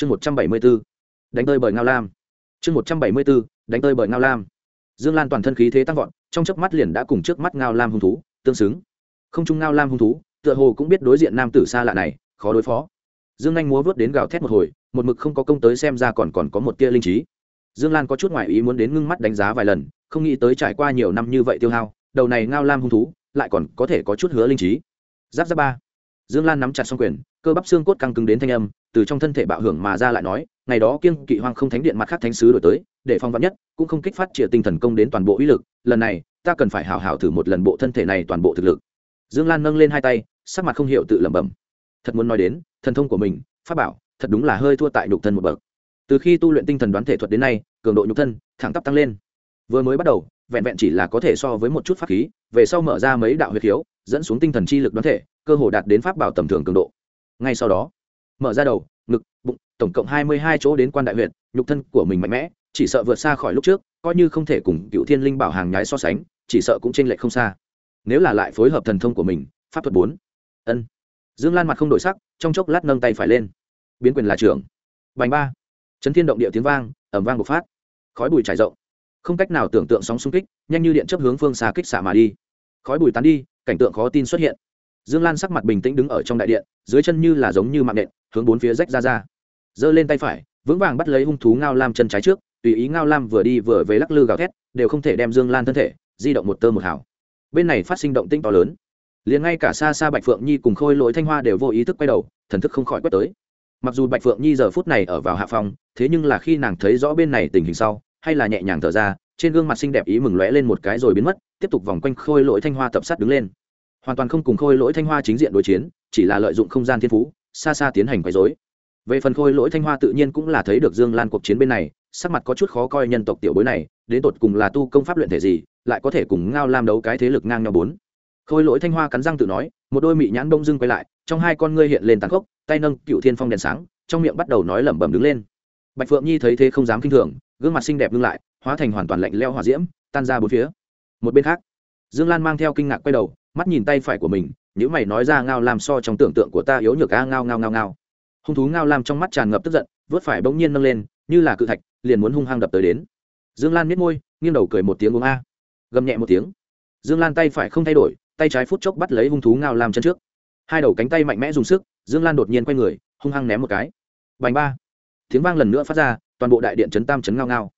chương một trăm bảy mươi b ố đánh tơi bởi ngao lam. Chương một trăm bảy mươi b ố đánh tơi bởi ngao lam. Dương lan toàn thân khí thế tăng vọt, trong chớp mắt liền đã cùng trước mắt ngao lam hung thú tương xứng. Không chung ngao lam hung thú, tựa hồ cũng biết đối diện nam tử xa lạ này, khó đối phó. Dương anh múa vớt đến gào thét một hồi, một mực không có công tới xem ra còn còn có một tia linh trí. Dương lan có chút ngoại ý muốn đến ngưng mắt đánh giá vài lần, không nghĩ tới trải qua nhiều năm như vậy tiêu hao, đầu này ngao lam hung thú lại còn có thể có chút hứa linh trí. Giáp giáp ba dương lan nắm chặt xong quyền, cơ bắp xương cốt căng cứng đến thanh âm, từ trong thân thể bạo hưởng mà ra lại nói, ngày đó kiêng kỵ hoang không thánh điện mặt khác thánh sứ đổi tới, để phong vắn nhất, cũng không kích phát triển tinh thần công đến toàn bộ uy lực, lần này, ta cần phải hào hào thử một lần bộ thân thể này toàn bộ thực lực. Dương lan nâng lên hai tay, sắc mặt không hiểu tự lẩm bẩm. Thật muốn nói đến, thần thông của mình, pháp bảo, thật đúng là hơi thua tại nhục thân một bậc. Từ khi tu luyện tinh thần đoán thể thuật đến nay, cường độ nhục thân, thẳng tắp tăng lên. Vừa mới bắt đầu, vẹn vẹn chỉ là có thể so với một chút pháp khí, về sau mở ra mấy đạo huyệt khiếu, dẫn xuống tinh thần chi lực đoán thể cơ hồ đạt đến pháp bảo tầm thường cường độ. Ngay sau đó, mở ra đầu, ngực, bụng, tổng cộng hai mươi hai chỗ đến quan đại huyện nhục thân của mình mạnh mẽ, chỉ sợ vượt xa khỏi lúc trước, coi như không thể cùng cựu thiên linh bảo hàng nhái so sánh, chỉ sợ cũng chênh lệch không xa. Nếu là lại phối hợp thần thông của mình, pháp thuật bốn. Ân. Dương lan mặt không đổi sắc, trong chốc lát nâng tay phải lên. Biến quyền là trưởng. Bành ba. Chấn thiên động địa tiếng vang ẩm vang bộc phát. Khói bụi trải rộng. Không cách nào tưởng tượng sóng xung kích, nhanh như điện chấp hướng phương xa kích xả mà đi. Khói bụi tán đi, cảnh tượng khó tin xuất hiện dương lan sắc mặt bình tĩnh đứng ở trong đại điện, dưới chân như là giống như mạng nện, hướng bốn phía rách ra ra. Giơ lên tay phải, vững vàng bắt lấy hung thú ngao lam chân trái trước, tùy ý ngao lam vừa đi vừa về lắc lư gào thét, đều không thể đem dương lan thân thể, di động một tơ một hào. Bên này phát sinh động tinh to lớn. Liền ngay cả xa xa bạch phượng nhi cùng khôi lỗi thanh hoa đều vô ý thức quay đầu, thần thức không khỏi quét tới. Mặc dù bạch phượng nhi giờ phút này ở vào hạ phòng, thế nhưng là khi nàng thấy rõ bên này tình hình sau, hay là nhẹ nhàng thở ra, trên gương mặt xinh đẹp ý mừng lóe lên một cái rồi biến mất, tiếp tục vòng quanh khôi lỗi thanh hoa tập sát đứng lên hoàn toàn không cùng khôi lỗi thanh hoa chính diện đối chiến, chỉ là lợi dụng không gian thiên phú, xa xa tiến hành quấy dối về phần khôi lỗi thanh hoa tự nhiên cũng là thấy được dương lan cuộc chiến bên này, sắc mặt có chút khó coi nhân tộc tiểu bối này, đến tột cùng là tu công pháp luyện thể gì, lại có thể cùng ngao lam đấu cái thế lực ngang nhau bốn. Khôi lỗi thanh hoa cắn răng tự nói, một đôi mị nhãn bông dưng quay lại, trong hai con ngươi hiện lên tàn khốc, tay nâng cựu thiên phong đèn sáng, trong miệng bắt đầu nói lẩm bẩm đứng lên. Bạch phượng nhi thấy thế không dám k i n h thường, gương mặt xinh đẹp ngưng lại, hóa thành hoàn toàn lạnh leo hòa diễm, tan ra bốn phía. Một bên khác, dương lan mang theo kinh ngạc quay đầu mắt nhìn tay phải của mình những mày nói ra ngao làm so trong tưởng tượng của ta yếu nhược a, ngao ngao ngao ngao. Hung thú ngao lam trong mắt tràn ngập tức giận, vớt phải bỗng nhiên nâng lên, như là cự thạch, liền muốn hung hăng đập tới đến. Dương lan miết môi, nghiêng đầu cười một tiếng uống a. Gầm nhẹ một tiếng. Dương lan tay phải không thay đổi, tay trái phút chốc bắt lấy hung thú ngao lam chân trước. Hai đầu cánh tay mạnh mẽ dùng sức, dương lan đột nhiên quay người, hung hăng ném một cái. Bành ba. Tiếng vang lần nữa phát ra, toàn bộ đại điện chấn tam chấn ngao ngao.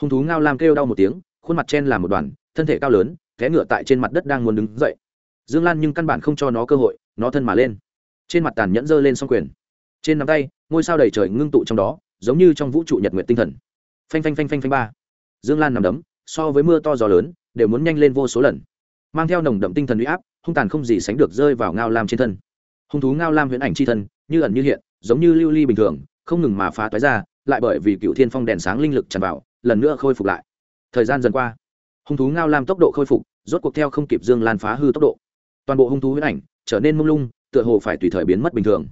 Hung thú ngao lam kêu đau một tiếng, khuôn mặt chen làm một đoàn, thân thể cao lớn, té ngựa tại trên mặt đất đang muốn đứng dậy dương lan nhưng căn bản không cho nó cơ hội, nó thân mà lên. Trên mặt tàn nhẫn giơ lên s o n g quyền. Trên nắm tay, ngôi sao đầy trời ngưng tụ trong đó, giống như trong vũ trụ nhật nguyện tinh thần. Phanh phanh phanh phanh phanh ba. Dương lan nằm đấm, so với mưa to gió lớn, đều muốn nhanh lên vô số lần. Mang theo nồng đậm tinh thần u y áp, hung tàn không gì sánh được rơi vào ngao lam trên thân. Hung thú ngao lam huyễn ảnh c h i thân, như ẩn như hiện, giống như lưu ly bình thường, không ngừng mà phá toái ra, lại bởi vì cựu thiên phong đèn sáng linh lực tràn vào, lần nữa khôi phục lại. Thời gian dần qua, hung thú ngao lam tốc độ khôi phục, rốt cuộc theo không kịp dương lan phá hư tốc độ toàn bộ hung thú huyết ảnh trở nên mông lung, tựa hồ phải tùy thời biến mất bình thường.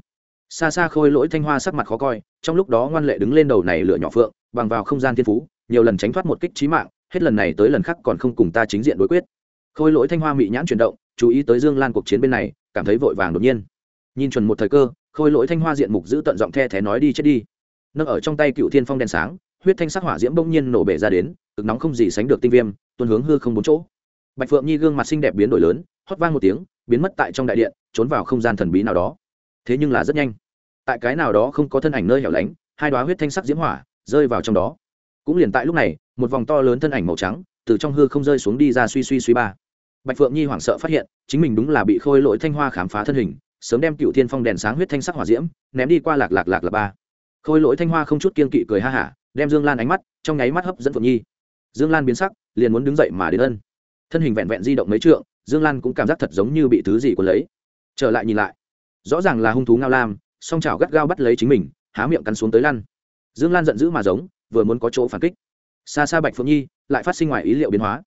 Xa xa khôi lỗi thanh hoa sắc mặt khó coi, trong lúc đó ngoan lệ đứng lên đầu này lửa nhỏ phượng, bằng vào không gian thiên phú, nhiều lần tránh thoát một kích trí mạng, hết lần này tới lần khác còn không cùng ta chính diện đối quyết. Khôi lỗi thanh hoa mị nhãn chuyển động, chú ý tới dương lan cuộc chiến bên này, cảm thấy vội vàng đột nhiên. Nhìn chuẩn một thời cơ, khôi lỗi thanh hoa diện mục giữ tận giọng the thé nói đi chết đi. Nâng ở trong tay cựu thiên phong đèn sáng, huyết thanh sắc hỏa diễm bỗng nhiên nổ bể ra đến, cực nóng không gì sánh được tinh viêm, tuôn hướng hư không bốn chỗ. Bạch phượng nhi gương mặt xinh đẹp biến đổi lớn hót vang một tiếng, biến mất tại trong đại điện, trốn vào không gian thần bí nào đó. Thế nhưng là rất nhanh. Tại cái nào đó không có thân ảnh nơi hẻo lánh, hai đoá huyết thanh sắc diễm hỏa rơi vào trong đó. Cũng liền tại lúc này, một vòng to lớn thân ảnh màu trắng từ trong hư không rơi xuống đi ra suy suy suy ba. Bạch phượng nhi hoảng sợ phát hiện, chính mình đúng là bị khôi lỗi thanh hoa khám phá thân hình, sớm đem cựu thiên phong đèn sáng huyết thanh sắc hỏa diễm ném đi qua lạc lạc lạc là ba. Khôi lỗi thanh hoa không chút kiên kỵ cười ha hả, đem dương lan ánh mắt, trong nháy mắt hấp dẫn phượng nhi. Dương lan biến sắc, liền muốn đứng dậy mà đến ân. Thân hình vẹn vẹn di động mấy trượng dương lan cũng cảm giác thật giống như bị thứ gì cuốn lấy. Trở lại nhìn lại. Rõ ràng là hung thú ngao lam, song chảo gắt gao bắt lấy chính mình, há miệng cắn xuống tới lăn. Dương lan giận dữ mà giống, vừa muốn có chỗ phản kích. Xa xa bạch phượng nhi, lại phát sinh ngoài ý liệu biến hóa.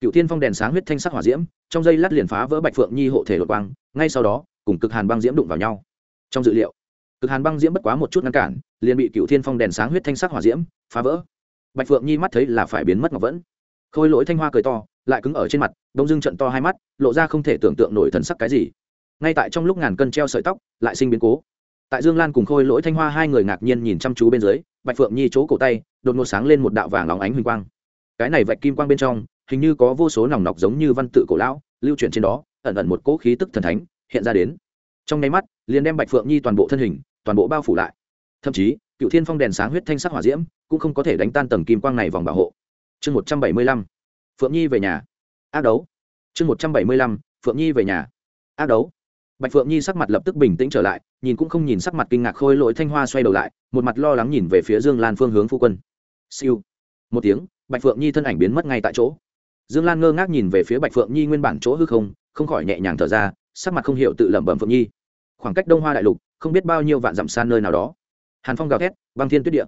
Cựu thiên phong đèn sáng huyết thanh sắc hỏa diễm, trong dây lát liền phá vỡ bạch phượng nhi hộ thể lột quang, ngay sau đó, cùng cực hàn băng diễm đụng vào nhau. Trong dự liệu, cực hàn băng diễm bất quá một chút ngăn cản, liền bị cựu thiên phong đèn sáng huyết thanh sắc hỏa diễm phá vỡ. Bạch phượng nhi mắt thấy là phải biến mất ngọc vẫn. Khôi lỗi thanh hoa cười to lại cứng ở trên mặt đông dưng trận to hai mắt, lộ ra không thể tưởng tượng nổi thần sắc cái gì. Ngay tại trong lúc ngàn cân treo sợi tóc, lại sinh biến cố. Tại dương lan cùng khôi lỗi thanh hoa hai người ngạc nhiên nhìn chăm chú bên dưới, bạch phượng nhi chỗ cổ tay, đột ngột sáng lên một đạo vàng óng ánh huỳnh quang. Cái này vạch kim quang bên trong, hình như có vô số nòng nọc giống như văn tự cổ lão, lưu truyền trên đó, ẩn ẩn một cỗ khí tức thần thánh hiện ra đến. Trong nháy mắt, liền đem bạch phượng nhi toàn bộ thân hình, toàn bộ bao phủ lại. Thậm chí, cựu thiên phong đèn sáng huyết thanh sắc hỏa diễm cũng không có thể đánh tan tầng kim quang này vòng bảo hộ. Chương một trăm bảy mươi lăm phượng nhi về nhà. Ác đấu. Chương một trăm bảy mươi lăm, phượng nhi về nhà. Ác đấu. Bạch phượng nhi sắc mặt lập tức bình tĩnh trở lại, nhìn cũng không nhìn sắc mặt kinh ngạc khôi lỗi thanh hoa xoay đầu lại, một mặt lo lắng nhìn về phía dương lan phương hướng phu quân. Siêu. Một tiếng, bạch phượng nhi thân ảnh biến mất ngay tại chỗ. Dương lan ngơ ngác nhìn về phía bạch phượng nhi nguyên bản chỗ hư không không khỏi nhẹ nhàng thở ra, sắc mặt không hiểu tự lẩm bẩm phượng nhi. Khoảng cách đông hoa đại lục, không biết bao nhiêu vạn dặm xa nơi nào đó. Hàn phong gào thét, băng thiên tuyết địa.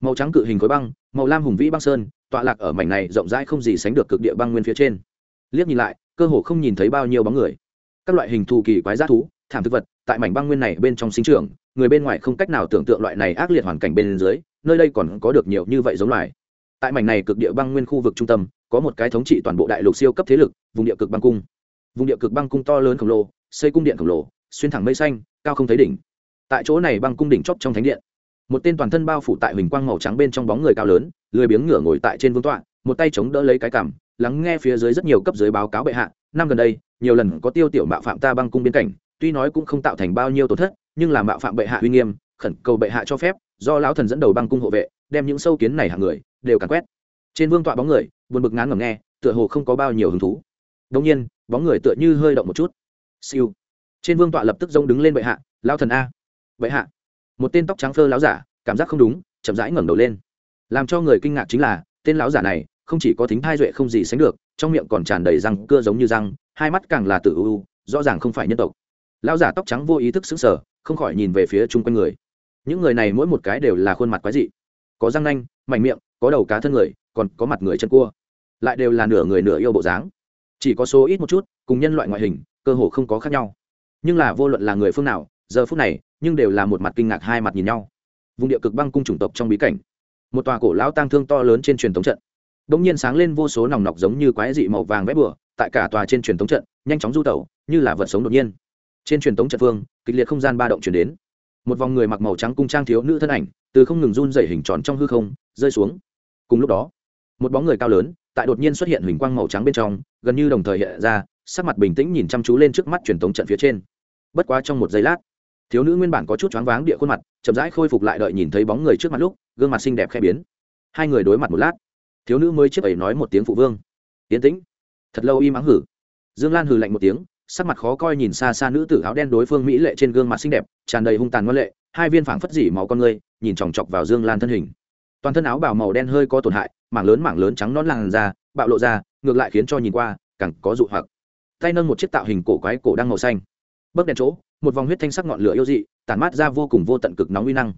Màu trắng cự hình khối băng màu lam hùng vĩ băng sơn, tọa lạc ở mảnh này rộng rãi không gì sánh được cực địa băng nguyên phía trên. Liếc nhìn lại, cơ hồ không nhìn thấy bao nhiêu bóng người. Các loại hình thù kỳ quái g thú, thảm thực vật, tại mảnh băng nguyên này bên trong sinh trưởng, người bên ngoài không cách nào tưởng tượng loại này ác liệt hoàn cảnh bên dưới, nơi đây còn có được nhiều như vậy giống loài. Tại mảnh này cực địa băng nguyên khu vực trung tâm, có một cái thống trị toàn bộ đại lục siêu cấp thế lực, vùng địa cực băng cung. Vùng địa cực băng cung to lớn khổng lồ, xây cung điện khổng lồ, xuyên thẳng mây xanh, cao không thấy đỉnh. Tại chỗ này băng cung đỉnh chóp trong thánh điện một tên toàn thân bao phủ tại huỳnh quang màu trắng bên trong bóng người cao lớn, lười biếng ngửa ngồi tại trên vương tọa, một tay chống đỡ lấy cái cằm, lắng nghe phía dưới rất nhiều cấp dưới báo cáo bệ hạ, năm gần đây, nhiều lần có tiêu tiểu mạo phạm ta băng cung biên cảnh, tuy nói cũng không tạo thành bao nhiêu tổn thất, nhưng là mạo phạm bệ hạ uy nghiêm, khẩn cầu bệ hạ cho phép, do lão thần dẫn đầu băng cung hộ vệ, đem những sâu kiến này hàng người, đều càn quét. Trên vương tọa bóng người, buồn bực ngán ngẩm nghe, tựa hồ không có bao nhiêu hứng thú. Đông nhiên, bóng người tựa như hơi động một chút. Siêu. Trên vương tọa lập tức rông đứng lên bệ hạ lao thần a. Bệ hạ một tên tóc trắng phơ láo giả, cảm giác không đúng, chậm rãi ngẩng đầu lên. Làm cho người kinh ngạc chính là, tên láo giả này không chỉ có thính thai duệ không gì sánh được, trong miệng còn tràn đầy răng, cưa giống như răng, hai mắt càng là tự ưu rõ ràng không phải nhân tộc. Lão giả tóc trắng vô ý thức xứng sở không khỏi nhìn về phía chung quanh người. Những người này mỗi một cái đều là khuôn mặt quái dị. Có răng nanh, mảnh miệng, có đầu cá thân người, còn có mặt người chân cua. Lại đều là nửa người nửa yêu bộ dáng. Chỉ có số ít một chút, cùng nhân loại ngoại hình, cơ hồ không có khác nhau. Nhưng là vô luận là người phương nào giờ phút này, nhưng đều là một mặt kinh ngạc hai mặt nhìn nhau. Vùng địa cực băng cung chủng tộc trong bí cảnh. Một tòa cổ lão tang thương to lớn trên truyền thống trận. Đ ỗ n g nhiên sáng lên vô số nòng nọc giống như quái dị màu vàng vét bừa, tại cả tòa trên truyền thống trận, nhanh chóng du tẩu, như là vật sống đột nhiên. Trên truyền thống trận phương kịch liệt không gian ba động chuyển đến. Một vòng người mặc màu trắng cung trang thiếu nữ thân ảnh, từ không ngừng run dày hình tròn trong hư không, rơi xuống. Cùng lúc đó, một bóng người cao lớn, tại đột nhiên xuất hiện hình quang màu trắng bên trong, gần như đồng thời hiện ra, sắc mặt bình tĩnh nhìn chăm chú lên trước mắt truyền thống trận phía trên. Bất quá trong một giây lát thiếu nữ nguyên bản có chút choáng váng địa khuôn mặt, chậm rãi khôi phục lại đợi nhìn thấy bóng người trước mặt lúc, gương mặt xinh đẹp khẽ biến. Hai người đối mặt một lát, thiếu nữ mới chiếc ấy nói một tiếng phụ vương. Tiến tĩnh. Thật lâu im ắng hử. Dương lan hừ lạnh một tiếng, sắc mặt khó coi nhìn xa xa nữ tử áo đen đối phương mỹ lệ trên gương mặt xinh đẹp, tràn đầy hung tàn ngoan lệ, hai viên phảng phất dỉ máu con người, nhìn chòng chọc vào dương lan thân hình. Toàn thân áo bào màu đen hơi có tổn hại, mảng lớn mảng lớn trắng non làn da, bạo lộ ra, ngược lại khiến cho nhìn qua, càng có dụ hoặc. Tay nâng một chiếc tạo hình cổ quái cổ đang màu xanh bấc đèn chỗ, một vòng huyết thanh sắc ngọn lửa yêu dị, tản mát ra vô cùng vô tận cực nóng uy năng.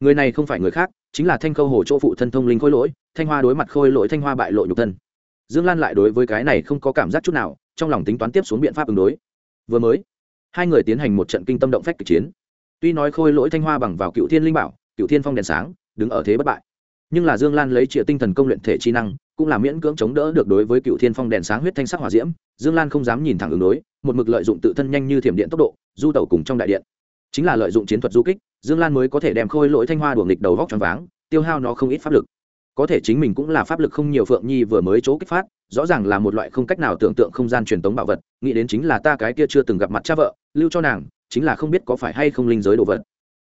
Người này không phải người khác, chính là thanh khâu hồ chỗ phụ thân thông linh khôi lỗi, thanh hoa đối mặt khôi lỗi, thanh hoa bại lộ nhục thân. Dương lan lại đối với cái này không có cảm giác chút nào, trong lòng tính toán tiếp xuống biện pháp ứng đối. Vừa mới, hai người tiến hành một trận kinh tâm động phách kịch chiến. Tuy nói khôi lỗi thanh hoa bằng vào cựu thiên linh bảo, cựu thiên phong đèn sáng, đứng ở thế bất bại. Nhưng là dương lan lấy trịa tinh thần công luyện thể chi năng cũng là miễn cưỡng chống đỡ được đối với cựu thiên phong đèn sáng huyết thanh sắc hỏa diễm, dương lan không dám nhìn thẳng ứng đối, một mực lợi dụng tự thân nhanh như thiểm điện tốc độ, du tẩu cùng trong đại điện. Chính là lợi dụng chiến thuật du kích, dương lan mới có thể đem khôi lỗi thanh hoa đuổi nghịch đầu vóc tròn váng, tiêu hao nó không ít pháp lực. Có thể chính mình cũng là pháp lực không nhiều phượng nhi vừa mới chỗ kích phát, rõ ràng là một loại không cách nào tưởng tượng không gian truyền tống bảo vật, nghĩ đến chính là ta cái kia chưa từng gặp mặt cha vợ, lưu cho nàng, chính là không biết có phải hay không linh giới đồ vật.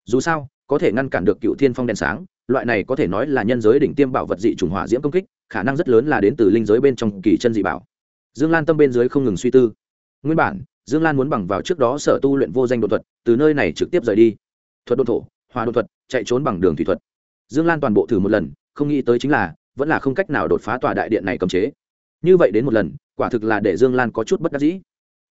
Dù sao, có thể ngăn cản được cựu thiên phong đèn sáng loại này có thể nói là nhân giới đỉnh tiêm bảo vật dị trùng hỏa diễm công kích, khả năng rất lớn là đến từ linh giới bên trong kỳ chân dị bảo. Dương lan tâm bên dưới không ngừng suy tư. Nguyên bản, dương lan muốn bằng vào trước đó sở tu luyện vô danh đột thuật, từ nơi này trực tiếp rời đi. Thuật đột thổ hòa đột thuật, chạy trốn bằng đường thủy thuật. Dương lan toàn bộ thử một lần, không nghĩ tới chính là, vẫn là không cách nào đột phá tòa đại điện này cấm chế. Như vậy đến một lần, quả thực là để dương lan có chút bất đắc dĩ.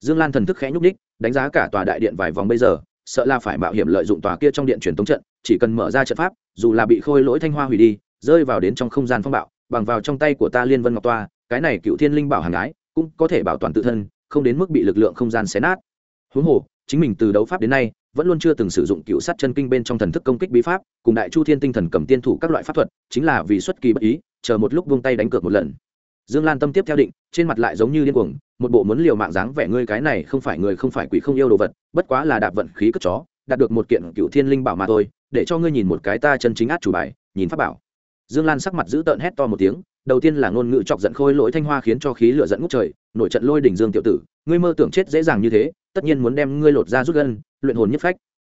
Dương lan thần thức khẽ nhúc ních đánh giá cả tòa đại điện vài vòng bây giờ, sợ là phải mạo hiểm lợi dụng tòa kia trong điện truyền tống trận, chỉ cần mở ra trận pháp dù là bị khôi lỗi thanh hoa hủy đi, rơi vào đến trong không gian phong bạo, bằng vào trong tay của ta liên vân ngọc toa, cái này cựu thiên linh bảo hàng ái cũng có thể bảo toàn tự thân, không đến mức bị lực lượng không gian xé nát. Huống hồ, chính mình từ đấu pháp đến nay, vẫn luôn chưa từng sử dụng cựu sát chân kinh bên trong thần thức công kích bí pháp, cùng đại chu thiên tinh thần cầm tiên thủ các loại pháp thuật, chính là vì xuất kỳ bất ý, chờ một lúc buông tay đánh cược một lần. Dương lan tâm tiếp theo định, trên mặt lại giống như điên cuồng, một bộ muốn liều mạng dáng vẻ ngươi cái này không phải người không phải quỷ không yêu đồ vật, bất quá là đạp vận khí cất chó, đạt được một kiện cựu thiên linh bảo mà thôi để cho ngươi nhìn một cái ta chân chính át chủ bài, nhìn pháp bảo. Dương lan sắc mặt giữ tợn hét to một tiếng, đầu tiên là ngôn ngữ chọc giận khôi lỗi thanh hoa khiến cho khí lửa dẫn ngút trời nổi trận lôi đỉnh dương tiểu tử, ngươi mơ tưởng chết dễ dàng như thế, tất nhiên muốn đem ngươi lột ra rút gân, luyện hồn nhất phách.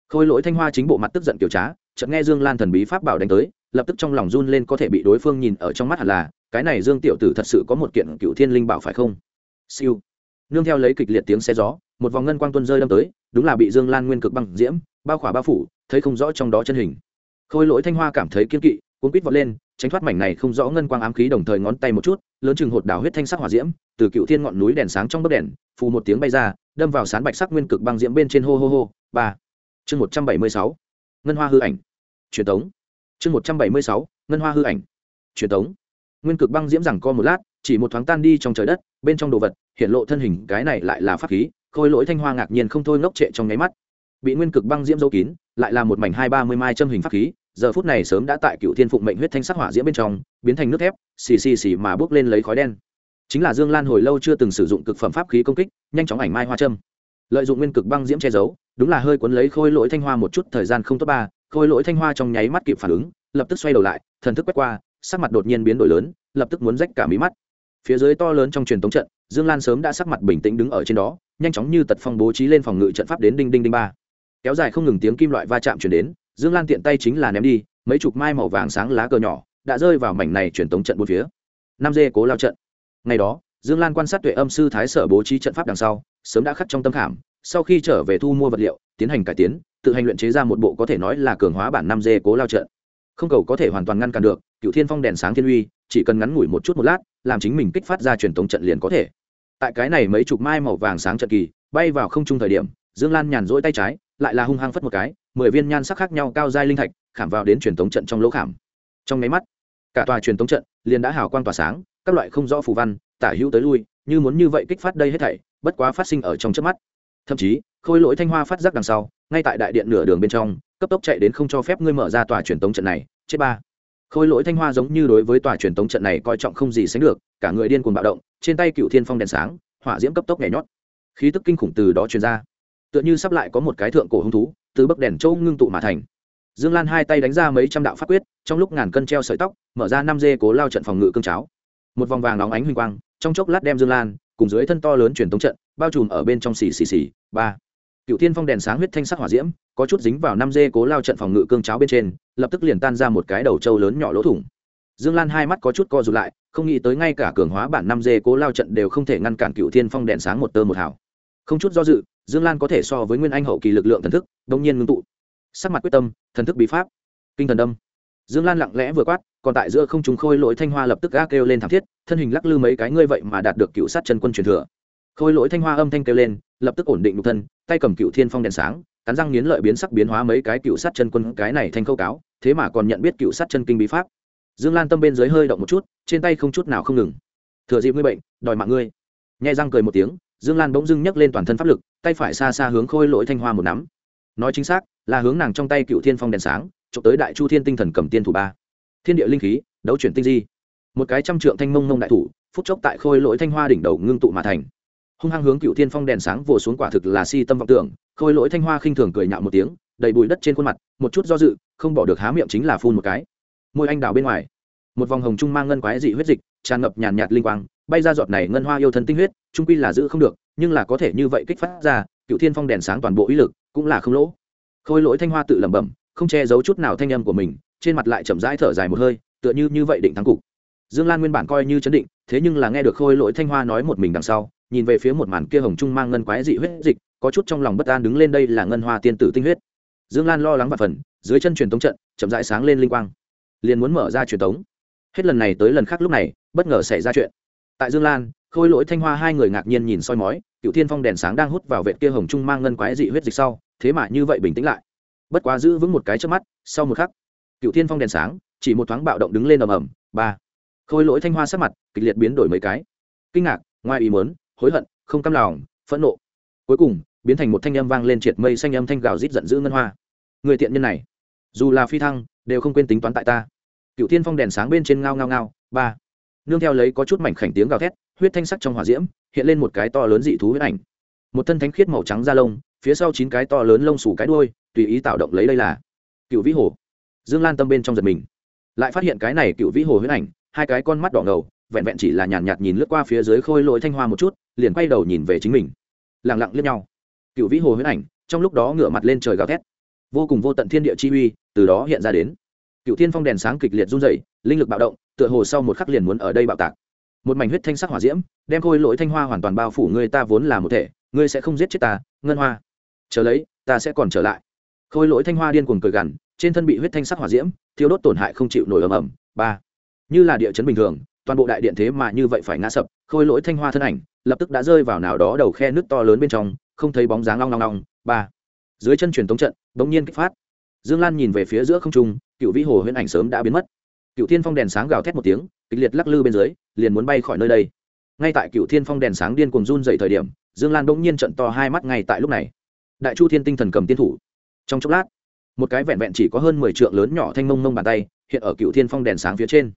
Khôi lỗi thanh hoa chính bộ mặt tức giận kiểu trá, chợt nghe dương lan thần bí pháp bảo đánh tới, lập tức trong lòng run lên có thể bị đối phương nhìn ở trong mắt hẳn là, cái này dương tiểu tử thật sự có một kiện cựu thiên linh bảo phải không? Siêu. Nương theo lấy kịch liệt tiếng xe gió, một vòng ngân quang tuân rơi đâm tới, đúng là bị dương lan nguyên cực băng diễm, bao khỏa bao phủ thấy không rõ trong đó chân hình. Khôi lỗi thanh hoa cảm thấy kiên kỵ cuốn quýt vọt lên, tránh thoát mảnh này không rõ ngân quang ám khí đồng thời ngón tay một chút, lớn chừng hột đào huyết thanh sắc hỏa diễm, từ cựu thiên ngọn núi đèn sáng trong bấc đèn, phù một tiếng bay ra, đâm vào sán bạch sắc nguyên cực băng diễm bên trên hô hô hô, ba. Chương một trăm bảy mươi sáu. Ngân hoa hư ảnh. Truyền tống. Chương một trăm bảy mươi sáu. Ngân hoa hư ảnh. Truyền tống. Nguyên cực băng diễm rằng co một lát, chỉ một thoáng tan đi trong trời đất, bên trong đồ vật, hiện lộ thân hình, cái này lại là pháp khí, khôi lỗi thanh hoa ngạc nhiên không thôi ngốc trệ trong nháy mắt bị nguyên cực băng diễm dấu kín, lại là một mảnh hai ba mươi mai châm hình pháp khí, giờ phút này sớm đã tại cựu thiên phụng mệnh huyết thanh sắc hỏa diễm bên trong, biến thành nước thép, xì xì xì mà bước lên lấy khói đen. Chính là dương lan hồi lâu chưa từng sử dụng cực phẩm pháp khí công kích, nhanh chóng ảnh mai hoa châm. Lợi dụng nguyên cực băng diễm che giấu, đúng là hơi cuốn lấy khôi lỗi thanh hoa một chút, thời gian không tốt ba, khôi lỗi thanh hoa trong nháy mắt kịp phản ứng, lập tức xoay đầu lại, thần thức quét qua, sắc mặt đột nhiên biến đổi lớn, lập tức muốn rách cả mí mắt. Phía dưới to lớn trong truyền tống trận, dương lan sớm đã sắc mặt bình tĩnh đứng ở trên đó, nhanh chóng như tật phong bố trí lên phòng ngự trận pháp đến đinh đinh đinh ba kéo dài không ngừng tiếng kim loại va chạm chuyển đến, dương lan tiện tay chính là ném đi, mấy chục mai màu vàng sáng lá cờ nhỏ đã rơi vào mảnh này truyền tống trận bốn phía. Năm dê cố lao trận. Ngày đó, dương lan quan sát tuệ âm sư thái sở bố trí trận pháp đằng sau, sớm đã khắc trong tâm khảm, sau khi trở về thu mua vật liệu, tiến hành cải tiến, tự hành luyện chế ra một bộ có thể nói là cường hóa bản năm dê cố lao trận. Không cầu có thể hoàn toàn ngăn cản được cựu thiên phong đèn sáng thiên uy, chỉ cần ngắn ngủi một chút một lát, làm chính mình kích phát ra truyền thống trận liền có thể. Tại cái này mấy chục mai màu vàng sáng trận kỳ, bay vào không trung thời điểm, dương lan nhàn rỗi tay trái lại là hung hăng phất một cái, mười viên nhan sắc khác nhau cao dai linh thạch, khảm vào đến truyền thống trận trong lỗ khảm. Trong máy mắt, cả tòa truyền thống trận liền đã hào quang tỏa sáng, các loại không rõ phù văn, tả hữu tới lui, như muốn như vậy kích phát đây hết thảy, bất quá phát sinh ở trong trước mắt. Thậm chí, khôi lỗi thanh hoa phát giác đằng sau, ngay tại đại điện nửa đường bên trong, cấp tốc chạy đến không cho phép ngươi mở ra tòa truyền tống trận này, chết ba. Khôi lỗi thanh hoa giống như đối với tòa truyền tống trận này coi trọng không gì sánh được, cả người điên cuồng bạo động, trên tay cựu thiên phong đèn sáng, hỏa diễm cấp tốc nhảy nhót. Khí tức kinh khủng từ đó truyền ra tựa như sắp lại có một cái thượng cổ hung thú, từ bấc đèn châu ngưng tụ mà thành. Dương lan hai tay đánh ra mấy trăm đạo pháp quyết, trong lúc ngàn cân treo sợi tóc, mở ra năm dê cố lao trận phòng ngự cương cháo. Một vòng vàng nóng ánh huỳnh quang, trong chốc lát đem dương lan, cùng dưới thân to lớn truyền tống trận, bao trùm ở bên trong xì xì xì, ba. Cựu thiên phong đèn sáng huyết thanh sắc hỏa diễm, có chút dính vào năm dê cố lao trận phòng ngự cương cháo bên trên, lập tức liền tan ra một cái đầu trâu lớn nhỏ lỗ thủng. Dương lan hai mắt có chút co rụt lại, không nghĩ tới ngay cả cường hóa bản năm dê cố lao trận đều không thể ngăn cản cựu thiên phong đèn sáng một tơ một hào không chút do dự, dương lan có thể so với nguyên anh hậu kỳ lực lượng thần thức đông nhiên ngưng tụ. Sắc mặt quyết tâm, thần thức bí pháp. Kinh thần đâm. Dương lan lặng lẽ vừa quát, còn tại giữa không chúng khôi lỗi thanh hoa lập tức gác kêu lên thảm thiết, thân hình lắc lư mấy cái ngươi vậy mà đạt được cựu sát chân quân truyền thừa. Khôi lỗi thanh hoa âm thanh kêu lên, lập tức ổn định nhục thân, tay cầm cựu thiên phong đèn sáng, cắn răng nghiến lợi biến sắc biến hóa mấy cái cựu sát chân quân, cái này thành khâu cáo, thế mà còn nhận biết cựu sát chân kinh bí pháp. Dương lan tâm bên dưới hơi động một chút, trên tay không chút nào không ngừng. Thừa dịp ngươi bệnh, đòi mạng ngươi. Nhai răng cười một tiếng dương lan bỗng dưng nhấc lên toàn thân pháp lực, tay phải xa xa hướng khôi lỗi thanh hoa một nắm. Nói chính xác, là hướng nàng trong tay cựu thiên phong đèn sáng trộm tới đại chu thiên tinh thần cầm tiên thủ ba. Thiên địa linh khí, đấu chuyển tinh di. Một cái trăm trượng thanh mông mông đại thủ, phút chốc tại khôi lỗi thanh hoa đỉnh đầu ngưng tụ mà thành. Hung hăng hướng cựu thiên phong đèn sáng vồ xuống quả thực là si tâm vọng tưởng, khôi lỗi thanh hoa khinh thường cười nhạo một tiếng, đầy bụi đất trên khuôn mặt, một chút do dự, không bỏ được há miệng chính là phun một cái. Môi anh đào bên ngoài, một vòng hồng trung mang ngân quái dị huyết dịch, tràn ngập nhàn nhạt linh quang, bay ra giọt này ngân hoa yêu thân tinh huyết trung quy là giữ không được, nhưng là có thể như vậy kích phát ra, cựu thiên phong đèn sáng toàn bộ ý lực cũng là không lỗ. Khôi lỗi thanh hoa tự lẩm bẩm, không che giấu chút nào thanh âm của mình, trên mặt lại chậm rãi thở dài một hơi, tựa như như vậy định thắng cục. Dương lan nguyên bản coi như chấn định, thế nhưng là nghe được khôi lỗi thanh hoa nói một mình đằng sau, nhìn về phía một màn kia hồng trung mang ngân quái dị huyết dịch, có chút trong lòng bất an đứng lên đây là ngân hoa tiên tử tinh huyết. Dương lan lo lắng và phần, dưới chân truyền tống trận, chậm rãi sáng lên linh quang, liền muốn mở ra truyền tống. Hết lần này tới lần khác lúc này, bất ngờ xảy ra chuyện. Tại dương lan khôi lỗi thanh hoa hai người ngạc nhiên nhìn soi mói, cựu thiên phong đèn sáng đang hút vào vệ kia hồng trung mang ngân quái dị huyết dịch sau, thế mà như vậy bình tĩnh lại. Bất quá giữ vững một cái trước mắt, sau một khắc, cựu thiên phong đèn sáng, chỉ một thoáng bạo động đứng lên ầm ầm, ba. Khôi lỗi thanh hoa sắc mặt kịch liệt biến đổi mấy cái. Kinh ngạc, ngoài ý muốn, hối hận, không căm lòng, phẫn nộ. Cuối cùng, biến thành một thanh âm vang lên triệt mây xanh âm thanh gào rít giận dữ ngân hoa. Người tiện nhân này, dù là phi thăng, đều không quên tính toán tại ta. Cựu thiên phong đèn sáng bên trên ngao ngao ngao, ba nương theo lấy có chút mảnh khảnh tiếng gào thét huyết thanh sắc trong hỏa diễm hiện lên một cái to lớn dị thú huyết ảnh. Một thân thánh khiết màu trắng da lông phía sau chín cái to lớn lông sủ cái đuôi tùy ý tạo động lấy đây là cựu vĩ hồ. Dương lan tâm bên trong giật mình. Lại phát hiện cái này cựu vĩ hồ huyết ảnh hai cái con mắt đỏ ngầu vẹn vẹn chỉ là nhàn nhạt, nhạt nhìn lướt qua phía dưới khôi lỗi thanh hoa một chút liền quay đầu nhìn về chính mình. Lẳng lặng liếc nhau. Cựu vĩ hồ huyết ảnh trong lúc đó ngửa mặt lên trời gào thét. Vô cùng vô tận thiên địa chi uy từ đó hiện ra đến. Cựu thiên phong đèn sáng kịch liệt run rẩy linh lực bạo động tựa hồ sau một khắc liền muốn ở đây bạo tạc. Một mảnh huyết thanh sắc hỏa diễm, đem khôi lỗi thanh hoa hoàn toàn bao phủ người ta vốn là một thể, ngươi sẽ không giết chết ta, ngân hoa. Chờ lấy, ta sẽ còn trở lại. Khôi lỗi thanh hoa điên cuồng cười gằn, trên thân bị huyết thanh sắc hỏa diễm thiếu đốt tổn hại không chịu nổi ầm ầm. Ba. Như là địa chấn bình thường, toàn bộ đại điện thế mà như vậy phải ngã sập, khôi lỗi thanh hoa thân ảnh, lập tức đã rơi vào nào đó đầu khe nước to lớn bên trong, không thấy bóng dáng long long long. Ba. Dưới chân truyền tống trận, bỗng nhiên kích phát. Dương lan nhìn về phía giữa không trung, cựu vĩ hồ huyễn ảnh sớm đã biến mất cựu thiên phong đèn sáng gào thét một tiếng, kịch liệt lắc lư bên dưới, liền muốn bay khỏi nơi đây. Ngay tại cựu thiên phong đèn sáng điên cuồng run dậy thời điểm, dương lan bỗng nhiên trận to hai mắt ngay tại lúc này. Đại chu thiên tinh thần cầm tiên thủ. Trong chốc lát, một cái vẹn vẹn chỉ có hơn mười trượng lớn nhỏ thanh mông mông bàn tay, hiện ở cựu thiên phong đèn sáng phía trên.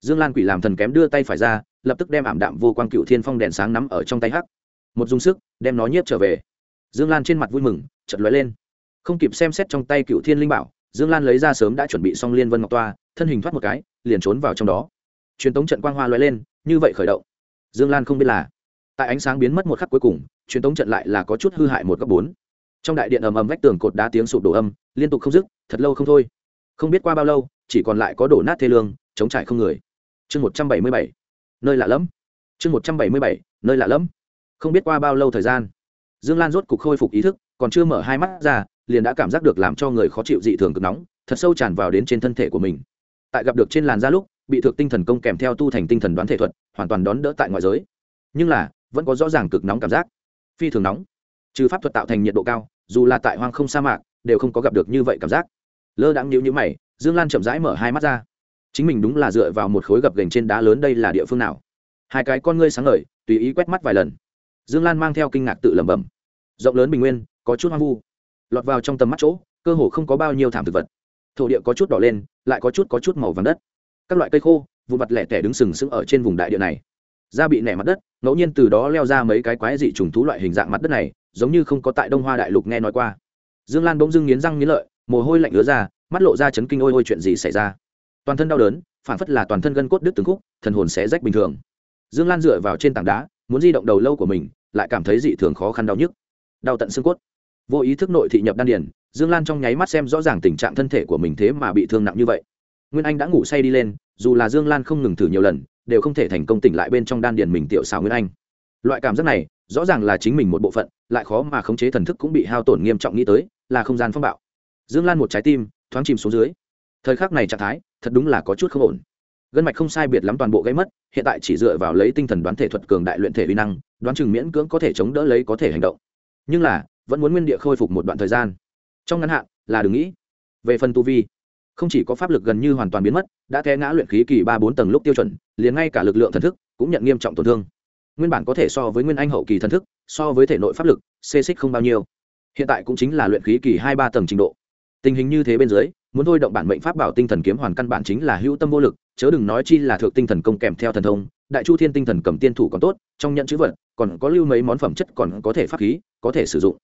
Dương lan quỷ làm thần kém đưa tay phải ra, lập tức đem ảm đạm vô quang cựu thiên phong đèn sáng nắm ở trong tay hắc. Một dùng sức, đem nó nhiếp trở về. Dương lan trên mặt vui mừng chật lóe lên. Không kịp xem xét trong tay cựu thiên linh bảo, dương lan lấy ra sớm đã chuẩn bị xong liên vân ngọc toa thân hình thoát một cái, liền trốn vào trong đó. Truyền tống trận quang hoa loay lên, như vậy khởi động. Dương lan không biết là, tại ánh sáng biến mất một khắc cuối cùng, truyền tống trận lại là có chút hư hại một góc bốn. Trong đại điện ầm ầm vách tường cột đá tiếng sụp đổ âm, liên tục không dứt, thật lâu không thôi. Không biết qua bao lâu, chỉ còn lại có đổ nát thê lương, chống trải không người. Chương một trăm bảy mươi bảy, nơi lạ lẫm. Chương một trăm bảy mươi bảy, nơi lạ lẫm. Không biết qua bao lâu thời gian, dương lan rốt cục khôi phục ý thức, còn chưa mở hai mắt ra, liền đã cảm giác được làm cho người khó chịu dị thường cực nóng, thật sâu tràn vào đến trên thân thể của mình tại gặp được trên làn da lúc, bị thực tinh thần công kèm theo tu thành tinh thần đoán thể thuật, hoàn toàn đón đỡ tại ngoại giới. Nhưng là, vẫn có rõ ràng cực nóng cảm giác. Phi thường nóng. Trừ pháp thuật tạo thành nhiệt độ cao, dù là tại hoang không sa mạc, đều không có gặp được như vậy cảm giác. Lơ đãng nhíu nhíu mày, dương lan chậm rãi mở hai mắt ra. Chính mình đúng là dựa vào một khối gập gành trên đá lớn đây là địa phương nào? Hai cái con ngươi sáng ngời, tùy ý quét mắt vài lần. Dương lan mang theo kinh ngạc tự lẩm bẩm. Rộng lớn bình nguyên, có chút hoang vu. Lọt vào trong tầm mắt chỗ, cơ hồ không có bao nhiêu thảm thực vật thổ địa có chút đỏ lên, lại có chút có chút màu vàng đất. Các loại cây khô vụ mặt lẻ tẻ đứng sừng sững ở trên vùng đại địa này. Da bị nẻ mặt đất, ngẫu nhiên từ đó leo ra mấy cái quái dị trùng thú loại hình dạng mặt đất này, giống như không có tại đông hoa đại lục nghe nói qua. Dương lan bỗng dưng nghiến răng nghiến lợi, mồ hôi lạnh ứa ra, mắt lộ ra chấn kinh ôi ôi chuyện gì xảy ra. Toàn thân đau đớn, phản phất là toàn thân gân cốt đứt từng khúc, thần hồn sẽ rách bình thường. Dương lan dựa vào trên tảng đá, muốn di động đầu lâu của mình, lại cảm thấy dị thường khó khăn đau nhức. Đau tận xương cốt. Vô ý thức nội thị nhập đan điền dương lan trong nháy mắt xem rõ ràng tình trạng thân thể của mình thế mà bị thương nặng như vậy. Nguyên anh đã ngủ say đi lên, dù là dương lan không ngừng thử nhiều lần, đều không thể thành công tỉnh lại bên trong đan điền mình tiểu xào nguyên anh. Loại cảm giác này, rõ ràng là chính mình một bộ phận, lại khó mà khống chế thần thức cũng bị hao tổn nghiêm trọng nghĩ tới, là không gian phong bạo. Dương lan một trái tim, thoáng chìm xuống dưới. Thời khắc này trạng thái, thật đúng là có chút không ổn. Gân mạch không sai biệt lắm toàn bộ gây mất, hiện tại chỉ dựa vào lấy tinh thần đoán thể thuật cường đại luyện thể vi năng, đoán chừng miễn cưỡng có thể chống đỡ lấy có thể hành động. Nhưng là, vẫn muốn nguyên địa khôi phục một đoạn thời gian trong ngắn hạn, là đừng nghĩ. Về phần tu vi, không chỉ có pháp lực gần như hoàn toàn biến mất, đã té ngã luyện khí kỳ ba bốn tầng lúc tiêu chuẩn, liền ngay cả lực lượng thần thức cũng nhận nghiêm trọng tổn thương. Nguyên bản có thể so với nguyên anh hậu kỳ thần thức, so với thể nội pháp lực, xê xích không bao nhiêu. Hiện tại cũng chính là luyện khí kỳ hai ba tầng trình độ. Tình hình như thế bên dưới, muốn thôi động bản mệnh pháp bảo tinh thần kiếm hoàn căn bản chính là hữu tâm vô lực, chớ đừng nói chi là thượng tinh thần công kèm theo thần thông, đại chu thiên tinh thần cầm tiên thủ còn tốt, trong nhận chữ vật, còn có lưu mấy món phẩm chất còn có thể pháp khí, có thể sử dụng.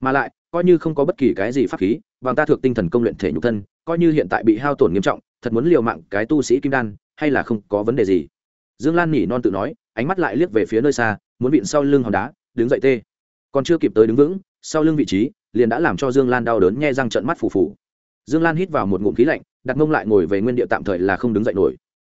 Mà lại coi như không có bất kỳ cái gì pháp khí, bằng ta thượng tinh thần công luyện thể nhục thân, coi như hiện tại bị hao tổn nghiêm trọng, thật muốn liều mạng cái tu sĩ kim đan, hay là không có vấn đề gì? Dương lan nhỉ non tự nói, ánh mắt lại liếc về phía nơi xa, muốn vịn sau lưng hòn đá, đứng dậy tê. Còn chưa kịp tới đứng vững, sau lưng vị trí, liền đã làm cho dương lan đau đớn nghe răng trận mắt phù phù. Dương lan hít vào một ngụm khí lạnh, đặt mông lại ngồi về nguyên địa tạm thời là không đứng dậy nổi.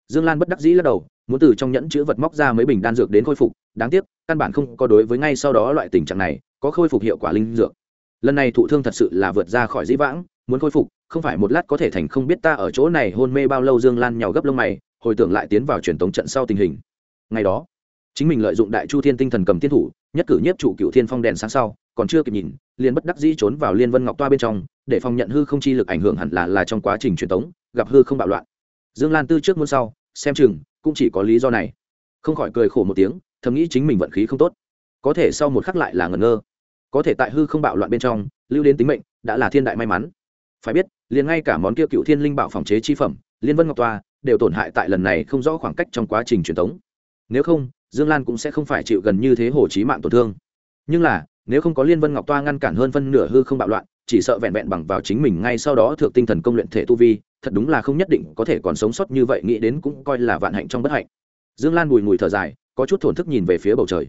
Dương lan bất đắc dĩ lắc đầu, muốn từ trong nhẫn chữ vật móc ra mấy bình đan dược đến khôi phục, đáng tiếc, căn bản không có đối với ngay sau đó loại tình trạng này, có khôi phục hiệu quả linh dược lần này thụ thương thật sự là vượt ra khỏi dĩ vãng, muốn khôi phục, không phải một lát có thể thành không biết ta ở chỗ này hôn mê bao lâu dương lan nhào gấp lông mày, hồi tưởng lại tiến vào truyền tống trận sau tình hình. Ngày đó, chính mình lợi dụng đại chu thiên tinh thần cầm tiên thủ, nhất cử nhiếp chủ cựu thiên phong đèn sáng sau, còn chưa kịp nhìn, liền bất đắc dĩ trốn vào liên vân ngọc toa bên trong, để phòng nhận hư không chi lực ảnh hưởng hẳn là là trong quá trình truyền tống, gặp hư không bạo loạn. Dương lan tư trước muôn sau, xem chừng, cũng chỉ có lý do này. Không khỏi cười khổ một tiếng, thầm nghĩ chính mình vận khí không tốt. Có thể sau một khắc lại là ngẩn ngơ có thể tại hư không bạo loạn bên trong, lưu đến tính mệnh, đã là thiên đại may mắn. Phải biết, liền ngay cả món kia cựu thiên linh bảo phòng chế chi phẩm, liên vân ngọc toa, đều tổn hại tại lần này không rõ khoảng cách trong quá trình truyền thống nếu không, dương lan cũng sẽ không phải chịu gần như thế hồ chí mạng tổn thương. Nhưng là, nếu không có liên vân ngọc toa ngăn cản hơn phân nửa hư không bạo loạn, chỉ sợ vẹn vẹn bằng vào chính mình ngay sau đó thượng tinh thần công luyện thể tu vi, thật đúng là không nhất định có thể còn sống sót như vậy, nghĩ đến cũng coi là vạn hạnh trong bất hạnh. Dương lan bùi ngùi thở dài, có chút thổn thức nhìn về phía bầu trời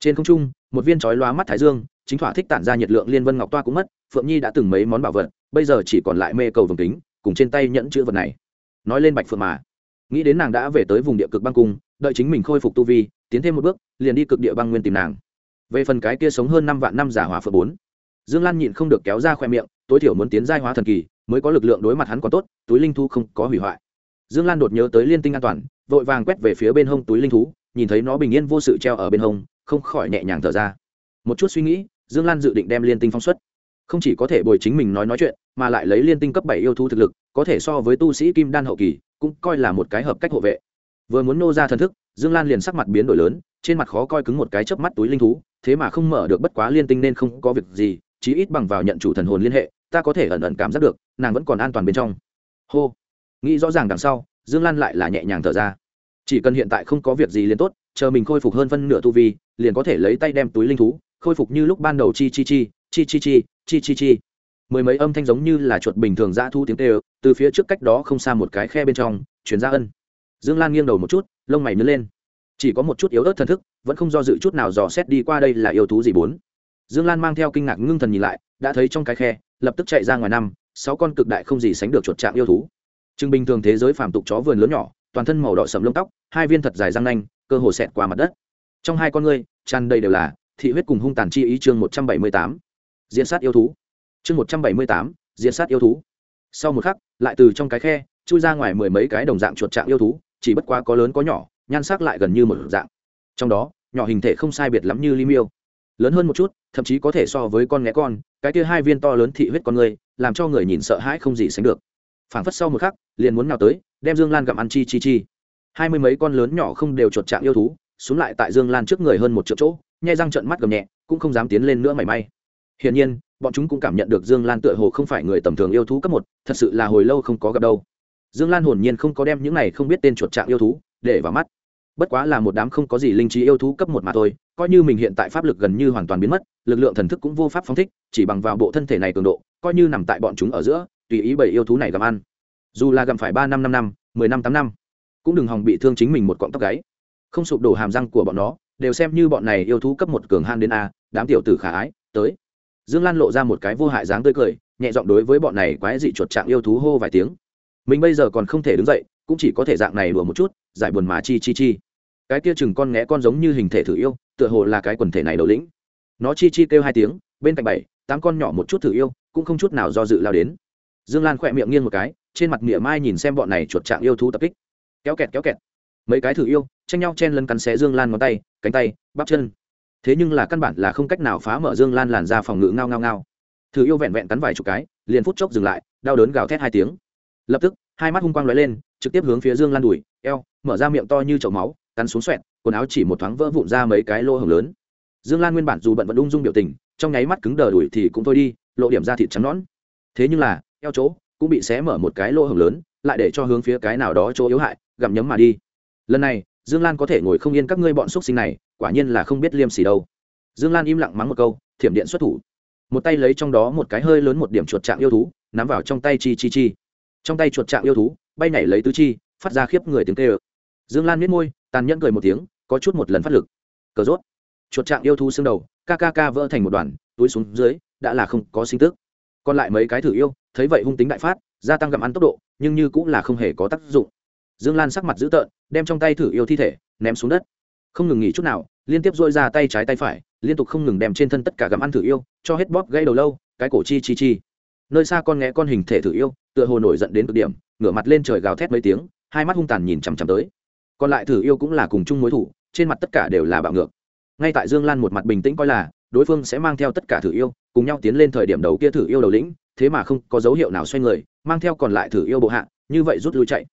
trên không trung, một viên chói lóa mắt thái dương, chính thỏa thích tản ra nhiệt lượng liên vân ngọc toa cũng mất, phượng nhi đã từng mấy món bảo vật, bây giờ chỉ còn lại mê cầu vồng kính, cùng trên tay nhẫn chữ vật này. Nói lên bạch phượng mà. Nghĩ đến nàng đã về tới vùng địa cực băng cung, đợi chính mình khôi phục tu vi, tiến thêm một bước, liền đi cực địa băng nguyên tìm nàng. Về phần cái kia sống hơn năm vạn năm giả hỏa phượng bốn, dương lan nhịn không được kéo ra khoe miệng, tối thiểu muốn tiến giai hóa thần kỳ, mới có lực lượng đối mặt hắn còn tốt, túi linh thu không có hủy hoại. Dương lan đột nhớ tới liên tinh an toàn, vội vàng quét về phía bên hông túi linh thú, nhìn thấy nó bình yên vô sự treo ở bên hông không khỏi nhẹ nhàng thở ra. Một chút suy nghĩ, dương lan dự định đem liên tinh phóng xuất. Không chỉ có thể bồi chính mình nói nói chuyện, mà lại lấy liên tinh cấp bảy yêu thú thực lực, có thể so với tu sĩ kim đan hậu kỳ, cũng coi là một cái hợp cách hộ vệ. Vừa muốn nô ra thần thức, dương lan liền sắc mặt biến đổi lớn, trên mặt khó coi cứng một cái chớp mắt túi linh thú, thế mà không mở được bất quá liên tinh nên không có việc gì, chí ít bằng vào nhận chủ thần hồn liên hệ, ta có thể ẩn ẩn cảm giác được, nàng vẫn còn an toàn bên trong. Hô. Nghĩ rõ ràng đằng sau, dương lan lại là nhẹ nhàng thở ra. Chỉ cần hiện tại không có việc gì liền tốt chờ mình khôi phục hơn phân nửa tu vi, liền có thể lấy tay đem túi linh thú, khôi phục như lúc ban đầu chi chi chi chi chi chi chi chi chi. Mười mấy âm thanh giống như là chuột bình thường dã thu tiếng tê ơ từ phía trước cách đó không xa một cái khe bên trong chuyển ra ân. Dương lan nghiêng đầu một chút, lông mày nứt lên. Chỉ có một chút yếu ớt thần thức, vẫn không do dự chút nào dò xét đi qua đây là yêu thú gì bốn. Dương lan mang theo kinh ngạc ngưng thần nhìn lại, đã thấy trong cái khe, lập tức chạy ra ngoài năm, sáu con cực đại không gì sánh được chuột trạng yêu thú. Trưng bình thường thế giới phàm tục chó vườn lớn nhỏ, toàn thân màu đỏ sầm lông tóc, hai viên thật dài răng nanh cơ hồ xẹt qua mặt đất. Trong hai con ngươi, tràn đầy đều là thị huyết cùng hung tàn chi ý chương một trăm bảy mươi tám. Diễn sát yêu thú. Chương một trăm bảy mươi tám, diễn sát yêu thú. Sau một khắc, lại từ trong cái khe, chui ra ngoài mười mấy cái đồng dạng chuột trạng yêu thú, chỉ bất quá có lớn có nhỏ, nhan sắc lại gần như một dạng. Trong đó, nhỏ hình thể không sai biệt lắm như ly miêu. Lớn hơn một chút, thậm chí có thể so với con nghé con, cái kia hai viên to lớn thị huyết con người làm cho người nhìn sợ hãi không gì sánh được. Phảng phất sau một khắc, liền muốn nào tới, đem dương lan gặm ăn chi chi chi hai mươi mấy con lớn nhỏ không đều chuột trạng yêu thú, xuống lại tại dương lan trước người hơn một triệu chỗ, nhai răng trận mắt gầm nhẹ, cũng không dám tiến lên nữa mảy may. Hiển nhiên, bọn chúng cũng cảm nhận được dương lan tựa hồ không phải người tầm thường yêu thú cấp một, thật sự là hồi lâu không có gặp đâu. Dương lan hồn nhiên không có đem những này không biết tên chuột trạng yêu thú để vào mắt. Bất quá là một đám không có gì linh trí yêu thú cấp một mà thôi, coi như mình hiện tại pháp lực gần như hoàn toàn biến mất, lực lượng thần thức cũng vô pháp phóng thích, chỉ bằng vào bộ thân thể này cường độ, coi như nằm tại bọn chúng ở giữa, tùy ý bảy yêu thú này gặm ăn. Dù là gặm phải ba năm năm năm, mười năm tám năm cũng đừng hòng bị thương chính mình một cọng tóc gáy. Không sụp đổ hàm răng của bọn nó, đều xem như bọn này yêu thú cấp một cường han đến a, đám tiểu tử khả ái, tới. Dương lan lộ ra một cái vô hại dáng tươi cười, nhẹ giọng đối với bọn này quái dị chuột trạng yêu thú hô vài tiếng. Mình bây giờ còn không thể đứng dậy, cũng chỉ có thể dạng này đùa một chút, giải buồn mà chi chi chi. Cái kia chừng con nghé con giống như hình thể thử yêu, tựa hồ là cái quần thể này đầu lĩnh. Nó chi chi kêu hai tiếng, bên cạnh bảy, tám con nhỏ một chút thử yêu, cũng không chút nào do dự lao đến. Dương lan khỏe miệng nghiêng một cái, trên mặt miệng mai nhìn xem bọn này chuột trạng yêu thú tập kích kéo kẹt kéo kẹt. Mấy cái thử yêu, tranh nhau chen lân cắn xé dương lan ngón tay, cánh tay, bắp chân. Thế nhưng là căn bản là không cách nào phá mở dương lan làn ra phòng ngự ngao ngao ngao. Thử yêu vẹn vẹn cắn vài chục cái, liền phút chốc dừng lại, đau đớn gào thét hai tiếng. Lập tức, hai mắt hung quang lóe lên, trực tiếp hướng phía dương lan đùi eo, mở ra miệng to như chậu máu, cắn xuống xoẹt, quần áo chỉ một thoáng vỡ vụn ra mấy cái lô hồng lớn. Dương lan nguyên bản dù bận vẫn ung dung biểu tình, trong nháy mắt cứng đờ đuổi thì cũng thôi đi, lộ điểm ra thịt trắng nón thế nhưng là, eo chỗ, cũng bị xé mở một cái lô hồng lớn lại để cho hướng phía cái nào đó chỗ yếu hại, gặm nhấm mà đi. Lần này, dương lan có thể ngồi không yên các ngươi bọn x sinh này, quả nhiên là không biết liêm sỉ đâu. Dương lan im lặng mắng một câu, thiểm điện xuất thủ. Một tay lấy trong đó một cái hơi lớn một điểm chuột trạng yêu thú, nắm vào trong tay chi chi chi. Trong tay chuột trạng yêu thú, bay nhảy lấy tứ chi, phát ra khiếp người tiếng tê ơ dương lan miết môi, tàn nhẫn cười một tiếng, có chút một lần phát lực. Cờ rốt. Chuột trạng yêu thú xương đầu, ca ca ca vỡ thành một đoàn, túi xuống dưới, đã là không có sinh tức. Còn lại mấy cái thử yêu, thấy vậy hung tính đại phát gia tăng gặm ăn tốc độ, nhưng như cũng là không hề có tác dụng. Dương lan sắc mặt dữ tợn, đem trong tay thử yêu thi thể, ném xuống đất. Không ngừng nghỉ chút nào, liên tiếp dôi ra tay trái tay phải, liên tục không ngừng đem trên thân tất cả gặm ăn thử yêu, cho hết bóp gãy đầu lâu, cái cổ chi chi chi. Nơi xa con nghe con hình thể thử yêu, tựa hồ nổi giận đến cực điểm, ngửa mặt lên trời gào thét mấy tiếng, hai mắt hung tàn nhìn chằm chằm tới. Còn lại thử yêu cũng là cùng chung mối thủ, trên mặt tất cả đều là bạo ngược. Ngay tại dương lan một mặt bình tĩnh coi là, đối phương sẽ mang theo tất cả thử yêu, cùng nhau tiến lên thời điểm đầu kia thử yêu đầu lĩnh, thế mà không có dấu hiệu nào xoay người mang theo còn lại thử yêu bộ hạ, như vậy rút lui chạy.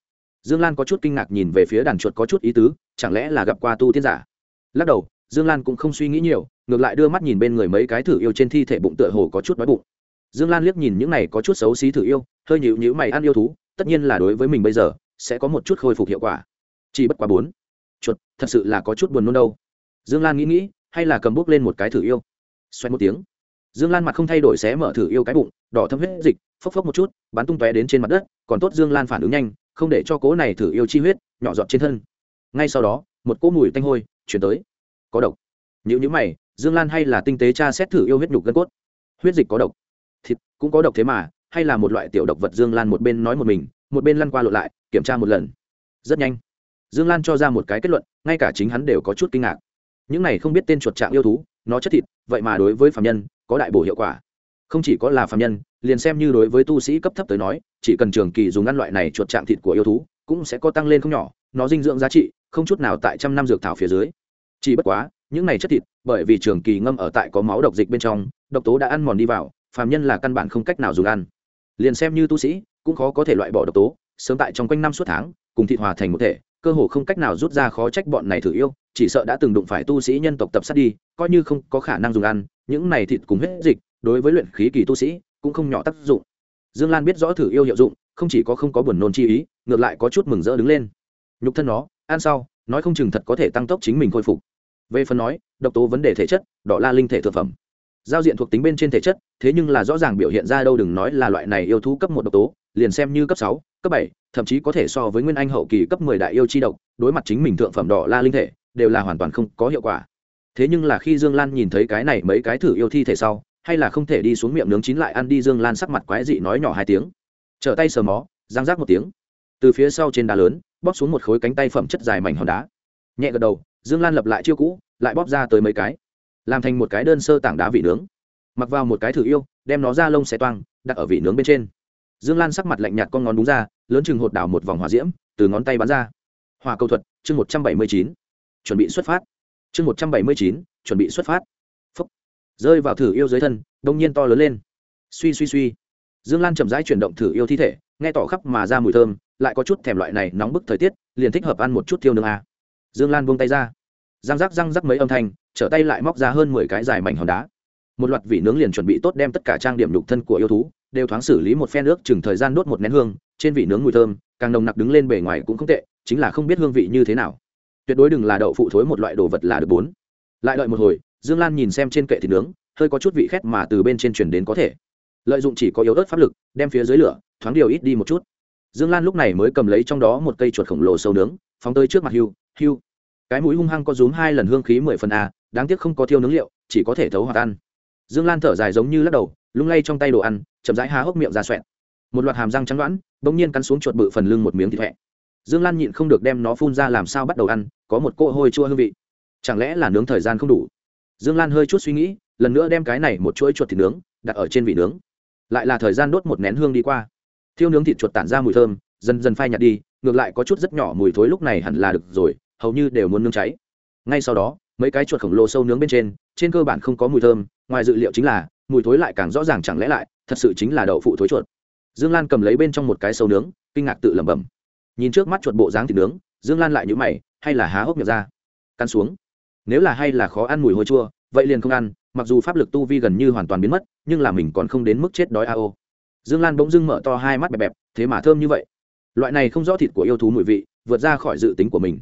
Dương lan có chút kinh ngạc nhìn về phía đàn chuột có chút ý tứ, chẳng lẽ là gặp qua tu tiên giả? Lắc đầu, dương lan cũng không suy nghĩ nhiều, ngược lại đưa mắt nhìn bên người mấy cái thử yêu trên thi thể bụng tựa hồ có chút đói bụng. Dương lan liếc nhìn những này có chút xấu xí thử yêu, hơi nhịu nhữ mày ăn yêu thú, tất nhiên là đối với mình bây giờ, sẽ có một chút khôi phục hiệu quả. Chỉ bất quá bốn. Chuột, thật sự là có chút buồn nôn đâu. Dương lan nghĩ nghĩ, hay là cầm bút lên một cái thử yêu. Xoay một tiếng. Dương lan mặt không thay đổi xé mở thử yêu cái bụng, đỏ thâm huyết dịch phốc phốc một chút, bắn tung tóe đến trên mặt đất, còn tốt dương lan phản ứng nhanh, không để cho cố này thử yêu chi huyết nhỏ giọt trên thân. Ngay sau đó, một cỗ mùi tanh hôi chuyển tới. Có độc. Những nhữ mày, dương lan hay là tinh tế tra xét thử yêu huyết nhục gân cốt? Huyết dịch có độc. Thịt cũng có độc thế mà, hay là một loại tiểu độc vật dương lan một bên nói một mình, một bên lăn qua lộn lại, kiểm tra một lần. Rất nhanh. Dương lan cho ra một cái kết luận, ngay cả chính hắn đều có chút kinh ngạc. Những này không biết tên chuột trạng yêu thú, nó chất thịt, vậy mà đối với phạm nhân có đại bổ hiệu quả. Không chỉ có là phạm nhân liền xem như đối với tu sĩ cấp thấp tới nói, chỉ cần trường kỳ dùng ăn loại này chuột trạng thịt của yêu thú, cũng sẽ có tăng lên không nhỏ, nó dinh dưỡng giá trị không chút nào tại trăm năm dược thảo phía dưới. Chỉ bất quá, những này chất thịt, bởi vì trường kỳ ngâm ở tại có máu độc dịch bên trong, độc tố đã ăn mòn đi vào, phàm nhân là căn bản không cách nào dùng ăn. Liền xem như tu sĩ, cũng khó có thể loại bỏ độc tố, sớm tại trong quanh năm suốt tháng, cùng thịt hòa thành một thể, cơ hồ không cách nào rút ra khó trách bọn này thử yêu, chỉ sợ đã từng đụng phải tu sĩ nhân tộc tập sát đi, coi như không có khả năng dùng ăn, những này thịt cùng hết dịch, đối với luyện khí kỳ tu sĩ cũng không nhỏ tác dụng. Dương lan biết rõ thử yêu hiệu dụng, không chỉ có không có buồn nôn chi ý, ngược lại có chút mừng rỡ đứng lên. Nhục thân nó, ăn sau, nói không chừng thật có thể tăng tốc chính mình khôi phục. Về phần nói, độc tố vấn đề thể chất, đỏ la linh thể thực phẩm. Giao diện thuộc tính bên trên thể chất, thế nhưng là rõ ràng biểu hiện ra đâu đừng nói là loại này yêu thú cấp một độc tố, liền xem như cấp sáu, cấp bảy, thậm chí có thể so với nguyên anh hậu kỳ cấp mười đại yêu chi độc, đối mặt chính mình thượng phẩm đỏ la linh thể, đều là hoàn toàn không có hiệu quả. Thế nhưng là khi dương lan nhìn thấy cái này mấy cái thử yêu thi thể sau hay là không thể đi xuống miệng nướng chín lại ăn đi dương lan sắc mặt quái dị nói nhỏ hai tiếng. Trở tay sờ mó giang rác một tiếng. Từ phía sau trên đá lớn, bóp xuống một khối cánh tay phẩm chất dài mảnh hòn đá. Nhẹ gật đầu, dương lan lập lại chiêu cũ, lại bóp ra tới mấy cái. Làm thành một cái đơn sơ tảng đá vị nướng. Mặc vào một cái thử yêu, đem nó ra lông xe toang, đặt ở vị nướng bên trên. Dương lan sắc mặt lạnh nhạt con ngón đúng ra, lớn chừng hột đảo một vòng hỏa diễm, từ ngón tay bắn ra. Hòa cầu thuật, chương một trăm bảy mươi chín. Chuẩn bị xuất phát. Chương một trăm bảy mươi chín, chuẩn bị xuất phát rơi vào thử yêu dưới thân, đông nhiên to lớn lên. Suy suy suy. Dương lan chậm rãi chuyển động thử yêu thi thể, nghe tỏ khắp mà ra mùi thơm, lại có chút thèm loại này nóng bức thời tiết, liền thích hợp ăn một chút thiêu nương a. Dương lan buông tay ra. Răng rắc răng rắc mấy âm thanh, trở tay lại móc ra hơn mười cái dài mảnh hòn đá. Một loạt vị nướng liền chuẩn bị tốt đem tất cả trang điểm lục thân của yêu thú, đều thoáng xử lý một phen nước, chừng thời gian đốt một nén hương, trên vị nướng mùi thơm, càng nồng nặc đứng lên bề ngoài cũng không tệ, chính là không biết hương vị như thế nào. Tuyệt đối đừng là đậu phụ thối một loại đồ vật là được bốn. Lại đợi một hồi dương lan nhìn xem trên kệ thịt nướng, hơi có chút vị khét mà từ bên trên truyền đến có thể. Lợi dụng chỉ có yếu ớt pháp lực, đem phía dưới lửa, thoáng điều ít đi một chút. Dương lan lúc này mới cầm lấy trong đó một cây chuột khổng lồ sâu nướng, phóng tới trước mặt hưu hưu. Cái mũi hung hăng có rúm hai lần hương khí mười phần a, đáng tiếc không có thiêu nướng liệu, chỉ có thể thấu hoạt ăn. Dương lan thở dài giống như lắc đầu, lung lay trong tay đồ ăn, chậm rãi há hốc miệng ra xoẹn một loạt hàm răng trắng đoãn bỗng nhiên cắn xuống chuột bự phần lưng một miếng thịt hẹ. Dương lan nhịn không được đem nó phun ra làm sao bắt đầu ăn, có một cỗ hôi chua hương vị. Chẳng lẽ là nướng thời gian không đủ? Dương lan hơi chút suy nghĩ, lần nữa đem cái này một chuỗi chuột thịt nướng đặt ở trên vị nướng. Lại là thời gian đốt một nén hương đi qua. Thiêu nướng thịt chuột tản ra mùi thơm, dần dần phai nhạt đi, ngược lại có chút rất nhỏ mùi thối lúc này hẳn là được rồi, hầu như đều muốn nướng cháy. Ngay sau đó, mấy cái chuột khổng lồ sâu nướng bên trên trên cơ bản không có mùi thơm, ngoài dự liệu chính là, mùi thối lại càng rõ ràng chẳng lẽ lại, thật sự chính là đậu phụ thối chuột. Dương lan cầm lấy bên trong một cái sâu nướng, kinh ngạc tự lẩm bẩm. Nhìn trước mắt chuột bộ dáng thịt nướng, dương lan lại nhũ mày, hay là há hốc miệng ra. Căn xuống nếu là hay là khó ăn mùi hôi chua, vậy liền không ăn, mặc dù pháp lực tu vi gần như hoàn toàn biến mất, nhưng là mình còn không đến mức chết đói a ô. Dương lan bỗng dưng mở to hai mắt bẹp bẹp, thế mà thơm như vậy. Loại này không rõ thịt của yêu thú mùi vị, vượt ra khỏi dự tính của mình.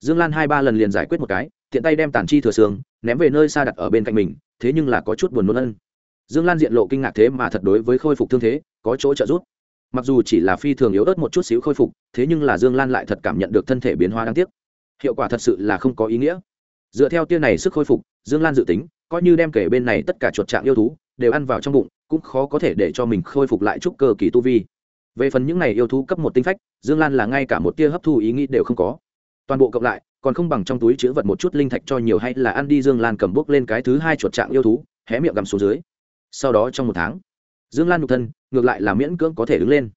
Dương lan hai ba lần liền giải quyết một cái, tiện tay đem tàn chi thừa xương, ném về nơi xa đặt ở bên cạnh mình, thế nhưng là có chút buồn nôn ân. Dương lan diện lộ kinh ngạc thế mà thật đối với khôi phục thương thế, có chỗ trợ giúp. Mặc dù chỉ là phi thường yếu ớt một chút xíu khôi phục, thế nhưng là dương lan lại thật cảm nhận được thân thể biến hóa đáng tiếc. Hiệu quả thật sự là không có ý nghĩa dựa theo tia này sức khôi phục, dương lan dự tính, coi như đem kể bên này tất cả chuột trạng yêu thú đều ăn vào trong bụng, cũng khó có thể để cho mình khôi phục lại chút cơ kỳ tu vi. Về phần những này yêu thú cấp một tinh phách, dương lan là ngay cả một tia hấp thu ý nghĩ đều không có. Toàn bộ cộng lại, còn không bằng trong túi chứa vật một chút linh thạch cho nhiều hay là ăn đi dương lan cầm bốc lên cái thứ hai chuột trạng yêu thú, hé miệng gầm xuống dưới. Sau đó trong một tháng, dương lan nhục thân, ngược lại là miễn cưỡng có thể đứng lên.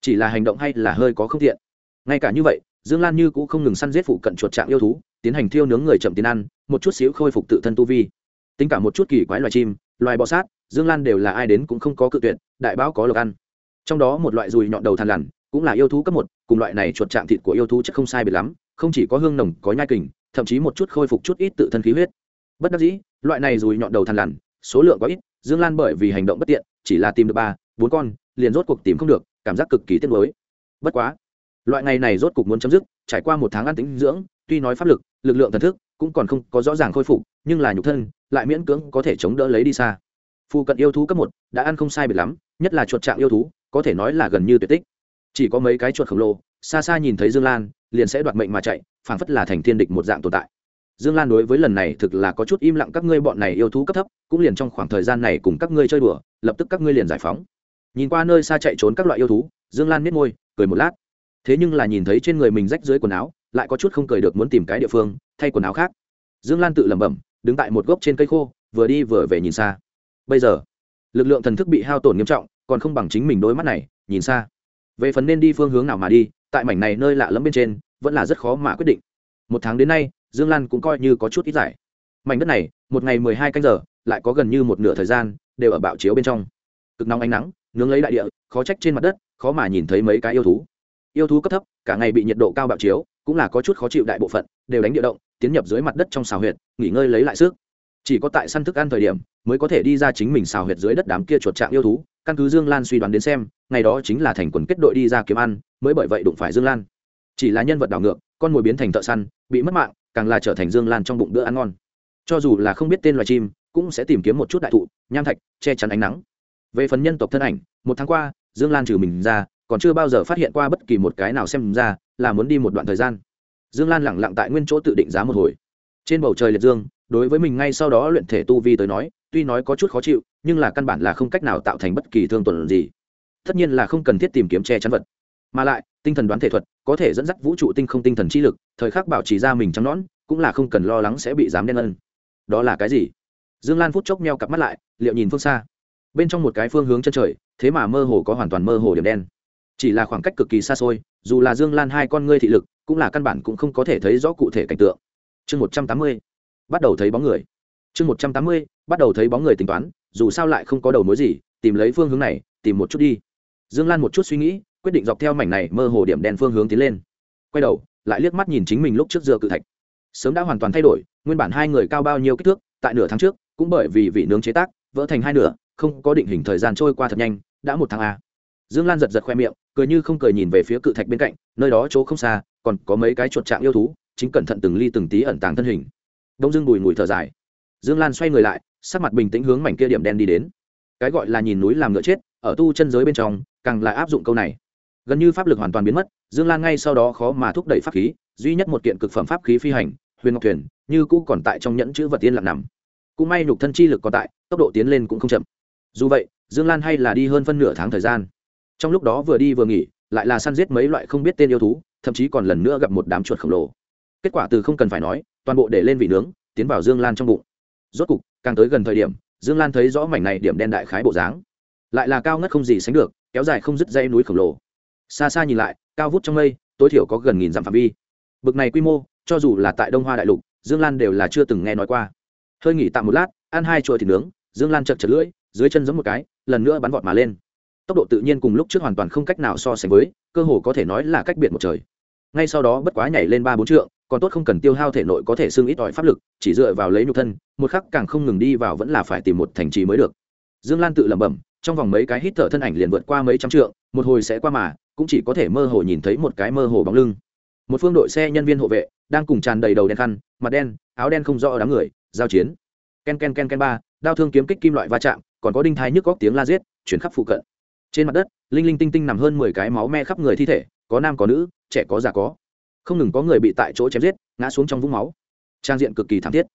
Chỉ là hành động hay là hơi có không thiện ngay cả như vậy, dương lan như cũng không ngừng săn giết phụ cận chuột trạng yêu thú tiến hành thiêu nướng người chậm tiến ăn, một chút xíu khôi phục tự thân tu vi. Tính cả một chút kỳ quái loài chim, loài bọ sát, dương lan đều là ai đến cũng không có cự tuyệt, đại bão có lộc ăn. Trong đó một loại dùi nhọn đầu thằn lằn, cũng là yêu thú cấp một, cùng loại này chuột chạm thịt của yêu thú chắc không sai biệt lắm, không chỉ có hương nồng, có nhai kình, thậm chí một chút khôi phục chút ít tự thân khí huyết. Bất đắc dĩ, loại này dùi nhọn đầu thằn lằn, số lượng có ít, dương lan bởi vì hành động bất tiện, chỉ là tìm được ba, bốn con, liền rốt cuộc tìm không được, cảm giác cực kỳ tiếc nuối. Bất quá loại ngày này rốt cục muốn chấm dứt, trải qua một tháng ăn tính dưỡng, tuy nói pháp lực lực lượng thần thức cũng còn không có rõ ràng khôi phục, nhưng là nhục thân lại miễn cưỡng có thể chống đỡ lấy đi xa. Phụ cận yêu thú cấp một đã ăn không sai biệt lắm, nhất là chuột trạng yêu thú, có thể nói là gần như tuyệt tích. Chỉ có mấy cái chuột khổng lồ, xa xa nhìn thấy dương lan, liền sẽ đoạt mệnh mà chạy, phảng phất là thành thiên địch một dạng tồn tại. Dương lan đối với lần này thực là có chút im lặng, các ngươi bọn này yêu thú cấp thấp, cũng liền trong khoảng thời gian này cùng các ngươi chơi đùa, lập tức các ngươi liền giải phóng. Nhìn qua nơi xa chạy trốn các loại yêu thú, dương lan miết môi, cười một lát thế nhưng là nhìn thấy trên người mình rách dưới quần áo, lại có chút không cười được muốn tìm cái địa phương, thay quần áo khác. Dương lan tự lẩm bẩm, đứng tại một gốc trên cây khô, vừa đi vừa về nhìn xa. Bây giờ, lực lượng thần thức bị hao tổn nghiêm trọng, còn không bằng chính mình đôi mắt này, nhìn xa. Về phần nên đi phương hướng nào mà đi, tại mảnh này nơi lạ lẫm bên trên, vẫn là rất khó mà quyết định. Một tháng đến nay, dương lan cũng coi như có chút ít giải. Mảnh đất này, một ngày mười hai canh giờ, lại có gần như một nửa thời gian, đều ở bạo chiếu bên trong. Cực nóng ánh nắng, nướng lấy đại địa, khó trách trên mặt đất, khó mà nhìn thấy mấy cái yêu thú yêu thú cấp thấp, cả ngày bị nhiệt độ cao bạo chiếu, cũng là có chút khó chịu đại bộ phận, đều đánh địa động, tiến nhập dưới mặt đất trong xào huyệt, nghỉ ngơi lấy lại sức. Chỉ có tại săn thức ăn thời điểm, mới có thể đi ra chính mình xào huyệt dưới đất đám kia chuột trạng yêu thú, căn cứ dương lan suy đoán đến xem, ngày đó chính là thành quần kết đội đi ra kiếm ăn, mới bởi vậy đụng phải dương lan. Chỉ là nhân vật đảo ngược, con mồi biến thành thợ săn, bị mất mạng, càng là trở thành dương lan trong bụng bữa ăn ngon. Cho dù là không biết tên loài chim, cũng sẽ tìm kiếm một chút đại thụ, nham thạch, che chắn ánh nắng. Về phần nhân tộc thân ảnh, một tháng qua, dương lan trừ mình ra còn chưa bao giờ phát hiện qua bất kỳ một cái nào xem ra là muốn đi một đoạn thời gian. Dương lan lẳng lặng tại nguyên chỗ tự định giá một hồi. Trên bầu trời liệt dương, đối với mình ngay sau đó luyện thể tu vi tới nói, tuy nói có chút khó chịu, nhưng là căn bản là không cách nào tạo thành bất kỳ thương tuần gì. Tất nhiên là không cần thiết tìm kiếm che chắn vật. Mà lại, tinh thần đoán thể thuật có thể dẫn dắt vũ trụ tinh không tinh thần chi lực, thời khắc bảo trì ra mình trắng nón cũng là không cần lo lắng sẽ bị dám đen ân. Đó là cái gì? Dương lan phút chốc meo cặp mắt lại, liệu nhìn phương xa. Bên trong một cái phương hướng chân trời, thế mà mơ hồ có hoàn toàn mơ hồ điểm đen chỉ là khoảng cách cực kỳ xa xôi, dù là dương lan hai con ngươi thị lực, cũng là căn bản cũng không có thể thấy rõ cụ thể cảnh tượng. Chương một trăm tám mươi, bắt đầu thấy bóng người. Chương một trăm tám mươi, bắt đầu thấy bóng người tính toán, dù sao lại không có đầu mối gì, tìm lấy phương hướng này, tìm một chút đi. Dương lan một chút suy nghĩ, quyết định dọc theo mảnh này mơ hồ điểm đen phương hướng tiến lên. Quay đầu, lại liếc mắt nhìn chính mình lúc trước dựa cự thạch. Sớm đã hoàn toàn thay đổi, nguyên bản hai người cao bao nhiêu kích thước, tại nửa tháng trước, cũng bởi vì vị nướng chế tác, vỡ thành hai nửa, không có định hình thời gian trôi qua thật nhanh, đã một tháng a dương lan giật giật khoe miệng, cười như không cười nhìn về phía cự thạch bên cạnh, nơi đó chỗ không xa, còn có mấy cái chuột trạng yêu thú, chính cẩn thận từng ly từng tí ẩn tàng thân hình. Đông dương bùi ngùi thở dài. Dương lan xoay người lại, sắc mặt bình tĩnh hướng mảnh kia điểm đen đi đến. Cái gọi là nhìn núi làm ngựa chết, ở tu chân giới bên trong, càng là áp dụng câu này. Gần như pháp lực hoàn toàn biến mất, dương lan ngay sau đó khó mà thúc đẩy pháp khí, duy nhất một kiện cực phẩm pháp khí phi hành, huyền ngọc thuyền, như cũ còn tại trong nhẫn chữ vật tiên lặng nằm. Cũng may nhục thân chi lực còn tại, tốc độ tiến lên cũng không chậm. Dù vậy, dương lan hay là đi hơn phân nửa tháng thời gian trong lúc đó vừa đi vừa nghỉ, lại là săn giết mấy loại không biết tên yêu thú, thậm chí còn lần nữa gặp một đám chuột khổng lồ. Kết quả từ không cần phải nói, toàn bộ để lên vị nướng, tiến vào dương lan trong bụng. Rốt cục, càng tới gần thời điểm, dương lan thấy rõ mảnh này điểm đen đại khái bộ dáng. Lại là cao ngất không gì sánh được, kéo dài không dứt dây núi khổng lồ. Xa xa nhìn lại, cao vút trong mây, tối thiểu có gần nghìn dặm phạm vi. Bực này quy mô, cho dù là tại đông hoa đại lục, dương lan đều là chưa từng nghe nói qua. Hơi nghỉ tạm một lát, ăn hai chuỗi thịt nướng, dương lan chật chật lưỡi, dưới chân giống một cái, lần nữa bắn vọt mà lên tốc độ tự nhiên cùng lúc trước hoàn toàn không cách nào so sánh với, cơ hồ có thể nói là cách biệt một trời. Ngay sau đó bất quá nhảy lên ba bốn trượng, còn tốt không cần tiêu hao thể nội có thể xương ít ỏi pháp lực, chỉ dựa vào lấy nhục thân, một khắc càng không ngừng đi vào vẫn là phải tìm một thành trì mới được. Dương lan tự lẩm bẩm, trong vòng mấy cái hít thở thân ảnh liền vượt qua mấy trăm trượng, một hồi sẽ qua mà, cũng chỉ có thể mơ hồ nhìn thấy một cái mơ hồ bóng lưng. Một phương đội xe nhân viên hộ vệ, đang cùng tràn đầy đầu đen khăn, mặt đen, áo đen không rõ đám người, giao chiến. Ken ken ken ken ba, đao thương kiếm kích kim loại va chạm, còn có đinh thái nhức góc tiếng la giết, chuyển khắp phụ cận trên mặt đất, linh linh tinh tinh nằm hơn mười cái máu me khắp người thi thể, có nam có nữ, trẻ có già có. Không ngừng có người bị tại chỗ chém giết, ngã xuống trong vũng máu. Trang diện cực kỳ thảm thiết.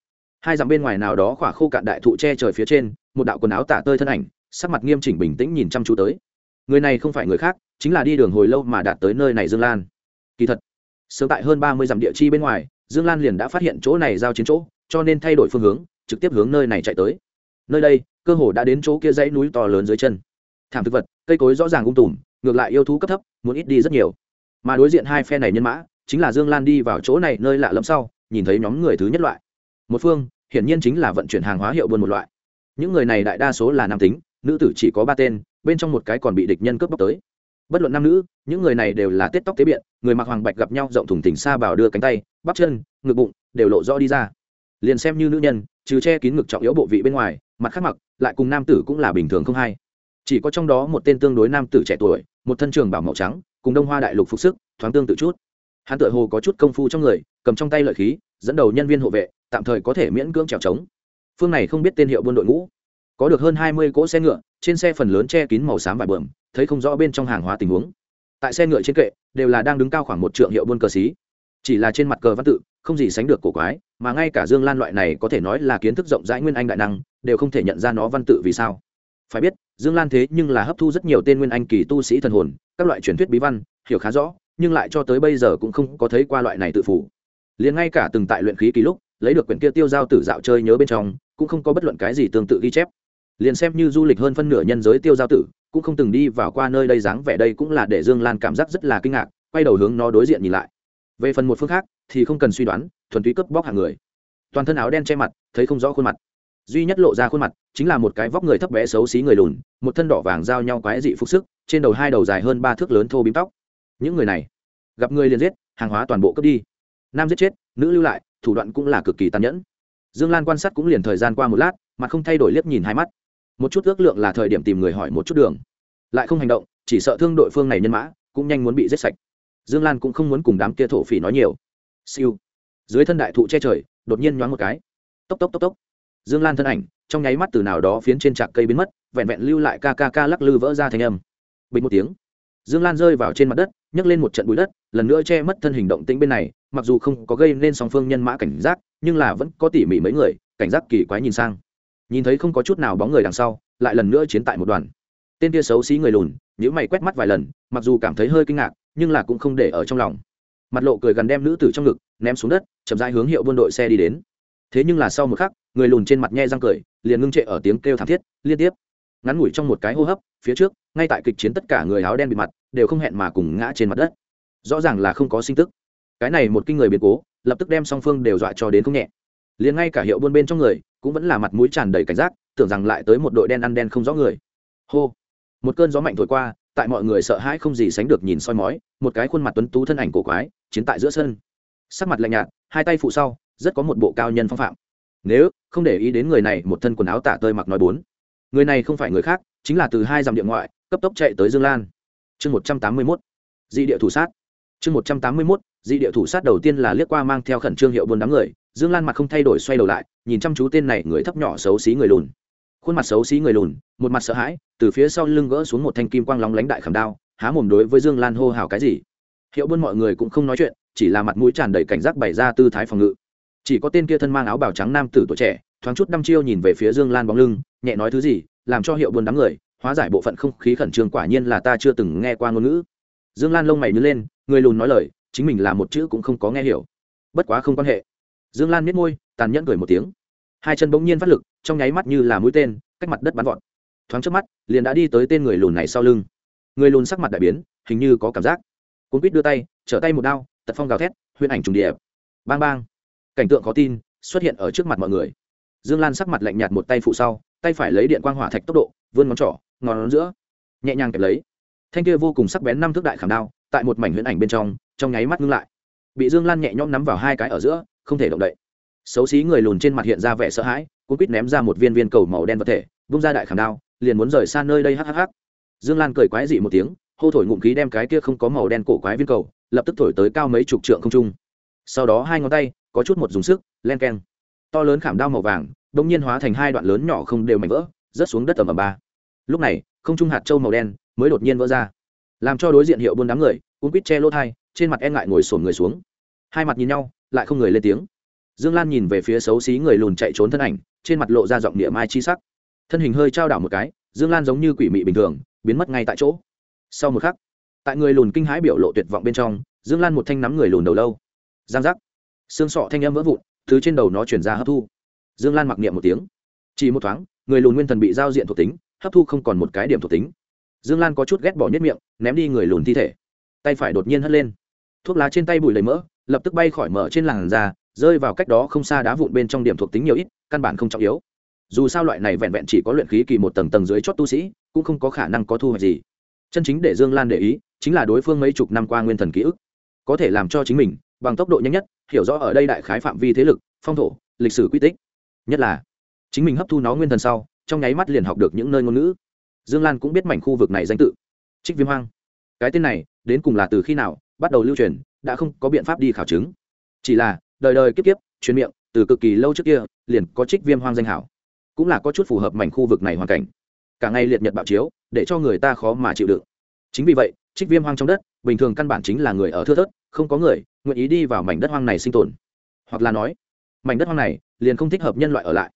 Hai dặm bên ngoài nào đó khỏa khô cạn đại thụ che trời phía trên, một đạo quần áo tả tơi thân ảnh, sắc mặt nghiêm chỉnh bình tĩnh nhìn chăm chú tới. Người này không phải người khác, chính là đi đường hồi lâu mà đạt tới nơi này dương lan. Kỳ thật, sớm tại hơn ba mươi dặm địa chi bên ngoài, dương lan liền đã phát hiện chỗ này giao chiến chỗ, cho nên thay đổi phương hướng, trực tiếp hướng nơi này chạy tới. Nơi đây, cơ hồ đã đến chỗ kia dãy núi to lớn dưới chân thảm thực vật, cây cối rõ ràng ung tùm, ngược lại yêu thú cấp thấp, muốn ít đi rất nhiều. Mà đối diện hai phe này nhân mã, chính là dương lan đi vào chỗ này nơi lạ lẫm sau, nhìn thấy nhóm người thứ nhất loại. Một phương, hiển nhiên chính là vận chuyển hàng hóa hiệu buôn một loại. Những người này đại đa số là nam tính, nữ tử chỉ có ba tên, bên trong một cái còn bị địch nhân cướp bóc tới. Bất luận nam nữ, những người này đều là tết tóc tế biện, người mặc hoàng bạch gặp nhau rộng thùng tỉnh xa bảo đưa cánh tay, bắp chân, ngực bụng, đều lộ rõ đi ra. Liền xem như nữ nhân, trừ che kín ngực trọng yếu bộ vị bên ngoài, mặt khác mặc, lại cùng nam tử cũng là bình thường không hay chỉ có trong đó một tên tương đối nam tử trẻ tuổi, một thân trường bảo màu trắng, cùng đông hoa đại lục phục sức, thoáng tương tự chút. Hắn tự hồ có chút công phu trong người, cầm trong tay lợi khí, dẫn đầu nhân viên hộ vệ, tạm thời có thể miễn cưỡng trèo trống. Phương này không biết tên hiệu buôn đội ngũ. Có được hơn hai mươi cỗ xe ngựa, trên xe phần lớn che kín màu xám vải bờm thấy không rõ bên trong hàng hóa tình huống. Tại xe ngựa trên kệ, đều là đang đứng cao khoảng một trượng hiệu buôn cờ xí. Chỉ là trên mặt cờ văn tự, không gì sánh được cổ quái, mà ngay cả dương lan loại này có thể nói là kiến thức rộng rãi nguyên anh đại năng, đều không thể nhận ra nó văn tự vì sao phải biết, dương lan thế nhưng là hấp thu rất nhiều tên nguyên anh kỳ tu sĩ thần hồn, các loại truyền thuyết bí văn, hiểu khá rõ, nhưng lại cho tới bây giờ cũng không có thấy qua loại này tự phủ. Liền ngay cả từng tại luyện khí kỳ lúc, lấy được quyển kia tiêu giao tử dạo chơi nhớ bên trong, cũng không có bất luận cái gì tương tự ghi chép. Liền xem như du lịch hơn phân nửa nhân giới tiêu giao tử, cũng không từng đi vào qua nơi đây dáng vẻ đây cũng là để dương lan cảm giác rất là kinh ngạc, quay đầu hướng nó đối diện nhìn lại. Về phần một phương khác, thì không cần suy đoán, thuần túy cướp bóc hàng người. Toàn thân áo đen che mặt, thấy không rõ khuôn mặt duy nhất lộ ra khuôn mặt chính là một cái vóc người thấp bé xấu xí người lùn, một thân đỏ vàng giao nhau quái dị phúc sức, trên đầu hai đầu dài hơn ba thước lớn thô bím tóc. Những người này, gặp người liền giết, hàng hóa toàn bộ cướp đi. Nam giết chết, nữ lưu lại, thủ đoạn cũng là cực kỳ tàn nhẫn. Dương lan quan sát cũng liền thời gian qua một lát, mà không thay đổi liếc nhìn hai mắt. Một chút ước lượng là thời điểm tìm người hỏi một chút đường. Lại không hành động, chỉ sợ thương đội phương này nhân mã, cũng nhanh muốn bị giết sạch. Dương lan cũng không muốn cùng đám kia thổ phỉ nói nhiều. Siêu. Dưới thân đại thụ che trời, đột nhiên nhoáng một cái. Tốc tốc tốc tốc dương lan thân ảnh, trong nháy mắt từ nào đó phiến trên trạc cây biến mất, vẹn vẹn lưu lại ca ca ca lắc lư vỡ ra thành âm. Bình một tiếng, dương lan rơi vào trên mặt đất, nhấc lên một trận bụi đất, lần nữa che mất thân hình động tĩnh bên này, mặc dù không có gây nên song phương nhân mã cảnh giác, nhưng là vẫn có tỉ mỉ mấy người, cảnh giác kỳ quái nhìn sang. Nhìn thấy không có chút nào bóng người đằng sau, lại lần nữa chiến tại một đoàn. Tên kia xấu xí người lùn nhữ mày quét mắt vài lần, mặc dù cảm thấy hơi kinh ngạc, nhưng là cũng không để ở trong lòng. Mặt lộ cười gần đem nữ tử trong ngực, ném xuống đất, chậm rãi hướng hiệu buôn đội xe đi đến. Thế nhưng là sau một khắc người lùn trên mặt nhe răng cười, liền ngưng trệ ở tiếng kêu thảm thiết, liên tiếp. Ngắn ngủi trong một cái hô hấp, phía trước, ngay tại kịch chiến tất cả người áo đen bị mặt, đều không hẹn mà cùng ngã trên mặt đất. Rõ ràng là không có sinh tức. Cái này một kinh người biến cố, lập tức đem song phương đều dọa cho đến không nhẹ. Liền ngay cả hiệu buôn bên trong người, cũng vẫn là mặt mũi tràn đầy cảnh giác, tưởng rằng lại tới một đội đen ăn đen không rõ người. Hô! Một cơn gió mạnh thổi qua, tại mọi người sợ hãi không gì sánh được nhìn soi mói, một cái khuôn mặt tuấn tú thân ảnh cổ quái, chiến tại giữa sân. Sắc mặt lạnh nhạt, hai tay phụ sau, rất có một bộ cao nhân phong phạm nếu không để ý đến người này, một thân quần áo tả tơi mặc nói bốn. Người này không phải người khác, chính là từ hai dặm điện ngoại, cấp tốc chạy tới dương lan. Chương một trăm tám mươi mốt. Dị địa thủ sát. Chương một trăm tám mươi mốt, dị địa thủ sát đầu tiên là liếc qua mang theo khẩn trương hiệu buôn đám người, dương lan mặt không thay đổi xoay đầu lại, nhìn chăm chú tên này, người thấp nhỏ xấu xí người lùn. Khuôn mặt xấu xí người lùn, một mặt sợ hãi, từ phía sau lưng gỡ xuống một thanh kim quang lóng lánh đại khảm đao, há mồm đối với dương lan hô hào cái gì. Hiệu buôn mọi người cũng không nói chuyện, chỉ là mặt mũi tràn đầy cảnh giác bày ra tư thái phòng ngự chỉ có tên kia thân mang áo bào trắng nam tử tuổi trẻ, thoáng chút năm chiêu nhìn về phía dương lan bóng lưng, nhẹ nói thứ gì, làm cho hiệu buồn đám người, hóa giải bộ phận không khí khẩn trương quả nhiên là ta chưa từng nghe qua ngôn ngữ. Dương lan lông mày nhớ lên, người lùn nói lời, chính mình là một chữ cũng không có nghe hiểu. Bất quá không quan hệ. Dương lan miết môi, tàn nhẫn cười một tiếng. Hai chân bỗng nhiên phát lực, trong nháy mắt như là mũi tên, cách mặt đất bắn vọt. Thoáng trước mắt, liền đã đi tới tên người lùn này sau lưng. Người lùn sắc mặt đại biến, hình như có cảm giác. Cuốn quýt đưa tay, trở tay một đao, tật phong gào thét huyên ảnh trùng điệp bang bang cảnh tượng khó tin xuất hiện ở trước mặt mọi người. Dương lan sắc mặt lạnh nhạt một tay phụ sau, tay phải lấy điện quang hỏa thạch tốc độ, vươn ngón trỏ, ngón giữa, nhẹ nhàng kẹp lấy. Thanh kia vô cùng sắc bén năm thước đại khảm đao, tại một mảnh huyễn ảnh bên trong trong nháy mắt ngưng lại. Bị dương lan nhẹ nhõm nắm vào hai cái ở giữa, không thể động đậy. Xấu xí người lùn trên mặt hiện ra vẻ sợ hãi cũng quýt ném ra một viên viên cầu màu đen vật thể, vung ra đại khảm đao, liền muốn rời xa nơi đây hhh dương lan cười quái dị một tiếng, hô thổi ngụm khí đem cái kia không có màu đen cổ quái viên cầu, lập tức thổi tới cao mấy chục trượng không trung. Sau đó hai ngón tay có chút một dùng sức, len keng. To lớn khảm đao màu vàng đông nhiên hóa thành hai đoạn lớn nhỏ không đều mảnh vỡ, rớt xuống đất tầm ầm ba. Lúc này, không trung hạt trâu màu đen mới đột nhiên vỡ ra. Làm cho đối diện hiệu buôn đám người cũng quýt che lỗ thai, trên mặt e ngại ngồi sổn người xuống. Hai mặt nhìn nhau, lại không người lên tiếng. Dương lan nhìn về phía xấu xí người lùn chạy trốn thân ảnh, trên mặt lộ ra giọng địa mai chi sắc. Thân hình hơi trao đảo một cái, dương lan giống như quỷ mị bình thường, biến mất ngay tại chỗ. Sau một khắc, tại người lùn kinh hãi biểu lộ tuyệt vọng bên trong, dương lan một thanh nắm người lùn đầu lâu. Giang giác xương sọ thanh âm vỡ vụn thứ trên đầu nó chuyển ra hấp thu. Dương lan mặc niệm một tiếng. Chỉ một thoáng, người lùn nguyên thần bị giao diện thuộc tính, hấp thu không còn một cái điểm thuộc tính. Dương lan có chút ghét bỏ nhất miệng, ném đi người lùn thi thể. Tay phải đột nhiên hất lên. Thuốc lá trên tay bùi lấy mỡ, lập tức bay khỏi mở trên làn da, rơi vào cách đó không xa đá vụn bên trong điểm thuộc tính nhiều ít, căn bản không trọng yếu. Dù sao loại này vẹn vẹn chỉ có luyện khí kỳ một tầng tầng dưới chót tu sĩ, cũng không có khả năng có thu hoạch gì. Chân chính để dương lan để ý, chính là đối phương mấy chục năm qua nguyên thần ký ức. Có thể làm cho chính mình bằng tốc độ nhanh nhất, hiểu rõ ở đây đại khái phạm vi thế lực, phong thổ, lịch sử quy tích. Nhất là, chính mình hấp thu nó nguyên thần sau, trong nháy mắt liền học được những nơi ngôn ngữ. Dương lan cũng biết mảnh khu vực này danh tự. Trích viêm hoang. Cái tên này, đến cùng là từ khi nào, bắt đầu lưu truyền, đã không có biện pháp đi khảo chứng. Chỉ là, đời đời kiếp kiếp, truyền miệng, từ cực kỳ lâu trước kia, liền có trích viêm hoang danh hảo. Cũng là có chút phù hợp mảnh khu vực này hoàn cảnh. Cả ngày liệt nhật bạo chiếu, để cho người ta khó mà chịu đựng. Chính vì vậy, trích viêm hoang trong đất, bình thường căn bản chính là người ở thưa thớt không có người, nguyện ý đi vào mảnh đất hoang này sinh tồn. Hoặc là nói, mảnh đất hoang này liền không thích hợp nhân loại ở lại.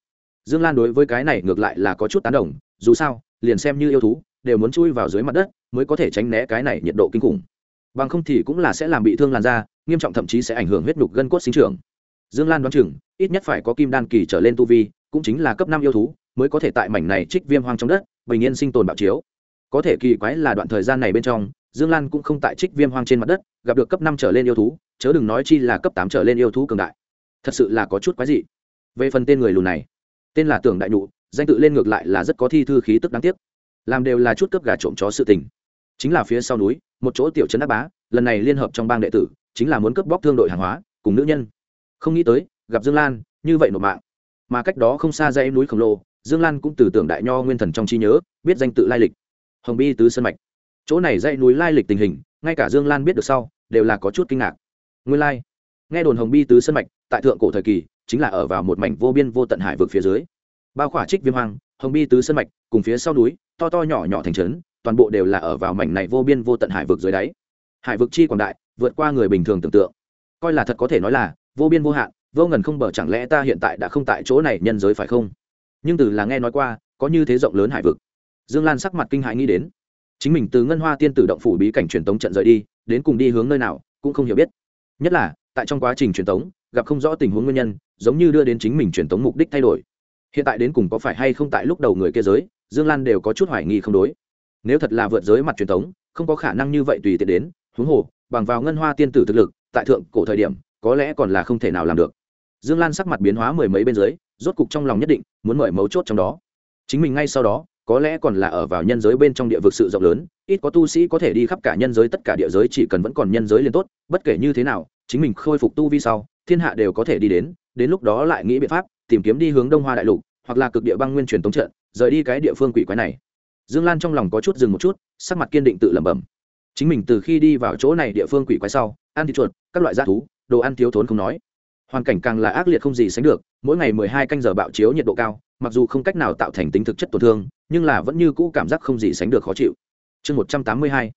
Dương lan đối với cái này ngược lại là có chút tán đồng, dù sao, liền xem như yêu thú, đều muốn chui vào dưới mặt đất mới có thể tránh né cái này nhiệt độ kinh khủng. Bằng không thì cũng là sẽ làm bị thương làn da, nghiêm trọng thậm chí sẽ ảnh hưởng huyết nhục gân cốt sinh trưởng. Dương lan đoán chừng, ít nhất phải có kim đan kỳ trở lên tu vi, cũng chính là cấp năm yêu thú, mới có thể tại mảnh này trích viêm hoang trong đất, bình yên sinh tồn bạo chiếu. Có thể kỳ quái là đoạn thời gian này bên trong dương lan cũng không tại trích viêm hoang trên mặt đất, gặp được cấp năm trở lên yêu thú, chớ đừng nói chi là cấp tám trở lên yêu thú cường đại. Thật sự là có chút quái dị. Về phần tên người lùn này, tên là tưởng đại nhụ danh tự lên ngược lại là rất có thi thư khí tức đáng tiếc. Làm đều là chút cướp gà trộm chó sự tình. Chính là phía sau núi, một chỗ tiểu trấn đắc bá, lần này liên hợp trong bang đệ tử, chính là muốn cướp bóc thương đội hàng hóa, cùng nữ nhân. Không nghĩ tới, gặp dương lan, như vậy nộp mạng. Mà cách đó không xa dãy núi khổng lồ, dương lan cũng từ tưởng đại nho nguyên thần trong trí nhớ, biết danh tự lai lịch. Hồng bi tứ sân mạch chỗ này dãy núi lai lịch tình hình, ngay cả dương lan biết được sau, đều là có chút kinh ngạc. Nguyên lai, nghe đồn hồng bi tứ sơn mạch, tại thượng cổ thời kỳ, chính là ở vào một mảnh vô biên vô tận hải vực phía dưới. Bao khỏa trích viêm hoang, hồng bi tứ sơn mạch, cùng phía sau núi, to to nhỏ nhỏ thành trấn, toàn bộ đều là ở vào mảnh này vô biên vô tận hải vực dưới đáy. Hải vực chi quảng đại, vượt qua người bình thường tưởng tượng. Coi là thật có thể nói là, vô biên vô hạn, vô ngần không bờ chẳng lẽ ta hiện tại đã không tại chỗ này nhân giới phải không? Nhưng từ là nghe nói qua, có như thế rộng lớn hải vực. Dương lan sắc mặt kinh hãi nghĩ đến chính mình từ ngân hoa tiên tử động phủ bí cảnh truyền tống trận rời đi, đến cùng đi hướng nơi nào, cũng không hiểu biết. Nhất là, tại trong quá trình truyền tống, gặp không rõ tình huống nguyên nhân, giống như đưa đến chính mình truyền tống mục đích thay đổi. Hiện tại đến cùng có phải hay không tại lúc đầu người kia giới, dương lan đều có chút hoài nghi không đối. Nếu thật là vượt giới mặt truyền tống, không có khả năng như vậy tùy tiện đến, huống hồ, bằng vào ngân hoa tiên tử thực lực, tại thượng cổ thời điểm, có lẽ còn là không thể nào làm được. Dương lan sắc mặt biến hóa mười mấy bên dưới, rốt cục trong lòng nhất định, muốn mời mấu chốt trong đó. Chính mình ngay sau đó có lẽ còn là ở vào nhân giới bên trong địa vực sự rộng lớn, ít có tu sĩ có thể đi khắp cả nhân giới, tất cả địa giới chỉ cần vẫn còn nhân giới liền tốt, bất kể như thế nào, chính mình khôi phục tu vi sau, thiên hạ đều có thể đi đến đến lúc đó lại nghĩ biện pháp, tìm kiếm đi hướng đông hoa đại lục, hoặc là cực địa băng nguyên truyền tống trận, rời đi cái địa phương quỷ quái này. Dương lan trong lòng có chút dừng một chút, sắc mặt kiên định tự lẩm bẩm. Chính mình từ khi đi vào chỗ này địa phương quỷ quái sau, ăn thịt chuột, các loại g thú, đồ ăn thiếu thốn không nói. Hoàn cảnh càng là ác liệt không gì sánh được, mỗi ngày mười hai canh giờ bạo chiếu nhiệt độ cao mặc dù không cách nào tạo thành tính thực chất tổn thương, nhưng là vẫn như cũ cảm giác không gì sánh được khó chịu. Chương một trăm tám mươi hai,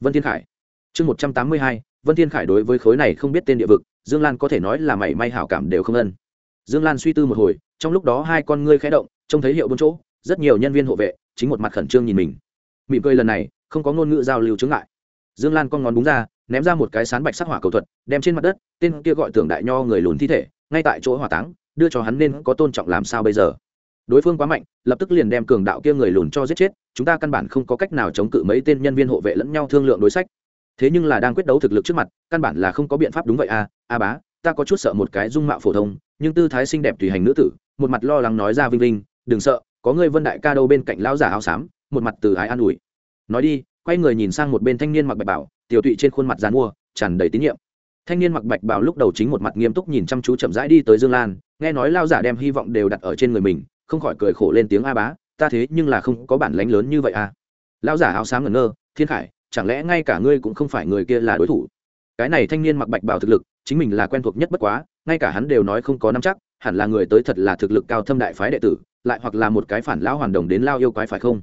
vân thiên khải. Chương một trăm tám mươi hai, vân thiên khải đối với khối này không biết tên địa vực, dương lan có thể nói là mảy may hảo cảm đều không ân. Dương lan suy tư một hồi, trong lúc đó hai con ngươi khẽ động, trông thấy hiệu bốn chỗ, rất nhiều nhân viên hộ vệ, chính một mặt khẩn trương nhìn mình. Mỉm cười lần này, không có ngôn ngữ giao lưu chứng ngại. Dương lan con ngón búng ra, ném ra một cái sán bạch sắc hỏa cầu thuật, đem trên mặt đất, tên kia gọi tưởng đại nho người lùn thi thể, ngay tại chỗ hỏa táng, đưa cho hắn nên có tôn trọng làm sao bây giờ đối phương quá mạnh lập tức liền đem cường đạo kia người lùn cho giết chết chúng ta căn bản không có cách nào chống cự mấy tên nhân viên hộ vệ lẫn nhau thương lượng đối sách. Thế nhưng là đang quyết đấu thực lực trước mặt căn bản là không có biện pháp đúng vậy a à, a bá ta có chút sợ một cái dung mạo phổ thông nhưng tư thái xinh đẹp tùy hành nữ tử một mặt lo lắng nói ra vinh linh đừng sợ có người vân đại ca đâu bên cạnh lão giả áo xám một mặt từ ái an ủi. Nói đi quay người nhìn sang một bên thanh niên mặc bạch bảo tiểu tụy trên khuôn mặt dàn mua tràn đầy tín nhiệm. Thanh niên mặc bạch bảo lúc đầu chính một mặt nghiêm túc nhìn chăm chú chậm rãi đi tới dương lan nghe nói lao giả đem hy vọng đều đặt ở trên người mình không khỏi cười khổ lên tiếng a bá, ta thế nhưng là không có bản lánh lớn như vậy à. Lão giả áo sáng ngẩn ngơ, thiên khải, chẳng lẽ ngay cả ngươi cũng không phải người kia là đối thủ? Cái này thanh niên mặc bạch bảo thực lực, chính mình là quen thuộc nhất bất quá, ngay cả hắn đều nói không có nắm chắc, hẳn là người tới thật là thực lực cao thâm đại phái đệ tử, lại hoặc là một cái phản lão hoàn đồng đến lao yêu quái phải không?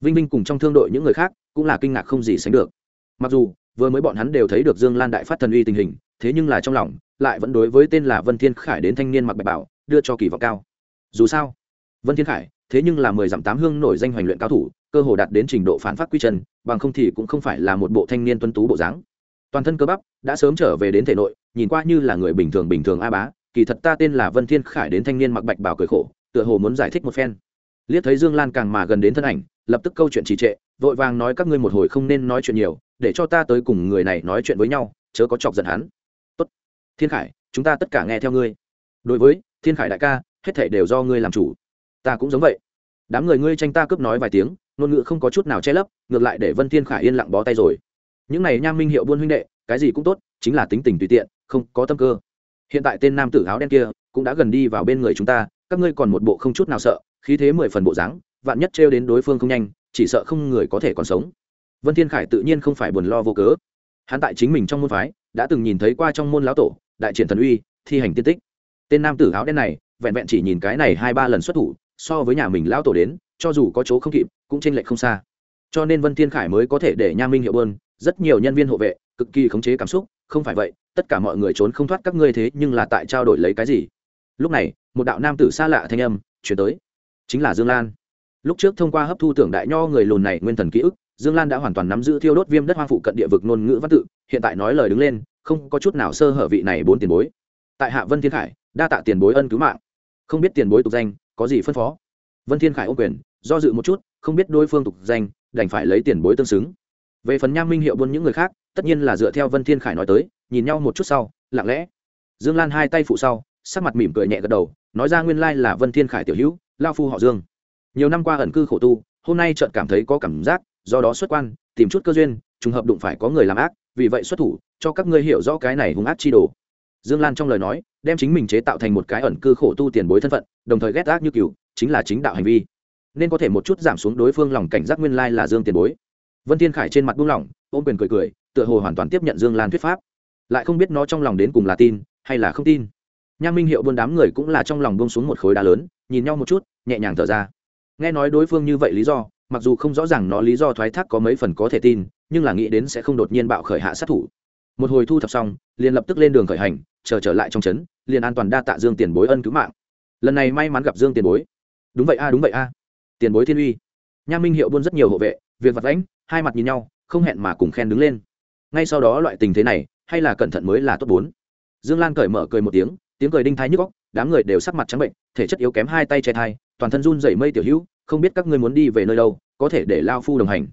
Vinh vinh cùng trong thương đội những người khác cũng là kinh ngạc không gì sánh được. Mặc dù, vừa mới bọn hắn đều thấy được dương lan đại phát thần uy tình hình, thế nhưng là trong lòng lại vẫn đối với tên là vân thiên khải đến thanh niên mặc bạch bảo đưa cho kỳ vọng cao. Dù sao vân thiên khải thế nhưng là mười dặm tám hương nổi danh hoành luyện cao thủ cơ hồ đạt đến trình độ phản phát quy chân, bằng không thì cũng không phải là một bộ thanh niên tuân tú bộ dáng. Toàn thân cơ bắp đã sớm trở về đến thể nội nhìn qua như là người bình thường bình thường a bá kỳ thật ta tên là vân thiên khải đến thanh niên mặc bạch bảo cười khổ tựa hồ muốn giải thích một phen. Liếc thấy dương lan càng mà gần đến thân ảnh lập tức câu chuyện trì trệ vội vàng nói các ngươi một hồi không nên nói chuyện nhiều để cho ta tới cùng người này nói chuyện với nhau chớ có chọc giận hắn. Tốt. Thiên khải chúng ta tất cả nghe theo ngươi. Đối với thiên khải đại ca hết thể đều do ngươi làm chủ ta cũng giống vậy. Đám người ngươi tranh ta cướp nói vài tiếng, ngôn ngữ không có chút nào che lấp, ngược lại để vân thiên khải yên lặng bó tay rồi. Những này nham minh hiệu buôn huynh đệ, cái gì cũng tốt, chính là tính tình tùy tiện, không có tâm cơ. Hiện tại tên nam tử áo đen kia cũng đã gần đi vào bên người chúng ta, các ngươi còn một bộ không chút nào sợ, khí thế mười phần bộ dáng, vạn nhất trêu đến đối phương không nhanh, chỉ sợ không người có thể còn sống. Vân thiên khải tự nhiên không phải buồn lo vô cớ. Hắn tại chính mình trong môn phái, đã từng nhìn thấy qua trong môn lão tổ, đại triển thần uy, thi hành tiên tích. Tên nam tử áo đen này, vẹn vẹn chỉ nhìn cái này hai ba lần xuất thủ so với nhà mình lão tổ đến, cho dù có chỗ không kịp, cũng trên lệch không xa. Cho nên vân thiên khải mới có thể để nha minh hiệu bơn, rất nhiều nhân viên hộ vệ, cực kỳ khống chế cảm xúc, không phải vậy, tất cả mọi người trốn không thoát các ngươi thế nhưng là tại trao đổi lấy cái gì? Lúc này, một đạo nam tử xa lạ thanh âm chuyển tới. Chính là dương lan. Lúc trước thông qua hấp thu tưởng đại nho người lùn này nguyên thần ký ức, dương lan đã hoàn toàn nắm giữ thiêu đốt viêm đất hoang phụ cận địa vực ngôn ngữ văn tự, hiện tại nói lời đứng lên, không có chút nào sơ hở vị này bốn tiền bối. Tại hạ vân thiên khải, đa tạ tiền bối ân cứu mạng. Không biết tiền bối tục danh có gì phân phó? Vân thiên khải ô quyền, do dự một chút, không biết đối phương tục danh, đành phải lấy tiền bối tương xứng. Về phần nham minh hiệu buôn những người khác, tất nhiên là dựa theo vân thiên khải nói tới, nhìn nhau một chút sau, lặng lẽ. Dương lan hai tay phụ sau, sắc mặt mỉm cười nhẹ gật đầu, nói ra nguyên lai là vân thiên khải tiểu hữu, lao phu họ dương. Nhiều năm qua ẩn cư khổ tu, hôm nay chợt cảm thấy có cảm giác, do đó xuất quan, tìm chút cơ duyên, trùng hợp đụng phải có người làm ác, vì vậy xuất thủ, cho các ngươi hiểu rõ cái này hung ác chi đồ dương lan trong lời nói, đem chính mình chế tạo thành một cái ẩn cư khổ tu tiền bối thân phận, đồng thời ghét ác như cựu chính là chính đạo hành vi. Nên có thể một chút giảm xuống đối phương lòng cảnh giác nguyên lai là dương tiền bối. Vân thiên khải trên mặt buông lỏng, ôm quyền cười cười, tựa hồ hoàn toàn tiếp nhận dương lan thuyết pháp. Lại không biết nó trong lòng đến cùng là tin, hay là không tin. Nham minh hiệu buôn đám người cũng là trong lòng buông xuống một khối đá lớn, nhìn nhau một chút, nhẹ nhàng thở ra. Nghe nói đối phương như vậy lý do, mặc dù không rõ ràng nó lý do thoái thác có mấy phần có thể tin, nhưng là nghĩ đến sẽ không đột nhiên bạo khởi hạ sát thủ một hồi thu thập xong, liền lập tức lên đường khởi hành, chờ trở lại trong trấn, liền an toàn đa tạ dương tiền bối ân cứu mạng. Lần này may mắn gặp dương tiền bối. Đúng vậy a, đúng vậy a. Tiền bối thiên uy. Nha minh hiệu buôn rất nhiều hộ vệ, việc vật lãnh hai mặt nhìn nhau, không hẹn mà cùng khen đứng lên. Ngay sau đó loại tình thế này, hay là cẩn thận mới là tốt bốn. Dương lan cởi mở cười một tiếng tiếng cười đinh thái nhức góc đám người đều sắc mặt trắng bệnh, thể chất yếu kém hai tay che thai, toàn thân run dày mây tiểu hữu, không biết các ngươi muốn đi về nơi đâu, có thể để lao phu đồng hành.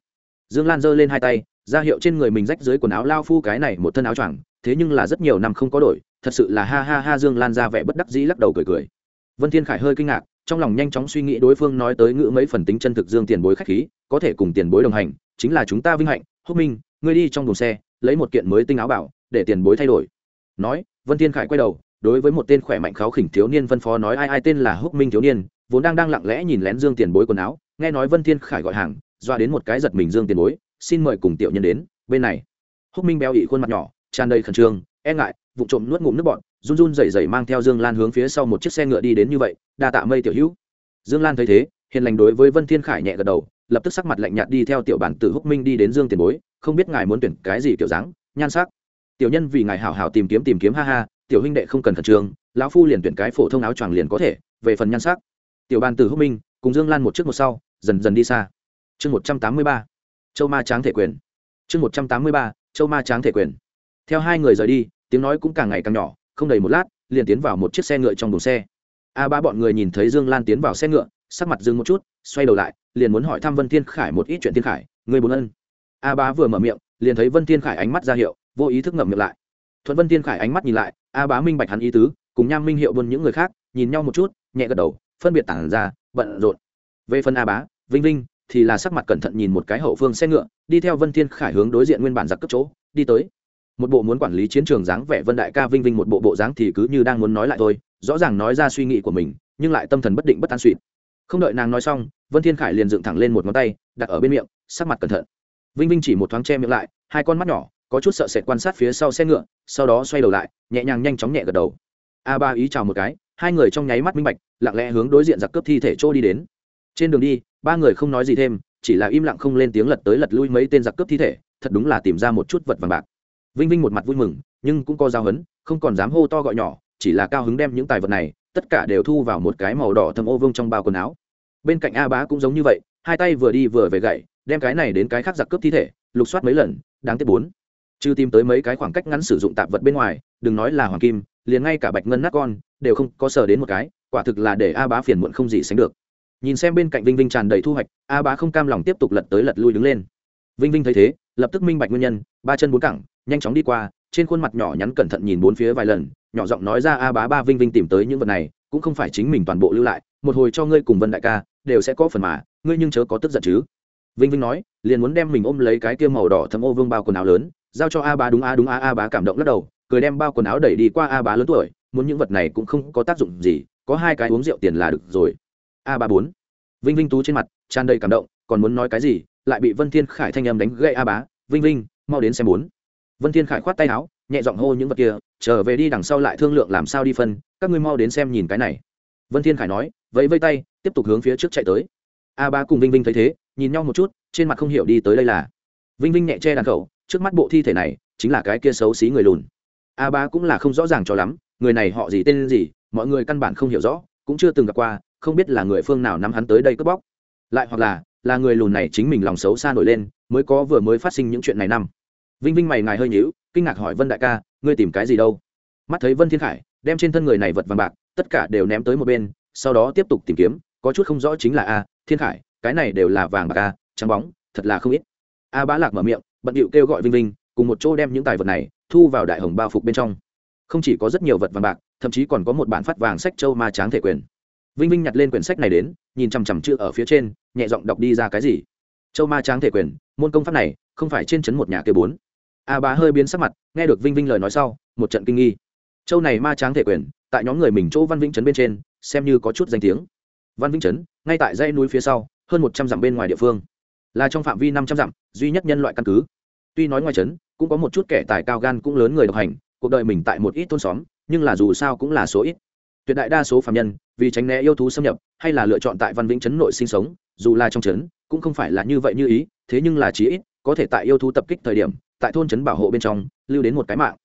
Dương lan giơ lên hai tay ra hiệu trên người mình rách dưới quần áo lao phu cái này một thân áo choàng, thế nhưng là rất nhiều năm không có đổi, thật sự là ha ha ha dương lan ra vẻ bất đắc dĩ lắc đầu cười cười. Vân thiên khải hơi kinh ngạc, trong lòng nhanh chóng suy nghĩ đối phương nói tới ngữ mấy phần tính chân thực dương tiền bối khách khí, có thể cùng tiền bối đồng hành, chính là chúng ta vinh hạnh. Húc minh, ngươi đi trong buồng xe, lấy một kiện mới tinh áo bảo, để tiền bối thay đổi. Nói, vân thiên khải quay đầu, đối với một tên khỏe mạnh kháo khỉnh thiếu niên vân phó nói, ai ai, tên là húc minh thiếu niên, vốn đang đang lặng lẽ nhìn lén dương tiền bối quần áo. Nghe nói vân thiên khải gọi hàng, doa đến một cái giật mình dương tiền bối xin mời cùng tiểu nhân đến, bên này. Húc minh béo ị khuôn mặt nhỏ, tràn đầy khẩn trương e ngại vụ trộm nuốt ngụm nước bọn run run rẩy rẩy mang theo dương lan hướng phía sau một chiếc xe ngựa đi đến như vậy, đa tạ mây tiểu hữu. Dương lan thấy thế, hiền lành đối với vân thiên khải nhẹ gật đầu, lập tức sắc mặt lạnh nhạt đi theo tiểu bản tử húc minh đi đến dương tiền bối, không biết ngài muốn tuyển cái gì kiểu dáng, nhan sắc. Tiểu nhân vì ngài hảo hảo tìm kiếm tìm kiếm ha ha, tiểu huynh đệ không cần khẩn trương, lão phu liền tuyển cái phổ thông áo choàng liền có thể, về phần nhan sắc. Tiểu bản tử húc minh, cùng dương lan một trước một sau, dần dần đi xa. Chương một trăm tám mươi ba châu ma tráng thể quyền. Chương một trăm tám mươi ba, châu ma tráng thể quyền. Theo hai người rời đi, tiếng nói cũng càng ngày càng nhỏ, không đầy một lát, liền tiến vào một chiếc xe ngựa trong đồn xe. A ba bọn người nhìn thấy dương lan tiến vào xe ngựa, sắc mặt dưng một chút, xoay đầu lại, liền muốn hỏi thăm vân thiên khải một ít chuyện thiên khải, người bốn ân. A bá vừa mở miệng, liền thấy vân thiên khải ánh mắt ra hiệu, vô ý thức ngậm miệng lại. Thuận vân thiên khải ánh mắt nhìn lại, a bá minh bạch hắn ý tứ, cùng nham minh hiệu buôn những người khác, nhìn nhau một chút, nhẹ gật đầu, phân biệt tản ra, bận rộn. Về phần a bá vinh vinh thì là sắc mặt cẩn thận nhìn một cái hậu phương xe ngựa, đi theo vân thiên khải hướng đối diện nguyên bản giặc cấp chỗ, đi tới. Một bộ muốn quản lý chiến trường dáng vẻ vân đại ca vinh vinh một bộ bộ dáng thì cứ như đang muốn nói lại thôi, rõ ràng nói ra suy nghĩ của mình, nhưng lại tâm thần bất định bất an suỵt không đợi nàng nói xong, vân thiên khải liền dựng thẳng lên một ngón tay, đặt ở bên miệng, sắc mặt cẩn thận. Vinh vinh chỉ một thoáng che miệng lại, hai con mắt nhỏ, có chút sợ sệt quan sát phía sau xe ngựa, sau đó xoay đầu lại, nhẹ nhàng nhanh chóng nhẹ gật đầu. A ba ý chào một cái, hai người trong nháy mắt minh bạch, lặng lẽ hướng đối diện giặc cướp thi thể trôi đi đến. Trên đường đi ba người không nói gì thêm, chỉ là im lặng không lên tiếng lật tới lật lui mấy tên giặc cướp thi thể, thật đúng là tìm ra một chút vật vàng bạc. Vinh vinh một mặt vui mừng, nhưng cũng có giao hấn, không còn dám hô to gọi nhỏ, chỉ là cao hứng đem những tài vật này, tất cả đều thu vào một cái màu đỏ thâm ô vương trong bao quần áo. Bên cạnh a bá cũng giống như vậy, hai tay vừa đi vừa về gậy, đem cái này đến cái khác giặc cướp thi thể, lục soát mấy lần, đáng tiếc bốn. Chứ tìm tới mấy cái khoảng cách ngắn sử dụng tạp vật bên ngoài, đừng nói là hoàng kim, liền ngay cả bạch ngân nát con, đều không có sờ đến một cái, quả thực là để a bá phiền muộn không gì sánh được nhìn xem bên cạnh vinh vinh tràn đầy thu hoạch, a bá không cam lòng tiếp tục lật tới lật lui đứng lên. Vinh vinh thấy thế, lập tức minh bạch nguyên nhân, ba chân bốn cẳng, nhanh chóng đi qua, trên khuôn mặt nhỏ nhắn cẩn thận nhìn bốn phía vài lần, nhỏ giọng nói ra a bá, ba vinh vinh tìm tới những vật này, cũng không phải chính mình toàn bộ lưu lại, một hồi cho ngươi cùng vân đại ca, đều sẽ có phần mà, ngươi nhưng chớ có tức giận chứ. Vinh vinh nói, liền muốn đem mình ôm lấy cái kia màu đỏ thấm ô vương bao quần áo lớn, giao cho a bá đúng a đúng a a bá cảm động lắc đầu, cười đem bao quần áo đẩy đi qua a bá lớn tuổi, muốn những vật này cũng không có tác dụng gì, có hai cái uống rượu tiền là được rồi a ba bốn. Vinh vinh tú trên mặt, tràn đầy cảm động, còn muốn nói cái gì, lại bị vân thiên khải thanh âm đánh gậy a bá vinh vinh, mau đến xem bốn. Vân thiên khải khoát tay áo, nhẹ giọng hô những vật kia, trở về đi, đằng sau lại thương lượng làm sao đi phân, các ngươi mau đến xem nhìn cái này. Vân thiên khải nói, vẫy vây tay, tiếp tục hướng phía trước chạy tới. A ba cùng vinh vinh thấy thế, nhìn nhau một chút, trên mặt không hiểu đi tới đây là. Vinh vinh nhẹ che đàn khẩu, trước mắt bộ thi thể này, chính là cái kia xấu xí người lùn. A ba cũng là không rõ ràng cho lắm, người này họ gì tên gì, mọi người căn bản không hiểu rõ, cũng chưa từng gặp qua không biết là người phương nào nắm hắn tới đây cướp bóc. Lại hoặc là là người lùn này chính mình lòng xấu xa nổi lên, mới có vừa mới phát sinh những chuyện này năm. Vinh vinh mày ngài hơi nhíu, kinh ngạc hỏi vân đại ca, ngươi tìm cái gì đâu? Mắt thấy vân thiên khải, đem trên thân người này vật vàng bạc, tất cả đều ném tới một bên, sau đó tiếp tục tìm kiếm, có chút không rõ chính là a, thiên khải, cái này đều là vàng bạc a, trắng bóng, thật là không ít. A bá lạc mở miệng, bận điệu kêu gọi vinh vinh, cùng một chỗ đem những tài vật này, thu vào đại hồng bao phục bên trong. Không chỉ có rất nhiều vật vàng bạc, thậm chí còn có một bản phát vàng sách châu ma tráng thể quyền vinh vinh nhặt lên quyển sách này đến, nhìn chằm chằm chữ ở phía trên, nhẹ giọng đọc đi ra cái gì. Châu ma tráng thể quyền, môn công pháp này, không phải trên chấn một nhà kia bốn. A bá hơi biến sắc mặt, nghe được vinh vinh lời nói sau, một trận kinh nghi. Châu này ma tráng thể quyền, tại nhóm người mình chỗ văn vĩnh trấn bên trên, xem như có chút danh tiếng. Văn vĩnh trấn, ngay tại dãy núi phía sau, hơn một trăm dặm bên ngoài địa phương. Là trong phạm vi năm trăm dặm, duy nhất nhân loại căn cứ. Tuy nói ngoài trấn, cũng có một chút kẻ tài cao gan cũng lớn người độc hành, cuộc đời mình tại một ít thôn xóm, nhưng là dù sao cũng là số ít tuyệt đại đa số phạm nhân, vì tránh né yêu thú xâm nhập, hay là lựa chọn tại văn vĩnh trấn nội sinh sống, dù là trong trấn, cũng không phải là như vậy như ý, thế nhưng là chí ít, có thể tại yêu thú tập kích thời điểm, tại thôn trấn bảo hộ bên trong, lưu đến một cái mạng.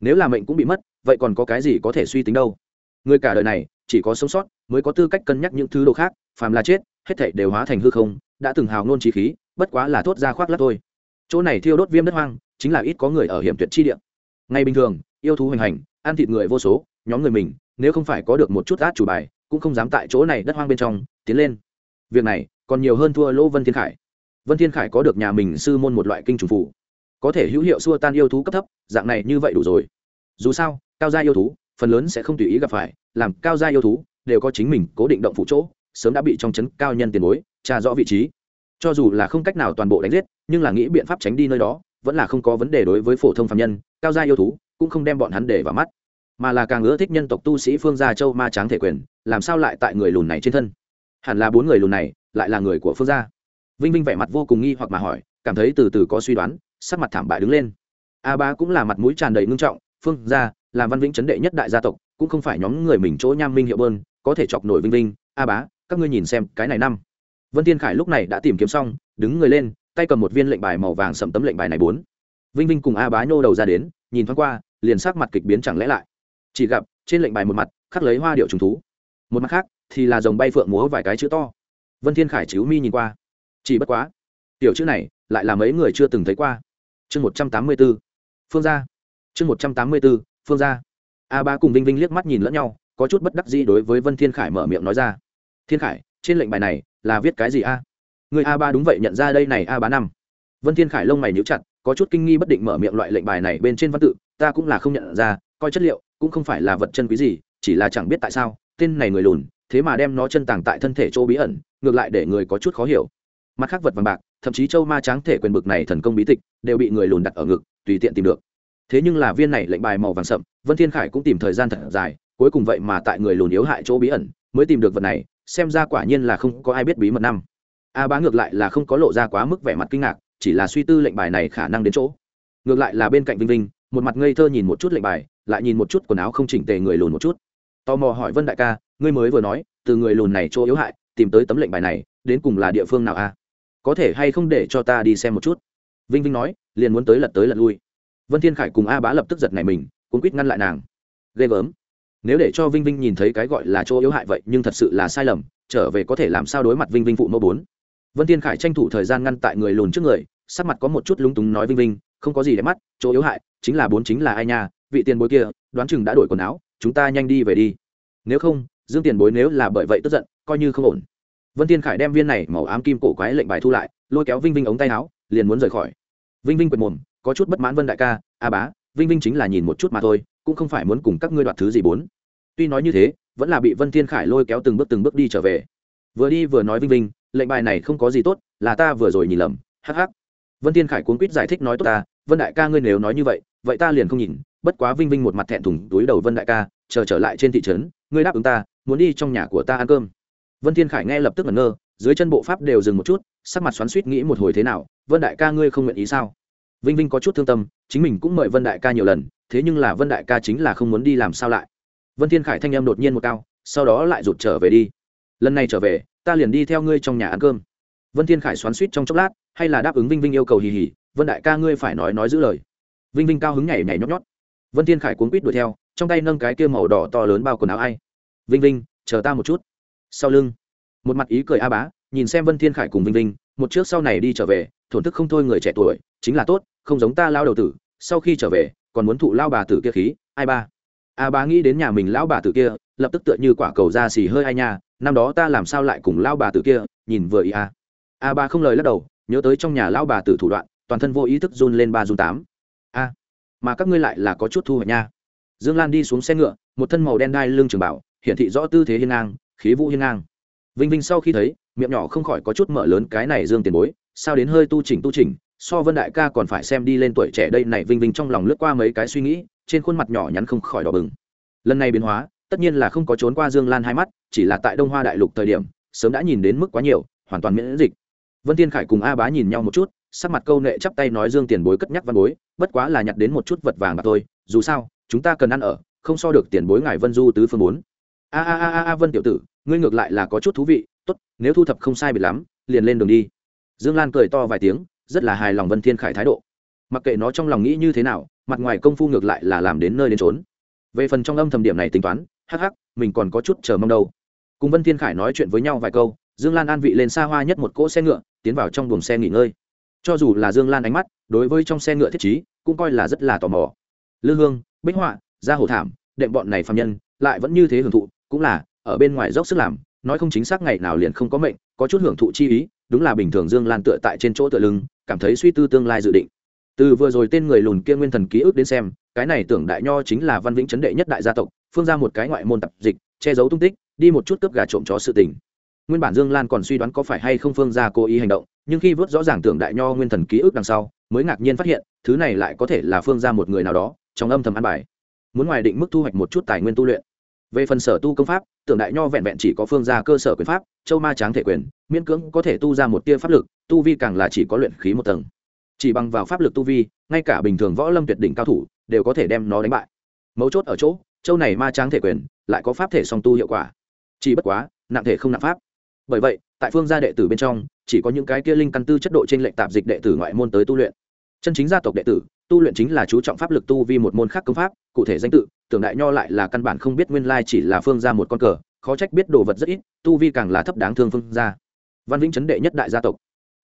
Nếu là mệnh cũng bị mất, vậy còn có cái gì có thể suy tính đâu? Người cả đời này, chỉ có sống sót, mới có tư cách cân nhắc những thứ đồ khác, phàm là chết, hết thảy đều hóa thành hư không, đã từng hào nôn trí khí, bất quá là thốt ra khoác lắc thôi. Chỗ này thiêu đốt viêm đất hoang, chính là ít có người ở hiểm tuyệt chi địa. Ngay bình thường, yêu thú hoành hành, ăn thịt người vô số, nhóm người mình nếu không phải có được một chút át chủ bài, cũng không dám tại chỗ này đất hoang bên trong, tiến lên. Việc này, còn nhiều hơn thua lỗ vân thiên khải. Vân thiên khải có được nhà mình sư môn một loại kinh trùng phủ có thể hữu hiệu xua tan yêu thú cấp thấp, dạng này như vậy đủ rồi. Dù sao, cao gia yêu thú, phần lớn sẽ không tùy ý gặp phải, làm cao gia yêu thú, đều có chính mình cố định động phụ chỗ, sớm đã bị trong chấn cao nhân tiền bối, tra rõ vị trí. Cho dù là không cách nào toàn bộ đánh giết, nhưng là nghĩ biện pháp tránh đi nơi đó, vẫn là không có vấn đề đối với phổ thông phạm nhân, cao gia yêu thú, cũng không đem bọn hắn để vào mắt mà là càng ưa thích nhân tộc tu sĩ phương gia châu ma tráng thể quyền, làm sao lại tại người lùn này trên thân? Hẳn là bốn người lùn này lại là người của phương gia. Vinh vinh vẻ mặt vô cùng nghi hoặc mà hỏi, cảm thấy từ từ có suy đoán, sắc mặt thảm bại đứng lên. A ba cũng là mặt mũi tràn đầy ngưng trọng, phương gia làm văn vĩnh chấn đệ nhất đại gia tộc, cũng không phải nhóm người mình chỗ nham minh hiệu bơn, có thể chọc nổi vinh vinh, a bá các ngươi nhìn xem cái này năm. Vân thiên khải lúc này đã tìm kiếm xong, đứng người lên, tay cầm một viên lệnh bài màu vàng sầm tấm lệnh bài này bốn. Vinh vinh cùng a bá nhô đầu ra đến, nhìn thoáng qua, liền sắc mặt kịch biến chẳng lẽ lại chỉ gặp, trên lệnh bài một mặt, khắc lấy hoa điệu trùng thú. Một mặt khác, thì là dòng bay phượng múa vài cái chữ to. Vân thiên khải chiếu mi nhìn qua. Chỉ bất quá, tiểu chữ này lại là mấy người chưa từng thấy qua. Chương một trăm tám mươi b ố phương gia. Chương một trăm tám mươi b ố phương gia. A ba cùng vinh vinh liếc mắt nhìn lẫn nhau, có chút bất đắc dĩ đối với vân thiên khải mở miệng nói ra. Thiên khải, trên lệnh bài này là viết cái gì a? Người a ba đúng vậy, nhận ra đây này a ba năm. Vân thiên khải lông mày nhíu chặt, có chút kinh nghi bất định mở miệng loại lệnh bài này bên trên văn tự, ta cũng là không nhận ra coi chất liệu cũng không phải là vật chân quý gì, chỉ là chẳng biết tại sao, tên này người lùn, thế mà đem nó chân tàng tại thân thể chỗ bí ẩn, ngược lại để người có chút khó hiểu. Mặt khác vật vàng bạc, thậm chí châu ma tráng thể quyền bực này thần công bí tịch, đều bị người lùn đặt ở ngực, tùy tiện tìm được. Thế nhưng là viên này lệnh bài màu vàng sậm, vân thiên khải cũng tìm thời gian thật dài, cuối cùng vậy mà tại người lùn yếu hại chỗ bí ẩn, mới tìm được vật này, xem ra quả nhiên là không có ai biết bí mật năm. A bá ngược lại là không có lộ ra quá mức vẻ mặt kinh ngạc, chỉ là suy tư lệnh bài này khả năng đến chỗ. Ngược lại là bên cạnh vinh vinh, một mặt ngây thơ nhìn một chút lệnh bài lại nhìn một chút quần áo không chỉnh tề người lùn một chút. Tò mò hỏi vân đại ca, ngươi mới vừa nói, từ người lùn này chỗ yếu hại, tìm tới tấm lệnh bài này, đến cùng là địa phương nào a có thể hay không để cho ta đi xem một chút? Vinh vinh nói, liền muốn tới lật tới lật lui. Vân thiên khải cùng a bá lập tức giật này mình cũng quýt ngăn lại nàng. Ghê gớm. Nếu để cho vinh vinh nhìn thấy cái gọi là chỗ yếu hại vậy, nhưng thật sự là sai lầm, trở về có thể làm sao đối mặt vinh vinh phụ mẫu bốn? Vân thiên khải tranh thủ thời gian ngăn tại người lùn trước người, sắc mặt có một chút lúng túng nói vinh vinh, không có gì để mắt, chỗ yếu hại, chính là bốn chính là ai nha vị tiền bối kia, đoán chừng đã đổi quần áo, chúng ta nhanh đi về đi. Nếu không, dương tiền bối nếu là bởi vậy tức giận, coi như không ổn. Vân thiên khải đem viên này màu ám kim cổ quái lệnh bài thu lại, lôi kéo vinh vinh ống tay áo, liền muốn rời khỏi. Vinh vinh quệt mồm, có chút bất mãn vân đại ca, a bá, vinh vinh chính là nhìn một chút mà thôi, cũng không phải muốn cùng các ngươi đoạt thứ gì bốn. Tuy nói như thế, vẫn là bị vân thiên khải lôi kéo từng bước từng bước đi trở về. Vừa đi vừa nói vinh vinh, lệnh bài này không có gì tốt, là ta vừa rồi nhìn lầm, hắc hắc. Vân thiên khải cuốn quýt giải thích nói, tốt ta, vân đại ca ngươi nếu nói như vậy vậy ta liền không nhìn bất quá vinh vinh một mặt thẹn thùng túi đầu vân đại ca, chờ trở lại trên thị trấn, ngươi đáp ứng ta, muốn đi trong nhà của ta ăn cơm. Vân thiên khải nghe lập tức ngẩn ngơ, dưới chân bộ pháp đều dừng một chút, sắc mặt xoắn suýt nghĩ một hồi thế nào, vân đại ca ngươi không nguyện ý sao? Vinh vinh có chút thương tâm, chính mình cũng mời vân đại ca nhiều lần, thế nhưng là vân đại ca chính là không muốn đi làm sao lại. Vân thiên khải thanh âm đột nhiên một cao, sau đó lại rụt trở về đi. Lần này trở về, ta liền đi theo ngươi trong nhà ăn cơm. Vân thiên khải xoắn suýt trong chốc lát, hay là đáp ứng vinh vinh yêu cầu hì hì, vân đại ca ngươi phải nói nói giữ lời. Vinh vinh cao hứng nhảy nhảy nhót nhót vân thiên khải cuốn quýt đuổi theo, trong tay nâng cái kia màu đỏ to lớn bao quần áo ai. Vinh vinh, chờ ta một chút. Sau lưng, một mặt ý cười a bá, nhìn xem vân thiên khải cùng vinh vinh, một trước sau này đi trở về, thổn thức không thôi người trẻ tuổi, chính là tốt, không giống ta lao đầu tử, sau khi trở về, còn muốn thụ lao bà tử kia khí, ai ba? A bá nghĩ đến nhà mình lão bà tử kia, lập tức tựa như quả cầu ra xì hơi ai nha, năm đó ta làm sao lại cùng lao bà tử kia, nhìn vừa ý a. A ba không lời lắc đầu, nhớ tới trong nhà lao bà tử thủ đoạn, toàn thân vô ý thức run lên ba run tám. A mà các ngươi lại là có chút thu hoạch nha. Dương lan đi xuống xe ngựa, một thân màu đen đai lưng trường bảo, hiển thị rõ tư thế hiên ngang, khí vũ hiên ngang. Vinh vinh sau khi thấy, miệng nhỏ không khỏi có chút mở lớn cái này dương tiền bối, sao đến hơi tu chỉnh tu chỉnh, so vân đại ca còn phải xem đi lên tuổi trẻ đây này vinh vinh trong lòng lướt qua mấy cái suy nghĩ, trên khuôn mặt nhỏ nhắn không khỏi đỏ bừng. Lần này biến hóa, tất nhiên là không có trốn qua dương lan hai mắt, chỉ là tại đông hoa đại lục thời điểm, sớm đã nhìn đến mức quá nhiều, hoàn toàn miễn dịch. Vân thiên khải cùng a bá nhìn nhau một chút sắc mặt câu nệ chắp tay nói dương tiền bối cất nhắc văn bối, bất quá là nhặt đến một chút vật vàng mà thôi, dù sao, chúng ta cần ăn ở, không so được tiền bối ngài vân du tứ phương bốn. A a a a vân tiểu tử, ngươi ngược lại là có chút thú vị, tốt, nếu thu thập không sai biệt lắm, liền lên đường đi. Dương lan cười to vài tiếng, rất là hài lòng vân thiên khải thái độ. Mặc kệ nó trong lòng nghĩ như thế nào, mặt ngoài công phu ngược lại là làm đến nơi đến trốn về phần trong âm thầm điểm này tính toán, hắc hắc, mình còn có chút chờ mong đâu. Cùng vân thiên khải nói chuyện với nhau vài câu, dương lan an vị lên xa hoa nhất một cỗ xe ngựa, tiến vào trong buồng xe nghỉ ngơi cho dù là dương lan ánh mắt, đối với trong xe ngựa thiết trí, cũng coi là rất là tò mò. Lư hương, bích họa, gia Hổ thảm, đệm bọn này phạm nhân, lại vẫn như thế hưởng thụ, cũng là, ở bên ngoài dốc sức làm, nói không chính xác ngày nào liền không có mệnh, có chút hưởng thụ chi ý, đúng là bình thường dương lan tựa tại trên chỗ tựa lưng, cảm thấy suy tư tương lai dự định. Từ vừa rồi tên người lùn kia nguyên thần ký ức đến xem, cái này tưởng đại nho chính là văn vĩnh chấn đệ nhất đại gia tộc, phương ra một cái ngoại môn tập dịch, che giấu tung tích, đi một chút cướp gà trộm chó sự tình. Nguyên bản dương lan còn suy đoán có phải hay không phương ra cố ý hành động nhưng khi vớt rõ ràng tưởng đại nho nguyên thần ký ức đằng sau, mới ngạc nhiên phát hiện, thứ này lại có thể là phương ra một người nào đó, trong âm thầm ăn bài. Muốn ngoài định mức thu hoạch một chút tài nguyên tu luyện. Về phần sở tu công pháp, tưởng đại nho vẹn vẹn chỉ có phương ra cơ sở quyền pháp, châu ma tráng thể quyền, miễn cưỡng có thể tu ra một tia pháp lực, tu vi càng là chỉ có luyện khí một tầng. Chỉ bằng vào pháp lực tu vi, ngay cả bình thường võ lâm tuyệt đỉnh cao thủ, đều có thể đem nó đánh bại. Mấu chốt ở chỗ, châu này ma tráng thể quyền, lại có pháp thể song tu hiệu quả. Chỉ bất quá, nặng thể không nặng pháp. Bởi vậy, tại phương gia đệ tử bên trong chỉ có những cái kia linh căn tư chất độ trên lệnh tạp dịch đệ tử ngoại môn tới tu luyện. Chân chính gia tộc đệ tử, tu luyện chính là chú trọng pháp lực tu vi một môn khác công pháp, cụ thể danh tự, tưởng đại nho lại là căn bản không biết nguyên lai chỉ là phương gia một con cờ, khó trách biết đồ vật rất ít, tu vi càng là thấp đáng thương phương gia. Văn vĩnh chấn đệ nhất đại gia tộc.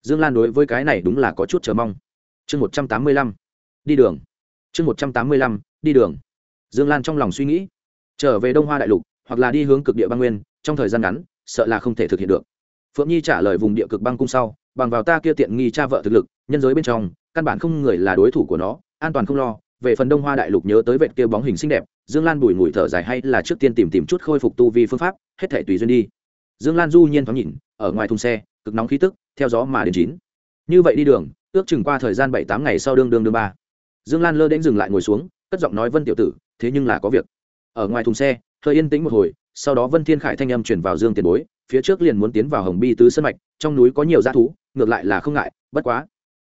Dương lan đối với cái này đúng là có chút chờ mong. Chương một trăm tám mươi lăm, đi đường. Chương một trăm tám mươi lăm, đi đường. Dương lan trong lòng suy nghĩ. Trở về đông hoa đại lục, hoặc là đi hướng cực địa băng nguyên, trong thời gian ngắn, sợ là không thể thực hiện được phượng nhi trả lời vùng địa cực băng cung sau, bằng vào ta kia tiện nghi cha vợ thực lực, nhân giới bên trong, căn bản không người là đối thủ của nó, an toàn không lo. Về phần đông hoa đại lục nhớ tới vệt kia bóng hình xinh đẹp, dương lan bùi ngùi thở dài hay là trước tiên tìm tìm chút khôi phục tu vi phương pháp, hết thể tùy duyên đi. Dương lan du nhiên thoáng nhìn, ở ngoài thùng xe, cực nóng khí tức, theo gió mà đến chín. Như vậy đi đường, ước chừng qua thời gian bảy tám ngày sau đương đương đương ba. Dương lan lơ đến dừng lại ngồi xuống, cất giọng nói vân tiểu tử, thế nhưng là có việc. Ở ngoài thùng xe, hơi yên tĩnh một hồi, sau đó vân thiên khải thanh âm chuyển vào dương tiền bối phía trước liền muốn tiến vào hồng bi tứ sân mạch, trong núi có nhiều g thú, ngược lại là không ngại, bất quá.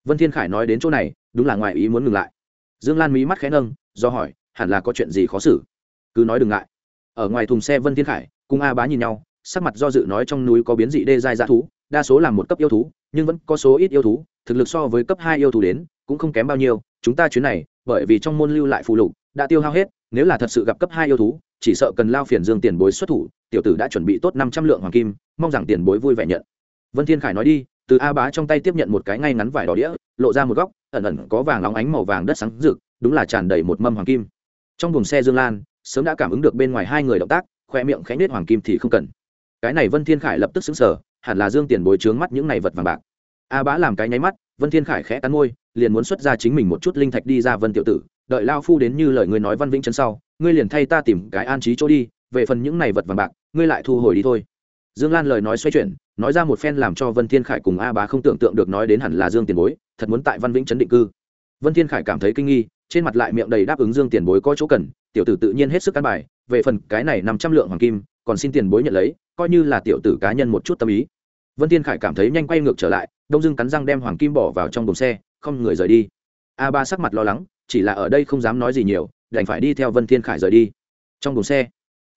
Vân thiên khải nói đến chỗ này, đúng là ngoài ý muốn ngừng lại. Dương lan mí mắt khẽ nâng, do hỏi, hẳn là có chuyện gì khó xử? Cứ nói đừng ngại. Ở ngoài thùng xe vân thiên khải, cùng a bá nhìn nhau, sắc mặt do dự nói trong núi có biến dị đê giai dã thú, đa số là một cấp yêu thú, nhưng vẫn có số ít yêu thú, thực lực so với cấp hai yêu thú đến, cũng không kém bao nhiêu. Chúng ta chuyến này, bởi vì trong môn lưu lại phụ lục, đã tiêu hao hết, nếu là thật sự gặp cấp hai yêu thú, chỉ sợ cần lao phiền dương tiền bối xuất thủ tiểu tử đã chuẩn bị tốt năm trăm lượng hoàng kim, mong rằng tiền bối vui vẻ nhận. Vân thiên khải nói đi, từ a bá trong tay tiếp nhận một cái ngay ngắn vải đỏ đĩa, lộ ra một góc, ẩn ẩn có vàng óng ánh màu vàng đất sáng rực, đúng là tràn đầy một mâm hoàng kim. Trong buồng xe dương lan, sớm đã cảm ứng được bên ngoài hai người động tác, khoe miệng khẽ nết hoàng kim thì không cần. Cái này vân thiên khải lập tức xứng sở hẳn là dương tiền bối trướng mắt những này vật vàng bạc. A bá làm cái nháy mắt, vân thiên khải khẽ cắn môi, liền muốn xuất ra chính mình một chút linh thạch đi ra vân tiểu tử, đợi lao phu đến như lời ngươi nói văn vĩnh chân sau, ngươi liền thay ta tìm cái an trí chỗ đi về phần những này vật vàng bạc, ngươi lại thu hồi đi thôi. Dương lan lời nói xoay chuyển, nói ra một phen làm cho vân thiên khải cùng a bá không tưởng tượng được nói đến hẳn là dương tiền bối, thật muốn tại văn vĩnh chấn định cư. Vân thiên khải cảm thấy kinh nghi, trên mặt lại miệng đầy đáp ứng dương tiền bối có chỗ cần, tiểu tử tự nhiên hết sức cán bài, về phần cái này năm trăm lượng hoàng kim, còn xin tiền bối nhận lấy, coi như là tiểu tử cá nhân một chút tâm ý. Vân thiên khải cảm thấy nhanh quay ngược trở lại, đông dương cắn răng đem hoàng kim bỏ vào trong đồn xe, không người rời đi. A ba sắc mặt lo lắng, chỉ là ở đây không dám nói gì nhiều, đành phải đi theo vân thiên khải rời đi. Trong đồn xe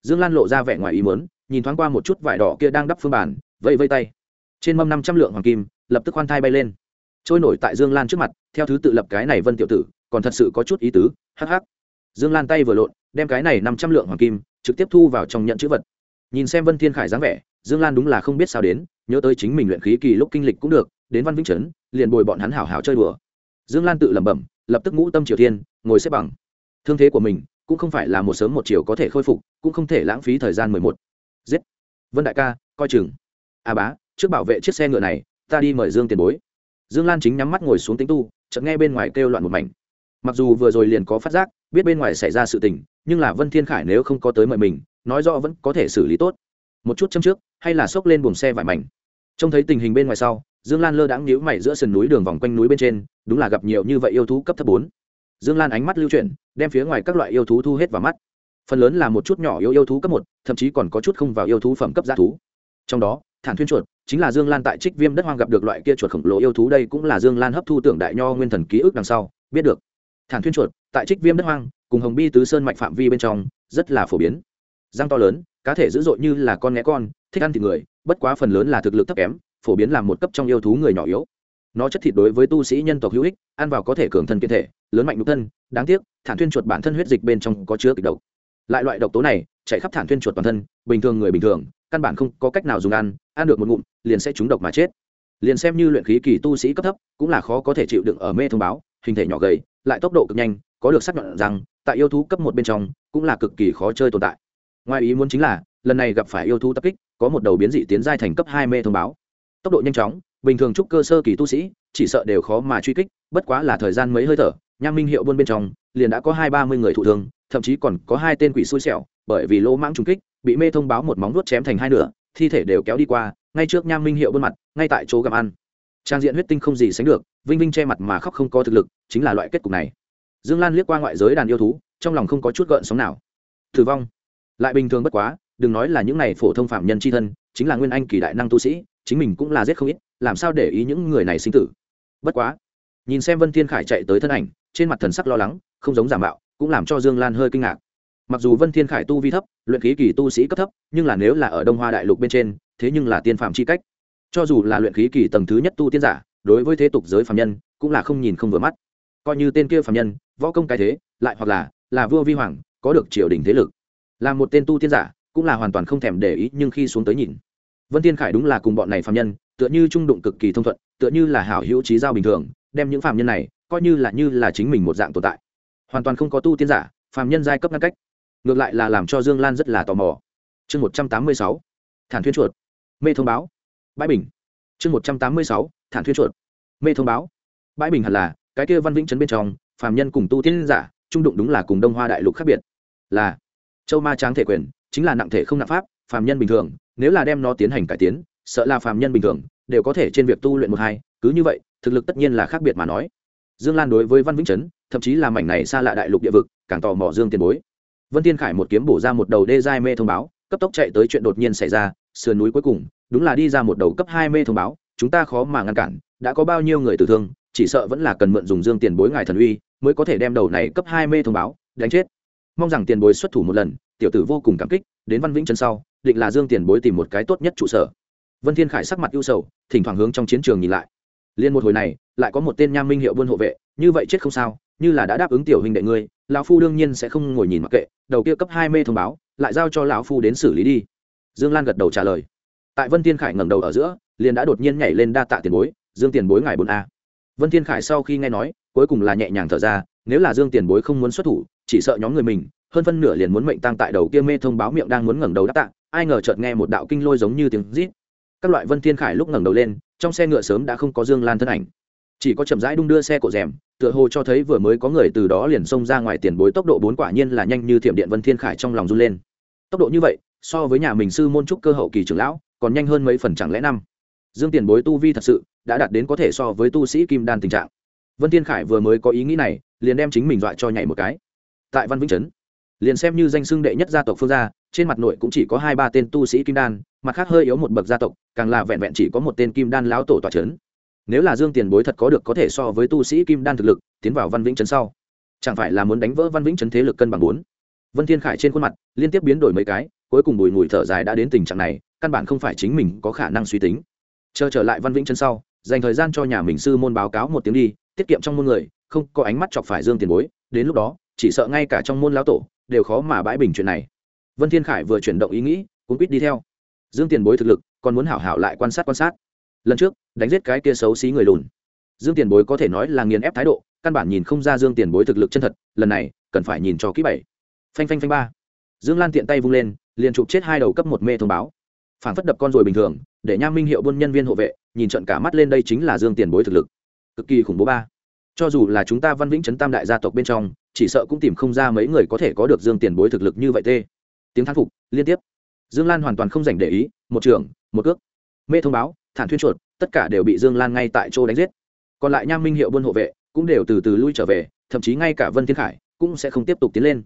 dương lan lộ ra vẻ ngoài ý mớn nhìn thoáng qua một chút vải đỏ kia đang đắp phương bàn, vẫy vây tay. Trên mâm năm trăm lượng hoàng kim lập tức khoan thai bay lên. Trôi nổi tại dương lan trước mặt theo thứ tự lập cái này vân tiểu tử còn thật sự có chút ý tứ hắc hắc. dương lan tay vừa lộn đem cái này năm trăm lượng hoàng kim trực tiếp thu vào trong nhận chữ vật. Nhìn xem vân thiên khải dáng vẻ dương lan đúng là không biết sao đến nhớ tới chính mình luyện khí kỳ lúc kinh lịch cũng được đến văn vĩnh trấn liền bồi bọn hắn hảo hảo chơi đùa. Dương lan tự lẩm bẩm lập tức ngũ tâm triều thiên ngồi xếp bằng. Thương thế của mình cũng không phải là một sớm một chiều có thể khôi phục, cũng không thể lãng phí thời gian mười một. Giết. Vân đại ca, coi chừng. A bá, trước bảo vệ chiếc xe ngựa này, ta đi mời dương tiền bối. Dương lan chính nhắm mắt ngồi xuống tính tu, chợt nghe bên ngoài kêu loạn một mảnh. Mặc dù vừa rồi liền có phát giác, biết bên ngoài xảy ra sự tình, nhưng là vân thiên khải nếu không có tới mời mình, nói rõ vẫn có thể xử lý tốt. Một chút châm trước, hay là xốc lên buồng xe vải mảnh. Trông thấy tình hình bên ngoài sau, dương lan lơ đãng nhíu mày giữa sườn núi đường vòng quanh núi bên trên, đúng là gặp nhiều như vậy yêu thú cấp thấp bốn dương lan ánh mắt lưu chuyển, đem phía ngoài các loại yêu thú thu hết vào mắt. Phần lớn là một chút nhỏ yêu yêu thú cấp một, thậm chí còn có chút không vào yêu thú phẩm cấp g thú. Trong đó, thản thuyên chuột, chính là dương lan tại trích viêm đất hoang gặp được loại kia chuột khổng lồ yêu thú đây cũng là dương lan hấp thu tưởng đại nho nguyên thần ký ức đằng sau, biết được. Thản thuyên chuột, tại trích viêm đất hoang, cùng hồng bi tứ sơn mạch phạm vi bên trong, rất là phổ biến. Răng to lớn, cá thể dữ dội như là con nghé con, thích ăn thịt người, bất quá phần lớn là thực lực thấp kém, phổ biến là một cấp trong yêu thú người nhỏ yếu nó chất thịt đối với tu sĩ nhân tộc hữu ích, ăn vào có thể cường thân kiên thể, lớn mạnh nhục thân, đáng tiếc, thản thuyên chuột bản thân huyết dịch bên trong có chứa kịch độc. Lại loại độc tố này, chạy khắp thản thuyên chuột toàn thân, bình thường người bình thường, căn bản không có cách nào dùng ăn ăn được một ngụm, liền sẽ trúng độc mà chết. Liền xem như luyện khí kỳ tu sĩ cấp thấp, cũng là khó có thể chịu đựng ở mê thông báo, hình thể nhỏ gầy, lại tốc độ cực nhanh, có được xác nhận rằng, tại yêu thú cấp một bên trong, cũng là cực kỳ khó chơi tồn tại. Ngoài ý muốn chính là, lần này gặp phải yêu thú tập kích, có một đầu biến dị tiến giai thành cấp hai mê thông báo. Tốc độ nhanh chóng bình thường trúc cơ sơ kỳ tu sĩ, chỉ sợ đều khó mà truy kích, bất quá là thời gian mấy hơi thở, nham minh hiệu buôn bên trong, liền đã có hai ba mươi người thụ thương, thậm chí còn có hai tên quỷ xui xẻo, bởi vì lỗ mãng trùng kích, bị mê thông báo một móng nuốt chém thành hai nửa, thi thể đều kéo đi qua, ngay trước nham minh hiệu buôn mặt, ngay tại chỗ gặm ăn. Trang diện huyết tinh không gì sánh được, vinh vinh che mặt mà khóc không có thực lực, chính là loại kết cục này. Dương lan liếc qua ngoại giới đàn yêu thú, trong lòng không có chút gợn sóng nào. Thử vong. Lại bình thường bất quá, đừng nói là những này phổ thông phạm nhân c h i thân, chính là nguyên anh kỳ đại năng tu sĩ, chính mình cũng là giết không ít làm sao để ý những người này sinh tử? Bất quá, nhìn xem vân thiên khải chạy tới thân ảnh, trên mặt thần sắc lo lắng, không giống giả mạo, cũng làm cho dương lan hơi kinh ngạc. Mặc dù vân thiên khải tu vi thấp, luyện khí kỳ tu sĩ cấp thấp, nhưng là nếu là ở đông hoa đại lục bên trên, thế nhưng là tiên phạm c h i cách. Cho dù là luyện khí kỳ tầng thứ nhất tu tiên giả, đối với thế tục giới phạm nhân, cũng là không nhìn không vừa mắt. Coi như tên kia phạm nhân, võ công cái thế, lại hoặc là là vua vi hoàng, có được triều đình thế lực. Là một tên tu tiên giả, cũng là hoàn toàn không thèm để ý, nhưng khi xuống tới nhìn vân Thiên khải đúng là cùng bọn này phạm nhân, tựa như trung đụng cực kỳ thông thuận, tựa như là hảo hữu trí giao bình thường, đem những phạm nhân này coi như là như là chính mình một dạng tồn tại. Hoàn toàn không có tu tiên giả phạm nhân giai cấp ngăn cách. Ngược lại là làm cho dương lan rất là tò mò. Chương một trăm tám mươi sáu, thản thuyên chuột. Mê thông báo. Bãi bình. Chương một trăm tám mươi sáu, thản thuyên chuột. Mê thông báo. Bãi bình hẳn là cái kia văn vĩnh trấn bên trong, phàm nhân cùng tu tiên giả, trung đụng đúng là cùng đông hoa đại lục khác biệt. Là châu ma tráng thể quyền, chính là nặng thể không nặng pháp phàm nhân bình thường, nếu là đem nó tiến hành cải tiến, sợ là phàm nhân bình thường, đều có thể trên việc tu luyện một hai, cứ như vậy, thực lực tất nhiên là khác biệt mà nói. Dương lan đối với văn vĩnh trấn thậm chí là mảnh này xa lạ đại lục địa vực, càng tò mò dương tiền bối. Vân tiên khải một kiếm bổ ra một đầu đê giai mê thông báo, cấp tốc chạy tới chuyện đột nhiên xảy ra, sườn núi cuối cùng, đúng là đi ra một đầu cấp hai mê thông báo, chúng ta khó mà ngăn cản, đã có bao nhiêu người tử thương, chỉ sợ vẫn là cần mượn dùng dương tiền bối ngài thần uy, mới có thể đem đầu này cấp hai mê thông báo, đánh chết. Mong rằng tiền bối xuất thủ một lần tiểu tử vô cùng cảm kích, đến văn vĩnh chân sau, định là dương tiền bối tìm một cái tốt nhất trụ sở. Vân thiên khải sắc mặt ưu sầu, thỉnh thoảng hướng trong chiến trường nhìn lại. Liên một hồi này, lại có một tên nham minh hiệu buôn hộ vệ, như vậy chết không sao, như là đã đáp ứng tiểu huynh đệ ngươi, lão phu đương nhiên sẽ không ngồi nhìn mặc kệ, đầu kia cấp hai mê thông báo, lại giao cho lão phu đến xử lý đi. Dương lan gật đầu trả lời. Tại vân thiên khải ngẩng đầu ở giữa, liền đã đột nhiên nhảy lên đa tạ tiền bối, dương tiền bối ngài bốn a à. vân thiên khải sau khi nghe nói, cuối cùng là nhẹ nhàng thở ra, nếu là dương tiền bối không muốn xuất thủ, chỉ sợ nhóm người mình hơn phân nửa liền muốn mệnh tăng tại đầu kia mê thông báo miệng đang muốn ngẩng đầu đáp tạ, ai ngờ chợt nghe một đạo kinh lôi giống như tiếng rít. Các loại vân thiên khải lúc ngẩng đầu lên, trong xe ngựa sớm đã không có dương lan thân ảnh. Chỉ có chậm rãi đung đưa xe cổ rèm, tựa hồ cho thấy vừa mới có người từ đó liền xông ra ngoài tiền bối tốc độ bốn quả nhiên là nhanh như thiểm điện vân thiên khải trong lòng run lên. Tốc độ như vậy, so với nhà mình sư môn trúc cơ hậu kỳ trưởng lão, còn nhanh hơn mấy phần chẳng lẽ năm. Dương tiền bối tu vi thật sự đã đạt đến có thể so với tu sĩ kim đan tình trạng. Vân thiên khải vừa mới có ý nghĩ này, liền đem chính mình dọa cho nhảy một cái. Tại văn vĩnh trấn liền xem như danh xưng đệ nhất gia tộc phương gia, trên mặt nội cũng chỉ có hai ba tên tu sĩ kim đan, mặt khác hơi yếu một bậc gia tộc, càng là vẹn vẹn chỉ có một tên kim đan lão tổ tòa trấn. Nếu là dương tiền bối thật có được có thể so với tu sĩ kim đan thực lực, tiến vào văn vĩnh trấn sau, chẳng phải là muốn đánh vỡ văn vĩnh trấn thế lực cân bằng bốn? Vân thiên khải trên khuôn mặt liên tiếp biến đổi mấy cái, cuối cùng bùi ngùi thở dài đã đến tình trạng này, căn bản không phải chính mình có khả năng suy tính. Chờ trở lại văn vĩnh chân sau, dành thời gian cho nhà mình sư môn báo cáo một tiếng đi, tiết kiệm trong môn người, không có ánh mắt chọc phải dương tiền bối, đến lúc đó, chỉ sợ ngay cả trong môn lão tổ đều khó mà bãi bình chuyện này. Vân thiên khải vừa chuyển động ý nghĩ cũng quýt đi theo. Dương tiền bối thực lực, còn muốn hảo hảo lại quan sát quan sát. Lần trước, đánh giết cái kia xấu xí người lùn. Dương tiền bối có thể nói là nghiền ép thái độ, căn bản nhìn không ra dương tiền bối thực lực chân thật, lần này, cần phải nhìn cho kỹ bảy. Phanh phanh phanh ba. Dương lan tiện tay vung lên, liền chụp chết hai đầu cấp một mê thông báo. Phản phất đập con rồi bình thường, để nham minh hiệu buôn nhân viên hộ vệ, nhìn trận cả mắt lên đây chính là dương tiền bối thực lực. Cực kỳ khủng bố ba cho dù là chúng ta văn vĩnh chấn tam đại gia tộc bên trong, chỉ sợ cũng tìm không ra mấy người có thể có được dương tiền bối thực lực như vậy tê. Tiếng thán phục, liên tiếp. Dương lan hoàn toàn không dành để ý, một trường một cước. Mê thông báo, thản thuyên chuột, tất cả đều bị dương lan ngay tại chỗ đánh giết. Còn lại nham minh hiệu buôn hộ vệ cũng đều từ từ lui trở về, thậm chí ngay cả vân thiên khải cũng sẽ không tiếp tục tiến lên.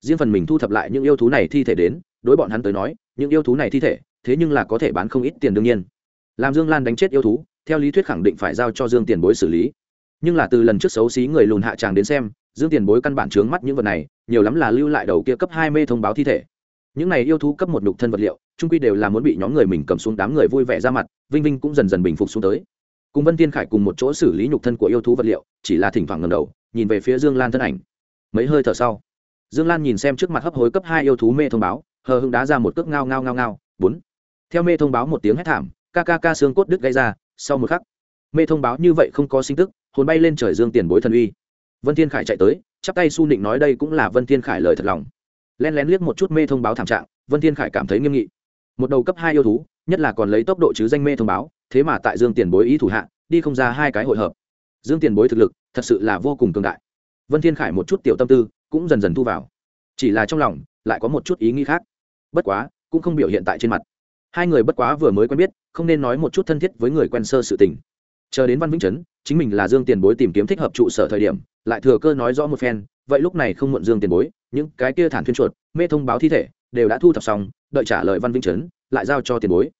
Riêng phần mình thu thập lại những yêu thú này thi thể đến, đối bọn hắn tới nói, những yêu thú này thi thể, thế nhưng là có thể bán không ít tiền đương nhiên. Làm dương lan đánh chết yêu thú, theo lý thuyết khẳng định phải giao cho dương tiền bối xử lý nhưng là từ lần trước xấu xí người lùn hạ tràng đến xem, dương tiền bối căn bản trướng mắt những vật này, nhiều lắm là lưu lại đầu kia cấp hai mê thông báo thi thể. Những này yêu thú cấp một nhục thân vật liệu trung quy đều là muốn bị nhóm người mình cầm xuống đám người vui vẻ ra mặt, vinh vinh cũng dần dần bình phục xuống tới. Cùng vân tiên khải cùng một chỗ xử lý nhục thân của yêu thú vật liệu, chỉ là thỉnh thoảng ngầm đầu, nhìn về phía dương lan thân ảnh. Mấy hơi thở sau, dương lan nhìn xem trước mặt hấp hối cấp hai yêu thú mê thông báo, hờ hưng đá ra một cước ngao ngao ngao ngao, bốn. Theo mê thông báo một tiếng hét thảm, ca ca ca xương cốt đứt gây ra, sau một khắc, mê thông báo như vậy không có sinh tức hồn bay lên trời dương tiền bối thần uy. Vân thiên khải chạy tới, chắp tay su nịnh nói đây cũng là vân thiên khải lời thật lòng. Len lén liếc một chút mê thông báo thảm trạng, vân thiên khải cảm thấy nghiêm nghị. Một đầu cấp hai yêu thú, nhất là còn lấy tốc độ chứ danh mê thông báo, thế mà tại dương tiền bối ý thủ hạ, đi không ra hai cái hội hợp. Dương tiền bối thực lực, thật sự là vô cùng cường đại. Vân thiên khải một chút tiểu tâm tư, cũng dần dần thu vào. Chỉ là trong lòng, lại có một chút ý nghĩ khác. Bất quá, cũng không biểu hiện tại trên mặt. Hai người bất quá vừa mới quen biết, không nên nói một chút thân thiết với người quen sơ sự tình chờ đến văn vĩnh trấn chính mình là dương tiền bối tìm kiếm thích hợp trụ sở thời điểm, lại thừa cơ nói rõ một phen, vậy lúc này không muộn dương tiền bối, những cái kia thản thuyên chuột, mê thông báo thi thể, đều đã thu thập xong, đợi trả lời văn vĩnh trấn lại giao cho tiền bối.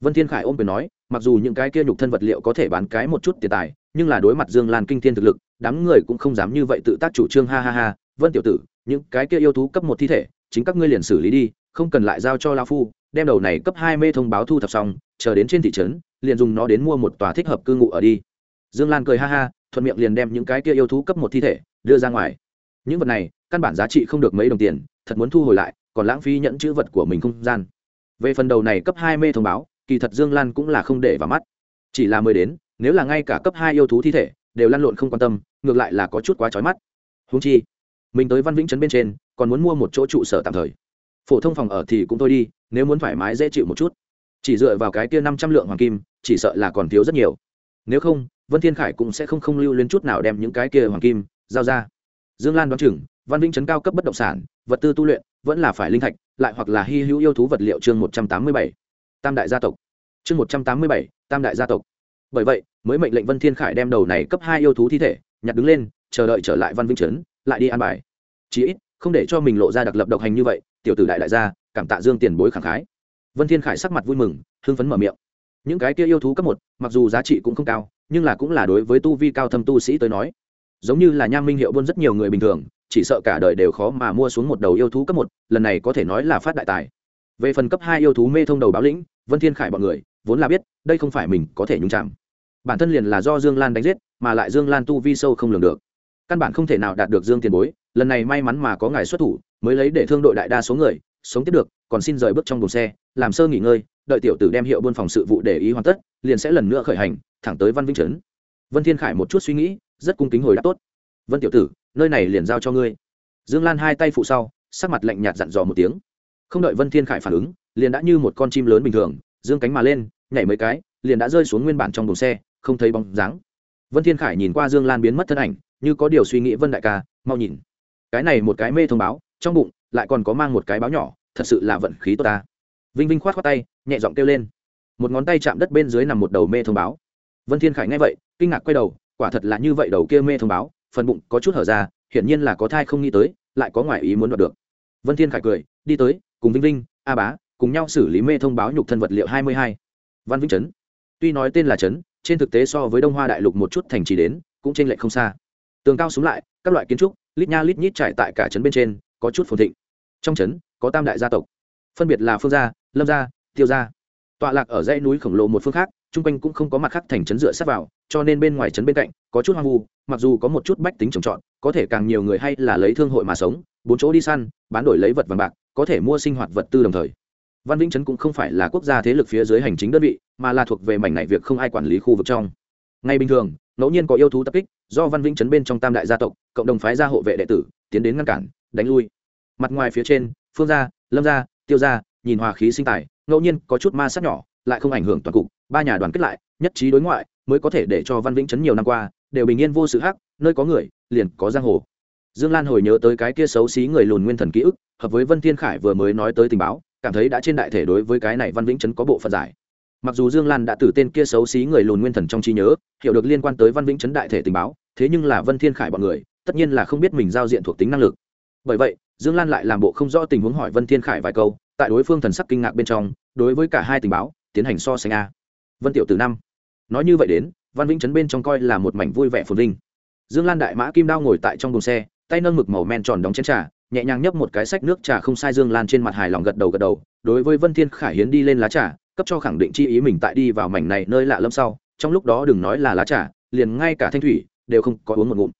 Vân thiên khải ôm quyền nói, mặc dù những cái kia nhục thân vật liệu có thể bán cái một chút tiền tài, nhưng là đối mặt dương lan kinh thiên thực lực, đám người cũng không dám như vậy tự tác chủ trương, ha ha ha, vân tiểu tử, những cái kia yêu thú cấp một thi thể, chính các ngươi liền xử lý đi, không cần lại giao cho lao phu đem đầu này cấp hai mê thông báo thu thập xong, chờ đến trên thị trấn, liền dùng nó đến mua một tòa thích hợp cư ngụ ở đi. Dương lan cười ha ha, thuận miệng liền đem những cái kia yêu thú cấp một thi thể đưa ra ngoài. Những vật này, căn bản giá trị không được mấy đồng tiền, thật muốn thu hồi lại, còn lãng phí nhẫn chữ vật của mình không gian. Về phần đầu này cấp hai mê thông báo, kỳ thật dương lan cũng là không để vào mắt. Chỉ là mới đến, nếu là ngay cả cấp hai yêu thú thi thể, đều lăn lộn không quan tâm, ngược lại là có chút quá trói mắt. Húng chi, mình tới văn vĩnh trấn bên trên, còn muốn mua một chỗ trụ sở tạm thời phổ thông phòng ở thì cũng thôi đi, nếu muốn thoải mái dễ chịu một chút. Chỉ dựa vào cái kia năm trăm lượng hoàng kim, chỉ sợ là còn thiếu rất nhiều. Nếu không, vân thiên khải cũng sẽ không không lưu lên chút nào đem những cái kia hoàng kim giao ra. Dương lan đoán chừng, văn vĩnh chấn cao cấp bất động sản, vật tư tu luyện, vẫn là phải linh thạch, lại hoặc là hy hữu yêu thú vật liệu chương một trăm tám mươi bảy. Tam đại gia tộc. Chương một trăm tám mươi bảy, tam đại gia tộc. Bởi vậy, mới mệnh lệnh vân thiên khải đem đầu này cấp hai yêu thú thi thể, nhặt đứng lên, chờ đợi trở lại văn vĩnh chấn, lại đi an bài. Chí ít không để cho mình lộ ra đặc lập độc hành như vậy, tiểu tử đại đại gia, cảm tạ dương tiền bối khẳng khái. Vân thiên khải sắc mặt vui mừng, hưng phấn mở miệng. Những cái kia yêu thú cấp một, mặc dù giá trị cũng không cao, nhưng là cũng là đối với tu vi cao thâm tu sĩ tới nói. Giống như là nham minh hiệu buôn rất nhiều người bình thường, chỉ sợ cả đời đều khó mà mua xuống một đầu yêu thú cấp một, lần này có thể nói là phát đại tài. Về phần cấp hai yêu thú mê thông đầu báo lĩnh, vân thiên khải bọn người, vốn là biết, đây không phải mình có thể nhúng chạm bản thân liền là do dương lan đánh giết, mà lại dương lan tu vi sâu không lường được căn bản không thể nào đạt được dương tiền bối, lần này may mắn mà có ngài xuất thủ, mới lấy để thương đội đại đa số người, sống tiếp được, còn xin rời bước trong đồn xe, làm sơ nghỉ ngơi, đợi tiểu tử đem hiệu buôn phòng sự vụ để ý hoàn tất, liền sẽ lần nữa khởi hành, thẳng tới văn vĩnh trấn. Vân thiên khải một chút suy nghĩ, rất cung kính hồi đáp tốt. Vân tiểu tử, nơi này liền giao cho ngươi. Dương lan hai tay phụ sau, sắc mặt lạnh nhạt dặn dò một tiếng. Không đợi vân thiên khải phản ứng, liền đã như một con chim lớn bình thường, dương cánh mà lên, nhảy mấy cái, liền đã rơi xuống nguyên bản trong đồn xe, không thấy bóng dáng. Vân thiên khải nhìn qua dương lan biến mất thân ảnh như có điều suy nghĩ vân đại ca, mau nhìn. Cái này một cái mê thông báo, trong bụng, lại còn có mang một cái báo nhỏ, thật sự là vận khí tốt ta. Vinh vinh khoát khoát tay, nhẹ giọng kêu lên. Một ngón tay chạm đất bên dưới nằm một đầu mê thông báo. Vân thiên khải nghe vậy, kinh ngạc quay đầu, quả thật là như vậy đầu kia mê thông báo, phần bụng có chút hở ra, hiển nhiên là có thai không nghĩ tới, lại có ngoại ý muốn đoạt được. Vân thiên khải cười, đi tới, cùng vinh vinh, a bá, cùng nhau xử lý mê thông báo nhục thân vật liệu hai mươi hai. Văn vĩnh trấn tuy nói tên là trấn trên thực tế so với đông hoa đại lục một chút thành trì đến, cũng trên lệch không xa tường cao xuống lại, các loại kiến trúc, lít nha lít nhít trải tại cả trấn bên trên, có chút phồn thịnh. Trong trấn, có tam đại gia tộc. Phân biệt là phương gia, lâm gia, tiêu gia. Tọa lạc ở dãy núi khổng lồ một phương khác, chung quanh cũng không có mặt khác thành trấn dựa sát vào, cho nên bên ngoài trấn bên cạnh, có chút hoang vu, mặc dù có một chút bách tính trồng trọt, có thể càng nhiều người hay là lấy thương hội mà sống, bốn chỗ đi săn, bán đổi lấy vật vàng bạc, có thể mua sinh hoạt vật tư đồng thời. Văn vĩnh trấn cũng không phải là quốc gia thế lực phía dưới hành chính đơn vị, mà là thuộc về mảnh này việc không ai quản lý khu vực trong. Ngay bình thường ngẫu nhiên có yêu thú tập kích, do văn vĩnh trấn bên trong tam đại gia tộc, cộng đồng phái gia hộ vệ đệ tử, tiến đến ngăn cản, đánh lui. Mặt ngoài phía trên, phương gia, lâm gia, tiêu gia, nhìn hòa khí sinh tài, ngẫu nhiên có chút ma sát nhỏ, lại không ảnh hưởng toàn cục, ba nhà đoàn kết lại, nhất trí đối ngoại, mới có thể để cho văn vĩnh trấn nhiều năm qua, đều bình yên vô sự hắc, nơi có người, liền có giang hồ. Dương lan hồi nhớ tới cái kia xấu xí người lùn nguyên thần ký ức, hợp với vân thiên khải vừa mới nói tới tình báo, cảm thấy đã trên đại thể đối với cái này văn vĩnh trấn có bộ phận giải mặc dù dương lan đã từ tên kia xấu xí người lùn nguyên thần trong trí nhớ, hiểu được liên quan tới văn vĩnh trấn đại thể tình báo, thế nhưng là vân thiên khải bọn người, tất nhiên là không biết mình giao diện thuộc tính năng lực. Bởi vậy, dương lan lại làm bộ không rõ tình huống hỏi vân thiên khải vài câu, tại đối phương thần sắc kinh ngạc bên trong, đối với cả hai tình báo, tiến hành so sánh a. Vân tiểu từ năm. Nói như vậy đến, văn vĩnh trấn bên trong coi là một mảnh vui vẻ phồn vinh. Dương lan đại mã kim đao ngồi tại trong đồn xe, tay nâng mực màu men tròn đóng chén trà, nhẹ nhàng nhấp một cái sách nước trà không sai dương lan trên mặt hài lòng gật đầu gật đầu, đối với vân thiên khải hiến đi lên lá trà cấp cho khẳng định chi ý mình tại đi vào mảnh này nơi lạ lâm sau, trong lúc đó đừng nói là lá trà, liền ngay cả thanh thủy đều không có uống một ngụm.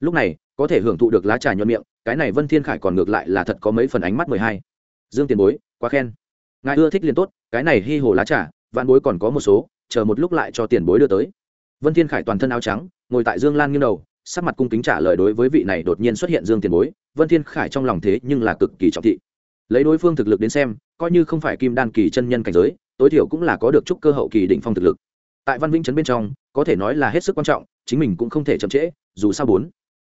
Lúc này, có thể hưởng thụ được lá trà nhuận miệng, cái này vân thiên khải còn ngược lại là thật có mấy phần ánh mắt mười hai. Dương tiền bối, quá khen. Ngài ưa thích liền tốt, cái này hy hồ lá trà, vạn bối còn có một số, chờ một lúc lại cho tiền bối đưa tới. Vân thiên khải toàn thân áo trắng, ngồi tại dương lan nghiêng đầu, sắc mặt cung kính trả lời đối với vị này đột nhiên xuất hiện dương tiền bối, vân thiên khải trong lòng thế nhưng là cực kỳ trọng thị. Lấy đối phương thực lực đến xem, coi như không phải kim đan kỳ chân nhân cảnh giới tối thiểu cũng là có được chút cơ hậu kỳ đỉnh phong thực lực. Tại văn vĩnh trấn bên trong, có thể nói là hết sức quan trọng, chính mình cũng không thể chậm trễ, dù sao bốn.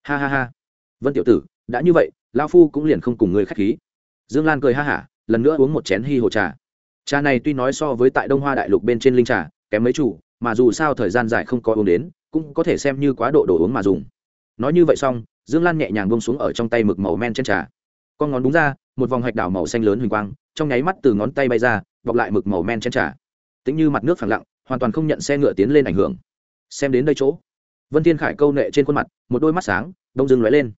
Ha ha ha. Vân tiểu tử, đã như vậy lao phu cũng liền không cùng người khách khí. Dương lan cười ha hả, lần nữa uống một chén hi hồ trà. Trà này tuy nói so với tại đông hoa đại lục bên trên linh trà, kém mấy chủ, mà dù sao thời gian dài không có uống đến, cũng có thể xem như quá độ đồ uống mà dùng. Nói như vậy xong, dương lan nhẹ nhàng bông xuống ở trong tay mực màu men trên trà. Con ngón đúng ra, một vòng hạch đảo màu xanh lớn huỳnh quang, trong nháy mắt từ ngón tay bay ra bọc lại mực màu men trên trà. Tính như mặt nước phẳng lặng, hoàn toàn không nhận xe ngựa tiến lên ảnh hưởng. Xem đến đây chỗ, vân thiên khải câu nệ trên khuôn mặt, một đôi mắt sáng đông Dương lóe lên.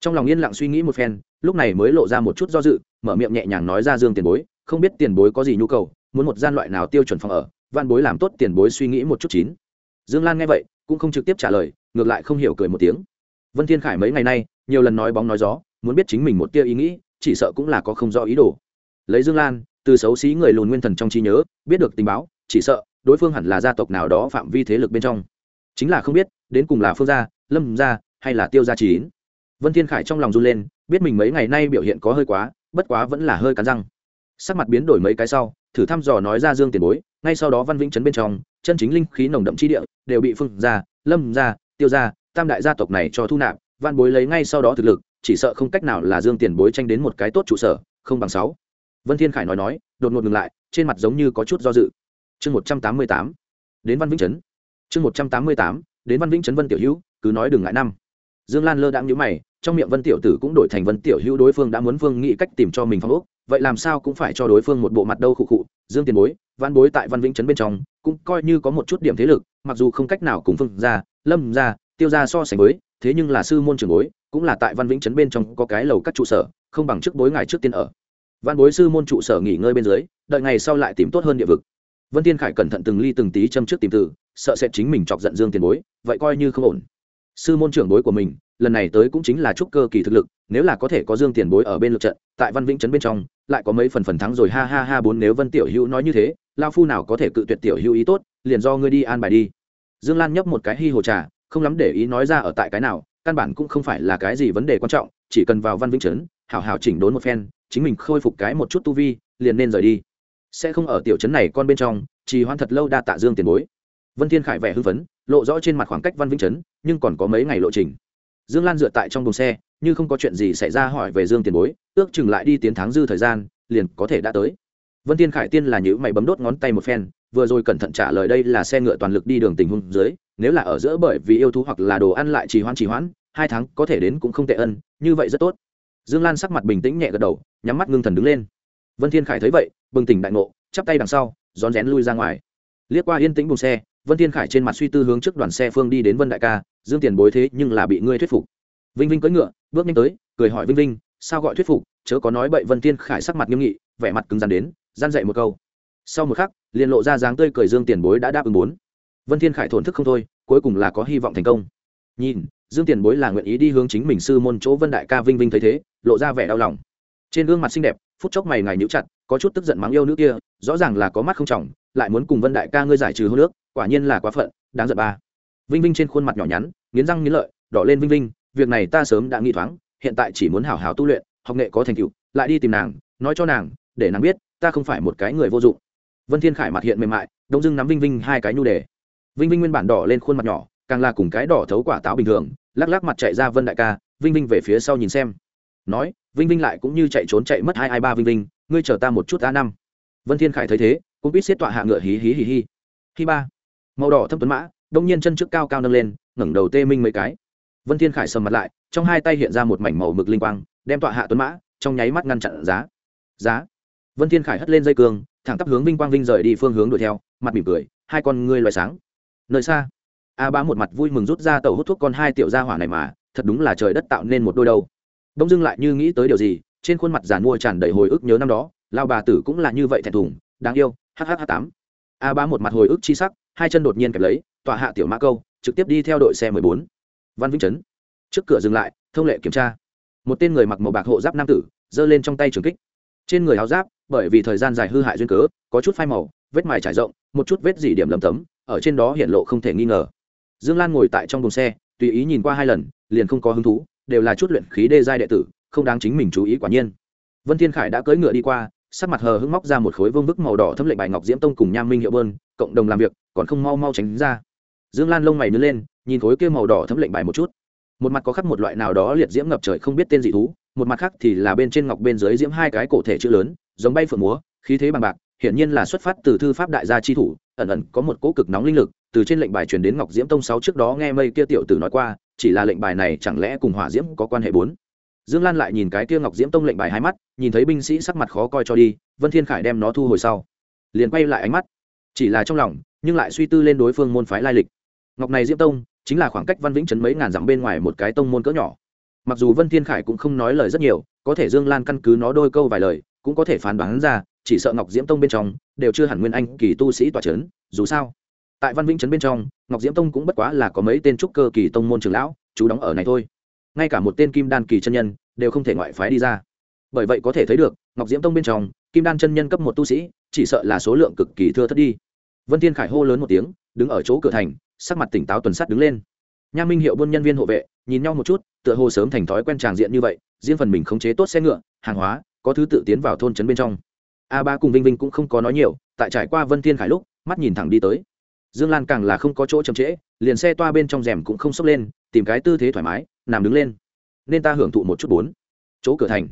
Trong lòng yên lặng suy nghĩ một phen, lúc này mới lộ ra một chút do dự, mở miệng nhẹ nhàng nói ra dương tiền bối, không biết tiền bối có gì nhu cầu, muốn một gian loại nào tiêu chuẩn phòng ở, văn bối làm tốt tiền bối suy nghĩ một chút chín. Dương lan nghe vậy, cũng không trực tiếp trả lời, ngược lại không hiểu cười một tiếng. Vân thiên khải mấy ngày nay, nhiều lần nói bóng nói gió, muốn biết chính mình một tia ý nghĩ, chỉ sợ cũng là có không rõ ý đồ. Lấy dương lan từ xấu xí người lùn nguyên thần trong trí nhớ, biết được tình báo, chỉ sợ, đối phương hẳn là gia tộc nào đó phạm vi thế lực bên trong. Chính là không biết, đến cùng là phương gia, lâm gia, hay là tiêu gia chín vân thiên khải trong lòng run lên, biết mình mấy ngày nay biểu hiện có hơi quá, bất quá vẫn là hơi cắn răng. Sắc mặt biến đổi mấy cái sau, thử thăm dò nói ra dương tiền bối, ngay sau đó văn vĩnh chấn bên trong, chân chính linh khí nồng đậm chi địa, đều bị phương gia, lâm gia, tiêu gia, tam đại gia tộc này cho thu nạp, văn bối lấy ngay sau đó thực lực, chỉ sợ không cách nào là dương tiền bối tranh đến một cái tốt trụ sở, không bằng sáu vân thiên khải nói nói, đột ngột ngừng lại, trên mặt giống như có chút do dự. Chương một trăm tám mươi tám, đến văn vĩnh Trấn. chương một trăm tám mươi tám, đến văn vĩnh Trấn vân tiểu hữu, cứ nói đừng ngại năm. Dương lan lơ đãng nhíu mày, trong miệng vân tiểu tử cũng đổi thành vân tiểu hữu đối phương đã muốn phương nghĩ cách tìm cho mình phong ốc, vậy làm sao cũng phải cho đối phương một bộ mặt đâu khụ khụ. Dương tiền bối văn bối tại văn vĩnh trấn bên trong, cũng coi như có một chút điểm thế lực, mặc dù không cách nào cùng phương ra lâm ra tiêu ra so sánh với, thế nhưng là sư môn trường bối, cũng là tại văn vĩnh trấn bên trong có cái lầu các trụ sở, không bằng trước bối ngài trước tiên ở văn bối sư môn trụ sở nghỉ ngơi bên dưới, đợi ngày sau lại tìm tốt hơn địa vực. Vân tiên khải cẩn thận từng ly từng tí châm trước tìm từ, sợ sẽ chính mình chọc giận dương tiền bối, vậy coi như không ổn. Sư môn trưởng bối của mình, lần này tới cũng chính là chúc cơ kỳ thực lực, nếu là có thể có dương tiền bối ở bên lượt trận, tại văn vĩnh trấn bên trong, lại có mấy phần phần thắng rồi, ha ha ha bốn nếu vân tiểu hữu nói như thế lao phu nào có thể cự tuyệt tiểu hữu ý tốt, liền do ngươi đi an bài đi. Dương lan nhấp một cái hi hồ trà, không lắm để ý nói ra ở tại cái nào, căn bản cũng không phải là cái gì vấn đề quan trọng, chỉ cần vào văn vĩnh trấn, hảo hảo chỉnh đốn một phen chính mình khôi phục cái một chút tu vi, liền nên rời đi. Sẽ không ở tiểu trấn này con bên trong, trì hoãn thật lâu đa tạ dương tiền bối. Vân thiên khải vẻ hưng phấn, lộ rõ trên mặt khoảng cách văn vĩnh trấn, nhưng còn có mấy ngày lộ trình. Dương lan dựa tại trong đồn xe, như không có chuyện gì xảy ra hỏi về dương tiền bối, ước chừng lại đi tiến tháng dư thời gian, liền có thể đã tới. Vân tiên khải tiên là nhữ mày bấm đốt ngón tay một phen, vừa rồi cẩn thận trả lời đây là xe ngựa toàn lực đi đường tình huống dưới, nếu là ở giữa bởi vì yêu thú hoặc là đồ ăn lại trì hoãn trì hoãn, hai tháng có thể đến cũng không tệ ân, như vậy rất tốt dương lan sắc mặt bình tĩnh nhẹ gật đầu, nhắm mắt ngưng thần đứng lên. Vân thiên khải thấy vậy, bừng tỉnh đại ngộ, chắp tay đằng sau, rón rén lui ra ngoài. Liếc qua yên tĩnh bùng xe, vân thiên khải trên mặt suy tư hướng trước đoàn xe phương đi đến vân đại ca, dương tiền bối thế nhưng là bị ngươi thuyết phục. Vinh vinh cưỡi ngựa, bước nhanh tới, cười hỏi vinh vinh, sao gọi thuyết phục? Chớ có nói bậy. Vân thiên khải sắc mặt nghiêm nghị, vẻ mặt cứng rắn đến, gian dậy một câu. Sau một khắc, liền lộ ra dáng tươi cười dương tiền bối đã đáp ứng bốn vân thiên khải thổn thức không thôi, cuối cùng là có hy vọng thành công. Nhìn dương tiền bối là nguyện ý đi hướng chính mình sư môn chỗ vân đại ca vinh vinh thấy thế, lộ ra vẻ đau lòng. Trên gương mặt xinh đẹp, phút chốc mày ngài nhíu chặt, có chút tức giận mắng yêu nữ kia, rõ ràng là có mắt không trọng, lại muốn cùng vân đại ca ngươi giải trừ hôn nước quả nhiên là quá phận, đáng giận ba. Vinh vinh trên khuôn mặt nhỏ nhắn, nghiến răng nghiến lợi, đỏ lên vinh vinh, việc này ta sớm đã nghĩ thoáng, hiện tại chỉ muốn hảo hảo tu luyện, học nghệ có thành tựu, lại đi tìm nàng, nói cho nàng, để nàng biết, ta không phải một cái người vô dụng. Vân thiên khải mặt hiện mềm mại, đông dưng nắm vinh vinh hai cái nhu đề. Vinh vinh nguyên bản đỏ lên khuôn mặt nhỏ càng là cùng cái đỏ thấu quả táo bình thường, lắc lắc mặt chạy ra vân đại ca, vinh vinh về phía sau nhìn xem. Nói, vinh vinh lại cũng như chạy trốn chạy mất hai hai ba vinh vinh, ngươi chờ ta một chút a năm. Vân thiên khải thấy thế, cũng biết xiết tọa hạ ngựa hí hí hí hí. Hí ba. Màu đỏ thâm tuấn mã, đông nhiên chân trước cao cao nâng lên, ngẩng đầu tê minh mấy cái. Vân thiên khải sầm mặt lại, trong hai tay hiện ra một mảnh màu mực linh quang, đem tọa hạ tuấn mã, trong nháy mắt ngăn chặn giá. Giá. Vân thiên khải hất lên dây cương, thẳng tắp hướng vinh quang vinh rời đi phương hướng đuổi theo, mặt mỉm cười, hai con ngươi loài sáng. Nơi xa a bá một mặt vui mừng rút ra tàu hút thuốc con hai tiểu gia hỏa này mà, thật đúng là trời đất tạo nên một đôi đâu. Đông dưng lại như nghĩ tới điều gì, trên khuôn mặt giàn mua tràn đầy hồi ức nhớ năm đó lao bà tử cũng là như vậy thẹn thùng, đáng yêu hhh tám. A bá một mặt hồi ức chi sắc, hai chân đột nhiên kẹp lấy, tọa hạ tiểu mã câu, trực tiếp đi theo đội xe 14. văn vĩnh trấn trước cửa dừng lại, thông lệ kiểm tra. Một tên người mặc màu bạc hộ giáp nam tử, giơ lên trong tay trường kích. Trên người áo giáp, bởi vì thời gian dài hư hại duyên cớ, có chút phai màu, vết mài trải rộng, một chút vết dỉ điểm lầm tấm, ở trên đó hiện lộ không thể nghi ngờ dương lan ngồi tại trong đồn xe, tùy ý nhìn qua hai lần, liền không có hứng thú, đều là chút luyện khí đê giai đệ tử, không đáng chính mình chú ý quả nhiên. Vân thiên khải đã cưỡi ngựa đi qua, sắc mặt hờ hững móc ra một khối vương vức màu đỏ thấm lệnh bài ngọc diễm tông cùng nham minh hiệu bơn, cộng đồng làm việc, còn không mau mau tránh ra. Dương lan lông mày nhướng lên, nhìn khối kia màu đỏ thấm lệnh bài một chút. Một mặt có khắc một loại nào đó liệt diễm ngập trời không biết tên dị thú, một mặt khác thì là bên trên ngọc bên dưới diễm hai cái cổ thể chữ lớn, giống bay phượng múa, khí thế bằng bạc, hiển nhiên là xuất phát từ thư pháp đại gia chi thủ, ẩn ẩn có một cỗ cực nóng linh lực từ trên lệnh bài truyền đến ngọc diễm tông sáu trước đó nghe mây kia tiểu tử nói qua, chỉ là lệnh bài này chẳng lẽ cùng hỏa diễm có quan hệ bốn? Dương lan lại nhìn cái kia ngọc diễm tông lệnh bài hai mắt, nhìn thấy binh sĩ sắc mặt khó coi cho đi, vân thiên khải đem nó thu hồi sau, liền quay lại ánh mắt. Chỉ là trong lòng, nhưng lại suy tư lên đối phương môn phái lai lịch. Ngọc này diễm tông, chính là khoảng cách văn vĩnh trấn mấy ngàn dặm bên ngoài một cái tông môn cỡ nhỏ. Mặc dù vân thiên khải cũng không nói lời rất nhiều, có thể dương lan căn cứ nó đôi câu vài lời, cũng có thể phán đoán ra, chỉ sợ ngọc diễm tông bên trong, đều chưa hẳn nguyên anh kỳ tu sĩ tòa c h ấ n dù sao tại văn vĩnh trấn bên trong, ngọc diễm tông cũng bất quá là có mấy tên trúc cơ kỳ tông môn trường lão, chú đóng ở này thôi. Ngay cả một tên kim đan kỳ chân nhân đều không thể ngoại phái đi ra. Bởi vậy có thể thấy được, ngọc diễm tông bên trong, kim đan chân nhân cấp một tu sĩ, chỉ sợ là số lượng cực kỳ thưa thất đi. Vân thiên khải hô lớn một tiếng, đứng ở chỗ cửa thành, sắc mặt tỉnh táo tuần sắt đứng lên. Nha minh hiệu buôn nhân viên hộ vệ, nhìn nhau một chút, tựa hồ sớm thành thói quen tràng diện như vậy, riêng phần mình khống chế tốt xe ngựa, hàng hóa, có thứ tự tiến vào thôn trấn bên trong. A ba cùng vinh vinh cũng không có nói nhiều, tại trải qua vân thiên khải lúc, mắt nhìn thẳng đi tới dương lan càng là không có chỗ chậm trễ, liền xe toa bên trong rèm cũng không sốc lên, tìm cái tư thế thoải mái, nằm đứng lên. Nên ta hưởng thụ một chút bốn. Chỗ cửa thành.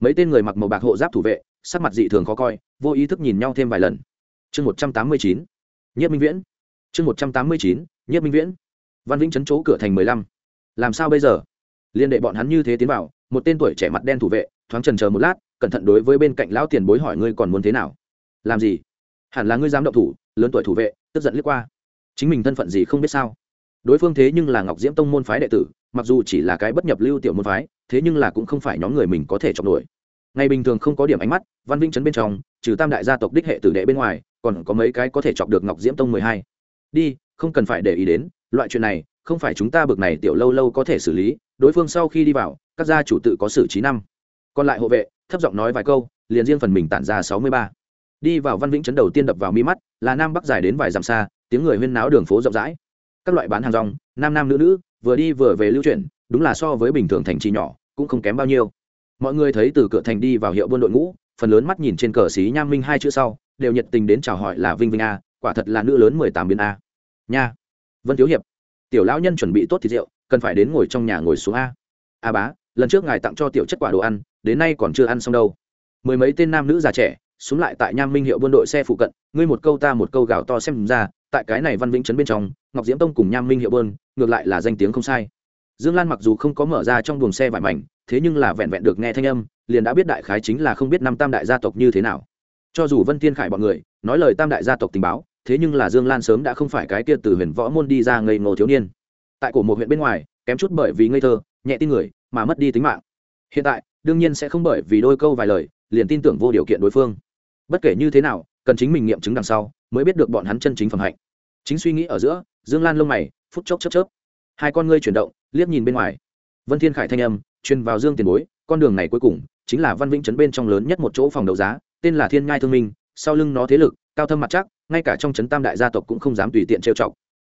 Mấy tên người mặc màu bạc hộ giáp thủ vệ, sắc mặt dị thường khó coi, vô ý thức nhìn nhau thêm vài lần. Chương một trăm tám mươi chín. Nhất minh viễn. Chương một trăm tám mươi chín nhất minh viễn. Văn vĩnh chấn chỗ cửa thành mười lăm. Làm sao bây giờ? Liên đệ bọn hắn như thế tiến vào, một tên tuổi trẻ mặt đen thủ vệ, thoáng trần chờ một lát, cẩn thận đối với bên cạnh lão tiền bối hỏi ngươi còn muốn thế nào? Làm gì? Hẳn là ngươi dám động thủ, lớn tuổi thủ vệ tức giận liếc qua. Chính mình thân phận gì không biết sao? Đối phương thế nhưng là ngọc diễm tông môn phái đệ tử, mặc dù chỉ là cái bất nhập lưu tiểu môn phái, thế nhưng là cũng không phải nhóm người mình có thể chọc nổi. Ngày bình thường không có điểm ánh mắt, văn vĩnh chấn bên trong, trừ tam đại gia tộc đích hệ tử đệ bên ngoài, còn có mấy cái có thể chọc được ngọc diễm tông mười hai. Đi, không cần phải để ý đến, loại chuyện này, không phải chúng ta bực này tiểu lâu lâu có thể xử lý, đối phương sau khi đi vào, các gia chủ tự có xử trí năm. Còn lại hộ vệ, thấp giọng nói vài câu, liền riêng phần mình tản ra sáu mươi ba đi vào văn vĩnh chấn đầu tiên đập vào mi mắt, là nam bắc dài đến vài dặm xa, tiếng người huyên náo đường phố rộng rãi. Các loại bán hàng rong, nam nam nữ nữ, vừa đi vừa về lưu chuyển, đúng là so với bình thường thành trì nhỏ, cũng không kém bao nhiêu. Mọi người thấy từ cửa thành đi vào hiệu buôn đội ngũ, phần lớn mắt nhìn trên cờ xí nham minh hai chữ sau, đều nhiệt tình đến chào hỏi là vinh vinh a, quả thật là nữ lớn mười tám biến a. Nha. Vân thiếu hiệp. Tiểu lão nhân chuẩn bị tốt thịt rượu, cần phải đến ngồi trong nhà ngồi xuống a. A bá, lần trước ngài tặng cho tiểu chất quả đồ ăn, đến nay còn chưa ăn xong đâu. Mười mấy tên nam nữ già trẻ xuống lại tại nham minh hiệu buôn đội xe phụ cận, ngươi một câu ta một câu gào to xem ra, tại cái này văn vĩnh trấn bên trong, ngọc diễm tông cùng nham minh hiệu bơn ngược lại là danh tiếng không sai. Dương lan mặc dù không có mở ra trong buồng xe vải mảnh, thế nhưng là vẹn vẹn được nghe thanh âm, liền đã biết đại khái chính là không biết năm tam đại gia tộc như thế nào. Cho dù vân thiên khải bọn người, nói lời tam đại gia tộc tình báo, thế nhưng là dương lan sớm đã không phải cái kia từ huyền võ môn đi ra ngây ngô thiếu niên. Tại cổ một huyện bên ngoài, kém chút bởi vì ngây thơ, nhẹ tin người, mà mất đi tính mạng. Hiện tại, đương nhiên sẽ không bởi vì đôi câu vài lời, liền tin tưởng vô điều kiện đối phương bất kể như thế nào, cần chính mình nghiệm chứng đằng sau, mới biết được bọn hắn chân chính phẩm hạnh. Chính suy nghĩ ở giữa, dương lan lông mày, phút chốc chớp chớp. Hai con ngươi chuyển động, liếc nhìn bên ngoài. Vân thiên khải thanh âm, truyền vào dương tiền bối, con đường này cuối cùng, chính là văn vĩnh trấn bên trong lớn nhất một chỗ phòng đấu giá, tên là thiên ngai thương minh, sau lưng nó thế lực, cao thâm mặt chắc, ngay cả trong trấn tam đại gia tộc cũng không dám tùy tiện trêu chọc.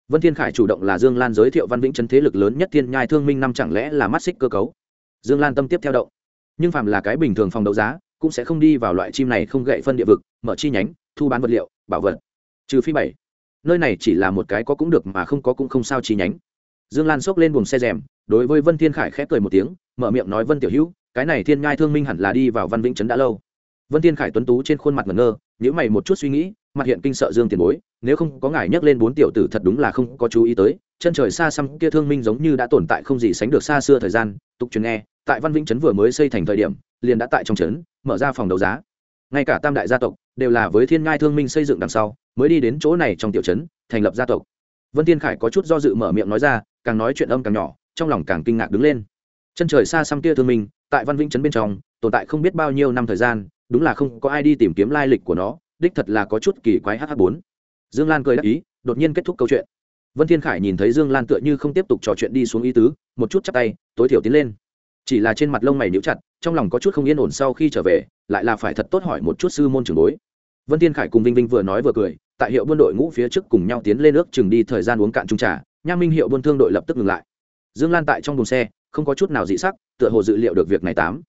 Vân thiên khải chủ động là dương lan giới thiệu văn vĩnh trấn thế lực lớn nhất thiên nhai thương minh năm chẳng lẽ là mắt xích cơ cấu? Dương lan tâm tiếp theo động. Nhưng phạm là cái bình thường phòng đấu giá cũng sẽ không đi vào loại chim này không gậy phân địa vực, mở chi nhánh, thu bán vật liệu, bảo vật. Trừ phi bảy. Nơi này chỉ là một cái có cũng được mà không có cũng không sao chi nhánh. Dương lan xốc lên buồng xe rèm, đối với vân thiên khải khép cười một tiếng, mở miệng nói, vân tiểu hữu, cái này thiên ngai thương minh hẳn là đi vào văn vĩnh trấn đã lâu. Vân thiên khải tuấn tú trên khuôn mặt ngẩn ngơ nhữ mày một chút suy nghĩ, mặt hiện kinh sợ dương tiền bối, nếu không có ngài nhắc lên bốn tiểu tử thật đúng là không có chú ý tới, chân trời xa xăm kia thương minh giống như đã tồn tại không gì sánh được xa xưa thời gian. Tục truyền nghe, tại văn vĩnh trấn vừa mới xây thành thời điểm, liền đã tại trong trấn mở ra phòng đấu giá. Ngay cả tam đại gia tộc đều là với thiên ngai thương minh xây dựng đằng sau, mới đi đến chỗ này trong tiểu trấn, thành lập gia tộc. Vân thiên khải có chút do dự mở miệng nói ra, càng nói chuyện âm càng nhỏ, trong lòng càng kinh ngạc đứng lên. Chân trời xa xăm kia thương minh, tại văn vĩnh trấn bên trong, tồn tại không biết bao nhiêu năm thời gian, đúng là không có ai đi tìm kiếm lai lịch của nó, đích thật là có chút kỳ quái hh bốn. Dương lan cười đáp ý, đột nhiên kết thúc câu chuyện. Vân thiên khải nhìn thấy dương lan tựa như không tiếp tục trò chuyện đi xuống ý tứ, một chút chắp tay, tối thiểu tiến lên chỉ là trên mặt lông mày níu chặt, trong lòng có chút không yên ổn sau khi trở về, lại là phải thật tốt hỏi một chút sư môn trường bối. Vân thiên khải cùng vinh vinh vừa nói vừa cười, tại hiệu buôn đội ngũ phía trước cùng nhau tiến lên nước chừng đi thời gian uống cạn trung trà nha minh hiệu buôn thương đội lập tức ngừng lại. Dương lan tại trong đồn xe, không có chút nào dị sắc, tựa hồ dự liệu được việc này tám.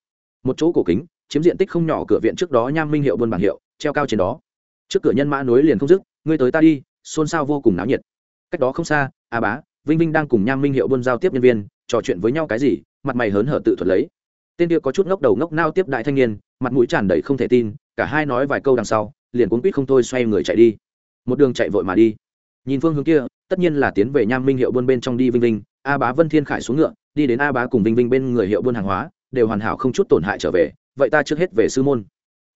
Một chỗ cổ kính, chiếm diện tích không nhỏ cửa viện trước đó nham minh hiệu buôn bảng hiệu, treo cao trên đó. Trước cửa nhân mã nối liền không dứt, ngươi tới ta đi, xôn xao vô cùng náo nhiệt. Cách đó không xa, a bá, vinh vinh đang cùng nham minh hiệu buôn giao tiếp nhân viên, trò chuyện với nhau cái gì mặt mày hớn hở tự thuật lấy. Tên kia có chút ngốc đầu ngốc nao tiếp đại thanh niên, mặt mũi tràn đầy không thể tin, cả hai nói vài câu đằng sau, liền cuốn quýt không thôi xoay người chạy đi. Một đường chạy vội mà đi. Nhìn phương hướng kia, tất nhiên là tiến về nham minh hiệu buôn bên trong đi vinh vinh, a bá vân thiên khải xuống ngựa, đi đến a bá cùng vinh vinh bên người hiệu buôn hàng hóa, đều hoàn hảo không chút tổn hại trở về, vậy ta trước hết về sư môn.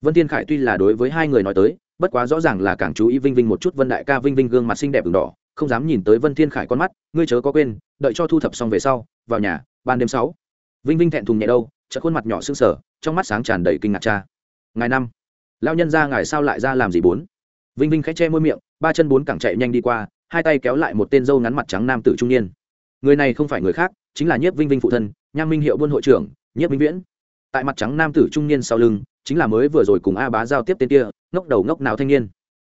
Vân thiên khải tuy là đối với hai người nói tới, bất quá rõ ràng là càng chú ý vinh vinh một chút vân đại ca vinh vinh gương mặt xinh đẹp v đỏ, không dám nhìn tới vân thiên khải con mắt, ngươi chớ có quên, đợi cho thu thập xong về sau, vào nhà, ban đêm sáu vinh vinh thẹn thùng nhẹ đâu chợt khuôn mặt nhỏ sưng sở, trong mắt sáng tràn đầy kinh ngạc cha. Ngày năm lao nhân ra ngài sao lại ra làm gì bốn? Vinh vinh khẽ che môi miệng ba chân bốn cẳng chạy nhanh đi qua hai tay kéo lại một tên dâu ngắn mặt trắng nam tử trung niên. Người này không phải người khác chính là nhiếp vinh vinh phụ thân nham minh hiệu buôn hội trưởng nhiếp minh viễn. Tại mặt trắng nam tử trung niên sau lưng chính là mới vừa rồi cùng a bá giao tiếp tên kia ngốc đầu ngốc nào thanh niên.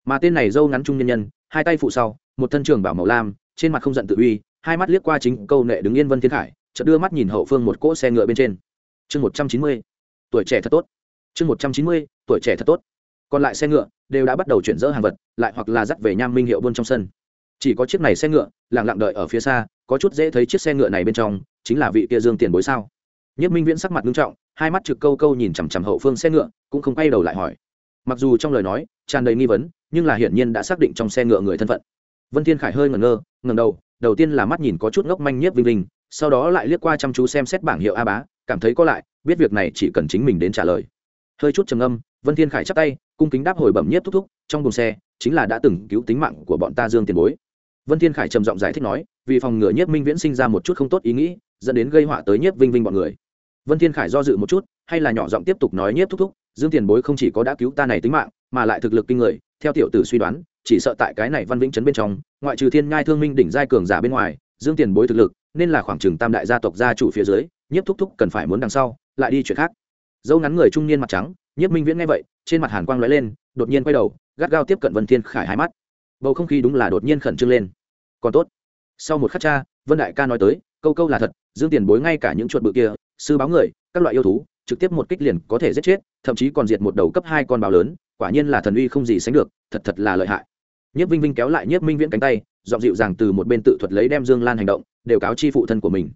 Mà tên này dâu ngắn trung nhân nhân hai tay phụ sau một thân trường bảo màu lam trên mặt không giận tự uy hai mắt liếc qua chính câu nệ đứng yên vân thiên khải chợt đưa mắt nhìn hậu phương một cỗ xe ngựa bên trên. Chương một trăm chín mươi, tuổi trẻ thật tốt. Chương một trăm chín mươi, tuổi trẻ thật tốt. Còn lại xe ngựa đều đã bắt đầu chuyển dỡ hàng vật, lại hoặc là dắt về nham minh hiệu buôn trong sân. Chỉ có chiếc này xe ngựa, lặng lặng đợi ở phía xa, có chút dễ thấy chiếc xe ngựa này bên trong, chính là vị kia dương tiền bối sao? Nhất minh viễn sắc mặt nghiêm trọng, hai mắt trực câu câu nhìn chằm chằm hậu phương xe ngựa, cũng không quay đầu lại hỏi. Mặc dù trong lời nói, tràn đầy nghi vấn, nhưng là hiển nhiên đã xác định trong xe ngựa người thân phận. Vân thiên khải hơi ngẩn ngơ, ngẩng đầu đầu tiên là mắt nhìn có chút ngốc manh nhất vinh linh sau đó lại liếc qua chăm chú xem xét bảng hiệu a bá, cảm thấy có lại, biết việc này chỉ cần chính mình đến trả lời. Hơi chút trầm âm vân thiên khải chắp tay, cung kính đáp hồi bẩm nhất thúc thúc, trong buồng xe, chính là đã từng cứu tính mạng của bọn ta dương tiền bối. Vân thiên khải trầm giọng giải thích nói, vì phòng ngừa nhất minh viễn sinh ra một chút không tốt ý nghĩ, dẫn đến gây họa tới nhất vinh vinh bọn người. Vân thiên khải do dự một chút, hay là nhỏ giọng tiếp tục nói nhất thúc thúc, dương tiền bối không chỉ có đã cứu ta này tính mạng, mà lại thực lực kinh người, theo tiểu tử suy đoán, chỉ sợ tại cái này văn vĩnh chấn bên trong, ngoại trừ thiên ngai thương minh đỉnh giai cường giả bên ngoài dương tiền bối thực lực, nên là khoảng chừng tam đại gia tộc gia chủ phía dưới, nhiếp thúc thúc cần phải muốn đằng sau, lại đi chuyện khác. Dâu ngắn người trung niên mặt trắng, nhiếp minh viễn nghe vậy, trên mặt hàn quang lóe lên, đột nhiên quay đầu, gắt gao tiếp cận vân thiên khải hai mắt. Bầu không khí đúng là đột nhiên khẩn trương lên. Còn tốt. Sau một khắc cha, vân đại ca nói tới, câu câu là thật, dương tiền bối ngay cả những chuột bự kia, sư báo người, các loại yêu thú, trực tiếp một kích liền có thể giết chết, thậm chí còn diệt một đầu cấp hai con báo lớn, quả nhiên là thần uy không gì sánh được, thật thật là lợi hại nhiếp vinh vinh kéo lại nhiếp minh viễn cánh tay dọn dịu dàng từ một bên tự thuật lấy đem dương lan hành động, đều cáo chi phụ thân của mình.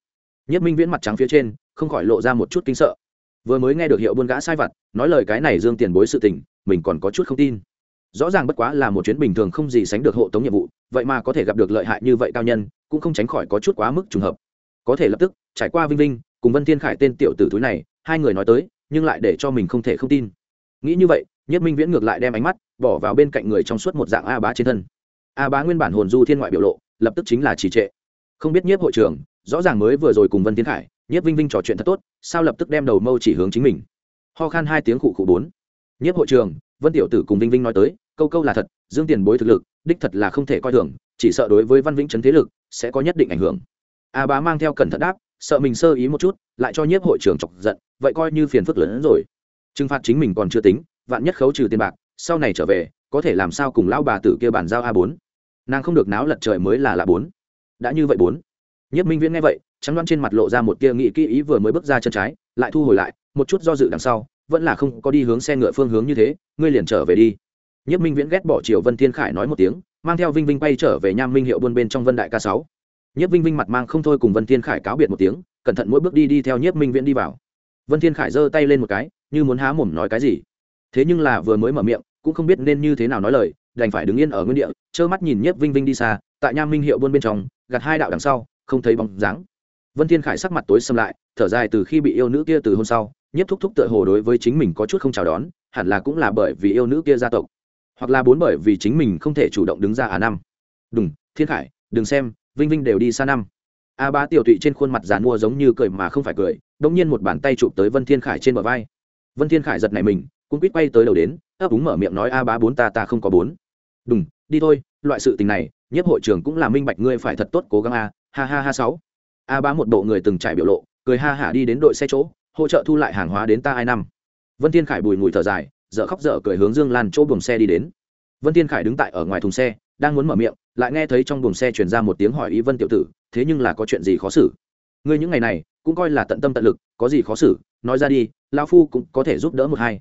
Nhiếp minh viễn mặt trắng phía trên, không khỏi lộ ra một chút kinh sợ. Vừa mới nghe được hiệu buôn gã sai vặt, nói lời cái này dương tiền bối sự tình, mình còn có chút không tin. Rõ ràng bất quá là một chuyến bình thường không gì sánh được hộ tống nhiệm vụ, vậy mà có thể gặp được lợi hại như vậy cao nhân, cũng không tránh khỏi có chút quá mức trùng hợp. Có thể lập tức, trải qua vinh vinh, cùng vân thiên khải tên tiểu tử túi này, hai người nói tới, nhưng lại để cho mình không thể không tin. Nghĩ như vậy nhất minh viễn ngược lại đem ánh mắt bỏ vào bên cạnh người trong suốt một dạng a bá trên thân. A bá nguyên bản hồn du thiên ngoại biểu lộ lập tức chính là trì trệ. Không biết nhiếp hội trưởng, rõ ràng mới vừa rồi cùng vân tiến khải nhiếp vinh vinh trò chuyện thật tốt sao lập tức đem đầu mâu chỉ hướng chính mình. Ho khan hai tiếng khụ khụ bốn. Nhiếp hội trường vân tiểu tử cùng vinh vinh nói tới câu câu là thật dương tiền bối thực lực đích thật là không thể coi thường chỉ sợ đối với văn vĩnh Trấn thế lực sẽ có nhất định ảnh hưởng. A bá mang theo cẩn thận đáp sợ mình sơ ý một chút lại cho nhiếp hội trưởng chọc giận vậy coi như phiền phức lớn hơn rồi. Trừng phạt chính mình còn chưa tính vạn nhất khấu trừ tiền bạc, sau này trở về, có thể làm sao cùng lão bà tử kia bàn giao a bốn? Nàng không được náo lật trời mới là lạ bốn. Đã như vậy bốn. Nhất minh viễn nghe vậy, trắng đoán trên mặt lộ ra một tia nghị kỹ ý vừa mới bước ra chân trái, lại thu hồi lại, một chút do dự đằng sau, vẫn là không có đi hướng xe ngựa phương hướng như thế, ngươi liền trở về đi. Nhất minh viễn ghét bỏ triều vân thiên khải nói một tiếng, mang theo vinh vinh bay trở về nham minh hiệu buôn bên trong vân đại ca sáu. Nhất vinh vinh mặt mang không thôi cùng vân thiên khải cáo biệt một tiếng, cẩn thận mỗi bước đi đi theo nhất minh viễn đi vào. Vân thiên khải giơ tay lên một cái, như muốn há mồm nói cái gì thế nhưng là vừa mới mở miệng, cũng không biết nên như thế nào nói lời, đành phải đứng yên ở nguyên địa, trơ mắt nhìn nhiếp vinh vinh đi xa, tại nham minh hiệu buôn bên trong, gạt hai đạo đằng sau, không thấy bóng dáng. Vân thiên khải sắc mặt tối xâm lại, thở dài từ khi bị yêu nữ kia từ hôm sau, nhiếp thúc thúc tựa hồ đối với chính mình có chút không chào đón, hẳn là cũng là bởi vì yêu nữ kia gia tộc, hoặc là bốn bởi vì chính mình không thể chủ động đứng ra à năm. Đừng thiên khải, đừng xem, vinh vinh đều đi xa năm. A ba tiểu tụy trên khuôn mặt dàn mua giống như cười mà không phải cười đông nhiên một bàn tay chụp tới vân thiên khải trên bờ vai. Vân thiên khải giật này mình cũng quýt quay tới đầu đến, ấp úng mở miệng nói, a ba bốn ta ta không có bốn. Đừng đi thôi, loại sự tình này, nhiếp hội trưởng cũng là minh bạch, ngươi phải thật tốt cố gắng a, ha ha ha sáu. A ba một bộ người từng trải biểu lộ, cười ha hả đi đến đội xe chỗ, hỗ trợ thu lại hàng hóa đến ta hai năm. Vân thiên khải bùi ngùi thở dài, dở khóc dở cười hướng dương lan chỗ buồng xe đi đến. Vân thiên khải đứng tại ở ngoài thùng xe, đang muốn mở miệng, lại nghe thấy trong buồng xe truyền ra một tiếng hỏi ý vân tiểu tử, thế nhưng là có chuyện gì khó xử? Ngươi những ngày này, cũng coi là tận tâm tận lực, có gì khó xử, nói ra đi, lão phu cũng có thể giúp đỡ một hai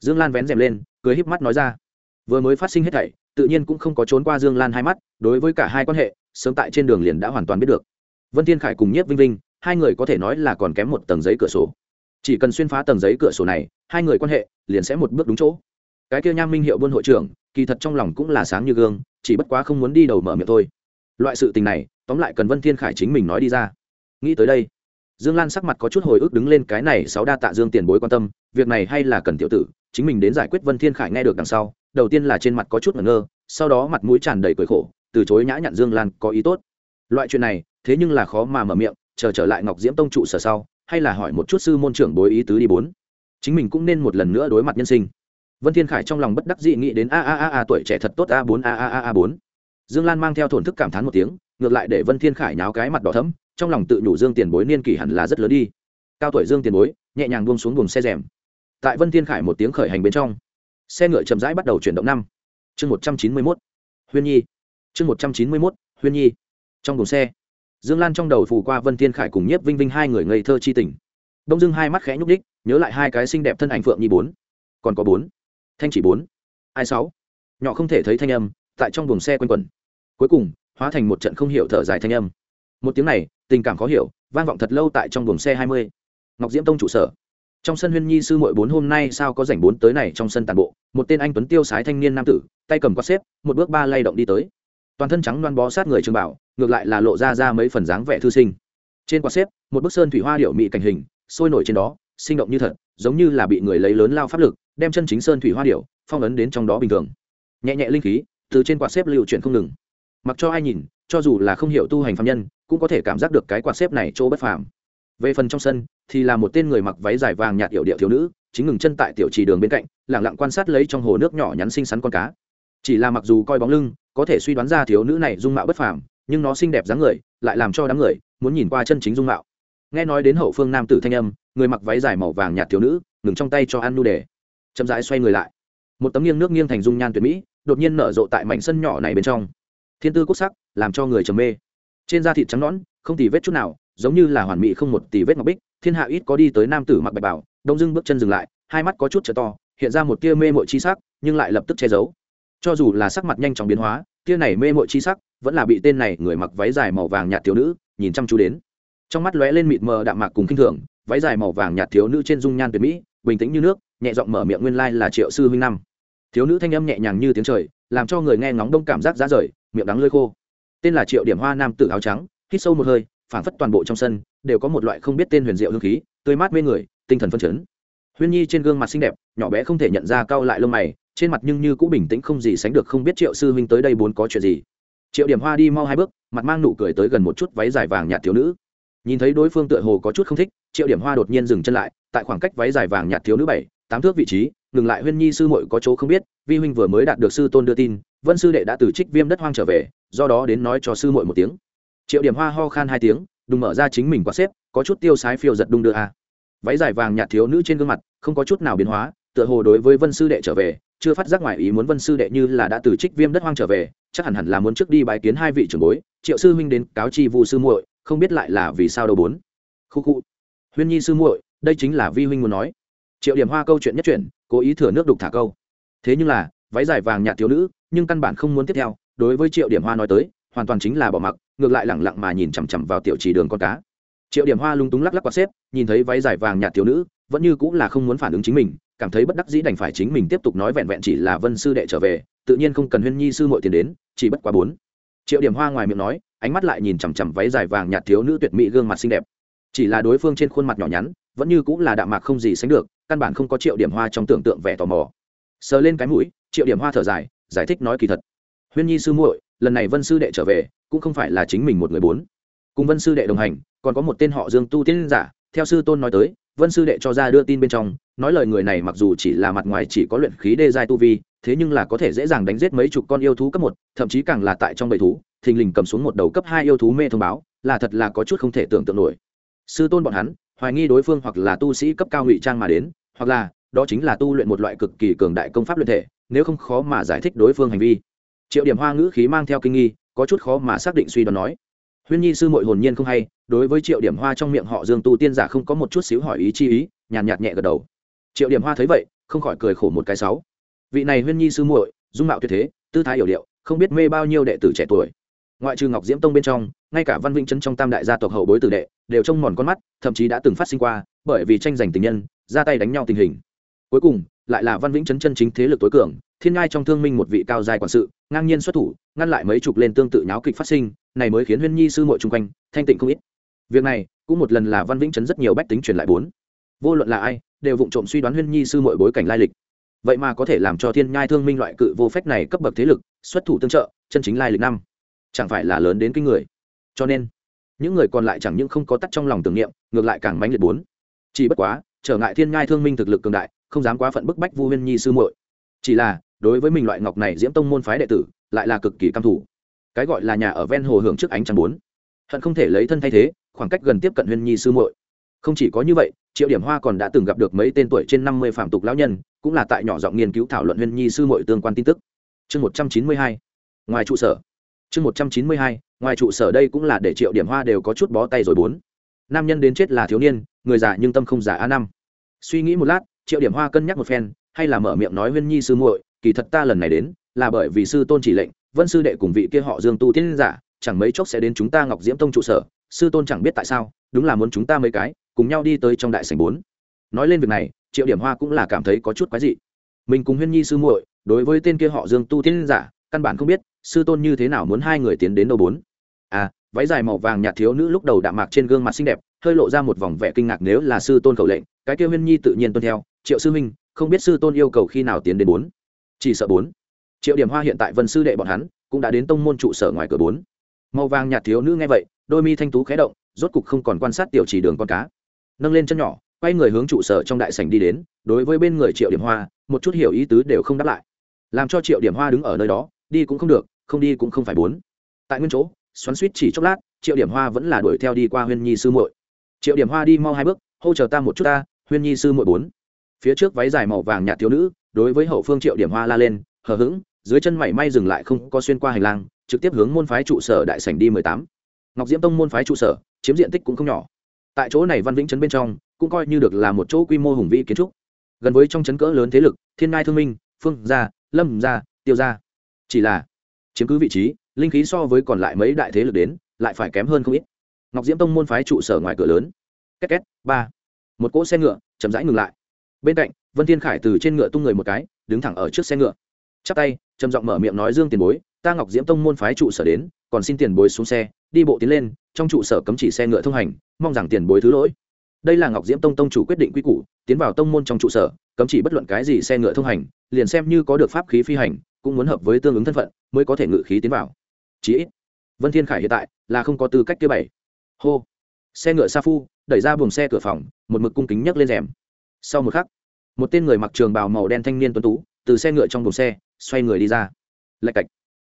dương lan vén rèm lên, cười híp mắt nói ra. Vừa mới phát sinh hết thảy, tự nhiên cũng không có trốn qua dương lan hai mắt, đối với cả hai quan hệ, sớm tại trên đường liền đã hoàn toàn biết được. Vân thiên khải cùng nhiếp vinh vinh, hai người có thể nói là còn kém một tầng giấy cửa sổ. Chỉ cần xuyên phá tầng giấy cửa sổ này, hai người quan hệ liền sẽ một bước đúng chỗ. Cái kia nham minh hiệu buôn hội trưởng, kỳ thật trong lòng cũng là sáng như gương, chỉ bất quá không muốn đi đầu mở miệng thôi. Loại sự tình này, tóm lại cần vân thiên khải chính mình nói đi ra. Nghĩ tới đây, dương lan sắc mặt có chút hồi ức đứng lên cái này sáu đa tạ dương tiền bối quan tâm, việc này hay là cần tiểu tử chính mình đến giải quyết vân thiên khải nghe được đằng sau, đầu tiên là trên mặt có chút ngẩn ngơ, sau đó mặt mũi tràn đầy cười khổ, từ chối nhã nhặn dương lan có ý tốt. Loại chuyện này, thế nhưng là khó mà mở miệng, chờ trở lại ngọc diễm tông trụ sở sau, hay là hỏi một chút sư môn trưởng bối ý tứ đi bốn. Chính mình cũng nên một lần nữa đối mặt nhân sinh. Vân thiên khải trong lòng bất đắc dị nghĩ đến a a a a tuổi trẻ thật tốt a bốn a a a a bốn. Dương lan mang theo thổn thức cảm thán một tiếng, ngược lại để vân thiên khải nháo cái mặt đỏ thẫm, trong lòng tự nhủ dương tiền bối niên kỷ hẳn là rất lớn đi. Cao tuổi dương tiền bối, nhẹ nhàng buông xuống buồng xe rèm tại vân thiên khải một tiếng khởi hành bên trong, xe ngựa chậm rãi bắt đầu chuyển động năm. Chương một trăm chín mươi mốt, huyên nhi. Chương một trăm chín mươi mốt, huyên nhi. Trong buồng xe, dương lan trong đầu phủ qua vân thiên khải cùng nhiếp vinh vinh hai người ngây thơ chi tình. Đông dưng hai mắt khẽ nhúc đích nhớ lại hai cái xinh đẹp thân ảnh phượng nhi bốn. Còn có bốn. Thanh chỉ bốn. Ai sáu. Nhỏ không thể thấy thanh âm, tại trong buồng xe quanh quẩn. Cuối cùng, hóa thành một trận không hiểu thở dài thanh âm. Một tiếng này, tình cảm khó hiểu, vang vọng thật lâu tại trong buồng xe hai mươi. Ngọc diễm tông trụ sở trong sân huyên nhi sư mội bốn hôm nay sao có rảnh bốn tới này trong sân tàn bộ, một tên anh tuấn tiêu sái thanh niên nam tử, tay cầm quạt xếp, một bước ba lay động đi tới. Toàn thân trắng loan bó sát người trường bảo, ngược lại là lộ ra ra mấy phần dáng vẻ thư sinh. Trên quạt xếp, một bức sơn thủy hoa điệu mị cảnh hình, sôi nổi trên đó, sinh động như thật, giống như là bị người lấy lớn lao pháp lực, đem chân chính sơn thủy hoa điệu, phong ấn đến trong đó bình thường. Nhẹ nhẹ linh khí, từ trên quạt xếp lưu chuyển không ngừng. Mặc cho ai nhìn, cho dù là không hiểu tu hành phạm nhân, cũng có thể cảm giác được cái quạt xếp này chỗ bất phàm về phần trong sân, thì là một tên người mặc váy dài vàng nhạt hiệu điệu thiếu nữ, chính ngừng chân tại tiểu trì đường bên cạnh lẳng lặng quan sát lấy trong hồ nước nhỏ nhắn xinh xắn con cá. Chỉ là mặc dù coi bóng lưng, có thể suy đoán ra thiếu nữ này dung mạo bất phàm, nhưng nó xinh đẹp dáng người, lại làm cho đám người muốn nhìn qua chân chính dung mạo. Nghe nói đến hậu phương nam tử thanh âm, người mặc váy dài màu vàng nhạt thiếu nữ, ngừng trong tay cho ăn nu đề. Chậm rãi xoay người lại. Một tấm nghiêng nước nghiêng thành dung nhan tuyệt mỹ, đột nhiên nở rộ tại mảnh sân nhỏ này bên trong. Thiên tư cốt sắc, làm cho người trầm mê. Trên da thịt trắng nõn, không tì vết chút nào giống như là hoàn mỹ không một tỷ vết ngọc bích, thiên hạ ít có đi tới nam tử mặc bạch bảo, đông dưng bước chân dừng lại, hai mắt có chút trở to, hiện ra một tia mê mội chi sắc, nhưng lại lập tức che giấu. Cho dù là sắc mặt nhanh chóng biến hóa, tia này mê mội chi sắc vẫn là bị tên này người mặc váy dài màu vàng nhạt thiếu nữ nhìn chăm chú đến. Trong mắt lóe lên mịt mờ đạm mạc cùng kinh thường, váy dài màu vàng nhạt thiếu nữ trên dung nhan tuyệt mỹ, bình tĩnh như nước, nhẹ giọng mở miệng nguyên lai là triệu sư huynh năm. Thiếu nữ thanh âm nhẹ nhàng như tiếng trời, làm cho người nghe ngóng đông cảm giác giá rời, miệng đắng lơi khô. Tên là triệu điểm hoa nam tử áo trắng, hít sâu một hơi phảng phất toàn bộ trong sân, đều có một loại không biết tên huyền diệu hương khí, tươi mát mê người, tinh thần phân chấn. Huyên nhi trên gương mặt xinh đẹp, nhỏ bé không thể nhận ra cau lại lông mày, trên mặt nhưng như cũng bình tĩnh không gì sánh được không biết triệu sư huynh tới đây bốn có chuyện gì. Triệu điểm hoa đi mau hai bước, mặt mang nụ cười tới gần một chút váy dài vàng nhạt thiếu nữ. Nhìn thấy đối phương tựa hồ có chút không thích, triệu điểm hoa đột nhiên dừng chân lại, tại khoảng cách váy dài vàng nhạt thiếu nữ bảy, tám thước vị trí, ngừng lại huyên nhi sư muội có chỗ không biết, vi huynh vừa mới đạt được sư tôn đưa tin, vân sư đệ đã từ trích viêm đất hoang trở về, do đó đến nói cho sư muội một tiếng triệu điểm hoa ho khan hai tiếng, đùng mở ra chính mình quá xếp, có chút tiêu sái phiêu giật đung đưa a. Váy dài vàng nhạt thiếu nữ trên gương mặt, không có chút nào biến hóa, tựa hồ đối với vân sư đệ trở về, chưa phát giác ngoài ý muốn vân sư đệ như là đã từ trích viêm đất hoang trở về, chắc hẳn hẳn là muốn trước đi bài kiến hai vị trưởng bối, triệu sư huynh đến cáo chi vu sư muội, không biết lại là vì sao đâu bốn. Khu khu. Huyên nhi sư muội, đây chính là vi huynh muốn nói. Triệu điểm hoa câu chuyện nhất chuyện cố ý thừa nước đục thả câu. Thế nhưng là, váy dài vàng nhạt thiếu nữ, nhưng căn bản không muốn tiếp theo, đối với triệu điểm hoa nói tới hoàn toàn chính là bỏ mặc, ngược lại lẳng lặng mà nhìn chằm chằm vào tiểu chỉ đường con cá. Triệu điểm hoa lung túng lắc lắc quạt xếp, nhìn thấy váy dài vàng nhạt thiếu nữ, vẫn như cũng là không muốn phản ứng chính mình, cảm thấy bất đắc dĩ đành phải chính mình tiếp tục nói vẹn vẹn chỉ là vân sư đệ trở về, tự nhiên không cần huyên nhi sư mội tiền đến, chỉ bất quá bốn. Triệu điểm hoa ngoài miệng nói, ánh mắt lại nhìn chằm chằm váy dài vàng nhạt thiếu nữ tuyệt mỹ gương mặt xinh đẹp. Chỉ là đối phương trên khuôn mặt nhỏ nhắn, vẫn như cũng là đạm mạc không gì sánh được, căn bản không có triệu điểm hoa trong tưởng tượng vẻ tò mò. Sờ lên cái mũi, triệu điểm hoa thở dài, giải thích nói kỳ thật. Huyên nhi sư muội lần này vân sư đệ trở về, cũng không phải là chính mình một người bốn. Cùng vân sư đệ đồng hành, còn có một tên họ dương tu tiên giả, theo sư tôn nói tới, vân sư đệ cho ra đưa tin bên trong, nói lời người này mặc dù chỉ là mặt ngoài chỉ có luyện khí đê giai tu vi, thế nhưng là có thể dễ dàng đánh giết mấy chục con yêu thú cấp một, thậm chí càng là tại trong bầy thú, thình lình cầm xuống một đầu cấp hai yêu thú mê thông báo, là thật là có chút không thể tưởng tượng nổi. Sư tôn bọn hắn, hoài nghi đối phương hoặc là tu sĩ cấp cao ngụy trang mà đến, hoặc là, đó chính là tu luyện một loại cực kỳ cường đại công pháp luyện thể, nếu không khó mà giải thích đối phương hành vi triệu điểm hoa ngữ khí mang theo kinh nghi có chút khó mà xác định suy đoán nói. Huyên nhi sư mội hồn nhiên không hay đối với triệu điểm hoa trong miệng họ dương tu tiên giả không có một chút xíu hỏi ý chi ý nhàn nhạt, nhạt nhẹ gật đầu. Triệu điểm hoa thấy vậy không khỏi cười khổ một cái sáu. Vị này huyên nhi sư muội dung mạo tuyệt thế tư thái hiểu điệu không biết mê bao nhiêu đệ tử trẻ tuổi. Ngoại trừ ngọc diễm tông bên trong ngay cả văn vĩnh chân trong tam đại gia tộc hậu bối tử đệ đều trông mòn con mắt thậm chí đã từng phát sinh qua bởi vì tranh giành tình nhân ra tay đánh nhau tình hình. Cuối cùng lại là văn vĩnh chấn chân chính thế lực tối cường, thiên ngai trong thương minh một vị cao dài quản sự, ngang nhiên xuất thủ, ngăn lại mấy chục lên tương tự nháo kịch phát sinh, này mới khiến huyên nhi sư muội chung quanh thanh tịnh không ít. Việc này, cũng một lần là văn vĩnh chấn rất nhiều bách tính truyền lại bốn. Vô luận là ai, đều vụng trộm suy đoán huyên nhi sư muội bối cảnh lai lịch. Vậy mà có thể làm cho thiên nhai thương minh loại cự vô phách này cấp bậc thế lực, xuất thủ tương trợ, chân chính lai lịch năm. Chẳng phải là lớn đến kinh người. Cho nên, những người còn lại chẳng những không có tắt trong lòng tưởng niệm, ngược lại càng mãnh liệt bốn. Chỉ bất quá, trở ngại thiên nhai thương minh thực lực cường đại không dám quá phận bức bách vu huyên nhi sư muội. Chỉ là, đối với mình loại ngọc này diễm tông môn phái đệ tử, lại là cực kỳ căm thủ cái gọi là nhà ở ven hồ hưởng trước ánh trăng bốn. Hận không thể lấy thân thay thế, khoảng cách gần tiếp cận huyên nhi sư muội. Không chỉ có như vậy, triệu điểm hoa còn đã từng gặp được mấy tên tuổi trên năm mươi phạm tục lão nhân, cũng là tại nhỏ giọng nghiên cứu thảo luận huyên nhi sư muội tương quan tin tức. Chương một trăm chín mươi hai, ngoài trụ sở. Chương một trăm chín mươi hai, ngoài trụ sở đây cũng là để triệu điểm hoa đều có chút bó tay rồi bốn. Nam nhân đến chết là thiếu niên, người già nhưng tâm không già a năm. Suy nghĩ một lát triệu điểm hoa cân nhắc một phen, hay là mở miệng nói huyên nhi sư muội, kỳ thật ta lần này đến, là bởi vì sư tôn chỉ lệnh, vân sư đệ cùng vị kia họ dương tu tiên giả, chẳng mấy chốc sẽ đến chúng ta ngọc diễm tông trụ sở. Sư tôn chẳng biết tại sao, đúng là muốn chúng ta mấy cái, cùng nhau đi tới trong đại sảnh bốn. Nói lên việc này, triệu điểm hoa cũng là cảm thấy có chút quái dị. Mình cùng huyên nhi sư muội, đối với tên kia họ dương tu tiên giả, căn bản không biết, sư tôn như thế nào muốn hai người tiến đến đâu bốn. À váy dài màu vàng nhạt thiếu nữ lúc đầu đạm mạc trên gương mặt xinh đẹp, hơi lộ ra một vòng vẻ kinh ngạc nếu là sư tôn khẩu lệnh, cái kia huyên nhi tự nhiên tuân theo triệu sư minh không biết sư tôn yêu cầu khi nào tiến đến bốn? Chỉ sợ bốn. Triệu điểm hoa hiện tại vân sư đệ bọn hắn, cũng đã đến tông môn trụ sở ngoài cửa bốn. Màu vàng nhạt thiếu nữ nghe vậy, đôi mi thanh tú khé động, rốt cục không còn quan sát tiểu chỉ đường con cá. Nâng lên chân nhỏ, quay người hướng trụ sở trong đại sảnh đi đến, đối với bên người triệu điểm hoa, một chút hiểu ý tứ đều không đáp lại. Làm cho triệu điểm hoa đứng ở nơi đó, đi cũng không được, không đi cũng không phải bốn. Tại nguyên chỗ, xoắn suýt chỉ chốc lát, triệu điểm hoa vẫn là đuổi theo đi qua huyên nhi sư muội. Triệu điểm hoa đi mau hai bước, hô chờ ta một chút ta, huyên nhi sư muội bốn phía trước váy dài màu vàng nhạt thiếu nữ, đối với hậu phương triệu điểm hoa la lên, hờ hững, dưới chân mảy may dừng lại không có xuyên qua hành lang, trực tiếp hướng môn phái trụ sở đại sảnh đi mười tám. Ngọc diễm tông môn phái trụ sở, chiếm diện tích cũng không nhỏ. Tại chỗ này văn vĩnh trấn bên trong, cũng coi như được là một chỗ quy mô hùng vĩ kiến trúc. Gần với trong trấn cỡ lớn thế lực, thiên ngai thương minh, phương gia, lâm gia, tiêu gia. Chỉ là, chiếm cứ vị trí, linh khí so với còn lại mấy đại thế lực đến, lại phải kém hơn không ít. Ngọc diễm tông môn phái trụ sở ngoài cửa lớn. Két két, ba. Một cỗ xe ngựa chậm rãi ngừng lại bên cạnh, vân thiên khải từ trên ngựa tung người một cái, đứng thẳng ở trước xe ngựa. Chắp tay, trầm giọng mở miệng nói, dương tiền bối, ta ngọc diễm tông môn phái trụ sở đến, còn xin tiền bối xuống xe, đi bộ tiến lên, trong trụ sở cấm chỉ xe ngựa thông hành, mong rằng tiền bối thứ lỗi. Đây là ngọc diễm tông tông chủ quyết định quy củ, tiến vào tông môn trong trụ sở, cấm chỉ bất luận cái gì xe ngựa thông hành, liền xem như có được pháp khí phi hành, cũng muốn hợp với tương ứng thân phận, mới có thể ngự khí tiến vào. Chí ít, vân thiên khải hiện tại là không có tư cách kia bảy hô. Xe ngựa sa phu đẩy ra buồng xe cửa phòng, một mực cung kính nhấc lên rèm sau một khắc, một tên người mặc trường bào màu đen thanh niên tuấn tú, từ xe ngựa trong đồn xe, xoay người đi ra. Lạch cạch,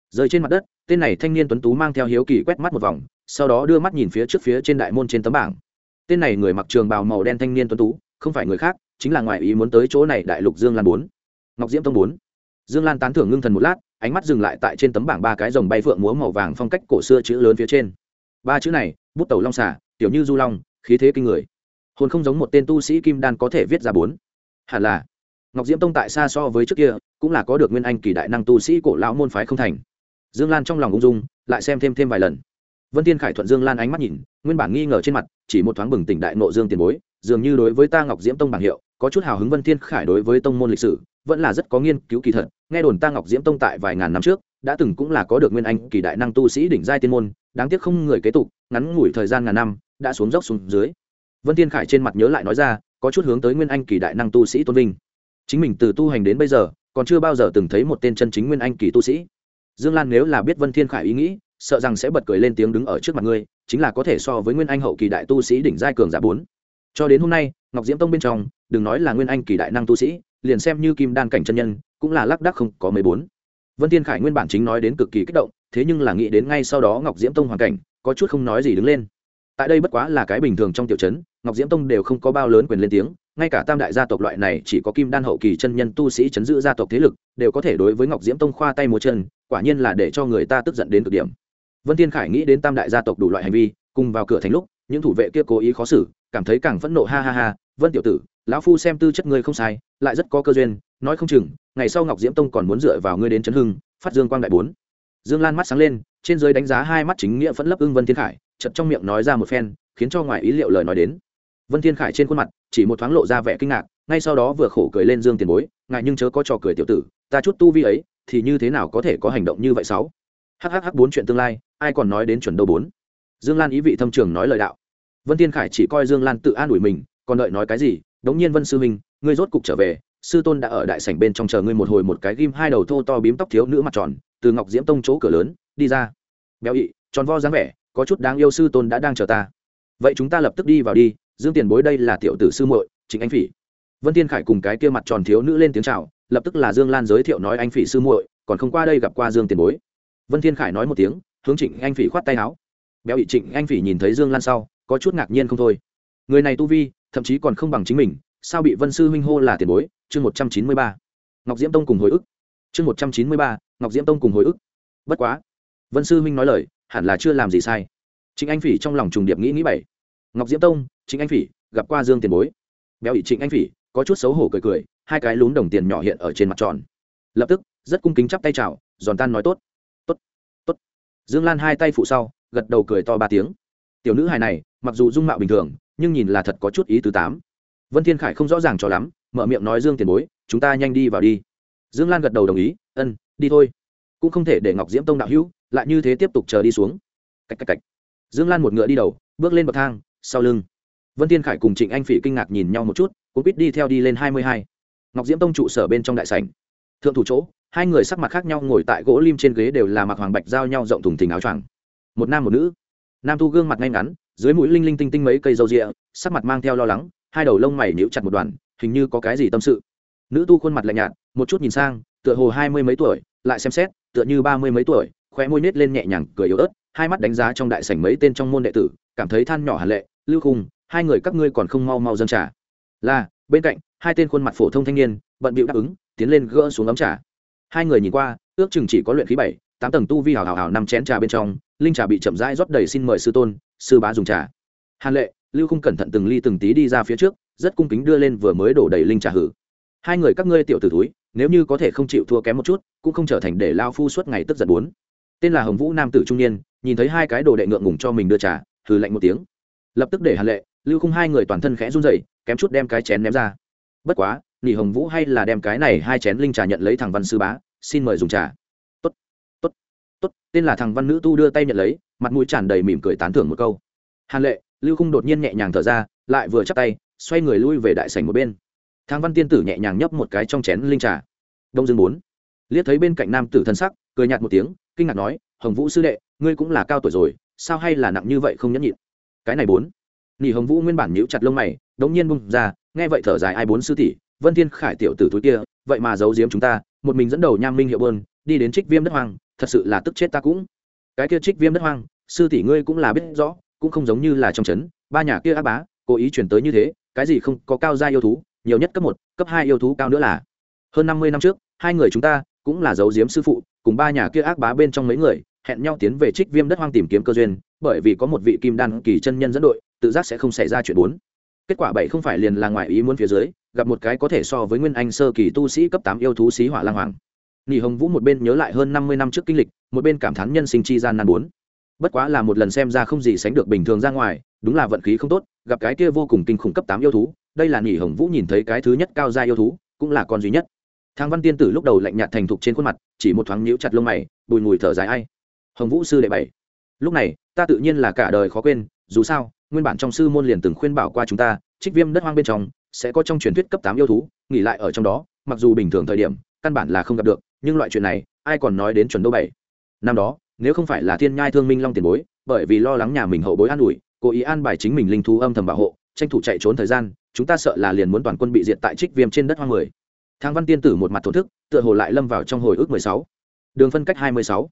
rơi trên mặt đất, tên này thanh niên tuấn tú mang theo hiếu kỳ quét mắt một vòng, sau đó đưa mắt nhìn phía trước phía trên đại môn trên tấm bảng. Tên này người mặc trường bào màu đen thanh niên tuấn tú, không phải người khác, chính là ngoại ý muốn tới chỗ này đại lục dương lan bốn. Ngọc diễm tông bốn. Dương lan tán thưởng ngưng thần một lát, ánh mắt dừng lại tại trên tấm bảng ba cái dòng bay phượng múa màu vàng phong cách cổ xưa chữ lớn phía trên. Ba chữ này, bút tẩu long xả tiểu như du long, khí thế kinh người hồn không giống một tên tu sĩ kim đan có thể viết ra bốn. Hẳn là, ngọc diễm tông tại xa so với trước kia, cũng là có được nguyên anh kỳ đại năng tu sĩ cổ lão môn phái không thành. Dương lan trong lòng ung dung, lại xem thêm thêm vài lần. Vân tiên khải thuận dương lan ánh mắt nhìn, nguyên bản nghi ngờ trên mặt, chỉ một thoáng bừng tỉnh đại nộ dương tiền bối, dường như đối với ta ngọc diễm tông bảng hiệu, có chút hào hứng vân thiên khải đối với tông môn lịch sử, vẫn là rất có nghiên cứu kỳ thật. Nghe đồn ta ngọc diễm tông tại vài ngàn năm trước, đã từng cũng là có được nguyên anh kỳ đại năng tu sĩ đỉnh giai tiên môn, đáng tiếc không người kế tục, ngắn ngủi thời gian ngàn năm, đã xuống dốc xuống dưới vân thiên khải trên mặt nhớ lại nói ra, có chút hướng tới nguyên anh kỳ đại năng tu sĩ tôn vinh. Chính mình từ tu hành đến bây giờ, còn chưa bao giờ từng thấy một tên chân chính nguyên anh kỳ tu sĩ. Dương lan nếu là biết vân thiên khải ý nghĩ, sợ rằng sẽ bật cười lên tiếng đứng ở trước mặt ngươi, chính là có thể so với nguyên anh hậu kỳ đại tu sĩ đỉnh giai cường giả bốn. Cho đến hôm nay, ngọc diễm tông bên trong, đừng nói là nguyên anh kỳ đại năng tu sĩ, liền xem như kim đan cảnh chân nhân, cũng là lác đác không có mấy bốn. Vân thiên khải nguyên bản chính nói đến cực kỳ kích động, thế nhưng là nghĩ đến ngay sau đó ngọc diễm tông hoàn cảnh, có chút không nói gì đứng lên. Tại đây bất quá là cái bình thường trong tiểu trấn ngọc diễm tông đều không có bao lớn quyền lên tiếng, ngay cả tam đại gia tộc loại này chỉ có kim đan hậu kỳ chân nhân tu sĩ chấn giữ gia tộc thế lực, đều có thể đối với ngọc diễm tông khoa tay múa chân, quả nhiên là để cho người ta tức giận đến cực điểm. Vân thiên khải nghĩ đến tam đại gia tộc đủ loại hành vi, cùng vào cửa thành lúc, những thủ vệ kia cố ý khó xử, cảm thấy càng phẫn nộ, ha ha ha, vân tiểu tử, lão phu xem tư chất ngươi không sai, lại rất có cơ duyên, nói không chừng, ngày sau ngọc diễm tông còn muốn dựa vào ngươi đến chấn hưng, phát dương quang đại bốn. Dương lan mắt sáng lên, trên dưới đánh giá hai mắt chính nghĩa phẫn lấp ưng vân thiên khải chật trong miệng nói ra một phen, khiến cho ngoài ý liệu lời nói đến vân thiên khải trên khuôn mặt chỉ một thoáng lộ ra vẻ kinh ngạc, ngay sau đó vừa khổ cười lên dương tiền bối ngại nhưng chớ có trò cười tiểu tử, ta chút tu vi ấy thì như thế nào có thể có hành động như vậy sáu? Hhh bốn chuyện tương lai, ai còn nói đến chuẩn đâu bốn? Dương lan ý vị thâm trường nói lời đạo. Vân thiên khải chỉ coi dương lan tự an ủi mình, còn đợi nói cái gì? Đống nhiên vân sư minh ngươi rốt cục trở về, sư tôn đã ở đại sảnh bên trong chờ ngươi một hồi một cái ghim hai đầu thô to bím tóc thiếu nữ mặt tròn, từ ngọc diễm tông chỗ cửa lớn, đi ra. Béo ị, tròn vo dáng vẻ, có chút đáng yêu sư tôn đã đang chờ ta. Vậy chúng ta lập tức đi vào đi dương tiền bối đây là tiểu tử sư muội chính anh phỉ. Vân tiên khải cùng cái kia mặt tròn thiếu nữ lên tiếng chào, lập tức là dương lan giới thiệu nói anh phỉ sư muội, còn không qua đây gặp qua dương tiền bối. Vân thiên khải nói một tiếng, hướng trịnh anh phỉ khoát tay áo. Béo ị trịnh anh phỉ nhìn thấy dương lan sau, có chút ngạc nhiên không thôi. Người này tu vi, thậm chí còn không bằng chính mình, sao bị vân sư huynh hô là tiền bối? Chương một trăm chín mươi ba. Ngọc diễm tông cùng hồi ức. Chương một trăm chín mươi ba, ngọc diễm tông cùng hồi ức. Bất quá, vân sư huynh nói lời, hẳn là chưa làm gì sai. Trịnh anh phỉ trong lòng trùng điệp nghĩ nghĩ bảy ngọc diễm tông trịnh anh phỉ, gặp qua dương tiền bối. Béo ị trịnh anh phỉ, có chút xấu hổ cười cười, hai cái lún đồng tiền nhỏ hiện ở trên mặt tròn. Lập tức, rất cung kính chắp tay chào, giòn tan nói tốt. Tốt tốt. Dương lan hai tay phụ sau, gật đầu cười to ba tiếng. Tiểu nữ hài này, mặc dù dung mạo bình thường, nhưng nhìn là thật có chút ý tứ tám. Vân thiên khải không rõ ràng cho lắm, mở miệng nói dương tiền bối, chúng ta nhanh đi vào đi. Dương lan gật đầu đồng ý, ân, đi thôi. Cũng không thể để ngọc diễm tông đạo hữu lại như thế tiếp tục chờ đi xuống. Cạch cạch cạch. dương lan một ngựa đi đầu, bước lên bậc thang, sau lưng vân thiên khải cùng trịnh anh phỉ kinh ngạc nhìn nhau một chút cũng biết đi theo đi lên hai mươi hai. Ngọc diễm tông trụ sở bên trong đại sảnh. Thượng thủ chỗ, hai người sắc mặt khác nhau ngồi tại gỗ lim trên ghế đều là mặc hoàng bạch giao nhau rộng thùng thình áo choàng. Một nam một nữ. Nam tu gương mặt ngay ngắn, dưới mũi linh linh tinh tinh mấy cây râu rịa, sắc mặt mang theo lo lắng, hai đầu lông mày níu chặt một đoàn, hình như có cái gì tâm sự. Nữ tu khuôn mặt lạnh nhạt, một chút nhìn sang, tựa hồ hai mươi mấy tuổi, lại xem xét, tựa như ba mươi mấy tuổi, khóe môi nết lên nhẹ nhàng cười yếu ớt, hai mắt đánh giá trong đại sảnh mấy tên trong môn đệ tử, cảm thấy than nhỏ hàn lệ, lưu khung hai người các ngươi còn không mau mau dâng trà. Là, bên cạnh, hai tên khuôn mặt phổ thông thanh niên, bận bịu đáp ứng, tiến lên gỡ xuống ấm trà. Hai người nhìn qua, ước chừng chỉ có luyện khí bảy, tám tầng tu vi hào hào hào năm chén trà bên trong, linh trà bị chậm rãi rót đầy xin mời sư tôn, sư bá dùng trà. Hàn lệ, lưu không cẩn thận từng ly từng tí đi ra phía trước, rất cung kính đưa lên vừa mới đổ đầy linh trà hử. Hai người các ngươi tiểu t túi nếu như có thể không chịu thua kém một chút, cũng không trở thành để lao phu suốt ngày tức giận bốn. Tên là hồng vũ nam tử trung niên, nhìn thấy hai cái đồ đệ ngượng ngùng cho mình đưa trà, hừ lạnh một tiếng. Lập tức để hàn lệ lưu Khung hai người toàn thân khẽ run rẩy, kém chút đem cái chén ném ra. Bất quá, nỉ hồng vũ hay là đem cái này hai chén linh trà nhận lấy thằng văn sư bá, xin mời dùng trà. Tốt tốt tốt, tên là thằng văn nữ tu đưa tay nhận lấy, mặt mũi tràn đầy mỉm cười tán thưởng một câu. Hàn lệ, lưu Khung đột nhiên nhẹ nhàng thở ra, lại vừa chắp tay, xoay người lui về đại sảnh một bên. Thang văn tiên tử nhẹ nhàng nhấp một cái trong chén linh trà. Đông dương bốn, liếc thấy bên cạnh nam tử thân sắc, cười nhạt một tiếng, kinh ngạc nói, hồng vũ sư đệ, ngươi cũng là cao tuổi rồi, sao hay là nặng như vậy không nhẫn nhịn? Cái này bốn nỉ hồng vũ nguyên bản nhíu chặt lông mày, đống nhiên bung ra, nghe vậy thở dài ai bốn sư tỷ, vân thiên khải tiểu tử túi kia, vậy mà giấu giếm chúng ta, một mình dẫn đầu nham minh hiệu bơn, đi đến trích viêm đất hoang, thật sự là tức chết ta cũng. Cái kia trích viêm đất hoang, sư tỷ ngươi cũng là biết rõ, cũng không giống như là trong trấn, ba nhà kia ác bá, cố ý chuyển tới như thế, cái gì không có cao gia yêu thú, nhiều nhất cấp một, cấp hai yêu thú cao nữa là. Hơn năm mươi năm trước, hai người chúng ta cũng là giấu giếm sư phụ, cùng ba nhà kia ác bá bên trong mấy người, hẹn nhau tiến về trích viêm đất hoang tìm kiếm cơ duyên, bởi vì có một vị kim đan kỳ chân nhân dẫn đội tự giác sẽ không xảy ra chuyện bốn. Kết quả bảy không phải liền là ngoại ý muốn phía dưới, gặp một cái có thể so với nguyên anh sơ kỳ tu sĩ cấp tám yêu thú xí hỏa lang hoàng. Nghỉ hồng vũ một bên nhớ lại hơn năm mươi năm trước kinh lịch, một bên cảm thán nhân sinh chi gian nan bốn. Bất quá là một lần xem ra không gì sánh được bình thường ra ngoài, đúng là vận khí không tốt, gặp cái kia vô cùng kinh khủng cấp tám yêu thú, đây là nghỉ hồng vũ nhìn thấy cái thứ nhất cao gia yêu thú, cũng là con duy nhất. Thang văn tiên tử lúc đầu lạnh nhạt thành thục trên khuôn mặt, chỉ một thoáng nhíu chặt lông mày, bùi mùi thở dài ai. Hồng vũ sư đệ bảy. Lúc này, ta tự nhiên là cả đời khó quên, dù sao nguyên bản trong sư môn liền từng khuyên bảo qua chúng ta, trích viêm đất hoang bên trong, sẽ có trong truyền thuyết cấp tám yêu thú, nghỉ lại ở trong đó, mặc dù bình thường thời điểm, căn bản là không gặp được, nhưng loại chuyện này, ai còn nói đến chuẩn đô bảy. Năm đó, nếu không phải là thiên nhai thương minh long tiền bối, bởi vì lo lắng nhà mình hậu bối an ủi, cố ý an bài chính mình linh thú âm thầm bảo hộ, tranh thủ chạy trốn thời gian, chúng ta sợ là liền muốn toàn quân bị diệt tại trích viêm trên đất hoang mười. Thang văn tiên tử một mặt thổ thức, tựa hồ lại lâm vào trong hồi ức mười sáu. Đường phân cách hai mươi sáu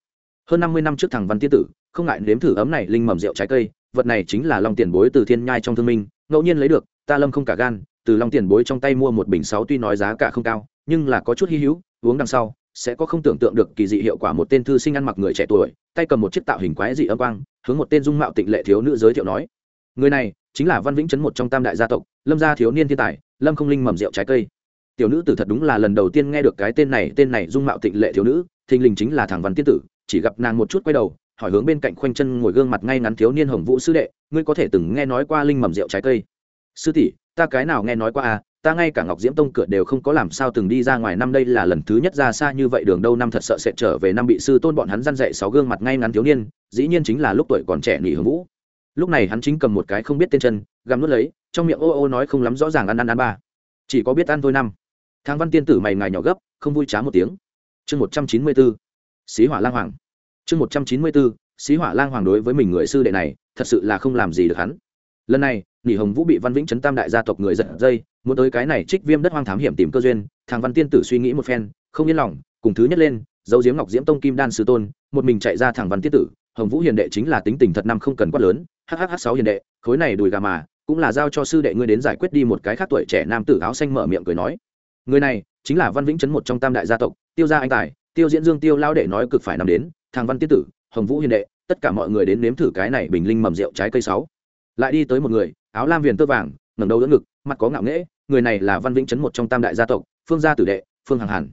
hơn năm mươi năm trước thằng văn tiên tử, không ngại nếm thử ấm này linh mầm rượu trái cây, vật này chính là long tiền bối từ thiên nhai trong thương minh, ngẫu nhiên lấy được, ta lâm không cả gan, từ long tiền bối trong tay mua một bình sáu tuy nói giá cả không cao, nhưng là có chút hy hữu, uống đằng sau, sẽ có không tưởng tượng được kỳ dị hiệu quả một tên thư sinh ăn mặc người trẻ tuổi, tay cầm một chiếc tạo hình quái dị âm quang, hướng một tên dung mạo tịnh lệ thiếu nữ giới thiệu nói. Người này, chính là văn vĩnh chấn một trong tam đại gia tộc, lâm gia thiếu niên thiên tài, lâm không linh mầm rượu trái cây. Tiểu nữ tử thật đúng là lần đầu tiên nghe được cái tên này tên này dung mạo tịnh lệ thiếu nữ, thình lình chính là thằng văn tiên tử chỉ gặp nàng một chút quay đầu, hỏi hướng bên cạnh khoanh chân ngồi gương mặt ngay ngắn thiếu niên hồng vũ sư đệ, ngươi có thể từng nghe nói qua linh mầm rượu trái cây? Sư tỷ, ta cái nào nghe nói qua à ta ngay cả ngọc diễm tông cửa đều không có làm sao từng đi ra ngoài năm đây là lần thứ nhất ra xa như vậy, đường đâu năm thật sợ sẽ trở về năm bị sư tôn bọn hắn răn dạy sáu gương mặt ngay ngắn thiếu niên, dĩ nhiên chính là lúc tuổi còn trẻ nghỉ hưởng vũ. Lúc này hắn chính cầm một cái không biết tên chân, gặm nuốt lấy, trong miệng ô ô nói không lắm rõ ràng ăn ăn ăn ba. Chỉ có biết ăn thôi năm. Thang văn tiên tử mày ngài nhỏ gấp, không vui trá một tiếng. Chương một trăm chín mươi bốn. Xí hỏa lang hoàng chương một trăm chín mươi bốn, xí hỏa lang hoàng đối với mình người sư đệ này, thật sự là không làm gì được hắn. Lần này, nỉ hồng vũ bị văn vĩnh chấn tam đại gia tộc người giật dây, muốn tới cái này trích viêm đất hoang thám hiểm tìm cơ duyên, thằng văn tiên tử suy nghĩ một phen, không yên lòng, cùng thứ nhất lên dấu diếm ngọc diễm tông kim đan sư tôn, một mình chạy ra thẳng văn tiên tử, hồng vũ hiền đệ chính là tính tình thật năm không cần quát lớn hhh sáu hiền đệ, khối này đùi gà mà, cũng là giao cho sư đệ ngươi đến giải quyết đi một cái khác tuổi trẻ nam tử áo xanh mở miệng cười nói. Người này, chính là văn vĩnh chấn một trong tam đại gia tộc, tiêu gia anh tài, tiêu diễn dương tiêu lao đệ nói cực phải nằm đến Thang văn tiên tử, hồng vũ hiền đệ, tất cả mọi người đến nếm thử cái này bình linh mầm rượu trái cây sáu. Lại đi tới một người, áo lam viền tơ vàng, ngẩng đầu đỡ ngực, mặt có ngạo nghễ, người này là văn vĩnh chấn một trong tam đại gia tộc, phương gia tử đệ, phương hằng hàn.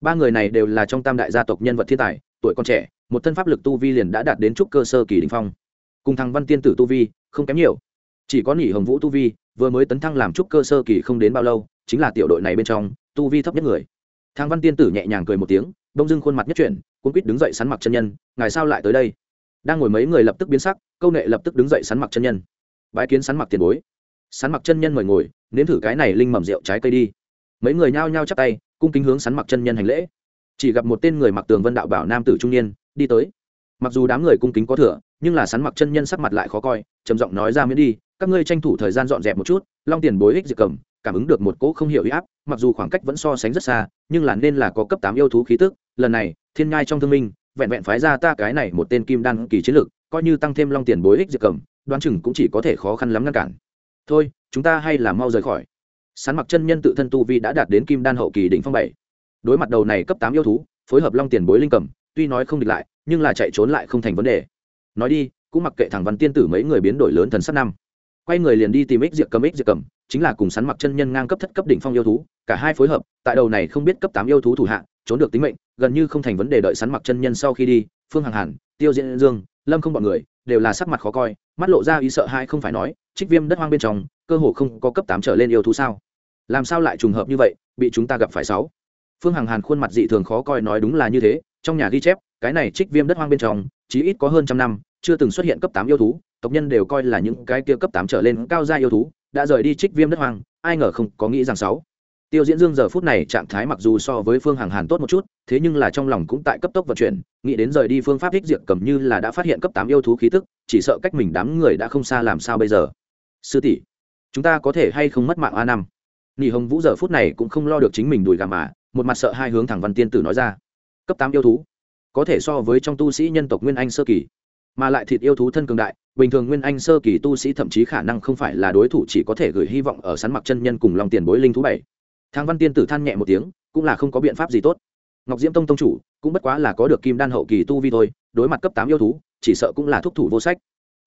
Ba người này đều là trong tam đại gia tộc nhân vật thiên tài, tuổi còn trẻ, một thân pháp lực tu vi liền đã đạt đến trúc cơ sơ kỳ đình phong. Cùng thằng văn tiên tử tu vi không kém nhiều. Chỉ có nỉ hồng vũ tu vi, vừa mới tấn thăng làm trúc cơ sơ kỳ không đến bao lâu, chính là tiểu đội này bên trong, tu vi thấp nhất người. Thang văn tiên tử nhẹ nhàng cười một tiếng, đông dưng khuôn mặt nhất chuyển cuốn quýt đứng dậy sắn mặc chân nhân, ngài sao lại tới đây? Đang ngồi mấy người lập tức biến sắc, câu nệ lập tức đứng dậy sắn mặc chân nhân. Bái kiến sắn mặc tiền bối. Sắn mặc chân nhân mời ngồi, nếm thử cái này linh mầm rượu trái cây đi. Mấy người nhao nhao chắp tay, cung kính hướng sắn mặc chân nhân hành lễ. Chỉ gặp một tên người mặc tường vân đạo bảo nam tử trung niên, đi tới. Mặc dù đám người cung kính có thừa, nhưng là sắn mặc chân nhân sắc mặt lại khó coi, trầm giọng nói ra miễn đi, các ngươi tranh thủ thời gian dọn dẹp một chút, long tiền bối ích diệt cầm, cảm ứng được một cỗ không hiểu huy áp, mặc dù khoảng cách vẫn so sánh rất xa, nhưng là nên là có cấp tám yêu thú khí tức lần này, thiên ngai trong thương minh, vẹn vẹn phái ra ta cái này một tên kim đan kỳ chiến lực coi như tăng thêm long tiền bối ích diệt cầm, đoán chừng cũng chỉ có thể khó khăn lắm ngăn cản. Thôi, chúng ta hay là mau rời khỏi. Sán mặc chân nhân tự thân tu vi đã đạt đến kim đan hậu kỳ đỉnh phong bảy. Đối mặt đầu này cấp tám yêu thú, phối hợp long tiền bối linh cầm, tuy nói không địch lại, nhưng là chạy trốn lại không thành vấn đề. Nói đi, cũng mặc kệ thằng văn tiên tử mấy người biến đổi lớn thần sắt năm. Quay người liền đi tìm ích diệt cầm, ích diệt cầm, chính là cùng sắn mặc chân nhân ngang cấp thất cấp đỉnh phong yêu thú, cả hai phối hợp, tại đầu này không biết cấp tám yêu thú thủ hạ, trốn được tính mệnh gần như không thành vấn đề đợi sắn mặc chân nhân sau khi đi, phương hằng hàn, tiêu diễn dương, lâm không bọn người đều là sắc mặt khó coi, mắt lộ ra ý sợ hai không phải nói, trích viêm đất hoang bên trong, cơ hồ không có cấp tám trở lên yêu thú sao. Làm sao lại trùng hợp như vậy, bị chúng ta gặp phải sáu. Phương hằng hàn khuôn mặt dị thường khó coi nói đúng là như thế, trong nhà ghi chép, cái này trích viêm đất hoang bên trong, chí ít có hơn trăm năm, chưa từng xuất hiện cấp tám yêu thú, tộc nhân đều coi là những cái kia cấp tám trở lên cao gia yêu thú, đã rời đi trích viêm đất hoang, ai ngờ không có nghĩ rằng sáu tiêu diễn dương giờ phút này trạng thái mặc dù so với phương hằng hàn tốt một chút, thế nhưng là trong lòng cũng tại cấp tốc vận chuyển, nghĩ đến rời đi phương pháp thích diệt cầm như là đã phát hiện cấp tám yêu thú khí tức, chỉ sợ cách mình đám người đã không xa làm sao bây giờ. Sư tỷ, chúng ta có thể hay không mất mạng a năm? Nỉ hồng vũ giờ phút này cũng không lo được chính mình đùi gà mà, một mặt sợ hai hướng thẳng văn tiên tử nói ra. Cấp tám yêu thú, có thể so với trong tu sĩ nhân tộc nguyên anh sơ kỳ, mà lại thịt yêu thú thân cường đại, bình thường nguyên anh sơ kỳ tu sĩ thậm chí khả năng không phải là đối thủ chỉ có thể gửi hy vọng ở sắn mặc chân nhân cùng lòng tiền bối linh thú bảy thang văn tiên tử than nhẹ một tiếng, cũng là không có biện pháp gì tốt. Ngọc diễm tông tông chủ, cũng bất quá là có được kim đan hậu kỳ tu vi thôi, đối mặt cấp tám yêu thú, chỉ sợ cũng là thúc thủ vô sách.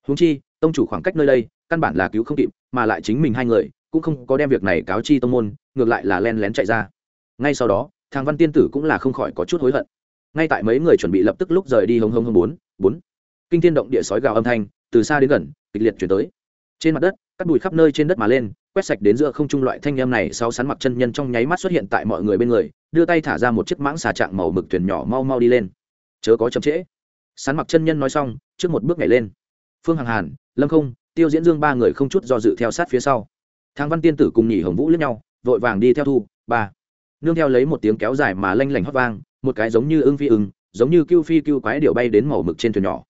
Húng chi, tông chủ khoảng cách nơi đây, căn bản là cứu không kịp, mà lại chính mình hai người, cũng không có đem việc này cáo chi tông môn, ngược lại là len lén chạy ra. Ngay sau đó, thang văn tiên tử cũng là không khỏi có chút hối hận. Ngay tại mấy người chuẩn bị lập tức lúc rời đi hông hông hông bốn bốn. Kinh thiên động địa sói gào âm thanh, từ xa đến gần, kịch liệt chuyển tới. Trên mặt đất các bụi khắp nơi trên đất mà lên quét sạch đến giữa không trung loại thanh em này sau sắn mặc chân nhân trong nháy mắt xuất hiện tại mọi người bên người, đưa tay thả ra một chiếc mãng xà trạng màu mực thuyền nhỏ mau mau đi lên. Chớ có chậm trễ. Sắn mặc chân nhân nói xong, trước một bước nhảy lên. Phương hằng hàn, lâm không, tiêu diễn dương ba người không chút do dự theo sát phía sau. Thang văn tiên tử cùng nhỉ hồng vũ lướt nhau, vội vàng đi theo thu, ba. Nương theo lấy một tiếng kéo dài mà lanh lảnh hót vang, một cái giống như ưng phi ưng, giống như cưu phi cưu quái điệu bay đến màu mực trên thuyền nhỏ.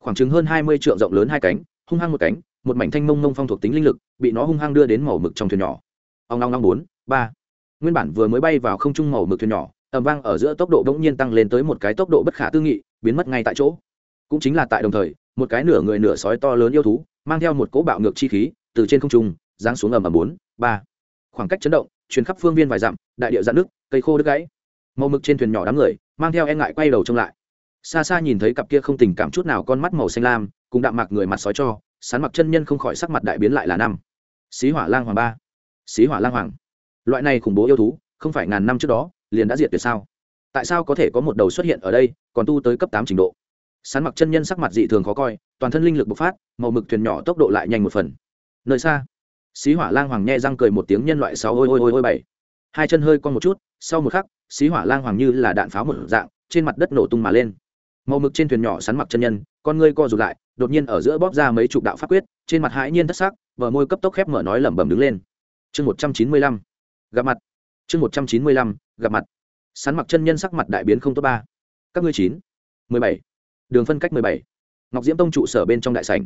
Khoảng chừng hơn hai mươi trượng rộng lớn hai cánh, hung hăng một cánh một mảnh thanh mông mông phong thuộc tính linh lực, bị nó hung hăng đưa đến màu mực trong thuyền nhỏ. Ông long long bốn, ba. Nguyên bản vừa mới bay vào không trung màu mực thuyền nhỏ ẩm vang ở giữa tốc độ bỗng nhiên tăng lên tới một cái tốc độ bất khả tư nghị, biến mất ngay tại chỗ. Cũng chính là tại đồng thời, một cái nửa người nửa sói to lớn yêu thú, mang theo một cỗ bạo ngược chi khí, từ trên không trung, giáng xuống ầm ầm bốn, ba. Khoảng cách chấn động, truyền khắp phương viên vài dặm, đại địa dạn nước cây khô đứt gãy. Màu mực trên thuyền nhỏ đám người, mang theo e ngại quay đầu trông lại. Xa xa nhìn thấy cặp kia không tình cảm chút nào con mắt màu xanh lam, cùng đạm mạc người mặt sói cho sán mặc chân nhân không khỏi sắc mặt đại biến lại là năm. Xí hỏa lang hoàng ba. Xí hỏa lang hoàng. Loại này khủng bố yêu thú, không phải ngàn năm trước đó, liền đã diệt tuyệt sao? Tại sao có thể có một đầu xuất hiện ở đây, còn tu tới cấp tám trình độ? Sán mặc chân nhân sắc mặt dị thường khó coi, toàn thân linh lực bộc phát, màu mực thuyền nhỏ tốc độ lại nhanh một phần. Nơi xa, xí hỏa lang hoàng nghe răng cười một tiếng nhân loại sáu ôi ôi ôi ôi bảy. Hai chân hơi con một chút, sau một khắc, xí hỏa lang hoàng như là đạn pháo một dạng, trên mặt đất nổ tung mà lên. Màu mực trên thuyền nhỏ sắn mặc chân nhân, con ngươi co rụt lại đột nhiên ở giữa bóp ra mấy chục đạo pháp quyết, trên mặt hãi nhiên thất sắc, bờ môi cấp tốc khép mở nói lẩm bẩm đứng lên. Chương một trăm chín mươi lăm. Gặp mặt. Chương một trăm chín mươi lăm, gặp mặt. Sắn mặc chân nhân sắc mặt đại biến không tốt ba. Các ngươi chín, mười bảy. Đường phân cách mười bảy. Ngọc diễm tông trụ sở bên trong đại sảnh.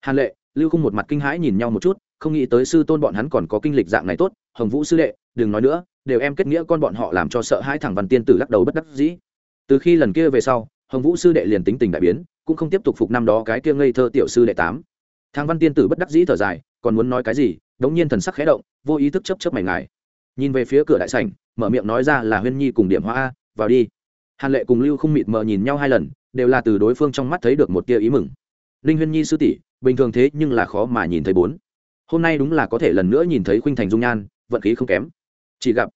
Hàn lệ, lưu khung một mặt kinh hãi nhìn nhau một chút, không nghĩ tới sư tôn bọn hắn còn có kinh lịch dạng này tốt, hồng vũ sư đệ, đừng nói nữa, đều em kết nghĩa con bọn họ làm cho sợ hai thằng văn tiên tử lắc đầu bất đắc dĩ. Từ khi lần kia về sau, hồng vũ sư đệ liền tính tình đại biến cũng không tiếp tục phục năm đó cái kia ngây thơ tiểu sư đệ tám. Thang văn tiên tử bất đắc dĩ thở dài, còn muốn nói cái gì, đống nhiên thần sắc khẽ động, vô ý thức chấp chấp mảnh ngài. Nhìn về phía cửa đại sảnh, mở miệng nói ra là huyên nhi cùng điểm hoa a, vào đi. Hàn lệ cùng lưu không mịt mờ nhìn nhau hai lần, đều là từ đối phương trong mắt thấy được một tia ý mừng. Linh huyên nhi sư tỷ, bình thường thế nhưng là khó mà nhìn thấy bốn. Hôm nay đúng là có thể lần nữa nhìn thấy khuynh thành dung nhan, vận khí không kém. Chỉ gặp,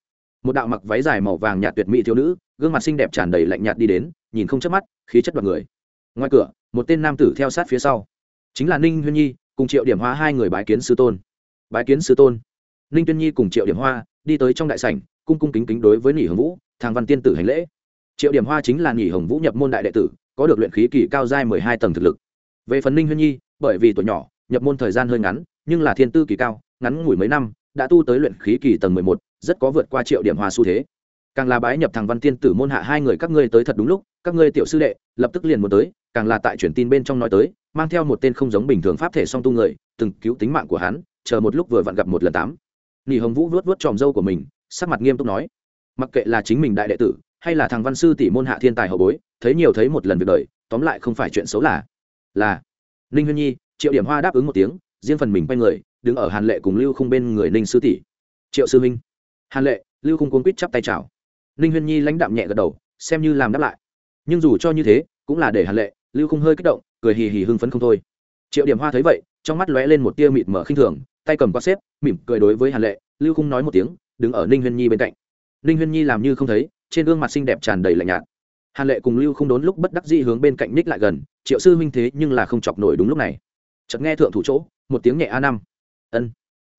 một đạo mặc váy dài màu vàng nhạt tuyệt mỹ thiếu nữ, gương mặt xinh đẹp tràn đầy lạnh nhạt đi đến, nhìn không chớp mắt, khí chất đoạt người ngoài cửa, một tên nam tử theo sát phía sau. Chính là ninh huyên nhi, cùng triệu điểm hoa hai người bái kiến sư tôn. Bái kiến sư tôn. Ninh tuyên nhi cùng triệu điểm hoa đi tới trong đại sảnh, cung cung kính kính đối với nỉ hồng vũ Thang văn tiên tử hành lễ. Triệu điểm hoa chính là nỉ hồng vũ nhập môn đại đệ tử, có được luyện khí kỳ cao giai mười hai tầng thực lực. Về phần ninh huyên nhi, bởi vì tuổi nhỏ, nhập môn thời gian hơi ngắn, nhưng là thiên tư kỳ cao, ngắn ngủi mấy năm, đã tu tới luyện khí kỳ tầng mười một, rất có vượt qua triệu điểm hoa xu thế. Càng là bái nhập thằng văn tiên tử môn hạ hai người các ngươi tới thật đúng lúc, các ngươi tiểu sư đệ, lập tức liền muốn tới càng là tại truyền tin bên trong nói tới, mang theo một tên không giống bình thường pháp thể song tu người, từng cứu tính mạng của hắn, chờ một lúc vừa vặn gặp một lần tám. Nỉ hồng vũ vuốt vuốt tròm dâu của mình, sắc mặt nghiêm túc nói, mặc kệ là chính mình đại đệ tử, hay là thằng văn sư tỷ môn hạ thiên tài hậu bối, thấy nhiều thấy một lần việc đời, tóm lại không phải chuyện xấu là là. Ninh huyên nhi, triệu điểm hoa đáp ứng một tiếng, riêng phần mình quay người, đứng ở hàn lệ cùng lưu không bên người ninh sư tỷ. Triệu sư minh. Hàn lệ, lưu không cuốn quýt chắp tay chào. Ninh huyên nhi lãnh đạm nhẹ gật đầu, xem như làm đáp lại. Nhưng dù cho như thế, cũng là để hàn lệ lưu không hơi kích động, cười hì hì hưng phấn không thôi. Triệu điểm hoa thấy vậy, trong mắt lóe lên một tia mịt mở khinh thường, tay cầm quạt xếp, mỉm cười đối với hàn lệ, lưu không nói một tiếng, đứng ở ninh huyên nhi bên cạnh. Ninh huyên nhi làm như không thấy, trên gương mặt xinh đẹp tràn đầy lạnh nhạt. Hàn lệ cùng lưu không đốn lúc bất đắc dĩ hướng bên cạnh ních lại gần, triệu sư huynh thế nhưng là không chọc nổi đúng lúc này. Chợt nghe thượng thủ chỗ, một tiếng nhẹ a năm. Ân,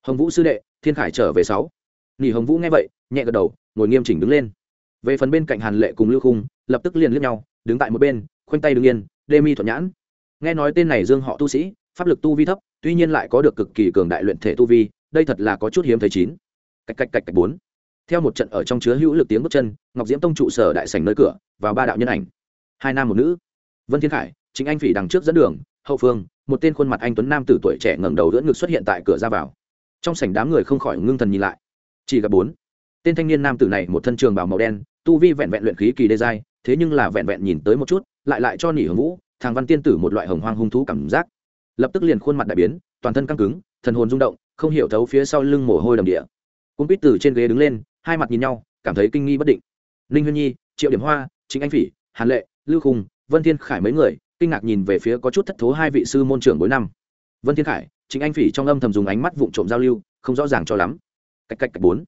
hồng vũ sư đệ, thiên khải trở về sáu. Nghỉ hồng vũ nghe vậy, nhẹ gật đầu, ngồi nghiêm chỉnh đứng lên. Về phần bên cạnh hàn lệ cùng lưu khung, lập tức liền liếc nhau, đứng tại một bên, khoanh tay đứng yên đê mi thuận nhãn. Nghe nói tên này dương họ tu sĩ, pháp lực tu vi thấp, tuy nhiên lại có được cực kỳ cường đại luyện thể tu vi, đây thật là có chút hiếm thấy chín. Cách cách cách cách bốn. Theo một trận ở trong chứa hữu lực tiếng bước chân, ngọc diễm tông trụ sở đại sảnh nơi cửa, vào ba đạo nhân ảnh. Hai nam một nữ. Vân thiên khải, chính anh phỉ đằng trước dẫn đường, hậu phương, một tên khuôn mặt anh tuấn nam tử tuổi trẻ ngẩng đầu đỡ ngực xuất hiện tại cửa ra vào. Trong sảnh đám người không khỏi ngưng thần nhìn lại. Chỉ gặp bốn. Tên thanh niên nam tử này một thân trường bào màu đen, tu vi vẹn vẹn luyện khí kỳ đê giai, thế nhưng là vẹn vẹn nhìn tới một chút lại lại cho nỉ hưởng vũ, thằng văn tiên tử một loại hồng hoang hung thú cảm giác. Lập tức liền khuôn mặt đại biến, toàn thân căng cứng, thần hồn rung động, không hiểu thấu phía sau lưng mồ hôi đầm địa. Cung quýt từ trên ghế đứng lên, hai mặt nhìn nhau, cảm thấy kinh nghi bất định. Ninh huyên nhi, triệu điểm hoa chính anh phỉ, hàn lệ, lưu khùng vân thiên khải mấy người, kinh ngạc nhìn về phía có chút thất thố hai vị sư môn trưởng bối năm. Vân thiên khải chính anh phỉ trong âm thầm dùng ánh mắt vụng trộm giao lưu, không rõ ràng cho lắm. Cách cách cách bốn.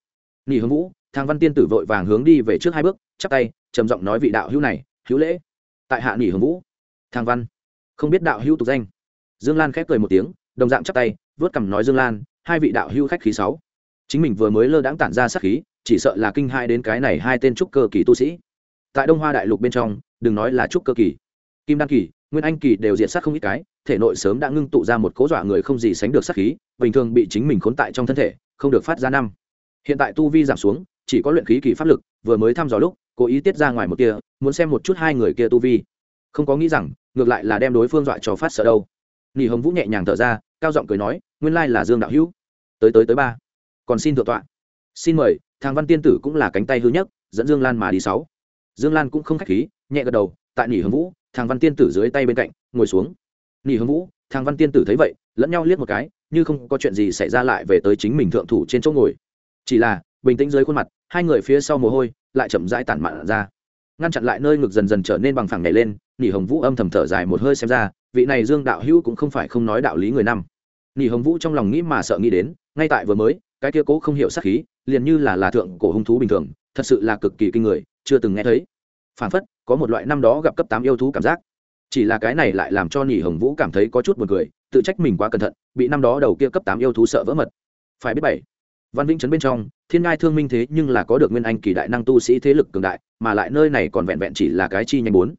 Nghỉ hướng vũ thang văn tiên tử vội vàng hướng đi về trước hai bước, chắp tay, trầm giọng nói vị đạo hữu này, hữu lễ tại hạ nghỉ hưởng vũ. Thang văn, không biết đạo hữu tục danh. Dương lan khép cười một tiếng, đồng dạng chắp tay vớt cằm nói dương lan, hai vị đạo hữu khách khí sáu. Chính mình vừa mới lơ đãng tản ra sát khí, chỉ sợ là kinh hai đến cái này hai tên trúc cơ kỳ tu sĩ. Tại đông hoa đại lục bên trong, đừng nói là trúc cơ kỳ, kim đan kỳ, nguyên anh kỳ đều diện sát không ít cái, thể nội sớm đã ngưng tụ ra một cố dọa người không gì sánh được sát khí, bình thường bị chính mình khốn tại trong thân thể, không được phát ra năm. Hiện tại tu vi giảm xuống, chỉ có luyện khí kỳ pháp lực, vừa mới thăm dò lúc cố ý tiết ra ngoài một kia, muốn xem một chút hai người kia tu vi. Không có nghĩ rằng, ngược lại là đem đối phương dọa cho phát sợ đâu. Nghỉ hồng vũ nhẹ nhàng thở ra, cao giọng cười nói, nguyên lai là dương đạo hữu. Tới tới tới ba. Còn xin thượng tọa. Xin mời Thang văn tiên tử cũng là cánh tay hư nhất, dẫn dương lan mà đi sáu. Dương lan cũng không khách khí, nhẹ gật đầu, tại nghỉ hồng vũ Thang văn tiên tử dưới tay bên cạnh, ngồi xuống. Nghỉ hồng vũ Thang văn tiên tử thấy vậy, lẫn nhau liếc một cái, như không có chuyện gì xảy ra lại về tới chính mình thượng thủ trên chỗ ngồi. Chỉ là, bình tĩnh dưới khuôn mặt hai người phía sau mồ hôi lại chậm rãi tản mạn ra ngăn chặn lại nơi ngực dần dần trở nên bằng phẳng nhảy lên nỉ hồng vũ âm thầm thở dài một hơi xem ra vị này dương đạo hữu cũng không phải không nói đạo lý người năm nỉ hồng vũ trong lòng nghĩ mà sợ nghĩ đến ngay tại vừa mới cái kia cố không hiểu sát khí liền như là là thượng cổ hung thú bình thường thật sự là cực kỳ kinh người chưa từng nghe thấy phản phất có một loại năm đó gặp cấp tám yêu thú cảm giác chỉ là cái này lại làm cho nỉ hồng vũ cảm thấy có chút buồn cười tự trách mình quá cẩn thận bị năm đó đầu kia cấp tám yêu thú sợ vỡ mật phải biết bảy văn vĩnh trấn bên trong thiên ngai thương minh thế nhưng là có được nguyên anh kỳ đại năng tu sĩ thế lực cường đại, mà lại nơi này còn vẹn vẹn chỉ là cái chi nhanh bốn.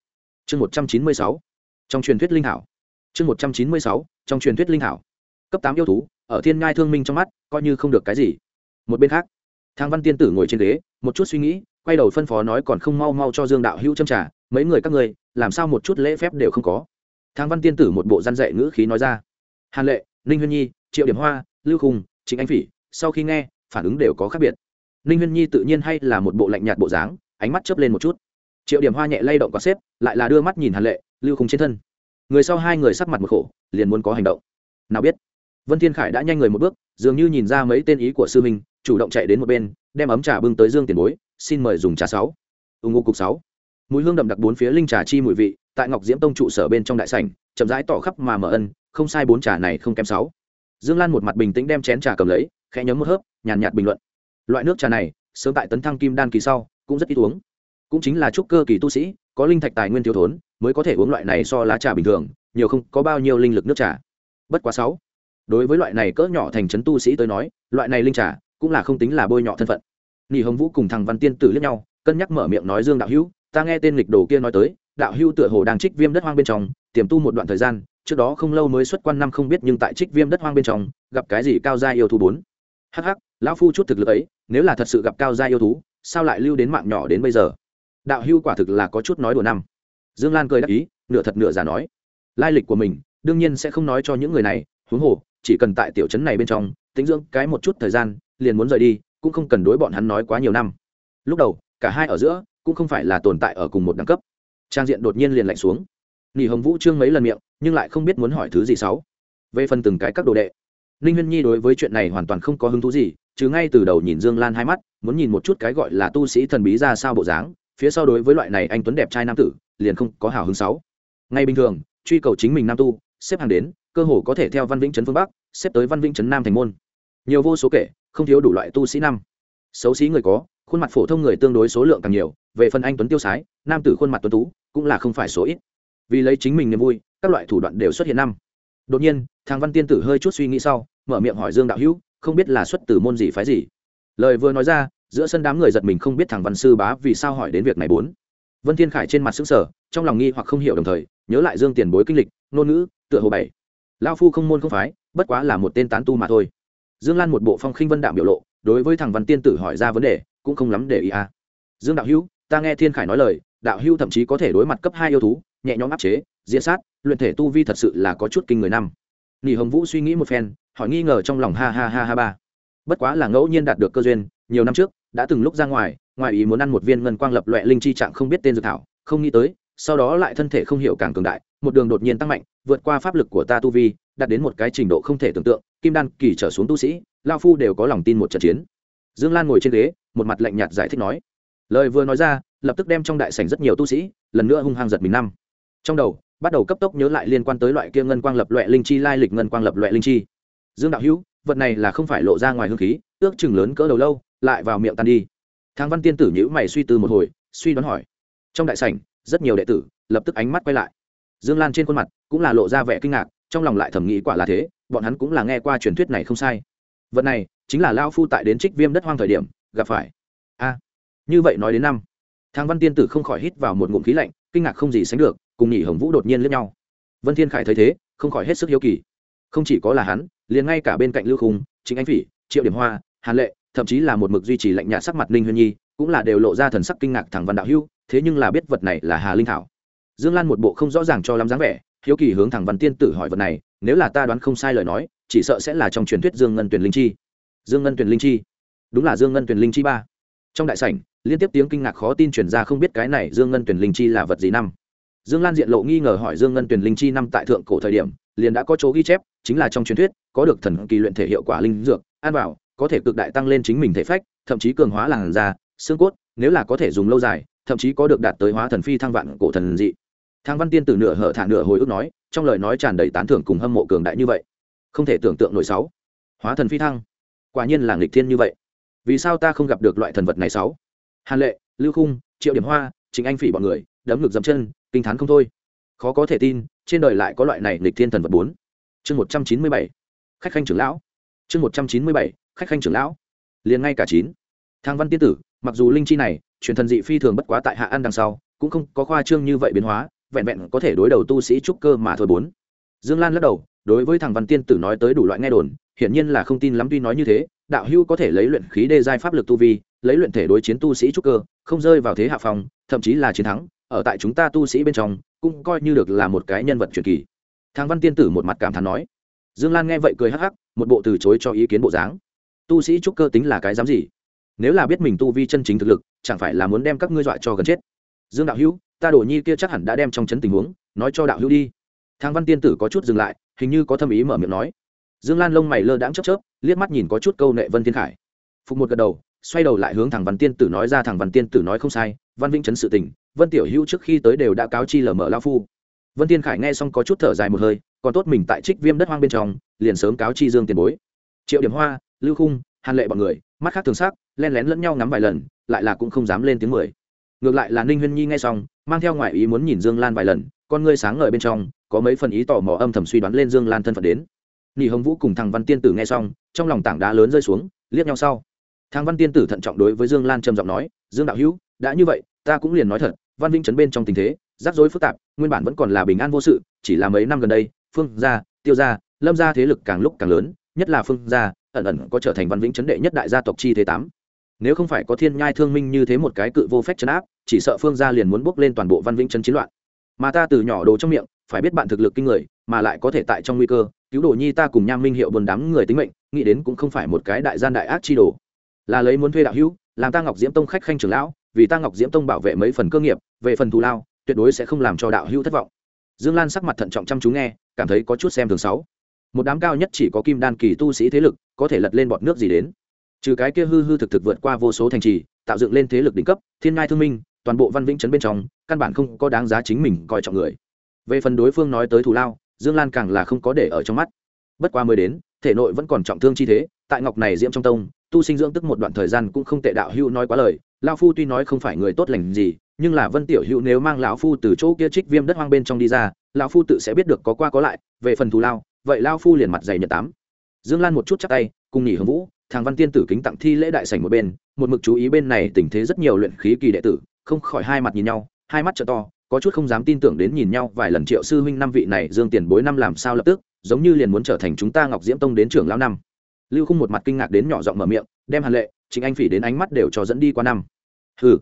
Chương một trăm chín mươi sáu. Trong truyền thuyết linh hảo. Chương một trăm chín mươi sáu. Trong truyền thuyết linh hảo. Cấp tám yêu thú, ở thiên ngai thương minh trong mắt, coi như không được cái gì. Một bên khác, thang văn tiên tử ngồi trên ghế, một chút suy nghĩ, quay đầu phân phó nói còn không mau mau cho dương đạo hữu châm trả mấy người các người, làm sao một chút lễ phép đều không có. Thang văn tiên tử một bộ răn dạy ngữ khí nói ra. Hàn lệ, ninh huyên nhi, triệu điểm hoa, lưu khùng chính anh phỉ, sau khi nghe phản ứng đều có khác biệt. Ninh huyên nhi tự nhiên hay là một bộ lạnh nhạt bộ dáng, ánh mắt chớp lên một chút. Triệu điểm hoa nhẹ lay động có xếp, lại là đưa mắt nhìn hàn lệ, lưu khùng trên thân. Người sau hai người sắc mặt một khổ, liền muốn có hành động. Nào biết, vân thiên khải đã nhanh người một bước, dường như nhìn ra mấy tên ý của sư minh chủ động chạy đến một bên, đem ấm trà bưng tới dương tiền bối, xin mời dùng trà sáu. Ủng hộ cục sáu. Mùi hương đậm đặc bốn phía linh trà chi mùi vị, tại ngọc diễm tông trụ sở bên trong đại sảnh, chậm rãi tỏ khắp mà mở ân, không sai bốn trà này không kém sáu. Dương lan một mặt bình tĩnh đem chén trà cầm lấy khẽ nhấm một hớp, nhàn nhạt bình luận. Loại nước trà này, sớm tại tấn thăng kim đan kỳ sau, cũng rất ít uống. Cũng chính là trúc cơ kỳ tu sĩ, có linh thạch tài nguyên thiếu thốn, mới có thể uống loại này so lá trà bình thường, nhiều không có bao nhiêu linh lực nước trà. Bất quá sáu. Đối với loại này cỡ nhỏ thành trấn tu sĩ tới nói, loại này linh trà cũng là không tính là bôi nhọ thân phận. Nghỉ hồng vũ cùng thằng văn tiên tử liếc nhau, cân nhắc mở miệng nói dương đạo hữu, ta nghe tên lịch đồ kia nói tới, đạo hữu tựa hồ đang trích viêm đất hoang bên trong, tiềm tu một đoạn thời gian, trước đó không lâu mới xuất quan năm không biết nhưng tại trích viêm đất hoang bên trong, gặp cái gì cao gia yêu thú bốn hắc hắc, lão phu chút thực lực ấy, nếu là thật sự gặp cao gia yêu thú, sao lại lưu đến mạng nhỏ đến bây giờ? Đạo hưu quả thực là có chút nói đùa năm. Dương lan cười đáp ý, nửa thật nửa giả nói. Lai lịch của mình, đương nhiên sẽ không nói cho những người này, huống hồ, chỉ cần tại tiểu trấn này bên trong, tính dưỡng cái một chút thời gian, liền muốn rời đi, cũng không cần đối bọn hắn nói quá nhiều năm. Lúc đầu, cả hai ở giữa, cũng không phải là tồn tại ở cùng một đẳng cấp. Trang diện đột nhiên liền lạnh xuống. Nỉ hồng vũ trương mấy lần miệng, nhưng lại không biết muốn hỏi thứ gì sáu. Về phần từng cái các đồ đệ ninh huyên nhi đối với chuyện này hoàn toàn không có hứng thú gì, chứ ngay từ đầu nhìn dương lan hai mắt, muốn nhìn một chút cái gọi là tu sĩ thần bí ra sao bộ dáng, phía sau đối với loại này anh tuấn đẹp trai nam tử, liền không có hào hứng sáu. Ngay bình thường, truy cầu chính mình nam tu, xếp hàng đến, cơ hồ có thể theo văn vĩnh trấn phương bắc, xếp tới văn vĩnh trấn nam thành môn. Nhiều vô số kể, không thiếu đủ loại tu sĩ năm xấu xí người có, khuôn mặt phổ thông người tương đối số lượng càng nhiều, về phần anh tuấn tiêu sái, nam tử khuôn mặt tuấn tú, cũng là không phải số ít. Vì lấy chính mình niềm vui, các loại thủ đoạn đều xuất hiện năm. Đột nhiên thằng văn tiên tử hơi chút suy nghĩ sau, mở miệng hỏi dương đạo hữu, không biết là xuất từ môn gì phái gì? Lời vừa nói ra, giữa sân đám người giật mình không biết thằng văn sư bá vì sao hỏi đến việc này bốn. Vân thiên khải trên mặt xứng sở trong lòng nghi hoặc không hiểu đồng thời, nhớ lại dương tiền bối kinh lịch, ngôn ngữ, tựa hồ bảy. Lao phu không môn không phái, bất quá là một tên tán tu mà thôi. Dương lan một bộ phong khinh vân đạm biểu lộ, đối với thằng văn tiên tử hỏi ra vấn đề, cũng không lắm để ý à. Dương đạo hữu, ta nghe thiên khải nói lời, đạo hữu thậm chí có thể đối mặt cấp hai yêu thú, nhẹ nhõm áp chế diễn sát, luyện thể tu vi thật sự là có chút kinh người năm nghỉ hồng vũ suy nghĩ một phen, hỏi nghi ngờ trong lòng ha ha ha ha ba. Bất quá là ngẫu nhiên đạt được cơ duyên, nhiều năm trước, đã từng lúc ra ngoài ngoài ý muốn ăn một viên ngân quang lập loẹ linh chi trạng không biết tên dược thảo, không nghĩ tới, sau đó lại thân thể không hiểu càng cường đại, một đường đột nhiên tăng mạnh, vượt qua pháp lực của ta tu vi, đạt đến một cái trình độ không thể tưởng tượng, kim đan kỳ trở xuống tu sĩ, lao phu đều có lòng tin một trận chiến. Dương lan ngồi trên ghế, một mặt lạnh nhạt giải thích nói. Lời vừa nói ra, lập tức đem trong đại sảnh rất nhiều tu sĩ, lần nữa hung hăng giật mình năm. Trong đầu bắt đầu cấp tốc nhớ lại liên quan tới loại kia ngân quang lập loẹ linh chi lai lịch ngân quang lập loẹ linh chi. Dương đạo hữu, vật này là không phải lộ ra ngoài hương khí, ước chừng lớn cỡ đầu lâu, lại vào miệng tan đi. Thang văn tiên tử nhữ mày suy tư một hồi, suy đoán hỏi. Trong đại sảnh, rất nhiều đệ tử lập tức ánh mắt quay lại. Dương lan trên khuôn mặt cũng là lộ ra vẻ kinh ngạc, trong lòng lại thẩm nghĩ quả là thế, bọn hắn cũng là nghe qua truyền thuyết này không sai. Vật này chính là lao phu tại đến trích viêm đất hoang thời điểm, gặp phải. A, như vậy nói đến năm. Thang văn tiên tử không khỏi hít vào một ngụm khí lạnh, kinh ngạc không gì sánh được cùng nhị hồng vũ đột nhiên lướt nhau. Vân thiên khải thấy thế, không khỏi hết sức hiếu kỳ. Không chỉ có là hắn, liền ngay cả bên cạnh lưu khung chính anh phỉ, triệu điểm hoa, hàn lệ, thậm chí là một mực duy trì lạnh nhạt sắc mặt ninh huyên nhi, cũng là đều lộ ra thần sắc kinh ngạc thẳng văn đạo hưu, thế nhưng là biết vật này là hà linh thảo. Dương lan một bộ không rõ ràng cho lắm dáng vẻ, hiếu kỳ hướng thẳng văn tiên tử hỏi vật này, nếu là ta đoán không sai lời nói, chỉ sợ sẽ là trong truyền thuyết dương ngân tuyển linh chi. Dương ngân tuyển linh chi? Đúng là dương ngân tuyển linh chi ba. Trong đại sảnh, liên tiếp tiếng kinh ngạc khó tin truyền ra không biết cái này dương ngân tuyển linh chi là vật gì năm dương lan diện lộ nghi ngờ hỏi dương ngân tuyển linh chi năm tại thượng cổ thời điểm, liền đã có chỗ ghi chép, chính là trong truyền thuyết, có được thần kỳ luyện thể hiệu quả linh dược, an bảo, có thể cực đại tăng lên chính mình thể phách, thậm chí cường hóa làn da, xương cốt, nếu là có thể dùng lâu dài, thậm chí có được đạt tới hóa thần phi thăng vạn cổ thần dị. Thang văn tiên từ nửa hở thả nửa hồi ức nói, trong lời nói tràn đầy tán thưởng cùng hâm mộ cường đại như vậy. Không thể tưởng tượng nổi sáu. Hóa thần phi thăng. Quả nhiên là nghịch thiên như vậy. Vì sao ta không gặp được loại thần vật này sáu? Hàn lệ, lưu khung, triệu điểm hoa chính anh phỉ bọn người, đấm ngực dậm chân kinh t h á n không thôi. Khó có thể tin, trên đời lại có loại này nghịch thiên thần vật bốn. Chương một trăm chín mươi bảy, khách khanh trưởng lão. Chương một trăm chín mươi bảy, khách khanh trưởng lão. Liền ngay cả chín. Thang văn tiên tử, mặc dù linh chi này, truyền thần dị phi thường bất quá tại hạ ăn đằng sau, cũng không có khoa trương như vậy biến hóa, vẹn vẹn có thể đối đầu tu sĩ trúc cơ mà thôi bốn. Dương lan lắc đầu, đối với thằng văn tiên tử nói tới đủ loại nghe đồn, hiển nhiên là không tin lắm tuy nói như thế, đạo hưu có thể lấy luyện khí đê giai pháp lực tu vi, lấy luyện thể đối chiến tu sĩ trúc cơ, không rơi vào thế hạ phòng thậm chí là chiến thắng ở tại chúng ta tu sĩ bên trong, cũng coi như được là một cái nhân vật truyền kỳ. Thang văn tiên tử một mặt cảm thán nói. Dương lan nghe vậy cười hắc hắc, một bộ từ chối cho ý kiến bộ dáng. Tu sĩ trúc cơ tính là cái dám gì? Nếu là biết mình tu vi chân chính thực lực, chẳng phải là muốn đem các ngươi dọa cho gần chết? Dương đạo hữu, ta đổ nhi kia chắc hẳn đã đem trong chấn tình huống, nói cho đạo hữu đi. Thang văn tiên tử có chút dừng lại, hình như có thâm ý mở miệng nói. Dương lan lông mày lơ đãng chớp chớp, liếc mắt nhìn có chút câu nệ vân thiên khải. Phục một gật đầu, xoay đầu lại hướng thằng văn tiên tử nói ra thằng văn tiên tử nói không sai văn vĩnh chấn sự tình, vân tiểu hữu trước khi tới đều đã cáo chi lờ mở lao phu. Vân tiên khải nghe xong có chút thở dài một hơi, còn tốt mình tại trích viêm đất hoang bên trong, liền sớm cáo chi dương tiền bối. Triệu điểm hoa, lưu khung, hàn lệ bọn người, mắt khác thường sắc len lén lẫn nhau ngắm vài lần, lại là cũng không dám lên tiếng mười. Ngược lại là ninh huyên nhi nghe xong, mang theo ngoại ý muốn nhìn dương lan vài lần, con ngươi sáng ngời bên trong, có mấy phần ý tò mò âm thầm suy đoán lên dương lan thân phận đến. Nghỉ hồng vũ cùng thằng văn tiên tử nghe xong, trong lòng tảng đá lớn rơi xuống, liếc nhau sau. Thang văn tiên tử thận trọng đối với dương lan trầm giọng nói, dương đạo hữu, đã như vậy ta cũng liền nói thật, văn vinh chấn bên trong tình thế, rắc rối phức tạp, nguyên bản vẫn còn là bình an vô sự, chỉ là mấy năm gần đây, phương gia, tiêu gia, lâm gia thế lực càng lúc càng lớn, nhất là phương gia, ẩn ẩn có trở thành văn vĩnh chấn đệ nhất đại gia tộc chi thế tám. Nếu không phải có thiên nhai thương minh như thế một cái cự vô phép chấn áp, chỉ sợ phương gia liền muốn bước lên toàn bộ văn vĩnh chấn chiến loạn. Mà ta từ nhỏ đồ trong miệng, phải biết bạn thực lực kinh người, mà lại có thể tại trong nguy cơ, cứu đồ nhi ta cùng nham minh hiệu buồn đám người tính mệnh, nghĩ đến cũng không phải một cái đại gian đại ác chi đồ. Là lấy muốn thuê đạo hữu, làm ta ngọc diễm tông khách khanh trưởng lão vì ta ngọc diễm tông bảo vệ mấy phần cơ nghiệp, về phần thù lao, tuyệt đối sẽ không làm cho đạo hữu thất vọng. Dương lan sắc mặt thận trọng chăm chú nghe, cảm thấy có chút xem thường sáu. Một đám cao nhất chỉ có kim đan kỳ tu sĩ thế lực, có thể lật lên bọn nước gì đến. Trừ cái kia hư hư thực thực vượt qua vô số thành trì, tạo dựng lên thế lực đỉnh cấp, thiên ngai thương minh, toàn bộ văn vĩnh chấn bên trong, căn bản không có đáng giá chính mình coi trọng người. Về phần đối phương nói tới thù lao, dương lan càng là không có để ở trong mắt. Bất qua mới đến, thể nội vẫn còn trọng thương chi thế, tại ngọc này diễm trong tông tu sinh dưỡng tức một đoạn thời gian cũng không tệ đạo hữu nói quá lời lao phu tuy nói không phải người tốt lành gì, nhưng là vân tiểu hữu nếu mang lão phu từ chỗ kia trích viêm đất hoang bên trong đi ra, lão phu tự sẽ biết được có qua có lại, về phần thù lao, vậy lao phu liền mặt dày nhật tám. Dương lan một chút chắc tay, cùng nhỉ hưởng vũ, thằng văn tiên tử kính tặng thi lễ đại sảnh một bên, một mực chú ý bên này tình thế rất nhiều luyện khí kỳ đệ tử, không khỏi hai mặt nhìn nhau, hai mắt trợ to, có chút không dám tin tưởng đến nhìn nhau vài lần triệu sư huynh năm vị này dương tiền bối năm làm sao lập tức, giống như liền muốn trở thành chúng ta ngọc diễm tông đến trưởng lão năm lưu khung một mặt kinh ngạc đến nhỏ giọng mở miệng, đem hàn lệ chính anh phỉ đến ánh mắt đều cho dẫn đi qua năm. Ừ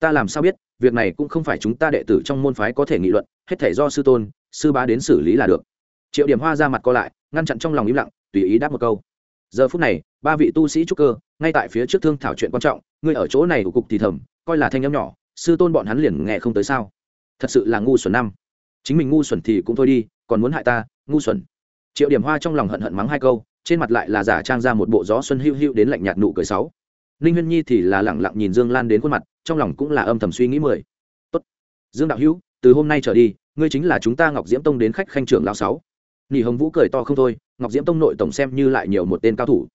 ta làm sao biết, việc này cũng không phải chúng ta đệ tử trong môn phái có thể nghị luận, hết thể do sư tôn, sư bá đến xử lý là được. Triệu điểm hoa ra mặt co lại, ngăn chặn trong lòng im lặng, tùy ý đáp một câu. Giờ phút này, ba vị tu sĩ trúc cơ, ngay tại phía trước thương thảo chuyện quan trọng, ngươi ở chỗ này của cục thì thầm, coi là thanh âm nhỏ, sư tôn bọn hắn liền nghe không tới sao? Thật sự là ngu xuẩn năm. Chính mình ngu xuẩn thì cũng thôi đi, còn muốn hại ta, ngu xuẩn. Triệu điểm hoa trong lòng hận hận mắng hai câu trên mặt lại là giả trang ra một bộ gió xuân hữu hữu đến lạnh nhạt nụ cười sáu. Ninh huyên nhi thì là lẳng lặng nhìn dương lan đến khuôn mặt, trong lòng cũng là âm thầm suy nghĩ mười. Tốt. dương đạo hữu, từ hôm nay trở đi, ngươi chính là chúng ta ngọc diễm tông đến khách khanh trưởng lao sáu. Nỉ hồng vũ cười to không thôi, ngọc diễm tông nội tổng xem như lại nhiều một tên cao thủ.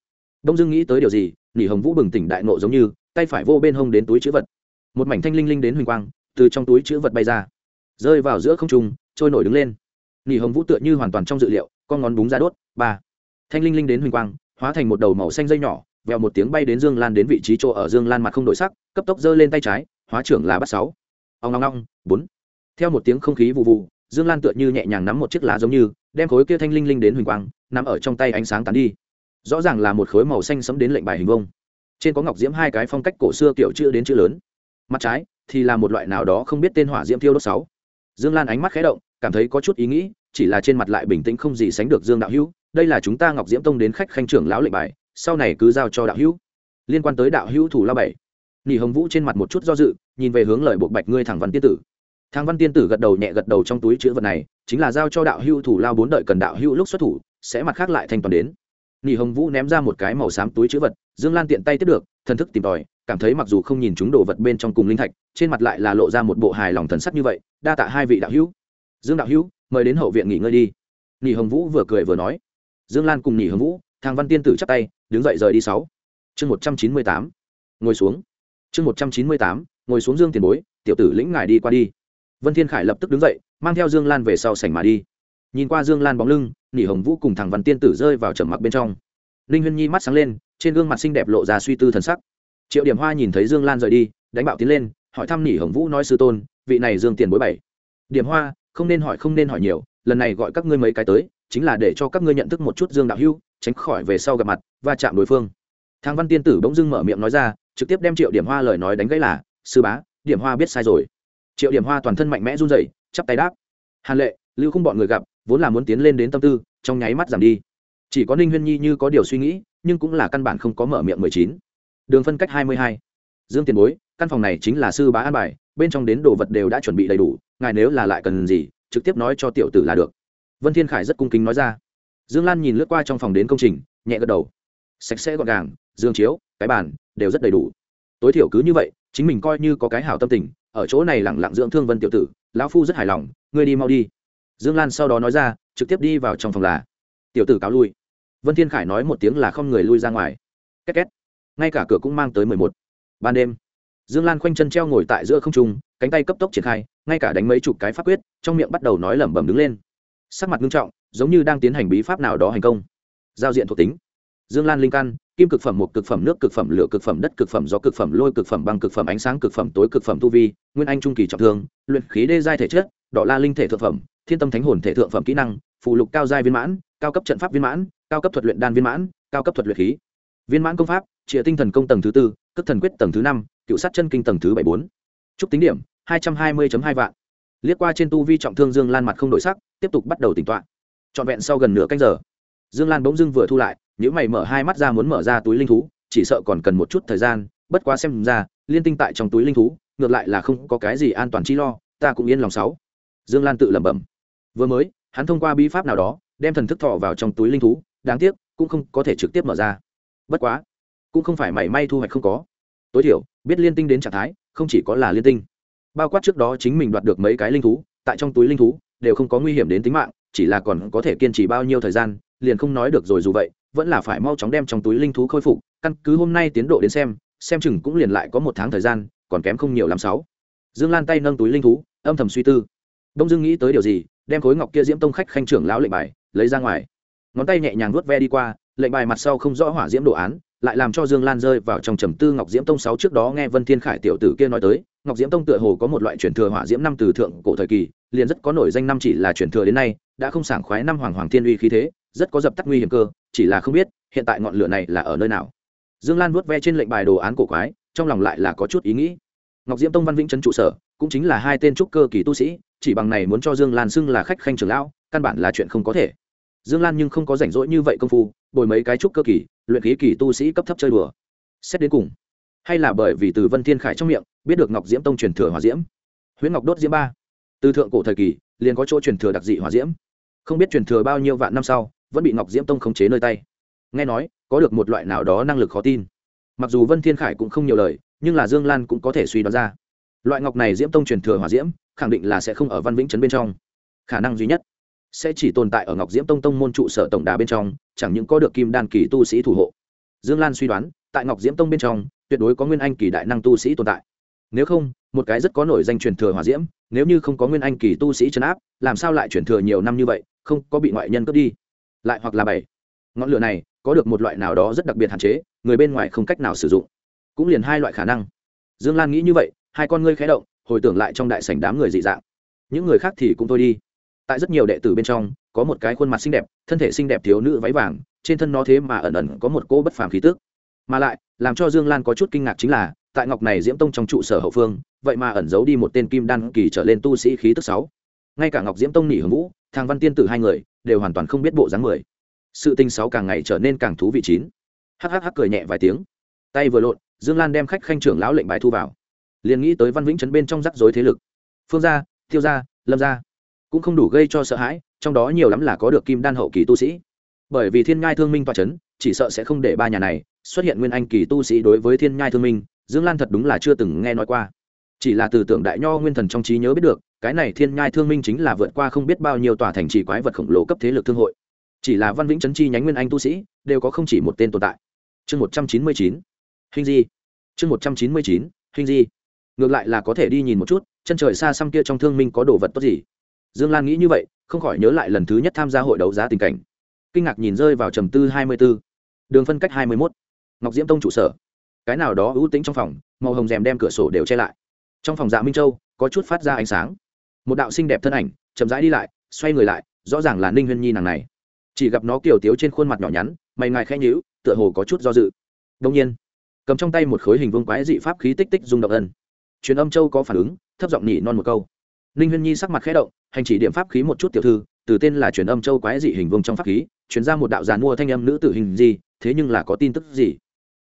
Đông dương nghĩ tới điều gì, nỉ hồng vũ bừng tỉnh đại nộ giống như, tay phải vô bên hông đến túi chữ vật. Một mảnh thanh linh linh đến huỳnh quang, từ trong túi chữ vật bay ra. Rơi vào giữa không trung, trôi nổi đứng lên. Nỉ hồng vũ tựa như hoàn toàn trong dự liệu, con ngón búng ra đốt. Ba thanh linh linh đến huỳnh quang, hóa thành một đầu màu xanh dây nhỏ, vèo một tiếng bay đến dương lan đến vị trí chỗ ở dương lan mặt không đổi sắc, cấp tốc giơ lên tay trái, hóa trưởng là bắt sáu. Ông ngong ngong bốn. Theo một tiếng không khí vụ vụ dương lan tựa như nhẹ nhàng nắm một chiếc lá giống như, đem khối kia thanh linh linh đến huỳnh quang nằm ở trong tay ánh sáng tán đi. Rõ ràng là một khối màu xanh sẫm đến lệnh bài hình vông trên có ngọc diễm hai cái phong cách cổ xưa kiểu chữ đến chữ lớn. Mặt trái thì là một loại nào đó không biết tên hỏa diễm thiêu đốt sáu. Dương lan ánh mắt khé động, cảm thấy có chút ý nghĩ, chỉ là trên mặt lại bình tĩnh không gì sánh được dương đạo hữu đây là chúng ta ngọc diễm tông đến khách khanh trưởng lão lệnh bài, sau này cứ giao cho đạo hữu. Liên quan tới đạo hữu thủ la bảy. Nỉ hồng vũ trên mặt một chút do dự, nhìn về hướng lời buộc bạch ngươi thẳng văn tiên tử. Thang văn tiên tử gật đầu nhẹ gật đầu trong túi chữ vật này, chính là giao cho đạo hữu thủ lao bốn đợi cần đạo hữu lúc xuất thủ, sẽ mặt khác lại thanh toàn đến. Nỉ hồng vũ ném ra một cái màu xám túi chữ vật, dương lan tiện tay tiếp được, thần thức tìm tòi, cảm thấy mặc dù không nhìn chúng đồ vật bên trong cùng linh thạch, trên mặt lại là lộ ra một bộ hài lòng thần sắc như vậy, đa tạ hai vị đạo hữu. Dương đạo hữu, mời đến hậu viện nghỉ ngơi đi. Nỉ hồng vũ vừa cười vừa nói dương lan cùng nỉ hồng vũ, thang văn tiên tử chắp tay, đứng dậy rời đi sáu. Chương một trăm chín mươi tám, ngồi xuống. Chương một trăm chín mươi tám, ngồi xuống dương tiền bối, tiểu tử lĩnh ngài đi qua đi. Vân thiên khải lập tức đứng dậy, mang theo dương lan về sau sảnh mà đi. Nhìn qua dương lan bóng lưng nỉ hồng vũ cùng thằng văn tiên tử rơi vào trầm mặc bên trong. Ninh huyên nhi mắt sáng lên, trên gương mặt xinh đẹp lộ ra suy tư thần sắc. Triệu điểm hoa nhìn thấy dương lan rời đi, đánh bạo tiến lên, hỏi thăm nỉ hồng vũ nói sư tôn, vị này dương tiền bối bảy điểm hoa, không nên hỏi, không nên hỏi nhiều, lần này gọi các ngươi mấy cái tới chính là để cho các ngươi nhận thức một chút dương đạo hưu, tránh khỏi về sau gặp mặt và chạm đối phương. Thang văn tiên tử bỗng dưng mở miệng nói ra, trực tiếp đem triệu điểm hoa lời nói đánh gãy là, sư bá, điểm hoa biết sai rồi. Triệu điểm hoa toàn thân mạnh mẽ run rẩy, chắp tay đáp, hàn lệ, lưu không bọn người gặp, vốn là muốn tiến lên đến tâm tư, trong nháy mắt giảm đi. Chỉ có ninh huyên nhi như có điều suy nghĩ, nhưng cũng là căn bản không có mở miệng mười chín. Đường phân cách hai mươi hai. Dương tiền bối, căn phòng này chính là sư bá an bài, bên trong đến đồ vật đều đã chuẩn bị đầy đủ, ngài nếu là lại cần gì, trực tiếp nói cho tiểu tử là được vân thiên khải rất cung kính nói ra. Dương lan nhìn lướt qua trong phòng đến công trình, nhẹ gật đầu. Sạch sẽ gọn gàng, dương chiếu, cái bàn, đều rất đầy đủ. Tối thiểu cứ như vậy, chính mình coi như có cái hảo tâm tình, ở chỗ này lẳng lặng dưỡng thương vân tiểu tử, lão phu rất hài lòng, ngươi đi mau đi. Dương lan sau đó nói ra, trực tiếp đi vào trong phòng là. Tiểu tử cáo lui. Vân thiên khải nói một tiếng là không người lui ra ngoài. Két két. Ngay cả cửa cũng mang tới mười một. Ban đêm, dương lan khoanh chân treo ngồi tại giữa không trung, cánh tay cấp tốc triển khai, ngay cả đánh mấy chục cái pháp quyết, trong miệng bắt đầu nói lẩm bẩm đứng lên sắc mặt nghiêm trọng giống như đang tiến hành bí pháp nào đó hành công giao diện thuộc tính dương lan linh căn kim cực phẩm một cực phẩm nước cực phẩm lửa cực phẩm đất cực phẩm gió cực phẩm lôi cực phẩm băng cực phẩm ánh sáng cực phẩm tối cực phẩm tu vi nguyên anh trung kỳ trọng thương luyện khí đê giai thể chất đỏ la linh thể thượng phẩm thiên tâm thánh hồn thể thượng phẩm kỹ năng phụ lục cao giai viên mãn cao cấp trận pháp viên mãn cao cấp thuật luyện đan viên mãn cao cấp thuật luyện khí viên mãn công pháp trịa tinh thần công tầng thứ tư cất thần quyết tầng thứ năm cựu sát chân kinh tầng thứ bảy bốn chúc tính điểm hai trăm hai mươi hai vạn liếc qua trên tu vi trọng thương dương lan mặt không đổi sắc, tiếp tục bắt đầu tỉnh tọa. Trọn vẹn sau gần nửa canh giờ, dương lan bỗng dưng vừa thu lại nếu mày mở hai mắt ra muốn mở ra túi linh thú, chỉ sợ còn cần một chút thời gian, bất quá xem ra, liên tinh tại trong túi linh thú, ngược lại là không có cái gì an toàn chi lo, ta cũng yên lòng sáu. Dương lan tự lẩm bẩm. Vừa mới, hắn thông qua bí pháp nào đó, đem thần thức thọ vào trong túi linh thú, đáng tiếc, cũng không có thể trực tiếp mở ra. Bất quá, cũng không phải mảy may thu hoạch không có. Tối thiểu, biết liên tinh đến trạng thái, không chỉ có là liên tinh bao quát trước đó chính mình đoạt được mấy cái linh thú, tại trong túi linh thú, đều không có nguy hiểm đến tính mạng, chỉ là còn có thể kiên trì bao nhiêu thời gian, liền không nói được rồi dù vậy, vẫn là phải mau chóng đem trong túi linh thú khôi phục, căn cứ hôm nay tiến độ đến xem xem chừng cũng liền lại có một tháng thời gian, còn kém không nhiều làm sáu. Dương lan tay nâng túi linh thú, âm thầm suy tư. Đông dương nghĩ tới điều gì, đem khối ngọc kia diễm tông khách khanh trưởng lão lệnh bài, lấy ra ngoài. Ngón tay nhẹ nhàng vuốt ve đi qua, lệnh bài mặt sau không rõ hỏa diễm đồ án lại làm cho dương lan rơi vào trong trầm tư ngọc diễm tông sáu trước đó nghe vân thiên khải tiểu tử kia nói tới. Ngọc diễm tông tựa hồ có một loại truyền thừa hỏa diễm năm từ thượng cổ thời kỳ, liền rất có nổi danh năm chỉ là truyền thừa đến nay, đã không sảng khoái năm hoàng hoàng thiên uy khí thế, rất có dập tắt nguy hiểm cơ, chỉ là không biết, hiện tại ngọn lửa này là ở nơi nào. Dương lan vuốt ve trên lệnh bài đồ án cổ quái, trong lòng lại là có chút ý nghĩ. Ngọc diễm tông văn vĩnh trấn trụ sở, cũng chính là hai tên trúc cơ kỳ tu sĩ, chỉ bằng này muốn cho dương lan xưng là khách khanh trưởng lão, căn bản là chuyện không có thể dương lan nhưng không có rảnh rỗi như vậy công phu, bồi mấy cái trúc cơ kỳ, luyện khí kỳ tu sĩ cấp thấp chơi đùa. Xét đến cùng, hay là bởi vì từ vân thiên khải trong miệng, biết được ngọc diễm tông truyền thừa hỏa diễm. Huyễn ngọc đốt diễm ba. Từ thượng cổ thời kỳ, liền có chỗ truyền thừa đặc dị hỏa diễm. Không biết truyền thừa bao nhiêu vạn năm sau, vẫn bị ngọc diễm tông khống chế nơi tay. Nghe nói, có được một loại nào đó năng lực khó tin. Mặc dù vân thiên khải cũng không nhiều lời, nhưng là dương lan cũng có thể suy đoán ra. Loại ngọc này diễm tông truyền thừa hỏa diễm, khẳng định là sẽ không ở văn vĩnh trấn bên trong. Khả năng duy nhất sẽ chỉ tồn tại ở ngọc diễm tông tông môn trụ sở tổng đà bên trong, chẳng những có được kim đan kỳ tu sĩ thủ hộ. Dương lan suy đoán, tại ngọc diễm tông bên trong, tuyệt đối có nguyên anh kỳ đại năng tu sĩ tồn tại. Nếu không, một cái rất có nổi danh truyền thừa hỏa diễm, nếu như không có nguyên anh kỳ tu sĩ chấn áp, làm sao lại truyền thừa nhiều năm như vậy, không có bị ngoại nhân cướp đi? Lại hoặc là bảy. Ngọn lửa này, có được một loại nào đó rất đặc biệt hạn chế, người bên ngoài không cách nào sử dụng. Cũng liền hai loại khả năng. Dương lan nghĩ như vậy, hai con ngươi khé động, hồi tưởng lại trong đại sảnh đám người dị dạng. Những người khác thì cũng thôi đi tại rất nhiều đệ tử bên trong, có một cái khuôn mặt xinh đẹp, thân thể xinh đẹp thiếu nữ váy vàng, trên thân nó thế mà ẩn ẩn có một cô bất phàm khí tức. Mà lại, làm cho dương lan có chút kinh ngạc chính là, tại ngọc này diễm tông trong trụ sở hậu phương, vậy mà ẩn giấu đi một tên kim đan kỳ trở lên tu sĩ khí tức sáu. Ngay cả ngọc diễm tông nỉ hưởng vũ, thang văn tiên tử hai người, đều hoàn toàn không biết bộ dáng mười. Sự tinh sáu càng ngày trở nên càng thú vị chín. Hhh cười nhẹ vài tiếng. Tay vừa lộn, dương lan đem khách khanh trưởng lão lệnh bài thu vào. Liền nghĩ tới văn vĩnh trấn bên trong rắc rối thế lực. Phương gia, thiêu gia, lâm gia cũng không đủ gây cho sợ hãi, trong đó nhiều lắm là có được kim đan hậu kỳ tu sĩ. Bởi vì thiên ngai thương minh toa c h ấ n chỉ sợ sẽ không để ba nhà này xuất hiện nguyên anh kỳ tu sĩ đối với thiên nhai thương minh, dương lan thật đúng là chưa từng nghe nói qua. Chỉ là từ tưởng đại nho nguyên thần trong trí nhớ biết được, cái này thiên nhai thương minh chính là vượt qua không biết bao nhiêu tòa thành trì quái vật khổng lồ cấp thế lực thương hội. Chỉ là văn vĩnh trấn chi nhánh nguyên anh tu sĩ, đều có không chỉ một tên tồn tại. Chương một trăm chín mươi chín hình di. Chương một trăm chín mươi chín hình di. Ngược lại là có thể đi nhìn một chút, chân trời xa xăm kia trong thương minh có đồ vật tốt gì? Dương lan nghĩ như vậy, không khỏi nhớ lại lần thứ nhất tham gia hội đấu giá tình cảnh. Kinh ngạc nhìn rơi vào trầm tư hai mươi b ố đường phân cách hai mươi mốt. Ngọc diễm tông trụ sở. Cái nào đó ưu tĩnh trong phòng, màu hồng rèm đem cửa sổ đều che lại. Trong phòng dạ minh châu, có chút phát ra ánh sáng. Một đạo xinh đẹp thân ảnh, chậm rãi đi lại, xoay người lại, rõ ràng là ninh huyên nhi nàng này. Chỉ gặp nó kiểu tiếu trên khuôn mặt nhỏ nhắn, mày ngài khẽ nhíu, tựa hồ có chút do dự. Đông nhiên, cầm trong tay một khối hình vương quái dị pháp khí tích tích rung động ân. Truyền âm châu có phản ứng, thấp giọng nhỉ non một câu ninh huyên nhi sắc mặt khẽ động, hành chỉ điểm pháp khí một chút tiểu thư, từ tên là truyền âm châu quái dị hình vương trong pháp khí chuyển ra một đạo giàn mua thanh âm nữ tử hình gì, thế nhưng là có tin tức gì?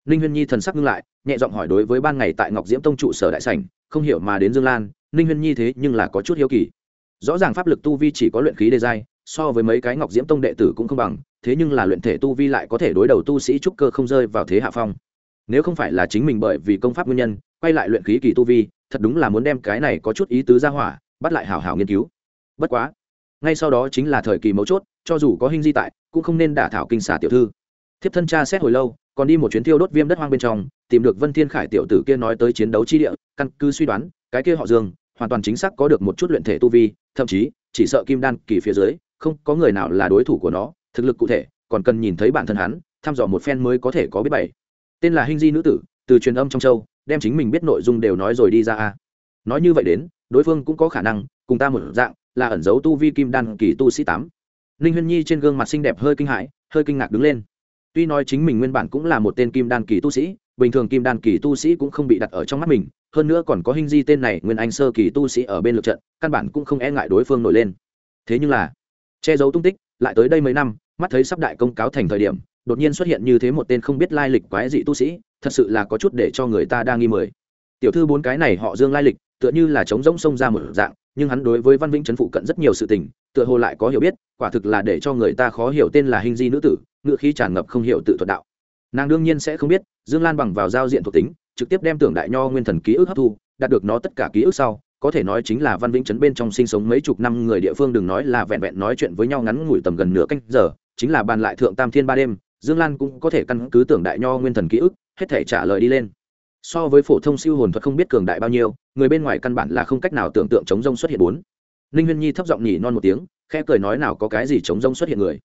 Ninh huyên nhi thần sắc ngưng lại, nhẹ giọng hỏi đối với ban ngày tại ngọc diễm tông trụ sở đại sảnh, không hiểu mà đến dương lan ninh huyên nhi thế nhưng là có chút hiếu kỳ. Rõ ràng pháp lực tu vi chỉ có luyện khí đề giai, so với mấy cái ngọc diễm tông đệ tử cũng không bằng, thế nhưng là luyện thể tu vi lại có thể đối đầu tu sĩ trúc cơ không rơi vào thế hạ phong. Nếu không phải là chính mình bởi vì công pháp nguyên nhân, quay lại luyện khí kỳ tu vi, thật đúng là muốn đem cái này có chút ý tứ ra hỏa bắt lại hảo hảo nghiên cứu. Bất quá, ngay sau đó chính là thời kỳ mấu chốt, cho dù có hình di tại, cũng không nên đả thảo kinh xả tiểu thư. Thiếp thân cha xét hồi lâu, còn đi một chuyến thiêu đốt viêm đất hoang bên trong, tìm được vân thiên khải tiểu tử kia nói tới chiến đấu chi địa, căn cứ suy đoán, cái kia họ dương, hoàn toàn chính xác có được một chút luyện thể tu vi, thậm chí, chỉ sợ kim đan kỳ phía dưới, không có người nào là đối thủ của nó, thực lực cụ thể, còn cần nhìn thấy bản thân hắn, thăm dò một phen mới có thể có biết bảy tên là hình di nữ tử, từ truyền âm trong châu, đem chính mình biết nội dung đều nói rồi đi ra a nói như vậy đến, đối phương cũng có khả năng, cùng ta một dạng, là ẩn dấu tu vi kim đan kỳ tu sĩ tám. Ninh huyên nhi trên gương mặt xinh đẹp hơi kinh hãi, hơi kinh ngạc đứng lên. Tuy nói chính mình nguyên bản cũng là một tên kim đan kỳ tu sĩ, bình thường kim đan kỳ tu sĩ cũng không bị đặt ở trong mắt mình, hơn nữa còn có hình di tên này nguyên anh sơ kỳ tu sĩ ở bên lượt trận, căn bản cũng không e ngại đối phương nổi lên. Thế nhưng là, che giấu tung tích, lại tới đây mấy năm, mắt thấy sắp đại công cáo thành thời điểm, đột nhiên xuất hiện như thế một tên không biết lai lịch quái dị tu sĩ, thật sự là có chút để cho người ta đang nghi mười. Tiểu thư bốn cái này họ dương lai lịch tựa như là chống rỗng sông ra một dạng, nhưng hắn đối với văn vĩnh trấn phụ cận rất nhiều sự tình, tựa hồ lại có hiểu biết, quả thực là để cho người ta khó hiểu tên là hình di nữ tử ngự khí tràn ngập không hiểu tự thuật đạo. Nàng đương nhiên sẽ không biết, dương lan bằng vào giao diện thuộc tính, trực tiếp đem tưởng đại nho nguyên thần ký ức hấp thu, đạt được nó tất cả ký ức sau, có thể nói chính là văn vĩnh trấn bên trong sinh sống mấy chục năm người địa phương đừng nói là vẹn vẹn nói chuyện với nhau ngắn ngủi tầm gần nửa canh giờ, chính là bàn lại thượng tam thiên ba đêm, dương lan cũng có thể căn cứ tưởng đại nho nguyên thần ký ức, hết thể trả lời đi lên so với phổ thông siêu hồn thuật không biết cường đại bao nhiêu, người bên ngoài căn bản là không cách nào tưởng tượng chống rông xuất hiện bốn. Ninh huyên nhi thấp giọng nhỉ non một tiếng, khẽ cười nói nào có cái gì chống rông xuất hiện người.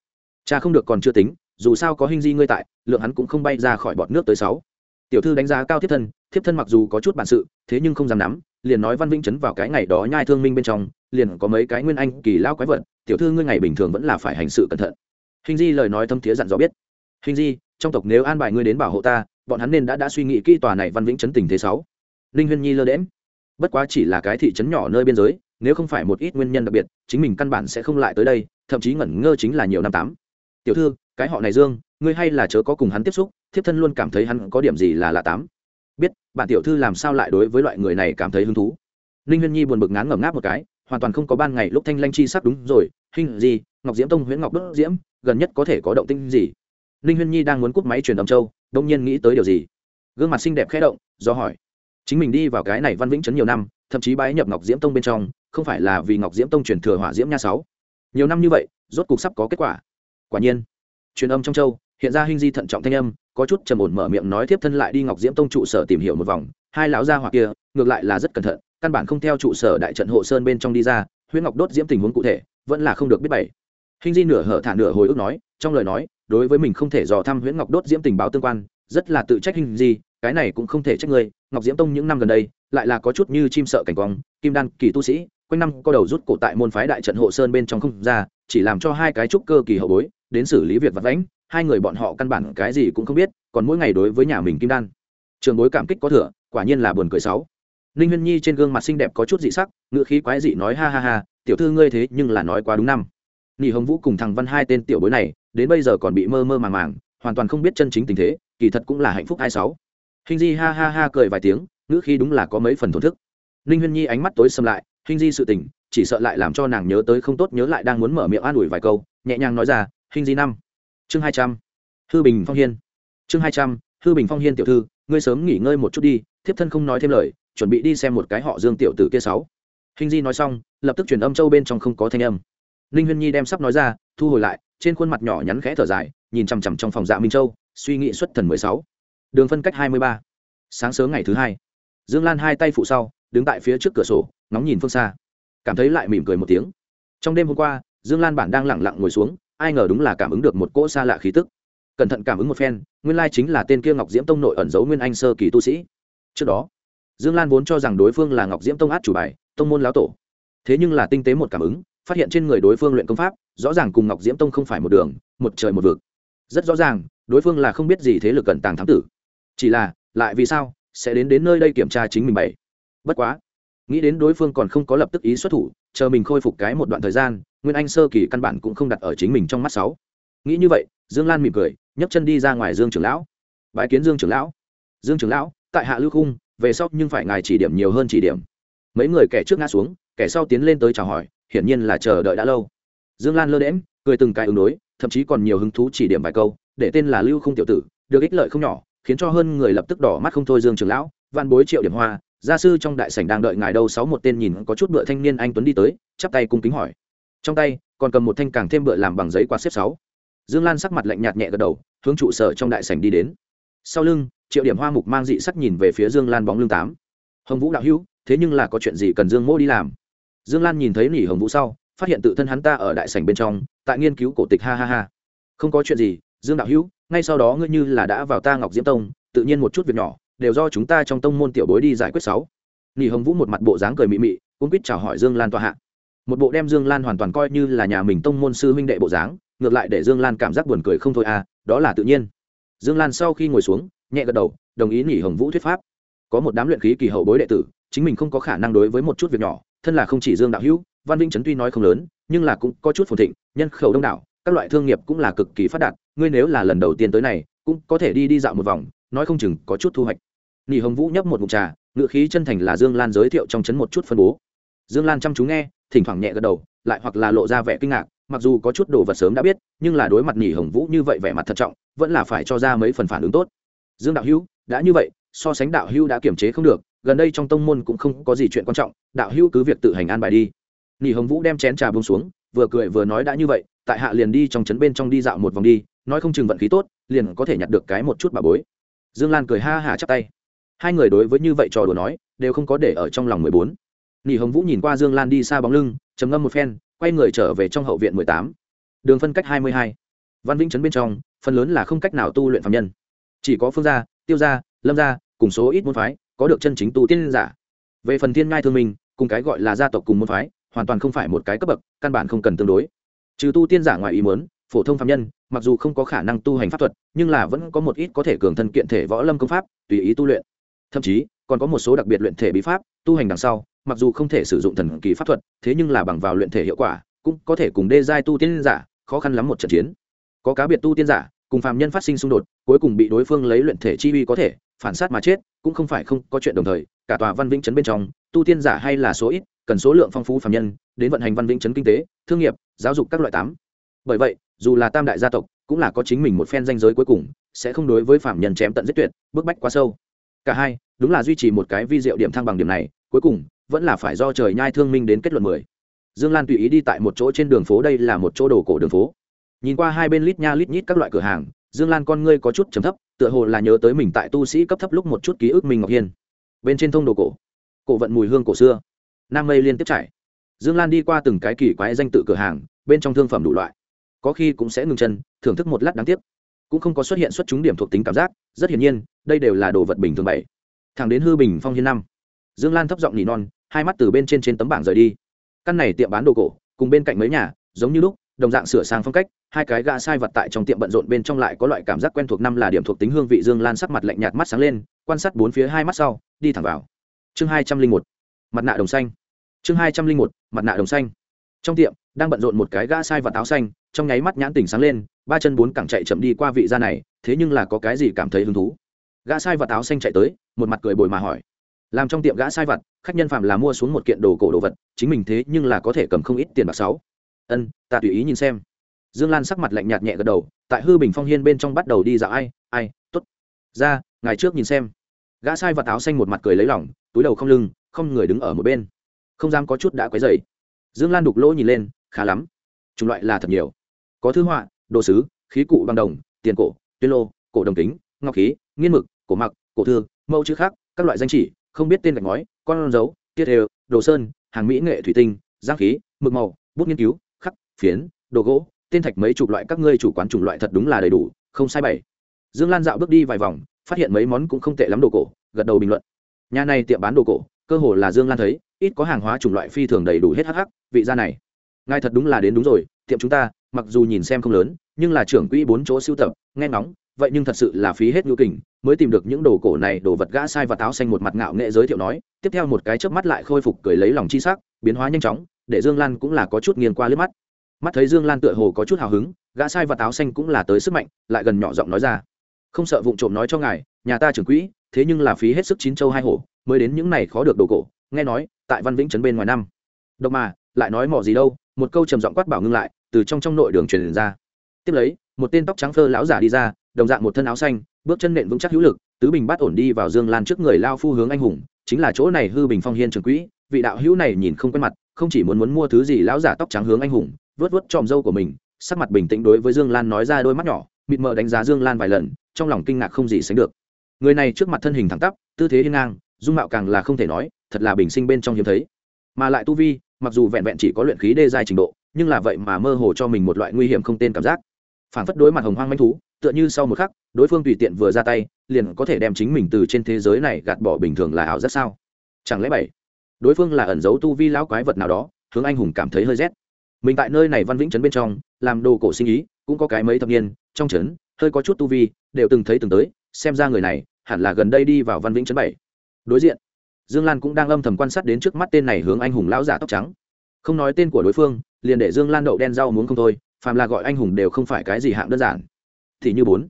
Cha không được còn chưa tính, dù sao có hình di ngươi tại, lượng hắn cũng không bay ra khỏi bọt nước tới sáu. Tiểu thư đánh giá cao thiếp thân thiếp thân mặc dù có chút bản sự, thế nhưng không dám nắm, liền nói văn vĩnh chấn vào cái ngày đó nhai thương minh bên trong, liền có mấy cái nguyên anh kỳ lao quái vật, tiểu thư ngươi ngày bình thường vẫn là phải hành sự cẩn thận. Hình di lời nói thâm thiế dặn dò biết. Hình di trong tộc nếu an bài ngươi đến bảo hộ ta, bọn hắn nên đã đã suy nghĩ kỹ tòa này văn vĩnh chấn tình thế sáu. Ninh huyên nhi lơ đễm bất quá chỉ là cái thị trấn nhỏ nơi biên giới, nếu không phải một ít nguyên nhân đặc biệt, chính mình căn bản sẽ không lại tới đây, thậm chí ngẩn ngơ chính là nhiều năm tám. Tiểu thư, cái họ này dương, ngươi hay là chớ có cùng hắn tiếp xúc, thiếp thân luôn cảm thấy hắn có điểm gì là lạ tám. Biết, bạn tiểu thư làm sao lại đối với loại người này cảm thấy hứng thú. Ninh huyên nhi buồn bực ngán ngẩm ngáp một cái, hoàn toàn không có ban ngày lúc thanh lanh chi sắc đúng rồi, hình gì, ngọc diễm tông huyễn ngọc đốt diễm, gần nhất có thể có động tinh gì? Ninh huyên nhi đang muốn cúp máy truyền âm châu đông nhiên nghĩ tới điều gì? Gương mặt xinh đẹp khẽ động, do hỏi. Chính mình đi vào cái này văn vĩnh trấn nhiều năm, thậm chí bái nhập ngọc diễm tông bên trong, không phải là vì ngọc diễm tông truyền thừa hỏa diễm nha sáu. Nhiều năm như vậy, rốt cục sắp có kết quả. Quả nhiên, truyền âm trong châu, hiện ra hình di thận trọng thanh âm, có chút trầm ổn mở miệng nói tiếp thân lại đi ngọc diễm tông trụ sở tìm hiểu một vòng, hai lão gia hỏa kia, ngược lại là rất cẩn thận, căn bản không theo trụ sở đại trận hộ sơn bên trong đi ra, huyễn ngọc đốt diễm tình huống cụ thể, vẫn là không được biết bảy. hình di nửa hở thả nửa hồi ức nói, trong lời nói đối với mình không thể dò thăm huyễn ngọc đốt diễm tình báo tương quan rất là tự trách hình gì cái này cũng không thể trách người. Ngọc diễm tông những năm gần đây lại là có chút như chim sợ cảnh quang kim đan kỳ tu sĩ quanh năm có đầu rút cổ tại môn phái đại trận hộ sơn bên trong không ra chỉ làm cho hai cái trúc cơ kỳ hậu bối đến xử lý việc vật vãnh, hai người bọn họ căn bản cái gì cũng không biết còn mỗi ngày đối với nhà mình kim đan. Trường bối cảm kích có thừa quả nhiên là buồn cười sáu ninh huyên nhi trên gương mặt xinh đẹp có chút dị sắc ngựa khí quái dị nói ha ha ha tiểu thư ngươi thế nhưng là nói quá đúng năm. Nỉ hồng vũ cùng thằng văn hai tên tiểu bối này đến bây giờ còn bị mơ mơ màng màng, hoàn toàn không biết chân chính tình thế, kỳ thật cũng là hạnh phúc hai sáu. Hình di ha ha ha cười vài tiếng, ngữ khí đúng là có mấy phần thổn thức. Ninh huyên nhi ánh mắt tối xâm lại hình di sự tình, chỉ sợ lại làm cho nàng nhớ tới không tốt nhớ lại đang muốn mở miệng an ủi vài câu, nhẹ nhàng nói ra hình di năm, chương hai trăm, hư bình phong hiên, chương hai trăm, hư bình phong hiên tiểu thư, ngươi sớm nghỉ ngơi một chút đi, thiếp thân không nói thêm lời, chuẩn bị đi xem một cái họ dương tiểu tử kia sáu. Hình di nói xong, lập tức truyền âm châu bên trong không có thanh âm. Ninh huyên nhi đem sắp nói ra thu hồi lại, trên khuôn mặt nhỏ nhắn khẽ thở dài, nhìn chằm chằm trong phòng dạ minh châu, suy nghĩ xuất thần mười sáu. Đường phân cách hai mươi ba. Sáng sớm ngày thứ hai, dương lan hai tay phụ sau, đứng tại phía trước cửa sổ, ngóng nhìn phương xa. Cảm thấy lại mỉm cười một tiếng. Trong đêm hôm qua, dương lan bản đang lẳng lặng ngồi xuống, ai ngờ đúng là cảm ứng được một cỗ xa lạ khí tức. Cẩn thận cảm ứng một phen, nguyên lai chính là tên kia ngọc diễm tông nội ẩn giấu nguyên anh sơ kỳ tu sĩ. Trước đó, dương lan vốn cho rằng đối phương là ngọc diễm tông át chủ bài, tông môn lão tổ. Thế nhưng là tinh tế một cảm ứng phát hiện trên người đối phương luyện công pháp, rõ ràng cùng ngọc diễm tông không phải một đường, một trời một vực. Rất rõ ràng, đối phương là không biết gì thế lực cẩn tàng thám tử. Chỉ là, lại vì sao, sẽ đến đến nơi đây kiểm tra chính mình bảy. Bất quá, nghĩ đến đối phương còn không có lập tức ý xuất thủ, chờ mình khôi phục cái một đoạn thời gian, nguyên anh sơ kỳ căn bản cũng không đặt ở chính mình trong mắt sáu. Nghĩ như vậy, dương lan mỉm cười, nhấc chân đi ra ngoài dương trưởng lão. Bãi kiến dương trưởng lão. Dương trưởng lão, tại hạ lưu khung, về sau nhưng phải ngài chỉ điểm nhiều hơn chỉ điểm. Mấy người kẻ trước ngã xuống kẻ sau tiến lên tới chào hỏi, hiển nhiên là chờ đợi đã lâu. Dương lan lơ đễm cười từng cái ứng đối, thậm chí còn nhiều hứng thú chỉ điểm vài câu, để tên là lưu không tiểu tử, được ích lợi không nhỏ, khiến cho hơn người lập tức đỏ mắt không thôi dương Trường lão văn bối triệu điểm hoa, gia sư trong đại sảnh đang đợi ngài đâu, sáu một tên nhìn có chút bựa thanh niên anh tuấn đi tới, chắp tay cung kính hỏi. Trong tay, còn cầm một thanh càng thêm bựa làm bằng giấy quạt xếp sáu. Dương lan sắc mặt lạnh nhạt nhẹ gật đầu, hướng trụ sở trong đại sảnh đi đến. Sau lưng, triệu điểm hoa mục mang dị sắc nhìn về phía dương lan bóng lưng tám. Hồng vũ đạo hữu, thế nhưng là có chuyện gì cần dương Mỗ đi làm? Dương lan nhìn thấy nỉ hồng vũ sau, phát hiện tự thân hắn ta ở đại sảnh bên trong, tại nghiên cứu cổ tịch ha ha ha. Không có chuyện gì, dương đạo hữu, ngay sau đó ngươi như là đã vào ta ngọc diễm tông, tự nhiên một chút việc nhỏ, đều do chúng ta trong tông môn tiểu bối đi giải quyết sáu. Nỉ hồng vũ một mặt bộ dáng cười mị mị cũng biết chào hỏi dương lan tòa hạ. Một bộ đem dương lan hoàn toàn coi như là nhà mình tông môn sư huynh đệ bộ dáng, ngược lại để dương lan cảm giác buồn cười không thôi à đó là tự nhiên. Dương lan sau khi ngồi xuống, nhẹ gật đầu, đồng ý nỉ hồng vũ thuyết pháp. Có một đám luyện khí kỳ hậu bối đệ tử, chính mình không có khả năng đối với một chút việc nhỏ thân là không chỉ dương đạo hữu, văn vinh trấn tuy nói không lớn, nhưng là cũng có chút phồn thịnh, nhân khẩu đông đảo, các loại thương nghiệp cũng là cực kỳ phát đạt, ngươi nếu là lần đầu tiên tới này, cũng có thể đi đi dạo một vòng, nói không chừng có chút thu hoạch. Nghỉ hồng vũ nhấp một mục trà, ngựa khí chân thành là dương lan giới thiệu trong trấn một chút phân bố. Dương lan chăm chú nghe, thỉnh thoảng nhẹ gật đầu, lại hoặc là lộ ra vẻ kinh ngạc, mặc dù có chút đồ vật sớm đã biết, nhưng là đối mặt nghỉ hồng vũ như vậy vẻ mặt thận trọng, vẫn là phải cho ra mấy phần phản ứng tốt. Dương đạo hữu, đã như vậy, so sánh đạo hữu đã kiểm chế không được gần đây trong tông môn cũng không có gì chuyện quan trọng, đạo hữu cứ việc tự hành an bài đi. Nghỉ hồng vũ đem chén trà bông xuống, vừa cười vừa nói đã như vậy, tại hạ liền đi trong trấn bên trong đi dạo một vòng đi, nói không chừng vận khí tốt, liền có thể nhặt được cái một chút bà bối. Dương lan cười ha hả chắp tay. Hai người đối với như vậy trò đùa nói, đều không có để ở trong lòng mười bốn. Nghỉ hồng vũ nhìn qua dương lan đi xa bóng lưng, trầm ngâm một phen, quay người trở về trong hậu viện mười tám. Đường phân cách hai mươi hai. Văn vĩnh trấn bên trong, phần lớn là không cách nào tu luyện phạm nhân. Chỉ có phương gia, tiêu gia, lâm gia, cùng số ít môn phái có được chân chính tu tiên giả. Về phần thiên ngai thương minh, cùng cái gọi là gia tộc cùng môn phái, hoàn toàn không phải một cái cấp bậc, căn bản không cần tương đối. Trừ tu tiên giả ngoài ý muốn, phổ thông phạm nhân, mặc dù không có khả năng tu hành pháp thuật, nhưng là vẫn có một ít có thể cường thân kiện thể võ lâm công pháp, tùy ý tu luyện. Thậm chí, còn có một số đặc biệt luyện thể bí pháp, tu hành đằng sau, mặc dù không thể sử dụng thần kỳ pháp thuật, thế nhưng là bằng vào luyện thể hiệu quả, cũng có thể cùng đê giai tu tiên giả khó khăn lắm một trận chiến. Có cá biệt tu tiên giả cùng phàm nhân phát sinh xung đột, cuối cùng bị đối phương lấy luyện thể chi uy có thể, phản sát mà chết, cũng không phải không có chuyện đồng thời, cả tòa văn vĩnh chấn bên trong, tu tiên giả hay là số ít, cần số lượng phong phú phàm nhân, đến vận hành văn vĩnh chấn kinh tế, thương nghiệp, giáo dục các loại tám. Bởi vậy, dù là tam đại gia tộc, cũng là có chính mình một phen danh giới cuối cùng, sẽ không đối với phạm nhân chém tận giết tuyệt, bức bách quá sâu. Cả hai, đúng là duy trì một cái vi diệu điểm thăng bằng điểm này, cuối cùng, vẫn là phải do trời nhai thương minh đến kết luận mười. Dương lan tùy ý đi tại một chỗ trên đường phố, đây là một chỗ đồ cổ đường phố nhìn qua hai bên lít nha lít nhít các loại cửa hàng, dương lan con ngươi có chút trầm thấp, tựa hồ là nhớ tới mình tại tu sĩ cấp thấp lúc một chút ký ức mình ngọc hiên. Bên trên thông đồ cổ cổ vận mùi hương cổ xưa. Nam mây liên tiếp trải. Dương lan đi qua từng cái kỳ quái danh tự cửa hàng, bên trong thương phẩm đủ loại. Có khi cũng sẽ ngừng chân, thưởng thức một lát đáng tiếc. Cũng không có xuất hiện xuất chúng điểm thuộc tính cảm giác, rất hiển nhiên, đây đều là đồ vật bình thường bảy. Thẳng đến hư bình phong hiên năm, dương lan thấp giọng nỉ non, hai mắt từ bên trên trên tấm bảng rời đi. Căn này tiệm bán đồ cổ, cùng bên cạnh mấy nhà, giống như lúc đồng dạng sửa sang phong cách, hai cái gã sai vật tại trong tiệm bận rộn bên trong lại có loại cảm giác quen thuộc năm là điểm thuộc tính hương vị dương lan sắc mặt lạnh nhạt mắt sáng lên, quan sát bốn phía hai mắt sau, đi thẳng vào. Chương hai trăm linh một, mặt nạ đồng xanh. Chương hai trăm linh một, mặt nạ đồng xanh. Trong tiệm, đang bận rộn một cái gã sai vật áo xanh, trong nháy mắt nhãn tỉnh sáng lên, ba chân bốn cẳng chạy chậm đi qua vị gia này, thế nhưng là có cái gì cảm thấy hứng thú? Gã sai vật áo xanh chạy tới, một mặt cười bồi mà hỏi. Làm trong tiệm gã sai vật, khách nhân phạm là mua xuống một kiện đồ cổ đồ vật, chính mình thế nhưng là có thể cầm không ít tiền bạc sáu ân, ta tùy ý nhìn xem. Dương lan sắc mặt lạnh nhạt nhẹ gật đầu, tại hư bình phong hiên bên trong bắt đầu đi dạo ai ai t ố t ra ngày trước nhìn xem. Gã sai và táo xanh một mặt cười lấy lỏng túi đầu không lưng, không người đứng ở một bên. Không dám có chút đã quấy dày dương lan đục lỗ nhìn lên, khá lắm. Chủng loại là thật nhiều. Có thư họa, đồ sứ, khí cụ bằng đồng, tiền cổ, tuyên lô, cổ đồng kính, ngọc khí, nghiên mực, cổ mặc, cổ thư, mẫu chữ khác, các loại danh chỉ, không biết tên gạch ngói, con dấu, tiết đều, đồ sơn, hàng mỹ nghệ thủy tinh, giang khí, mực màu, bút nghiên cứu phiến, đồ gỗ, tên thạch mấy chục loại các ngươi chủ quán chủng loại thật đúng là đầy đủ, không sai bảy. Dương lan dạo bước đi vài vòng, phát hiện mấy món cũng không tệ lắm đồ cổ, gật đầu bình luận. Nhà này tiệm bán đồ cổ, cơ hồ là dương lan thấy, ít có hàng hóa chủng loại phi thường đầy đủ hết hắc hắc, vị gia này. Ngài thật đúng là đến đúng rồi, tiệm chúng ta, mặc dù nhìn xem không lớn, nhưng là trưởng quỹ bốn chỗ sưu tập, nghe ngóng, vậy nhưng thật sự là phí hết nhu kình, mới tìm được những đồ cổ này, đồ vật gã sai và táo xanh một mặt ngạo nghệ giới thiệu nói, tiếp theo một cái chớp mắt lại khôi phục cười lấy lòng chi sắc, biến hóa nhanh chóng, để dương lan cũng là có chút nghiêng qua lướt mắt mắt thấy dương lan tựa hồ có chút hào hứng, gã sai và táo xanh cũng là tới sức mạnh, lại gần nhỏ giọng nói ra. Không sợ vụng trộm nói cho ngài, nhà ta trưởng quỹ, thế nhưng là phí hết sức chín châu hai hổ, mới đến những này khó được đồ cổ, nghe nói, tại văn vĩnh trấn bên ngoài năm. Độc mà, lại nói mỏ gì đâu, một câu trầm giọng quát bảo ngưng lại, từ trong trong nội đường truyền ra. Tiếp lấy, một tên tóc trắng phơ lão giả đi ra, đồng dạng một thân áo xanh, bước chân nện vững chắc hữu lực, tứ bình bát ổn đi vào dương lan trước người lao phu hướng anh hùng, chính là chỗ này hư bình phong hiên trường quỹ, vị đạo hữu này nhìn không quen mặt, không chỉ muốn muốn mua thứ gì lão giả tóc trắng hướng anh hùng vớt vớt tròm dâu của mình, sắc mặt bình tĩnh đối với dương lan nói ra đôi mắt nhỏ, mịt mờ đánh giá dương lan vài lần, trong lòng kinh ngạc không gì sánh được. Người này trước mặt thân hình thẳng tắp, tư thế hiên ngang, dung mạo càng là không thể nói, thật là bình sinh bên trong hiếm thấy. Mà lại tu vi, mặc dù vẹn vẹn chỉ có luyện khí đê dài trình độ, nhưng là vậy mà mơ hồ cho mình một loại nguy hiểm không tên cảm giác. Phản phất đối mặt hồng hoang manh thú, tựa như sau một khắc, đối phương tùy tiện vừa ra tay, liền có thể đem chính mình từ trên thế giới này gạt bỏ bình thường là ảo rất sao? Chẳng lẽ bảy, đối phương là ẩn giấu tu vi lão quái vật nào đó, hướng anh hùng cảm thấy hơi rét mình tại nơi này văn vĩnh trấn bên trong, làm đồ cổ sinh ý, cũng có cái mấy thập niên, trong trấn, hơi có chút tu vi, đều từng thấy từng tới, xem ra người này, hẳn là gần đây đi vào văn vĩnh trấn bảy. Đối diện, dương lan cũng đang âm thầm quan sát đến trước mắt tên này hướng anh hùng lão giả tóc trắng. Không nói tên của đối phương, liền để dương lan đậu đen rau muốn không thôi, phàm là gọi anh hùng đều không phải cái gì hạng đơn giản. Thì như bốn,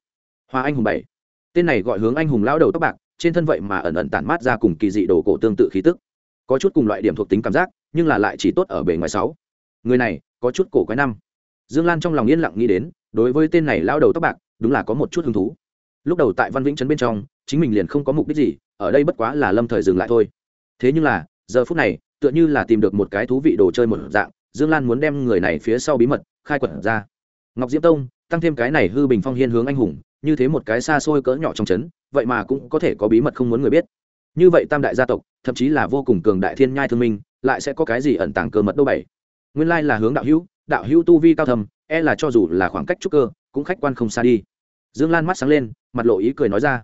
hoa anh hùng bảy. Tên này gọi hướng anh hùng lão đầu tóc bạc, trên thân vậy mà ẩn ẩn tản mát ra cùng kỳ dị đồ cổ tương tự khí tức. Có chút cùng loại điểm thuộc tính cảm giác, nhưng là lại chỉ tốt ở bề ngoài sáu người này, có chút cổ quái năm. Dương lan trong lòng yên lặng nghĩ đến, đối với tên này lão đầu tóc bạc, đúng là có một chút hứng thú. Lúc đầu tại văn vĩnh trấn bên trong, chính mình liền không có mục đích gì, ở đây bất quá là lâm thời dừng lại thôi. Thế nhưng là, giờ phút này, tựa như là tìm được một cái thú vị đồ chơi một dạng, dương lan muốn đem người này phía sau bí mật, khai quật ra. Ngọc diễm tông, tăng thêm cái này hư bình phong hiên hướng anh hùng, như thế một cái xa xôi cỡ nhỏ trong trấn, vậy mà cũng có thể có bí mật không muốn người biết. Như vậy tam đại gia tộc, thậm chí là vô cùng cường đại thiên nhai thương minh, lại sẽ có cái gì ẩn tàng cơ mật đâu bảy nguyên lai là hướng đạo hữu đạo hữu tu vi cao thầm e là cho dù là khoảng cách trúc cơ, cũng khách quan không xa đi. Dương lan mắt sáng lên, mặt lộ ý cười nói ra.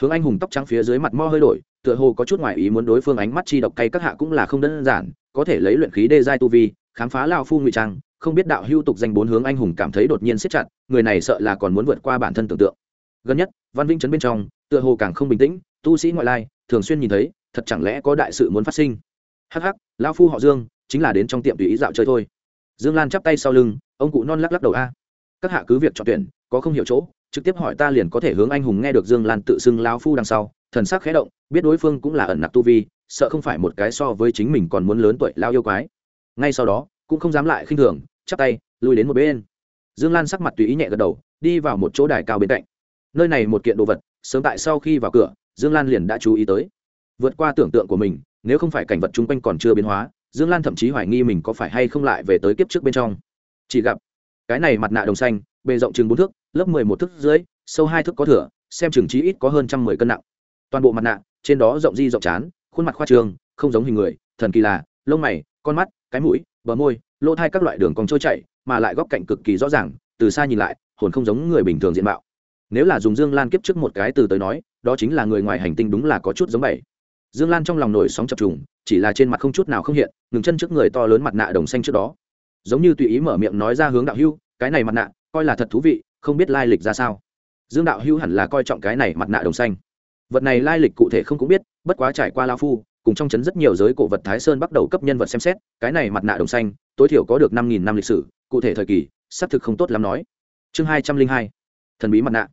Hướng anh hùng tóc trắng phía dưới mặt mo hơi đổi, tựa hồ có chút ngoại ý muốn đối phương ánh mắt chi độc cay các hạ cũng là không đơn giản, có thể lấy luyện khí đê giai tu vi, khám phá lao phu ngụy trang, không biết đạo hưu tục danh bốn hướng anh hùng cảm thấy đột nhiên siết chặt, người này sợ là còn muốn vượt qua bản thân tưởng tượng. Gần nhất, văn vinh trấn bên trong, tựa hồ càng không bình tĩnh, tu sĩ ngoại lai, thường xuyên nhìn thấy, thật chẳng lẽ có đại sự muốn phát sinh. Hắc hắc, lão phu họ dương chính là đến trong tiệm tùy ý dạo chơi thôi. Dương lan chắp tay sau lưng, ông cụ non lắc lắc đầu, a, các hạ cứ việc chọn tuyển, có không hiểu chỗ, trực tiếp hỏi ta liền có thể hướng anh hùng nghe được dương lan tự xưng lao phu đằng sau. Thần sắc khẽ động, biết đối phương cũng là ẩn nặc tu vi, sợ không phải một cái so với chính mình còn muốn lớn tuổi lao yêu quái. Ngay sau đó, cũng không dám lại khinh thường, chắp tay lùi đến một bên. Dương lan sắc mặt tùy ý nhẹ gật đầu, đi vào một chỗ đài cao bên cạnh. Nơi này một kiện đồ vật, sớm tại sau khi vào cửa, dương lan liền đã chú ý tới. Vượt qua tưởng tượng của mình, nếu không phải cảnh vật chung quanh còn chưa biến hóa dương lan thậm chí hoài nghi mình có phải hay không lại về tới kiếp trước bên trong. Chỉ gặp, cái này mặt nạ đồng xanh, bề rộng chừng bốn thước, lớp mười một thước dưới, sâu hai thước có thửa, xem chừng trí ít có hơn trăm mười cân nặng. Toàn bộ mặt nạ, trên đó rộng di rộng chán, khuôn mặt khoa trường, không giống hình người, thần kỳ là, lông mày, con mắt, cái mũi, bờ môi, lỗ thai các loại đường còn trôi chảy, mà lại góc cạnh cực kỳ rõ ràng, từ xa nhìn lại, hồn không giống người bình thường diện mạo. Nếu là dùng dương lan kiếp trước một cái từ tới nói, đó chính là người ngoài hành tinh đúng là có chút giống bảy dương lan trong lòng nổi sóng chập trùng, chỉ là trên mặt không chút nào không hiện, ngừng chân trước người to lớn mặt nạ đồng xanh trước đó. Giống như tùy ý mở miệng nói ra hướng đạo hưu, cái này mặt nạ, coi là thật thú vị, không biết lai lịch ra sao. Dương đạo hưu hẳn là coi trọng cái này mặt nạ đồng xanh. Vật này lai lịch cụ thể không cũng biết, bất quá trải qua lao phu, cùng trong chấn rất nhiều giới cổ vật thái sơn bắt đầu cấp nhân vật xem xét, cái này mặt nạ đồng xanh, tối thiểu có được năm nghìn năm lịch sử, cụ thể thời kỳ, xác thực không tốt lắm nói. Chương hai trăm linh hai, thần bí mặt nạ.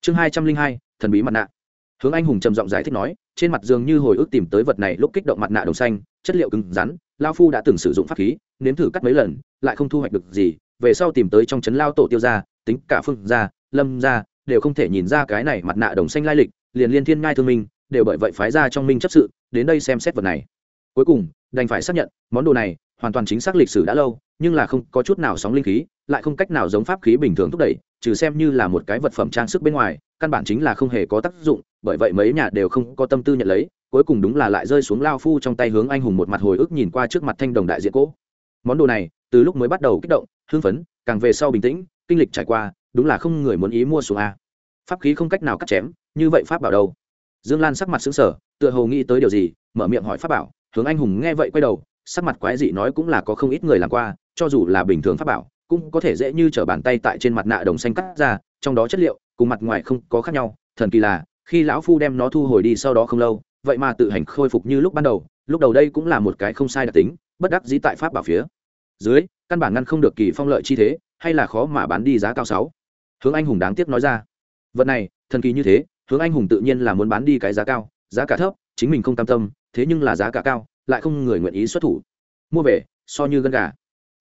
Chương hai trăm linh hai, thần bí mặt nạ. Hướng anh hùng trầm giọng giải thích nói trên mặt dường như hồi ức tìm tới vật này lúc kích động mặt nạ đồng xanh, chất liệu cứng rắn, lao phu đã từng sử dụng pháp khí, nếm thử cắt mấy lần, lại không thu hoạch được gì, về sau tìm tới trong trấn lao tổ tiêu ra tính cả phương gia, lâm gia, đều không thể nhìn ra cái này mặt nạ đồng xanh lai lịch, liền liên thiên ngai thương minh, đều bởi vậy phái ra trong minh chấp sự, đến đây xem xét vật này. Cuối cùng, đành phải xác nhận, món đồ này hoàn toàn chính xác lịch sử đã lâu, nhưng là không có chút nào sóng linh khí, lại không cách nào giống pháp khí bình thường thúc đẩy, trừ xem như là một cái vật phẩm trang sức bên ngoài, căn bản chính là không hề có tác dụng bởi vậy mấy nhà đều không có tâm tư nhận lấy, cuối cùng đúng là lại rơi xuống lao phu trong tay hướng anh hùng một mặt hồi ức nhìn qua trước mặt thanh đồng đại diện cỗ. Món đồ này, từ lúc mới bắt đầu kích động, hưng phấn, càng về sau bình tĩnh, kinh lịch trải qua, đúng là không người muốn ý mua xuống a. Pháp khí không cách nào cắt chém, như vậy pháp bảo đâu? Dương lan sắc mặt xứng sở tựa hồ nghĩ tới điều gì, mở miệng hỏi pháp bảo, hướng anh hùng nghe vậy quay đầu, sắc mặt quái dị nói cũng là có không ít người làm qua, cho dù là bình thường pháp bảo, cũng có thể dễ như t r ở bàn tay tại trên mặt nạ đồng xanh cắt ra, trong đó chất liệu, cùng mặt ngoài không có khác nhau, thần kỳ là khi lão phu đem nó thu hồi đi sau đó không lâu, vậy mà tự hành khôi phục như lúc ban đầu, lúc đầu đây cũng là một cái không sai đặc tính, bất đắc dĩ tại pháp bảo phía dưới, căn bản ngăn không được kỳ phong lợi chi thế, hay là khó mà bán đi giá cao sáu. Hướng anh hùng đáng tiếc nói ra. Vật này, thần kỳ như thế, hướng anh hùng tự nhiên là muốn bán đi cái giá cao, giá cả thấp, chính mình không tam tâm, thế nhưng là giá cả cao, lại không người nguyện ý xuất thủ. Mua về, so như gân gà.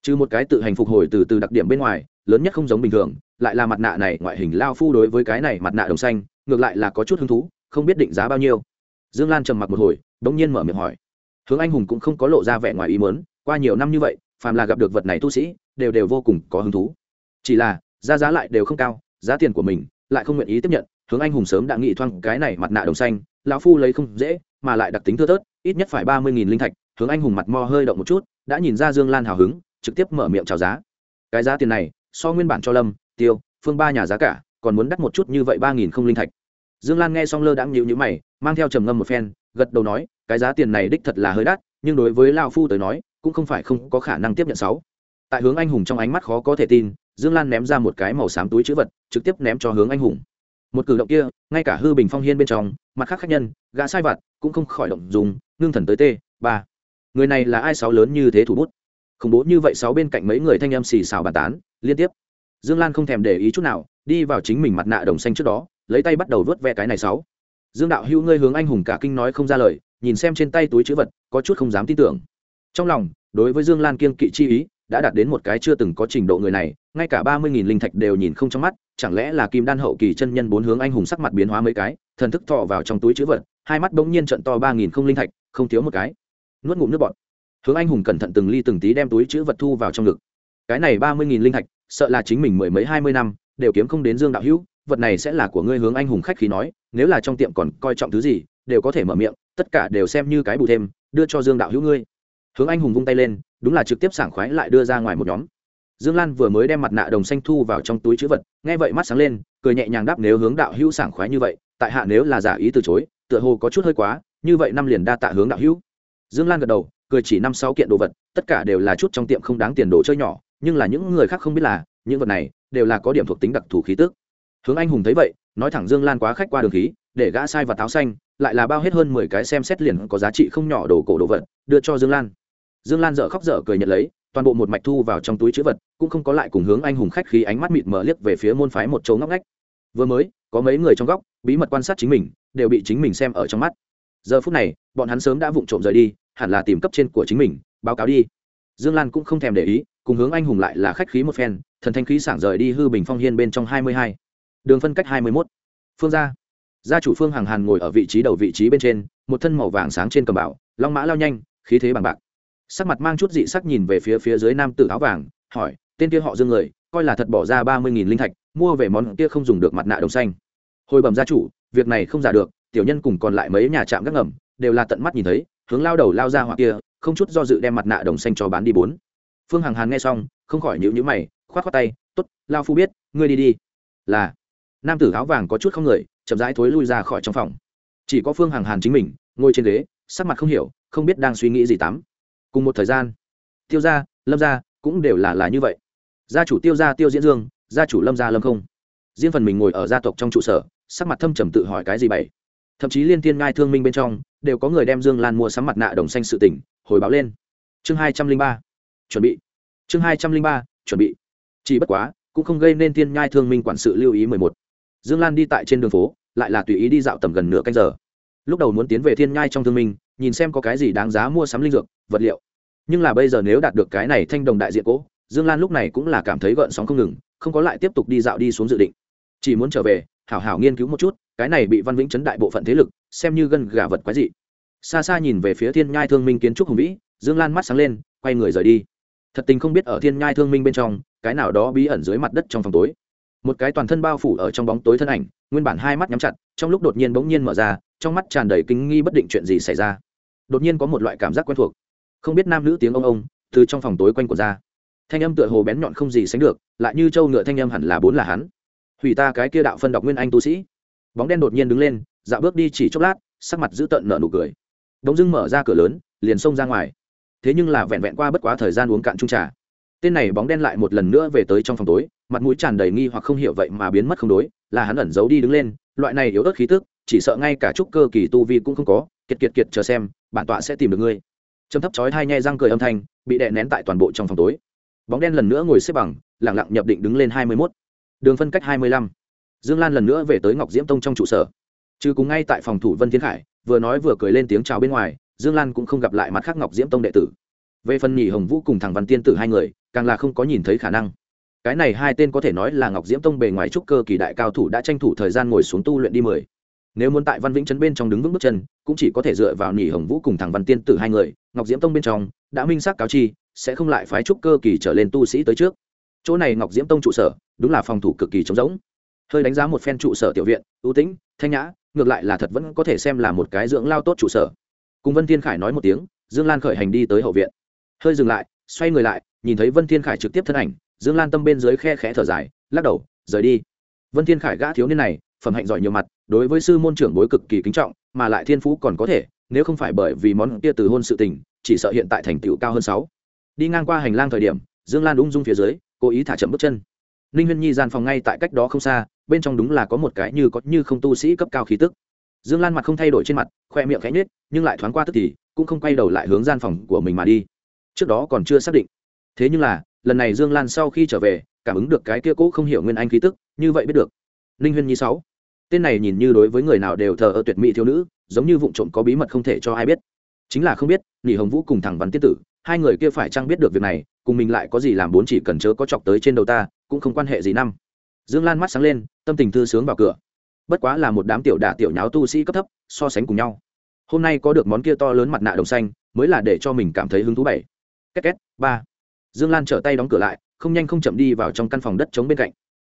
Trừ một cái tự hành phục hồi từ từ đặc điểm bên ngoài, lớn nhất không giống bình thường, lại là mặt nạ này, ngoại hình lao phu đối với cái này mặt nạ đồng xanh ngược lại là có chút hứng thú, không biết định giá bao nhiêu. Dương lan trầm mặc một hồi đ ỗ n g nhiên mở miệng hỏi. Hướng anh hùng cũng không có lộ ra vẻ ngoài ý mớn qua nhiều năm như vậy, phàm là gặp được vật này tu sĩ, đều đều vô cùng có hứng thú. Chỉ là, giá giá lại đều không cao, giá tiền của mình lại không nguyện ý tiếp nhận, hướng anh hùng sớm đã nghĩ thoang cái này mặt nạ đồng xanh, lão phu lấy không dễ, mà lại đặc tính thưa thớt, ít nhất phải ba mươi nghìn linh thạch, hướng anh hùng mặt mo hơi động một chút, đã nhìn ra dương lan hào hứng, trực tiếp mở miệng chào giá. Cái giá tiền này, so nguyên bản cho lâm, tiêu, phương ba nhà giá cả còn muốn đắt một chút như vậy ba nghìn không linh thạch. Dương lan nghe xong lơ đãng nhịu nhữ mày, mang theo trầm ngâm một phen, gật đầu nói, cái giá tiền này đích thật là hơi đắt, nhưng đối với lao phu tới nói, cũng không phải không có khả năng tiếp nhận sáu. Tại hướng anh hùng trong ánh mắt khó có thể tin, dương lan ném ra một cái màu xám túi chữ vật, trực tiếp ném cho hướng anh hùng. Một cử động kia, ngay cả hư bình phong hiên bên trong, mặt khác khác nhân, gã sai vặt, cũng không khỏi động dùng ngưng thần tới t ba. Người này là ai sáu lớn như thế thủ bút? Khủng bố như vậy sáu bên cạnh mấy người thanh em xì xào bàn tán, liên tiếp dương lan không thèm để ý chút nào, đi vào chính mình mặt nạ đồng xanh trước đó, lấy tay bắt đầu vớt ve cái này sáu. Dương đạo hữu ngươi hướng anh hùng cả kinh nói không ra lời, nhìn xem trên tay túi chữ vật, có chút không dám tin tưởng. Trong lòng, đối với dương lan kiên kỵ chi ý, đã đạt đến một cái chưa từng có trình độ người này, ngay cả ba mươi nghìn linh thạch đều nhìn không trong mắt, chẳng lẽ là kim đan hậu kỳ chân nhân bốn hướng anh hùng sắc mặt biến hóa mấy cái, thần thức thọ vào trong túi chữ vật, hai mắt bỗng nhiên trận to ba nghìn không linh thạch, không thiếu một cái. Nuốt ngụm nước bọt. Hướng anh hùng cẩn thận từng ly từng tí đem túi chữ vật thu vào trong ngực. Cái này ba mươi nghìn linh thạch sợ là chính mình mười mấy hai mươi năm, đều kiếm không đến dương đạo hữu, vật này sẽ là của ngươi hướng anh hùng khách khí nói, nếu là trong tiệm còn coi trọng thứ gì, đều có thể mở miệng, tất cả đều xem như cái bù thêm, đưa cho dương đạo hữu ngươi. Hướng anh hùng vung tay lên, đúng là trực tiếp sảng khoái lại đưa ra ngoài một nhóm. Dương lan vừa mới đem mặt nạ đồng xanh thu vào trong túi chữ vật, nghe vậy mắt sáng lên, cười nhẹ nhàng đáp nếu hướng đạo hữu sảng khoái như vậy, tại hạ nếu là giả ý từ chối, tựa hồ có chút hơi quá, như vậy năm liền đa tạ hướng đạo hữu. Dương lan gật đầu cười chỉ năm sáu kiện đồ vật, tất cả đều là chút trong tiệm không đáng tiền đồ chơi nhỏ, nhưng là những người khác không biết là, những vật này đều là có điểm thuộc tính đặc thù khí tức. Hướng anh hùng thấy vậy, nói thẳng dương lan quá khách qua đường khí, để gã sai và táo xanh, lại là bao hết hơn mười cái xem xét liền có giá trị không nhỏ đồ cổ đồ vật, đưa cho dương lan. Dương lan dở khóc dở cười nhận lấy, toàn bộ một mạch thu vào trong túi chữ vật, cũng không có lại cùng hướng anh hùng khách khí ánh mắt mịt mờ liếc về phía môn phái một chỗ ngóc ngách. Vừa mới, có mấy người trong góc, bí mật quan sát chính mình, đều bị chính mình xem ở trong mắt. Giờ phút này, bọn hắn sớm đã vụng trộm rời đi hẳn là tìm cấp trên của chính mình, báo cáo đi. Dương lan cũng không thèm để ý, cùng hướng anh hùng lại là khách khí một phen, thần thanh khí sảng rời đi hư bình phong hiên bên trong hai mươi hai. Đường phân cách hai mươi mốt. Phương gia. Gia chủ phương hàng hàn ngồi ở vị trí đầu vị trí bên trên, một thân màu vàng sáng trên cầm bảo, long mã lao nhanh, khí thế bằng bạc. Sắc mặt mang chút dị sắc nhìn về phía phía dưới nam tử áo vàng, hỏi, tên kia họ dương người, coi là thật bỏ ra ba mươi nghìn linh thạch, mua về món kia không dùng được mặt nạ đồng xanh. Hồi bẩm gia chủ, việc này không giả được, tiểu nhân cùng còn lại mấy nhà trạm gác ngầm, đều là tận mắt nhìn thấy hướng lao đầu lao ra hoặc kia, không chút do dự đem mặt nạ đồng xanh cho bán đi bốn. Phương hằng hàn nghe xong, không khỏi nhịu nhữ mày k h o á t khoác tay t ố t lao phu biết, ngươi đi đi. Là, nam tử áo vàng có chút không người, chậm rãi thối lui ra khỏi trong phòng. Chỉ có phương hằng hàn chính mình, ngồi trên ghế, sắc mặt không hiểu, không biết đang suy nghĩ gì tắm. Cùng một thời gian, tiêu gia, lâm gia cũng đều là là như vậy. Gia chủ tiêu gia tiêu diễn dương, gia chủ lâm gia lâm không. Riêng phần mình ngồi ở gia tộc trong trụ sở, sắc mặt thâm trầm tự hỏi cái gì bảy thậm chí liên tiên ngai thương minh bên trong đều có người đem dương lan mua sắm mặt nạ đồng xanh sự tỉnh hồi báo lên. Chương hai trăm linh ba, chuẩn bị. Chương hai trăm linh ba, chuẩn bị. Chỉ bất quá, cũng không gây nên tiên nhai thương minh quản sự lưu ý mười một. Dương lan đi tại trên đường phố, lại là tùy ý đi dạo tầm gần nửa canh giờ. Lúc đầu muốn tiến về thiên nhai trong thương minh, nhìn xem có cái gì đáng giá mua sắm linh dược, vật liệu. Nhưng là bây giờ nếu đạt được cái này thanh đồng đại diện cố, dương lan lúc này cũng là cảm thấy gợn sóng không ngừng, không có lại tiếp tục đi dạo đi xuống dự định. Chỉ muốn trở về hảo hảo nghiên cứu một chút, cái này bị văn vĩnh chấn đại bộ phận thế lực, xem như gân gà vật quái dị. Xa xa nhìn về phía thiên nhai thương minh kiến trúc hùng vĩ, dương lan mắt sáng lên, quay người rời đi. Thật tình không biết ở thiên nhai thương minh bên trong, cái nào đó bí ẩn dưới mặt đất trong phòng tối. Một cái toàn thân bao phủ ở trong bóng tối thân ảnh, nguyên bản hai mắt nhắm chặt, trong lúc đột nhiên bỗng nhiên mở ra, trong mắt tràn đầy kinh nghi bất định chuyện gì xảy ra. Đột nhiên có một loại cảm giác quen thuộc. Không biết nam nữ tiếng ông ông, từ trong phòng tối quanh của ra. Thanh âm tựa hồ bén nhọn không gì sánh được, lại như châu ngựa thanh âm hẳn là bốn là hắn hủy ta cái kia đạo phân đọc nguyên anh tu sĩ. Bóng đen đột nhiên đứng lên, dạo bước đi chỉ chốc lát, sắc mặt giữ tợn nở nụ cười. Bỗng dưng mở ra cửa lớn, liền xông ra ngoài. Thế nhưng là vẹn vẹn qua bất quá thời gian uống cạn trung trà. Tên này bóng đen lại một lần nữa về tới trong phòng tối, mặt mũi tràn đầy nghi hoặc không hiểu vậy mà biến mất không đối, là hắn ẩn giấu đi đứng lên, loại này yếu ớt khí tức, chỉ sợ ngay cả chút cơ kỳ tu vi cũng không có, kiệt kiệt kiệt chờ xem, bản tọa sẽ tìm được ngươi. Trầm thấp chói hai nhai răng cười âm thanh, bị đè nén tại toàn bộ trong phòng tối. Bóng đen lần nữa ngồi xếp bằng lẳng lặng nhập định đứng lên hai mươi mốt đường phân cách hai mươi lăm. Dương lan lần nữa về tới ngọc diễm tông trong trụ sở. Trừ cùng ngay tại phòng thủ vân thiên khải, vừa nói vừa cười lên tiếng chào bên ngoài, dương lan cũng không gặp lại mặt khác ngọc diễm tông đệ tử. Về phần nhì hồng vũ cùng thằng văn tiên tử hai người, càng là không có nhìn thấy khả năng. Cái này hai tên có thể nói là ngọc diễm tông bề ngoài trúc cơ kỳ đại cao thủ đã tranh thủ thời gian ngồi xuống tu luyện đi mười. Nếu muốn tại văn vĩnh trấn bên trong đứng vững bước chân, cũng chỉ có thể dựa vào nhì hồng vũ cùng thằng văn tiên tử hai người, ngọc diễm tông bên trong, đã minh xác cáo chi, sẽ không lại phái trúc cơ kỳ trở lên tu sĩ tới trước chỗ này ngọc diễm tông trụ sở, đúng là phòng thủ cực kỳ trống rỗng. Hơi đánh giá một phen trụ sở tiểu viện, ưu tĩnh, thanh nhã, ngược lại là thật vẫn có thể xem là một cái dưỡng lao tốt trụ sở. Cùng vân thiên khải nói một tiếng, dương lan khởi hành đi tới hậu viện. Hơi dừng lại, xoay người lại, nhìn thấy vân thiên khải trực tiếp thân ảnh, dương lan tâm bên dưới khe khẽ thở dài, lắc đầu, rời đi. Vân thiên khải gã thiếu niên này, phẩm hạnh giỏi nhiều mặt, đối với sư môn trưởng bối cực kỳ kính trọng, mà lại thiên phú còn có thể, nếu không phải bởi vì món kia từ hôn sự tình, chỉ sợ hiện tại thành tựu cao hơn sáu. Đi ngang qua hành lang thời điểm, dương lan ung dung phía dưới cố ý thả chậm bước chân. Ninh huyên nhi gian phòng ngay tại cách đó không xa, bên trong đúng là có một cái như có như không tu sĩ cấp cao khí tức. Dương lan mặt không thay đổi trên mặt, khoe miệng khẽ nhết nhưng lại thoáng qua tức thì, cũng không quay đầu lại hướng gian phòng của mình mà đi. Trước đó còn chưa xác định. Thế nhưng là, lần này dương lan sau khi trở về, cảm ứng được cái kia cũ không hiểu nguyên anh khí tức, như vậy biết được. Ninh huyên nhi sáu. Tên này nhìn như đối với người nào đều thờ ơ tuyệt mỹ thiếu nữ, giống như vụ trộm có bí mật không thể cho ai biết. Chính là không biết, nỉ hồng vũ cùng thằng văn tiết tử, hai người kia phải chăng biết được việc này cùng mình lại có gì làm bốn chỉ cần chớ có chọc tới trên đầu ta, cũng không quan hệ gì năm. Dương lan mắt sáng lên, tâm tình thư sướng vào cửa. Bất quá là một đám tiểu đả tiểu nháo tu sĩ cấp thấp, so sánh cùng nhau. Hôm nay có được món kia to lớn mặt nạ đồng xanh, mới là để cho mình cảm thấy hứng thú bảy. Két két, ba. Dương lan trở tay đóng cửa lại, không nhanh không chậm đi vào trong căn phòng đất trống bên cạnh.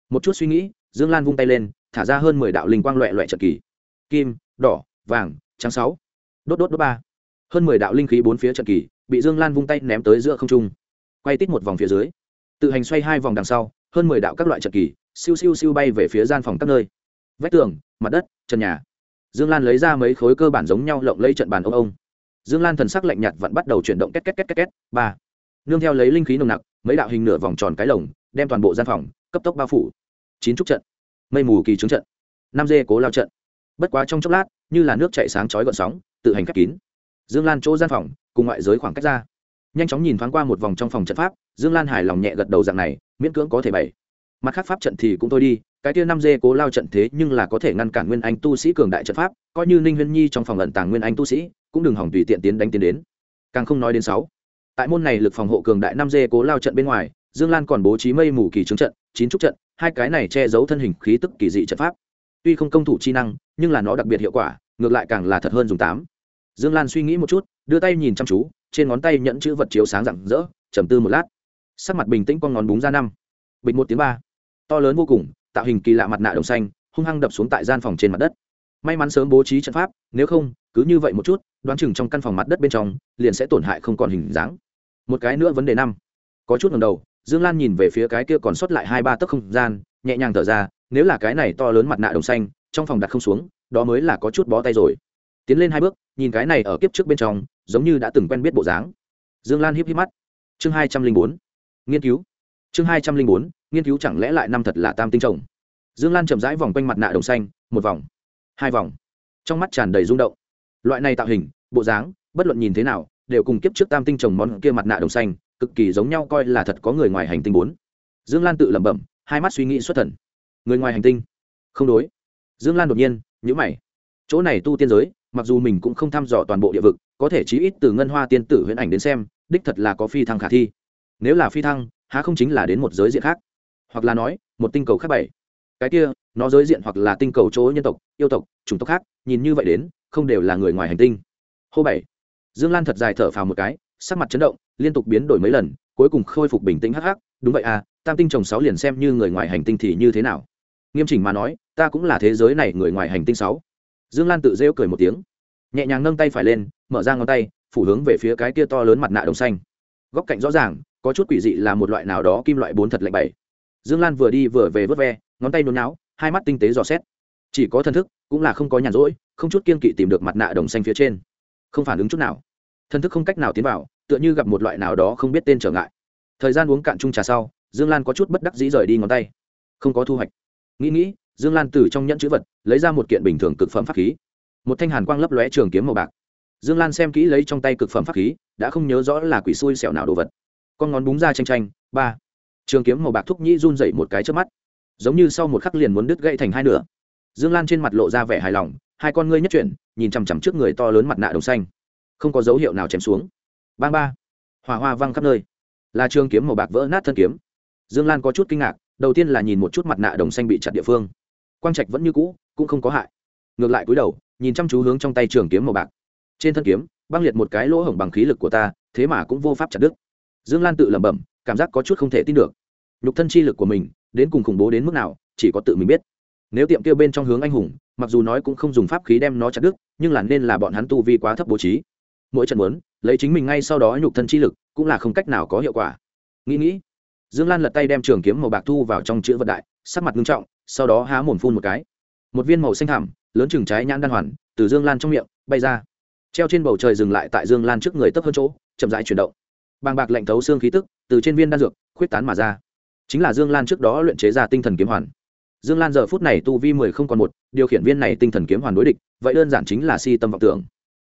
Một chút suy nghĩ, dương lan vung tay lên, thả ra hơn mười đạo linh quang loẹ loẹ trận kỳ. Kim, đỏ, vàng, trắng sáu. Đốt đốt đốt ba. Hơn mười đạo linh khí bốn phía trận kỳ, bị dương lan vung tay ném tới giữa không trung quay tít một vòng phía dưới. Tự hành xoay hai vòng đằng sau, hơn mười đạo các loại trận kỳ, siêu siêu siêu bay về phía gian phòng các nơi. Vách tường, mặt đất, trần nhà. Dương lan lấy ra mấy khối cơ bản giống nhau lộng lấy trận bàn ông ông. Dương lan thần sắc lạnh nhạt vẫn bắt đầu chuyển động két két két két két. Ba. Nương theo lấy linh khí nồng nặc, mấy đạo hình nửa vòng tròn cái lồng, đem toàn bộ gian phòng, cấp tốc bao phủ. Chín trúc trận. Mây mù kỳ trướng trận. Năm dê cố lao trận. Bất quá trong chốc lát, như là nước chạy sáng chói gọn sóng, tự hành khép kín. Dương lan chỗ gian phòng, cùng ngoại giới khoảng cách ra nhanh chóng nhìn thoáng qua một vòng trong phòng trận pháp, dương lan hài lòng nhẹ gật đầu dạng này, miễn cưỡng có thể bày. Mặt khác pháp trận thì cũng thôi đi, cái tia năm dê cố lao trận thế nhưng là có thể ngăn cản nguyên anh tu sĩ cường đại trận pháp, coi như ninh huyên nhi trong phòng ẩn tàng nguyên anh tu sĩ, cũng đừng hỏng tùy tiện tiến đánh tiến đến. Càng không nói đến sáu. Tại môn này lực phòng hộ cường đại năm dê cố lao trận bên ngoài, dương lan còn bố trí mây mù kỳ trướng trận, chín trúc trận, hai cái này che giấu thân hình khí tức kỳ dị trận pháp. Tuy không công thủ chi năng, nhưng là nó đặc biệt hiệu quả, ngược lại càng là thật hơn dùng tám. Dương lan suy nghĩ một chút, đưa tay nhìn chăm chú trên ngón tay nhẫn chữ vật chiếu sáng rạng rỡ, trầm tư một lát. Sắc mặt bình tĩnh con ngón búng ra năm. Bịch một tiếng ba. To lớn vô cùng, tạo hình kỳ lạ mặt nạ đồng xanh, hung hăng đập xuống tại gian phòng trên mặt đất. May mắn sớm bố trí trận pháp, nếu không, cứ như vậy một chút, đoán chừng trong căn phòng mặt đất bên trong, liền sẽ tổn hại không còn hình dáng. Một cái nữa vấn đề năm. Có chút ngầm đầu, dương lan nhìn về phía cái kia còn sót lại hai ba tấc không gian, nhẹ nhàng thở ra, nếu là cái này to lớn mặt nạ đồng xanh, trong phòng đặt không xuống, đó mới là có chút bó tay rồi tiến lên hai bước, nhìn cái này ở kiếp trước bên trong, giống như đã từng quen biết bộ dáng. Dương lan híp híp mắt. Chương hai trăm linh bốn. Nghiên cứu. Chương hai trăm linh bốn, nghiên cứu chẳng lẽ lại năm thật là tam tinh chồng? Dương lan chậm rãi vòng quanh mặt nạ đồng xanh, một vòng, hai vòng. Trong mắt tràn đầy rung động. Loại này tạo hình, bộ dáng, bất luận nhìn thế nào, đều cùng kiếp trước tam tinh chồng món kia mặt nạ đồng xanh, cực kỳ giống nhau coi là thật có người ngoài hành tinh bốn. Dương lan tự lẩm bẩm, hai mắt suy nghĩ xuất thần. Người ngoài hành tinh? Không đối. Dương lan đột nhiên nhữ mày. Chỗ này tu tiên giới mặc dù mình cũng không thăm dò toàn bộ địa vực, có thể chí ít từ ngân hoa tiên tử huyễn ảnh đến xem, đích thật là có phi thăng khả thi. Nếu là phi thăng, há không chính là đến một giới diện khác? Hoặc là nói, một tinh cầu khác bảy. Cái kia, nó giới diện hoặc là tinh cầu chỗ nhân tộc, yêu tộc, chủng tộc khác, nhìn như vậy đến, không đều là người ngoài hành tinh. Hô bảy. Dương lan thật dài thở phào một cái, sắc mặt chấn động, liên tục biến đổi mấy lần, cuối cùng khôi phục bình tĩnh hắc hắc, đúng vậy à tam tinh chồng sáu liền xem như người ngoài hành tinh thì như thế nào? Nghiêm chỉnh mà nói, ta cũng là thế giới này người ngoài hành tinh sáu dương lan tự rêu cười một tiếng. Nhẹ nhàng nâng tay phải lên, mở ra ngón tay, phủ hướng về phía cái kia to lớn mặt nạ đồng xanh. Góc cạnh rõ ràng, có chút quỷ dị là một loại nào đó kim loại bốn thật lạnh bảy. Dương lan vừa đi vừa về vớt ve, ngón tay nôn não hai mắt tinh tế dò xét. Chỉ có thân thức, cũng là không có nhàn rỗi, không chút kiên kỵ tìm được mặt nạ đồng xanh phía trên. Không phản ứng chút nào. Thân thức không cách nào tiến vào, tựa như gặp một loại nào đó không biết tên trở ngại. Thời gian uống cạn chung trà sau, dương lan có chút bất đắc dĩ rời đi ngón tay. Không có thu hoạch. Nghĩ nghĩ dương lan từ trong nhẫn chữ vật, lấy ra một kiện bình thường cực phẩm pháp khí. Một thanh hàn quang lấp lóe trường kiếm màu bạc. Dương lan xem kỹ lấy trong tay cực phẩm pháp khí, đã không nhớ rõ là quỷ xui xẻo nào đồ vật. Con ngón búng ra tranh tranh ba. Trường kiếm màu bạc thúc nhĩ run dậy một cái trước mắt. Giống như sau một khắc liền muốn đứt gãy thành hai nửa. Dương lan trên mặt lộ ra vẻ hài lòng, hai con ngươi nhất chuyển, nhìn chằm chằm trước người to lớn mặt nạ đồng xanh. Không có dấu hiệu nào chém xuống. Bang ba. Hòa hoa văng khắp nơi. Là trường kiếm màu bạc vỡ nát thân kiếm. Dương lan có chút kinh ngạc, đầu tiên là nhìn một chút mặt nạ đồng xanh bị chặt địa phương quang trạch vẫn như cũ, cũng không có hại. Ngược lại cúi đầu, nhìn chăm chú hướng trong tay trường kiếm màu bạc. Trên thân kiếm, băng liệt một cái lỗ hổng bằng khí lực của ta, thế mà cũng vô pháp chặt đứt. Dương lan tự lẩm bẩm, cảm giác có chút không thể tin được. Nhục thân chi lực của mình, đến cùng khủng bố đến mức nào, chỉ có tự mình biết. Nếu tiệm kia bên trong hướng anh hùng, mặc dù nói cũng không dùng pháp khí đem nó chặt đứt, nhưng là nên là bọn hắn tu vi quá thấp bố trí. Mỗi trận muốn, lấy chính mình ngay sau đó nhục thân chi lực, cũng là không cách nào có hiệu quả. Nghĩ nghĩ, dương lan lật tay đem trường kiếm màu bạc thu vào trong chữ vật đại, sắc mặt nghiêm trọng sau đó há mồm phun một cái. Một viên màu xanh thẳm, lớn chừng trái nhãn đan hoàn, từ dương lan trong miệng, bay ra. Treo trên bầu trời dừng lại tại dương lan trước người tấp hơn chỗ, chậm rãi chuyển động. Bàng bạc lạnh thấu xương khí tức, từ trên viên đan dược, khuyết tán mà ra. Chính là dương lan trước đó luyện chế ra tinh thần kiếm hoàn. Dương lan giờ phút này tu vi mười không còn một, điều khiển viên này tinh thần kiếm hoàn đối địch, vậy đơn giản chính là si tâm vọng tưởng.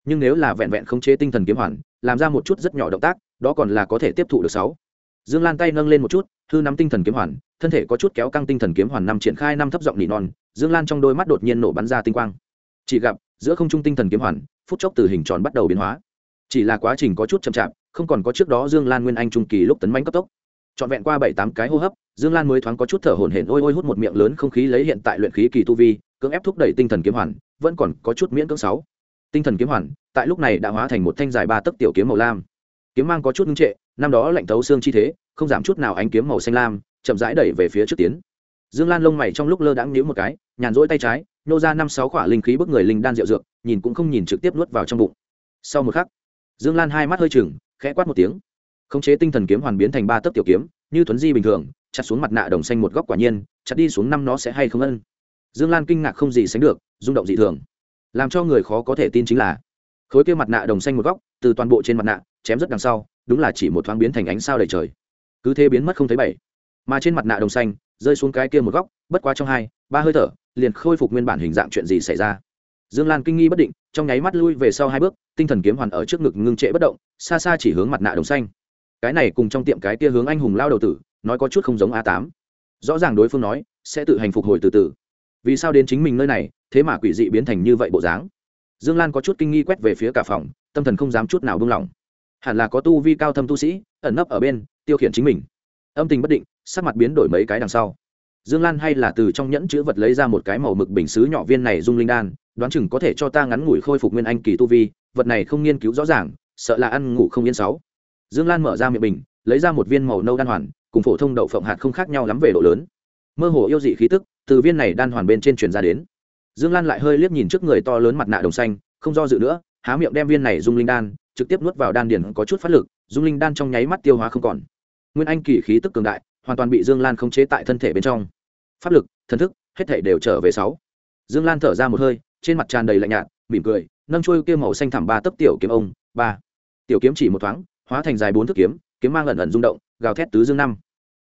Nhưng nếu là vẹn vẹn khống chế tinh thần kiếm hoàn, làm ra một chút rất nhỏ động tác, đó còn là có thể tiếp thụ được sáu dương lan tay nâng lên một chút, hư nắm tinh thần kiếm hoàn, thân thể có chút kéo căng tinh thần kiếm hoàn năm triển khai năm thấp giọng nỉ non, dương lan trong đôi mắt đột nhiên nổ bắn ra tinh quang. Chỉ gặp, giữa không trung tinh thần kiếm hoàn, phút chốc từ hình tròn bắt đầu biến hóa. Chỉ là quá trình có chút chậm chạp, không còn có trước đó dương lan nguyên anh trung kỳ lúc tấn manh cấp tốc. Trọn vẹn qua bảy tám cái hô hấp, dương lan mới thoáng có chút thở hổn hển, ôi ôi hút một miệng lớn không khí lấy hiện tại luyện khí kỳ tu vi, cưỡng ép thúc đẩy tinh thần kiếm hoàn, vẫn còn có chút miễn cưỡng sáu. Tinh thần kiếm hoàn, tại lúc này đã hóa thành một thanh dài ba tấc tiểu kiếm màu lam. Kiếm mang có chút ngưng trệ năm đó lạnh thấu xương chi thế, không giảm chút nào ánh kiếm màu xanh lam, chậm rãi đẩy về phía trước tiến. Dương lan lông mày trong lúc lơ đãng níu một cái, nhàn rỗi tay trái, nô ra năm sáu khỏa linh khí bức người linh đan rượu dược, nhìn cũng không nhìn trực tiếp nuốt vào trong bụng. Sau một khắc, dương lan hai mắt hơi chừng, khẽ quát một tiếng. Khống chế tinh thần kiếm hoàn biến thành ba tấc tiểu kiếm, như thuấn di bình thường, chặt xuống mặt nạ đồng xanh một góc quả nhiên, chặt đi xuống năm nó sẽ hay không ân. Dương lan kinh ngạc không gì sánh được, rung động dị thường. Làm cho người khó có thể tin chính là, khối kia mặt nạ đồng xanh một góc, từ toàn bộ trên mặt nạ, chém rất đằng sau đúng là chỉ một thoáng biến thành ánh sao đầy trời. Cứ thế biến mất không thấy bảy mà trên mặt nạ đồng xanh, rơi xuống cái kia một góc, bất quá trong hai, ba hơi thở, liền khôi phục nguyên bản hình dạng chuyện gì xảy ra. Dương lan kinh nghi bất định, trong nháy mắt lui về sau hai bước, tinh thần kiếm hoàn ở trước ngực ngưng trệ bất động, xa xa chỉ hướng mặt nạ đồng xanh. Cái này cùng trong tiệm cái kia hướng anh hùng lao đầu tử, nói có chút không giống a tám. Rõ ràng đối phương nói, sẽ tự hành phục hồi từ từ. Vì sao đến chính mình nơi này, thế mà quỷ dị biến thành như vậy bộ dáng? Dương lan có chút kinh nghi quét về phía cả phòng, tâm thần không dám chút nào buông lỏng hẳn là có tu vi cao thâm tu sĩ, ẩn nấp ở bên, tiêu khiển chính mình. Âm tình bất định, sắc mặt biến đổi mấy cái đằng sau. Dương lan hay là từ trong nhẫn chữ vật lấy ra một cái màu mực bình xứ nhỏ viên này dung linh đan, đoán chừng có thể cho ta ngắn ngủi khôi phục nguyên anh kỳ tu vi, vật này không nghiên cứu rõ ràng, sợ là ăn ngủ không yên sáu. Dương lan mở ra miệng bình, lấy ra một viên màu nâu đan hoàn, cùng phổ thông đậu phộng hạt không khác nhau lắm về độ lớn. Mơ hồ yêu dị khí tức, từ viên này đan hoàn bên trên truyền ra đến. Dương lan lại hơi liếc nhìn trước người to lớn mặt nạ đồng xanh, không do dự nữa, há miệng đem viên này dung linh đan trực tiếp nuốt vào đan điền có chút phát lực, dung linh đan trong nháy mắt tiêu hóa không còn. Nguyên anh kỳ khí tức cường đại, hoàn toàn bị dương lan khống chế tại thân thể bên trong. Pháp lực, thần thức, hết thể đều trở về sáu. Dương lan thở ra một hơi, trên mặt tràn đầy lạnh nhạt, mỉm cười, nâng trôi kia màu xanh thẳm ba tấc tiểu kiếm ông, ba. Tiểu kiếm chỉ một thoáng, hóa thành dài bốn thước kiếm kiếm mang ẩn ẩn rung động, gào thét tứ dương năm.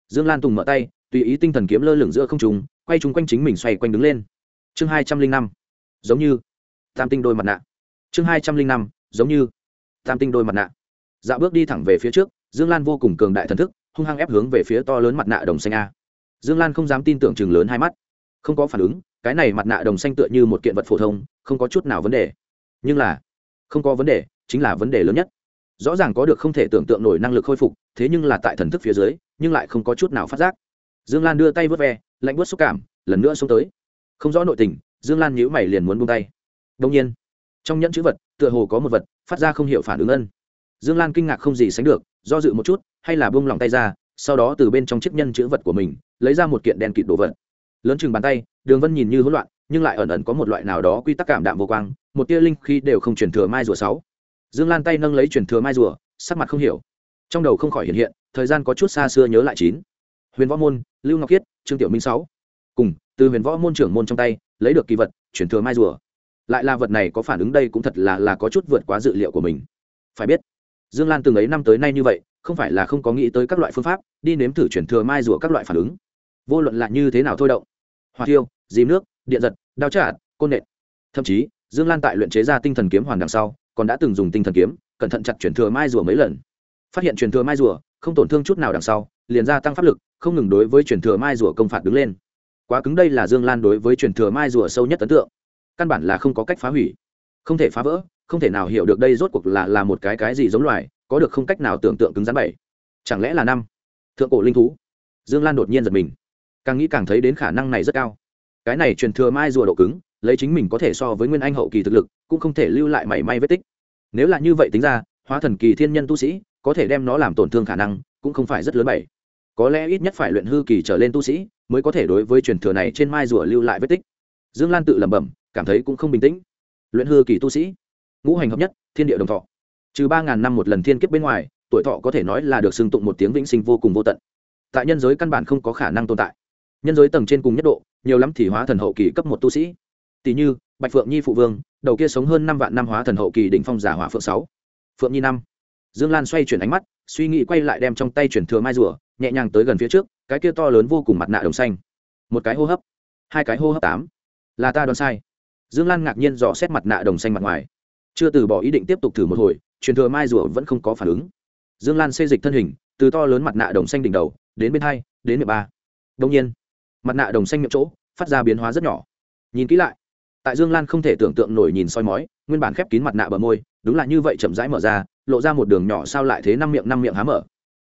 Dương lan tùng mở tay, tùy ý tinh thần kiếm lơ lửng giữa không trùng quay chung quanh chính mình xoay quanh đứng lên. Chương hai trăm linh năm, giống như, tam tinh đôi mặt nạ. Chương hai trăm linh năm, giống như tam tinh đôi mặt nạ. Dạ bước đi thẳng về phía trước, dương lan vô cùng cường đại thần thức, hung hăng ép hướng về phía to lớn mặt nạ đồng xanh a. Dương lan không dám tin tưởng chừng lớn hai mắt. Không có phản ứng, cái này mặt nạ đồng xanh tựa như một kiện vật phổ thông, không có chút nào vấn đề. Nhưng là, không có vấn đề, chính là vấn đề lớn nhất. Rõ ràng có được không thể tưởng tượng nổi năng lực khôi phục, thế nhưng là tại thần thức phía dưới, nhưng lại không có chút nào phát giác. Dương lan đưa tay vớt ve, lạnh bớt xúc cảm, lần nữa xuống tới. Không rõ nội tình, dương lan nhíu mày liền muốn buông tay. Đông nhiên, trong nhẫn chữ vật, tựa hồ có một vật phát ra không hiểu phản ứng ân. Dương lan kinh ngạc không gì sánh được, do dự một chút, hay là buông lòng tay ra, sau đó từ bên trong chiếc nhân chữ vật của mình, lấy ra một kiện đen kịt đồ vật. Lớn chừng bàn tay, đường vân nhìn như hỗn loạn, nhưng lại ẩn ẩn có một loại nào đó quy tắc cảm đạm vô quang, một tia linh khi đều không chuyển thừa mai rùa sáu. Dương lan tay nâng lấy chuyển thừa mai rùa, sắc mặt không hiểu. Trong đầu không khỏi hiện hiện, thời gian có chút xa xưa nhớ lại chín. Huyền võ môn, lưu ngọc kiết trương tiểu minh sáu. Cùng, từ huyền võ môn trưởng môn trong tay, lấy được kỳ vật chuyển thừa mai rùa lại là vật này có phản ứng đây cũng thật là là có chút vượt quá dự liệu của mình. Phải biết, dương lan từng ấy năm tới nay như vậy, không phải là không có nghĩ tới các loại phương pháp, đi nếm thử chuyển thừa mai rùa các loại phản ứng. Vô luận là như thế nào thôi động, hỏa tiêu dìm nước, điện giật, đao trả côn nện. Thậm chí, dương lan tại luyện chế ra tinh thần kiếm hoàn đằng sau, còn đã từng dùng tinh thần kiếm, cẩn thận chặt chuyển thừa mai rùa mấy lần. Phát hiện chuyển thừa mai rùa, không tổn thương chút nào đằng sau, liền gia tăng pháp lực, không ngừng đối với chuyển thừa mai rùa công phạt đứng lên. Quá cứng đây là dương lan đối với chuyển thừa mai rùa sâu nhất ấn tượng căn bản là không có cách phá hủy. Không thể phá vỡ, không thể nào hiểu được đây rốt cuộc là là một cái cái gì giống loài, có được không cách nào tưởng tượng cứng rắn bảy. Chẳng lẽ là năm? Thượng cổ linh thú. Dương lan đột nhiên giật mình. Càng nghĩ càng thấy đến khả năng này rất cao. Cái này truyền thừa mai rùa độ cứng, lấy chính mình có thể so với nguyên anh hậu kỳ thực lực, cũng không thể lưu lại mảy may vết tích. Nếu là như vậy tính ra, hóa thần kỳ thiên nhân tu sĩ, có thể đem nó làm tổn thương khả năng, cũng không phải rất lớn bảy. Có lẽ ít nhất phải luyện hư kỳ trở lên tu sĩ, mới có thể đối với truyền thừa này trên mai rùa lưu lại vết tích. Dương lan tự lẩm bẩm cảm thấy cũng không bình tĩnh. Luyện hư kỳ tu sĩ, ngũ hành hợp nhất, thiên địa đồng thọ. Trừ ba ngàn năm một lần thiên kiếp bên ngoài, tuổi thọ có thể nói là được xưng tụng một tiếng vĩnh sinh vô cùng vô tận. Tại nhân giới căn bản không có khả năng tồn tại. Nhân giới tầng trên cùng nhất độ, nhiều lắm thì hóa thần hậu kỳ cấp một tu sĩ. Tỷ như, bạch phượng nhi phụ vương, đầu kia sống hơn năm vạn năm hóa thần hậu kỳ đỉnh phong giả hỏa phượng sáu. Phượng nhi năm. Dương lan xoay chuyển ánh mắt, suy nghĩ quay lại đem trong tay chuyển thừa mai rùa, nhẹ nhàng tới gần phía trước, cái kia to lớn vô cùng mặt nạ đồng xanh. Một cái hô hấp, hai cái hô hấp tám. Là ta đoán sai dương lan ngạc nhiên dò xét mặt nạ đồng xanh mặt ngoài. Chưa từ bỏ ý định tiếp tục thử một hồi, truyền thừa mai rùa vẫn không có phản ứng. Dương lan xê dịch thân hình, từ to lớn mặt nạ đồng xanh đỉnh đầu, đến bên hai, đến miệng ba. Đông nhiên, mặt nạ đồng xanh miệng chỗ, phát ra biến hóa rất nhỏ. Nhìn kỹ lại, tại dương lan không thể tưởng tượng nổi nhìn soi mói, nguyên bản khép kín mặt nạ bờ môi, đúng là như vậy chậm rãi mở ra, lộ ra một đường nhỏ sao lại thế năm miệng năm miệng há mở.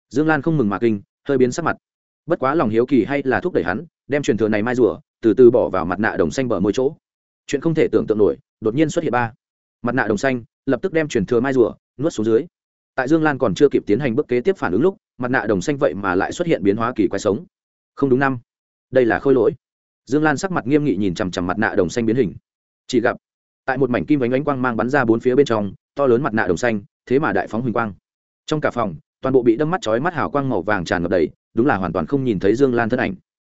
Dương lan không mừng mà kinh, hơi biến sắc mặt. Bất quá lòng hiếu kỳ hay là thúc đẩy hắn, đem truyền thừa này mai rùa, từ từ bỏ vào mặt nạ đồng xanh bờ môi chỗ chuyện không thể tưởng tượng nổi, đột nhiên xuất hiện ba. Mặt nạ đồng xanh, lập tức đem truyền thừa mai rùa nuốt xuống dưới. Tại dương lan còn chưa kịp tiến hành bước kế tiếp phản ứng lúc, mặt nạ đồng xanh vậy mà lại xuất hiện biến hóa kỳ quái sống. Không đúng năm. Đây là khôi lỗi. Dương lan sắc mặt nghiêm nghị nhìn chằm chằm mặt nạ đồng xanh biến hình. Chỉ gặp, tại một mảnh kim vánh ánh quang mang bắn ra bốn phía bên trong, to lớn mặt nạ đồng xanh, thế mà đại phóng huỳnh quang. Trong cả phòng, toàn bộ bị đâm mắt chói mắt hào quang màu vàng tràn ngập đầy, đúng là hoàn toàn không nhìn thấy dương lan thân ảnh.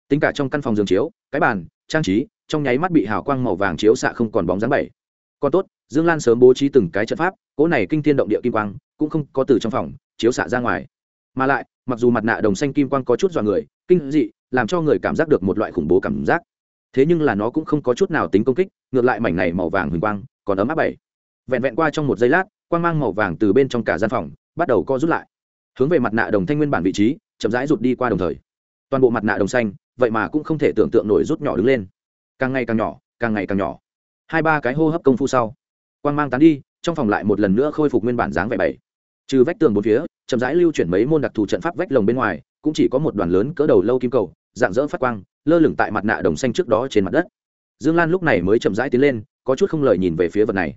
Tính cả trong căn phòng giường chiếu, cái bàn, trang trí trong nháy mắt bị hào quang màu vàng chiếu xạ không còn bóng dáng bảy. Còn tốt, dương lan sớm bố trí từng cái trận pháp, cỗ này kinh thiên động địa kim quang cũng không có từ trong phòng chiếu xạ ra ngoài. Mà lại, mặc dù mặt nạ đồng xanh kim quang có chút dọa người, kinh dị, làm cho người cảm giác được một loại khủng bố cảm giác. Thế nhưng là nó cũng không có chút nào tính công kích, ngược lại mảnh này màu vàng huỳnh quang còn ấm áp bảy. Vẹn vẹn qua trong một giây lát, quang mang màu vàng từ bên trong cả gian phòng bắt đầu co rút lại. Hướng về mặt nạ đồng thanh nguyên bản vị trí, chậm rãi rụt đi qua đồng thời. Toàn bộ mặt nạ đồng xanh, vậy mà cũng không thể tưởng tượng nổi rút nhỏ đứng lên càng ngày càng nhỏ, càng ngày càng nhỏ. Hai ba cái hô hấp công phu sau, quang mang tán đi, trong phòng lại một lần nữa khôi phục nguyên bản dáng vẻ bảy. Trừ vách tường bốn phía, chậm rãi lưu chuyển mấy môn đặc thù trận pháp vách lồng bên ngoài, cũng chỉ có một đoàn lớn cỡ đầu lâu kim cầu, dạng dỡ phát quang, lơ lửng tại mặt nạ đồng xanh trước đó trên mặt đất. Dương lan lúc này mới chậm rãi tiến lên, có chút không lời nhìn về phía vật này.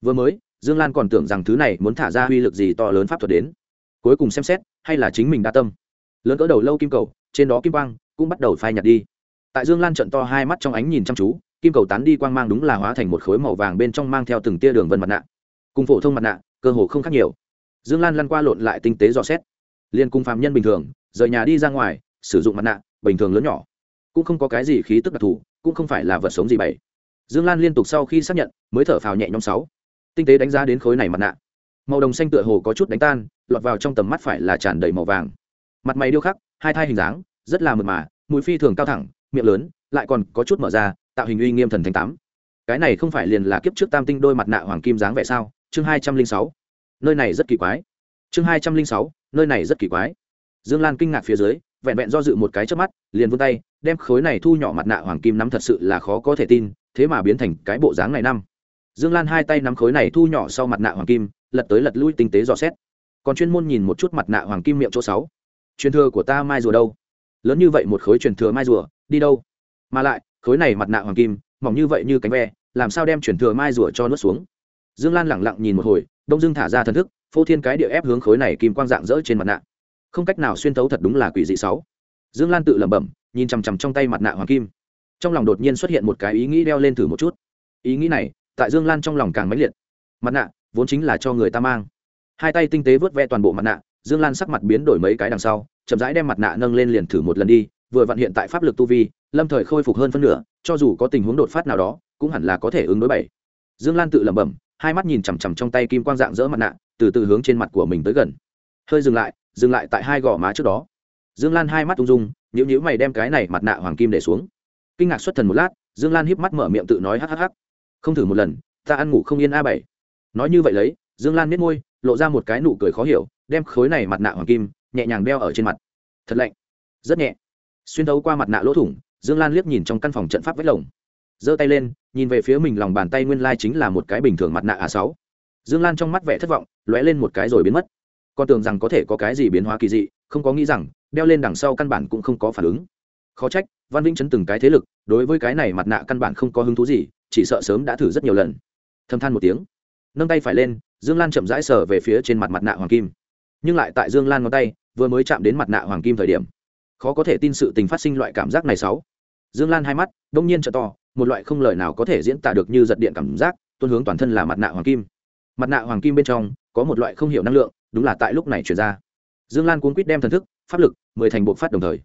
Vừa mới, dương lan còn tưởng rằng thứ này muốn thả ra uy lực gì to lớn pháp thuật đến. Cuối cùng xem xét, hay là chính mình đa tâm. Lớn cỡ đầu lâu kim cầu, trên đó kim quang cũng bắt đầu phai nhạt đi tại dương lan trận to hai mắt trong ánh nhìn chăm chú, kim cầu tán đi quang mang đúng là hóa thành một khối màu vàng bên trong mang theo từng tia đường vân mặt nạ. Cùng phổ thông mặt nạ, cơ hồ không khác nhiều. Dương lan lăn qua lộn lại tinh tế dò xét. Liên cung phạm nhân bình thường, rời nhà đi ra ngoài, sử dụng mặt nạ, bình thường lớn nhỏ. Cũng không có cái gì khí tức đặc thù, cũng không phải là vật sống gì bảy dương lan liên tục sau khi xác nhận, mới thở phào nhẹ nhõm sáu. Tinh tế đánh giá đến khối này mặt nạ. Màu đồng xanh tựa hồ có chút đánh tan, lọt vào trong tầm mắt phải là tràn đầy màu vàng. Mặt mày điêu khắc, hai thai hình dáng, rất là mượt mà mũi phi thường cao thẳng miệng lớn, lại còn có chút mở ra, tạo hình uy nghiêm thần thánh tám. Cái này không phải liền là kiếp trước tam tinh đôi mặt nạ hoàng kim dáng vẻ sao? Chương hai trăm linh sáu. Nơi này rất kỳ quái. Chương hai trăm linh sáu, nơi này rất kỳ quái. Dương lan kinh ngạc phía dưới, vẹn vẹn do dự một cái trước mắt, liền vươn tay, đem khối này thu nhỏ mặt nạ hoàng kim nắm thật sự là khó có thể tin, thế mà biến thành cái bộ dáng này năm. Dương lan hai tay nắm khối này thu nhỏ sau mặt nạ hoàng kim, lật tới lật lui tinh tế dò xét. Còn chuyên môn nhìn một chút mặt nạ hoàng kim miệng chỗ sáu. Truyền thừa của ta mai rùa đâu? Lớn như vậy một khối truyền thừa mai rùa đi đâu? Mà lại, khối này mặt nạ hoàng kim, mỏng như vậy như cánh ve, làm sao đem chuyển thừa mai rùa cho nuốt xuống? Dương lan lẳng lặng nhìn một hồi, đông dương thả ra thần thức, phô thiên cái địa ép hướng khối này kim quang dạng dỡ trên mặt nạ. Không cách nào xuyên thấu thật đúng là quỷ dị sáu. Dương lan tự lẩm bẩm, nhìn chằm chằm trong tay mặt nạ hoàng kim. Trong lòng đột nhiên xuất hiện một cái ý nghĩ đeo lên thử một chút. Ý nghĩ này, tại dương lan trong lòng càng mãnh liệt. Mặt nạ, vốn chính là cho người ta mang. Hai tay tinh tế vớt ve toàn bộ mặt nạ, dương lan sắc mặt biến đổi mấy cái đằng sau, chậm rãi đem mặt nạ nâng lên liền thử một lần đi vừa vặn hiện tại pháp lực tu vi, lâm thời khôi phục hơn phân nửa, cho dù có tình huống đột phát nào đó, cũng hẳn là có thể ứng đối bảy. Dương lan tự lẩm bẩm, hai mắt nhìn chằm chằm trong tay kim quang dạng dỡ mặt nạ, từ từ hướng trên mặt của mình tới gần. Hơi dừng lại dừng lại tại hai gò má trước đó. Dương lan hai mắt ung dung nhữ nhữ mày đem cái này mặt nạ hoàng kim để xuống. Kinh ngạc xuất thần một lát, dương lan híp mắt mở miệng tự nói hhh không thử một lần, ta ăn ngủ không yên a bảy. Nói như vậy lấy, dương lan miết môi, lộ ra một cái nụ cười khó hiểu, đem khối này mặt nạ hoàng kim nhẹ nhàng đeo ở trên mặt. Thật lạnh. Rất nhẹ xuyên thấu qua mặt nạ lỗ thủng, dương lan liếc nhìn trong căn phòng trận pháp vách lồng. Giơ tay lên, nhìn về phía mình lòng bàn tay nguyên lai chính là một cái bình thường mặt nạ a sáu. Dương lan trong mắt vẻ thất vọng, lóe lên một cái rồi biến mất. Con tưởng rằng có thể có cái gì biến hóa kỳ dị, không có nghĩ rằng, đeo lên đằng sau căn bản cũng không có phản ứng. Khó trách, văn vĩnh chấn từng cái thế lực, đối với cái này mặt nạ căn bản không có hứng thú gì, chỉ sợ sớm đã thử rất nhiều lần. Thâm than một tiếng, nâng tay phải lên, dương lan chậm rãi sờ về phía trên mặt mặt nạ hoàng kim. Nhưng lại tại dương lan ngón tay, vừa mới chạm đến mặt nạ hoàng kim thời điểm khó có thể tin sự tình phát sinh loại cảm giác này sáu. Dương lan hai mắt, đông nhiên trợ to, một loại không lời nào có thể diễn tả được như giật điện cảm giác, tuôn hướng toàn thân là mặt nạ hoàng kim. Mặt nạ hoàng kim bên trong, có một loại không hiểu năng lượng, đúng là tại lúc này chuyển ra. Dương lan cuốn quýt đem thần thức, pháp lực, mười thành bộ phát đồng thời.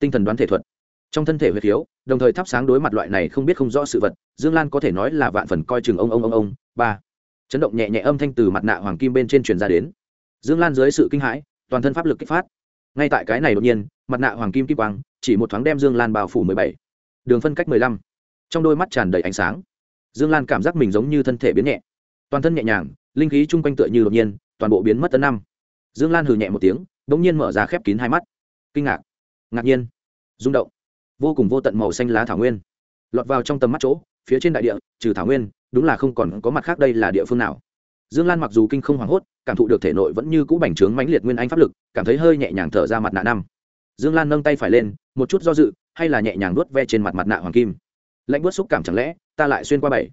Tinh thần đoán thể thuật. Trong thân thể huyệt khiếu đồng thời thắp sáng đối mặt loại này không biết không rõ sự vật, dương lan có thể nói là vạn phần coi chừng ông ông ông ông. Ba. Chấn động nhẹ nhẹ âm thanh từ mặt nạ hoàng kim bên trên truyền ra đến. Dương lan dưới sự kinh hãi, toàn thân pháp lực kích phát ngay tại cái này đột nhiên, mặt nạ hoàng kim kim quang, chỉ một thoáng đem dương lan bao phủ mười bảy. Đường phân cách mười lăm. Trong đôi mắt tràn đầy ánh sáng. Dương lan cảm giác mình giống như thân thể biến nhẹ. Toàn thân nhẹ nhàng, linh khí chung quanh tựa như đột nhiên, toàn bộ biến mất tấn năm. Dương lan hừ nhẹ một tiếng đ ỗ n g nhiên mở ra khép kín hai mắt. Kinh ngạc. Ngạc nhiên. Rung động. Vô cùng vô tận màu xanh lá thảo nguyên. Lọt vào trong tầm mắt chỗ, phía trên đại địa, trừ thảo nguyên, đúng là không còn có mặt khác đây là địa phương nào dương lan mặc dù kinh không hoảng hốt, cảm thụ được thể nội vẫn như cũ bành trướng mãnh liệt nguyên anh pháp lực, cảm thấy hơi nhẹ nhàng thở ra mặt nạ năm. Dương lan nâng tay phải lên, một chút do dự, hay là nhẹ nhàng nuốt ve trên mặt mặt nạ hoàng kim. Lạnh bớt xúc cảm chẳng lẽ, ta lại xuyên qua bảy?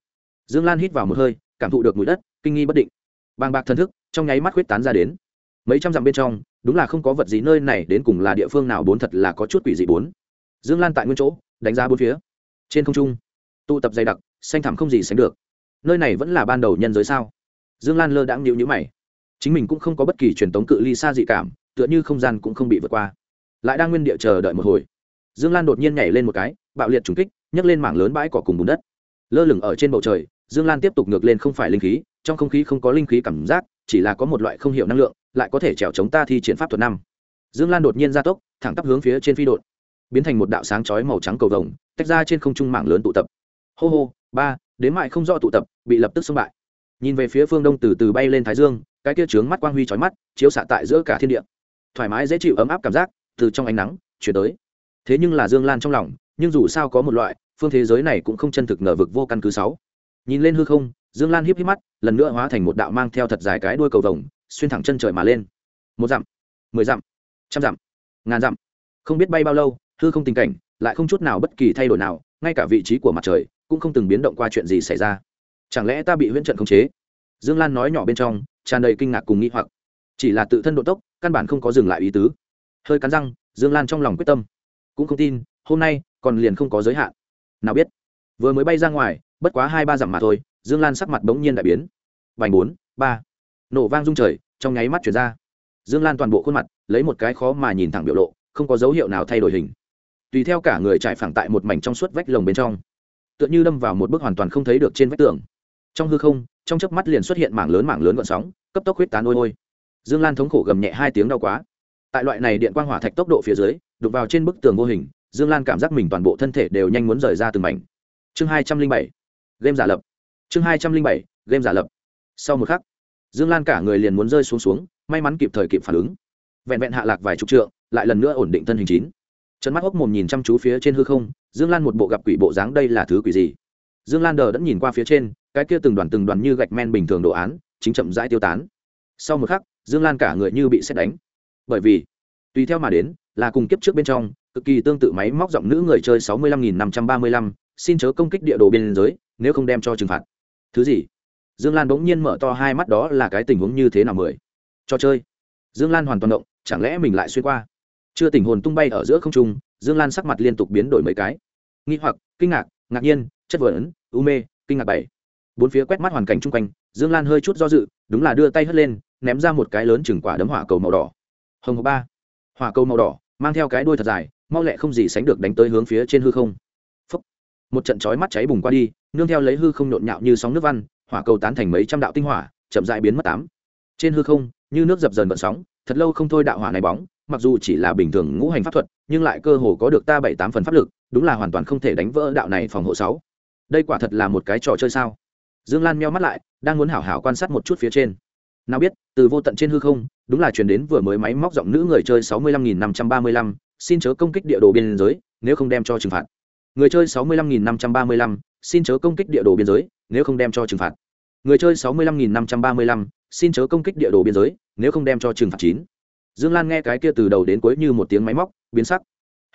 Dương lan hít vào một hơi, cảm thụ được mùi đất, kinh nghi bất định. Bàng bạc thần thức, trong nháy mắt huyết tán ra đến. Mấy trăm dặm bên trong, đúng là không có vật gì nơi này đến cùng là địa phương nào bốn thật là có chút quỷ dị bốn. Dương lan tại nguyên chỗ, đánh giá bốn phía. Trên không trung, tụ tập dày đặc, xanh thẳm không gì sánh được. Nơi này vẫn là ban đầu nhân giới sao? Dương lan lơ đãng nhịu nhữ mày. Chính mình cũng không có bất kỳ truyền thống cự ly xa dị cảm, tựa như không gian cũng không bị vượt qua. Lại đang nguyên địa chờ đợi một hồi. Dương lan đột nhiên nhảy lên một cái, bạo liệt trùng kích, nhấc lên mảng lớn bãi cỏ cùng bùn đất. Lơ lửng ở trên bầu trời, dương lan tiếp tục ngược lên không phải linh khí, trong không khí không có linh khí cảm giác, chỉ là có một loại không hiểu năng lượng, lại có thể trèo chống ta thi triển pháp thuật năm. Dương lan đột nhiên ra tốc, thẳng tắp hướng phía trên phi đột biến thành một đạo sáng chói màu trắng cầu vồng, tách ra trên không trung mạng lớn tụ tập. Hô hô, ba, đến mại không rõ tụ tập, bị lập tức xông bại nhìn về phía phương đông từ từ bay lên thái dương, cái kia trướng mắt quang huy chói mắt, chiếu xạ tại giữa cả thiên địa. Thoải mái dễ chịu ấm áp cảm giác, từ trong ánh nắng, chuyển tới. Thế nhưng là dương lan trong lòng, nhưng dù sao có một loại, phương thế giới này cũng không chân thực ngờ vực vô căn cứ sáu. Nhìn lên hư không, dương lan hiếp híp mắt, lần nữa hóa thành một đạo mang theo thật dài cái đuôi cầu vồng, xuyên thẳng chân trời mà lên. Một dặm, mười dặm, trăm dặm, ngàn dặm. Không biết bay bao lâu, hư không tình cảnh lại không chút nào bất kỳ thay đổi nào, ngay cả vị trí của mặt trời cũng không từng biến động qua chuyện gì xảy ra chẳng lẽ ta bị huyễn trận khống chế? Dương lan nói nhỏ bên trong, tràn đầy kinh ngạc cùng nghĩ hoặc. Chỉ là tự thân độ tốc, căn bản không có dừng lại ý tứ. Hơi cắn răng, dương lan trong lòng quyết tâm. Cũng không tin, hôm nay, còn liền không có giới hạn. Nào biết, vừa mới bay ra ngoài, bất quá hai ba dặm mà thôi, dương lan sắc mặt bỗng nhiên đại biến. Vành bốn, ba. Nổ vang rung trời, trong nháy mắt chuyển ra. Dương lan toàn bộ khuôn mặt, lấy một cái khó mà nhìn thẳng biểu lộ, không có dấu hiệu nào thay đổi hình. Tùy theo cả người trải phẳng tại một mảnh trong suốt vách lồng bên trong, tựa như đâm vào một bức hoàn toàn không thấy được trên vách tường trong hư không, trong chớp mắt liền xuất hiện mảng lớn mảng lớn gọn sóng, cấp tốc huyết tán ôi ôi. Dương lan thống khổ gầm nhẹ hai tiếng đau quá. Tại loại này điện quang hỏa thạch tốc độ phía dưới đục vào trên bức tường vô hình, dương lan cảm giác mình toàn bộ thân thể đều nhanh muốn rời ra từng mảnh. Chương hai trăm linh bảy, game giả lập. Chương hai trăm linh bảy, game giả lập. Sau một khắc, dương lan cả người liền muốn rơi xuống xuống, may mắn kịp thời kịp phản ứng. Vẹn vẹn hạ lạc vài chục trượng, lại lần nữa ổn định thân hình chín. Chân mắt hốc mồm nhìn chăm chú phía trên hư không, dương lan một bộ gặp quỷ bộ dáng đây là thứ quỷ gì? Dương lan đờ đẫn nhìn qua phía trên cái kia từng đoàn từng đoàn như gạch men bình thường đồ án, chính chậm rãi tiêu tán. Sau một khắc, dương lan cả người như bị xét đánh. Bởi vì, tùy theo mà đến, là cùng kiếp trước bên trong, cực kỳ tương tự máy móc giọng nữ người chơi sáu mươi lăm nghìn năm trăm ba mươi lăm, xin chớ công kích địa đồ biên giới, nếu không đem cho trừng phạt. Thứ gì? Dương lan bỗng nhiên mở to hai mắt đó là cái tình huống như thế nào mười? Cho chơi. Dương lan hoàn toàn động, chẳng lẽ mình lại xuyên qua? Chưa tình hồn tung bay ở giữa không trung, dương lan sắc mặt liên tục biến đổi mấy cái. Nghi hoặc, kinh ngạc ngạc nhiên, chất vấn, u mê, kinh ngạc bảy bốn phía quét mắt hoàn cảnh chung quanh, dương lan hơi chút do dự, đúng là đưa tay hất lên, ném ra một cái lớn chừng quả đấm hỏa cầu màu đỏ. Hồng hộp ba. Hỏa cầu màu đỏ, mang theo cái đuôi thật dài, mau lẹ không gì sánh được đánh tới hướng phía trên hư không. Phúc. một trận chói mắt cháy bùng qua đi, nương theo lấy hư không nhộn nhạo như sóng nước văn, hỏa cầu tán thành mấy trăm đạo tinh hỏa, chậm dại biến mất tám. Trên hư không, như nước dập dần vận sóng, thật lâu không thôi đạo hỏa này bóng, mặc dù chỉ là bình thường ngũ hành pháp thuật, nhưng lại cơ hồ có được ta bảy tám phần pháp lực, đúng là hoàn toàn không thể đánh vỡ đạo này phòng hộ sáu. Đây quả thật là một cái trò chơi sao? Dương lan meo mắt lại, đang muốn hảo hảo quan sát một chút phía trên. Nào biết, từ vô tận trên hư không, đúng là chuyển đến vừa mới máy móc giọng nữ người chơi sáu mươi lăm nghìn năm trăm ba mươi lăm, xin chớ công kích địa đồ biên giới, nếu không đem cho trừng phạt. Người chơi sáu mươi lăm nghìn năm trăm ba mươi lăm, xin chớ công kích địa đồ biên giới, nếu không đem cho trừng phạt. Người chơi sáu mươi lăm nghìn năm trăm ba mươi lăm, xin chớ công kích địa đồ biên giới, nếu không đem cho trừng phạt chín. Dương lan nghe cái kia từ đầu đến cuối như một tiếng máy móc, biến sắc.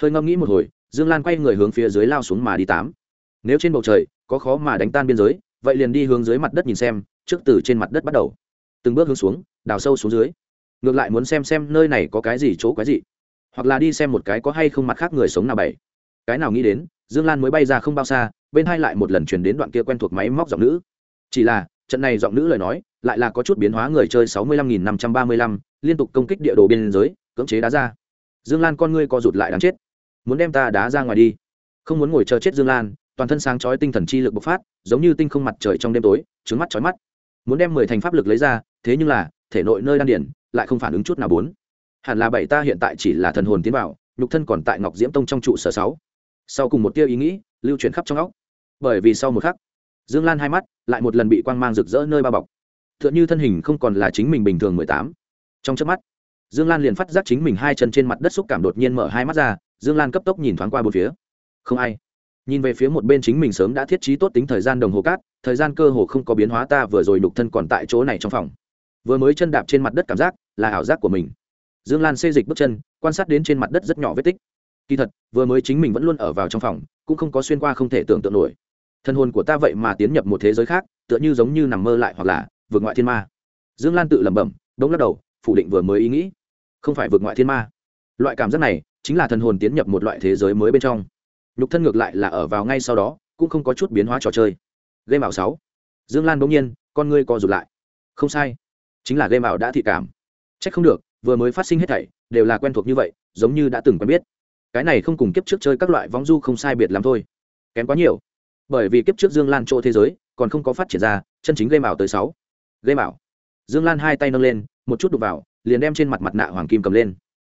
Hơi ngâm nghĩ một hồi, dương lan quay người hướng phía dưới lao xuống mà đi tám. Nếu trên bầu trời, có khó mà đánh tan biên giới vậy liền đi hướng dưới mặt đất nhìn xem, trước từ trên mặt đất bắt đầu. Từng bước hướng xuống, đào sâu xuống dưới. Ngược lại muốn xem xem nơi này có cái gì chỗ quái gì hoặc là đi xem một cái có hay không mặt khác người sống nào bảy. Cái nào nghĩ đến, dương lan mới bay ra không bao xa, bên hai lại một lần chuyển đến đoạn kia quen thuộc máy móc giọng nữ. Chỉ là, trận này giọng nữ lời nói, lại là có chút biến hóa người chơi sáu mươi lăm nghìn năm trăm ba mươi lăm, liên tục công kích địa đồ biên giới, cưỡng chế đá ra. Dương lan con ngươi co rụt lại đáng chết. Muốn đem ta đá ra ngoài đi. Không muốn ngồi chờ chết dương lan toàn thân sáng chói tinh thần chi lực bộc phát, giống như tinh không mặt trời trong đêm tối trứng mắt chói mắt. Muốn đem mười thành pháp lực lấy ra, thế nhưng là, thể nội nơi đan điển, lại không phản ứng chút nào bốn. Hẳn là bảy ta hiện tại chỉ là thần hồn tiến vào, nhục thân còn tại ngọc diễm tông trong trụ sở sáu. Sau cùng một tia ý nghĩ, lưu chuyển khắp trong óc. Bởi vì sau một khắc, dương lan hai mắt lại một lần bị quang mang rực rỡ nơi bao bọc. T h ư ợ n h ư thân hình không còn là chính mình bình thường mười tám. Trong trước mắt, dương lan liền phát giác chính mình hai chân trên mặt đất xúc cảm đột nhiên mở hai mắt ra, dương lan cấp tốc nhìn thoáng qua bốn phía. Không ai nhìn về phía một bên chính mình sớm đã thiết trí tốt tính thời gian đồng hồ cát, thời gian cơ hồ không có biến hóa ta vừa rồi đục thân còn tại chỗ này trong phòng. Vừa mới chân đạp trên mặt đất cảm giác là ảo giác của mình. Dương lan xê dịch bước chân, quan sát đến trên mặt đất rất nhỏ vết tích. Kỳ thật, vừa mới chính mình vẫn luôn ở vào trong phòng, cũng không có xuyên qua không thể tưởng tượng nổi. Thân hồn của ta vậy mà tiến nhập một thế giới khác, tựa như giống như nằm mơ lại hoặc là vượt ngoại thiên ma. Dương lan tự lẩm bẩm đông lắc đầu, phủ định vừa mới ý nghĩ. Không phải vượt ngoại thiên ma. Loại cảm giác này chính là thần hồn tiến nhập một loại thế giới mới bên trong nhục thân ngược lại là ở vào ngay sau đó, cũng không có chút biến hóa trò chơi. Game ảo sáu. Dương lan bỗng nhiên, con ngươi co rụt lại. Không sai. Chính là game ảo đã thị cảm. C h ắ c không được, vừa mới phát sinh hết thảy, đều là quen thuộc như vậy, giống như đã từng quen biết. Cái này không cùng kiếp trước chơi các loại vong du không sai biệt lắm thôi. Kém quá nhiều. Bởi vì kiếp trước dương lan chỗ thế giới, còn không có phát triển ra, chân chính game ảo tới sáu. Game ảo. Dương lan hai tay nâng lên, một chút đục vào, liền đem trên mặt mặt nạ hoàng kim cầm lên.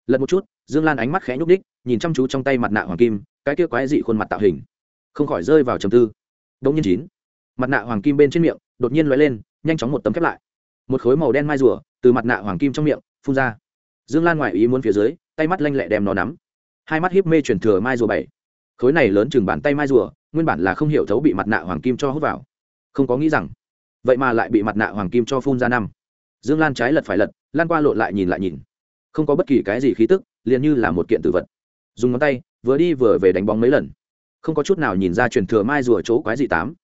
Lật một chút, dương lan ánh mắt khẽ nhúc ních nhìn chăm chú trong tay mặt nạ hoàng kim cái kia quái dị khuôn mặt tạo hình, không khỏi rơi vào trầm tư. Đông nhiên chín, mặt nạ hoàng kim bên trên miệng đột nhiên lóe lên, nhanh chóng một tấm khép lại. Một khối màu đen mai rùa từ mặt nạ hoàng kim trong miệng phun ra. Dương lan ngoại ý muốn phía dưới, tay mắt lanh lẹ đem nó nắm. Hai mắt hiếp mê chuyển thừa mai rùa bảy. Khối này lớn chừng bàn tay mai rùa, nguyên bản là không hiểu thấu bị mặt nạ hoàng kim cho hút vào. Không có nghĩ rằng, vậy mà lại bị mặt nạ hoàng kim cho phun ra năm. Dương lan trái lật phải lật, lan qua lộ lại nhìn lại nhìn. Không có bất kỳ cái gì khí tức, liền như là một kiện tử vật dùng ngón tay, vừa đi vừa về đánh bóng mấy lần. Không có chút nào nhìn ra truyền thừa mai rùa chỗ quái dị tám.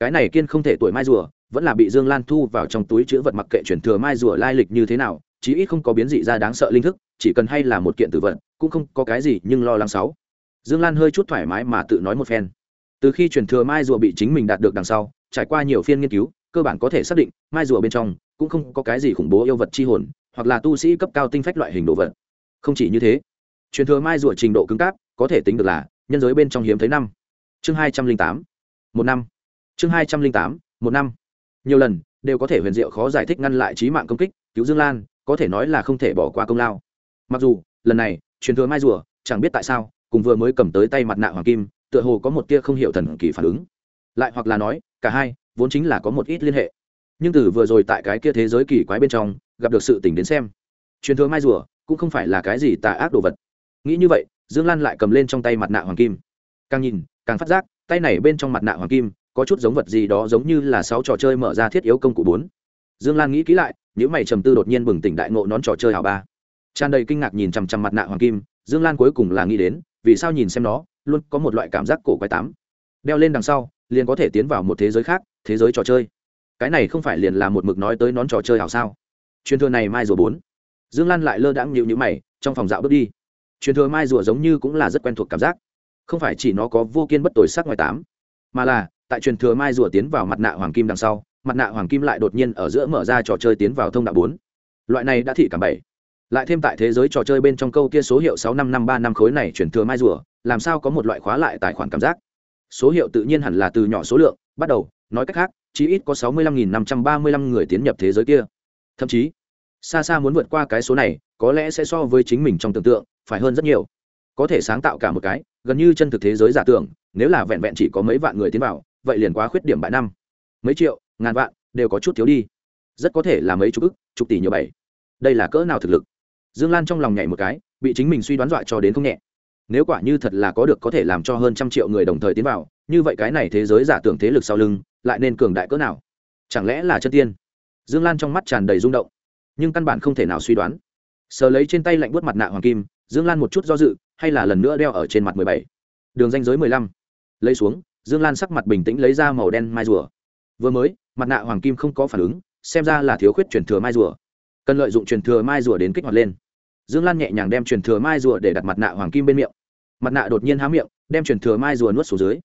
Cái này kiên không thể tuổi mai rùa, vẫn là bị dương lan thu vào trong túi chữ vật mặc kệ truyền thừa mai rùa lai lịch như thế nào, chí ít không có biến dị ra đáng sợ linh thức, chỉ cần hay là một kiện tử vật, cũng không có cái gì nhưng lo lắng sáu. Dương lan hơi chút thoải mái mà tự nói một phen. Từ khi truyền thừa mai rùa bị chính mình đạt được đằng sau, trải qua nhiều phiên nghiên cứu, cơ bản có thể xác định, mai rùa bên trong cũng không có cái gì khủng bố yêu vật chi hồn, hoặc là tu sĩ cấp cao tinh phách loại hình đồ vật. Không chỉ như thế truyền thừa mai rùa trình độ cứng cáp, có thể tính được là, nhân giới bên trong hiếm thấy năm. Chương hai trăm linh tám, một năm. Chương hai trăm linh tám, một năm. Nhiều lần, đều có thể huyền diệu khó giải thích ngăn lại trí mạng công kích, cứu dương lan, có thể nói là không thể bỏ qua công lao. Mặc dù, lần này, truyền thừa mai rùa, chẳng biết tại sao, cùng vừa mới cầm tới tay mặt nạ hoàng kim, tựa hồ có một tia không hiểu thần kỳ phản ứng. Lại hoặc là nói, cả hai, vốn chính là có một ít liên hệ. Nhưng từ vừa rồi tại cái kia thế giới kỳ quái bên trong, gặp được sự tình đến xem. Truyền thừa mai rùa, cũng không phải là cái gì tà ác đồ vật nghĩ như vậy, dương lan lại cầm lên trong tay mặt nạ hoàng kim. Càng nhìn, càng phát giác, tay này bên trong mặt nạ hoàng kim, có chút giống vật gì đó giống như là sáu trò chơi mở ra thiết yếu công cụ bốn. Dương lan nghĩ kỹ lại những mày trầm tư đột nhiên bừng tỉnh đại ngộ nón trò chơi hảo ba. Tràn đầy kinh ngạc nhìn chằm chằm mặt nạ hoàng kim, dương lan cuối cùng là nghĩ đến, vì sao nhìn xem nó, luôn có một loại cảm giác cổ quái tám. Đeo lên đằng sau, liền có thể tiến vào một thế giới khác, thế giới trò chơi. Cái này không phải liền là một mực nói tới nón trò chơi hảo sao? Truyền thừa này mai rồi bốn. Dương lan lại lơ đãng nhịu nhữ mày, trong phòng dạo bước đi truyền thừa mai rùa giống như cũng là rất quen thuộc cảm giác. Không phải chỉ nó có vô kiên bất tồi sắc ngoài tám, mà là, tại truyền thừa mai rùa tiến vào mặt nạ hoàng kim đằng sau, mặt nạ hoàng kim lại đột nhiên ở giữa mở ra trò chơi tiến vào thông đạo bốn. Loại này đã thị cảm bảy. Lại thêm tại thế giới trò chơi bên trong câu kia số hiệu sáu năm năm ba năm khối này chuyển thừa mai rùa, làm sao có một loại khóa lại tài khoản cảm giác? Số hiệu tự nhiên hẳn là từ nhỏ số lượng, bắt đầu, nói cách khác, chí ít có sáu mươi lăm nghìn năm trăm ba mươi lăm người tiến nhập thế giới kia. Thậm chí, xa xa muốn vượt qua cái số này, có lẽ sẽ so với chính mình trong tưởng tượng phải hơn rất nhiều. Có thể sáng tạo cả một cái, gần như chân thực thế giới giả tưởng, nếu là vẹn vẹn chỉ có mấy vạn người tiến vào, vậy liền quá khuyết điểm bại năm. Mấy triệu, ngàn vạn, đều có chút thiếu đi. Rất có thể là mấy chục ức, chục tỷ nhiều bảy. Đây là cỡ nào thực lực? Dương lan trong lòng nhảy một cái, bị chính mình suy đoán dọa cho đến không nhẹ. Nếu quả như thật là có được có thể làm cho hơn trăm triệu người đồng thời tiến vào, như vậy cái này thế giới giả tưởng thế lực sau lưng, lại nên cường đại cỡ nào? Chẳng lẽ là chân tiên? Dương lan trong mắt tràn đầy rung động, nhưng căn bản không thể nào suy đoán. Sờ lấy trên tay lạnh buốt mặt nạ hoàng kim dương lan một chút do dự, hay là lần nữa đeo ở trên mặt mười bảy. Đường danh giới mười lăm. Lấy xuống, dương lan sắc mặt bình tĩnh lấy ra màu đen mai rùa. Vừa mới, mặt nạ hoàng kim không có phản ứng, xem ra là thiếu khuyết truyền thừa mai rùa. Cần lợi dụng truyền thừa mai rùa đến kích hoạt lên. Dương lan nhẹ nhàng đem truyền thừa mai rùa để đặt mặt nạ hoàng kim bên miệng. Mặt nạ đột nhiên há miệng, đem truyền thừa mai rùa nuốt xuống dưới.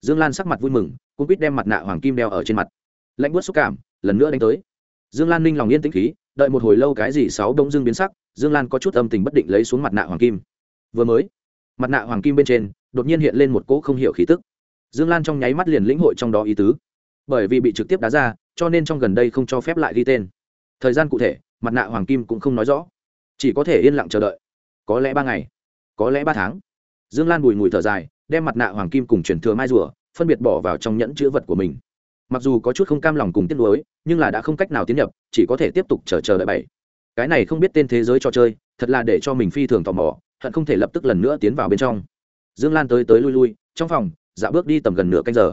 Dương lan sắc mặt vui mừng, cũng quýt đem mặt nạ hoàng kim đeo ở trên mặt. Lạnh bớt xúc cảm, lần nữa đánh tới. Dương lan ninh lòng yên tĩnh khí, đợi một hồi lâu cái gì sáu đông dương biến sắc dương lan có chút âm tình bất định lấy xuống mặt nạ hoàng kim. Vừa mới, mặt nạ hoàng kim bên trên, đột nhiên hiện lên một cỗ không hiểu khí tức. Dương lan trong nháy mắt liền lĩnh hội trong đó ý tứ. Bởi vì bị trực tiếp đá ra, cho nên trong gần đây không cho phép lại ghi tên. Thời gian cụ thể, mặt nạ hoàng kim cũng không nói rõ. Chỉ có thể yên lặng chờ đợi. Có lẽ ba ngày, có lẽ ba tháng. Dương lan bùi ngùi thở dài, đem mặt nạ hoàng kim cùng truyền thừa mai rùa, phân biệt bỏ vào trong nhẫn chữ vật của mình. Mặc dù có chút không cam lòng cùng tiếc nuối, nhưng là đã không cách nào tiến nhập, chỉ có thể tiếp tục chờ chờ đợi bảy cái này không biết tên thế giới trò chơi, thật là để cho mình phi thường tò mò, hận không thể lập tức lần nữa tiến vào bên trong. Dương lan tới tới lui lui, trong phòng dạ bước đi tầm gần nửa canh giờ.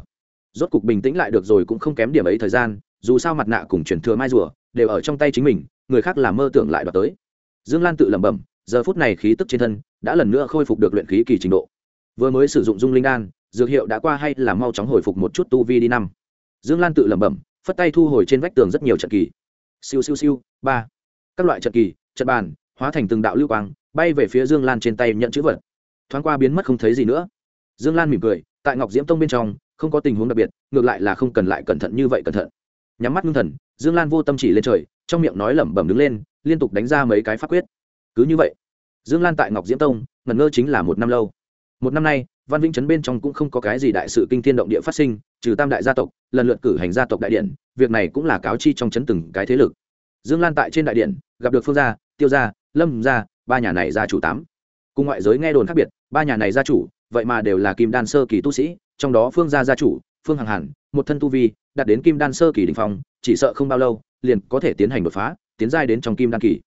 Rốt cục bình tĩnh lại được rồi cũng không kém điểm ấy thời gian, dù sao mặt nạ cùng truyền thừa mai rùa đều ở trong tay chính mình, người khác làm mơ tưởng lại đoạt tới. Dương lan tự lẩm bẩm, giờ phút này khí tức trên thân đã lần nữa khôi phục được luyện khí kỳ trình độ. Vừa mới sử dụng dung linh đan, dược hiệu đã qua hay là mau chóng hồi phục một chút tu vi đi năm. Dương lan tự lẩm bẩm, phất tay thu hồi trên vách tường rất nhiều trận kỳ. Siêu siêu siêu, ba các loại trận kỳ, trận bàn, hóa thành từng đạo lưu quang, bay về phía dương lan trên tay nhận chữ vật. Thoáng qua biến mất không thấy gì nữa. Dương lan mỉm cười, tại ngọc diễm tông bên trong, không có tình huống đặc biệt, ngược lại là không cần lại cẩn thận như vậy cẩn thận. Nhắm mắt ngưng thần, dương lan vô tâm chỉ lên trời, trong miệng nói lẩm bẩm đứng lên, liên tục đánh ra mấy cái pháp quyết. Cứ như vậy, dương lan tại ngọc diễm tông, ngẩn ngơ chính là một năm lâu. Một năm nay, văn vĩnh trấn bên trong cũng không có cái gì đại sự kinh thiên động địa phát sinh, trừ tam đại gia tộc, lần lượt cử hành gia tộc đại điện, việc này cũng là cáo chi trong trấn từng cái thế lực dương lan tại trên đại điện, gặp được phương gia, tiêu gia, lâm gia, ba nhà này gia chủ tám. Cùng ngoại giới nghe đồn khác biệt, ba nhà này gia chủ, vậy mà đều là kim đan sơ kỳ tu sĩ, trong đó phương gia gia chủ, phương hằng hẳn một thân tu vi, đạt đến kim đan sơ kỳ đình phong, chỉ sợ không bao lâu, liền có thể tiến hành đột phá, tiến giai đến trong kim đan kỳ.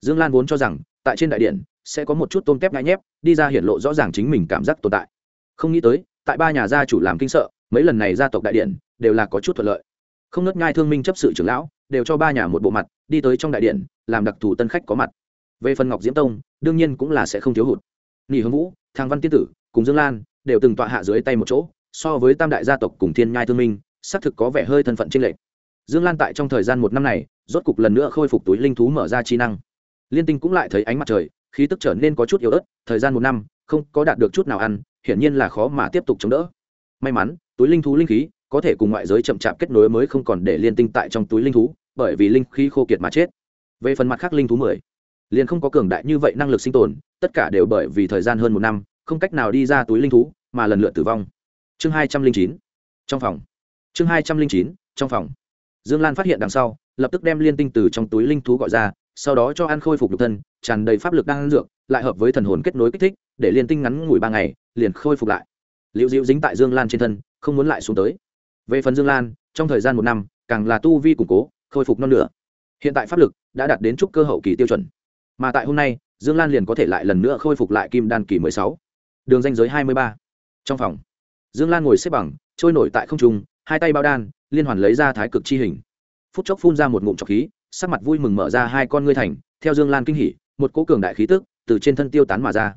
Dương lan vốn cho rằng, tại trên đại điện, sẽ có một chút tôm tép ngại nhép, đi ra hiển lộ rõ ràng chính mình cảm giác tồn tại. Không nghĩ tới, tại ba nhà gia chủ làm kinh sợ, mấy lần này gia tộc đại điện, đều là có chút thuận lợi không nớt ngai thương minh chấp sự trưởng lão, đều cho ba nhà một bộ mặt, đi tới trong đại điện, làm đặc thù tân khách có mặt. Về phần ngọc diễm tông, đương nhiên cũng là sẽ không thiếu hụt. Nghỉ hương vũ, thang văn tiên tử, cùng dương lan, đều từng tọa hạ dưới tay một chỗ, so với tam đại gia tộc cùng thiên nhai thương minh, xác thực có vẻ hơi thân phận trinh lệch. Dương lan tại trong thời gian một năm này, rốt cục lần nữa khôi phục túi linh thú mở ra chi năng. Liên tinh cũng lại thấy ánh mặt trời, khí tức trở nên có chút yếu ớt, thời gian một năm, không có đạt được chút nào ăn, hiển nhiên là khó mà tiếp tục chống đỡ. May mắn, túi linh thú linh khí có thể cùng ngoại giới chậm chạp kết nối mới không còn để liên tinh tại trong túi linh thú, bởi vì linh khí khô kiệt mà chết. Về phần mặt khác linh thú mười, liền không có cường đại như vậy năng lực sinh tồn, tất cả đều bởi vì thời gian hơn một năm, không cách nào đi ra túi linh thú, mà lần lượt tử vong. Chương hai trăm linh chín, trong phòng. Chương hai trăm linh chín, trong phòng. Dương lan phát hiện đằng sau, lập tức đem liên tinh từ trong túi linh thú gọi ra, sau đó cho ăn khôi phục nhục thân, tràn đầy pháp lực đang ăn dược, lại hợp với thần hồn kết nối kích thích, để liên tinh ngắn ngủi ba ngày, liền khôi phục lại. Liệu dịu dính tại dương lan trên thân, không muốn lại xuống tới về phần dương lan, trong thời gian một năm, càng là tu vi củng cố, khôi phục non nửa. Hiện tại pháp lực đã đạt đến trúc cơ hậu kỳ tiêu chuẩn. Mà tại hôm nay, dương lan liền có thể lại lần nữa khôi phục lại kim đan kỳ mười sáu. Đường danh giới hai mươi ba. Trong phòng, dương lan ngồi xếp bằng, trôi nổi tại không trung, hai tay bao đan, liên hoàn lấy ra thái cực chi hình. Phút chốc phun ra một ngụm trọc khí, sắc mặt vui mừng mở ra hai con ngươi thành, theo dương lan kinh hỉ, một cỗ cường đại khí tức từ trên thân tiêu tán mà ra.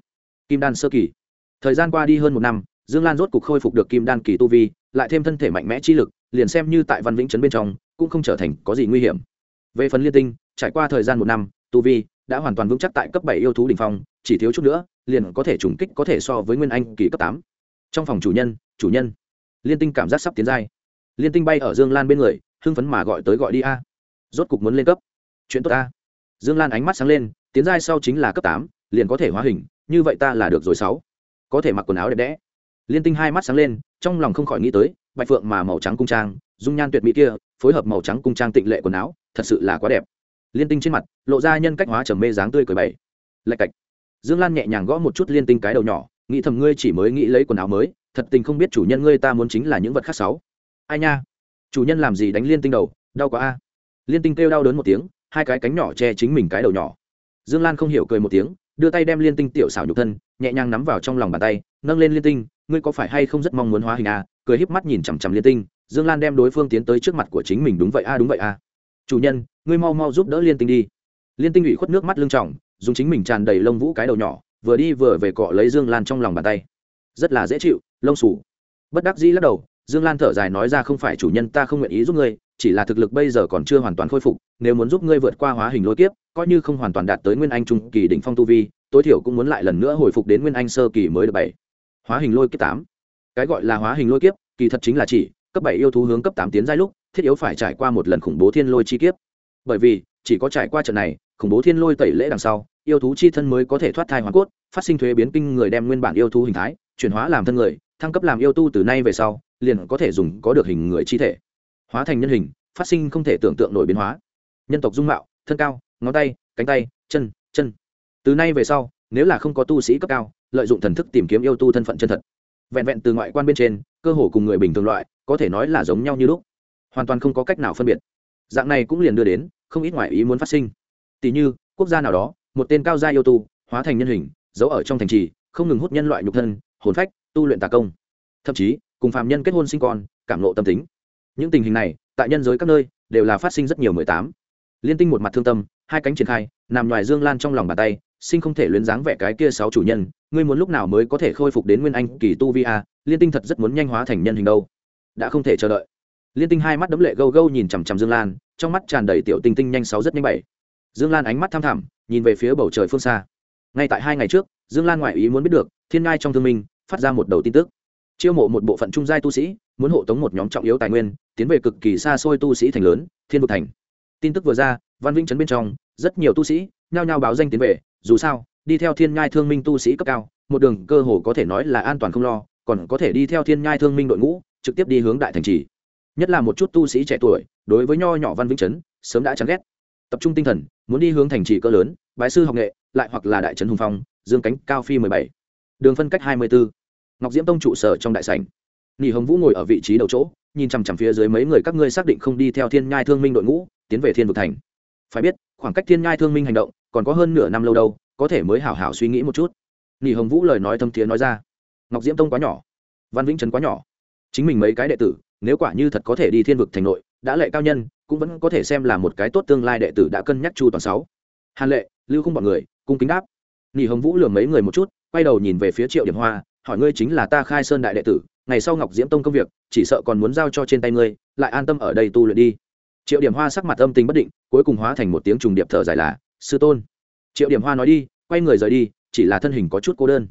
Kim đan sơ kỳ. Thời gian qua đi hơn một năm, dương lan rốt cục khôi phục được kim đan kỳ tu vi lại thêm thân thể mạnh mẽ chi lực, liền xem như tại văn vĩnh trấn bên trong, cũng không trở thành có gì nguy hiểm. Về phần liên tinh, trải qua thời gian một năm, tu vi đã hoàn toàn vững chắc tại cấp bảy yêu thú đ ỉ n h phong, chỉ thiếu chút nữa, liền có thể trùng kích có thể so với nguyên anh kỳ cấp tám. Trong phòng chủ nhân chủ nhân. Liên tinh cảm giác sắp tiến giai. Liên tinh bay ở dương lan bên người, hưng phấn mà gọi tới gọi đi a. Rốt cục muốn lên cấp. Chuyện tốt a. Dương lan ánh mắt sáng lên, tiến giai sau chính là cấp tám, liền có thể hóa hình, như vậy ta là được rồi sáu. Có thể mặc quần áo đẹp đẽ. Liên tinh hai mắt sáng lên trong lòng không khỏi nghĩ tới, bạch phượng mà màu trắng cung trang, dung nhan tuyệt mỹ kia, phối hợp màu trắng cung trang tịnh lệ quần áo, thật sự là quá đẹp. Liên tinh trên mặt, lộ ra nhân cách hóa trầm mê dáng tươi cười bảy. Lạch cạch. Dương lan nhẹ nhàng gõ một chút liên tinh cái đầu nhỏ, nghĩ thầm ngươi chỉ mới nghĩ lấy quần áo mới, thật tình không biết chủ nhân ngươi ta muốn chính là những vật khác sáu. Ai nha? Chủ nhân làm gì đánh liên tinh đầu, đau quá a. Liên tinh kêu đau đớn một tiếng, hai cái cánh nhỏ che chính mình cái đầu nhỏ. Dương lan không hiểu cười một tiếng, đưa tay đem liên tinh tiểu xảo nhục thân, nhẹ nhàng nắm vào trong lòng bàn tay, nâng lên liên tinh ngươi có phải hay không rất mong muốn hóa hình a? Cười híp mắt nhìn chằm chằm liên tinh, dương lan đem đối phương tiến tới trước mặt của chính mình, đúng vậy a, đúng vậy a. Chủ nhân, ngươi mau mau giúp đỡ liên tinh đi. Liên tinh ủy khuất nước mắt lưng trọng dùng chính mình tràn đầy lông vũ cái đầu nhỏ, vừa đi vừa về cọ lấy dương lan trong lòng bàn tay. Rất là dễ chịu, lông xù. Bất đắc dĩ lắc đầu, dương lan thở dài nói ra, không phải chủ nhân, ta không nguyện ý giúp ngươi, chỉ là thực lực bây giờ còn chưa hoàn toàn khôi phục, nếu muốn giúp ngươi vượt qua hóa hình lôi kiếp, coi như không hoàn toàn đạt tới nguyên anh trung kỳ đỉnh phong tu vi, tối thiểu cũng muốn lại lần nữa hồi phục đến nguyên anh sơ kỳ mới được bảy hóa hình lôi kiếp tám. Cái gọi là hóa hình lôi kiếp, kỳ thật chính là chỉ, cấp bảy yêu thú hướng cấp tám tiến giai lúc, thiết yếu phải trải qua một lần khủng bố thiên lôi chi kiếp. Bởi vì, chỉ có trải qua trận này, khủng bố thiên lôi tẩy lễ đằng sau, yêu thú chi thân mới có thể thoát thai hoàn cốt, phát sinh thuế biến kinh người đem nguyên bản yêu thú hình thái, chuyển hóa làm thân người, thăng cấp làm yêu tu từ nay về sau, liền có thể dùng có được hình người chi thể. Hóa thành nhân hình, phát sinh không thể tưởng tượng nổi biến hóa. Nhân tộc dung mạo, thân cao, ngón tay, cánh tay, chân chân. Từ nay về sau, nếu là không có tu sĩ cấp cao lợi dụng thần thức tìm kiếm yêu tu thân phận chân thật. Vẹn vẹn từ ngoại quan bên trên, cơ hồ cùng người bình thường loại, có thể nói là giống nhau như lúc. Hoàn toàn không có cách nào phân biệt. Dạng này cũng liền đưa đến, không ít ngoại ý muốn phát sinh. Tỷ như, quốc gia nào đó, một tên cao gia yêu tu, hóa thành nhân hình, giấu ở trong thành trì, không ngừng hút nhân loại nhục thân, hồn phách, tu luyện tà công. Thậm chí, cùng phạm nhân kết hôn sinh con, cảm lộ tâm tính. Những tình hình này, tại nhân giới các nơi, đều là phát sinh rất nhiều mười tám. Liên tinh một mặt thương tâm, hai cánh triển khai, nằm ngoài dương lan trong lòng bàn tay sinh không thể luyến dáng vẻ cái kia sáu chủ nhân, ngươi muốn lúc nào mới có thể khôi phục đến nguyên anh kỳ tu vi a liên tinh thật rất muốn nhanh hóa thành nhân hình đâu. Đã không thể chờ đợi. Liên tinh hai mắt đấm lệ gâu gâu nhìn chằm chằm dương lan, trong mắt tràn đầy tiểu tinh tinh nhanh sáu rất nhanh bảy. Dương lan ánh mắt tham thẳm, nhìn về phía bầu trời phương xa. Ngay tại hai ngày trước, dương lan ngoại ý muốn biết được, thiên ngai trong thương minh, phát ra một đầu tin tức. Chiêu mộ một bộ phận trung giai tu sĩ, muốn hộ tống một nhóm trọng yếu tài nguyên, tiến về cực kỳ xa xôi tu sĩ thành lớn, thiên vực thành. Tin tức vừa ra, văn vĩnh trấn bên trong, rất nhiều tu sĩ nhao nhao báo danh tiến về, dù sao, đi theo thiên nhai thương minh tu sĩ cấp cao, một đường cơ hồ có thể nói là an toàn không lo, còn có thể đi theo thiên nhai thương minh đội ngũ, trực tiếp đi hướng đại thành trì. Nhất là một chút tu sĩ trẻ tuổi, đối với nho nhỏ văn vĩnh trấn sớm đã chán ghét. Tập trung tinh thần, muốn đi hướng thành trì cỡ lớn, bái sư học nghệ, lại hoặc là đại trấn hùng phong, dương cánh cao phi mười bảy. Đường phân cách hai mươi bốn ngọc diễm tông trụ sở trong đại sảnh. Nỉ hồng vũ ngồi ở vị trí đầu chỗ, nhìn chằm chằm phía dưới mấy người các ngươi xác định không đi theo thiên nhai thương minh đội ngũ, tiến về thiên vực thành. Phải biết, khoảng cách thiên nhai thương minh hành động còn có hơn nửa năm lâu đâu, có thể mới hảo hảo suy nghĩ một chút. Nỉ hồng vũ lời nói thâm thiế nói ra. Ngọc diễm tông quá nhỏ, văn vĩnh trấn quá nhỏ. Chính mình mấy cái đệ tử, nếu quả như thật có thể đi thiên vực thành nội, đã lệ cao nhân, cũng vẫn có thể xem là một cái tốt tương lai đệ tử đã cân nhắc chu toàn sáu. Hàn lệ, lưu không bọn người, cung kính đáp. Nỉ hồng vũ lừa mấy người một chút, quay đầu nhìn về phía triệu điểm hoa, hỏi ngươi chính là ta khai sơn đại đệ tử, ngày sau ngọc diễm tông công việc, chỉ sợ còn muốn giao cho trên tay ngươi, lại an tâm ở đây tu luyện đi. Triệu điểm hoa sắc mặt âm tình bất định, cuối cùng hóa thành một tiếng trùng điệp thở dài là sư tôn. Triệu điểm hoa nói đi, quay người rời đi, chỉ là thân hình có chút cô đơn.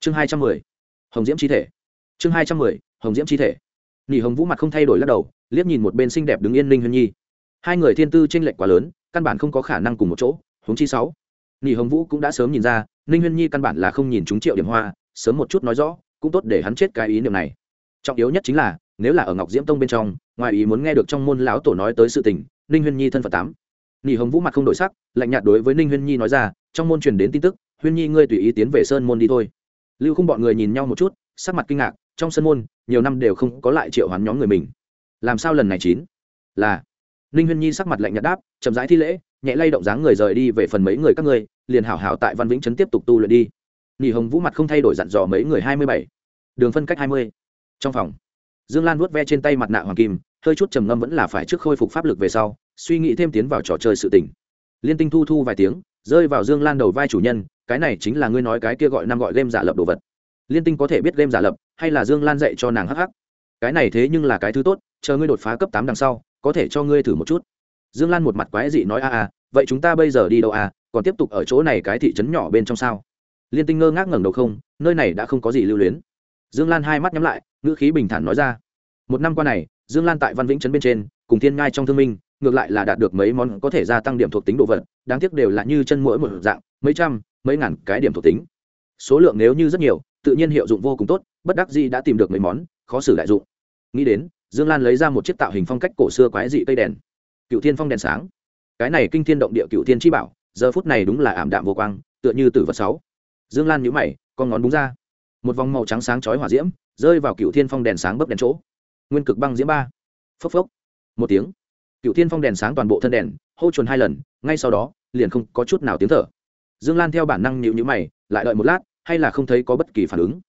Chương hai trăm mười, hồng diễm chi thể. Chương hai trăm mười, hồng diễm chi thể. Nỉ hồng vũ mặt không thay đổi lắc đầu, liếc nhìn một bên xinh đẹp đứng yên ninh huyền nhi. Hai người thiên tư tranh lệch quá lớn, căn bản không có khả năng cùng một chỗ, huống chi sáu. Nỉ hồng vũ cũng đã sớm nhìn ra, ninh huyền nhi căn bản là không nhìn chúng triệu điểm hoa, sớm một chút nói rõ, cũng tốt để hắn chết cái ý niệm này. Trọng yếu nhất chính là, nếu là ở ngọc diễm tông bên trong, ngoài ý muốn nghe được trong môn lão tổ nói tới sự tình, ninh huyên nhi thân phận tám nỉ hồng vũ mặt không đổi sắc, lạnh nhạt đối với ninh huyên nhi nói ra, trong môn truyền đến tin tức, huyên nhi ngươi tùy ý tiến về sơn môn đi thôi. Lưu không bọn người nhìn nhau một chút, sắc mặt kinh ngạc, trong Sơn môn, nhiều năm đều không có lại triệu hoán nhóm người mình. Làm sao lần này chín? Là, ninh huyên nhi sắc mặt lạnh nhạt đáp, chậm rãi thi lễ, nhẹ lay động dáng người rời đi về phần mấy người các ngươi, liền hảo hảo tại văn vĩnh trấn tiếp tục tu luyện đi. Nỉ hồng vũ mặt không thay đổi dặn dò mấy người hai mươi bảy. Đường phân cách hai mươi. Trong phòng, dương lan vuốt ve trên tay mặt nạ hoàng kim, hơi chút trầm ngâm vẫn là phải trước khôi phục pháp lực về sau suy nghĩ thêm tiến vào trò chơi sự tình. Liên tinh thu thu vài tiếng, rơi vào dương lan đầu vai chủ nhân, cái này chính là ngươi nói cái kia gọi năm gọi game giả lập đồ vật. Liên tinh có thể biết game giả lập, hay là dương lan dạy cho nàng hắc hắc. Cái này thế nhưng là cái thứ tốt, chờ ngươi đột phá cấp tám đằng sau, có thể cho ngươi thử một chút. Dương lan một mặt quái dị nói, a a, vậy chúng ta bây giờ đi đâu à còn tiếp tục ở chỗ này cái thị trấn nhỏ bên trong sao? Liên tinh ngơ ngác ngẩng đầu không, nơi này đã không có gì lưu luyến. Dương lan hai mắt nhắm lại, ngữ khí bình thản nói ra, một năm qua này, dương lan tại văn vĩnh trấn bên trên, cùng thiên ngai trong thương minh ngược lại là đạt được mấy món có thể gia tăng điểm thuộc tính đồ vật, đáng tiếc đều là như chân mỗi một dạng, mấy trăm, mấy ngàn cái điểm thuộc tính. Số lượng nếu như rất nhiều, tự nhiên hiệu dụng vô cùng tốt, bất đắc gì đã tìm được mấy món, khó xử đại dụng. Nghĩ đến, dương lan lấy ra một chiếc tạo hình phong cách cổ xưa quái dị cây đèn. Cựu thiên phong đèn sáng. Cái này kinh thiên động địa cựu thiên chi bảo, giờ phút này đúng là ảm đạm vô quang, tựa như tử vật sáu. Dương lan nhíu mày, con ngón búng ra. Một vòng màu trắng sáng chói hỏa diễm, rơi vào cựu thiên phong đèn sáng bấp đèn chỗ. Nguyên cực băng diễm ba. Phốc phốc. Một tiếng cựu thiên phong đèn sáng toàn bộ thân đèn, hô chuồn hai lần, ngay sau đó, liền không có chút nào tiếng thở. Dương lan theo bản năng nhịu nhữ mày, lại đợi một lát, hay là không thấy có bất kỳ phản ứng.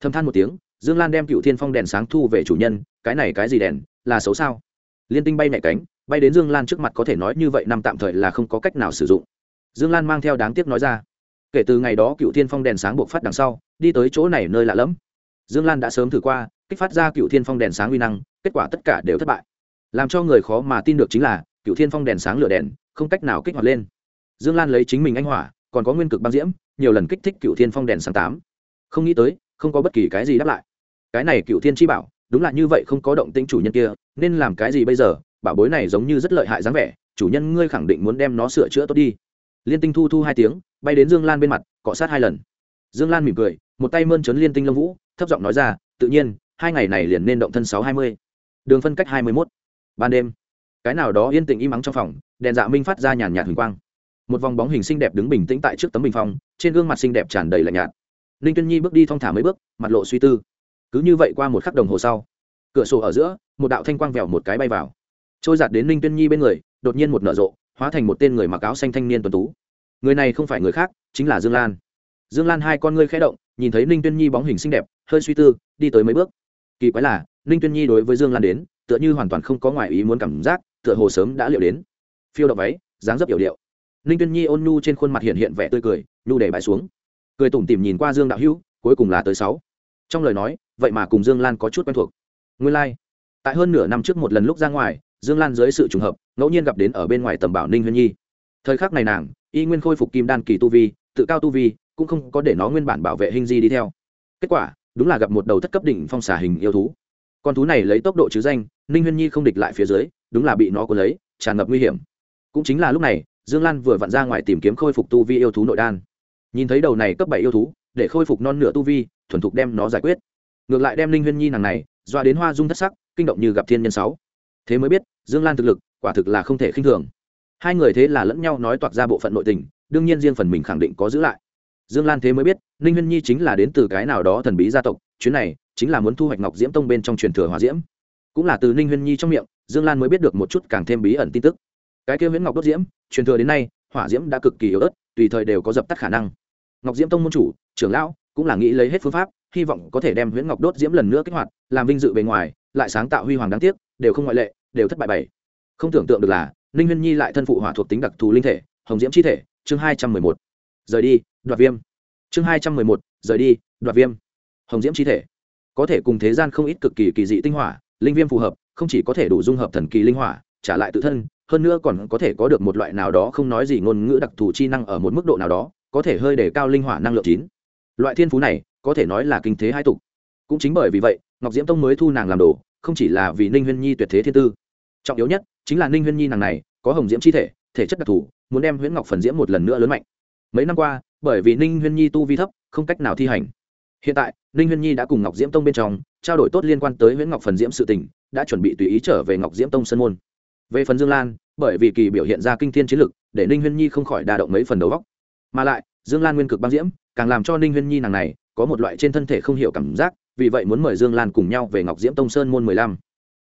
Thâm than một tiếng, dương lan đem cựu thiên phong đèn sáng thu về chủ nhân, cái này cái gì đèn, là xấu sao? Liên tinh bay mẹ cánh, bay đến dương lan trước mặt có thể nói như vậy năm tạm thời là không có cách nào sử dụng. Dương lan mang theo đáng tiếc nói ra, kể từ ngày đó cựu thiên phong đèn sáng buộc phát đằng sau, đi tới chỗ này nơi lạ lẫm. Dương lan đã sớm thử qua, kích phát ra cựu thiên phong đèn sáng uy năng, kết quả tất cả đều thất bại làm cho người khó mà tin được chính là cựu thiên phong đèn sáng lửa đèn, không cách nào kích hoạt lên. Dương lan lấy chính mình anh hỏa, còn có nguyên cực băng diễm, nhiều lần kích thích cựu thiên phong đèn sáng tám. Không nghĩ tới, không có bất kỳ cái gì đáp lại. Cái này cựu thiên chi bảo, đúng là như vậy không có động tĩnh chủ nhân kia, nên làm cái gì bây giờ? Bảo bối này giống như rất lợi hại dáng vẻ, chủ nhân ngươi khẳng định muốn đem nó sửa chữa tốt đi. Liên tinh thu thu hai tiếng, bay đến dương lan bên mặt, cọ sát hai lần. Dương lan mỉm cười, một tay mơn trấn liên tinh lâm vũ, thấp giọng nói ra, tự nhiên, hai ngày này liền nên động thân sáu hai mươi. Đường phân cách hai mươi mốt ban đêm. Cái nào đó yên tĩnh im mắng trong phòng, đèn dạ minh phát ra nhàn nhạt huỳnh quang. Một vòng bóng hình xinh đẹp đứng bình tĩnh tại trước tấm bình phong, trên gương mặt xinh đẹp tràn đầy lạnh nhạt. Ninh tuyên nhi bước đi thong thả mấy bước, mặt lộ suy tư. Cứ như vậy qua một khắc đồng hồ sau, cửa sổ ở giữa, một đạo thanh quang vèo một cái bay vào. Trôi giạt đến ninh tuyên nhi bên người, đột nhiên một nở rộ, hóa thành một tên người mặc áo xanh thanh niên tuần tú. Người này không phải người khác, chính là dương lan. Dương lan hai con ngươi khẽ động, nhìn thấy ninh tuyên nhi bóng hình xinh đẹp, hơi suy tư, đi tới mấy bước. Kỳ quái là, ninh tuyên nhi đối với dương lan đến tựa như hoàn toàn không có ngoài ý muốn cảm giác, tựa hồ sớm đã liệu đến. Phiêu động váy, dáng dấp yểu điệu. Ninh tuyên nhi ôn nhu trên khuôn mặt hiện hiện vẻ tươi cười, nhu để bãi xuống. Cười tủm tỉm nhìn qua dương đạo hữu, cuối cùng là tới sáu. Trong lời nói, vậy mà cùng dương lan có chút quen thuộc. Nguyên lai、like. tại hơn nửa năm trước một lần lúc ra ngoài, dương lan dưới sự trùng hợp, ngẫu nhiên gặp đến ở bên ngoài tầm bảo ninh huyên nhi. Thời khắc này nàng, y nguyên khôi phục kim đan kỳ tu vi, tự cao tu vi, cũng không có để nó nguyên bản bảo vệ hình di đi theo. Kết quả, đúng là gặp một đầu thất cấp đỉnh phong xả hình yêu thú con thú này lấy tốc độ chứ danh, ninh huyên nhi không địch lại phía dưới, đúng là bị nó cuốn lấy, tràn ngập nguy hiểm. Cũng chính là lúc này, dương lan vừa vặn ra ngoài tìm kiếm khôi phục tu vi yêu thú nội đan. Nhìn thấy đầu này cấp bảy yêu thú, để khôi phục non nửa tu vi, thuần thục đem nó giải quyết. Ngược lại đem ninh huyên nhi nàng này, doa đến hoa dung thất sắc, kinh động như gặp thiên nhân sáu. Thế mới biết, dương lan thực lực, quả thực là không thể khinh thường. Hai người thế là lẫn nhau nói toạc ra bộ phận nội tình, đương nhiên riêng phần mình khẳng định có giữ lại. Dương lan thế mới biết, ninh huyên nhi chính là đến từ cái nào đó thần bí gia tộc chuyến này chính là muốn thu hoạch ngọc diễm tông bên trong truyền thừa hòa diễm. Cũng là từ ninh huyên nhi trong miệng, dương lan mới biết được một chút càng thêm bí ẩn tin tức. Cái kêu nguyễn ngọc đốt diễm, truyền thừa đến nay, hỏa diễm đã cực kỳ yếu ớt, tùy thời đều có dập tắt khả năng. Ngọc diễm tông môn chủ, trưởng lão, cũng là nghĩ lấy hết phương pháp, hy vọng có thể đem nguyễn ngọc đốt diễm lần nữa kích hoạt, làm vinh dự bề ngoài, lại sáng tạo huy hoàng đáng tiếc, đều không ngoại lệ, đều thất bại bảy. Không tưởng tượng được là, ninh huyên nhi lại thân phụ hỏa thuộc tính đặc thù linh thể, hồng diễm chi thể, chương hai trăm mười một. Rời đi, đoạt viêm. Chương hai trăm mười một, rời đi, đoạt viêm hồng diễm chi thể. Có thể cùng thế gian không ít cực kỳ kỳ dị tinh hỏa, linh viêm phù hợp, không chỉ có thể đủ dung hợp thần kỳ linh hỏa, trả lại tự thân, hơn nữa còn có thể có được một loại nào đó không nói gì ngôn ngữ đặc thù chi năng ở một mức độ nào đó, có thể hơi để cao linh hỏa năng lượng chín. Loại thiên phú này, có thể nói là kinh thế hai tục. Cũng chính bởi vì vậy, ngọc diễm tông mới thu nàng làm đồ, không chỉ là vì ninh huyên nhi tuyệt thế thiên tư. Trọng yếu nhất, chính là ninh huyên nhi nàng này, có hồng diễm chi thể thể chất đặc thù, muốn đem huyễn ngọc phần diễm một lần nữa lớn mạnh. Mấy năm qua, bởi vì ninh huyên nhi tu vi thấp, không cách nào thi hành hiện tại, ninh huyên nhi đã cùng ngọc diễm tông bên trong trao đổi tốt liên quan tới nguyễn ngọc phần diễm sự tình, đã chuẩn bị tùy ý trở về ngọc diễm tông sân môn. Về phần dương lan, bởi vì kỳ biểu hiện ra kinh thiên chiến lực, để ninh huyên nhi không khỏi đa động mấy phần đầu góc mà lại, dương lan nguyên cực băng diễm, càng làm cho ninh huyên nhi nàng này có một loại trên thân thể không hiểu cảm giác, vì vậy muốn mời dương lan cùng nhau về ngọc diễm tông sơn môn mười lăm.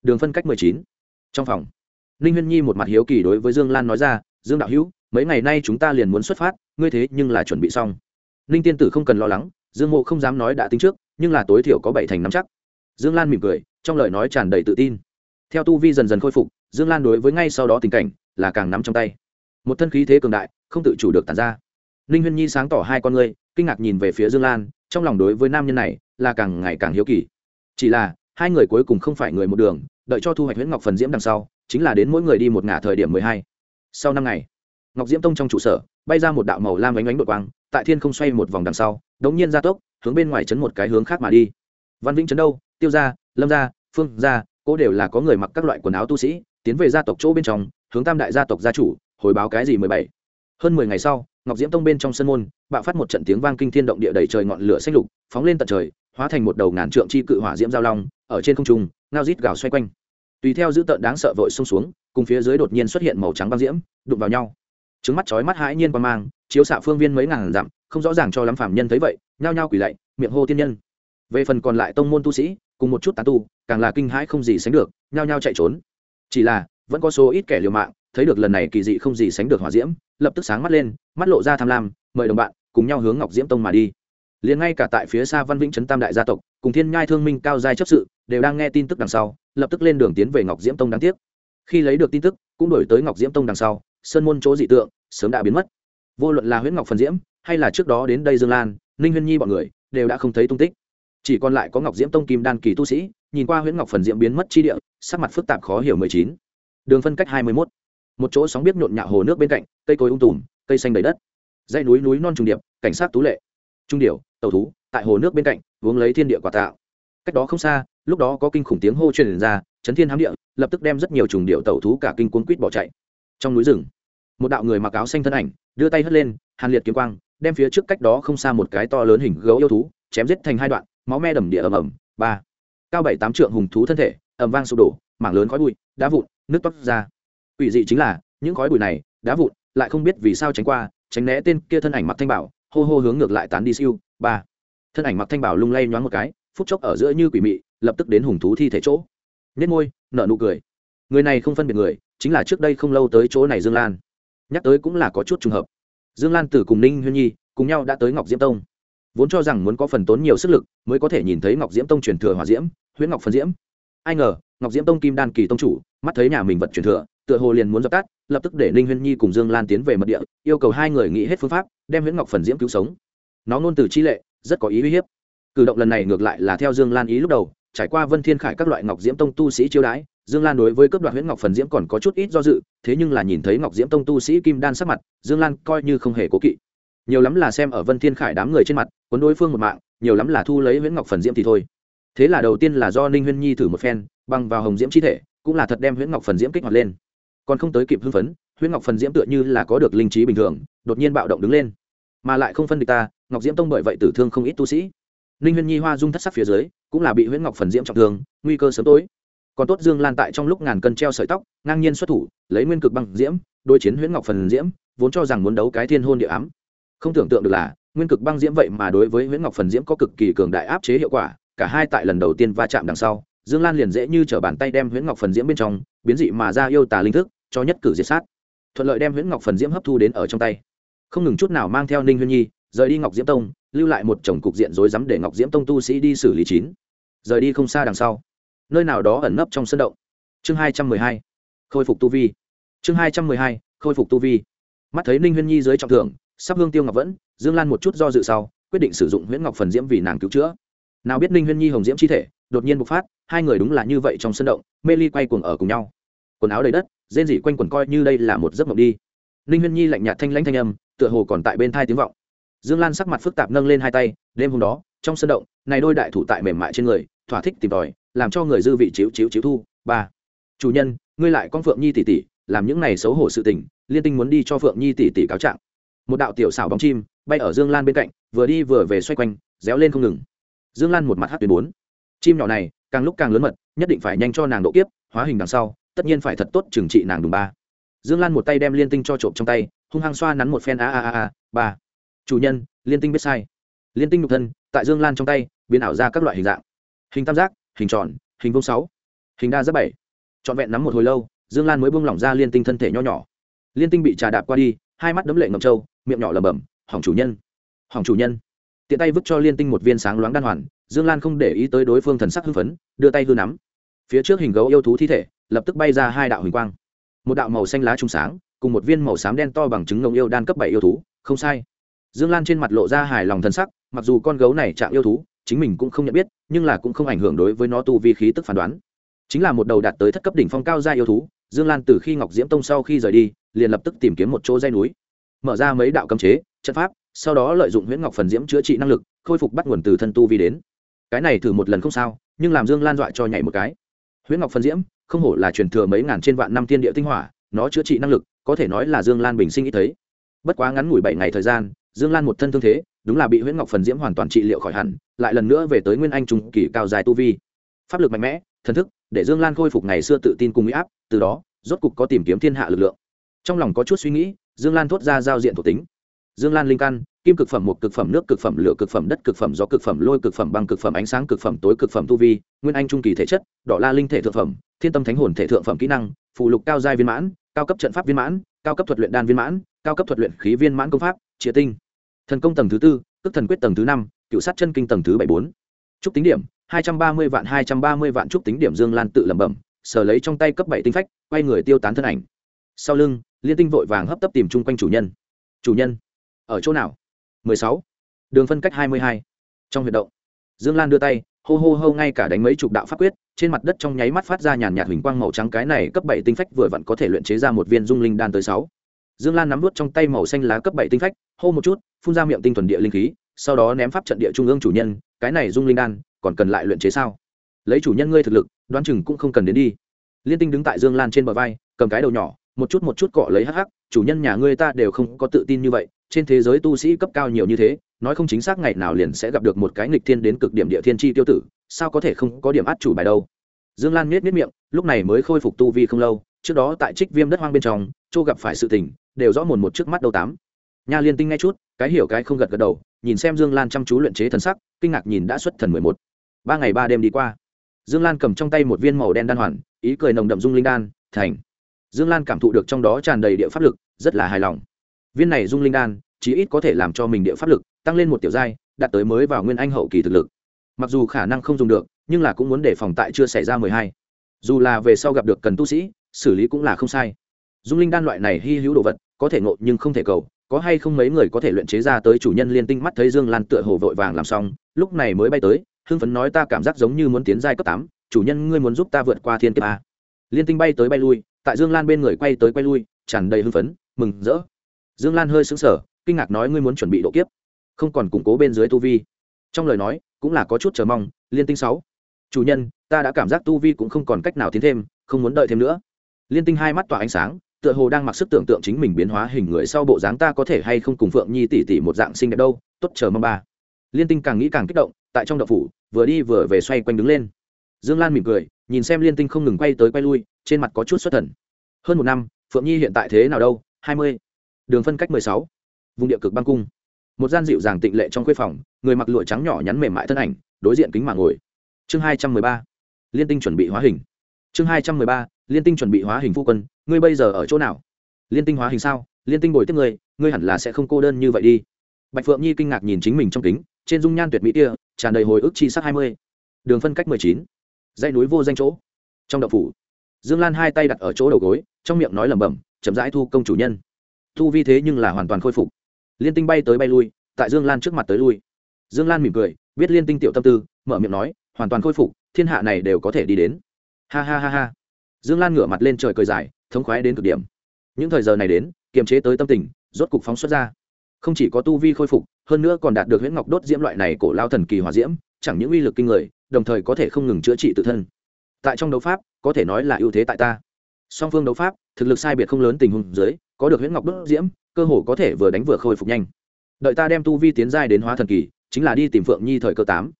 Đường phân cách mười chín. Trong phòng, ninh huyên nhi một mặt hiếu kỳ đối với dương lan nói ra, dương đạo hữu, mấy ngày nay chúng ta liền muốn xuất phát, ngươi thế nhưng là chuẩn bị xong. Ninh tiên tử không cần lo lắng dương mộ không dám nói đã tính trước, nhưng là tối thiểu có bảy thành nắm chắc. Dương lan mỉm cười, trong lời nói tràn đầy tự tin. Theo tu vi dần dần khôi phục, dương lan đối với ngay sau đó tình cảnh là càng nắm trong tay. Một thân khí thế cường đại, không tự chủ được tàn ra. Ninh huyên nhi sáng tỏ hai con ngươi, kinh ngạc nhìn về phía dương lan, trong lòng đối với nam nhân này là càng ngày càng hiếu kỳ. Chỉ là, hai người cuối cùng không phải người một đường, đợi cho thu hoạch Huyết ngọc phần diễm đằng sau, chính là đến mỗi người đi một ngả thời điểm mười hai. Sau năm ngày, ngọc diễm tông trong trụ sở, bay ra một đạo màu lam ánh ánh đội quang tại thiên không xoay một vòng đằng sau đống nhiên ra tốc hướng bên ngoài chấn một cái hướng khác mà đi. Văn vĩnh chấn đâu? Tiêu gia, lâm gia, phương gia, cô đều là có người mặc các loại quần áo tu sĩ tiến về gia tộc chỗ bên trong hướng tam đại gia tộc gia chủ hồi báo cái gì mười bảy. Hơn mười ngày sau ngọc diễm tông bên trong sân môn bạo phát một trận tiếng vang kinh thiên động địa đầy trời ngọn lửa xanh lục phóng lên tận trời hóa thành một đầu ngàn trượng chi cự hỏa diễm giao long ở trên không trung ngao rít gào xoay quanh. Tùy theo dữ tợn đáng sợ vội xông xuống cùng phía dưới đột nhiên xuất hiện màu trắng băng diễm đụng vào nhau trứng mắt chói mắt hãi nhiên qua mang, chiếu xạ phương viên mấy ngàn dặm, không rõ ràng cho lắm phạm nhân thấy vậy, nhao nhao quỳ lạy, miệng hô tiên nhân. Về phần còn lại tông môn tu sĩ, cùng một chút tán tu, càng là kinh hãi không gì sánh được, nhao nhao chạy trốn. Chỉ là, vẫn có số ít kẻ liều mạng, thấy được lần này kỳ dị không gì sánh được hỏa diễm, lập tức sáng mắt lên, mắt lộ ra tham lam, mời đồng bạn, cùng nhau hướng ngọc diễm tông mà đi. Liền ngay cả tại phía xa văn vĩnh trấn tam đại gia tộc, cùng thiên nhai thương minh cao giai chấp sự, đều đang nghe tin tức đằng sau, lập tức lên đường tiến về ngọc diễm tông đáng tiếc. Khi lấy được tin tức, cũng đổi tới ngọc diễm tông đằng sau sơn môn chỗ dị tượng, sớm đã biến mất. Vô luận là huyễn ngọc phần diễm, hay là trước đó đến đây dương lan, ninh huyên nhi bọn người, đều đã không thấy tung tích. Chỉ còn lại có ngọc diễm tông kim đan kỳ tu sĩ, nhìn qua huyễn ngọc phần diễm biến mất chi địa, sắc mặt phức tạp khó hiểu mười chín. Đường phân cách hai mươi mốt. Một chỗ sóng biết nhộn nhạo hồ nước bên cạnh, cây cối ung tùm, cây xanh đầy đất. Dãy núi núi non trùng điệp, cảnh sát tú lệ. Trung điệu tàu thú, tại hồ nước bên cạnh, uống lấy thiên địa quả tạo. Cách đó không xa, lúc đó có kinh khủng tiếng hô truyền ra, chấn thiên hám địa, lập tức đem rất nhiều trùng điệu tàu thú cả kinh cuốn quýt bỏ chạy. Trong núi rừng một đạo người mặc áo xanh thân ảnh, đưa tay hất lên, hàn liệt kiếm quang, đem phía trước cách đó không xa một cái to lớn hình gấu yêu thú, chém giết thành hai đoạn, máu me đầm địa ầm ầm, ba. Cao bảy tám trượng hùng thú thân thể, ầm vang sụp đổ, mảng lớn khói bụi, đá vụn, nước toát ra. Quỷ dị chính là, những khói bụi này, đá vụn, lại không biết vì sao tránh qua, tránh né tên kia thân ảnh mặc thanh bảo, hô hô hướng ngược lại tán đi siêu, ba. Thân ảnh mặc thanh bảo lung lay nhoáng một cái, phút chốc ở giữa như quỷ mị, lập tức đến hùng thú thi thể chỗ. Nết môi, nở nụ cười. Người này không phân biệt người, chính là trước đây không lâu tới chỗ này dương lan nhắc tới cũng là có chút trùng hợp. Dương lan Tử cùng ninh huyên nhi cùng nhau đã tới ngọc diễm tông. Vốn cho rằng muốn có phần tốn nhiều sức lực mới có thể nhìn thấy ngọc diễm tông truyền thừa hòa diễm, huyễn ngọc phần diễm. Ai ngờ, ngọc diễm tông kim đan kỳ tông chủ, mắt thấy nhà mình vật truyền thừa, tựa hồ liền muốn dập tắt, lập tức để ninh huyên nhi cùng dương lan tiến về mật địa, yêu cầu hai người nghĩ hết phương pháp, đem huyễn ngọc phần diễm cứu sống. Nó ngôn từ chi lệ, rất có ý uy hiếp. Cử động lần này ngược lại là theo dương lan ý lúc đầu, trải qua vân thiên khải các loại ngọc diễm tông tu sĩ chiêu đãi dương lan đối với cấp đoạt huyễn ngọc phần diễm còn có chút ít do dự, thế nhưng là nhìn thấy ngọc diễm tông tu sĩ kim đan sắc mặt, dương lan coi như không hề cố kỵ. Nhiều lắm là xem ở vân thiên khải đám người trên mặt, cuốn đối phương một mạng, nhiều lắm là thu lấy huyễn ngọc phần diễm thì thôi. Thế là đầu tiên là do ninh huyên nhi thử một phen, băng vào hồng diễm chi thể, cũng là thật đem huyễn ngọc phần diễm kích hoạt lên. Còn không tới kịp hưng phấn, huyễn ngọc phần diễm tựa như là có được linh trí bình thường, đột nhiên bạo động đứng lên. Mà lại không phân địch ta, ngọc diễm tông bởi vậy tử thương không ít tu sĩ. Ninh huyên nhi hoa dung thất sắc phía dưới, cũng là bị huyễn ngọc phần diễm trọng thương, nguy cơ sớm tối còn tốt dương lan tại trong lúc ngàn cân treo sợi tóc, ngang nhiên xuất thủ, lấy nguyên cực băng diễm đôi chiến huyễn ngọc phần diễm, vốn cho rằng muốn đấu cái thiên hôn địa ám. Không tưởng tượng được là, nguyên cực băng diễm vậy mà đối với nguyễn ngọc phần diễm có cực kỳ cường đại áp chế hiệu quả, cả hai tại lần đầu tiên va chạm đằng sau, dương lan liền dễ như t r ở bàn tay đem nguyễn ngọc phần diễm bên trong, biến dị mà ra yêu tà linh thức, cho nhất cử diệt sát. Thuận lợi đem nguyễn ngọc phần diễm hấp thu đến ở trong tay. Không ngừng chút nào mang theo ninh huyên nhi, rời đi ngọc diễm tông, lưu lại một chồng cục diện rối rắm để ngọc diễm tông tu sĩ đi xử lý chín. Rời đi không xa đằng sau nơi nào đó ẩn nấp trong sân động. Chương hai trăm mười hai, khôi phục tu vi. Chương hai trăm mười hai, khôi phục tu vi. Mắt thấy ninh huyên nhi dưới trọng thượng sắp hương tiêu ngọc vẫn, dương lan một chút do dự sau, quyết định sử dụng huyễn ngọc phần diễm vì nàng cứu chữa. Nào biết ninh huyên nhi hồng diễm chi thể, đột nhiên bộc phát, hai người đúng là như vậy trong sân động, mê ly quay cuồng ở cùng nhau. Quần áo đầy đất, rên rỉ quanh quần coi như đây là một giấc mộng đi. Ninh huyên nhi lạnh nhạt thanh lãnh thanh âm, tựa hồ còn tại bên thai tiếng vọng. Dương lan sắc mặt phức tạp nâng lên hai tay, đêm hôm đó, trong sân động, này đôi đại thủ tại mềm mại trên người, thỏa thích tìm tòi làm cho người dư vị chiếu chiếu chiếu thu. Ba, chủ nhân, ngươi lại con phượng nhi tỷ tỷ, làm những này xấu hổ sự tình, liên tinh muốn đi cho phượng nhi tỷ tỷ cáo trạng. Một đạo tiểu xảo bóng chim bay ở dương lan bên cạnh, vừa đi vừa về xoay quanh, réo lên không ngừng. Dương lan một mặt hát tuyến bốn. Chim nhỏ này, càng lúc càng lớn mật, nhất định phải nhanh cho nàng độ kiếp, hóa hình đằng sau, tất nhiên phải thật tốt trừng trị nàng đùng ba. Dương lan một tay đem liên tinh cho trộm trong tay, hung hăng xoa nắn một phen a a a a, ba. Chủ nhân, liên tinh biết sai. Liên tinh nhục thân, tại dương lan trong tay, biến ảo ra các loại hình dạng. Hình tam giác hình tròn, hình vông sáu, hình đa giác bảy. Trọn vẹn nắm một hồi lâu, dương lan mới buông lỏng ra liên tinh thân thể nho nhỏ. Liên tinh bị trà đạp qua đi, hai mắt đấm lệ ngậm trâu, miệng nhỏ lẩm bẩm, hỏng chủ nhân, hỏng chủ nhân. Tiện tay vứt cho liên tinh một viên sáng loáng đan hoàn, dương lan không để ý tới đối phương thần sắc hưng phấn, đưa tay hư nắm. Phía trước hình gấu yêu thú thi thể, lập tức bay ra hai đạo hình quang. Một đạo màu xanh lá trung sáng, cùng một viên màu xám đen to bằng trứng ngông yêu đan cấp bảy yêu thú, không sai. Dương lan trên mặt lộ ra hài lòng thần sắc, mặc dù con gấu này chạm yêu thú chính mình cũng không nhận biết, nhưng là cũng không ảnh hưởng đối với nó tu vi khí tức phán đoán. Chính là một đầu đạt tới thất cấp đỉnh phong cao gia yêu thú, dương lan từ khi ngọc diễm tông sau khi rời đi, liền lập tức tìm kiếm một chỗ dây núi. Mở ra mấy đạo cấm chế, trận pháp, sau đó lợi dụng huyễn ngọc phần diễm chữa trị năng lực, khôi phục bắt nguồn từ thân tu vi đến. Cái này thử một lần không sao, nhưng làm dương lan dọa cho nhảy một cái. Huyễn ngọc phần diễm, không hổ là truyền thừa mấy ngàn trên vạn năm tiên địa tinh hỏa, nó chữa trị năng lực, có thể nói là dương lan bình sinh ít thấy. Bất quá ngắn ngủi bảy ngày thời gian, dương lan một thân thương thế, đúng là bị huyễn ngọc phần diễm hoàn toàn trị liệu khỏi hẳn lại lần nữa về tới nguyên anh trung kỳ cao dài tu vi. Pháp lực mạnh mẽ, thần thức, để dương lan khôi phục ngày xưa tự tin cùng huy áp, từ đó, rốt cục có tìm kiếm thiên hạ lực lượng. Trong lòng có chút suy nghĩ, dương lan thốt ra giao diện thuộc tính. Dương lan linh căn, kim cực phẩm một cực phẩm, nước cực phẩm, lửa cực phẩm, đất cực phẩm, gió cực phẩm, lôi cực phẩm, băng cực phẩm, ánh sáng cực phẩm, tối cực phẩm tu vi, nguyên anh trung kỳ thể chất, đỏ la linh thể thượng phẩm, thiên tâm thánh hồn thể thượng phẩm kỹ năng phụ lục cao giai viên mãn, cao cấp trận pháp viên mãn, cao cấp thuật luyện đan viên mãn, cao cấp thuật luyện khí viên mãn công pháp chia tinh. Thần công tầng thứ tư, tức thần quyết tầng thứ năm cựu sát chân kinh tầng thứ bảy bốn. Trúc tính điểm, hai trăm ba mươi vạn hai trăm ba mươi vạn trúc tính điểm dương lan tự lẩm bẩm, sờ lấy trong tay cấp bảy tinh phách, quay người tiêu tán thân ảnh. Sau lưng, liên tinh vội vàng hấp tấp tìm chung quanh chủ nhân. Chủ nhân, ở chỗ nào? 16. đường phân cách 22. trong huyệt động, dương lan đưa tay, hô hô hô ngay cả đánh mấy chục đạo pháp quyết, trên mặt đất trong nháy mắt phát ra nhàn nhạt huỳnh quang màu trắng cái này cấp bảy tinh phách vừa vặn có thể luyện chế ra một viên dung linh đan tới sáu. Dương lan nắm vút trong tay màu xanh lá cấp bảy tinh phách, hô một chút, phun ra miệng tinh thuần địa linh khí sau đó ném pháp trận địa trung ương chủ nhân, cái này dung linh đan, còn cần lại luyện chế sao? Lấy chủ nhân ngươi thực lực, đoán chừng cũng không cần đến đi. Liên tinh đứng tại dương lan trên bờ vai, cầm cái đầu nhỏ, một chút một chút cọ lấy hắc hắc, chủ nhân nhà ngươi ta đều không có tự tin như vậy, trên thế giới tu sĩ cấp cao nhiều như thế, nói không chính xác ngày nào liền sẽ gặp được một cái nghịch thiên đến cực điểm địa thiên tri tiêu tử, sao có thể không có điểm át chủ bài đâu? Dương lan miết miết miệng, lúc này mới khôi phục tu vi không lâu, trước đó tại trích viêm đất hoang bên trong châu gặp phải sự tình, đều rõ mồn một trước mắt đầu tám. Nha liên tinh ngay chút, cái hiểu cái không gật gật đầu nhìn xem dương lan chăm chú luyện chế thần sắc, kinh ngạc nhìn đã xuất thần mười một. Ba ngày ba đêm đi qua, dương lan cầm trong tay một viên màu đen đan hoàn, ý cười nồng đậm dung linh đan, thành. Dương lan cảm thụ được trong đó tràn đầy địa pháp lực, rất là hài lòng. Viên này dung linh đan, chí ít có thể làm cho mình địa pháp lực tăng lên một tiểu giai, đạt tới mới vào nguyên anh hậu kỳ thực lực. Mặc dù khả năng không dùng được, nhưng là cũng muốn để phòng tại chưa xảy ra mười hai. Dù là về sau gặp được cần tu sĩ, xử lý cũng là không sai. Dung linh đan loại này hy hữu đồ vật, có thể ngộ nhưng không thể cầu có hay không mấy người có thể luyện chế ra tới chủ nhân liên tinh mắt thấy dương lan tựa hồ vội vàng làm xong, lúc này mới bay tới, hưng phấn nói ta cảm giác giống như muốn tiến giai cấp tám, chủ nhân ngươi muốn giúp ta vượt qua thiên kiếp a. Liên tinh bay tới bay lui, tại dương lan bên người quay tới quay lui, tràn đầy hưng phấn, mừng rỡ. Dương lan hơi xứng sở kinh ngạc nói ngươi muốn chuẩn bị độ kiếp, không còn củng cố bên dưới tu vi. Trong lời nói, cũng là có chút chờ mong, liên tinh sáu. Chủ nhân, ta đã cảm giác tu vi cũng không còn cách nào tiến thêm, không muốn đợi thêm nữa. Liên tinh hai mắt tỏa ánh sáng tựa hồ đang mặc sức tưởng tượng chính mình biến hóa hình người sau bộ dáng ta có thể hay không cùng phượng nhi tỷ tỷ một dạng xinh đẹp đâu. Tốt, chờ mong ba. Liên tinh càng nghĩ càng kích động, tại trong đậu phủ, vừa đi vừa về xoay quanh đứng lên. Dương lan mỉm cười, nhìn xem liên tinh không ngừng quay tới quay lui, trên mặt có chút xuất thần. Hơn một năm, phượng nhi hiện tại thế nào đâu? Hai mươi. Đường phân cách mười sáu. Vùng địa cực băng cung. Một gian dịu dàng tịnh lệ trong khuê phòng, người mặc lụa trắng nhỏ nhắn mềm mại thân ảnh, đối diện kính mà ngồi. Chương hai trăm mười ba. Liên tinh chuẩn bị hóa hình. Chương hai trăm mười ba liên tinh chuẩn bị hóa hình phu quân, ngươi bây giờ ở chỗ nào? Liên tinh hóa hình sao? Liên tinh bồi tiếp ngươi ngươi hẳn là sẽ không cô đơn như vậy đi. Bạch phượng nhi kinh ngạc nhìn chính mình trong kính, trên dung nhan tuyệt mỹ kia, tràn đầy hồi ức chi sắc hai mươi. Đường phân cách mười chín. Dãy núi vô danh chỗ. Trong đậu phủ, dương lan hai tay đặt ở chỗ đầu gối, trong miệng nói lẩm bẩm, chậm rãi thu công chủ nhân. Thu vi thế nhưng là hoàn toàn khôi phục. Liên tinh bay tới bay lui, tại dương lan trước mặt tới lui. Dương lan mỉm cười, biết liên tinh tiểu tâm tư, mở miệng nói, hoàn toàn khôi phục, thiên hạ này đều có thể đi đến. Ha ha ha ha dương lan ngửa mặt lên trời cười dài, thống khoái đến cực điểm. Những thời giờ này đến, kiềm chế tới tâm tình, rốt cục phóng xuất ra. Không chỉ có tu vi khôi phục, hơn nữa còn đạt được huyễn ngọc đốt diễm loại này cổ lao thần kỳ hòa diễm, chẳng những uy lực kinh người, đồng thời có thể không ngừng chữa trị tự thân. Tại trong đấu pháp, có thể nói là ưu thế tại ta. Song phương đấu pháp, thực lực sai biệt không lớn tình huống dưới, có được huyễn ngọc đốt diễm, cơ hồ có thể vừa đánh vừa khôi phục nhanh. Đợi ta đem tu vi tiến giai đến hóa thần kỳ, chính là đi tìm phượng nhi thời cơ tám.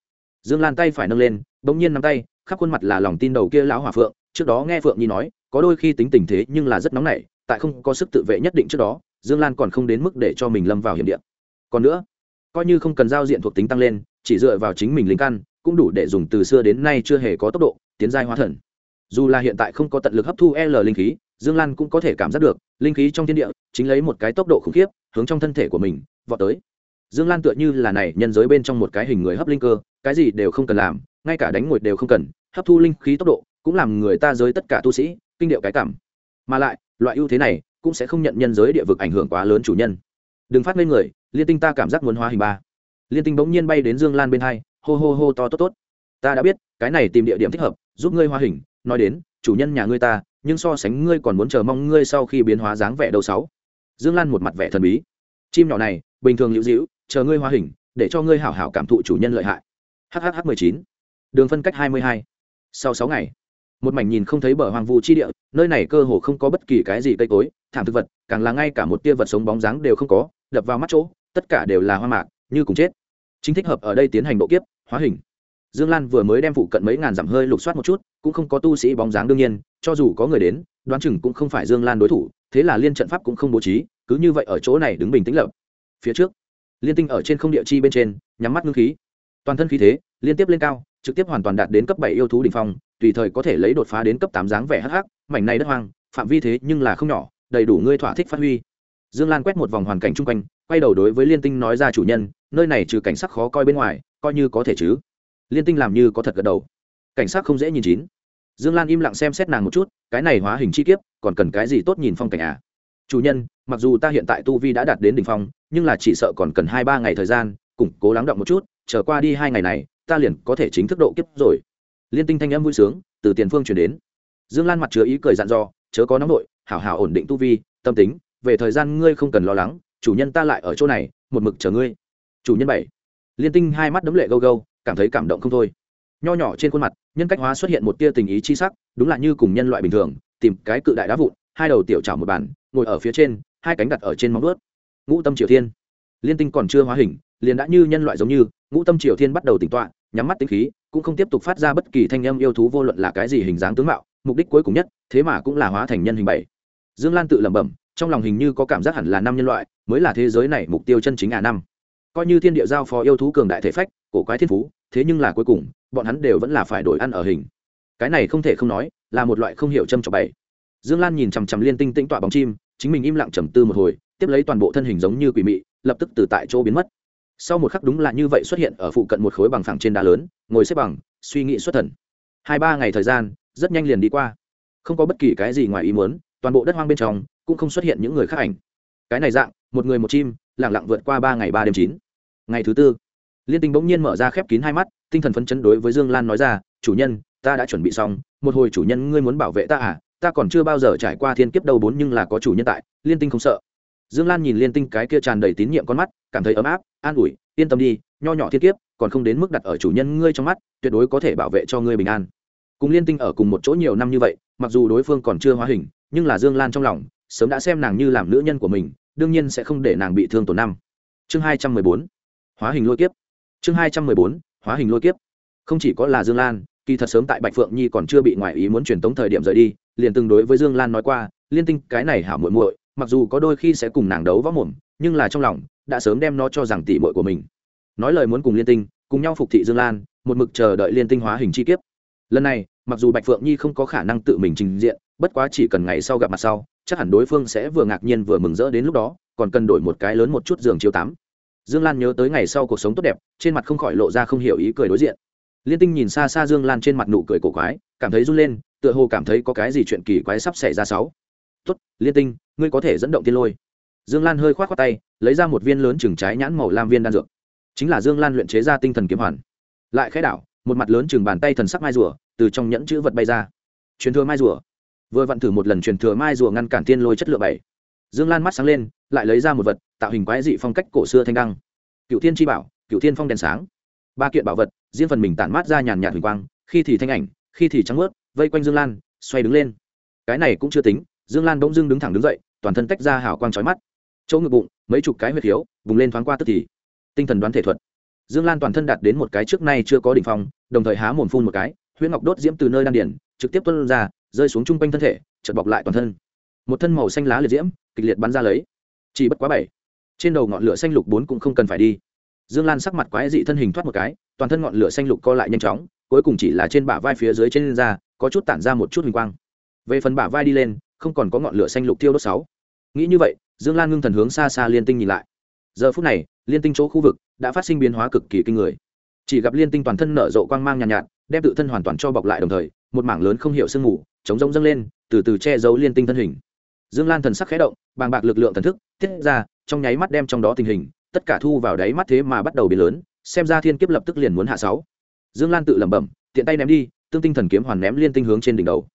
Dương lan tay phải nâng lên, bỗng nhiên nắm tay, khắp khuôn mặt là lòng tin đầu kia lão hòa phượng trước đó nghe phượng nhi nói, có đôi khi tính tình thế nhưng là rất nóng nảy, tại không có sức tự vệ nhất định trước đó, dương lan còn không đến mức để cho mình lâm vào hiểm điện còn nữa, coi như không cần giao diện thuộc tính tăng lên, chỉ dựa vào chính mình linh căn, cũng đủ để dùng từ xưa đến nay chưa hề có tốc độ, tiến giai hóa thần. Dù là hiện tại không có tận lực hấp thu l linh khí, dương lan cũng có thể cảm giác được, linh khí trong thiên địa, chính lấy một cái tốc độ khủng khiếp, hướng trong thân thể của mình, vọt tới. Dương lan tựa như là này, nhân giới bên trong một cái hình người hấp linh cơ, cái gì đều không cần làm, ngay cả đánh ngồi đều không cần, hấp thu linh khí tốc độ cũng làm người ta giới tất cả tu sĩ, kinh điệu cái cảm. Mà lại, loại ưu thế này cũng sẽ không nhận nhân giới địa vực ảnh hưởng quá lớn chủ nhân. Đừng phát lên người, liên tinh ta cảm giác muốn hóa hình ba. Liên tinh bỗng nhiên bay đến dương lan bên hai, hô hô hô to tốt tốt. Ta đã biết, cái này tìm địa điểm thích hợp, giúp ngươi hóa hình, nói đến, chủ nhân nhà ngươi ta, nhưng so sánh ngươi còn muốn chờ mong ngươi sau khi biến hóa dáng vẻ đầu sáu. Dương lan một mặt vẻ thần bí. Chim nhỏ này, bình thường lưu dĩu chờ ngươi hóa hình, để cho ngươi hảo hảo cảm thụ chủ nhân lợi hại. Hhh 19 đường phân cách 22 sau sáu ngày một mảnh nhìn không thấy bờ hoang vu chi địa, nơi này cơ hồ không có bất kỳ cái gì cây cối, thảm thực vật, càng là ngay cả một tia vật sống bóng dáng đều không có, đập vào mắt chỗ, tất cả đều là hoa mạc, như cùng chết. Chính thích hợp ở đây tiến hành độ kiếp, hóa hình. Dương lan vừa mới đem phụ cận mấy ngàn dặm hơi lục soát một chút, cũng không có tu sĩ bóng dáng đương nhiên, cho dù có người đến, đoán chừng cũng không phải dương lan đối thủ, thế là liên trận pháp cũng không bố trí, cứ như vậy ở chỗ này đứng bình tĩnh lập. Phía trước, liên tinh ở trên không địa chi bên trên, nhắm mắt ngưng khí. Toàn thân khí thế, liên tiếp lên cao, trực tiếp hoàn toàn đạt đến cấp bảy yêu thú đ ỉ n h phong tùy thời có thể lấy đột phá đến cấp tám dáng vẻ hắc hắc, mảnh này đất hoang, phạm vi thế nhưng là không nhỏ, đầy đủ ngươi thỏa thích phát huy. Dương lan quét một vòng hoàn cảnh chung quanh, quay đầu đối với liên tinh nói ra chủ nhân, nơi này trừ cảnh sắc khó coi bên ngoài, coi như có thể chứ. Liên tinh làm như có thật gật đầu. Cảnh sắc không dễ nhìn chín. Dương lan im lặng xem xét nàng một chút, cái này hóa hình chi kiếp, còn cần cái gì tốt nhìn phong cảnh à? Chủ nhân, mặc dù ta hiện tại tu vi đã đạt đến đỉnh phong, nhưng là chỉ sợ còn cần hai ba ngày thời gian, củng cố lắng động một chút, chờ qua đi hai ngày này, ta liền có thể chính thức độ kiếp rồi liên tinh thanh âm vui sướng, từ tiền phương chuyển đến. Dương lan mặt chứa ý cười dặn dò, chớ có nóng nội hảo hảo ổn định tu vi, tâm tính, về thời gian ngươi không cần lo lắng, chủ nhân ta lại ở chỗ này, một mực chờ ngươi. Chủ nhân bảy. Liên tinh hai mắt đấm lệ gâu gâu, cảm thấy cảm động không thôi. Nho nhỏ trên khuôn mặt, nhân cách hóa xuất hiện một tia tình ý chi sắc, đúng là như cùng nhân loại bình thường, tìm cái cự đại đá vụn, hai đầu tiểu trào một bàn, ngồi ở phía trên, hai cánh đặt ở trên móng ướt ngũ tâm triều thiên. Liên tinh còn chưa hóa hình, liền đã như nhân loại giống như, ngũ tâm triều thiên bắt đầu tỉnh tọa nhắm mắt tính khí, cũng không tiếp tục phát ra bất kỳ thanh âm yêu thú vô luận là cái gì hình dáng tướng mạo, mục đích cuối cùng nhất, thế mà cũng là hóa thành nhân hình bảy. Dương lan tự lẩm bẩm, trong lòng hình như có cảm giác hẳn là năm nhân loại, mới là thế giới này mục tiêu chân chính à năm. Coi như thiên địa giao phó yêu thú cường đại thể phách, cổ quái thiên phú, thế nhưng là cuối cùng, bọn hắn đều vẫn là phải đổi ăn ở hình. Cái này không thể không nói, là một loại không hiểu châm trọc bảy. Dương lan nhìn chằm chằm liên tinh tĩnh tọa bóng chim, chính mình im lặng trầm tư một hồi, tiếp lấy toàn bộ thân hình giống như quỷ mị, lập tức từ tại chỗ biến mất sau một khắc đúng là như vậy xuất hiện ở phụ cận một khối bằng phẳng trên đá lớn, ngồi xếp bằng, suy nghĩ xuất thần. Hai ba ngày thời gian, rất nhanh liền đi qua. Không có bất kỳ cái gì ngoài ý muốn, toàn bộ đất hoang bên trong cũng không xuất hiện những người khác ảnh. Cái này dạng, một người một chim lẳng lặng vượt qua ba ngày ba đêm chín. Ngày thứ tư, liên tinh bỗng nhiên mở ra khép kín hai mắt, tinh thần phấn chấn đối với dương lan nói ra, chủ nhân, ta đã chuẩn bị xong, một hồi chủ nhân ngươi muốn bảo vệ ta à ta còn chưa bao giờ trải qua thiên kiếp đầu bốn nhưng là có chủ nhân tại, liên tinh không sợ dương lan nhìn liên tinh cái kia tràn đầy tín nhiệm con mắt, cảm thấy ấm áp, an ủi, yên tâm đi, nho nhỏ thiên kiếp, còn không đến mức đặt ở chủ nhân ngươi trong mắt, tuyệt đối có thể bảo vệ cho ngươi bình an. Cùng liên tinh ở cùng một chỗ nhiều năm như vậy, mặc dù đối phương còn chưa hóa hình, nhưng là dương lan trong lòng, sớm đã xem nàng như làm nữ nhân của mình, đương nhiên sẽ không để nàng bị thương tổn năm. Chương hai trăm mười bốn, hóa hình lôi kiếp. Chương hai trăm mười bốn, hóa hình lôi kiếp. Không chỉ có là dương lan, kỳ thật sớm tại bạch phượng nhi còn chưa bị ngoại ý muốn truyền tống thời điểm rời đi, liền từng đối với dương lan nói qua, liên tinh cái này hảo muội muội mặc dù có đôi khi sẽ cùng nàng đấu võ mồm, nhưng là trong lòng, đã sớm đem nó cho rằng tỷ muội của mình. Nói lời muốn cùng liên tinh, cùng nhau phục thị dương lan, một mực chờ đợi liên tinh hóa hình chi kiếp. Lần này, mặc dù bạch phượng nhi không có khả năng tự mình trình diện, bất quá chỉ cần ngày sau gặp mặt sau, chắc hẳn đối phương sẽ vừa ngạc nhiên vừa mừng rỡ đến lúc đó, còn cần đổi một cái lớn một chút giường chiếu tắm dương lan nhớ tới ngày sau cuộc sống tốt đẹp, trên mặt không khỏi lộ ra không hiểu ý cười đối diện. Liên tinh nhìn xa xa dương lan trên mặt nụ cười cổ quái, cảm thấy run lên, tựa hồ cảm thấy có cái gì chuyện kỳ quái sắp xảy ra sáu tốt, liên tinh, ngươi có thể dẫn động tiên lôi. Dương lan hơi k h o á t tay, lấy ra một viên lớn chừng trái nhãn màu lam viên đan dược. Chính là dương lan luyện chế ra tinh thần kiếm hoàn. Lại khẽ đảo, một mặt lớn chừng bàn tay thần sắc mai rùa từ trong nhẫn chữ vật bay ra. Truyền thừa mai rùa. Vừa vặn thử một lần truyền thừa mai rùa ngăn cản tiên lôi chất lượng bảy. Dương lan mắt sáng lên, lại lấy ra một vật, tạo hình quái dị phong cách cổ xưa thanh đăng. Cựu thiên tri bảo cựu thiên phong đèn sáng. Ba kiện bảo vật, riêng phần mình tản mát ra nhàn nhạt huỳnh quang, khi thì thanh ảnh, khi thì trắng ướt vây quanh dương lan, xoay đứng lên. Cái này cũng chưa tính dương lan bỗng dưng đứng thẳng đứng dậy, toàn thân tách ra hào quang trói mắt. Chỗ ngực bụng, mấy chục cái huyệt khiếu vùng lên thoáng qua tức thì. Tinh thần đoán thể thuật. Dương lan toàn thân đạt đến một cái trước nay chưa có đ ỉ n h phong, đồng thời há mồm phun một cái huyễn ngọc đốt diễm từ nơi đan điển trực tiếp tuân ra, rơi xuống chung quanh thân thể chật bọc lại toàn thân. Một thân màu xanh lá liệt diễm, kịch liệt bắn ra lấy. Chỉ bất quá bảy. Trên đầu ngọn lửa xanh lục bốn cũng không cần phải đi. Dương lan sắc mặt quái dị thân hình thoát một cái, toàn thân ngọn lửa xanh lục co lại nhanh chóng, cuối cùng chỉ là trên bả vai phía dưới trên da có chút tản ra một chút hình quang. Về phần bả vai đi lên không còn có ngọn lửa xanh lục tiêu đốt sáu. Nghĩ như vậy dương lan ngưng thần hướng xa xa liên tinh nhìn lại. Giờ phút này liên tinh chỗ khu vực đã phát sinh biến hóa cực kỳ kinh người. Chỉ gặp liên tinh toàn thân nở rộ quang mang nhàn nhạt, nhạt đem tự thân hoàn toàn cho bọc lại đồng thời một mảng lớn không hiểu sương mù chống rông dâng lên từ từ che giấu liên tinh thân hình. Dương lan thần sắc khẽ động bàng bạc lực lượng thần thức tiết ra trong nháy mắt đem trong đó tình hình tất cả thu vào đáy mắt thế mà bắt đầu biến lớn xem ra thiên kiếp lập tức liền muốn hạ sáu. Dương lan tự lẩm bẩm tiện tay ném đi tương tinh thần kiếm hoàn ném liên tinh hướng trên đỉnh đầu.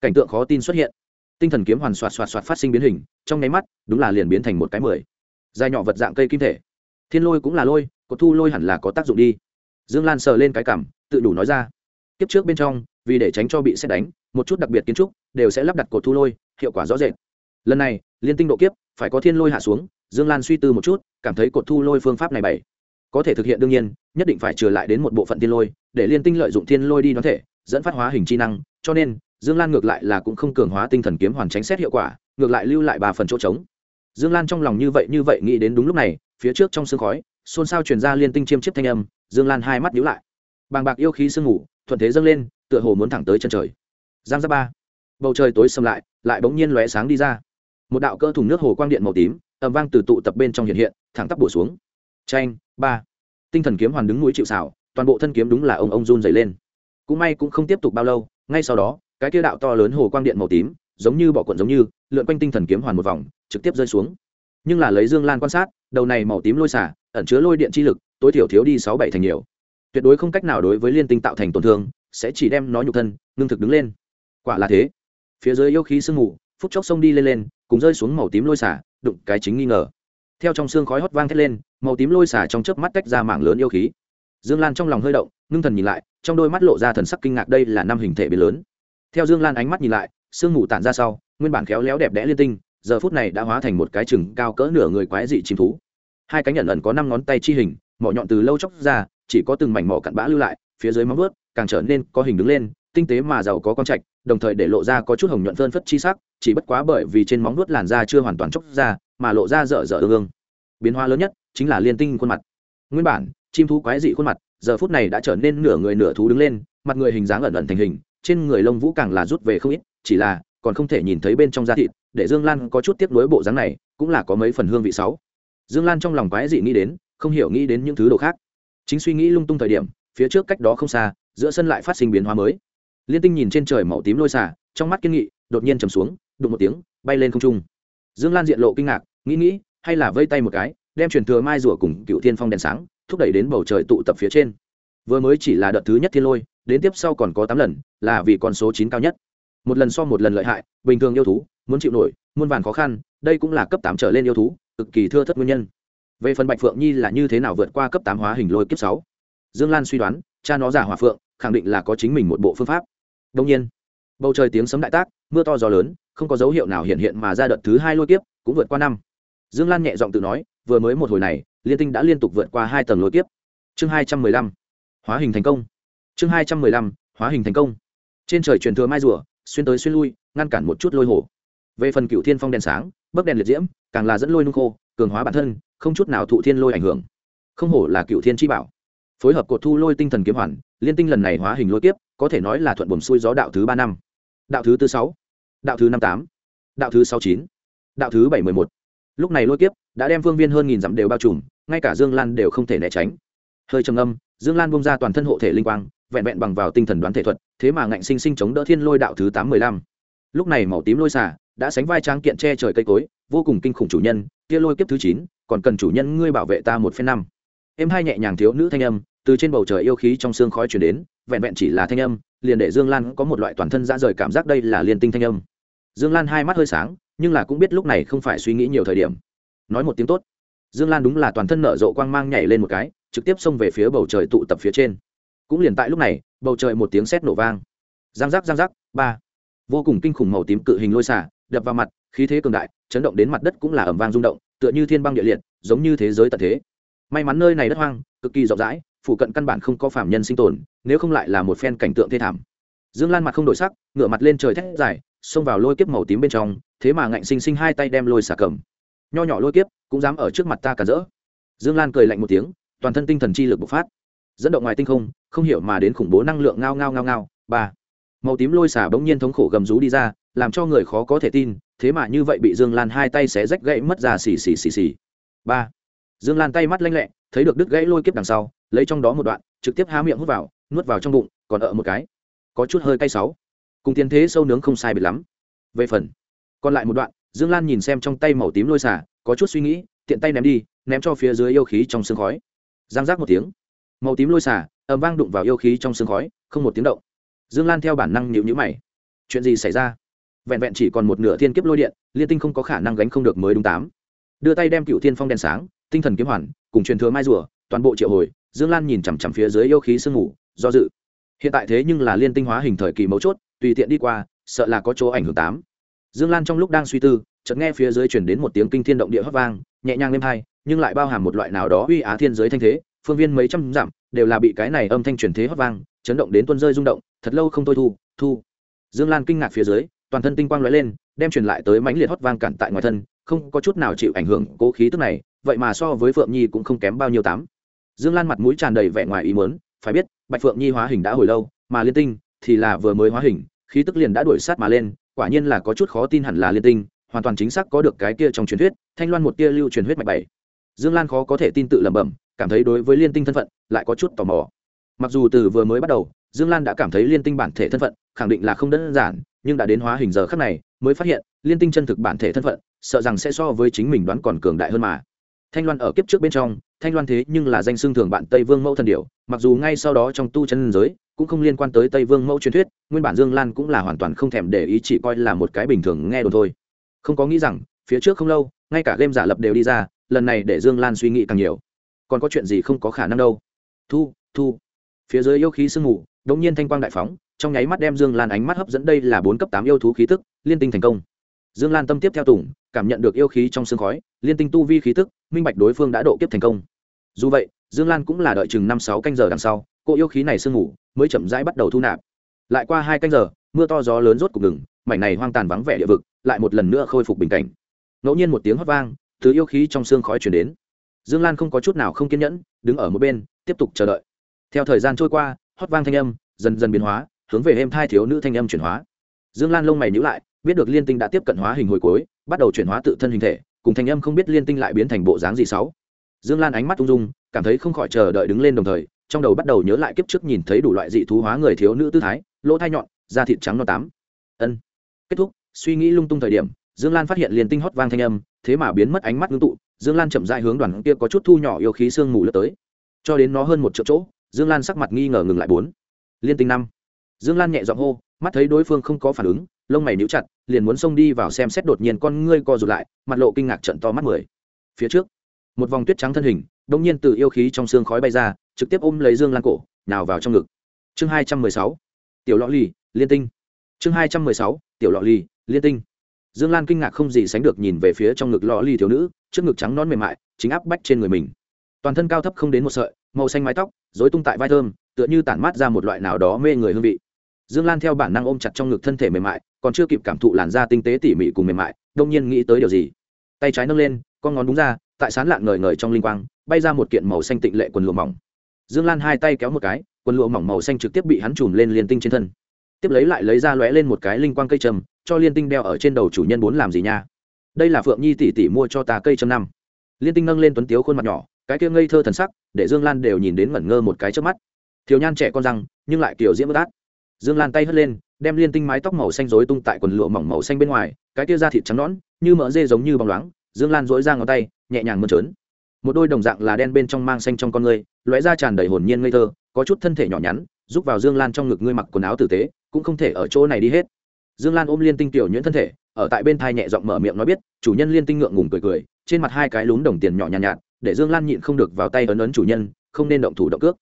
Cảnh tượng khó tin xuất hiện tinh thần kiếm hoàn xoạt xoạt xoạt phát sinh biến hình, trong nháy mắt, đúng là liền biến thành một cái mười. Dài nhỏ vật dạng cây kim thể. Thiên lôi cũng là lôi cột thu lôi hẳn là có tác dụng đi. Dương lan sờ lên cái cảm, tự đủ nói ra. Kiếp trước bên trong, vì để tránh cho bị xét đánh, một chút đặc biệt kiến trúc đều sẽ lắp đặt cột thu lôi, hiệu quả rõ rệt. Lần này, liên tinh độ kiếp, phải có thiên lôi hạ xuống, dương lan suy tư một chút, cảm thấy cột thu lôi phương pháp này bảy có thể thực hiện đương nhiên, nhất định phải trừ lại đến một bộ phận thiên lôi, để liên tinh lợi dụng thiên lôi đi đoán thể, dẫn phát hóa hình chi năng, cho nên dương lan ngược lại là cũng không cường hóa tinh thần kiếm hoàn tránh xét hiệu quả, ngược lại lưu lại ba phần chỗ trống. Dương lan trong lòng như vậy như vậy nghĩ đến đúng lúc này, phía trước trong sương khói, xôn xao truyền ra liên tinh chiêm chiếp thanh âm, dương lan hai mắt nhíu lại. Bàng bạc yêu khí sương ngủ thuận thế dâng lên, tựa hồ muốn thẳng tới chân trời. Giang ra ba. Bầu trời tối sầm lại lại bỗng nhiên lóe sáng đi ra. Một đạo cơ thùng nước hồ quang điện màu tím, ầm vang từ tụ tập bên trong hiện hiện, thẳng tắp bổ xuống. Tranh ba. Tinh thần kiếm hoàn đứng núi chịu xảo toàn bộ thân kiếm đúng là ông ông run dày lên. Cũng may cũng không tiếp tục bao lâu, ngay sau đó cái kia đạo to lớn hồ quang điện màu tím, giống như bỏ cuộn giống như, lượn quanh tinh thần kiếm hoàn một vòng, trực tiếp rơi xuống. Nhưng là lấy dương lan quan sát, đầu này màu tím lôi xả, ẩn chứa lôi điện chi lực, tối thiểu thiếu đi sáu bảy thành nhiều. Tuyệt đối không cách nào đối với liên tinh tạo thành tổn thương, sẽ chỉ đem nó nhục thân, ngưng thực đứng lên. Quả là thế. Phía dưới yêu khí sương mù, phút chốc sông đi lên lên, cùng rơi xuống màu tím lôi xả, đụng cái chính nghi ngờ. Theo trong xương khói hót vang thét lên, màu tím lôi xả trong chớp mắt tách ra mảng lớn yêu khí. Dương lan trong lòng hơi động, ngưng thần nhìn lại, trong đôi mắt lộ ra thần sắc kinh ngạc, đây là năm hình thể biến lớn theo dương lan ánh mắt nhìn lại, sương mù tản ra sau, nguyên bản khéo léo đẹp đẽ liên tinh, giờ phút này đã hóa thành một cái chừng cao cỡ nửa người quái dị chim thú. Hai cánh nhận ẩn có năm ngón tay chi hình, mỏ nhọn từ lâu chóc ra, chỉ có từng mảnh mỏ cặn bã lưu lại, phía dưới móng vuốt càng trở nên có hình đứng lên, tinh tế mà giàu có con trạch, đồng thời để lộ ra có chút hồng nhuận phơn phất chi sắc, chỉ bất quá bởi vì trên móng vuốt làn da chưa hoàn toàn chóc ra, mà lộ ra dở dở ương ương. Biến hóa lớn nhất chính là liên tinh khuôn mặt. Nguyên bản, chim thú quái dị khuôn mặt, giờ phút này đã trở nên nửa người nửa thú đứng lên, mặt người hình dáng ẩn ẩn thành hình trên người lông vũ càng là rút về không ít, chỉ là, còn không thể nhìn thấy bên trong da thịt, để dương lan có chút tiếp nối bộ dáng này, cũng là có mấy phần hương vị sáu. Dương lan trong lòng quái dị nghĩ đến, không hiểu nghĩ đến những thứ đồ khác. Chính suy nghĩ lung tung thời điểm, phía trước cách đó không xa, giữa sân lại phát sinh biến hóa mới. Liên tinh nhìn trên trời màu tím lôi xả, trong mắt kiên nghị, đột nhiên trầm xuống, đụng một tiếng, bay lên không trung. Dương lan diện lộ kinh ngạc, nghĩ nghĩ, hay là vây tay một cái, đem truyền thừa mai rùa cùng cựu thiên phong đèn sáng, thúc đẩy đến bầu trời tụ tập phía trên. Vừa mới chỉ là đợt thứ nhất thiên lôi đến tiếp sau còn có tám lần, là vì con số chín cao nhất. Một lần so một lần lợi hại, bình thường yêu thú, muốn chịu nổi, muôn vàn khó khăn, đây cũng là cấp tám trở lên yêu thú, cực kỳ thưa thất nguyên nhân. Về phần bạch phượng nhi là như thế nào vượt qua cấp tám hóa hình lôi kiếp sáu? Dương lan suy đoán, cha nó giả hỏa phượng, khẳng định là có chính mình một bộ phương pháp. Đông nhiên, bầu trời tiếng sấm đại tác, mưa to gió lớn, không có dấu hiệu nào hiện hiện mà ra đợt thứ hai lôi kiếp, cũng vượt qua năm. Dương lan nhẹ giọng tự nói, vừa mới một hồi này, liên tinh đã liên tục vượt qua hai tầng lôi kiếp. Chương hai trăm mười lăm, hóa hình thành công chương hai trăm mười lăm, hóa hình thành công. Trên trời truyền thừa mai rùa, xuyên tới xuyên lui, ngăn cản một chút lôi hổ. về phần cựu thiên phong đèn sáng, bấc đèn liệt diễm, càng là dẫn lôi nung khô, cường hóa bản thân, không chút nào thụ thiên lôi ảnh hưởng. Không hổ là cựu thiên chi bảo. Phối hợp cột thu lôi tinh thần kiếm hoàn, liên tinh lần này hóa hình lôi kiếp, có thể nói là thuận buồm xuôi gió đạo thứ ba năm. Đạo thứ tư sáu, đạo thứ năm tám, đạo thứ sáu chín, đạo thứ bảy mười một. Lúc này lôi kiếp đã đem phương viên hơn nghìn dặm đều bao trùm, ngay cả dương lan đều không thể né tránh. Hơi trầm âm dương lan bông ra toàn thân hộ thể linh quang vẹn vẹn bằng vào tinh thần đoán thể thuật, thế mà ngạnh sinh sinh chống đỡ thiên lôi đạo thứ tám mười lăm. Lúc này màu tím lôi xả đã sánh vai tráng kiện che trời cây cối, vô cùng kinh khủng chủ nhân, kia lôi kiếp thứ chín, còn cần chủ nhân ngươi bảo vệ ta một phen năm. Em hai nhẹ nhàng thiếu nữ thanh âm từ trên bầu trời yêu khí trong xương khói chuyển đến, vẹn vẹn chỉ là thanh âm, liền để dương lan có một loại toàn thân ra rời cảm giác đây là liên tinh thanh âm. Dương lan hai mắt hơi sáng, nhưng là cũng biết lúc này không phải suy nghĩ nhiều thời điểm. Nói một tiếng tốt. Dương lan đúng là toàn thân nở rộ quang mang nhảy lên một cái, trực tiếp xông về phía bầu trời tụ tập phía trên cũng liền tại lúc này, bầu trời một tiếng sét nổ vang. Giang giác giang giác, ba. Vô cùng kinh khủng màu tím cự hình lôi xả, đập vào mặt, khí thế cường đại, chấn động đến mặt đất cũng là ẩm vang rung động, tựa như thiên băng địa liệt, giống như thế giới tận thế. May mắn nơi này đất hoang, cực kỳ rộng rãi phụ cận căn bản không có phạm nhân sinh tồn, nếu không lại là một phen cảnh tượng thê thảm. Dương lan mặt không đổi sắc, ngửa mặt lên trời thét dài, xông vào lôi kiếp màu tím bên trong, thế mà ngạnh sinh sinh hai tay đem lôi xả cầm. Nho nhỏ lôi kiếp, cũng dám ở trước mặt ta cả rỡ. Dương lan cười lạnh một tiếng, toàn thân tinh thần chi lực bộc phát dẫn động ngoài tinh không không hiểu mà đến khủng bố năng lượng ngao ngao ngao ngao. Ba. Màu tím lôi xả bỗng nhiên thống khổ gầm rú đi ra, làm cho người khó có thể tin, thế mà như vậy bị dương lan hai tay xé rách gãy mất ra xì xì xì xì. Ba. Dương lan tay mắt lanh lẹ, thấy được đứt gãy lôi kiếp đằng sau, lấy trong đó một đoạn, trực tiếp há miệng hút vào, nuốt vào trong bụng, còn ở một cái. Có chút hơi cay sáu. Cùng tiến thế sâu nướng không sai biệt lắm. Về phần. Còn lại một đoạn, dương lan nhìn xem trong tay màu tím lôi xả có chút suy nghĩ, tiện tay ném đi, ném cho phía dưới yêu khí trong sương khói. Giang giác một tiếng màu tím lôi xả ầm vang đụng vào yêu khí trong sương khói, không một tiếng động. Dương lan theo bản năng nhịu nhữ mày. Chuyện gì xảy ra? Vẹn vẹn chỉ còn một nửa thiên kiếp lôi điện, liên tinh không có khả năng gánh không được mới đúng tám. Đưa tay đem cựu thiên phong đèn sáng, tinh thần kiếm hoàn, cùng truyền thừa mai rùa, toàn bộ triệu hồi, dương lan nhìn chằm chằm phía dưới yêu khí sương ngủ do dự. Hiện tại thế nhưng là liên tinh hóa hình thời kỳ mấu chốt, tùy tiện đi qua, sợ là có chỗ ảnh hưởng tám. Dương lan trong lúc đang suy tư, chợt nghe phía dưới chuyển đến một tiếng kinh thiên động địa hót vang, nhẹ nhàng lên hai nhưng lại bao hàm một loại nào đó uy á thiên giới thanh thế phương viên mấy trăm dặm, đều là bị cái này âm thanh truyền thế hót vang, chấn động đến tuân rơi rung động, thật lâu không thôi thu thu. Dương lan kinh ngạc phía dưới, toàn thân tinh quang lóe lên, đem truyền lại tới mãnh liệt hót vang cản tại ngoài thân, không có chút nào chịu ảnh hưởng cố khí tức này, vậy mà so với phượng nhi cũng không kém bao nhiêu tám. Dương lan mặt mũi tràn đầy vẻ ngoài ý muốn, phải biết, bạch phượng nhi hóa hình đã hồi lâu, mà liên tinh thì là vừa mới hóa hình, khí tức liền đã đuổi sát mà lên, quả nhiên là có chút khó tin hẳn là liên tinh, hoàn toàn chính xác có được cái kia trong truyền thuyết, thanh loan một tia lưu truyền huyết mạch bảy. Dương lan khó có thể tin tự lẩm bẩm cảm thấy đối với liên tinh thân phận lại có chút tò mò. Mặc dù từ vừa mới bắt đầu, dương lan đã cảm thấy liên tinh bản thể thân phận khẳng định là không đơn giản, nhưng đã đến hóa hình giờ khác này, mới phát hiện, liên tinh chân thực bản thể thân phận, sợ rằng sẽ so với chính mình đoán còn cường đại hơn mà. Thanh loan ở kiếp trước bên trong, thanh loan thế nhưng là danh xưng thường bạn tây vương mẫu thần điệu mặc dù ngay sau đó trong tu chân giới cũng không liên quan tới tây vương mẫu truyền thuyết, nguyên bản dương lan cũng là hoàn toàn không thèm để ý chỉ coi là một cái bình thường nghe đồn thôi. Không có nghĩ rằng, phía trước không lâu, ngay cả game giả lập đều đi ra, lần này để dương lan suy nghĩ càng nhiều còn có chuyện gì không có khả năng đâu. Thu thu. Phía dưới yêu khí sương mù đ ỗ n g nhiên thanh quang đại phóng, trong nháy mắt đem dương lan ánh mắt hấp dẫn đây là bốn cấp tám yêu thú khí tức, liên tinh thành công. Dương lan tâm tiếp theo tùng, cảm nhận được yêu khí trong sương khói, liên tinh tu vi khí tức, minh bạch đối phương đã độ kiếp thành công. Dù vậy, dương lan cũng là đợi chừng năm sáu canh giờ đằng sau cô yêu khí này sương mù mới chậm rãi bắt đầu thu nạp. Lại qua hai canh giờ, mưa to gió lớn rốt cục ngừng, mảnh này hoang tàn vắng vẻ địa vực lại một lần nữa khôi phục bình cảnh. Ngẫu nhiên một tiếng hót vang, thứ yêu khí trong xương khói chuyển đến dương lan không có chút nào không kiên nhẫn, đứng ở một bên, tiếp tục chờ đợi. Theo thời gian trôi qua, hót vang thanh âm dần dần biến hóa, hướng về êm thai thiếu nữ thanh âm chuyển hóa. Dương lan lông mày nhữ lại, biết được liên tinh đã tiếp cận hóa hình hồi cuối, bắt đầu chuyển hóa tự thân hình thể, cùng thanh âm không biết liên tinh lại biến thành bộ dáng gì sáu. Dương lan ánh mắt ung dung, cảm thấy không khỏi chờ đợi đứng lên đồng thời, trong đầu bắt đầu nhớ lại kiếp trước nhìn thấy đủ loại dị thú hóa người thiếu nữ tư thái, lỗ thai nhọn, da thịt trắng non tám. Ân. Kết thúc, suy nghĩ lung tung thời điểm, dương lan phát hiện liền tinh hót vang thanh âm, thế mà biến mất ánh mắt ngưng tụ dương lan chậm dại hướng đoàn kia có chút thu nhỏ yêu khí sương mù lướt tới. Cho đến nó hơn một triệu chỗ, dương lan sắc mặt nghi ngờ ngừng lại bốn. Liên tinh năm. Dương lan nhẹ giọng hô, mắt thấy đối phương không có phản ứng, lông mày níu chặt, liền muốn xông đi vào xem xét đột nhiên con ngươi co rụt lại, mặt lộ kinh ngạc trận to mắt mười. Phía trước, một vòng tuyết trắng thân hình, đông nhiên từ yêu khí trong xương khói bay ra, trực tiếp ôm lấy dương lan cổ, nào vào trong ngực. Chương hai trăm mười sáu. Tiểu lọ lì, liên tinh. Chương hai trăm mười sáu. Tiểu lọ Lì, liên tinh dương lan kinh ngạc không gì sánh được nhìn về phía trong ngực lò ly thiếu nữ, trước ngực trắng non mềm mại, chính áp bách trên người mình. Toàn thân cao thấp không đến một sợi, màu xanh mái tóc dối tung tại vai thơm, tựa như tản mát ra một loại nào đó mê người hương vị. Dương lan theo bản năng ôm chặt trong ngực thân thể mềm mại, còn chưa kịp cảm thụ làn da tinh tế tỉ mỉ cùng mềm mại, đông nhiên nghĩ tới điều gì. Tay trái nâng lên, con ngón đúng ra, tại sán lạn ngời ngời trong linh quang, bay ra một kiện màu xanh tịnh lệ quần lụa mỏng. Dương lan hai tay kéo một cái, quần lụa mỏng màu xanh trực tiếp bị hắn chùm lên liền tinh trên thân. Tiếp lấy lại lấy ra lóe lên một cái linh quang cây trầm cho liên tinh đeo ở trên đầu chủ nhân muốn làm gì nha? Đây là phượng nhi tỷ tỷ mua cho ta cây châm năm. Liên tinh nâng lên tuấn tiếu khuôn mặt nhỏ, cái kia ngây thơ thần sắc, để dương lan đều nhìn đến ngẩn ngơ một cái trước mắt. Thiếu nhan trẻ con răng, nhưng lại kiểu diễm bất át. Dương lan tay hất lên, đem liên tinh mái tóc màu xanh rối tung tại quần lụa mỏng màu xanh bên ngoài, cái kia da thịt trắng nõn, như mỡ dê giống như bóng loáng, dương lan dỗi ra ngón tay, nhẹ nhàng mơn trớn. Một đôi đồng dạng là đen bên trong mang xanh trong con ngươi, lóe ra tràn đầy hồn nhiên ngây thơ, có chút thân thể nhỏ nhắn, giúp vào dương lan trong ngực ngươi mặc quần áo tử tế, cũng không thể ở chỗ này đi hết dương lan ôm liên tinh tiểu nhuyễn thân thể ở tại bên thai nhẹ giọng mở miệng nói biết chủ nhân liên tinh ngượng ngùng cười cười trên mặt hai cái lún đồng tiền nhỏ nhàn nhạt, nhạt để dương lan nhịn không được vào tay ấn ấn chủ nhân không nên động thủ động cước.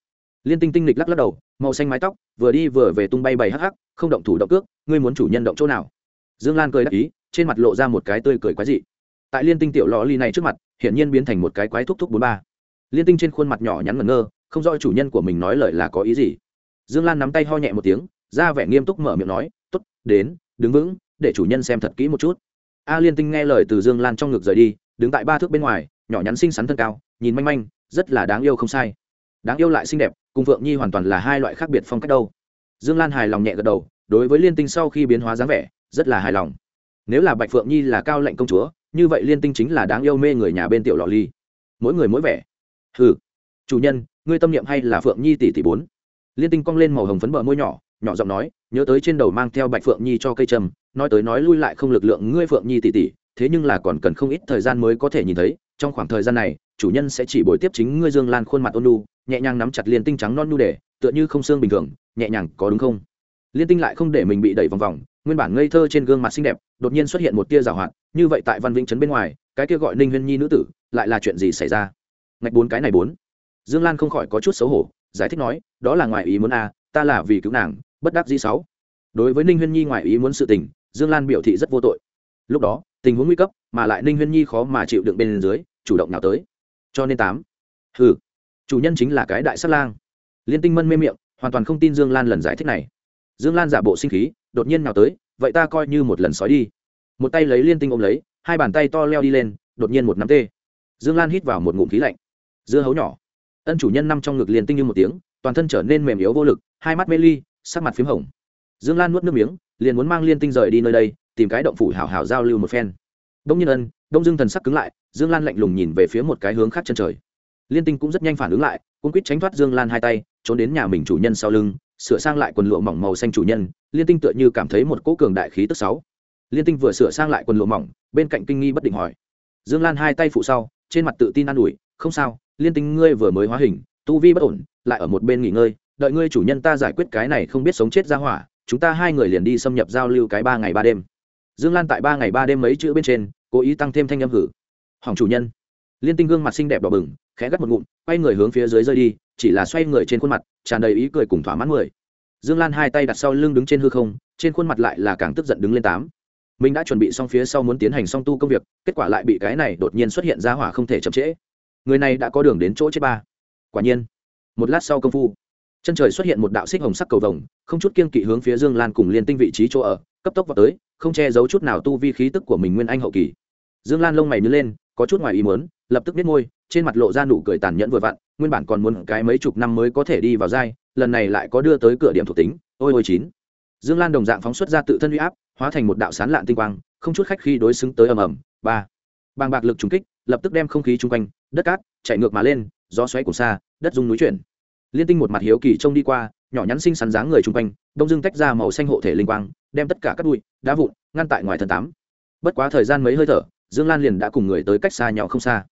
Liên tinh tinh lịch lắc lắc đầu màu xanh mái tóc vừa đi vừa về tung bay bầy hắc hắc không động thủ động cước ngươi muốn chủ nhân động chỗ nào? Dương lan cười đắc ý trên mặt lộ ra một cái tươi cười quái dị. Tại liên tinh tiểu lò ly này trước mặt hiển nhiên biến thành một cái quái thúc thúc bốn ba. Liên tinh trên khuôn mặt nhỏ nhắn ngẩn ngơ không rõ chủ nhân của mình nói lời là có ý gì. Dương lan nắm tay ho nhẹ một tiếng ra vẻ nghiêm túc mở miệng nói t ố t đến đứng vững, để chủ nhân xem thật kỹ một chút. A liên tinh nghe lời từ dương lan trong ngực rời đi, đứng tại ba thước bên ngoài, nhỏ nhắn xinh xắn thân cao, nhìn manh manh, rất là đáng yêu không sai. Đáng yêu lại xinh đẹp, cùng phượng nhi hoàn toàn là hai loại khác biệt phong cách đâu. Dương lan hài lòng nhẹ gật đầu, đối với liên tinh sau khi biến hóa dáng vẻ, rất là hài lòng. Nếu là bạch phượng nhi là cao lệnh công chúa, như vậy liên tinh chính là đáng yêu mê người nhà bên tiểu lọ ly. Mỗi người mỗi vẻ. Ừ chủ nhân, ngươi tâm niệm hay là phượng nhi tỷ tỷ bốn? Liên tinh cong lên màu hồng phấn bờ môi nhỏ nhỏ giọng nói, nhớ tới trên đầu mang theo bạch phượng nhi cho cây trầm, nói tới nói lui lại không lực lượng ngươi phượng nhi tỷ tỷ, thế nhưng là còn cần không ít thời gian mới có thể nhìn thấy, trong khoảng thời gian này, chủ nhân sẽ chỉ bồi tiếp chính ngươi dương lan khuôn mặt ôn nu nhẹ nhàng nắm chặt liên tinh trắng non nu để, tựa như không xương bình thường, nhẹ nhàng có đúng không? Liên tinh lại không để mình bị đẩy vòng vòng, nguyên bản ngây thơ trên gương mặt xinh đẹp, đột nhiên xuất hiện một tia rào hoạt, như vậy tại văn vĩnh trấn bên ngoài, cái kia gọi ninh huyên nhi nữ tử, lại là chuyện gì xảy ra? Ngạch bốn cái này bốn. Dương lan không khỏi có chút xấu hổ, giải thích nói, đó là ngoài ý muốn a ta là vì cứu nàng bất đắc dĩ sáu. Đối với ninh huyên nhi ngoài ý muốn sự tình, dương lan biểu thị rất vô tội. Lúc đó, tình huống nguy cấp, mà lại ninh huyên nhi khó mà chịu đựng bên dưới, chủ động nào tới. Cho nên tám. Ừ chủ nhân chính là cái đại sát lang. Liên tinh mân mê miệng, hoàn toàn không tin dương lan lần giải thích này. Dương lan giả bộ sinh khí, đột nhiên nào tới, vậy ta coi như một lần sói đi. Một tay lấy liên tinh ôm lấy, hai bàn tay to leo đi lên, đột nhiên một nắm tê. Dương lan hít vào một ngụm khí lạnh. Dưa hấu nhỏ. Ân chủ nhân nằm trong ngực liền tinh như một tiếng, toàn thân trở nên mềm yếu vô lực, hai mắt mê ly sắc mặt p h í m hồng. Dương lan nuốt nước miếng, liền muốn mang liên tinh rời đi nơi đây, tìm cái động phủ hảo hảo giao lưu một phen. Đông nhiên ân, đông dương thần sắc cứng lại, dương lan lạnh lùng nhìn về phía một cái hướng khác chân trời. Liên tinh cũng rất nhanh phản ứng lại cũng quýt tránh thoát dương lan hai tay, trốn đến nhà mình chủ nhân sau lưng, sửa sang lại quần lụa mỏng màu xanh chủ nhân, liên tinh tựa như cảm thấy một cỗ cường đại khí tức sáu. Liên tinh vừa sửa sang lại quần lụa mỏng, bên cạnh kinh nghi bất định hỏi. Dương lan hai tay phụ sau, trên mặt tự tin an ủi, không sao, liên tinh ngươi vừa mới hóa hình, tu vi bất ổn, lại ở một bên nghỉ ngơi đợi ngươi chủ nhân ta giải quyết cái này không biết sống chết ra hỏa, chúng ta hai người liền đi xâm nhập giao lưu cái ba ngày ba đêm. Dương lan tại ba ngày ba đêm mấy chữ bên trên, cố ý tăng thêm thanh âm hử. Hỏng chủ nhân. Liên tinh gương mặt xinh đẹp đỏ bừng, khẽ gắt một ngụm, quay người hướng phía dưới rơi đi, chỉ là xoay người trên khuôn mặt, tràn đầy ý cười cùng thỏa mãn người dương lan hai tay đặt sau lưng đứng trên hư không, trên khuôn mặt lại là càng tức giận đứng lên tám. Mình đã chuẩn bị xong phía sau muốn tiến hành song tu công việc, kết quả lại bị cái này đột nhiên xuất hiện ra hỏa không thể chậm trễ. Người này đã có đường đến chỗ chết ba. Quả nhiên, một lát sau công phu chân trời xuất hiện một đạo xích hồng sắc cầu vồng, không chút kiên kỵ hướng phía dương lan cùng liên tinh vị trí chỗ ở, cấp tốc vào tới, không che giấu chút nào tu vi khí tức của mình nguyên anh hậu kỳ. Dương lan lông mày nhớ lên, có chút ngoài ý muốn, lập tức biết ngôi trên mặt lộ ra nụ cười tàn nhẫn vừa vặn, nguyên bản còn muốn cái mấy chục năm mới có thể đi vào giai, lần này lại có đưa tới cửa điểm thuộc tính, ôi ôi chín. Dương lan đồng dạng phóng xuất ra tự thân huy áp, hóa thành một đạo sán lạn tinh quang, không chút khách khi đối xứng tới ầm ầm, ba. Bàng bạc lực trúng kích, lập tức đem không khí chung quanh, đất cát, chạy ngược mà lên, gió xoáy cùng xa, đất dung núi chuyển liên tinh một mặt hiếu kỳ trông đi qua, nhỏ nhắn xinh xắn dáng người chung quanh, đông dưng tách ra màu xanh hộ thể linh quang, đem tất cả các bụi, đá vụn, ngăn tại ngoài thần tám. Bất quá thời gian mấy hơi thở, dương lan liền đã cùng người tới cách xa nhau không xa.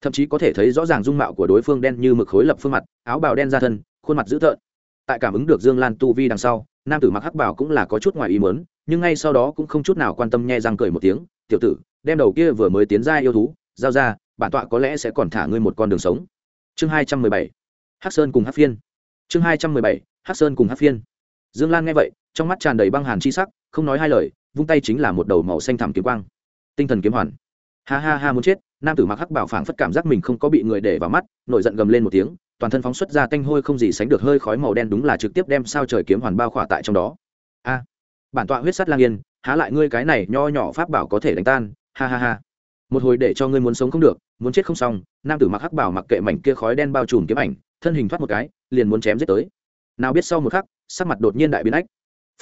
Thậm chí có thể thấy rõ ràng dung mạo của đối phương đen như mực khối lập phương mặt, áo bào đen ra thân, khuôn mặt dữ tợn. Tại cảm ứng được dương lan tu vi đằng sau, nam tử mặc hắc bảo cũng là có chút ngoài ý mớn nhưng ngay sau đó cũng không chút nào quan tâm nhẹ răng cười một tiếng, tiểu tử, đem đầu kia vừa mới tiến ra yêu thú, giao ra, bản tọa có lẽ sẽ còn thả ngươi một con đường sống. Chương hai trăm mười bảy hắc sơn cùng hắc phiên. Chương hai trăm mười bảy, hắc sơn cùng hắc phiên. Dương lan nghe vậy, trong mắt tràn đầy băng hàn chi sắc, không nói hai lời, vung tay chính là một đầu màu xanh thẳm kiếm quang. Tinh thần kiếm hoàn. Ha ha ha muốn chết, nam tử mặc hắc bảo phảng phất cảm giác mình không có bị người để vào mắt, nổi giận gầm lên một tiếng, toàn thân phóng xuất ra tanh hôi không gì sánh được hơi khói màu đen đúng là trực tiếp đem sao trời kiếm hoàn bao khỏa tại trong đó. A, bản tọa huyết sắt lang yên, há lại ngươi cái này nho nhỏ pháp bảo có thể đánh tan, ha ha ha. Một hồi để cho ngươi muốn sống không được, muốn chết không xong, nam tử mặc hắc bảo mặc kệ mảnh kia khói đen bao trùm kiếm ảnh thân hình thoát một cái, liền muốn chém giết tới. Nào biết sau một khắc, sắc mặt đột nhiên đại biến ách.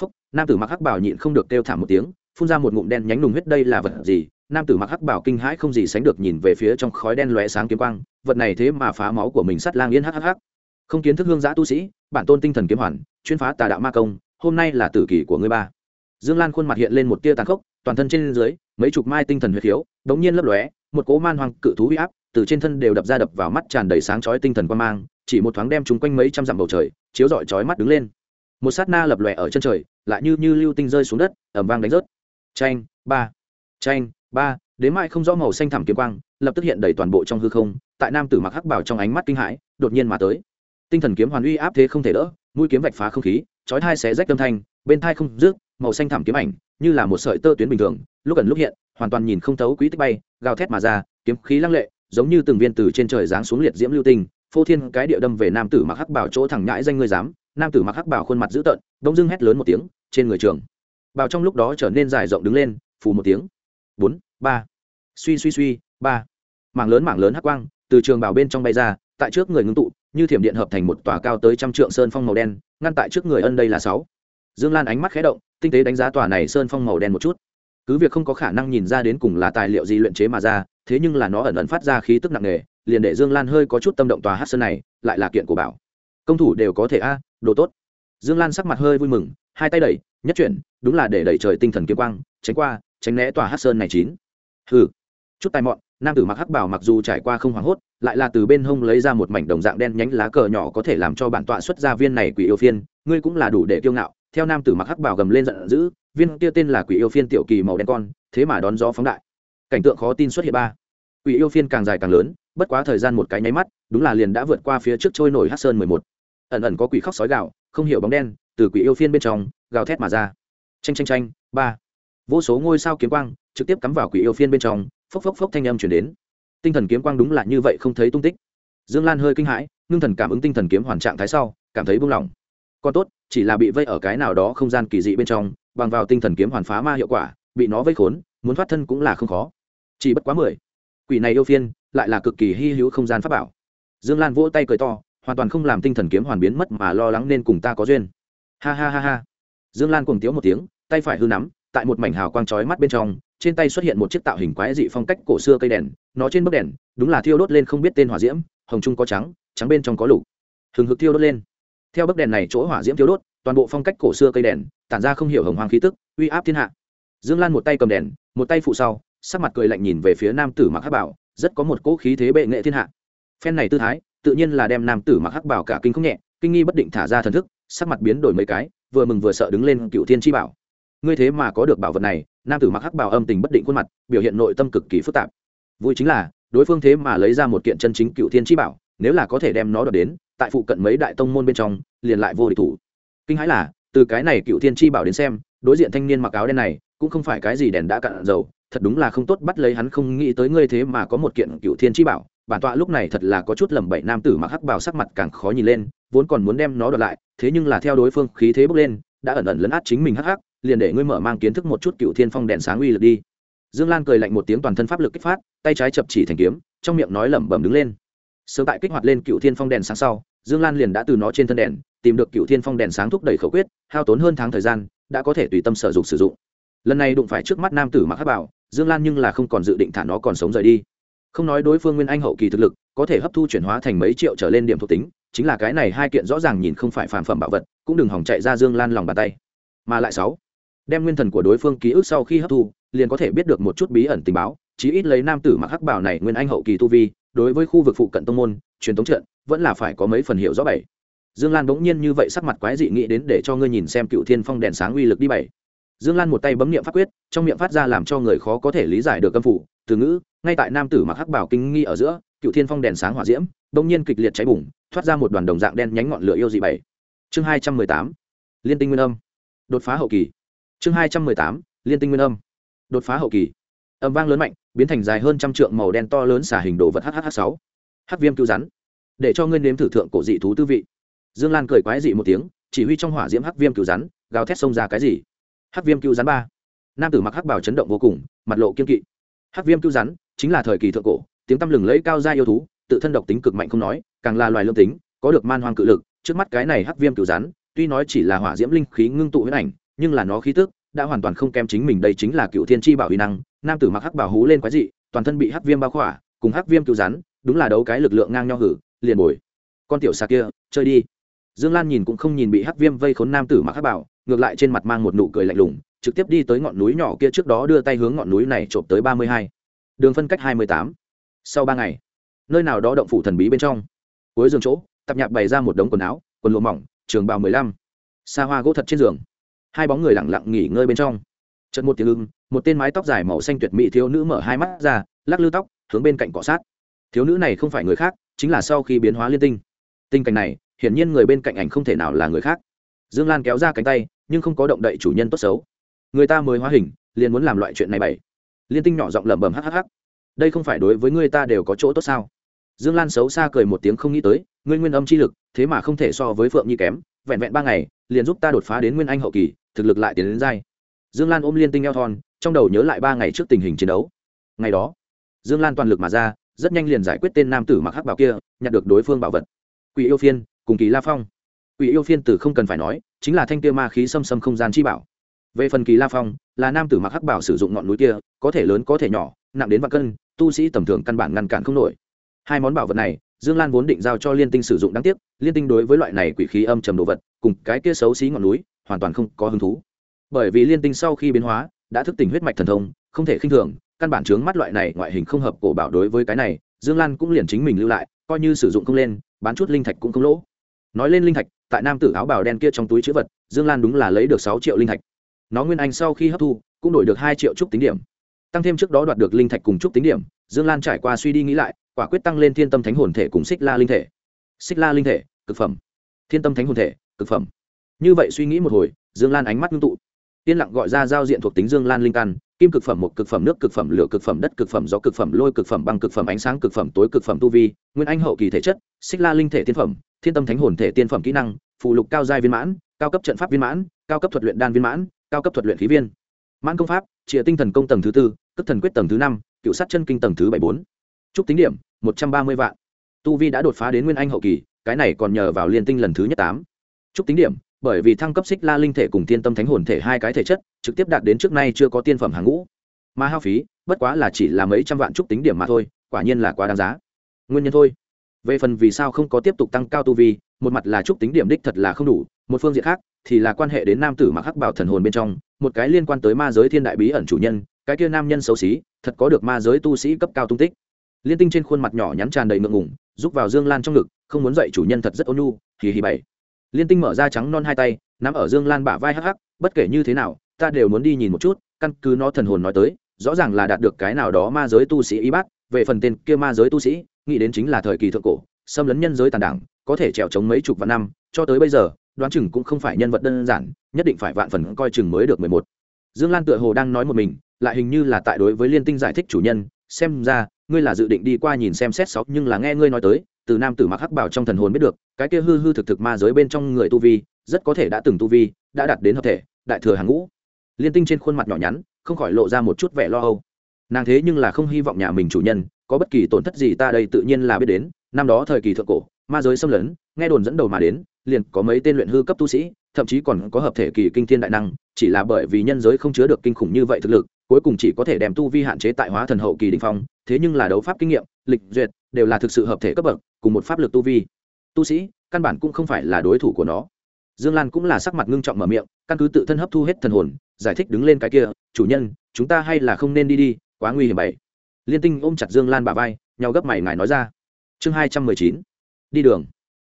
Phúc, nam tử mặc hắc bảo nhịn không được kêu thảm một tiếng, phun ra một ngụm đen nhánh nùng huyết đây là vật gì? Nam tử mặc hắc bảo kinh hãi không gì sánh được nhìn về phía trong khói đen lóe sáng kiếm quang, vật này thế mà phá máu của mình sắt lang yên hắc không kiến thức hương giã tu sĩ, bản tôn tinh thần kiếm hoàn, chuyên phá tà đạo ma công, hôm nay là tử kỳ của ngươi ba. Dương lan khuôn mặt hiện lên một tia tàn khốc, toàn thân trên dưới, mấy chục mai tinh thần huyết khiếu, đống nhiên lấp lóe, một cỗ man hoang cự thú huy áp từ trên thân đều đập ra đập vào mắt tràn đầy sáng chói tinh thần quan mang chỉ một thoáng đem chúng quanh mấy trăm dặm bầu trời, chiếu rọi chói mắt đứng lên. Một sát na lập lòe ở chân trời, lại như như lưu tinh rơi xuống đất ẩm vang đánh rớt. Tranh ba. Tranh ba. Đến mai không rõ màu xanh thẳm kiếm quang, lập tức hiện đầy toàn bộ trong hư không, tại nam tử mặc hắc bảo trong ánh mắt kinh hãi, đột nhiên mà tới. Tinh thần kiếm hoàn uy áp thế không thể đỡ, mũi kiếm vạch phá không khí, chói thai xé rách âm thanh, bên thai không rước, màu xanh thẳm kiếm ảnh, như là một sợi tơ tuyến bình thường, lúc ẩn lúc hiện, hoàn toàn nhìn không thấu quý tích bay, gào thét mà ra, kiếm khí lăng lệ, giống như từng viên từ trên trời giáng xuống liệt diễm lưu tinh phô thiên cái địa đâm về nam tử mặc hắc bảo chỗ thẳng nhãi danh ngươi dám, nam tử mặc hắc bảo khuôn mặt dữ tợn, bỗng dưng hét lớn một tiếng, trên người trường. Bảo trong lúc đó trở nên dài rộng đứng lên, phù một tiếng. Bốn, ba. Suy suy suy, ba. Mảng lớn mảng lớn hắc quang, từ trường bảo bên trong bay ra, tại trước người ngưng tụ, như thiểm điện hợp thành một tòa cao tới trăm trượng sơn phong màu đen, ngăn tại trước người ân đây là sáu. Dương lan ánh mắt khé động, tinh tế đánh giá tòa này sơn phong màu đen một chút. Cứ việc không có khả năng nhìn ra đến cùng là tài liệu gì luyện chế mà ra, thế nhưng là nó ẩn ẩn phát ra khí tức nặng nề liền để dương lan hơi có chút tâm động tòa hát sơn này, lại là kiện của bảo. Công thủ đều có thể a, đồ tốt. Dương lan sắc mặt hơi vui mừng, hai tay đẩy, nhất chuyển, đúng là để đẩy trời tinh thần kiếm quang, tránh qua, tránh né tòa hát sơn này chín. Hừ. Chút tài mọn, nam tử mặc hắc bảo mặc dù trải qua không hoảng hốt, lại là từ bên hông lấy ra một mảnh đồng dạng đen nhánh lá cờ nhỏ có thể làm cho bản tọa xuất ra viên này quỷ yêu phiên, ngươi cũng là đủ để kiêu ngạo, theo nam tử mặc hắc bảo gầm lên giận dữ, viên kia tên là quỷ yêu phiên tiểu kỳ màu đen con, thế mà đón gió phóng đại. Cảnh tượng khó tin xuất hiện ba. Quỷ yêu phiên càng dài càng lớn bất quá thời gian một cái nháy mắt, đúng là liền đã vượt qua phía trước trôi nổi hát sơn mười một. Ẩn ẩn có quỷ khóc sói gạo không hiểu bóng đen, từ quỷ yêu phiên bên trong, gào thét mà ra. Tranh tranh tranh ba. Vô số ngôi sao kiếm quang, trực tiếp cắm vào quỷ yêu phiên bên trong, phốc phốc phốc thanh âm chuyển đến. Tinh thần kiếm quang đúng là như vậy không thấy tung tích. Dương lan hơi kinh hãi, ngưng thần cảm ứng tinh thần kiếm hoàn trạng thái sau, cảm thấy buông lỏng. Còn tốt, chỉ là bị vây ở cái nào đó không gian kỳ dị bên trong, bằng vào tinh thần kiếm hoàn phá ma hiệu quả, bị nó vây khốn, muốn thoát thân cũng là không khó. Chỉ bất quá mười. Quỷ này yêu phiên lại là cực kỳ hy hữu không gian pháp bảo. Dương lan vỗ tay cười to, hoàn toàn không làm tinh thần kiếm hoàn biến mất mà lo lắng nên cùng ta có duyên. Ha ha ha ha. Dương lan cùng tiếu một tiếng, tay phải hư nắm, tại một mảnh hào quang chói mắt bên trong, trên tay xuất hiện một chiếc tạo hình quái dị phong cách cổ xưa cây đèn, nó trên bức đèn, đúng là thiêu đốt lên không biết tên hỏa diễm, hồng trung có trắng trắng bên trong có lục. Hừng hực thiêu đốt lên. Theo bức đèn này chỗ hỏa diễm thiêu đốt, toàn bộ phong cách cổ xưa cây đèn, tản ra không hiểu hồng hoàng khí tức, uy áp thiên hạ. Dương lan một tay cầm đèn, một tay phụ sau, sắc mặt cười lạnh nhìn về phía nam tử mặc hát bảo rất có một cỗ khí thế bệ nghệ thiên hạ. Phen này tư thái, tự nhiên là đem nam tử mặc hắc bảo cả kinh không nhẹ, kinh nghi bất định thả ra thần thức, sắc mặt biến đổi mấy cái, vừa mừng vừa sợ đứng lên cựu thiên chi bảo. Ngươi thế mà có được bảo vật này, nam tử mặc hắc bảo âm tình bất định khuôn mặt, biểu hiện nội tâm cực kỳ phức tạp. Vui chính là, đối phương thế mà lấy ra một kiện chân chính cựu thiên chi bảo, nếu là có thể đem nó đoạt đến, tại phụ cận mấy đại tông môn bên trong, liền lại vô địch thủ. Kinh hãi là, từ cái này cựu thiên chi bảo đến xem, đối diện thanh niên mặc áo đen này, cũng không phải cái gì đèn đã cạn dầu thật đúng là không tốt bắt lấy hắn không nghĩ tới ngươi thế mà có một kiện cựu thiên chi bảo. Bản tọa lúc này thật là có chút lầm bậy nam tử mặc hắc bảo sắc mặt càng khó nhìn lên, vốn còn muốn đem nó đoạt lại, thế nhưng là theo đối phương khí thế bốc lên, đã ẩn ẩn lấn át chính mình hắc hắc, liền để ngươi mở mang kiến thức một chút cựu thiên phong đèn sáng uy lực đi. Dương lan cười lạnh một tiếng toàn thân pháp lực kích phát, tay trái chập chỉ thành kiếm, trong miệng nói lẩm bẩm đứng lên. Sớm tại kích hoạt lên cựu thiên phong đèn sáng sau, dương lan liền đã từ nó trên thân đèn, tìm được cựu thiên phong đèn sáng thúc đẩy khẩu quyết, hao tốn hơn tháng thời gian, đã có thể tùy tâm sở dụng sử dụng. Lần này đụng phải trước mắt nam tử mặc hắc bảo dương lan nhưng là không còn dự định thả nó còn sống rời đi. Không nói đối phương nguyên anh hậu kỳ thực lực, có thể hấp thu chuyển hóa thành mấy triệu trở lên điểm thuộc tính, chính là cái này hai kiện rõ ràng nhìn không phải phản phẩm bảo vật, cũng đừng hỏng chạy ra dương lan lòng bàn tay. Mà lại sáu, đem nguyên thần của đối phương ký ức sau khi hấp thu, liền có thể biết được một chút bí ẩn tình báo, chí ít lấy nam tử mặc hắc bảo này nguyên anh hậu kỳ tu vi, đối với khu vực phụ cận tông môn, truyền thống trận, vẫn là phải có mấy phần hiểu rõ bảy. Dương lan bỗng nhiên như vậy sắc mặt quái dị nghĩ đến để cho ngươi nhìn xem cựu thiên phong đèn sáng uy lực đi bảy dương lan một tay bấm miệng pháp quyết, trong miệng phát ra làm cho người khó có thể lý giải được âm phủ, từ ngữ, ngay tại nam tử mặc hắc bảo kinh nghi ở giữa, cựu thiên phong đèn sáng hỏa diễm, bỗng nhiên kịch liệt cháy bùng, thoát ra một đoàn đồng dạng đen nhánh ngọn lửa yêu dị bảy. Chương hai trăm mười tám, liên tinh nguyên âm. Đột phá hậu kỳ. Chương hai trăm mười tám, liên tinh nguyên âm. Đột phá hậu kỳ. Âm vang lớn mạnh, biến thành dài hơn trăm trượng màu đen to lớn xả hình đồ vật hh sáu. H viêm cứu rắn. Để cho ngươi nếm thử thượng cổ dị thú tư vị. Dương lan cười quái dị một tiếng, chỉ huy trong hỏa diễm hắc viêm cứu rắn, gào thét xông ra cái gì? Hắc viêm cưu rắn ba. Nam tử mặc hắc bảo chấn động vô cùng, mặt lộ kiên kỵ. Hắc viêm cưu rắn chính là thời kỳ thượng cổ, tiếng tăm lừng lẫy cao gia yêu thú, tự thân độc tính cực mạnh không nói, càng là loài lương tính, có được man hoang cự lực. Trước mắt cái này hắc viêm cựu rắn, tuy nói chỉ là hỏa diễm linh khí ngưng tụ huyết ảnh, nhưng là nó khí tức đã hoàn toàn không kém chính mình. Đây chính là cựu thiên tri bảo uy năng. Nam tử mặc hắc bảo hú lên quái dị, toàn thân bị hắc viêm bao khỏa, cùng hắc viêm cựu rắn, đúng là đấu cái lực lượng ngang nhau hử, liền bồi. Con tiểu xà kia, chơi đi dương lan nhìn cũng không nhìn bị hắc viêm vây khốn nam tử mặc hắc bảo, ngược lại trên mặt mang một nụ cười lạnh lùng, trực tiếp đi tới ngọn núi nhỏ kia trước đó đưa tay hướng ngọn núi này trộm tới ba mươi hai. Đường phân cách hai mươi tám. Sau ba ngày, nơi nào đó động phủ thần bí bên trong. Cuối giường chỗ, tập nhạc bày ra một đống quần áo, quần lụa mỏng, trường bào mười lăm. Xa hoa gỗ thật trên giường. Hai bóng người lặng lặng nghỉ ngơi bên trong. Trận một tiếng ưng, một tên mái tóc dài màu xanh tuyệt mỹ thiếu nữ mở hai mắt ra, lắc lư tóc, hướng bên cạnh cọ sát. Thiếu nữ này không phải người khác, chính là sau khi biến hóa liên tinh. Tình cảnh này hiển nhiên người bên cạnh ảnh không thể nào là người khác. Dương lan kéo ra cánh tay, nhưng không có động đậy chủ nhân tốt xấu. Người ta mới hóa hình, liền muốn làm loại chuyện này bậy. liên tinh nhỏ giọng lẩm bẩm hhh đây không phải đối với người ta đều có chỗ tốt sao? Dương lan xấu xa cười một tiếng không nghĩ tới, ngươi nguyên âm chi lực, thế mà không thể so với phượng nhi kém, vẹn vẹn ba ngày, liền giúp ta đột phá đến nguyên anh hậu kỳ, thực lực lại tiến đến dai. Dương lan ôm liên tinh eo thon, trong đầu nhớ lại ba ngày trước tình hình chiến đấu. Ngày đó, dương lan toàn lực mà ra, rất nhanh liền giải quyết tên nam tử mặc hắc bảo kia, nhặt được đối phương bảo vật. Quỷ yêu phiên cùng kỳ la phong. Quỷ yêu phiên tử không cần phải nói, chính là thanh kia ma khí xâm xâm không gian chi bảo. Về phần kỳ la phong, là nam tử mặc hắc bảo sử dụng ngọn núi kia, có thể lớn, có thể nhỏ, nặng đến vạn cân, tu sĩ tầm thường căn bản ngăn cản không nổi. Hai món bảo vật này, dương lan vốn định giao cho liên tinh sử dụng đáng tiếc, liên tinh đối với loại này quỷ khí âm trầm đồ vật, cùng cái kia xấu xí ngọn núi, hoàn toàn không có hứng thú. Bởi vì liên tinh sau khi biến hóa, đã thức tỉnh huyết mạch thần thông, không thể khinh thường, căn bản chướng mắt loại này ngoại hình không hợp cổ bảo đối với cái này, dương lan cũng liền chính mình lưu lại, coi như sử dụng không lên, bán chút linh thạch cũng không lỗ nói lên linh thạch, tại nam tử áo bào đen kia trong túi chữ vật, dương lan đúng là lấy được sáu triệu linh thạch. Nó nguyên anh sau khi hấp thu, cũng đổi được hai triệu trúc tính điểm. Tăng thêm trước đó đoạt được linh thạch cùng trúc tính điểm, dương lan trải qua suy đi nghĩ lại, quả quyết tăng lên thiên tâm thánh hồn thể cùng xích la linh thể. Xích la linh thể, cực phẩm. Thiên tâm thánh hồn thể, cực phẩm. Như vậy suy nghĩ một hồi, dương lan ánh mắt ngưng tụ. Yên lặng gọi ra giao diện thuộc tính dương lan linh căn, kim cực phẩm một cực phẩm, nước cực phẩm, lửa cực phẩm, đất cực phẩm, gió cực phẩm, lôi cực phẩm, băng cực phẩm, ánh sáng cực phẩm, tối cực phẩm tu vi, nguyên anh hậu kỳ thể chất, xích la linh thể tiên phẩm thiên tâm thánh hồn thể tiên phẩm kỹ năng phụ lục cao giai viên mãn, cao cấp trận pháp viên mãn, cao cấp thuật luyện đan viên mãn, cao cấp thuật luyện khí viên. Mãn công pháp trịa tinh thần công tầng thứ tư cấp thần quyết tầng thứ năm, cựu sát chân kinh tầng thứ bảy bốn. Chúc tính điểm, một trăm ba mươi vạn. Tu vi đã đột phá đến nguyên anh hậu kỳ, cái này còn nhờ vào liên tinh lần thứ nhất tám. Chúc tính điểm, bởi vì thăng cấp xích la linh thể cùng tiên tâm thánh hồn thể hai cái thể chất, trực tiếp đạt đến trước nay chưa có tiên phẩm hàng ngũ. Mà hao phí, bất quá là chỉ là mấy trăm vạn chúc tính điểm mà thôi, quả nhiên là quá đáng giá. Nguyên nhân thôi về phần vì sao không có tiếp tục tăng cao tu vi, một mặt là trúc tính điểm đích thật là không đủ, một phương diện khác thì là quan hệ đến nam tử mặc hắc bảo thần hồn bên trong, một cái liên quan tới ma giới thiên đại bí ẩn chủ nhân, cái kia nam nhân xấu xí, thật có được ma giới tu sĩ cấp cao tung tích. Liên tinh trên khuôn mặt nhỏ nhắn tràn đầy ngượng ngủng giúp vào dương lan trong ngực, không muốn dạy chủ nhân thật rất ôn nhu, hì hì bảy liên tinh mở ra trắng non hai tay, nắm ở dương lan bả vai hắc hắc, bất kể như thế nào, ta đều muốn đi nhìn một chút, căn cứ nó thần hồn nói tới, rõ ràng là đạt được cái nào đó ma giới tu sĩ y bát, về phần tên kia ma giới tu sĩ nghĩ đến chính là thời kỳ thượng cổ, xâm lấn nhân giới tàn đảng, có thể trèo trống mấy chục vạn năm, cho tới bây giờ, đoán chừng cũng không phải nhân vật đơn giản, nhất định phải vạn phần coi chừng mới được mười một. Dương lan tựa hồ đang nói một mình, lại hình như là tại đối với liên tinh giải thích chủ nhân, xem ra, ngươi là dự định đi qua nhìn xem xét sáu nhưng là nghe ngươi nói tới, từ nam tử mặc hắc bảo trong thần hồn biết được, cái kia hư hư thực thực ma giới bên trong người tu vi, rất có thể đã từng tu vi, đã đạt đến hợp thể, đại thừa hàng ngũ. Liên tinh trên khuôn mặt nhỏ nhắn, không khỏi lộ ra một chút vẻ lo âu. Nàng thế nhưng là không hy vọng nhà mình chủ nhân có bất kỳ tổn thất gì ta đây tự nhiên là biết đến, năm đó thời kỳ thượng cổ, ma giới xâm lấn, nghe đồn dẫn đầu mà đến, liền có mấy tên luyện hư cấp tu sĩ, thậm chí còn có hợp thể kỳ kinh thiên đại năng, chỉ là bởi vì nhân giới không chứa được kinh khủng như vậy thực lực, cuối cùng chỉ có thể đem tu vi hạn chế tại hóa thần hậu kỳ đình phong, thế nhưng là đấu pháp kinh nghiệm, lịch duyệt đều là thực sự hợp thể cấp bậc, cùng một pháp lực tu vi. Tu sĩ, căn bản cũng không phải là đối thủ của nó. Dương lan cũng là sắc mặt ngưng trọng mở miệng, căn cứ tự thân hấp thu hết thần hồn, giải thích đứng lên cái kia, chủ nhân, chúng ta hay là không nên đi đi, quá nguy hiểm bảy liên tinh ôm chặt dương lan bà vai nhau gấp mày ngài nói ra. Chương hai trăm mười chín. Đi đường.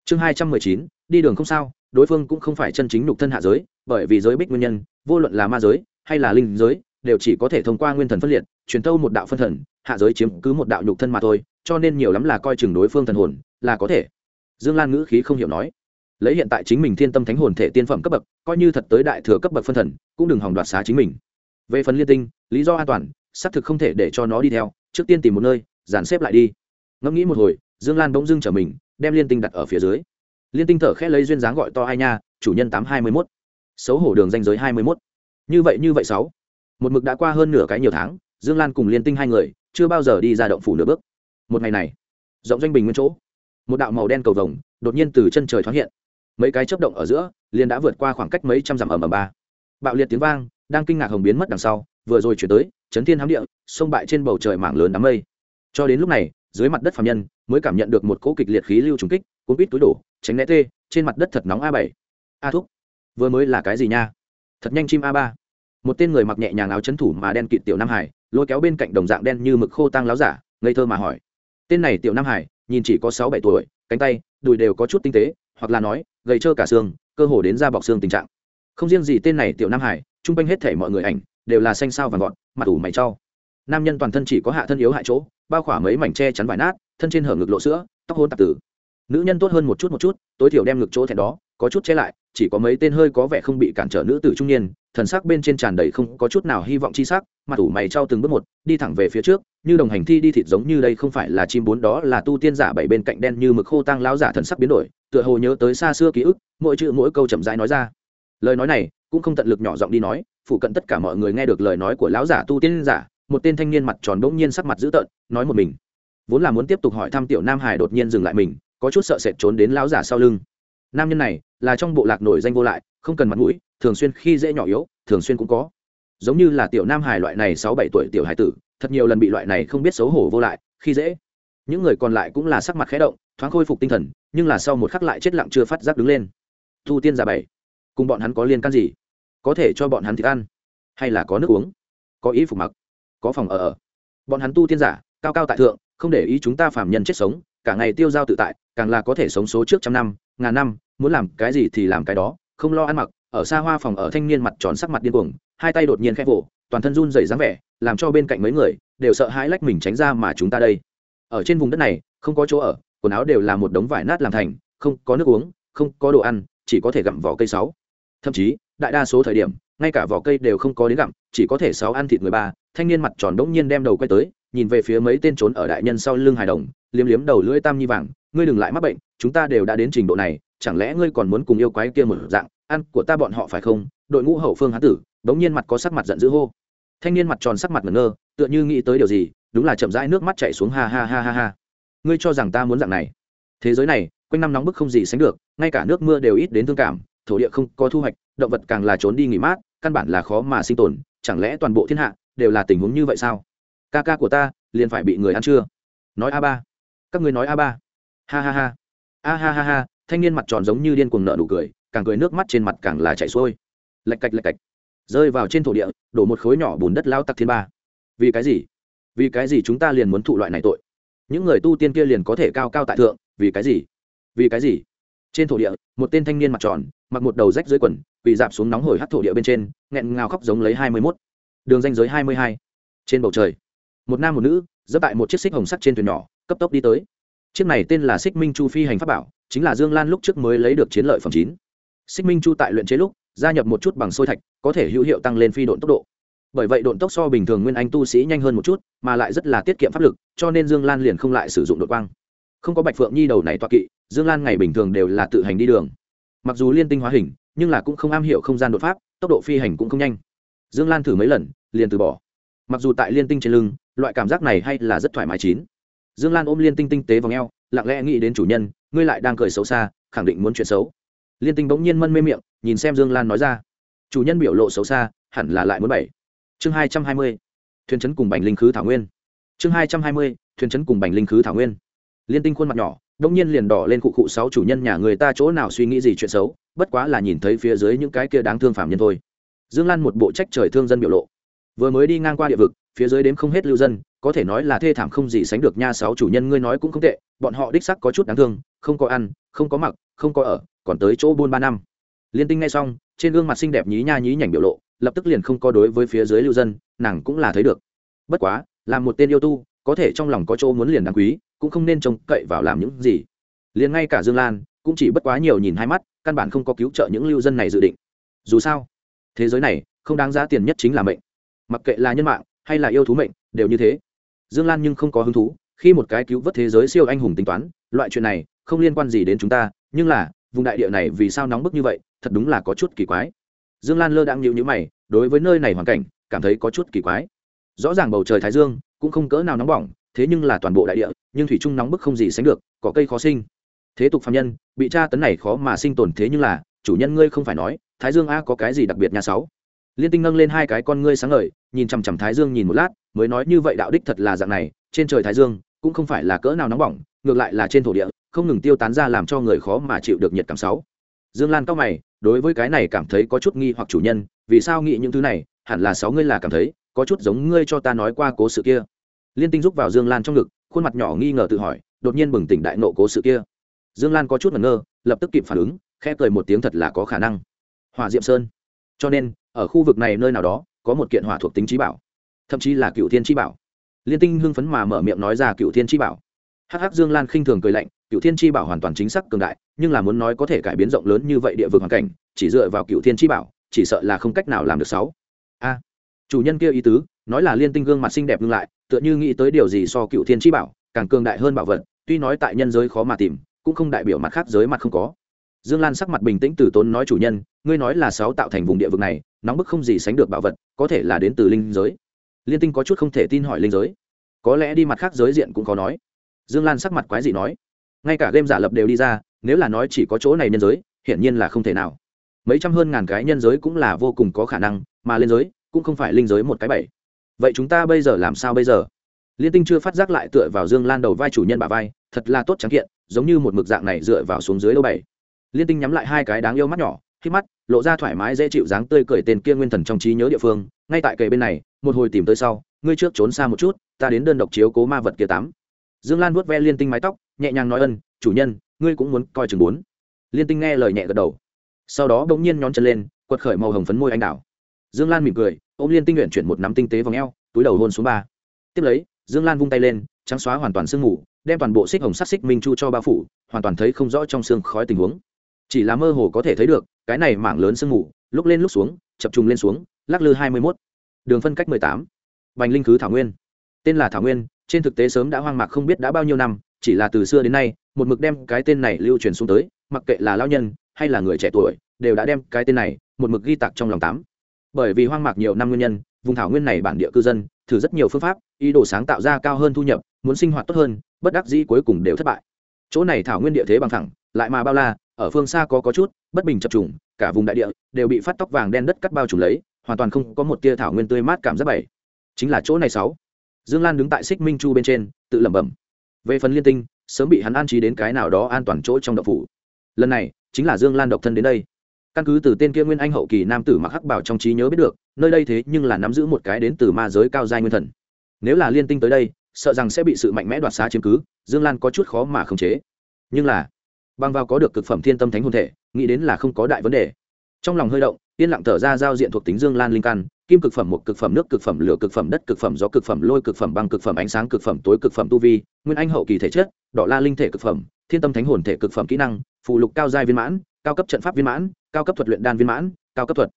Chương hai trăm mười chín, đi đường không sao, đối phương cũng không phải chân chính nhục thân hạ giới, bởi vì giới bích nguyên nhân, vô luận là ma giới hay là linh giới, đều chỉ có thể thông qua nguyên thần phân liệt, truyền tâu một đạo phân thần, hạ giới chiếm cứ một đạo nhục thân mà thôi, cho nên nhiều lắm là coi chừng đối phương thần hồn, là có thể. Dương lan ngữ khí không hiểu nói. Lấy hiện tại chính mình thiên tâm thánh hồn thể tiên phẩm cấp bậc, coi như thật tới đại thừa cấp bậc phân thần, cũng đừng hòng đoạt xá chính mình. Về phần liên tinh, lý do an toàn xác thực không thể để cho nó đi theo, trước tiên tìm một nơi, dàn xếp lại đi. Ngẫm nghĩ một hồi, dương lan bỗng dưng trở mình, đem liên tinh đặt ở phía dưới. Liên tinh thở khẽ lấy duyên dáng gọi to hai nha, chủ nhân tám hai mươi mốt. Xấu hổ đường danh giới hai mươi mốt. Như vậy như vậy sáu. Một mực đã qua hơn nửa cái nhiều tháng, dương lan cùng liên tinh hai người chưa bao giờ đi ra động phủ nửa bước. Một ngày này, rộng doanh bình nguyên chỗ, một đạo màu đen cầu vồng đột nhiên từ chân trời thoáng hiện. Mấy cái chớp động ở giữa, liền đã vượt qua khoảng cách mấy trăm dặm ầm ầm ba. Bạo liệt tiếng vang, đang kinh ngạc hồng biến mất đằng sau, vừa rồi chuyển tới chấn thiên hám địa, sông bại trên bầu trời mảng lớn đám mây. Cho đến lúc này, dưới mặt đất phạm nhân mới cảm nhận được một cỗ kịch liệt khí lưu trùng kích, cuốn bít túi đổ, tránh né tê, trên mặt đất thật nóng a bảy. A thúc, vừa mới là cái gì nha? Thật nhanh chim a ba. Một tên người mặc nhẹ nhàng áo chấn thủ mà đen kịt tiểu nam hải, lôi kéo bên cạnh đồng dạng đen như mực khô tăng láo giả, ngây thơ mà hỏi. Tên này tiểu nam hải, nhìn chỉ có sáu bảy tuổi, cánh tay, đùi đều có chút tinh tế, hoặc là nói, gầy trơ cả xương, cơ hồ đến da bọc xương tình trạng. Không riêng gì tên này tiểu nam hải, chung quanh hết thể mọi người ảnh đều là xanh sao và gọn, mặt ủ mày trau. Nam nhân toàn thân chỉ có hạ thân yếu hại chỗ bao khỏa mấy mảnh tre chắn vải nát thân trên hở ngực lộ sữa tóc hôn tạp tử. Nữ nhân tốt hơn một chút một chút tối thiểu đem ngực chỗ thẹn đó có chút che lại chỉ có mấy tên hơi có vẻ không bị cản trở nữ tử trung niên thần sắc bên trên tràn đầy không có chút nào hy vọng chi sắc mặt ủ mày trao từng bước một đi thẳng về phía trước như đồng hành thi đi thịt giống như đây không phải là chim bốn đó là tu tiên giả bảy bên cạnh đen như mực khô tăng lão giả thần sắc biến đổi tựa hồ nhớ tới xa xưa ký ức mỗi chữ mỗi câu chậm rãi nói ra. Lời nói này cũng không tận lực nhỏ giọng đi nói phụ cận tất cả mọi người nghe được lời nói của lão giả tu tiên giả, một tên thanh niên mặt tròn bỗng nhiên sắc mặt dữ tợn, nói một mình. Vốn là muốn tiếp tục hỏi thăm tiểu nam hải đột nhiên dừng lại mình, có chút sợ sệt trốn đến lão giả sau lưng. Nam nhân này là trong bộ lạc nổi danh vô lại, không cần mặt mũi, thường xuyên khi dễ nhỏ yếu, thường xuyên cũng có. Giống như là tiểu nam hải loại này sáu bảy tuổi tiểu hải tử, thật nhiều lần bị loại này không biết xấu hổ vô lại, khi dễ. Những người còn lại cũng là sắc mặt khẽ động, thoáng khôi phục tinh thần, nhưng là sau một khắc lại chết lặng chưa phát giác đứng lên. Thu tiên giả bảy, cùng bọn hắn có liên can gì? Có thể cho bọn hắn thịt ăn, hay là có nước uống, có ý phục mặc, có phòng ở ở. Bọn hắn tu tiên giả, cao cao tại thượng, không để ý chúng ta phạm nhân chết sống, cả ngày tiêu giao tự tại, càng là có thể sống số trước trăm năm, ngàn năm, muốn làm cái gì thì làm cái đó, không lo ăn mặc, ở xa hoa phòng ở thanh niên mặt tròn sắc mặt điên cuồng, hai tay đột nhiên khẽ vỗ, toàn thân run rẩy dáng vẻ, làm cho bên cạnh mấy người đều sợ hãi lách mình tránh ra mà chúng ta đây. Ở trên vùng đất này, không có chỗ ở, quần áo đều là một đống vải nát làm thành, không có nước uống, không có đồ ăn, chỉ có thể gặm vỏ cây sáu. Thậm chí đại đa số thời điểm, ngay cả vỏ cây đều không có đến gặm, chỉ có thể sáu ăn thịt người ba. Thanh niên mặt tròn đống nhiên đem đầu quay tới, nhìn về phía mấy tên trốn ở đại nhân sau lưng hài đồng, liếm liếm đầu lưỡi tam nhi vàng. Ngươi đừng lại mắc bệnh, chúng ta đều đã đến trình độ này, chẳng lẽ ngươi còn muốn cùng yêu quái kia một dạng? Ăn của ta bọn họ phải không? Đội ngũ hậu phương hán tử đống nhiên mặt có sắc mặt giận dữ hô. Thanh niên mặt tròn sắc mặt ngẩn ngơ, tựa như nghĩ tới điều gì, đúng là chậm rãi nước mắt chảy xuống ha ha ha ha ha. Ngươi cho rằng ta muốn dạng này? Thế giới này, quanh năm nóng bức không gì sánh được, ngay cả nước mưa đều ít đến thương cảm thổ địa không có thu hoạch, động vật càng là trốn đi nghỉ mát, căn bản là khó mà sinh tồn, chẳng lẽ toàn bộ thiên hạ đều là tình huống như vậy sao? Ca ca của ta liền phải bị người ăn chưa nói a ba. Các người nói a ba. Ha ha ha. A ha ha ha, thanh niên mặt tròn giống như điên cuồng nợ nụ cười, càng cười nước mắt trên mặt càng là chảy xuôi. Lạch cạch lạch cạch. Rơi vào trên thổ địa, đổ một khối nhỏ bùn đất lao tặc thiên ba. Vì cái gì? Vì cái gì chúng ta liền muốn thụ loại này tội? Những người tu tiên kia liền có thể cao cao tại thượng, vì cái gì? Vì cái gì? Trên thổ địa, một tên thanh niên mặt tròn, mặc một đầu rách dưới quần bị dạp xuống nóng hổi hắt thổ địa bên trên, nghẹn ngào khóc giống lấy hai mươi mốt. Đường danh giới hai mươi hai. Trên bầu trời, một nam một nữ dẫm tại một chiếc xích hồng sắt trên thuyền nhỏ, cấp tốc đi tới. Chiếc này tên là xích minh chu phi hành pháp bảo, chính là dương lan lúc trước mới lấy được chiến lợi phẩm chín. Xích minh chu tại luyện chế lúc, gia nhập một chút bằng sôi thạch, có thể hữu hiệu tăng lên phi độn tốc độ. Bởi vậy độn tốc so bình thường nguyên anh tu sĩ nhanh hơn một chút, mà lại rất là tiết kiệm pháp lực, cho nên dương lan liền không lại sử dụng đội quang. Không có bạch phượng nhi đầu này toa kỵ dương lan ngày bình thường đều là tự hành đi đường. Mặc dù liên tinh hóa hình, nhưng là cũng không am hiểu không gian đột pháp, tốc độ phi hành cũng không nhanh. Dương lan thử mấy lần, liền từ bỏ. Mặc dù tại liên tinh trên lưng, loại cảm giác này hay là rất thoải mái chín. Dương lan ôm liên tinh tinh tế vào ngheo lặng lẽ nghĩ đến chủ nhân, ngươi lại đang cười xấu xa, khẳng định muốn chuyện xấu. Liên tinh bỗng nhiên mân mê miệng, nhìn xem dương lan nói ra. Chủ nhân biểu lộ xấu xa, hẳn là lại muốn bảy. Chương hai trăm hai mươi, thuyền chấn cùng bành linh khứ thảo nguyên. Chương hai trăm hai mươi, thuyền chấn cùng bành linh khứ thảo nguyên. Liên tinh khuôn mặt nhỏ đông nhiên liền đỏ lên cụ cụ sáu chủ nhân nhà người ta chỗ nào suy nghĩ gì chuyện xấu, bất quá là nhìn thấy phía dưới những cái kia đáng thương phạm nhân thôi. Dương lan một bộ trách trời thương dân biểu lộ. Vừa mới đi ngang qua địa vực, phía dưới đếm không hết lưu dân, có thể nói là thê thảm không gì sánh được nha sáu chủ nhân ngươi nói cũng không tệ, bọn họ đích sắc có chút đáng thương, không có ăn, không có mặc, không có ở, còn tới chỗ buôn ba năm. Liên tinh ngay xong, trên gương mặt xinh đẹp nhí nha nhí nhảnh biểu lộ, lập tức liền không có đối với phía dưới lưu dân, nàng cũng là thấy được. Bất quá, là một tên yêu tu, có thể trong lòng có chỗ muốn liền đáng quý cũng không nên trông cậy vào làm những gì. Liền ngay cả dương lan cũng chỉ bất quá nhiều nhìn hai mắt, căn bản không có cứu trợ những lưu dân này dự định. Dù sao, thế giới này không đáng giá tiền nhất chính là mệnh. Mặc kệ là nhân mạng hay là yêu thú mệnh, đều như thế. Dương lan nhưng không có hứng thú, khi một cái cứu vớt thế giới siêu anh hùng tính toán, loại chuyện này không liên quan gì đến chúng ta, nhưng là, vùng đại địa này vì sao nóng bức như vậy, thật đúng là có chút kỳ quái. Dương lan lơ đang nhịu nhữ mày, đối với nơi này hoàn cảnh, cảm thấy có chút kỳ quái. Rõ ràng bầu trời thái dương cũng không cỡ nào nóng bỏng thế nhưng là toàn bộ đại địa, nhưng thủy trung nóng bức không gì sánh được, có cây khó sinh. Thế tục phạm nhân, bị tra tấn này khó mà sinh tồn thế nhưng là, chủ nhân ngươi không phải nói, thái dương a có cái gì đặc biệt nhà sáu? Liên tinh nâng lên hai cái con ngươi sáng ngời, nhìn chằm chằm thái dương nhìn một lát, mới nói như vậy đạo đích thật là dạng này, trên trời thái dương, cũng không phải là cỡ nào nóng bỏng, ngược lại là trên thổ địa, không ngừng tiêu tán ra làm cho người khó mà chịu được nhiệt cảm sáu. Dương lan cao mày, đối với cái này cảm thấy có chút nghi hoặc chủ nhân, vì sao nghĩ những thứ này, hẳn là sáu ngươi là cảm thấy, có chút giống ngươi cho ta nói qua cố sự kia liên tinh rúc vào dương lan trong ngực, khuôn mặt nhỏ nghi ngờ tự hỏi, đột nhiên bừng tỉnh đại nộ cố sự kia. Dương lan có chút ngẩn ngơ, lập tức kịp phản ứng, khẽ cười một tiếng thật là có khả năng. Hỏa diệm sơn. Cho nên, ở khu vực này nơi nào đó, có một kiện hỏa thuộc tính trí bảo, thậm chí là cựu thiên trí bảo. Liên tinh hưng phấn mà mở miệng nói ra cựu thiên trí bảo. Hắc hắc dương lan khinh thường cười lạnh cựu thiên tri bảo hoàn toàn chính xác cường đại, nhưng là muốn nói có thể cải biến rộng lớn như vậy địa vực hoàn cảnh, chỉ dựa vào cựu thiên tri bảo, chỉ sợ là không cách nào làm được sáu. A, chủ nhân kia ý tứ, nói là liên tinh gương mặt xinh đẹp ngưng lại tựa như nghĩ tới điều gì so cựu thiên tri bảo, càng cường đại hơn bảo vật, tuy nói tại nhân giới khó mà tìm, cũng không đại biểu mặt khác giới mặt không có. Dương lan sắc mặt bình tĩnh từ tốn nói chủ nhân, ngươi nói là sáu tạo thành vùng địa vực này, nóng bức không gì sánh được bảo vật, có thể là đến từ linh giới. Liên tinh có chút không thể tin hỏi linh giới. Có lẽ đi mặt khác giới diện cũng có nói. Dương lan sắc mặt quái dị nói. Ngay cả game giả lập đều đi ra, nếu là nói chỉ có chỗ này nhân giới, hiển nhiên là không thể nào. Mấy trăm hơn ngàn cái nhân giới cũng là vô cùng có khả năng, mà lên giới cũng không phải linh giới một cái bảy vậy chúng ta bây giờ làm sao bây giờ? Liên tinh chưa phát giác lại tựa vào dương lan đầu vai chủ nhân bà vai, thật là tốt trắng kiện, giống như một mực dạng này dựa vào xuống dưới lâu bảy. Liên tinh nhắm lại hai cái đáng yêu mắt nhỏ, khi mắt, lộ ra thoải mái dễ chịu dáng tươi cười tên kia nguyên thần trong trí nhớ địa phương, ngay tại kề bên này, một hồi tìm tới sau, ngươi trước trốn xa một chút, ta đến đơn độc chiếu cố ma vật kia tám. Dương lan vuốt ve liên tinh mái tóc, nhẹ nhàng nói ân, chủ nhân, ngươi cũng muốn coi chừng bốn. Liên tinh nghe lời nhẹ gật đầu. Sau đó bỗng nhiên nhón chân lên, quật khởi màu hồng phấn môi anh đào dương lan mỉm cười ôm liên tinh luyện chuyển một nắm tinh tế vòng eo, túi đầu hôn xuống ba. Tiếp lấy dương lan vung tay lên trắng xóa hoàn toàn sương mù đem toàn bộ xích hồng sắc xích minh chu cho bao phủ hoàn toàn thấy không rõ trong xương khói tình huống. Chỉ là mơ hồ có thể thấy được cái này mảng lớn sương mù lúc lên lúc xuống chập trùng lên xuống lắc lư hai mươi mốt. Đường phân cách mười tám. Bành linh khứ thảo nguyên. Tên là thảo nguyên trên thực tế sớm đã hoang mạc không biết đã bao nhiêu năm chỉ là từ xưa đến nay một mực đem cái tên này lưu truyền xuống tới mặc kệ là lao nhân hay là người trẻ tuổi đều đã đem cái tên này một mực ghi tạc trong lòng tám bởi vì hoang mạc nhiều năm nguyên nhân, vùng thảo nguyên này bản địa cư dân, thử rất nhiều phương pháp, ý đồ sáng tạo ra cao hơn thu nhập, muốn sinh hoạt tốt hơn, bất đắc dĩ cuối cùng đều thất bại. Chỗ này thảo nguyên địa thế bằng thẳng, lại mà bao la, ở phương xa có có chút, bất bình chập trùng, cả vùng đại địa đều bị phát tóc vàng đen đất cắt bao trùm lấy, hoàn toàn không có một tia thảo nguyên tươi mát cảm giác bảy chính là chỗ này sáu. Dương lan đứng tại xích minh chu bên trên, tự lẩm bẩm. Về phần liên tinh, sớm bị hắn an trí đến cái nào đó an toàn chỗ trong đậu phủ. Lần này, chính là dương lan độc thân đến đây căn cứ từ tên kia nguyên anh hậu kỳ nam tử mặc hắc bảo trong trí nhớ biết được nơi đây thế nhưng là nắm giữ một cái đến từ ma giới cao giai nguyên thần nếu là liên tinh tới đây sợ rằng sẽ bị sự mạnh mẽ đoạt xá chiếm cứ dương lan có chút khó mà khống chế nhưng là băng vào có được cực phẩm thiên tâm thánh hồn thể nghĩ đến là không có đại vấn đề trong lòng hơi động yên lặng thở ra giao diện thuộc tính dương lan linh căn kim cực phẩm một cực phẩm nước cực phẩm lửa cực phẩm đất cực phẩm gió cực phẩm lôi cực phẩm băng cực phẩm ánh sáng cực phẩm tối cực phẩm tu vi nguyên anh hậu kỳ thể chất đỏ la linh thể cực phẩm thiên tâm thánh hồn thể cực phẩm kỹ năng phụ lục cao giai viên mãn cao cấp trận pháp viên mãn, cao cấp thuật luyện đan viên mãn, cao cấp thuật.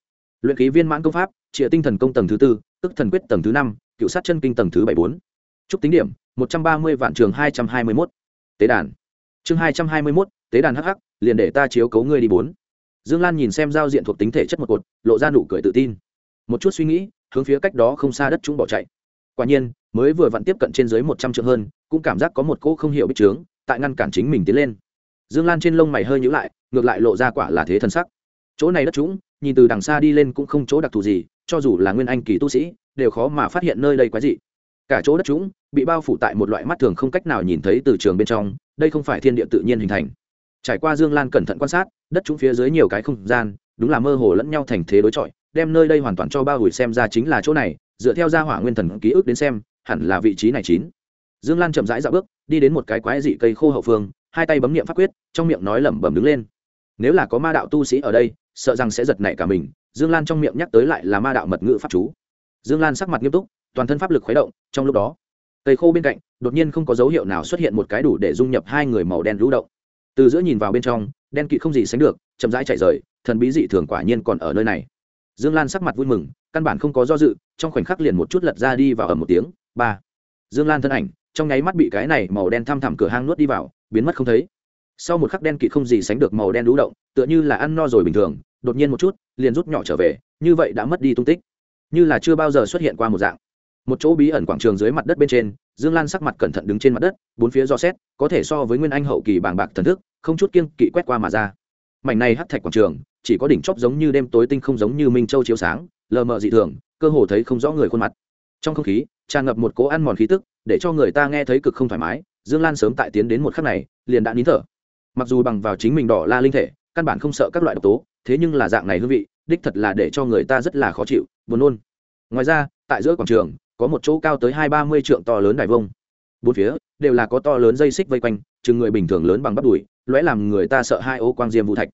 Luyện khí viên mãn công pháp trịa tinh thần công tầng thứ tư, tức thần quyết tầng thứ năm, cựu sát chân kinh tầng thứ bảy bốn. Chúc tính điểm, một trăm ba mươi vạn trường hai trăm hai mươi mốt. Tế đàn. Chương hai trăm hai mươi mốt, tế đàn hh liền để ta chiếu cấu ngươi đi bốn. Dương lan nhìn xem giao diện thuộc tính thể chất một cột, lộ ra nụ cười tự tin. Một chút suy nghĩ, hướng phía cách đó không xa đất chúng bỏ chạy. Quả nhiên, mới vừa vặn tiếp cận trên dưới một trăm triệu hơn, cũng cảm giác có một cỗ không hiểu bích trướng tại ngăn cản chính mình tiến lên. Dương lan trên lông mày hơi nhữ lại ngược lại lộ ra quả là thế thân sắc. Chỗ này đất trũng, nhìn từ đằng xa đi lên cũng không chỗ đặc thù gì, cho dù là nguyên anh kỳ tu sĩ, đều khó mà phát hiện nơi đây quái dị. Cả chỗ đất trũng bị bao phủ tại một loại mắt thường không cách nào nhìn thấy từ trường bên trong, đây không phải thiên địa tự nhiên hình thành. Trải qua dương lan cẩn thận quan sát, đất trũng phía dưới nhiều cái không gian, đúng là mơ hồ lẫn nhau thành thế đối chọi, đem nơi đây hoàn toàn cho bao hủi xem ra chính là chỗ này, dựa theo gia hỏa nguyên thần ký ức đến xem, hẳn là vị trí này chín. Dương lan chậm rãi dạo bước, đi đến một cái quái dị cây khô hậu phương, hai tay bấm niệm pháp quyết, trong miệng nói lẩm bẩm đứng lên nếu là có ma đạo tu sĩ ở đây, sợ rằng sẽ giật nảy cả mình. Dương lan trong miệng nhắc tới lại là ma đạo mật ngữ pháp chú. Dương lan sắc mặt nghiêm túc, toàn thân pháp lực khuấy động, trong lúc đó, cây khô bên cạnh, đột nhiên không có dấu hiệu nào xuất hiện một cái đủ để dung nhập hai người màu đen lũ động. Từ giữa nhìn vào bên trong, đen kịt không gì sánh được, chậm rãi chạy rời, thần bí dị thường quả nhiên còn ở nơi này. Dương lan sắc mặt vui mừng, căn bản không có do dự, trong khoảnh khắc liền một chút lật ra đi vào ở một tiếng. Ba. Dương lan thân ảnh, trong nháy mắt bị cái này màu đen thăm thẳm cửa hang nuốt đi vào, biến mất không thấy sau một khắc đen kịt không gì sánh được màu đen lũ động, tựa như là ăn no rồi bình thường, đột nhiên một chút, liền rút nhỏ trở về, như vậy đã mất đi tung tích. Như là chưa bao giờ xuất hiện qua một dạng. Một chỗ bí ẩn quảng trường dưới mặt đất bên trên, dương lan sắc mặt cẩn thận đứng trên mặt đất, bốn phía do xét, có thể so với nguyên anh hậu kỳ bàng bạc thần thức, không chút kiêng kỵ quét qua mà ra. Mảnh này hắt thạch quảng trường, chỉ có đỉnh chóp giống như đêm tối tinh không giống như minh châu chiếu sáng, lờ mờ dị thường, cơ hồ thấy không rõ người khuôn mặt. Trong không khí, tràn ngập một cố ăn mòn khí tức, để cho người ta nghe thấy cực không thoải mái. Dương lan sớm tại tiến đến một khắc này, liền đã nín thở mặc dù bằng vào chính mình đỏ la linh thể, căn bản không sợ các loại độc tố, thế nhưng là dạng này hương vị, đích thật là để cho người ta rất là khó chịu, buồn nôn. Ngoài ra, tại giữa quảng trường, có một chỗ cao tới hai ba mươi trượng to lớn đài vông. Bốn phía, đều là có to lớn dây xích vây quanh, chừng người bình thường lớn bằng bắp đùi, lóe làm người ta sợ hai ô quang diêm vũ thạch.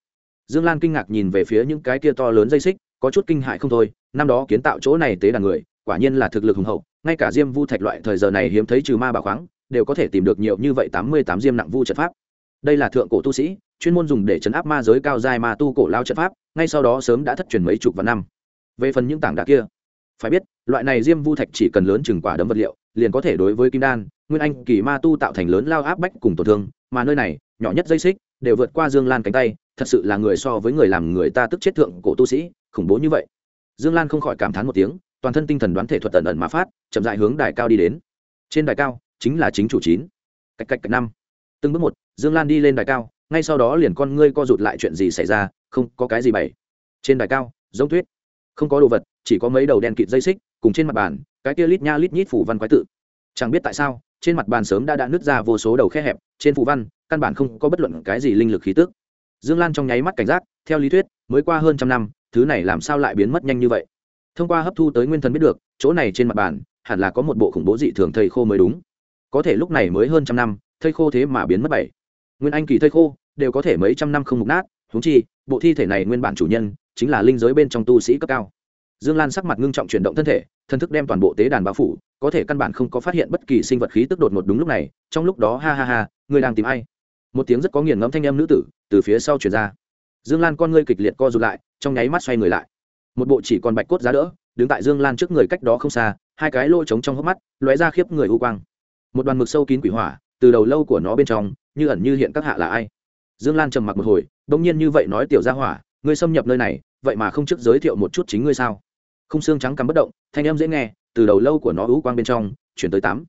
Dương lan kinh ngạc nhìn về phía những cái kia to lớn dây xích, có chút kinh hại không thôi, năm đó kiến tạo chỗ này tế đàn người, quả nhiên là thực lực hùng hậu, ngay cả diêm vu thạch loại thời giờ này hiếm thấy trừ ma bà khoáng, đều có thể tìm được nhiều như vậy tám mươi tám diêm nặng vu trận pháp đây là thượng cổ tu sĩ, chuyên môn dùng để chấn áp ma giới cao dài ma tu cổ lao trận pháp, ngay sau đó sớm đã thất truyền mấy chục vạn năm. Về phần những tảng đá kia, phải biết, loại này diêm vu thạch chỉ cần lớn chừng quả đấm vật liệu, liền có thể đối với kim đan, nguyên anh kỳ ma tu tạo thành lớn lao áp bách cùng tổn thương, mà nơi này, nhỏ nhất dây xích, đều vượt qua dương lan cánh tay, thật sự là người so với người làm người ta tức chết thượng cổ tu sĩ, khủng bố như vậy. Dương lan không khỏi cảm thán một tiếng, toàn thân tinh thần đoán thể thuật tần ẩn mà phát, chậm dại hướng đài cao đi đến. Trên đài cao, chính là chính chủ chín. Cách cách cách năm. Từng bước một dương lan đi lên đài cao, ngay sau đó liền con ngươi co rụt lại chuyện gì xảy ra, không có cái gì bày. Trên đài cao, giống tuyết. Không có đồ vật, chỉ có mấy đầu đen kịt dây xích, cùng trên mặt bàn, cái kia lít nha lít nhít phủ văn quái tự. Chẳng biết tại sao, trên mặt bàn sớm đã đã nứt ra vô số đầu khe hẹp, trên phủ văn, căn bản không có bất luận cái gì linh lực khí tức. Dương lan trong nháy mắt cảnh giác, theo lý thuyết, mới qua hơn trăm năm, thứ này làm sao lại biến mất nhanh như vậy? Thông qua hấp thu tới nguyên thần biết được, chỗ này trên mặt bàn, hẳn là có một bộ khủng bố dị thường thầy khô mới đúng. Có thể lúc này mới hơn trăm năm, thây khô thế mà biến mất bảy nguyên anh kỳ thây khô, đều có thể mấy trăm năm không mục nát húng chi, bộ thi thể này nguyên bản chủ nhân, chính là linh giới bên trong tu sĩ cấp cao. Dương lan sắc mặt ngưng trọng chuyển động thân thể, thân thức đem toàn bộ tế đàn bao phủ, có thể căn bản không có phát hiện bất kỳ sinh vật khí tức đột ngột đúng lúc này, trong lúc đó, ha ha ha, người đang tìm ai? Một tiếng rất có nghiền ngẫm thanh âm nữ tử, từ phía sau chuyển ra. Dương lan con ngươi kịch liệt co rụt lại, trong nháy mắt xoay người lại. Một bộ chỉ còn bạch cốt giá đỡ, đứng tại dương lan trước người cách đó không xa, hai cái lỗ trống trong hốc mắt, lóe ra khiếp người u quang. Một đoàn mực sâu kín quỷ hỏa, từ đầu lâu của nó bên trong như ẩn như hiện các hạ là ai? Dương lan trầm mặc một hồi, bỗng nhiên như vậy nói tiểu gia hỏa, ngươi xâm nhập nơi này, vậy mà không trước giới thiệu một chút chính ngươi sao? Không xương trắng cắm bất động, thanh âm dễ nghe, từ đầu lâu của nó u quang bên trong, chuyển tới tám.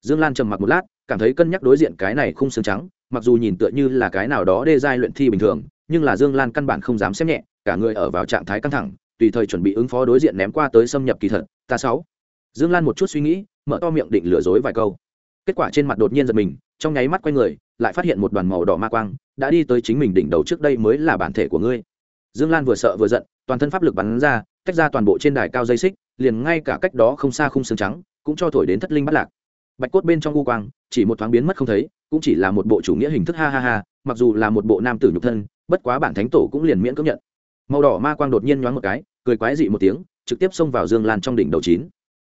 Dương lan trầm mặc một lát, cảm thấy cân nhắc đối diện cái này không xương trắng, mặc dù nhìn tựa như là cái nào đó đê giai luyện thi bình thường, nhưng là dương lan căn bản không dám xem nhẹ, cả người ở vào trạng thái căng thẳng, tùy thời chuẩn bị ứng phó đối diện ném qua tới xâm nhập kỳ thật, ta sáu. Dương lan một chút suy nghĩ, mở to miệng định lừa dối vài câu. Kết quả trên mặt đột nhiên giật mình trong nháy mắt quay người, lại phát hiện một đoàn màu đỏ ma quang, đã đi tới chính mình đỉnh đầu trước đây mới là bản thể của ngươi. Dương lan vừa sợ vừa giận, toàn thân pháp lực bắn ra, tách ra toàn bộ trên đài cao dây xích, liền ngay cả cách đó không xa khung xương trắng, cũng cho thổi đến thất linh bắt lạc. Bạch cốt bên trong u quang, chỉ một thoáng biến mất không thấy, cũng chỉ là một bộ chủ nghĩa hình thức ha ha ha, mặc dù là một bộ nam tử nhục thân, bất quá bản thánh tổ cũng liền miễn cưỡng nhận. Màu đỏ ma quang đột nhiên nhoáng một cái, cười quái dị một tiếng, trực tiếp xông vào dương lan trong đỉnh đầu chín.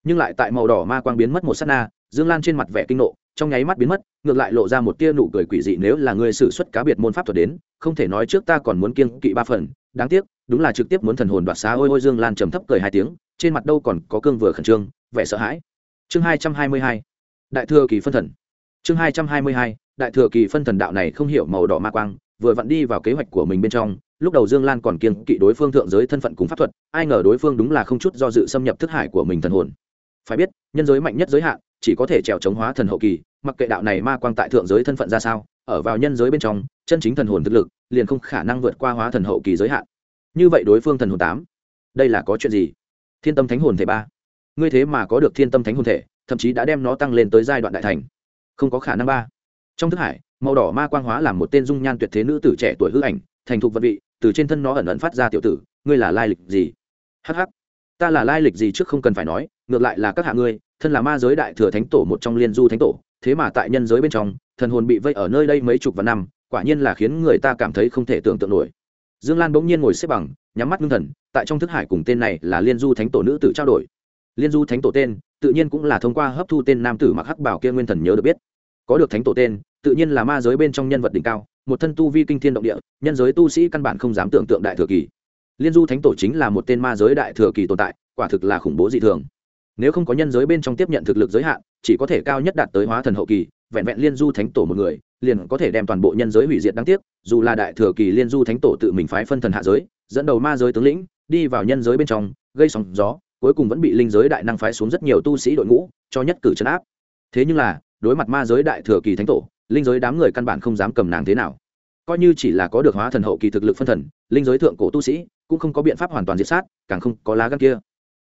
Nhưng lại tại màu đỏ ma quang biến mất một s á t na, dương lan trên mặt vẻ kinh nộ trong nháy mắt biến mất, ngược lại lộ ra một tia nụ cười quỷ dị nếu là ngươi xử suất cá biệt môn pháp thuật đến, không thể nói trước ta còn muốn kiêng kỵ ba phần, đáng tiếc, đúng là trực tiếp muốn thần hồn đoạt xá ôi ôi dương lan trầm thấp cười hai tiếng, trên mặt đâu còn có cương vừa khẩn trương, vẻ sợ hãi. Chương hai trăm hai mươi hai, đại thừa kỳ phân thần. Chương hai trăm hai mươi hai, đại thừa kỳ phân thần đạo này không hiểu màu đỏ ma quang, vừa vặn đi vào kế hoạch của mình bên trong, lúc đầu dương lan còn kiêng kỵ đối phương thượng giới thân phận cùng pháp thuật, ai ngờ đối phương đúng là không chút do dự xâm nhập thức hải của mình thần hồn. Phải biết, nhân giới mạnh nhất giới hạn chỉ có thể trèo chống hóa thần hậu kỳ, mặc kệ đạo này ma quang tại thượng giới thân phận ra sao, ở vào nhân giới bên trong, chân chính thần hồn thực lực, liền không khả năng vượt qua hóa thần hậu kỳ giới hạn. Như vậy đối phương thần hồn tám, đây là có chuyện gì? Thiên tâm thánh hồn thể ba. Ngươi thế mà có được thiên tâm thánh hồn thể, thậm chí đã đem nó tăng lên tới giai đoạn đại thành. Không có khả năng ba. Trong thức hải, màu đỏ ma quang hóa làm một tên dung nhan tuyệt thế nữ tử trẻ tuổi hư ảnh, thành thục vật vị, từ trên thân nó ẩn ẩn phát ra tiểu tử, ngươi là lai lịch gì? Hh ta là lai lịch gì trước không cần phải nói, ngược lại là các hạ ngươi thân là ma giới đại thừa thánh tổ một trong liên du thánh tổ, thế mà tại nhân giới bên trong, thần hồn bị vây ở nơi đây mấy chục vạn năm, quả nhiên là khiến người ta cảm thấy không thể tưởng tượng nổi. Dương lan bỗng nhiên ngồi xếp bằng, nhắm mắt ngưng thần, tại trong thức hải cùng tên này là liên du thánh tổ nữ tử trao đổi. Liên du thánh tổ tên, tự nhiên cũng là thông qua hấp thu tên nam tử mặc hắc bảo kia nguyên thần nhớ được biết. Có được thánh tổ tên, tự nhiên là ma giới bên trong nhân vật đỉnh cao, một thân tu vi kinh thiên động địa, nhân giới tu sĩ căn bản không dám tưởng tượng đại thừa kỳ. Liên du thánh tổ chính là một tên ma giới đại thừa kỳ tồn tại, quả thực là khủng bố dị thường nếu không có nhân giới bên trong tiếp nhận thực lực giới hạn, chỉ có thể cao nhất đạt tới hóa thần hậu kỳ, vẹn vẹn liên du thánh tổ một người, liền có thể đem toàn bộ nhân giới hủy diệt đáng tiếc, dù là đại thừa kỳ liên du thánh tổ tự mình phái phân thần hạ giới, dẫn đầu ma giới tướng lĩnh, đi vào nhân giới bên trong, gây sóng gió, cuối cùng vẫn bị linh giới đại năng phái xuống rất nhiều tu sĩ đội ngũ, cho nhất cử chấn áp. Thế nhưng là, đối mặt ma giới đại thừa kỳ thánh tổ, linh giới đám người căn bản không dám cầm nàng thế nào. Coi như chỉ là có được hóa thần hậu kỳ thực lực phân thần, linh giới thượng cổ tu sĩ cũng không có biện pháp hoàn toàn diệt sát, càng không có lá gan kia.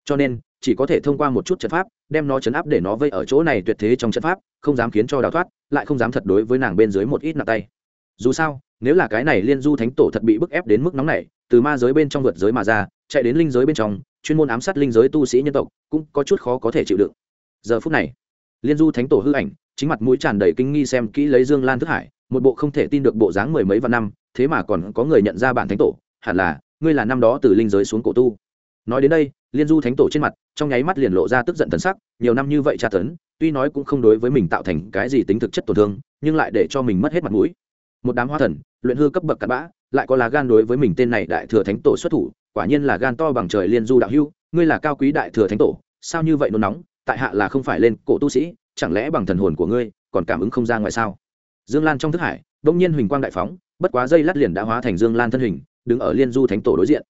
Cho nên chỉ có thể thông qua một chút trận pháp, đem nó chấn áp để nó vây ở chỗ này tuyệt thế trong trận pháp, không dám khiến cho đào thoát, lại không dám thật đối với nàng bên dưới một ít nặng tay. Dù sao, nếu là cái này liên du thánh tổ thật bị bức ép đến mức nóng này từ ma giới bên trong vượt giới mà ra, chạy đến linh giới bên trong, chuyên môn ám sát linh giới tu sĩ nhân tộc, cũng có chút khó có thể chịu đựng. Giờ phút này, liên du thánh tổ hư ảnh, chính mặt mũi tràn đầy kinh nghi xem kỹ lấy dương lan thức hải, một bộ không thể tin được bộ dáng mười mấy vạn năm, thế mà còn có người nhận ra bản thánh tổ, hẳn là, ngươi là năm đó từ linh giới xuống cổ tu. Nói đến đây liên du thánh tổ trên mặt, trong nháy mắt liền lộ ra tức giận thần sắc, nhiều năm như vậy tra tấn, tuy nói cũng không đối với mình tạo thành cái gì tính thực chất tổn thương, nhưng lại để cho mình mất hết mặt mũi. Một đám hoa thần, luyện hư cấp bậc cặn bã, lại có là gan đối với mình tên này đại thừa thánh tổ xuất thủ, quả nhiên là gan to bằng trời liên du đạo hưu ngươi là cao quý đại thừa thánh tổ, sao như vậy nôn nóng, tại hạ là không phải lên cổ tu sĩ, chẳng lẽ bằng thần hồn của ngươi còn cảm ứng không ra ngoài sao? Dương lan trong thức hải đông nhiên huỳnh quang đại phóng, bất quá dây lát liền đã hóa thành dương lan thân hình, đứng ở liên du thánh tổ đối diện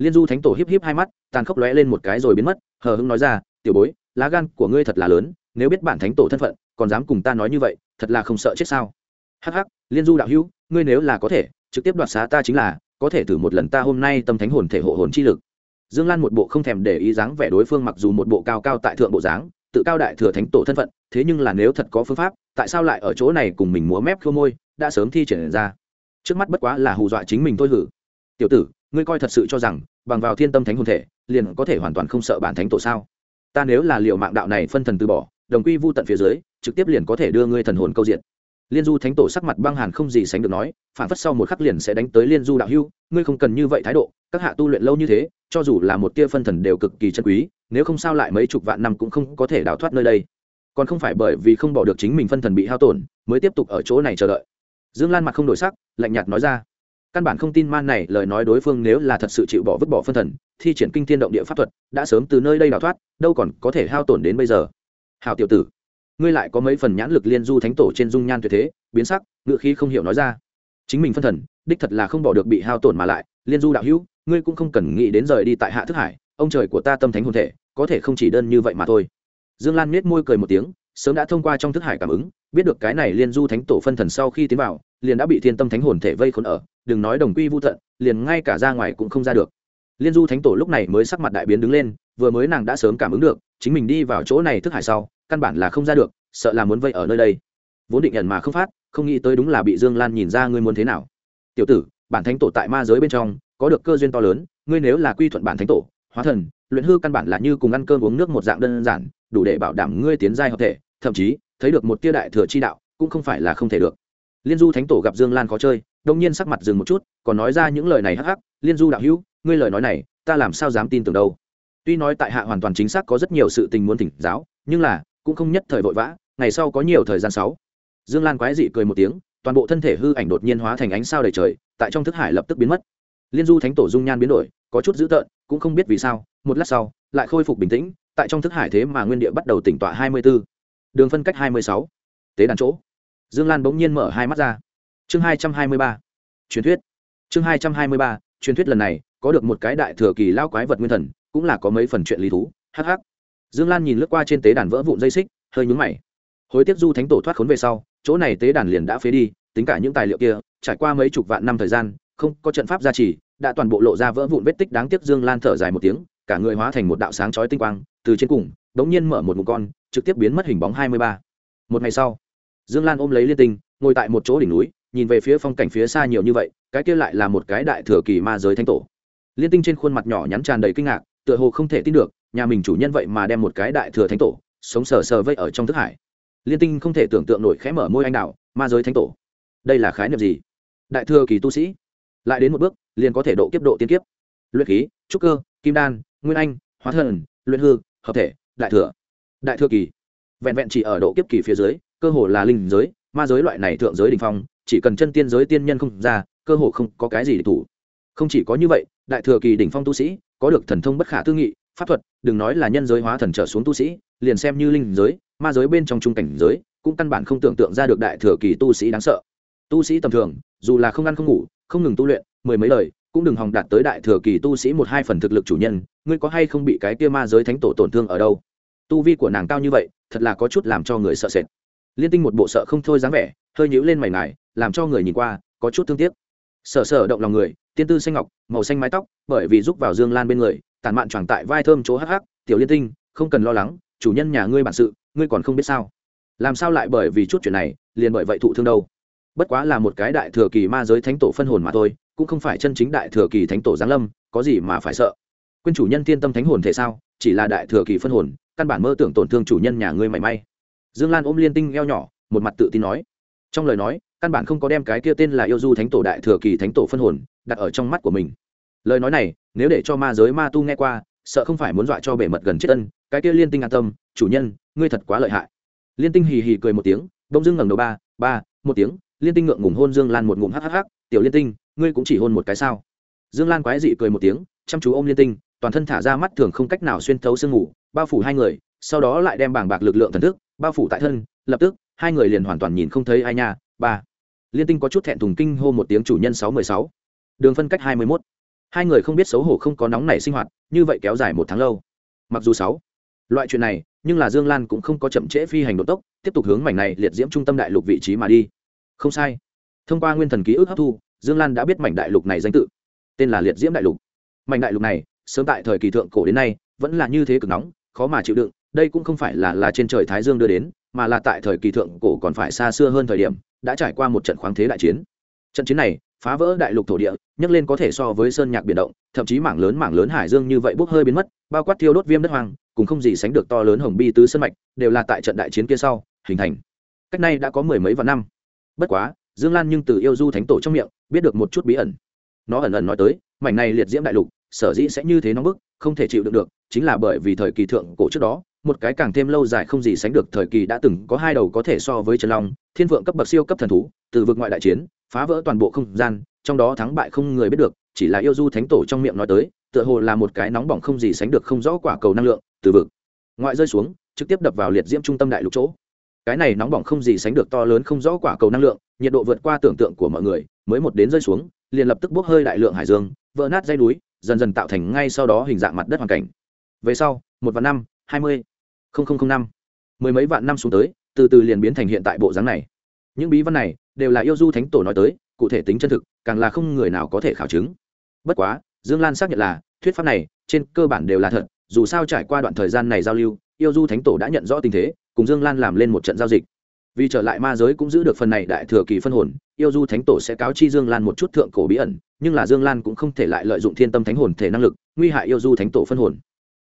liên du thánh tổ híp híp hai mắt, tàn khốc lóe lên một cái rồi biến mất, hờ hững nói ra, tiểu bối, lá gan của ngươi thật là lớn, nếu biết bản thánh tổ thân phận, còn dám cùng ta nói như vậy, thật là không sợ chết sao? Hắc hắc, liên du đạo hữu, ngươi nếu là có thể, trực tiếp đoạt xá ta chính là, có thể thử một lần ta hôm nay tâm thánh hồn thể hộ hồn chi lực. Dương lan một bộ không thèm để ý dáng vẻ đối phương mặc dù một bộ cao cao tại thượng bộ dáng, tự cao đại thừa thánh tổ thân phận, thế nhưng là nếu thật có phương pháp, tại sao lại ở chỗ này cùng mình múa mép khô môi, đã sớm thi triển ra. Trước mắt bất quá là hù dọa chính mình thôi hử. Tiểu tử ngươi coi thật sự cho rằng, bằng vào thiên tâm thánh hồn thể, liền có thể hoàn toàn không sợ bản thánh tổ sao? Ta nếu là liệu mạng đạo này phân thần từ bỏ, đồng quy vô tận phía dưới, trực tiếp liền có thể đưa ngươi thần hồn câu diện. Liên du thánh tổ sắc mặt băng hàn không gì sánh được nói phản phất sau một khắc liền sẽ đánh tới liên du đạo hưu, ngươi không cần như vậy thái độ, các hạ tu luyện lâu như thế, cho dù là một tia phân thần đều cực kỳ chân quý, nếu không sao lại mấy chục vạn năm cũng không có thể đào thoát nơi đây. Còn không phải bởi vì không bỏ được chính mình phân thần bị hao tổn, mới tiếp tục ở chỗ này chờ đợi. Dương lan mặt không đổi sắc, lạnh nhạt nói ra căn bản không tin man này, lời nói đối phương nếu là thật sự chịu bỏ vứt bỏ phân thần, thi triển kinh thiên động địa pháp thuật, đã sớm từ nơi đây đào thoát, đâu còn có thể hao tổn đến bây giờ. Hào tiểu tử, ngươi lại có mấy phần nhãn lực liên du thánh tổ trên dung nhan tuyệt thế, biến sắc, ngựa khí không hiểu nói ra. Chính mình phân thần, đích thật là không bỏ được bị hao tổn mà lại, liên du đạo hữu, ngươi cũng không cần nghĩ đến rời đi tại hạ thức hải, ông trời của ta tâm thánh hồn thể, có thể không chỉ đơn như vậy mà thôi. Dương lan miết môi cười một tiếng, sớm đã thông qua trong thức hải cảm ứng, biết được cái này liên du thánh tổ phân thần sau khi tiến vào liền đã bị thiên tâm thánh hồn thể vây khốn ở, đừng nói đồng quy vô tận, liền ngay cả ra ngoài cũng không ra được. Liên du thánh tổ lúc này mới sắc mặt đại biến đứng lên, vừa mới nàng đã sớm cảm ứng được, chính mình đi vào chỗ này thức hải sau, căn bản là không ra được, sợ là muốn vây ở nơi đây. Vốn định nhận mà không phát, không nghĩ tới đúng là bị dương lan nhìn ra ngươi muốn thế nào. Tiểu tử, bản thánh tổ tại ma giới bên trong, có được cơ duyên to lớn, ngươi nếu là quy thuận bản thánh tổ, hóa thần, luyện hư căn bản là như cùng ăn cơm uống nước một dạng đơn giản, đủ để bảo đảm ngươi tiến giai hợp thể, thậm chí, thấy được một tia đại thừa chi đạo, cũng không phải là không thể được liên du thánh tổ gặp dương lan khó chơi, đông nhiên sắc mặt dừng một chút, còn nói ra những lời này hắc hắc, liên du đạo hữu, ngươi lời nói này, ta làm sao dám tin tưởng đâu? Tuy nói tại hạ hoàn toàn chính xác có rất nhiều sự tình muốn thỉnh giáo, nhưng là, cũng không nhất thời vội vã, ngày sau có nhiều thời gian sáu. Dương lan quái dị cười một tiếng, toàn bộ thân thể hư ảnh đột nhiên hóa thành ánh sao đầy trời, tại trong thức hải lập tức biến mất. Liên du thánh tổ dung nhan biến đổi, có chút dữ tợn, cũng không biết vì sao, một lát sau, lại khôi phục bình tĩnh, tại trong thức hải thế mà nguyên địa bắt đầu tỉnh tọa hai mươi 24. đường phân cách hai mươi sáu. Tế đàn chỗ dương lan bỗng nhiên mở hai mắt ra. Chương hai trăm hai mươi ba, truyền thuyết. Chương hai trăm hai mươi ba, truyền thuyết lần này, có được một cái đại thừa kỳ lao quái vật nguyên thần, cũng là có mấy phần chuyện lý thú. Hh dương lan nhìn lướt qua trên tế đàn vỡ vụn dây xích, hơi nhúng mày. Hối tiếc du thánh tổ thoát khốn về sau, chỗ này tế đàn liền đã phế đi, tính cả những tài liệu kia, trải qua mấy chục vạn năm thời gian, không có trận pháp gia trì, đã toàn bộ lộ ra vỡ vụn vết tích đáng tiếc dương lan thở dài một tiếng, cả người hóa thành một đạo sáng chói tinh quang, từ trên cùng, đống nhiên mở một mụ con, trực tiếp biến mất hình bóng hai mươi ba. Một ngày sau dương lan ôm lấy liên tinh, ngồi tại một chỗ đỉnh núi, nhìn về phía phong cảnh phía xa nhiều như vậy, cái kia lại là một cái đại thừa kỳ ma giới thanh tổ. Liên tinh trên khuôn mặt nhỏ nhắn tràn đầy kinh ngạc, tựa hồ không thể tin được, nhà mình chủ nhân vậy mà đem một cái đại thừa thánh tổ, sống sờ sờ vây ở trong thức hải. Liên tinh không thể tưởng tượng nổi khẽ mở môi anh đạo, ma giới thánh tổ, đây là khái niệm gì? Đại thừa kỳ tu sĩ, lại đến một bước, liền có thể độ kiếp độ tiên kiếp. Luyện khí, trúc cơ, kim đan, nguyên anh, hóa thần, luyện hư, hợp thể, đại thừa. Đại thừa kỳ. Vẹn vẹn chỉ ở độ kiếp kỳ phía dưới cơ hồ là linh giới, ma giới loại này thượng giới đình phong, chỉ cần chân tiên giới tiên nhân không ra, cơ hồ không có cái gì để thủ. Không chỉ có như vậy, đại thừa kỳ đỉnh phong tu sĩ, có được thần thông bất khả tư nghị, pháp thuật, đừng nói là nhân giới hóa thần trở xuống tu sĩ, liền xem như linh giới, ma giới bên trong trung cảnh giới, cũng căn bản không tưởng tượng ra được đại thừa kỳ tu sĩ đáng sợ. Tu sĩ tầm thường, dù là không ăn không ngủ, không ngừng tu luyện, mười mấy lời, cũng đừng hòng đạt tới đại thừa kỳ tu sĩ một hai phần thực lực chủ nhân, ngươi có hay không bị cái kia ma giới thánh tổ tổn thương ở đâu? Tu vi của nàng cao như vậy, thật là có chút làm cho người sợ sệt liên tinh một bộ sợ không thôi dáng vẻ, hơi nhíu lên mày ngài, làm cho người nhìn qua, có chút thương tiếc. Sợ sợ động lòng người, tiên tư xanh ngọc, màu xanh mái tóc, bởi vì rúc vào dương lan bên người, tản mạn choàng tại vai thơm chỗ hắc hắc, tiểu liên tinh, không cần lo lắng, chủ nhân nhà ngươi bản sự, ngươi còn không biết sao? Làm sao lại bởi vì chút chuyện này, liền bởi vậy thụ thương đâu? Bất quá là một cái đại thừa kỳ ma giới thánh tổ phân hồn mà thôi, cũng không phải chân chính đại thừa kỳ thánh tổ giáng lâm, có gì mà phải sợ? Quên chủ nhân tiên tâm thánh hồn thể sao, chỉ là đại thừa kỳ phân hồn, căn bản mơ tưởng tổn thương chủ nhân nhà ngươi mảy may dương lan ôm liên tinh eo nhỏ, một mặt tự tin nói. Trong lời nói, căn bản không có đem cái kia tên là yêu du thánh tổ đại thừa kỳ thánh tổ phân hồn, đặt ở trong mắt của mình. Lời nói này, nếu để cho ma giới ma tu nghe qua, sợ không phải muốn dọa cho bể mật gần chết ân, cái kia liên tinh an tâm, chủ nhân, ngươi thật quá lợi hại. Liên tinh hì hì cười một tiếng bông dưng ngẩng đầu ba ba, một tiếng, liên tinh ngượng ngùng hôn dương lan một ngụm hắc hắc hắc, tiểu liên tinh, ngươi cũng chỉ hôn một cái sao? Dương lan quái dị cười một tiếng, chăm chú ôm liên tinh, toàn thân thả ra mắt thường không cách nào xuyên thấu sương ngủ bao phủ hai người, sau đó lại đem bảng bạc lực lượng thần thức bao phủ tại thân, lập tức, hai người liền hoàn toàn nhìn không thấy ai nha. Ba. Liên tinh có chút thẹn thùng kinh hô một tiếng chủ nhân sáu mươi sáu. Đường phân cách hai mươi mốt. Hai người không biết xấu hổ không có nóng nảy sinh hoạt, như vậy kéo dài một tháng lâu. Mặc dù sáu. Loại chuyện này, nhưng là dương lan cũng không có chậm trễ phi hành độ tốc, tiếp tục hướng mảnh này liệt diễm trung tâm đại lục vị trí mà đi. Không sai. Thông qua nguyên thần ký ức hấp thu, dương lan đã biết mảnh đại lục này danh tự. Tên là liệt diễm đại lục. Mảnh đại lục này, sớm tại thời kỳ thượng cổ đến nay, vẫn là như thế cực nóng, khó mà chịu đựng đây cũng không phải là là trên trời thái dương đưa đến, mà là tại thời kỳ thượng cổ còn phải xa xưa hơn thời điểm, đã trải qua một trận khoáng thế đại chiến. Trận chiến này, phá vỡ đại lục thổ địa, nhấc lên có thể so với sơn nhạc biển động, thậm chí mảng lớn mảng lớn hải dương như vậy bốc hơi biến mất, bao quát thiêu đốt viêm đất hoang, cùng không gì sánh được to lớn hồng bi tứ sân mạch, đều là tại trận đại chiến kia sau, hình thành. Cách này đã có mười mấy vạn năm. Bất quá, dương lan nhưng từ yêu du thánh tổ trong miệng, biết được một chút bí ẩn. Nó ẩn ẩn nói tới, mảnh này liệt diễm đại lục, sở dĩ sẽ như thế nóng bức, không thể chịu đựng được, chính là bởi vì thời kỳ thượng cổ trước đó một cái càng thêm lâu dài không gì sánh được thời kỳ đã từng có hai đầu có thể so với trần long, thiên vượng cấp bậc siêu cấp thần thú, từ vực ngoại đại chiến, phá vỡ toàn bộ không gian, trong đó thắng bại không người biết được, chỉ là yêu du thánh tổ trong miệng nói tới, tựa hồ là một cái nóng bỏng không gì sánh được không rõ quả cầu năng lượng, từ vực ngoại rơi xuống, trực tiếp đập vào liệt diễm trung tâm đại lục chỗ. Cái này nóng bỏng không gì sánh được to lớn không rõ quả cầu năng lượng, nhiệt độ vượt qua tưởng tượng của mọi người, mới một đến rơi xuống, liền lập tức bốc hơi đại lượng hải dương, vỡ nát dây núi, dần dần tạo thành ngay sau đó hình dạng mặt đất hoàn cảnh. Về sau, một vạn năm, hai mươi năm. Mười mấy vạn năm xuống tới, từ từ liền biến thành hiện tại bộ dáng này. Những bí văn này đều là yêu du thánh tổ nói tới, cụ thể tính chân thực, càng là không người nào có thể khảo chứng. Bất quá, dương lan xác nhận là, thuyết pháp này trên cơ bản đều là thật, dù sao trải qua đoạn thời gian này giao lưu, yêu du thánh tổ đã nhận rõ tình thế, cùng dương lan làm lên một trận giao dịch. Vì trở lại ma giới cũng giữ được phần này đại thừa kỳ phân hồn, yêu du thánh tổ sẽ cáo chi dương lan một chút thượng cổ bí ẩn, nhưng là dương lan cũng không thể lại lợi dụng thiên tâm thánh hồn thể năng lực, nguy hại yêu du thánh tổ phân hồn.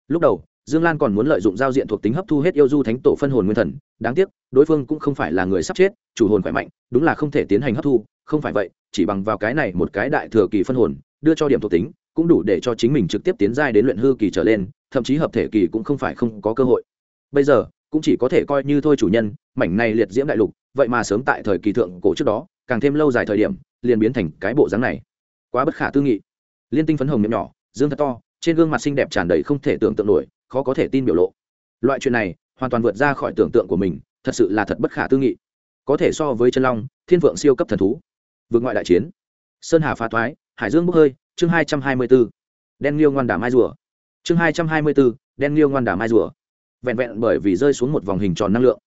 Lúc đầu dương lan còn muốn lợi dụng giao diện thuộc tính hấp thu hết yêu du thánh tổ phân hồn nguyên thần, đáng tiếc, đối phương cũng không phải là người sắp chết, chủ hồn khỏe mạnh, đúng là không thể tiến hành hấp thu, không phải vậy, chỉ bằng vào cái này một cái đại thừa kỳ phân hồn, đưa cho điểm thuộc tính, cũng đủ để cho chính mình trực tiếp tiến giai đến luyện hư kỳ trở lên, thậm chí hợp thể kỳ cũng không phải không có cơ hội. Bây giờ, cũng chỉ có thể coi như thôi chủ nhân, mảnh này liệt diễm đại lục, vậy mà sớm tại thời kỳ thượng cổ trước đó, càng thêm lâu dài thời điểm, liền biến thành cái bộ dáng này. Quá bất khả tư nghị. Liên tinh phấn hồng miệng nhỏ, dương thật to, trên gương mặt xinh đẹp tràn đầy không thể tưởng tượng nổi khó có thể tin biểu lộ. Loại chuyện này, hoàn toàn vượt ra khỏi tưởng tượng của mình, thật sự là thật bất khả tư nghị. Có thể so với chân long, thiên vượng siêu cấp thần thú. Vượt ngoại đại chiến. Sơn hà phá thoái, hải dương bốc hơi, chương hai trăm hai mươi b ố đen liêu ngoan đà mai rùa. Chương hai trăm hai mươi b ố đen liêu ngoan đà mai rùa. Vẹn vẹn bởi vì rơi xuống một vòng hình tròn năng lượng.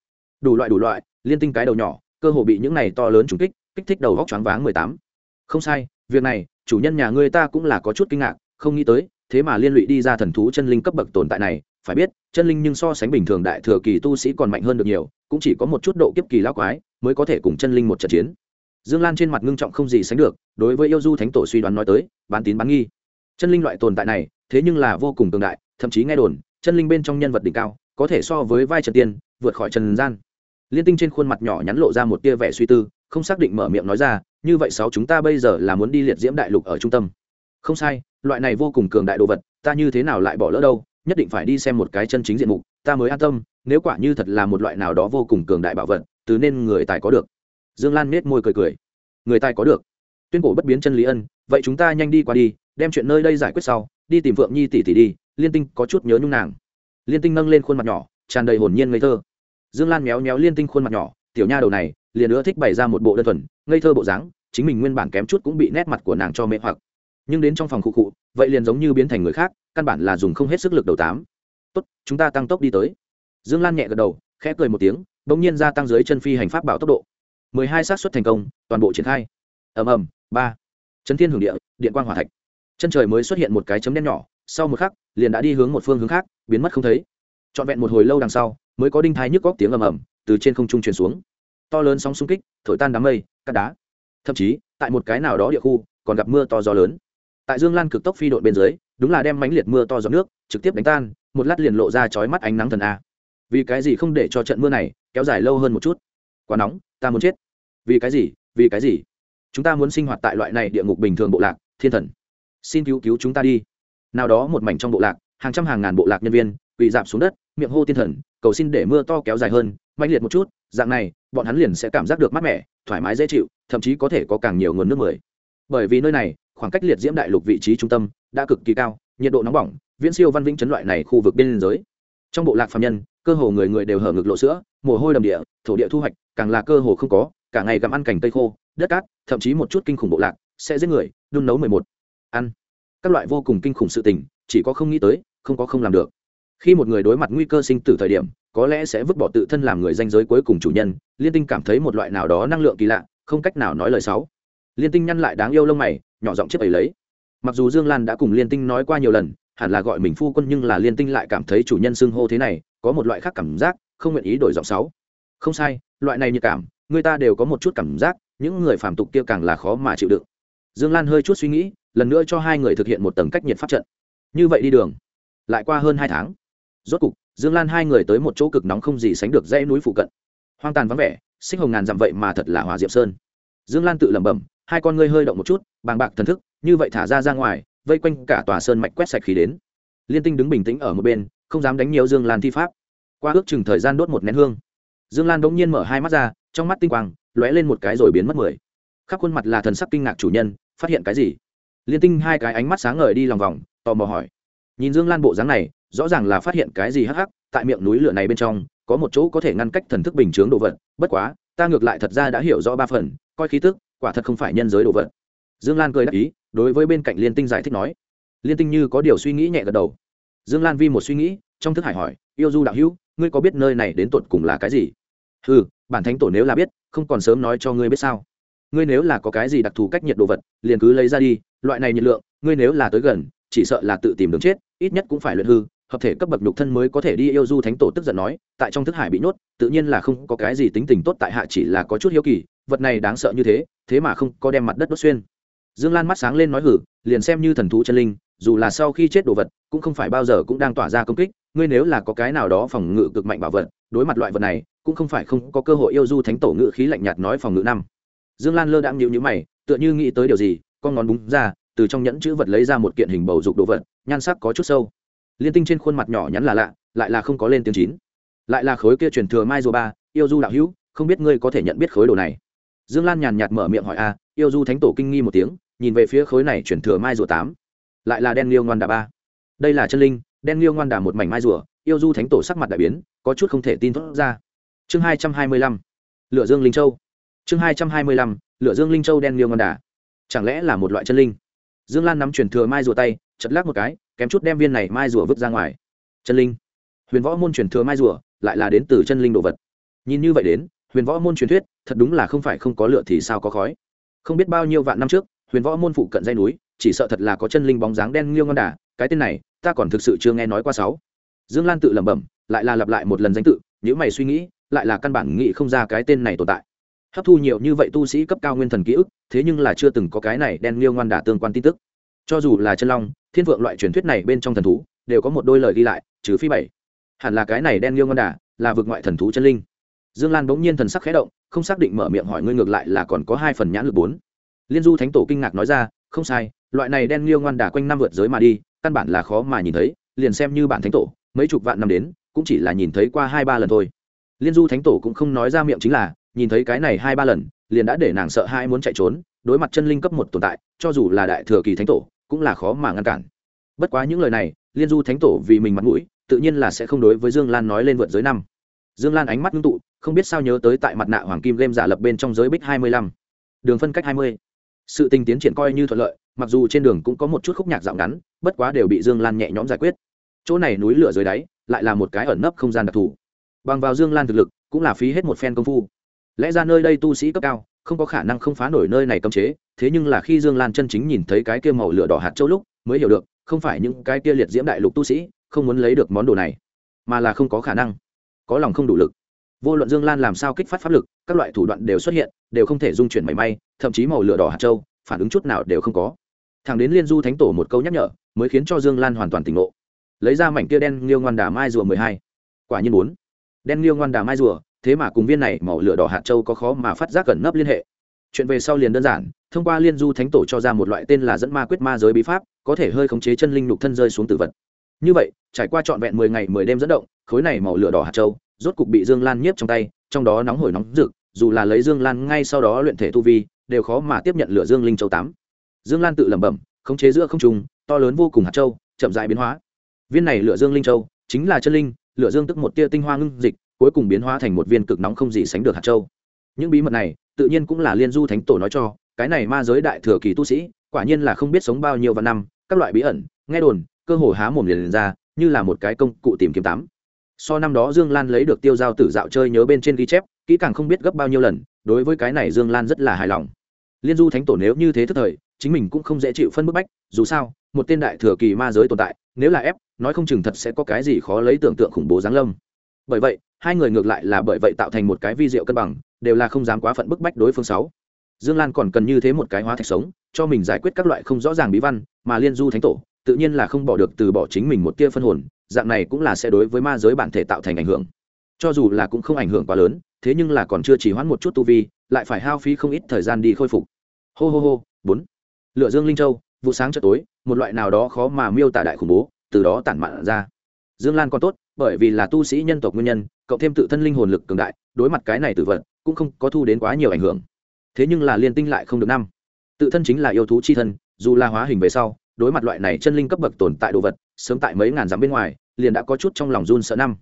Đủ loại đủ loại, liên tinh cái đầu nhỏ, cơ hồ bị những này to lớn trùng kích kích thích đầu góc choáng váng mười tám. Không sai, việc này, chủ nhân nhà ngươi ta cũng là có chút kinh ngạc, không nghĩ tới thế mà liên lụy đi ra thần thú chân linh cấp bậc tồn tại này, phải biết, chân linh nhưng so sánh bình thường đại thừa kỳ tu sĩ còn mạnh hơn được nhiều, cũng chỉ có một chút độ kiếp kỳ lao quái mới có thể cùng chân linh một trận chiến. Dương lan trên mặt ngưng trọng không gì sánh được, đối với yêu du thánh tổ suy đoán nói tới, bán tín bán nghi. Chân linh loại tồn tại này, thế nhưng là vô cùng tương đại, thậm chí nghe đồn, chân linh bên trong nhân vật đỉnh cao, có thể so với vai trần tiên, vượt khỏi trần gian. Liên tinh trên khuôn mặt nhỏ nhắn lộ ra một tia vẻ suy tư, không xác định mở miệng nói ra, như vậy sáu chúng ta bây giờ là muốn đi liệt diễm đại lục ở trung tâm. Không sai loại này vô cùng cường đại đồ vật, ta như thế nào lại bỏ lỡ đâu? Nhất định phải đi xem một cái chân chính diện mục, ta mới an tâm, nếu quả như thật là một loại nào đó vô cùng cường đại bảo vật, từ nên người tài có được. Dương lan nết môi cười cười. Người tài có được. Tuyên cổ bất biến chân lý ân, vậy chúng ta nhanh đi qua đi, đem chuyện nơi đây giải quyết sau, đi tìm phượng nhi tỷ tỷ đi, liên tinh có chút nhớ nhung nàng. Liên tinh nâng lên khuôn mặt nhỏ, tràn đầy hồn nhiên ngây thơ. Dương lan méo méo liên tinh khuôn mặt nhỏ, tiểu nha đầu này, liền nữa thích bày ra một bộ đơn thuần, ngây thơ bộ dáng, chính mình nguyên bản kém chút cũng bị nét mặt của nàng cho mê hoặc nhưng đến trong phòng khu cụ vậy liền giống như biến thành người khác, căn bản là dùng không hết sức lực đầu tám. Tốt, chúng ta tăng tốc đi tới. Dương lan nhẹ gật đầu, khẽ cười một tiếng, bỗng nhiên gia tăng dưới chân phi hành pháp bảo tốc độ. Mười hai xác suất thành công, toàn bộ triển khai. Ầm ầm, ba. Chấn thiên hưởng địa, điện quang hỏa thạch. Chân trời mới xuất hiện một cái chấm đen nhỏ, sau một khắc, liền đã đi hướng một phương hướng khác, biến mất không thấy. Trọn vẹn một hồi lâu đằng sau, mới có đinh thái nhức góc tiếng ầm ầm, từ trên không trung truyền xuống. To lớn sóng xung kích, thổi tan đám mây, cát đá. Thậm chí, tại một cái nào đó địa khu, còn gặp mưa to gió lớn tại dương lan cực tốc phi đội bên dưới, đúng là đem mánh liệt mưa to giọt nước trực tiếp đánh tan, một lát liền lộ ra chói mắt ánh nắng thần a. Vì cái gì không để cho trận mưa này kéo dài lâu hơn một chút? Quá nóng, ta muốn chết. Vì cái gì? Vì cái gì? Chúng ta muốn sinh hoạt tại loại này địa ngục bình thường bộ lạc, thiên thần. Xin cứu cứu chúng ta đi. Nào đó một mảnh trong bộ lạc, hàng trăm hàng ngàn bộ lạc nhân viên bị giảm xuống đất, miệng hô thiên thần, cầu xin để mưa to kéo dài hơn mạnh liệt một chút, dạng này, bọn hắn liền sẽ cảm giác được mát mẻ, thoải mái dễ chịu, thậm chí có thể có càng nhiều nguồn nước mới bởi vì nơi này khoảng cách liệt diễm đại lục vị trí trung tâm đã cực kỳ cao, nhiệt độ nóng bỏng, viễn siêu văn vĩnh chấn loại này khu vực biên giới trong bộ lạc phạm nhân, cơ hồ người người đều hở ngực lộ sữa, mồ hôi đầm địa, thổ địa thu hoạch, càng là cơ hồ không có, cả ngày gặm ăn cành cây khô, đất cát, thậm chí một chút kinh khủng bộ lạc sẽ giết người, đun nấu mười một. Ăn. Các loại vô cùng kinh khủng sự tình, chỉ có không nghĩ tới, không có không làm được. Khi một người đối mặt nguy cơ sinh tử thời điểm, có lẽ sẽ vứt bỏ tự thân làm người danh giới cuối cùng chủ nhân, liên tinh cảm thấy một loại nào đó năng lượng kỳ lạ, không cách nào nói lời xấu. Liên tinh nhăn lại đáng yêu lông mày nhỏ giọng chiếc ấy lấy. Mặc dù dương lan đã cùng liên tinh nói qua nhiều lần, hẳn là gọi mình phu quân nhưng là liên tinh lại cảm thấy chủ nhân xưng hô thế này, có một loại khác cảm giác, không nguyện ý đổi giọng sáu. Không sai, loại này nhiệt cảm, người ta đều có một chút cảm giác, những người phàm tục kia càng là khó mà chịu đựng. Dương lan hơi chút suy nghĩ, lần nữa cho hai người thực hiện một tầng cách nhiệt pháp trận. Như vậy đi đường, lại qua hơn hai tháng. Rốt cục, dương lan hai người tới một chỗ cực nóng không gì sánh được dãy núi phụ cận. Hoang tàn vắng vẻ sinh hồng ngàn dặm vậy mà thật là hòa diệm sơn. Dương lan tự lẩm bẩm hai con ngươi hơi động một chút, bàng bạc thần thức, như vậy thả ra ra ngoài, vây quanh cả tòa sơn mạch quét sạch khí đến. Liên tinh đứng bình tĩnh ở một bên, không dám đánh nhiều dương lan thi pháp. Qua ước chừng thời gian đốt một nén hương, dương lan bỗng nhiên mở hai mắt ra, trong mắt tinh quang lóe lên một cái rồi biến mất mười. Khắp khuôn mặt là thần sắc kinh ngạc chủ nhân, phát hiện cái gì? Liên tinh hai cái ánh mắt sáng ngời đi lòng vòng, tò mò hỏi. Nhìn dương lan bộ dáng này, rõ ràng là phát hiện cái gì hắc hắc, tại miệng núi lửa này bên trong, có một chỗ có thể ngăn cách thần thức bình chướng đồ vật, bất quá, ta ngược lại thật ra đã hiểu rõ ba phần, coi khí tức quả thật không phải nhân giới đồ vật. Dương lan cười đáp ý, đối với bên cạnh liên tinh giải thích nói. Liên tinh như có điều suy nghĩ nhẹ gật đầu. Dương lan vi một suy nghĩ, trong thức hải hỏi, yêu du đạo hữu, ngươi có biết nơi này đến tột cùng là cái gì? Ừ bản thánh tổ nếu là biết, không còn sớm nói cho ngươi biết sao. Ngươi nếu là có cái gì đặc thù cách nhiệt đồ vật, liền cứ lấy ra đi, loại này nhiệt lượng, ngươi nếu là tới gần, chỉ sợ là tự tìm đường chết, ít nhất cũng phải luyện hư, hợp thể cấp bậc nhục thân mới có thể đi. Yêu du thánh tổ tức giận nói, tại trong thức hải bị nhốt, tự nhiên là không có cái gì tính tình tốt tại hạ chỉ là có chút hiếu kỳ vật này đáng sợ như thế thế mà không có đem mặt đất đốt xuyên. Dương lan mắt sáng lên nói hử, liền xem như thần thú chân linh, dù là sau khi chết đồ vật, cũng không phải bao giờ cũng đang tỏa ra công kích, ngươi nếu là có cái nào đó phòng ngự cực mạnh bảo vật, đối mặt loại vật này, cũng không phải không có cơ hội yêu du thánh tổ ngự khí lạnh nhạt nói phòng ngự năm. Dương lan lơ đãng nhịu nhữ mày, tựa như nghĩ tới điều gì, con ngón búng ra, từ trong nhẫn chữ vật lấy ra một kiện hình bầu dục đồ vật, nhan sắc có chút sâu. Liên tinh trên khuôn mặt nhỏ nhắn là lạ, lại là không có lên tiếng chín. Lại là khối kia truyền thừa mai dù ba, yêu du đạo hữu, không biết ngươi có thể nhận biết khối đồ này dương lan nhàn nhạt mở miệng hỏi a, yêu du thánh tổ kinh nghi một tiếng, nhìn về phía khối này chuyển thừa mai rùa tám. Lại là đen liêu ngoan đà ba. Đây là chân linh, đen liêu ngoan đà một mảnh mai rùa, yêu du thánh tổ sắc mặt đại biến, có chút không thể tin thốt ra. Chương hai trăm hai mươi lăm lựa dương linh châu. Chương hai trăm hai mươi lăm lựa dương linh châu đen liêu ngoan đà. Chẳng lẽ là một loại chân linh? Dương lan nắm chuyển thừa mai rùa tay chật lắc một cái, kém chút đem viên này mai rùa vứt ra ngoài. Chân linh. Huyền võ môn chuyển thừa mai rùa, lại là đến từ chân linh đồ vật. Nhìn như vậy đến huyền võ môn truyền thuyết, thật đúng là không phải không có lửa thì sao có khói. Không biết bao nhiêu vạn năm trước, huyền võ môn phụ cận dây núi, chỉ sợ thật là có chân linh bóng dáng đen liêu ngon đà, cái tên này, ta còn thực sự chưa nghe nói qua sáu. Dương lan tự lẩm bẩm, lại là lặp lại một lần danh tự nếu mày suy nghĩ, lại là căn bản nghĩ không ra cái tên này tồn tại. Hấp thu nhiều như vậy tu sĩ cấp cao nguyên thần ký ức, thế nhưng là chưa từng có cái này đen liêu ngoan đà tương quan tin tức. Cho dù là chân long, thiên vượng loại truyền thuyết này bên trong thần thú, đều có một đôi lời ghi lại, trừ phi bảy. Hẳn là cái này đen liêu ngoan đà là vực ngoại thần thú chân linh dương lan bỗng nhiên thần sắc khẽ động, không xác định mở miệng hỏi ngươi ngược lại là còn có hai phần nhãn lực bốn. Liên du thánh tổ kinh ngạc nói ra, không sai, loại này đen liêu ngoan đà quanh năm vượt giới mà đi, căn bản là khó mà nhìn thấy, liền xem như bản thánh tổ, mấy chục vạn năm đến, cũng chỉ là nhìn thấy qua hai ba lần thôi. Liên du thánh tổ cũng không nói ra miệng chính là, nhìn thấy cái này hai ba lần, liền đã để nàng sợ hai muốn chạy trốn, đối mặt chân linh cấp một tồn tại, cho dù là đại thừa kỳ thánh tổ, cũng là khó mà ngăn cản. Bất quá những lời này, liên du thánh tổ vì mình mặt mũi, tự nhiên là sẽ không đối với dương lan nói lên vượt giới năm. Dương lan ánh mắt ngưng tụ không biết sao nhớ tới tại mặt nạ hoàng kim game giả lập bên trong giới bích hai mươi lăm. Đường phân cách hai mươi. Sự tình tiến triển coi như thuận lợi, mặc dù trên đường cũng có một chút khúc nhạc dạo ngắn, bất quá đều bị dương lan nhẹ nhõm giải quyết. Chỗ này núi lửa dưới đáy, lại là một cái ẩn nấp không gian đặc thù. Bằng vào dương lan thực lực, cũng là phí hết một phen công phu. Lẽ ra nơi đây tu sĩ cấp cao, không có khả năng không phá nổi nơi này cấm chế, thế nhưng là khi dương lan chân chính nhìn thấy cái kia màu lửa đỏ hạt châu lúc, mới hiểu được, không phải những cái kia liệt diễm đại lục tu sĩ, không muốn lấy được món đồ này, mà là không có khả năng, có lòng không đủ lực vô luận dương lan làm sao kích phát pháp lực, các loại thủ đoạn đều xuất hiện, đều không thể dung chuyển mảy may, thậm chí màu lửa đỏ hạt châu, phản ứng chút nào đều không có. Thằng đến liên du thánh tổ một câu nhắc nhở, mới khiến cho dương lan hoàn toàn tỉnh ngộ. Lấy ra mảnh kia đen liêu ngoan đà mai rùa mười hai. Quả nhiên bốn. Đen liêu ngoan đà mai rùa, thế mà cùng viên này màu lửa đỏ hạt châu có khó mà phát giác gần nấp liên hệ. Chuyện về sau liền đơn giản, thông qua liên du thánh tổ cho ra một loại tên là dẫn ma quyết ma giới bí pháp, có thể hơi khống chế chân linh nhục thân rơi xuống tử vật. Như vậy, trải qua trọn vẹn mười ngày mười đêm dẫn động, khối này màu lửa đỏ hạt châu rốt cục bị dương lan nhiếp trong tay trong đó nóng hổi nóng rực dù là lấy dương lan ngay sau đó luyện thể tu vi đều khó mà tiếp nhận lửa dương linh châu tám. Dương lan tự lẩm bẩm khống chế giữa không trùng to lớn vô cùng hạt châu chậm dại biến hóa. Viên này lửa dương linh châu chính là chân linh lửa dương tức một tia tinh hoa ngưng dịch cuối cùng biến hóa thành một viên cực nóng không gì sánh được hạt châu. Những bí mật này tự nhiên cũng là liên du thánh tổ nói cho cái này ma giới đại thừa kỳ tu sĩ quả nhiên là không biết sống bao nhiêu vạn năm các loại bí ẩn nghe đồn cơ hồ há mồm liền, liền ra như là một cái công cụ tìm kiếm tám so năm đó dương lan lấy được tiêu giao tử dạo chơi nhớ bên trên ghi chép, kỹ càng không biết gấp bao nhiêu lần, đối với cái này dương lan rất là hài lòng. Liên du thánh tổ nếu như thế thức thời, chính mình cũng không dễ chịu phân bức bách, dù sao, một tên đại thừa kỳ ma giới tồn tại, nếu là ép, nói không chừng thật sẽ có cái gì khó lấy tưởng tượng khủng bố giáng lâm. Bởi vậy, hai người ngược lại là bởi vậy tạo thành một cái vi diệu cân bằng, đều là không dám quá phận bức bách đối phương sáu. Dương lan còn cần như thế một cái hóa thạch sống, cho mình giải quyết các loại không rõ ràng bí văn, mà liên du thánh tổ, tự nhiên là không bỏ được từ bỏ chính mình một tia phân hồn dạng này cũng là sẽ đối với ma giới bản thể tạo thành ảnh hưởng. Cho dù là cũng không ảnh hưởng quá lớn, thế nhưng là còn chưa chỉ hoãn một chút tu vi, lại phải hao phí không ít thời gian đi khôi phục. Hô hô hô, bốn. Lựa dương linh châu, vụ sáng chợ tối, một loại nào đó khó mà miêu tả đại khủng bố, từ đó tản mạn ra. Dương lan còn tốt, bởi vì là tu sĩ nhân tộc nguyên nhân, cộng thêm tự thân linh hồn lực cường đại, đối mặt cái này tử vật, cũng không có thu đến quá nhiều ảnh hưởng. Thế nhưng là liên tinh lại không được năm. Tự thân chính là yêu thú chi thân, dù là hóa hình về sau, đối mặt loại này chân linh cấp bậc tồn tại đồ vật sớm tại mấy ngàn dặm bên ngoài, liền đã có chút trong lòng run sợ năm.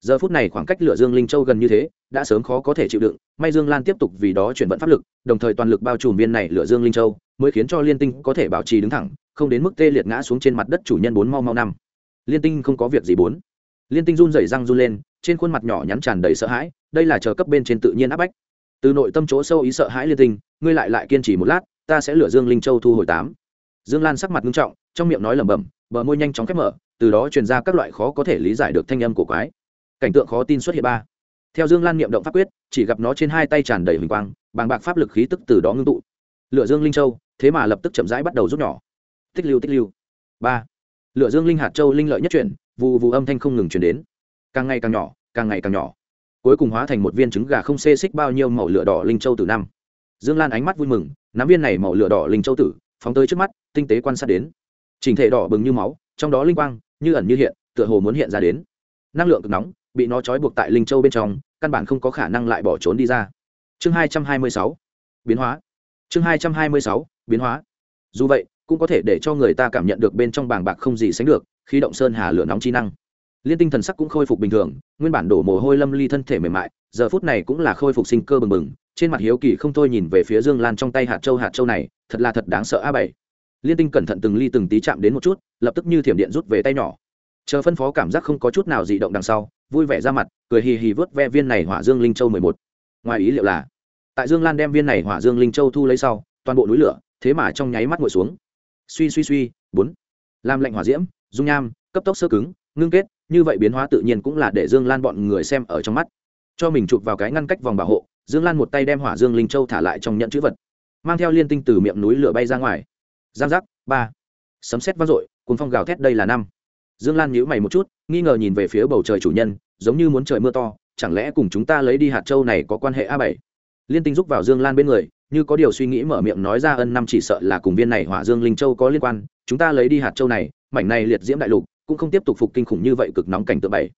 Giờ phút này khoảng cách lửa dương linh châu gần như thế, đã sớm khó có thể chịu đựng, may dương lan tiếp tục vì đó chuyển vận pháp lực, đồng thời toàn lực bao trùm viên này lửa dương linh châu, mới khiến cho liên tinh có thể bảo trì đứng thẳng, không đến mức tê liệt ngã xuống trên mặt đất chủ nhân bốn mau mau năm. Liên tinh không có việc gì bốn. Liên tinh run rẩy răng run lên, trên khuôn mặt nhỏ nhắn tràn đầy sợ hãi, đây là chờ cấp bên trên tự nhiên áp bách. Từ nội tâm chỗ sâu ý sợ hãi liên tinh, ngươi lại lại kiên trì một lát, ta sẽ lửa dương linh châu thu hồi tám. Dương lan sắc mặt nghiêm trọng, trong miệng nói lẩm bẩm bờ môi nhanh chóng khép mở, từ đó truyền ra các loại khó có thể lý giải được thanh âm của quái. Cảnh tượng khó tin xuất hiện ba. Theo dương lan niệm động pháp quyết, chỉ gặp nó trên hai tay tràn đầy huỳnh quang, bàng bạc pháp lực khí tức từ đó ngưng tụ. Lựa dương linh châu, thế mà lập tức chậm rãi bắt đầu rút nhỏ. Tích lưu tích lưu. Ba. Lựa dương linh hạt châu linh lợi nhất chuyển vụ vụ âm thanh không ngừng chuyển đến. Càng ngày càng nhỏ, càng ngày càng nhỏ. Cuối cùng hóa thành một viên trứng gà không xê xích bao nhiêu màu lửa đỏ linh châu tử năm. Dương lan ánh mắt vui mừng, nắm viên này màu lửa đỏ linh châu tử, phóng tới trước mắt, tinh tế quan sát đến. Chỉnh thể đỏ bừng như máu, trong đó linh quang, như ẩn như hiện, tựa hồ muốn hiện ra đến. Năng lượng cực nóng, bị nó trói buộc tại linh châu bên trong, căn bản không có khả năng lại bỏ trốn đi ra. Chương hai trăm hai mươi sáu. Biến hóa. Chương hai trăm hai mươi sáu. Biến hóa. Dù vậy, cũng có thể để cho người ta cảm nhận được bên trong bàng bạc không gì sánh được khi động sơn hà lửa nóng chi năng. Liên tinh thần sắc cũng khôi phục bình thường, nguyên bản đổ mồ hôi lâm ly thân thể mềm mại, giờ phút này cũng là khôi phục sinh cơ bừng bừng, trên mặt hiếu kỳ không thôi nhìn về phía dương lan trong tay hạt châu hạt châu này, thật là thật đáng sợ a bảy liên tinh cẩn thận từng ly từng tí chạm đến một chút, lập tức như thiểm điện rút về tay nhỏ. Chờ phân phó cảm giác không có chút nào dị động đằng sau, vui vẻ ra mặt, cười hì hì vớt ve viên này hỏa dương linh châu mười một. Ngoài ý liệu là, tại dương lan đem viên này hỏa dương linh châu thu lấy sau, toàn bộ núi lửa, thế mà trong nháy mắt ngồi xuống. Suy suy suy, bốn. Làm lạnh hỏa diễm, dung nham, cấp tốc sơ cứng, ngưng kết, như vậy biến hóa tự nhiên cũng là để dương lan bọn người xem ở trong mắt. Cho mình chụp vào cái ngăn cách vòng bảo hộ, dương lan một tay đem hỏa dương linh châu thả lại trong nhận chữ vật, mang theo liên tinh từ miệng núi lửa bay ra ngoài giang giác, ba. Sấm xét vang dội cùng phong gào thét đây là năm. Dương lan nhíu mày một chút, nghi ngờ nhìn về phía bầu trời chủ nhân, giống như muốn trời mưa to, chẳng lẽ cùng chúng ta lấy đi hạt châu này có quan hệ a bảy? Liên tinh giúp vào dương lan bên người, như có điều suy nghĩ mở miệng nói ra ân năm chỉ sợ là cùng viên này hỏa dương linh châu có liên quan, chúng ta lấy đi hạt châu này, mảnh này liệt diễm đại lục, cũng không tiếp tục phục kinh khủng như vậy cực nóng cảnh tượng bảy.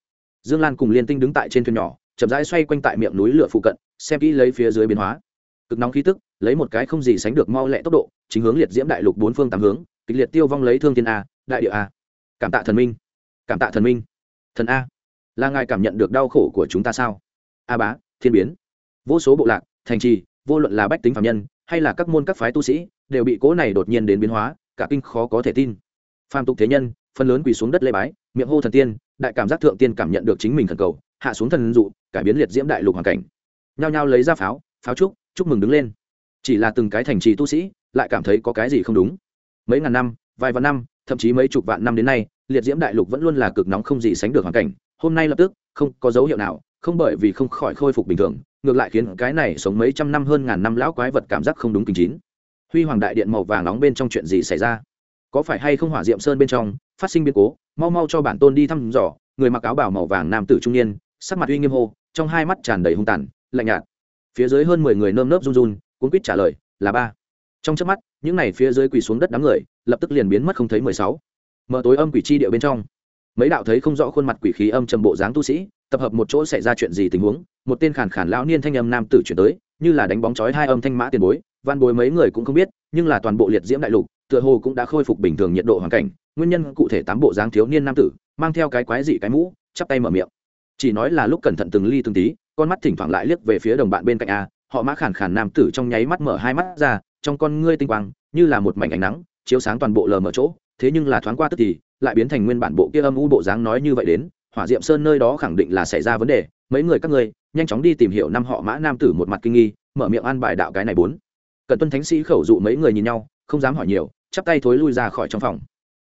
Dương lan cùng liên tinh đứng tại trên thuyền nhỏ, chậm rãi xoay quanh tại miệng núi lửa phụ cận, xem kỹ lấy phía dưới biến hóa cực nóng khí tức, lấy một cái không gì sánh được mau lẹ tốc độ, chính hướng liệt diễm đại lục bốn phương tám hướng, kịch liệt tiêu vong lấy thương thiên a, đại địa a. Cảm tạ thần minh. Cảm tạ thần minh. Thần a. Là ngài cảm nhận được đau khổ của chúng ta sao? A bá, thiên biến. Vô số bộ lạc, thành trì, vô luận là bách tính phạm nhân, hay là các môn các phái tu sĩ, đều bị cố này đột nhiên đến biến hóa, cả kinh khó có thể tin. Phàm tục thế nhân, phần lớn quỳ xuống đất lê bái, miệng hô thần tiên, đại cảm giác thượng tiên cảm nhận được chính mình thần cầu, hạ xuống thần dụ, cải biến liệt diễm đại lục hoàn cảnh. Nhao nhao lấy ra pháo pháo trúc chúc mừng đứng lên. Chỉ là từng cái thành trì tu sĩ, lại cảm thấy có cái gì không đúng. Mấy ngàn năm, vài vạn năm, thậm chí mấy chục vạn năm đến nay, liệt diễm đại lục vẫn luôn là cực nóng không gì sánh được hoàn cảnh. Hôm nay lập tức, không có dấu hiệu nào, không bởi vì không khỏi khôi phục bình thường, ngược lại khiến cái này sống mấy trăm năm hơn ngàn năm lão quái vật cảm giác không đúng kính chín. Huy hoàng đại điện màu vàng nóng bên trong chuyện gì xảy ra? Có phải hay không hỏa diệm sơn bên trong, phát sinh biến cố, mau mau cho bản tôn đi thăm dò, người mặc áo bảo màu vàng nam tử trung niên, sắc mặt uy nghiêm hô, trong hai mắt tràn đầy hung tàn, lạnh nhạt phía dưới hơn mười người nơm nớp run run cuốn quýt trả lời, là ba. Trong chớp mắt, những này phía dưới quỳ xuống đất đám người, lập tức liền biến mất không thấy mười sáu. Mở tối âm quỷ chi địa bên trong. Mấy đạo thấy không rõ khuôn mặt quỷ khí âm trầm bộ dáng tu sĩ, tập hợp một chỗ xảy ra chuyện gì tình huống, một tên khản khản lão niên thanh âm nam tử chuyển tới, như là đánh bóng chói hai âm thanh mã tiền bối, văn bối mấy người cũng không biết, nhưng là toàn bộ liệt diễm đại lục, tựa hồ cũng đã khôi phục bình thường nhiệt độ hoàn cảnh, nguyên nhân cụ thể tám bộ dáng thiếu niên nam tử, mang theo cái quái dị cái mũ, chắp tay mở miệng. Chỉ nói là lúc cẩn thận từng ly từng tí con mắt thỉnh thoảng lại liếc về phía đồng bạn bên cạnh a, họ mã khản khản nam tử trong nháy mắt mở hai mắt ra, trong con ngươi tinh quang, như là một mảnh ánh nắng, chiếu sáng toàn bộ lờ mở chỗ, thế nhưng là thoáng qua tức thì, lại biến thành nguyên bản bộ kia âm u bộ dáng nói như vậy đến, hỏa diệm sơn nơi đó khẳng định là xảy ra vấn đề, mấy người các ngươi, nhanh chóng đi tìm hiểu năm họ mã nam tử một mặt kinh nghi, mở miệng an bài đạo cái này bốn. Cận tuân thánh sĩ khẩu dụ mấy người nhìn nhau, không dám hỏi nhiều, chắp tay thối lui ra khỏi trong phòng.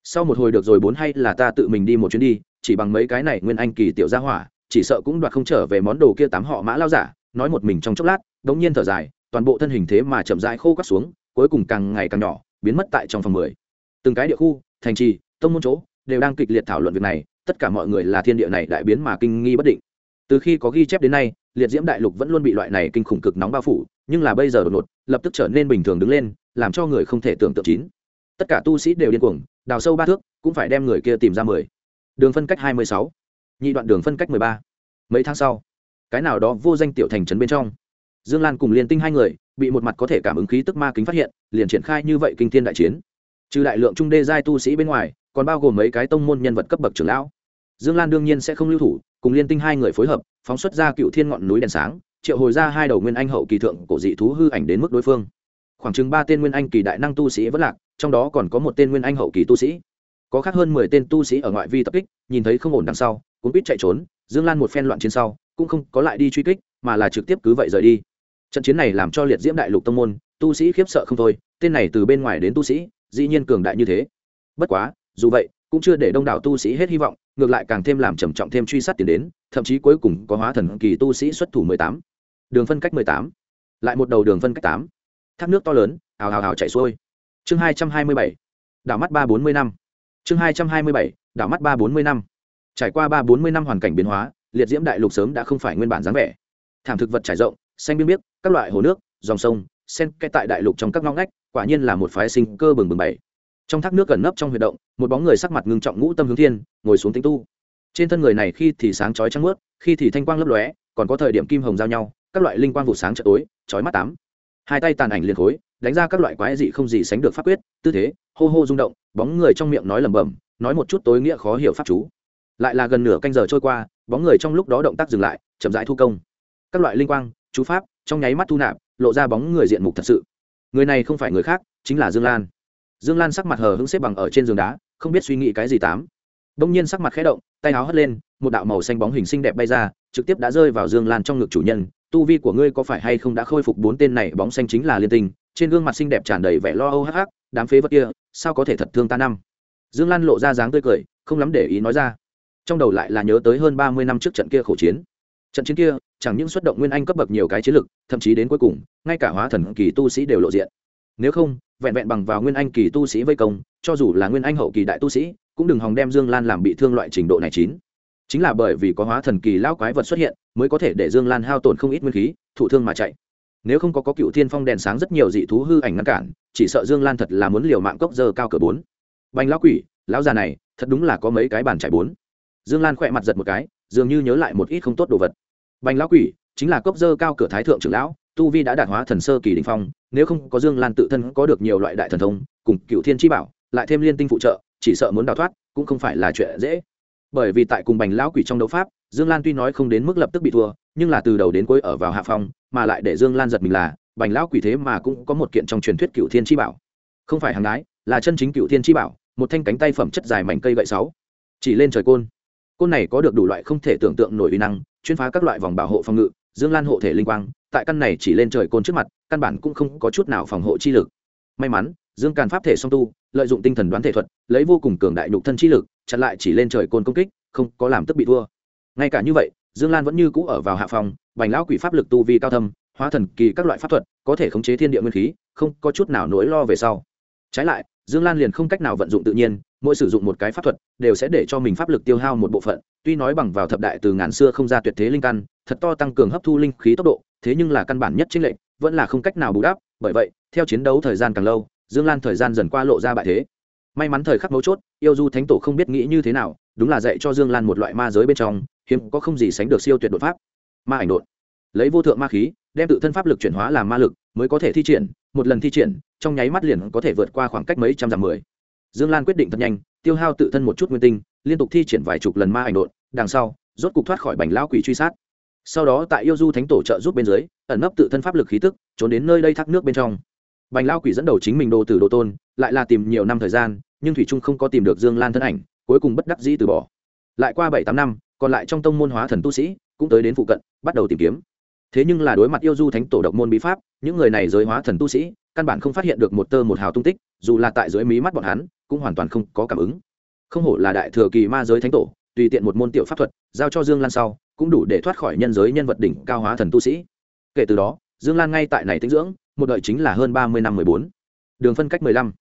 Sau một hồi được rồi bốn hay là ta tự mình đi một chuyến đi, chỉ bằng mấy cái này nguyên anh kỳ tiểu gia hỏa chỉ sợ cũng đoạt không trở về món đồ kia tám họ mã lao giả, nói một mình trong chốc lát, đống nhiên thở dài, toàn bộ thân hình thế mà chậm rãi khô cắt xuống, cuối cùng càng ngày càng nhỏ, biến mất tại trong phòng mười. Từng cái địa khu, thành trì, tông môn chỗ, đều đang kịch liệt thảo luận việc này, tất cả mọi người là thiên địa này đại biến mà kinh nghi bất định. Từ khi có ghi chép đến nay, liệt diễm đại lục vẫn luôn bị loại này kinh khủng cực nóng bao phủ, nhưng là bây giờ đột ngột, lập tức trở nên bình thường đứng lên, làm cho người không thể tưởng tượng chín. Tất cả tu sĩ đều điên cuồng, đào sâu ba thước, cũng phải đem người kia tìm ra mười. Đường phân cách hai mươi sáu nhị đoạn đường phân cách mười ba. Mấy tháng sau, cái nào đó vô danh tiểu thành trấn bên trong, dương lan cùng liên tinh hai người bị một mặt có thể cảm ứng khí tức ma kính phát hiện, liền triển khai như vậy kinh thiên đại chiến. Trừ đại lượng trung đê giai tu sĩ bên ngoài, còn bao gồm mấy cái tông môn nhân vật cấp bậc trưởng lão. Dương lan đương nhiên sẽ không lưu thủ, cùng liên tinh hai người phối hợp, phóng xuất ra cựu thiên ngọn núi đèn sáng, triệu hồi ra hai đầu nguyên anh hậu kỳ thượng cổ dị thú hư ảnh đến mức đối phương. Khoảng chừng ba tên nguyên anh kỳ đại năng tu sĩ vẫn lạc, trong đó còn có một tên nguyên anh hậu kỳ tu sĩ. Có khác hơn mười tên tu sĩ ở ngoại vi tập kích, nhìn thấy không ổn đằng sau cuốn quýt chạy trốn, dương lan một phen loạn chiến sau, cũng không có lại đi truy kích, mà là trực tiếp cứ vậy rời đi. Trận chiến này làm cho liệt diễm đại lục tông môn, tu sĩ khiếp sợ không thôi, tên này từ bên ngoài đến tu sĩ, dĩ nhiên cường đại như thế. Bất quá, dù vậy, cũng chưa để đông đảo tu sĩ hết hy vọng, ngược lại càng thêm làm trầm trọng thêm truy sát tiền đến, thậm chí cuối cùng có hóa thần kỳ tu sĩ xuất thủ mười tám. Đường phân cách mười tám. Lại một đầu đường phân cách tám. Thác nước to lớn ào ào ào chảy xuôi. Chương hai trăm hai mươi bảy. Đảo mắt ba bốn mươi năm. Chương hai trăm hai mươi bảy. Đảo mắt ba bốn mươi năm trải qua ba bốn mươi năm hoàn cảnh biến hóa, liệt diễm đại lục sớm đã không phải nguyên bản dáng vẻ. Thảm thực vật trải rộng, xanh biên biếc, các loại hồ nước, dòng sông, sen kẽ tại đại lục trong các ngõ ngách, quả nhiên là một phái sinh cơ bừng bừng bảy trong thác nước gần nấp trong huy động, một bóng người sắc mặt ngưng trọng ngũ tâm hướng thiên, ngồi xuống tính tu. Trên thân người này khi thì sáng chói trắng mướt khi thì thanh quang lấp lóe, còn có thời điểm kim hồng giao nhau, các loại linh quang vụ sáng chợ tối, chói mắt tám. Hai tay tàn ảnh liền khối, đánh ra các loại quái dị không gì sánh được pháp quyết, tư thế, hô hô rung động, bóng người trong miệng nói lẩm bẩm, nói một chút tối nghĩa khó hiểu pháp chú lại là gần nửa canh giờ trôi qua, bóng người trong lúc đó động tác dừng lại, chậm rãi thu công. Các loại linh quang, chú pháp, trong nháy mắt thu nạp, lộ ra bóng người diện mục thật sự. Người này không phải người khác, chính là dương lan. Dương lan sắc mặt hờ hững xếp bằng ở trên giường đá, không biết suy nghĩ cái gì tám. Đông nhiên sắc mặt khẽ động, tay áo hất lên, một đạo màu xanh bóng hình xinh đẹp bay ra, trực tiếp đã rơi vào dương lan trong ngực chủ nhân. Tu vi của ngươi có phải hay không đã khôi phục bốn tên này, bóng xanh chính là liên tình trên gương mặt xinh đẹp tràn đầy vẻ lo âu hắc hắc, đám phế vật kia, sao có thể thật thương ta năm? Dương lan lộ ra dáng tươi cười, không lắm để ý nói ra trong đầu lại là nhớ tới hơn ba mươi năm trước trận kia khổ chiến. Trận chiến kia, chẳng những xuất động nguyên anh cấp bậc nhiều cái chiến lực, thậm chí đến cuối cùng, ngay cả hóa thần kỳ tu sĩ đều lộ diện. Nếu không, vẹn vẹn bằng vào nguyên anh kỳ tu sĩ vây công, cho dù là nguyên anh hậu kỳ đại tu sĩ, cũng đừng hòng đem dương lan làm bị thương loại trình độ này chín. Chính là bởi vì có hóa thần kỳ lao quái vật xuất hiện, mới có thể để dương lan hao tổn không ít nguyên khí, thụ thương mà chạy. Nếu không có có cựu thiên phong đèn sáng rất nhiều dị thú hư ảnh ngăn cản, chỉ sợ dương lan thật là muốn liều mạng cốc dơ cao cửa bốn. Bành lão quỷ, lão già này, thật đúng là có mấy cái bàn trải bốn dương lan khỏe mặt giật một cái, dường như nhớ lại một ít không tốt đồ vật. Bành lão quỷ, chính là cốc dơ cao cửa thái thượng trưởng lão, tu vi đã đạt hóa thần sơ kỳ đình phong, nếu không có dương lan tự thân có được nhiều loại đại thần thông, cùng cựu thiên chi bảo, lại thêm liên tinh phụ trợ, chỉ sợ muốn đào thoát cũng không phải là chuyện dễ. Bởi vì tại cùng bành lão quỷ trong đấu pháp, dương lan tuy nói không đến mức lập tức bị thua, nhưng là từ đầu đến cuối ở vào hạ phong, mà lại để dương lan giật mình là, bành lão quỷ thế mà cũng có một kiện trong truyền thuyết cựu thiên chi bảo. Không phải hàng ái là chân chính cựu thiên chi bảo, một thanh cánh tay phẩm chất dài mảnh cây gậy sáu. Chỉ lên trời côn côn này có được đủ loại không thể tưởng tượng nổi uy năng, chuyên phá các loại vòng bảo hộ phòng ngự, dương lan hộ thể linh quang, tại căn này chỉ lên trời côn trước mặt, căn bản cũng không có chút nào phòng hộ chi lực. May mắn, dương càn pháp thể song tu, lợi dụng tinh thần đoán thể thuật, lấy vô cùng cường đại nhục thân chi lực, chặn lại chỉ lên trời côn công kích, không có làm tức bị thua. Ngay cả như vậy, dương lan vẫn như cũ ở vào hạ phòng, bành lão quỷ pháp lực tu vi cao thâm, hóa thần kỳ các loại pháp thuật, có thể khống chế thiên địa nguyên khí, không có chút nào nỗi lo về sau trái lại, dương lan liền không cách nào vận dụng tự nhiên, mỗi sử dụng một cái pháp thuật, đều sẽ để cho mình pháp lực tiêu hao một bộ phận. Tuy nói bằng vào thập đại từ ngàn xưa không ra tuyệt thế linh căn, thật to tăng cường hấp thu linh khí tốc độ, thế nhưng là căn bản nhất chính lệnh vẫn là không cách nào bù đắp. Bởi vậy, theo chiến đấu thời gian càng lâu, dương lan thời gian dần qua lộ ra bại thế. May mắn thời khắc mấu chốt, yêu du thánh tổ không biết nghĩ như thế nào, đúng là dạy cho dương lan một loại ma giới bên trong, hiếm có không gì sánh được siêu tuyệt đột pháp. Ma ảnh đột. Lấy vô thượng ma khí, đem tự thân pháp lực chuyển hóa làm ma lực, mới có thể thi triển, một lần thi triển trong nháy mắt liền có thể vượt qua khoảng cách mấy trăm dặm mười. Dương lan quyết định thật nhanh, tiêu hao tự thân một chút nguyên tinh, liên tục thi triển vài chục lần ma ảnh đột đằng sau, rốt cục thoát khỏi bành lao quỷ truy sát. Sau đó tại yêu du thánh tổ trợ giúp bên dưới, ẩn nấp tự thân pháp lực khí tức, trốn đến nơi đây thác nước bên trong. Bành lao quỷ dẫn đầu chính mình đồ tử đồ tôn, lại là tìm nhiều năm thời gian, nhưng thủy trung không có tìm được dương lan thân ảnh, cuối cùng bất đắc dĩ từ bỏ. Lại qua bảy tám năm, còn lại trong tông môn hóa thần tu sĩ, cũng tới đến phụ cận, bắt đầu tìm kiếm. Thế nhưng là đối mặt yêu du thánh tổ độc môn bí pháp, những người này giới hóa thần tu sĩ căn bản không phát hiện được một tơ một hào tung tích, dù là tại dưới mí mắt bọn hắn, cũng hoàn toàn không có cảm ứng. Không hổ là đại thừa kỳ ma giới thánh tổ, tùy tiện một môn tiểu pháp thuật, giao cho dương lan sau, cũng đủ để thoát khỏi nhân giới nhân vật đỉnh cao hóa thần tu sĩ. Kể từ đó, dương lan ngay tại này tinh dưỡng, một đợi chính là hơn ba mươi năm mười bốn. Đường phân cách mười lăm.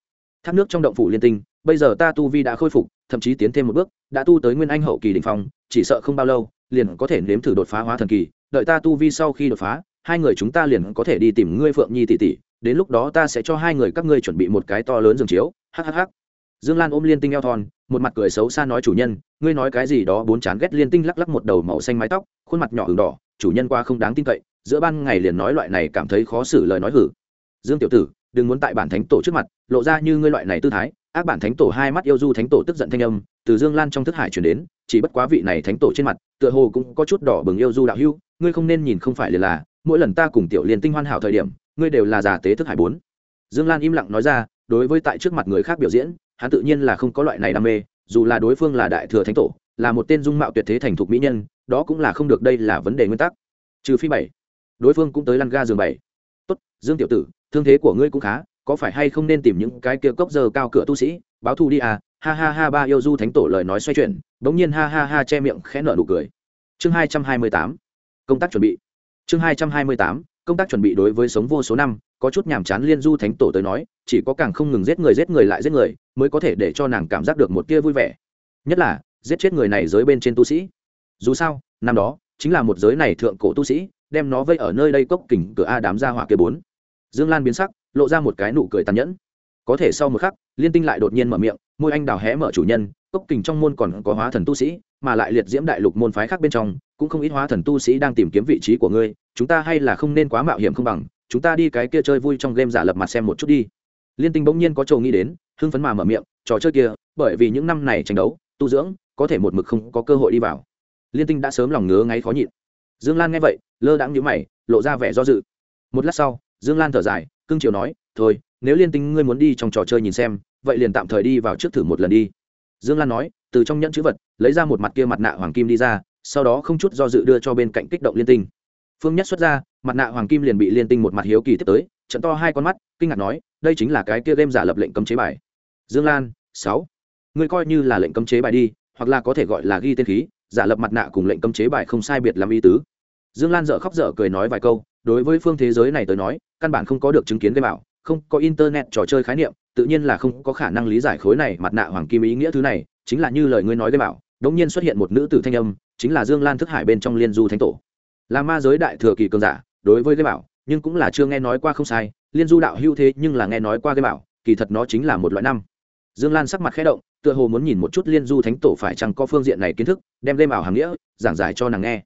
Thác nước trong động phủ liên tinh, bây giờ ta tu vi đã khôi phục, thậm chí tiến thêm một bước, đã tu tới nguyên anh hậu kỳ đỉnh phong, chỉ sợ không bao lâu, liền có thể nếm thử đột phá hóa thần kỳ, đợi ta tu vi sau khi đột phá, hai người chúng ta liền có thể đi tìm ngươi phượng nhi tỷ tỷ đến lúc đó ta sẽ cho hai người các ngươi chuẩn bị một cái to lớn giường chiếu hhh dương lan ôm liên tinh eo thon, một mặt cười xấu xa nói chủ nhân, ngươi nói cái gì đó bốn chán ghét liên tinh lắc lắc một đầu màu xanh mái tóc, khuôn mặt nhỏ h đỏ, chủ nhân qua không đáng tin cậy, giữa ban ngày liền nói loại này cảm thấy khó xử lời nói hử. Dương tiểu tử, đừng muốn tại bản thánh tổ trước mặt, lộ ra như ngươi loại này tư thái, ác bản thánh tổ hai mắt yêu du thánh tổ tức giận thanh âm, từ dương lan trong thức hải chuyển đến, chỉ bất quá vị này thánh tổ trên mặt, tựa hồ cũng có chút đỏ bừng yêu du đạo hưu ngươi không nên nhìn không phải liền là, mỗi lần ta cùng tiểu liên tinh hoan hảo thời điểm ngươi đều là giả tế thức hải bốn. Dương lan im lặng nói ra, đối với tại trước mặt người khác biểu diễn, hắn tự nhiên là không có loại này đam mê, dù là đối phương là đại thừa thánh tổ, là một tên dung mạo tuyệt thế thành thục mỹ nhân, đó cũng là không được, đây là vấn đề nguyên tắc. Trừ phi bảy, đối phương cũng tới lăn ga giường bảy. Tốt, dương tiểu tử, thương thế của ngươi cũng khá, có phải hay không nên tìm những cái kia cốc giờ cao cửa tu sĩ, báo thù đi à? Ha ha ha, ba yêu du thánh tổ lời nói xoay chuyển, bỗng nhiên ha ha ha, che miệng khẽ nở nụ cười. Chương hai trăm hai mươi tám, công tác chuẩn bị. Chương hai trăm hai mươi tám công tác chuẩn bị đối với sống vô số năm, có chút nhàm chán liên du thánh tổ tới nói, chỉ có càng không ngừng giết người giết người lại giết người, mới có thể để cho nàng cảm giác được một tia vui vẻ. Nhất là, giết chết người này dưới bên trên tu sĩ. Dù sao, năm đó, chính là một giới này thượng cổ tu sĩ, đem nó vây ở nơi đây cốc kỉnh cửa a đám ra hỏa kia bốn. Dương lan biến sắc, lộ ra một cái nụ cười tàn nhẫn. Có thể sau một khắc, liên tinh lại đột nhiên mở miệng, môi anh đào hé mở chủ nhân, cốc kình trong môn còn có hóa thần tu sĩ, mà lại liệt diễm đại lục môn phái khác bên trong cũng không ít hóa thần tu sĩ đang tìm kiếm vị trí của ngươi, chúng ta hay là không nên quá mạo hiểm không bằng, chúng ta đi cái kia chơi vui trong game giả lập mặt xem một chút đi. Liên tinh bỗng nhiên có trầu nghĩ đến, hưng phấn mà mở miệng, trò chơi kia, bởi vì những năm này tranh đấu, tu dưỡng, có thể một mực không có cơ hội đi vào. Liên tinh đã sớm lòng ngứa ngáy khó nhịn. Dương lan nghe vậy, lơ đãng nhữ mày, lộ ra vẻ do dự. Một lát sau, dương lan thở dài, cưng chiều nói, thôi, nếu liên tinh ngươi muốn đi trong trò chơi nhìn xem, vậy liền tạm thời đi vào trước thử một lần đi. Dương lan nói, từ trong nhẫn chữ vật, lấy ra một mặt kia mặt nạ hoàng kim đi ra sau đó không chút do dự đưa cho bên cạnh kích động liên tinh. Phương nhất xuất ra, mặt nạ hoàng kim liền bị liên tinh một mặt hiếu kỳ tiếp tới, trận to hai con mắt, kinh ngạc nói, đây chính là cái kia game giả lập lệnh cấm chế bài. Dương lan, sáu. Ngươi coi như là lệnh cấm chế bài đi, hoặc là có thể gọi là ghi tên khí, giả lập mặt nạ cùng lệnh cấm chế bài không sai biệt làm ý tứ. Dương lan dở khóc dở cười nói vài câu, đối với phương thế giới này tới nói, căn bản không có được chứng kiến game bảo, không có internet trò chơi khái niệm, tự nhiên là không có khả năng lý giải khối này mặt nạ hoàng kim ý nghĩa thứ này, chính là như lời ngươi nói game bảo đống nhiên xuất hiện một nữ tử thanh âm, chính là dương lan thức hải bên trong liên du thánh tổ. Là ma giới đại thừa kỳ cường giả, đối với game bảo, nhưng cũng là chưa nghe nói qua không sai, liên du đạo hưu thế nhưng là nghe nói qua game bảo, kỳ thật nó chính là một loại năm. Dương lan sắc mặt khẽ động, tựa hồ muốn nhìn một chút liên du thánh tổ phải chăng có phương diện này kiến thức, đem game bảo hàng nghĩa, giảng giải cho nàng nghe.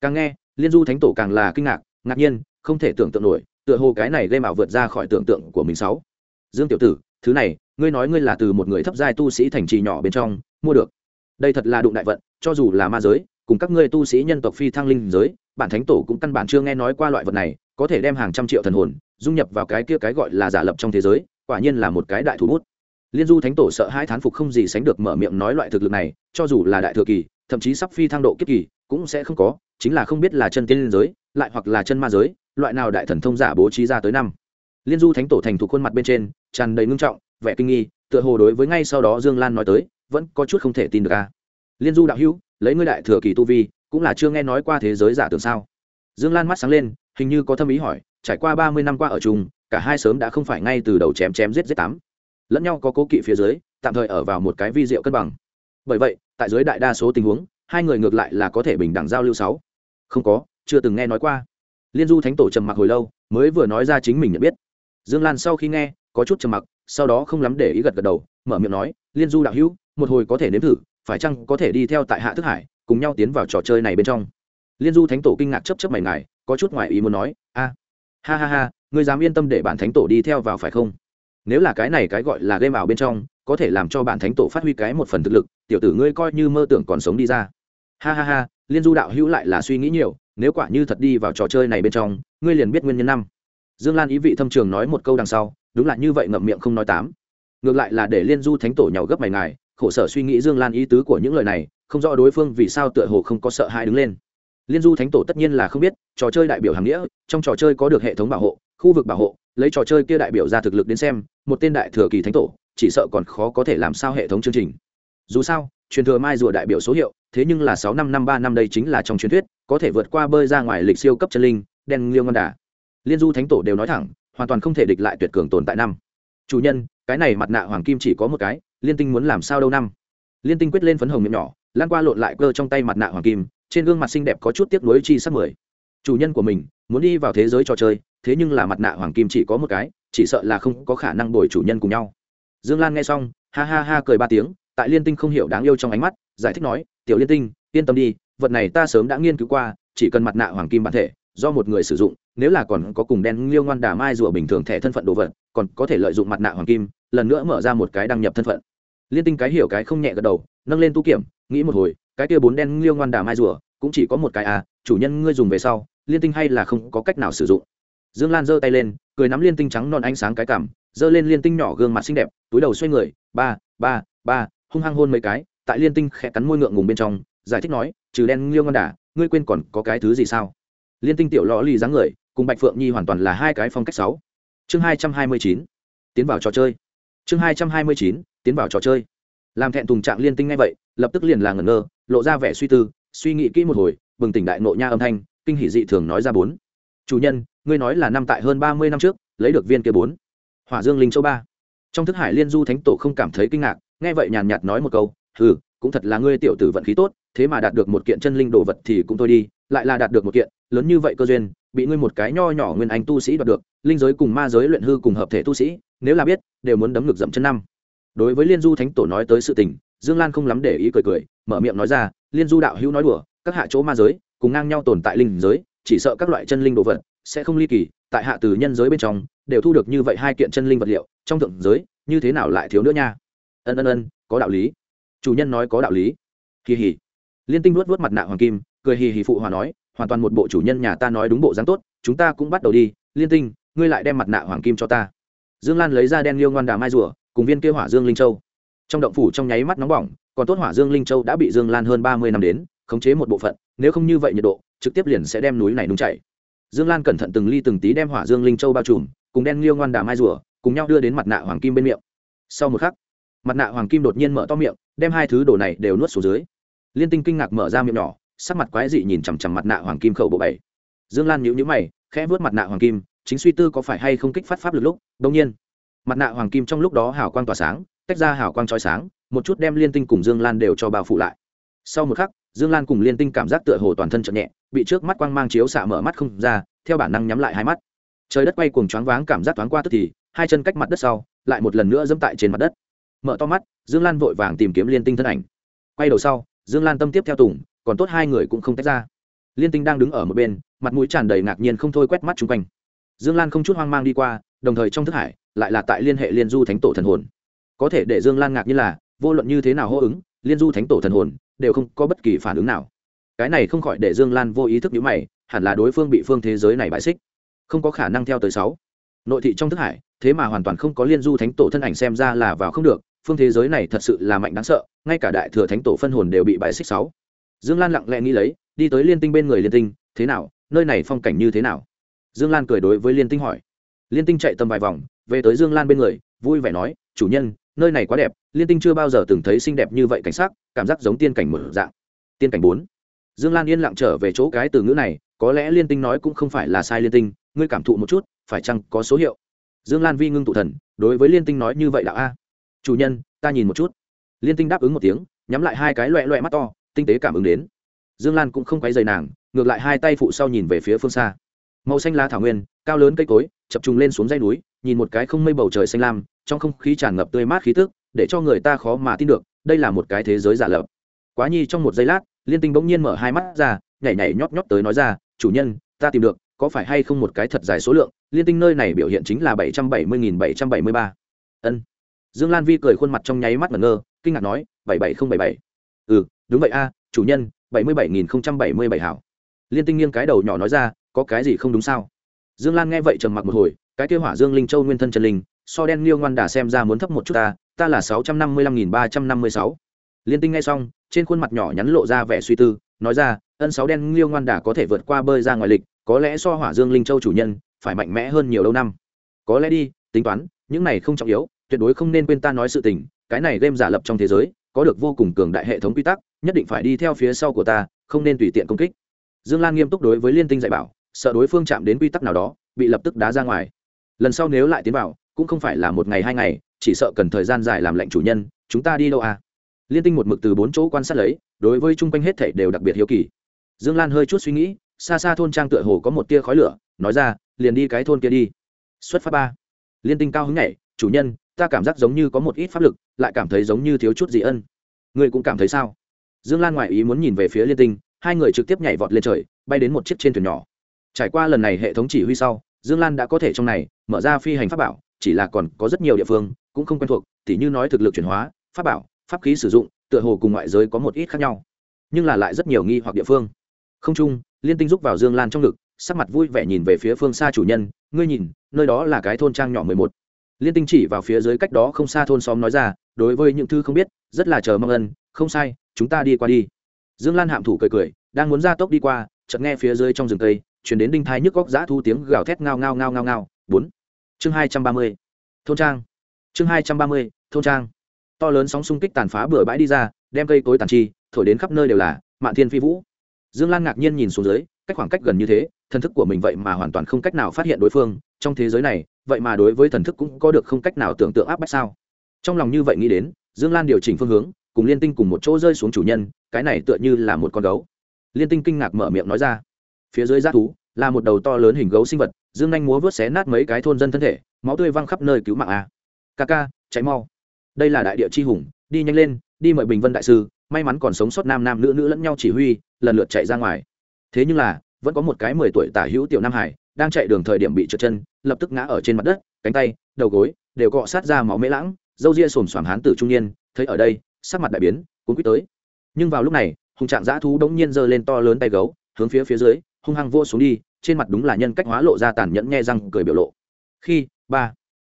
Càng nghe, liên du thánh tổ càng là kinh ngạc ngạc nhiên, không thể tưởng tượng nổi, tựa hồ cái này game bảo vượt ra khỏi tưởng tượng của mình sáu. Dương tiểu tử, thứ này, ngươi nói ngươi là từ một người thấp giai tu sĩ thành trì nhỏ bên trong, mua được đây thật là đụng đại vận, cho dù là ma giới, cùng các ngươi tu sĩ nhân tộc phi thăng linh giới, bản thánh tổ cũng căn bản chưa nghe nói qua loại vật này, có thể đem hàng trăm triệu thần hồn, dung nhập vào cái kia cái gọi là giả lập trong thế giới, quả nhiên là một cái đại thủ bút. Liên du thánh tổ sợ hai thán phục không gì sánh được mở miệng nói loại thực lực này, cho dù là đại thừa kỳ, thậm chí sắp phi thăng độ kiếp kỳ, cũng sẽ không có, chính là không biết là chân tiên liên giới, lại hoặc là chân ma giới, loại nào đại thần thông giả bố trí ra tới năm. Liên du thánh tổ thành thuộc khuôn mặt bên trên, tràn đầy ngưng trọng, vẻ kinh nghi, tựa hồ đối với ngay sau đó dương lan nói tới vẫn có chút không thể tin được a liên du đạo hữu, lấy ngươi đại thừa kỳ tu vi, cũng là chưa nghe nói qua thế giới giả tưởng sao? Dương lan mắt sáng lên, hình như có thâm ý hỏi, trải qua ba mươi năm qua ở chung, cả hai sớm đã không phải ngay từ đầu chém chém giết giết tám. Lẫn nhau có cố kỵ phía dưới, tạm thời ở vào một cái vi diệu cân bằng. Bởi vậy, tại dưới đại đa số tình huống, hai người ngược lại là có thể bình đẳng giao lưu sáu. Không có, chưa từng nghe nói qua. Liên du thánh tổ trầm mặc hồi lâu, mới vừa nói ra chính mình nhận biết. Dương lan sau khi nghe, có chút trầm mặc, sau đó không lắm để ý gật gật đầu, mở miệng nói liên du đạo hữu, một hồi có thể nếm thử, phải chăng có thể đi theo tại hạ thức hải, cùng nhau tiến vào trò chơi này bên trong? Liên du thánh tổ kinh ngạc chấp chấp mày ngài, có chút ngoài ý muốn nói, a, ha ha ha, ngươi dám yên tâm để bản thánh tổ đi theo vào phải không? Nếu là cái này cái gọi là game ảo bên trong, có thể làm cho bản thánh tổ phát huy cái một phần thực lực, tiểu tử ngươi coi như mơ tưởng còn sống đi ra. Ha ha ha, liên du đạo hữu lại là suy nghĩ nhiều, nếu quả như thật đi vào trò chơi này bên trong, ngươi liền biết nguyên nhân năm. Dương lan ý vị thâm trường nói một câu đằng sau, đúng là như vậy ngậm miệng không nói tám ngược lại là để liên du thánh tổ nhàu gấp mày ngài, khổ sở suy nghĩ dương lan ý tứ của những lời này, không rõ đối phương vì sao tựa hồ không có sợ hãi đứng lên. Liên du thánh tổ tất nhiên là không biết, trò chơi đại biểu hàng nghĩa, trong trò chơi có được hệ thống bảo hộ, khu vực bảo hộ, lấy trò chơi kia đại biểu ra thực lực đến xem, một tên đại thừa kỳ thánh tổ, chỉ sợ còn khó có thể làm sao hệ thống chương trình. Dù sao, truyền thừa mai rùa đại biểu số hiệu, thế nhưng là sáu năm năm ba năm đây chính là trong truyền thuyết, có thể vượt qua bơi ra ngoài lịch siêu cấp chân linh, đen liêu ngon đà. Liên du thánh tổ đều nói thẳng, hoàn toàn không thể địch lại tuyệt cường tồn tại năm. Chủ nhân cái này mặt nạ hoàng kim chỉ có một cái, liên tinh muốn làm sao đâu năm. Liên tinh quyết lên phấn hồng miệng nhỏ, lan qua lộn lại cơ trong tay mặt nạ hoàng kim, trên gương mặt xinh đẹp có chút tiếc nuối chi sắp mười. Chủ nhân của mình, muốn đi vào thế giới trò chơi, thế nhưng là mặt nạ hoàng kim chỉ có một cái, chỉ sợ là không có khả năng đổi chủ nhân cùng nhau. Dương lan nghe xong, ha ha ha cười ba tiếng, tại liên tinh không hiểu đáng yêu trong ánh mắt, giải thích nói, tiểu liên tinh, yên tâm đi, vật này ta sớm đã nghiên cứu qua, chỉ cần mặt nạ hoàng kim bản thể, do một người sử dụng, nếu là còn có cùng đen liêu ngoan đà mai rùa bình thường thẻ thân phận đồ vật, còn có thể lợi dụng mặt nạ hoàng kim lần nữa mở ra một cái đăng nhập thân phận. Liên tinh cái hiểu cái không nhẹ gật đầu, nâng lên tu kiểm, nghĩ một hồi, cái kia bốn đen liêu ngoan đà mai rùa, cũng chỉ có một cái à chủ nhân ngươi dùng về sau, liên tinh hay là không có cách nào sử dụng. Dương lan giơ tay lên, cười nắm liên tinh trắng non ánh sáng cái cảm, giơ lên liên tinh nhỏ gương mặt xinh đẹp, túi đầu xoay người, ba ba ba, hung hăng hôn mấy cái, tại liên tinh khẽ cắn môi ngượng ngùng bên trong, giải thích nói, trừ đen liêu ngoan đà, ngươi quên còn có cái thứ gì sao? Liên tinh tiểu lò lì dáng người, cùng bạch phượng nhi hoàn toàn là hai cái phong cách sáu. Chương hai trăm hai mươi chín, tiến vào trò chơi chương hai trăm hai mươi chín, tiến vào trò chơi. Làm thẹn tùng trạng liên tinh ngay vậy, lập tức liền là ngẩn ngơ, lộ ra vẻ suy tư, suy nghĩ kỹ một hồi, bừng tỉnh đại nộ nha âm thanh, kinh hỷ dị thường nói ra bốn. Chủ nhân, ngươi nói là năm tại hơn ba mươi năm trước, lấy được viên kia bốn. Hỏa dương linh châu ba. Trong thức hải liên du thánh tổ không cảm thấy kinh ngạc, nghe vậy nhàn nhạt nói một câu ừ cũng thật là ngươi tiểu tử vận khí tốt, thế mà đạt được một kiện chân linh đồ vật thì cũng thôi đi, lại là đạt được một kiện, lớn như vậy cơ duyên bị ngươi một cái nho nhỏ nguyên anh tu sĩ đoạt được, linh giới cùng ma giới luyện hư cùng hợp thể tu sĩ, nếu là biết, đều muốn đấm ngược dậm chân năm. Đối với liên du thánh tổ nói tới sự tình, dương lan không lắm để ý cười cười, mở miệng nói ra, liên du đạo hữu nói đùa, các hạ chỗ ma giới, cùng ngang nhau tồn tại linh giới, chỉ sợ các loại chân linh đồ vật sẽ không ly kỳ, tại hạ từ nhân giới bên trong, đều thu được như vậy hai kiện chân linh vật liệu, trong thượng giới, như thế nào lại thiếu nữa nha? Ân ân ân, có đạo lý. Chủ nhân nói có đạo lý. Kỳ hỉ. Liên tinh luốt vớt mặt nạ hoàng kim, cười hì hì phụ hòa nói hoàn toàn một bộ chủ nhân nhà ta nói đúng bộ dáng tốt, chúng ta cũng bắt đầu đi. Liên tinh, ngươi lại đem mặt nạ hoàng kim cho ta. Dương lan lấy ra đen liêu ngoan đà mai rùa, cùng viên kia hỏa dương linh châu. Trong động phủ trong nháy mắt nóng bỏng, còn tốt hỏa dương linh châu đã bị dương lan hơn ba mươi năm đến, khống chế một bộ phận, nếu không như vậy nhiệt độ, trực tiếp liền sẽ đem núi này nung chảy. Dương lan cẩn thận từng ly từng tí đem hỏa dương linh châu bao trùm, cùng đen liêu ngoan đà mai rùa, cùng nhau đưa đến mặt nạ hoàng kim bên miệng. Sau một khắc, mặt nạ hoàng kim đột nhiên mở to miệng, đem hai thứ đồ này đều nuốt xuống dưới. Liên tinh kinh ngạc mở ra miệng nhỏ sắc mặt quái dị nhìn chằm chằm mặt nạ hoàng kim khẩu bộ bảy. Dương lan nhíu nhíu mày, khẽ vớt mặt nạ hoàng kim, chính suy tư có phải hay không kích phát pháp lực lúc đông nhiên. Mặt nạ hoàng kim trong lúc đó hào quang tỏa sáng, tách ra hào quang trói sáng, một chút đem liên tinh cùng dương lan đều cho bao phủ lại. Sau một khắc, dương lan cùng liên tinh cảm giác tựa hồ toàn thân chậm nhẹ, bị trước mắt quang mang chiếu xạ mở mắt không ra, theo bản năng nhắm lại hai mắt. Trời đất quay cuồng choáng váng cảm giác thoáng qua tức thì, hai chân cách mặt đất sau, lại một lần nữa dẫm tại trên mặt đất. Mở to mắt, dương lan vội vàng tìm kiếm liên tinh thân ảnh. Quay đầu sau, dương lan tâm tiếp theo tùng còn tốt hai người cũng không tách ra. Liên tinh đang đứng ở một bên, mặt mũi tràn đầy ngạc nhiên không thôi quét mắt chung quanh. Dương lan không chút hoang mang đi qua, đồng thời trong thức hải lại là tại liên hệ liên du thánh tổ thần hồn. Có thể để dương lan ngạc như là, vô luận như thế nào hô ứng, liên du thánh tổ thần hồn đều không có bất kỳ phản ứng nào. Cái này không khỏi để dương lan vô ý thức nhữ mày, hẳn là đối phương bị phương thế giới này bãi xích. Không có khả năng theo tới sáu. Nội thị trong thức hải, thế mà hoàn toàn không có liên du thánh tổ thân ảnh xem ra là vào không được, phương thế giới này thật sự là mạnh đáng sợ, ngay cả đại thừa thánh tổ phân hồn đều bị bại xích sáu dương lan lặng lẽ nghĩ lấy, đi tới liên tinh bên người liên tinh, thế nào, nơi này phong cảnh như thế nào? Dương lan cười đối với liên tinh hỏi. Liên tinh chạy tầm vài vòng, về tới dương lan bên người, vui vẻ nói, chủ nhân, nơi này quá đẹp, liên tinh chưa bao giờ từng thấy xinh đẹp như vậy cảnh sắc, cảm giác giống tiên cảnh mở dạng. Tiên cảnh bốn. Dương lan yên lặng trở về chỗ cái từ ngữ này, có lẽ liên tinh nói cũng không phải là sai liên tinh, ngươi cảm thụ một chút, phải chăng có số hiệu? Dương lan vi ngưng tụ thần, đối với liên tinh nói như vậy đạo a. Chủ nhân, ta nhìn một chút. Liên tinh đáp ứng một tiếng, nhắm lại hai cái loẹ loẹ mắt to tinh tế cảm ứng đến. Dương lan cũng không quay dày nàng, ngược lại hai tay phụ sau nhìn về phía phương xa. Màu xanh lá thảo nguyên, cao lớn cây cối, chập trùng lên xuống dây núi, nhìn một cái không mây bầu trời xanh lam, trong không khí tràn ngập tươi mát khí tức, để cho người ta khó mà tin được, đây là một cái thế giới giả lập. Quá nhi trong một giây lát, liên tinh bỗng nhiên mở hai mắt ra, nhảy nhảy nhót nhót tới nói ra, chủ nhân, ta tìm được, có phải hay không một cái thật dài số lượng? Liên tinh nơi này biểu hiện chính là bảy trăm bảy mươi nghìn bảy trăm bảy mươi ba. Ân. Dương lan vi cười khuôn mặt trong nháy mắt ngẩn ngơ, kinh ngạc nói, bảy bảy không bảy bảy. Ừ đúng vậy a, chủ nhân, bảy mươi bảy nghìn không trăm bảy mươi bảy hảo. Liên tinh nghiêng cái đầu nhỏ nói ra, có cái gì không đúng sao? Dương lan nghe vậy trầm mặc một hồi, cái kêu hỏa dương linh châu nguyên thân trần linh, so đen liêu ngoan đà xem ra muốn thấp một chút ta ta là sáu trăm năm mươi lăm nghìn ba trăm năm mươi sáu. Liên tinh nghe xong, trên khuôn mặt nhỏ nhắn lộ ra vẻ suy tư, nói ra, ân sáu đen liêu ngoan đà có thể vượt qua bơi ra ngoài lịch, có lẽ so hỏa dương linh châu chủ nhân, phải mạnh mẽ hơn nhiều lâu năm. Có lẽ đi, tính toán, những này không trọng yếu, tuyệt đối không nên quên ta nói sự tình, cái này game giả lập trong thế giới có được vô cùng cường đại hệ thống quy tắc, nhất định phải đi theo phía sau của ta, không nên tùy tiện công kích. Dương lan nghiêm túc đối với liên tinh dạy bảo, sợ đối phương chạm đến quy tắc nào đó, bị lập tức đá ra ngoài. Lần sau nếu lại tiến vào, cũng không phải là một ngày hai ngày, chỉ sợ cần thời gian dài làm lệnh chủ nhân, chúng ta đi đâu à? Liên tinh một mực từ bốn chỗ quan sát lấy, đối với chung quanh hết thảy đều đặc biệt hiếu kỳ. Dương lan hơi chút suy nghĩ, xa xa thôn trang tựa hồ có một tia khói lửa, nói ra, liền đi cái thôn kia đi. Xuất phát ba. Liên tinh cao hứng nhảy, chủ nhân ta cảm giác giống như có một ít pháp lực, lại cảm thấy giống như thiếu chút gì ân. Ngươi cũng cảm thấy sao? Dương lan ngoại ý muốn nhìn về phía liên tinh, hai người trực tiếp nhảy vọt lên trời, bay đến một chiếc trên thuyền nhỏ. Trải qua lần này hệ thống chỉ huy sau, dương lan đã có thể trong này mở ra phi hành pháp bảo, chỉ là còn có rất nhiều địa phương cũng không quen thuộc, tỉ như nói thực lực chuyển hóa, pháp bảo, pháp khí sử dụng, tựa hồ cùng ngoại giới có một ít khác nhau, nhưng là lại rất nhiều nghi hoặc địa phương. Không chung, liên tinh rúc vào dương lan trong ngực, sắc mặt vui vẻ nhìn về phía phương xa chủ nhân, ngươi nhìn, nơi đó là cái thôn trang nhỏ mười một liên tinh chỉ vào phía dưới cách đó không xa thôn xóm nói ra, đối với những thứ không biết, rất là chờ mong ân, không sai, chúng ta đi qua đi. Dương lan hạm thủ cười cười, đang muốn ra tốc đi qua, chợt nghe phía dưới trong rừng cây chuyển đến đinh thai nhức góc giã thu tiếng gào thét ngao ngao ngao ngao ngao. Bốn. Chương hai trăm ba mươi. Thôn trang. Chương hai trăm ba mươi, thôn trang. To lớn sóng xung kích tàn phá bừa bãi đi ra, đem cây cối tàn chi, thổi đến khắp nơi đều là, mạn thiên phi vũ. Dương lan ngạc nhiên nhìn xuống dưới, cách khoảng cách gần như thế, thân thức của mình vậy mà hoàn toàn không cách nào phát hiện đối phương, trong thế giới này vậy mà đối với thần thức cũng có được không cách nào tưởng tượng áp bách sao? Trong lòng như vậy nghĩ đến, dương lan điều chỉnh phương hướng, cùng liên tinh cùng một chỗ rơi xuống chủ nhân, cái này tựa như là một con gấu. Liên tinh kinh ngạc mở miệng nói ra. Phía dưới g thú, là một đầu to lớn hình gấu sinh vật, dương anh múa vớt xé nát mấy cái thôn dân thân thể, máu tươi văng khắp nơi cứu mạng a. Ca ca cháy mau. Đây là đại địa chi hùng, đi nhanh lên, đi mời bình vân đại sư, may mắn còn sống sót nam nam nữ nữ lẫn nhau chỉ huy, lần lượt chạy ra ngoài. Thế nhưng là, vẫn có một cái mười tuổi tả hữu tiểu nam hải đang chạy đường thời điểm bị trượt chân, lập tức ngã ở trên mặt đất, cánh tay, đầu gối đều cọ sát ra máu mễ lãng dâu ria xồm xoàm hán tử trung niên, thấy ở đây, sắc mặt đại biến cũng quýt tới. Nhưng vào lúc này, hùng trạng dã thú đống nhiên giơ lên to lớn tay gấu, hướng phía phía dưới, hung hăng vô xuống đi, trên mặt đúng là nhân cách hóa lộ ra tàn nhẫn nghe răng cười biểu lộ. Khi, ba,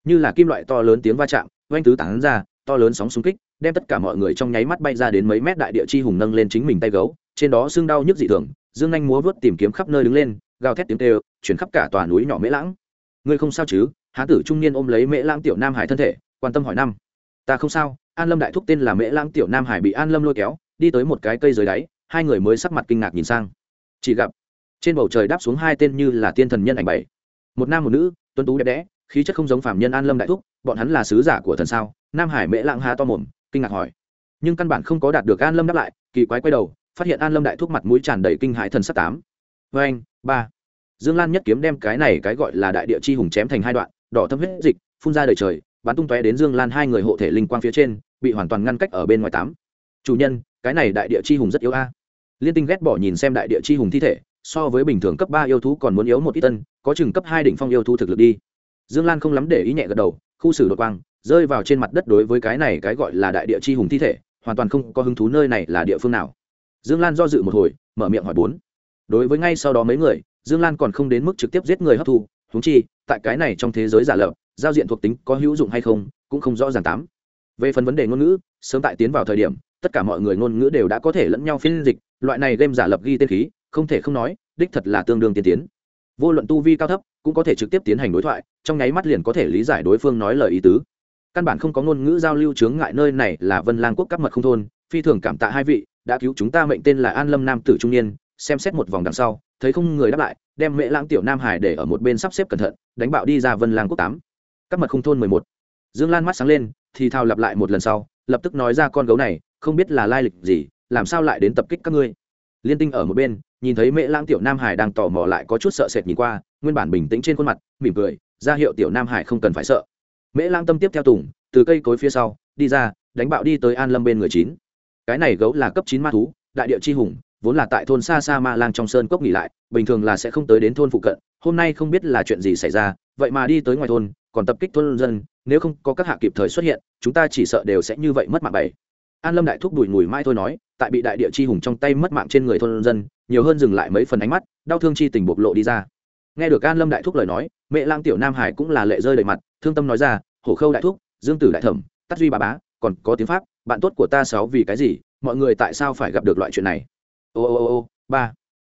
như là kim loại to lớn tiếng va chạm, oanh tứ tán ra, to lớn sóng xung kích, đem tất cả mọi người trong nháy mắt bay ra đến mấy mét đại địa chi hùng nâng lên chính mình tay gấu, trên đó xương đau nhức dị thường, dương anh múa vớt tìm kiếm khắp nơi đứng lên, gào thét tiếng tê chuyển khắp cả tòa núi nhỏ mễ lãng. Ngươi không sao chứ? Hán tử trung niên ôm lấy mễ lãng tiểu nam hải thân thể, quan tâm hỏi năm. Ta không sao, an lâm đại thúc tên là mễ lãng tiểu nam hải bị an lâm lôi kéo, đi tới một cái cây dưới đáy, hai người mới sắc mặt kinh ngạc nhìn sang. Chỉ gặp, trên bầu trời đáp xuống hai tên như là tiên thần nhân ảnh bảy. Một nam một nữ, tuấn tú đẹp đẽ, khí chất không giống phạm nhân an lâm đại thúc, bọn hắn là sứ giả của thần sao? Nam hải mễ lãng ha to mồm, kinh ngạc hỏi. Nhưng căn bản không có đạt được an lâm đáp lại, kỳ quái quay đầu, phát hiện an lâm đại thúc mặt mũi tràn đầy kinh hãi thần sắc tám. Vê anh ba dương lan nhất kiếm đem cái này cái gọi là đại địa chi hùng chém thành hai đoạn, đỏ thâm huyết dịch, phun ra đời trời, bắn tung tóe đến dương lan hai người hộ thể linh quang phía trên, bị hoàn toàn ngăn cách ở bên ngoài tám. Chủ nhân, cái này đại địa chi hùng rất yếu a. Liên tinh ghét bỏ nhìn xem đại địa chi hùng thi thể, so với bình thường cấp ba yêu thú còn muốn yếu một ít tân, có chừng cấp hai đỉnh phong yêu thú thực lực đi. Dương lan không lắm để ý nhẹ gật đầu, khu xử đột quang, rơi vào trên mặt đất đối với cái này cái gọi là đại địa chi hùng thi thể, hoàn toàn không có hứng thú nơi này là địa phương nào. Dương lan do dự một hồi, mở miệng hỏi bốn. Đối với ngay sau đó mấy người dương lan còn không đến mức trực tiếp giết người hấp thu húng chi, tại cái này trong thế giới giả lập, giao diện thuộc tính có hữu dụng hay không, cũng không rõ ràng tám về phần vấn đề ngôn ngữ, sớm tại tiến vào thời điểm, tất cả mọi người ngôn ngữ đều đã có thể lẫn nhau phiên dịch, loại này game giả lập ghi tên khí, không thể không nói, đích thật là tương đương tiên tiến. Vô luận tu vi cao thấp, cũng có thể trực tiếp tiến hành đối thoại, trong nháy mắt liền có thể lý giải đối phương nói lời ý tứ. Căn bản không có ngôn ngữ giao lưu chướng ngại nơi này là vân lang quốc cấp mật không thôn, phi thường cảm tạ hai vị, đã cứu chúng ta mệnh tên là an lâm nam tử trung niên xem xét một vòng đằng sau, thấy không người đáp lại, đem mẹ lãng tiểu nam hải để ở một bên sắp xếp cẩn thận, đánh bạo đi ra vân lang quốc tám. Các mật không thôn mười một. Dương lan mắt sáng lên, thì thao lặp lại một lần sau, lập tức nói ra con gấu này, không biết là lai lịch gì, làm sao lại đến tập kích các ngươi? Liên tinh ở một bên, nhìn thấy mẹ lãng tiểu nam hải đang tò mò lại có chút sợ sệt nhìn qua, nguyên bản bình tĩnh trên khuôn mặt, mỉm cười, ra hiệu tiểu nam hải không cần phải sợ. Mễ lãng tâm tiếp theo tùng, từ cây cối phía sau, đi ra, đánh bạo đi tới an lâm bên người chín. Cái này gấu là cấp chín ma thú, đại địa chi hùng vốn là tại thôn xa xa ma lang trong sơn cốc nghỉ lại, bình thường là sẽ không tới đến thôn phụ cận, hôm nay không biết là chuyện gì xảy ra, vậy mà đi tới ngoài thôn, còn tập kích thôn dân, nếu không có các hạ kịp thời xuất hiện, chúng ta chỉ sợ đều sẽ như vậy mất mạng bảy. An lâm đại thúc đùi ngùi mai thôi nói, tại bị đại địa chi hùng trong tay mất mạng trên người thôn dân, nhiều hơn dừng lại mấy phần ánh mắt, đau thương chi tình bộc lộ đi ra. Nghe được an lâm đại thúc lời nói, mẹ lang tiểu nam hải cũng là lệ rơi đầy mặt, thương tâm nói ra, hổ khâu đại thúc, dương tử đại thẩm tắt duy bà bá, còn có tiếng pháp, bạn tốt của ta sáu vì cái gì, mọi người tại sao phải gặp được loại chuyện này? Ô ô ô ô, ba.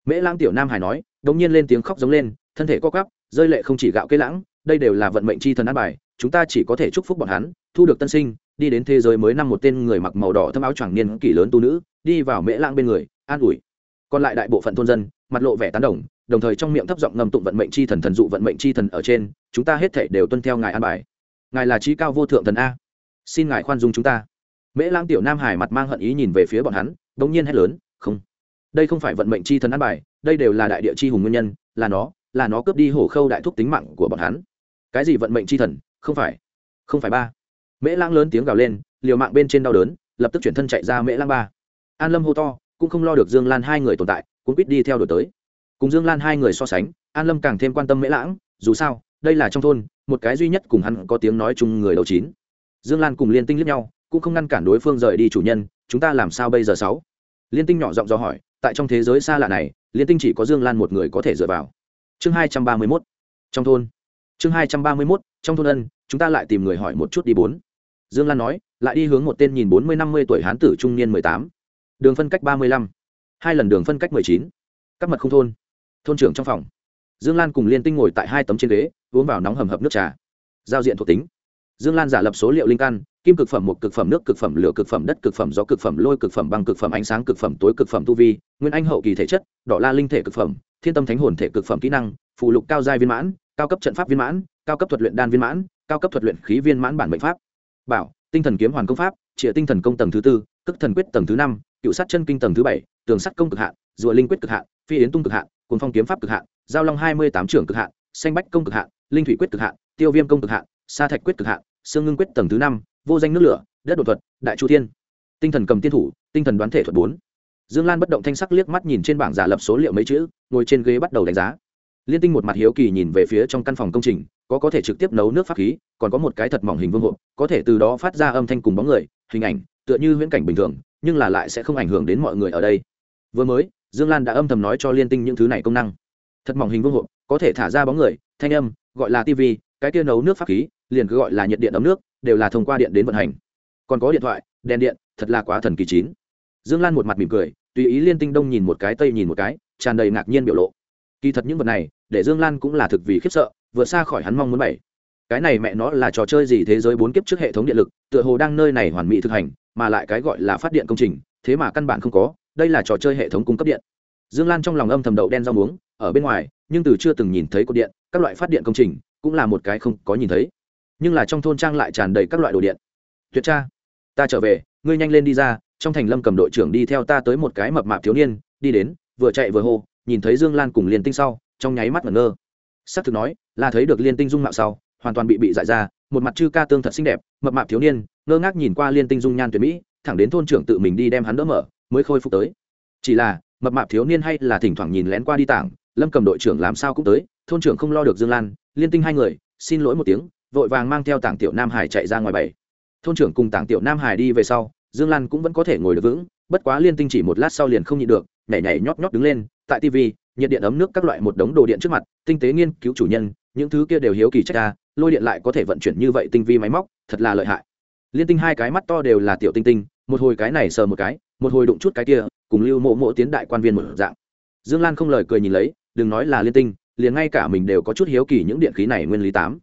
Mễ lãng tiểu nam hải nói, đống nhiên lên tiếng khóc giống lên, thân thể co quắp, rơi lệ không chỉ gạo cây lãng, đây đều là vận mệnh chi thần an bài, chúng ta chỉ có thể chúc phúc bọn hắn, thu được tân sinh, đi đến thế giới mới năm một tên người mặc màu đỏ thâm áo choàng niên kỷ lớn tu nữ, đi vào mễ lãng bên người, an ủi. Còn lại đại bộ phận thôn dân, mặt lộ vẻ tán đồng đồng thời trong miệng thấp giọng ngầm tụng vận mệnh chi thần thần dụ vận mệnh chi thần ở trên, chúng ta hết thể đều tuân theo ngài an bài. Ngài là trí cao vô thượng thần a. Xin ngài khoan dung chúng ta. Mễ Lang tiểu nam hải mặt mang hận ý nhìn về phía bọn hắn đ ỗ n g nhiên hét lớn, không đây không phải vận mệnh chi thần an bài, đây đều là đại địa chi hùng nguyên nhân, là nó là nó cướp đi hổ khâu đại thúc tính mạng của bọn hắn. Cái gì vận mệnh chi thần? Không phải. Không phải ba. Mễ lãng lớn tiếng gào lên, liều mạng bên trên đau đớn, lập tức chuyển thân chạy ra mễ lãng ba. An lâm hô to, cũng không lo được dương lan hai người tồn tại cũng quýt đi theo đổi tới. Cùng dương lan hai người so sánh, an lâm càng thêm quan tâm mễ lãng, dù sao, đây là trong thôn, một cái duy nhất cùng hắn có tiếng nói chung người đầu chín. Dương lan cùng liên tinh liếc nhau, cũng không ngăn cản đối phương rời đi chủ nhân, chúng ta làm sao bây giờ sáu? Liên tinh nhỏ giọng do hỏi tại trong thế giới xa lạ này, liên tinh chỉ có dương lan một người có thể dựa vào. Chương hai trăm ba mươi mốt, trong thôn. Chương hai trăm ba mươi mốt, trong thôn ân, chúng ta lại tìm người hỏi một chút đi bốn. Dương lan nói, lại đi hướng một tên nhìn bốn mươi năm mươi tuổi hán tử trung niên mười tám. Đường phân cách ba mươi lăm. Hai lần đường phân cách mười chín. Các mật không thôn. Thôn trưởng trong phòng. Dương lan cùng liên tinh ngồi tại hai tấm trên ghế, uống vào nóng hầm hập nước trà. Giao diện thuộc tính. Dương lan giả lập số liệu linh căn kim cực phẩm một cực phẩm nước cực phẩm lửa cực phẩm đất cực phẩm gió cực phẩm lôi cực phẩm băng cực phẩm ánh sáng cực phẩm tối cực phẩm tu vi nguyên anh hậu kỳ thể chất đỏ la linh thể cực phẩm thiên tâm thánh hồn thể cực phẩm kỹ năng phụ lục cao giai viên mãn cao cấp trận pháp viên mãn cao cấp thuật luyện đan viên mãn cao cấp thuật luyện khí viên mãn bản mệnh pháp bảo tinh thần kiếm hoàn công pháp trịa tinh thần công tầng thứ tư cực thần quyết tầng thứ năm cựu sát chân kinh tầng thứ bảy tường sắt công cực hạn rùa linh quyết cực hạn phi yến tung cực hạn cuốn phong kiếm pháp cực hạn giao long hai mươi tám trưởng cực hạn xanh bách công cực hạn linh thủy quyết cực hạn tiêu viêm công cực hạn sa thạch quyết cực hạn xương ngưng quyết tầng thứ năm vô danh nước lửa, đất đột thuật, đại chu thiên. Tinh thần cầm tiên thủ, tinh thần đoán thể thuật bốn. Dương lan bất động thanh sắc liếc mắt nhìn trên bảng giả lập số liệu mấy chữ, ngồi trên ghế bắt đầu đánh giá. Liên tinh một mặt hiếu kỳ nhìn về phía trong căn phòng công trình, có có thể trực tiếp nấu nước pháp khí, còn có một cái thật mỏng hình vương hộp có thể từ đó phát ra âm thanh cùng bóng người, hình ảnh, tựa như huyễn cảnh bình thường, nhưng là lại sẽ không ảnh hưởng đến mọi người ở đây. Vừa mới, dương lan đã âm thầm nói cho liên tinh những thứ này công năng. Thật mỏng hình vương hộp có thể thả ra bóng người, thanh âm, gọi là tv cái kia nấu nước pháp khí, liền cứ gọi là nhiệt điện ấm nước, đều là thông qua điện đến vận hành. Còn có điện thoại, đèn điện, thật là quá thần kỳ chín. Dương lan một mặt mỉm cười, tùy ý liên tinh đông nhìn một cái, tây nhìn một cái, tràn đầy ngạc nhiên biểu lộ. Kỳ thật những vật này, để dương lan cũng là thực vì khiếp sợ, vượt xa khỏi hắn mong muốn bảy. Cái này mẹ nó là trò chơi gì thế giới bốn kiếp trước hệ thống điện lực, tựa hồ đang nơi này hoàn mỹ thực hành, mà lại cái gọi là phát điện công trình, thế mà căn bản không có, đây là trò chơi hệ thống cung cấp điện. Dương lan trong lòng âm thầm đậu đen rau muống, ở bên ngoài, nhưng từ chưa từng nhìn thấy cột điện, các loại phát điện công trình cũng là một cái không có nhìn thấy. Nhưng là trong thôn trang lại tràn đầy các loại đồ điện. Tuyệt cha ta trở về, ngươi nhanh lên đi ra, trong thành lâm cầm đội trưởng đi theo ta tới một cái mập mạp thiếu niên, đi đến, vừa chạy vừa hô, nhìn thấy dương lan cùng liên tinh sau, trong nháy mắt ngẩn ngơ. S ắ c thực nói, là thấy được liên tinh dung mạo sau, hoàn toàn bị bị dại ra, một mặt chư ca tương thật xinh đẹp, mập mạp thiếu niên, ngơ ngác nhìn qua liên tinh dung nhan tuyệt mỹ, thẳng đến thôn trưởng tự mình đi đem hắn đỡ mở, mới khôi phục tới. Chỉ là, mập mạp thiếu niên hay là thỉnh thoảng nhìn lén qua đi tảng lâm cầm đội trưởng làm sao cũng tới, thôn trưởng không lo được dương lan, liên tinh hai người, xin lỗi một tiếng, vội vàng mang theo tảng tiểu nam hải chạy ra ngoài bảy. Thôn trưởng cùng tảng tiểu nam hải đi về sau, dương lan cũng vẫn có thể ngồi được vững, bất quá liên tinh chỉ một lát sau liền không nhịn được, nhảy nhảy nhót nhót đứng lên, tại tv nhiệt điện ấm nước các loại một đống đồ điện trước mặt, tinh tế nghiên cứu chủ nhân, những thứ kia đều hiếu kỳ trách ta, lôi điện lại có thể vận chuyển như vậy tinh vi máy móc, thật là lợi hại. Liên tinh hai cái mắt to đều là tiểu tinh tinh, một hồi cái này sờ một cái, một hồi đụng chút cái kia, cùng lưu mộ mộ tiến đại quan viên một dạng. Dương lan không lời cười nhìn lấy đừng nói là liên tinh, liền ngay cả mình đều có chút hiếu kỳ những điện khí này nguyên lý tám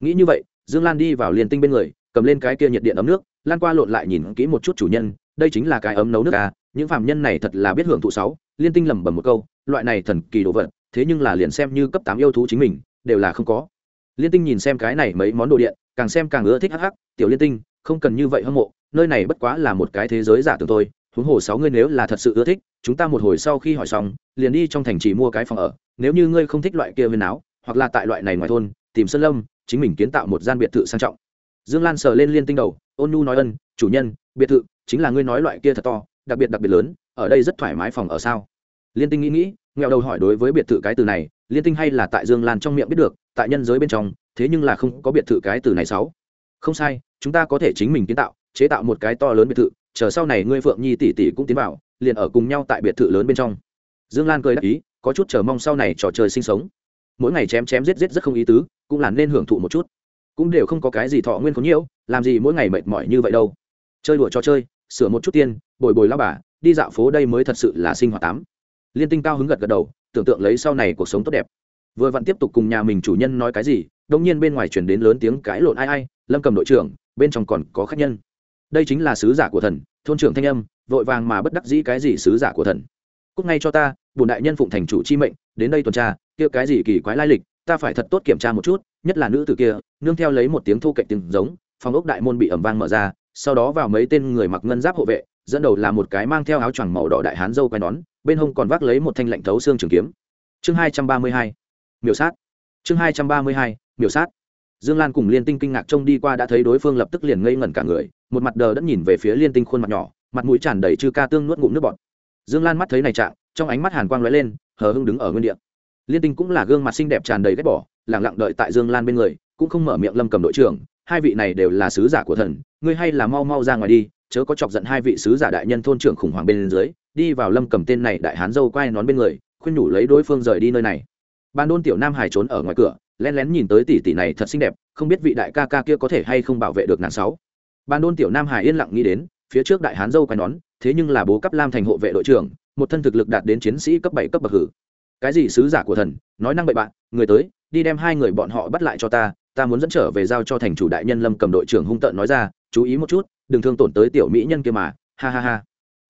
nghĩ như vậy, dương lan đi vào liên tinh bên người, cầm lên cái kia nhiệt điện ấm nước, lan qua lộn lại nhìn kỹ một chút chủ nhân, đây chính là cái ấm nấu nước à những phạm nhân này thật là biết hưởng thụ sáu, liên tinh lẩm bẩm một câu, loại này thần kỳ đồ vật, thế nhưng là liền xem như cấp tám yêu thú chính mình, đều là không có liên tinh nhìn xem cái này mấy món đồ điện, càng xem càng ưa thích hắc hắc, tiểu liên tinh, không cần như vậy hâm mộ, nơi này bất quá là một cái thế giới giả tưởng thôi huống hồ sáu ngươi nếu là thật sự ưa thích, chúng ta một hồi sau khi hỏi xong, liền đi trong thành trì mua cái phòng ở. Nếu như ngươi không thích loại kia huyền áo, hoặc là tại loại này ngoài thôn, tìm sân lâm, chính mình kiến tạo một gian biệt thự sang trọng. Dương lan sờ lên liên tinh đầu, ôn nu nói ân, chủ nhân, biệt thự chính là ngươi nói loại kia thật to, đặc biệt đặc biệt lớn, ở đây rất thoải mái phòng ở sao? Liên tinh nghĩ nghĩ nghèo đầu hỏi đối với biệt thự cái từ này, liên tinh hay là tại dương lan trong miệng biết được, tại nhân giới bên trong, thế nhưng là không có biệt thự cái từ này sáu. Không sai, chúng ta có thể chính mình kiến tạo, chế tạo một cái to lớn biệt thự chờ sau này ngươi phượng nhi tỷ tỷ cũng tiến vào, liền ở cùng nhau tại biệt thự lớn bên trong. Dương lan cười đáp ý, có chút chờ mong sau này trò chơi sinh sống. Mỗi ngày chém chém giết giết rất không ý tứ, cũng là nên hưởng thụ một chút. Cũng đều không có cái gì thọ nguyên có nhiễu, làm gì mỗi ngày mệt mỏi như vậy đâu. Chơi đùa trò chơi, sửa một chút tiền, bồi bồi lao bà, đi dạo phố đây mới thật sự là sinh hoạt tám liên tinh cao hứng gật gật đầu, tưởng tượng lấy sau này cuộc sống tốt đẹp. Vừa vặn tiếp tục cùng nhà mình chủ nhân nói cái gì đông nhiên bên ngoài chuyển đến lớn tiếng cãi lộn ai ai, lâm cầm đội trưởng, bên trong còn có khách nhân đây chính là sứ giả của thần, thôn trưởng thanh âm, vội vàng mà bất đắc dĩ cái gì sứ giả của thần. Cúc ngay cho ta bùn đại nhân phụng thành chủ chi mệnh, đến đây tuần tra, kia cái gì kỳ quái lai lịch, ta phải thật tốt kiểm tra một chút, nhất là nữ tử kia, nương theo lấy một tiếng thu cạnh tiếng giống, phòng ốc đại môn bị ẩm vang mở ra, sau đó vào mấy tên người mặc ngân giáp hộ vệ, dẫn đầu là một cái mang theo áo choàng màu đỏ đại hán dâu quai nón, bên hông còn vác lấy một thanh lạnh thấu xương trường kiếm. Chương hai trăm ba mươi hai, miểu sát. Chương hai trăm ba mươi hai, miểu sát dương lan cùng liên tinh kinh ngạc trông đi qua đã thấy đối phương lập tức liền ngây ngẩn cả người, một mặt đờ đẫn nhìn về phía liên tinh khuôn mặt nhỏ, mặt mũi tràn đầy chư ca tương nuốt ngụm nước bọt. Dương lan mắt thấy này trạng, trong ánh mắt hàn quang lóe lên, hờ hưng đứng ở nguyên địa. Liên tinh cũng là gương mặt xinh đẹp tràn đầy ghét bỏ lẳng lặng đợi tại dương lan bên người, cũng không mở miệng lâm cầm đội trưởng, hai vị này đều là sứ giả của thần, ngươi hay là mau mau ra ngoài đi, chớ có chọc giận hai vị sứ giả đại nhân thôn trưởng khủng hoảng bên dưới, đi vào lâm cầm tên này đại hán dâu quay nón bên người, khuyên nhủ lấy đối phương rời đi nơi này. Ban đôn tiểu nam hải trốn ở ngoài cửa lén lén nhìn tới tỷ tỷ này thật xinh đẹp, không biết vị đại ca ca kia có thể hay không bảo vệ được nàng sáu. Ban đôn tiểu nam hải yên lặng nghĩ đến, phía trước đại hán dâu quay nón, thế nhưng là bố cấp lam thành hộ vệ đội trưởng, một thân thực lực đạt đến chiến sĩ cấp bảy cấp bậc hử. Cái gì sứ giả của thần, nói năng bậy bạn, người tới, đi đem hai người bọn họ bắt lại cho ta ta muốn dẫn trở về giao cho thành chủ đại nhân lâm cầm đội trưởng hung tợn nói ra, chú ý một chút, đừng thương tổn tới tiểu mỹ nhân kia mà, ha ha ha.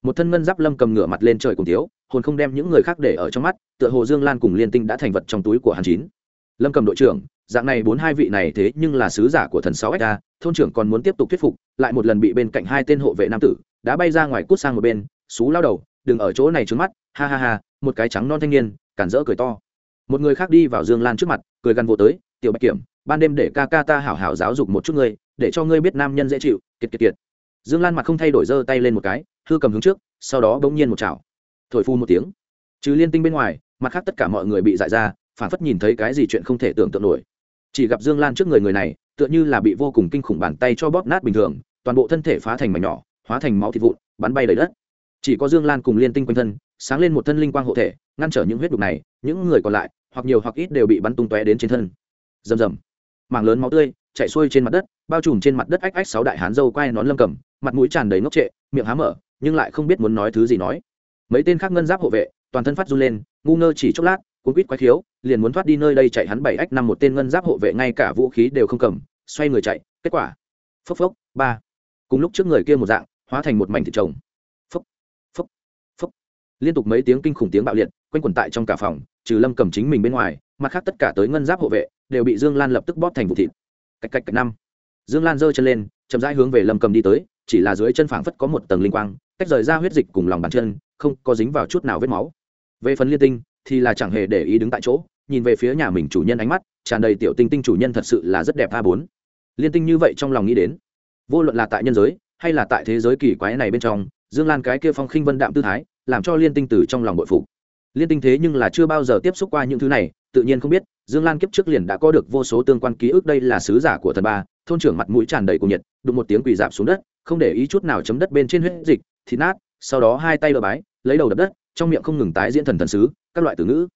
Một thân ngân giáp lâm cầm ngửa mặt lên trời cùng thiếu hồn không đem những người khác để ở trong mắt, tựa hồ dương lan cùng liên tinh đã thành vật trong túi của hàn chín lâm cầm đội trưởng, dạng này bốn hai vị này thế nhưng là sứ giả của thần sáu xa thôn trưởng còn muốn tiếp tục thuyết phục, lại một lần bị bên cạnh hai tên hộ vệ nam tử, đã bay ra ngoài cút sang một bên, xú lao đầu, đừng ở chỗ này trước mắt, ha ha ha, một cái trắng non thanh niên, cản rỡ cười to. Một người khác đi vào dương lan trước mặt, cười gằn vô tới, tiểu bạch kiểm, ban đêm để ca ca ta hảo hảo giáo dục một chút ngươi, để cho ngươi biết nam nhân dễ chịu, kiệt kiệt kiệt. Dương lan mặt không thay đổi giơ tay lên một cái, hư cầm hướng trước, sau đó bỗng nhiên một chảo. Thổi phu một tiếng. Trừ liên tinh bên ngoài, mặt khác tất cả mọi người bị dại ra phản phất nhìn thấy cái gì chuyện không thể tưởng tượng nổi. Chỉ gặp dương lan trước người người này, tựa như là bị vô cùng kinh khủng bàn tay cho bóp nát bình thường, toàn bộ thân thể phá thành mảnh nhỏ, hóa thành máu thịt vụn, bắn bay đầy đất. Chỉ có dương lan cùng liên tinh quanh thân, sáng lên một thân linh quang hộ thể, ngăn trở những huyết đục này, những người còn lại, hoặc nhiều hoặc ít đều bị bắn tung tóe đến trên thân. Rầm rầm. Mảng lớn máu tươi chạy xuôi trên mặt đất, bao trùm trên mặt đất ách ách sáu đại hán dâu quay nón lâm cầm, mặt mũi tràn đầy ngốc trệ, miệng há mở, nhưng lại không biết muốn nói thứ gì nói. Mấy tên khác ngân giáp hộ vệ, toàn thân phát run lên, ngu ngơ chỉ chốc lát cuốn quýt quái thiếu liền muốn thoát đi nơi đây chạy hắn bảy ách năm một tên ngân giáp hộ vệ ngay cả vũ khí đều không cầm, xoay người chạy, kết quả. Phốc phốc, ba. Cùng lúc trước người kia một dạng, hóa thành một mảnh thịt trồng. Phốc phốc phốc. Liên tục mấy tiếng kinh khủng tiếng bạo liệt, quanh quẩn tại trong cả phòng, trừ lâm cầm chính mình bên ngoài, mặt khác tất cả tới ngân giáp hộ vệ, đều bị dương lan lập tức bóp thành vụ thịt. Cách cách cách năm. Dương lan giơ chân lên, chậm rãi hướng về lâm cầm đi tới, chỉ là dưới chân phảng phất có một tầng linh quang cách rời ra huyết dịch cùng lòng bàn chân, không có dính vào chút nào vết máu. Về phần liên tinh thì là chẳng hề để ý đứng tại chỗ, nhìn về phía nhà mình chủ nhân ánh mắt, tràn đầy tiểu tinh tinh chủ nhân thật sự là rất đẹp a bốn. Liên tinh như vậy trong lòng nghĩ đến, vô luận là tại nhân giới, hay là tại thế giới kỳ quái này bên trong, dương lan cái kia phong khinh vân đạm tư thái, làm cho liên tinh từ trong lòng bội phục. Liên tinh thế nhưng là chưa bao giờ tiếp xúc qua những thứ này, tự nhiên không biết, dương lan kiếp trước liền đã có được vô số tương quan ký ức, đây là sứ giả của thần ba, thôn trưởng mặt mũi tràn đầy cùng nhiệt, đụng một tiếng quỳ dạp xuống đất, không để ý chút nào chấm đất bên trên huyết dịch, thịt nát, sau đó hai tay đỡ bái, lấy đầu đập đất trong miệng không ngừng tái diễn thần thần sứ, các loại từ ngữ.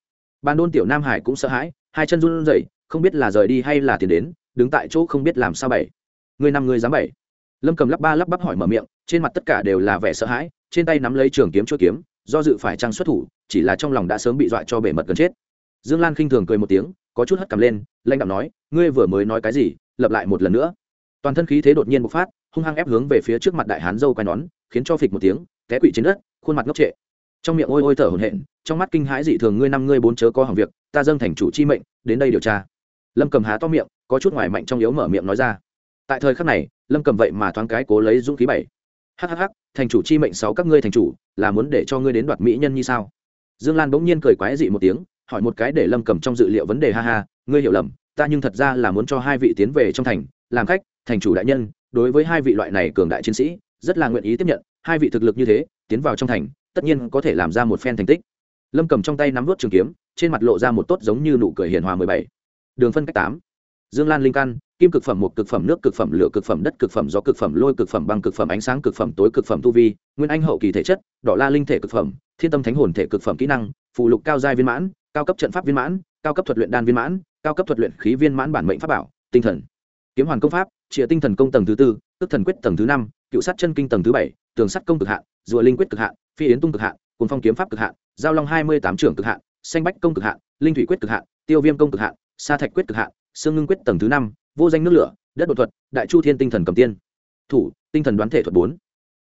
Ban đôn tiểu nam hải cũng sợ hãi, hai chân run rẩy, không biết là rời đi hay là tiền đến, đứng tại chỗ không biết làm sao bảy người năm người dám bảy lâm cầm lắp ba lắp bắp hỏi mở miệng, trên mặt tất cả đều là vẻ sợ hãi, trên tay nắm lấy trường kiếm chuỗi kiếm, do dự phải trăng xuất thủ, chỉ là trong lòng đã sớm bị dọa cho bể mật gần chết. Dương lan khinh thường cười một tiếng, có chút hất cầm lên lanh đạo nói, ngươi vừa mới nói cái gì lập lại một lần nữa. Toàn thân khí thế đột nhiên bộc phát, hung hăng ép hướng về phía trước mặt đại hán dâu quai nón, khiến cho phịch một tiếng, té quỵ trên đất, khuôn mặt ngốc trệ trong miệng ôi ôi thở hổn hển, trong mắt kinh hãi dị thường ngươi năm ngươi bốn chớ có hỏng việc, ta dâng thành chủ chi mệnh, đến đây điều tra. Lâm cầm há to miệng, có chút ngoài mạnh trong yếu mở miệng nói ra. Tại thời khắc này, lâm cầm vậy mà thoáng cái cố lấy dũng khí bảy. Hhh thành chủ chi mệnh sáu các ngươi thành chủ, là muốn để cho ngươi đến đoạt mỹ nhân như sao? Dương lan bỗng nhiên cười quái dị một tiếng, hỏi một cái để lâm cầm trong dự liệu vấn đề ha ha, ngươi hiểu lầm, ta nhưng thật ra là muốn cho hai vị tiến về trong thành, làm khách, thành chủ đại nhân, đối với hai vị loại này cường đại chiến sĩ, rất là nguyện ý tiếp nhận, hai vị thực lực như thế, tiến vào trong thành tất nhiên có thể làm ra một phen thành tích lâm cầm trong tay nắm vút trường kiếm trên mặt lộ ra một tốt giống như nụ cười hiền hòa mười bảy đường phân cách tám dương lan linh căn kim cực phẩm một cực phẩm nước cực phẩm lửa cực phẩm đất cực phẩm gió cực phẩm lôi cực phẩm băng cực phẩm ánh sáng cực phẩm tối cực phẩm tu vi nguyên anh hậu kỳ thể chất đỏ la linh thể cực phẩm thiên tâm thánh hồn thể cực phẩm kỹ năng phụ lục cao giai viên mãn cao cấp trận pháp viên mãn cao cấp thuật luyện đan viên mãn cao cấp thuật luyện khí viên mãn bản mệnh pháp bảo tinh thần kiếm hoàn công pháp trịa tinh thần công tầng thứ tư tức thần quyết tầng thứ năm cựu sát chân kinh tầng thứ bảy tường sắt công cực hạn rùa linh quyết cực hạn, phi yến tung cực hạn cồn phong kiếm pháp cực hạn, giao long hai mươi tám trưởng cực hạn, xanh bách công cực hạn, linh thủy quyết cực hạn, tiêu viêm công cực hạn, sa thạch quyết cực hạn, xương ngưng quyết tầng thứ năm, vô danh nước lửa, đất đột thuật, đại chu thiên tinh thần cầm tiên. Thủ, tinh thần đoán thể thuật bốn.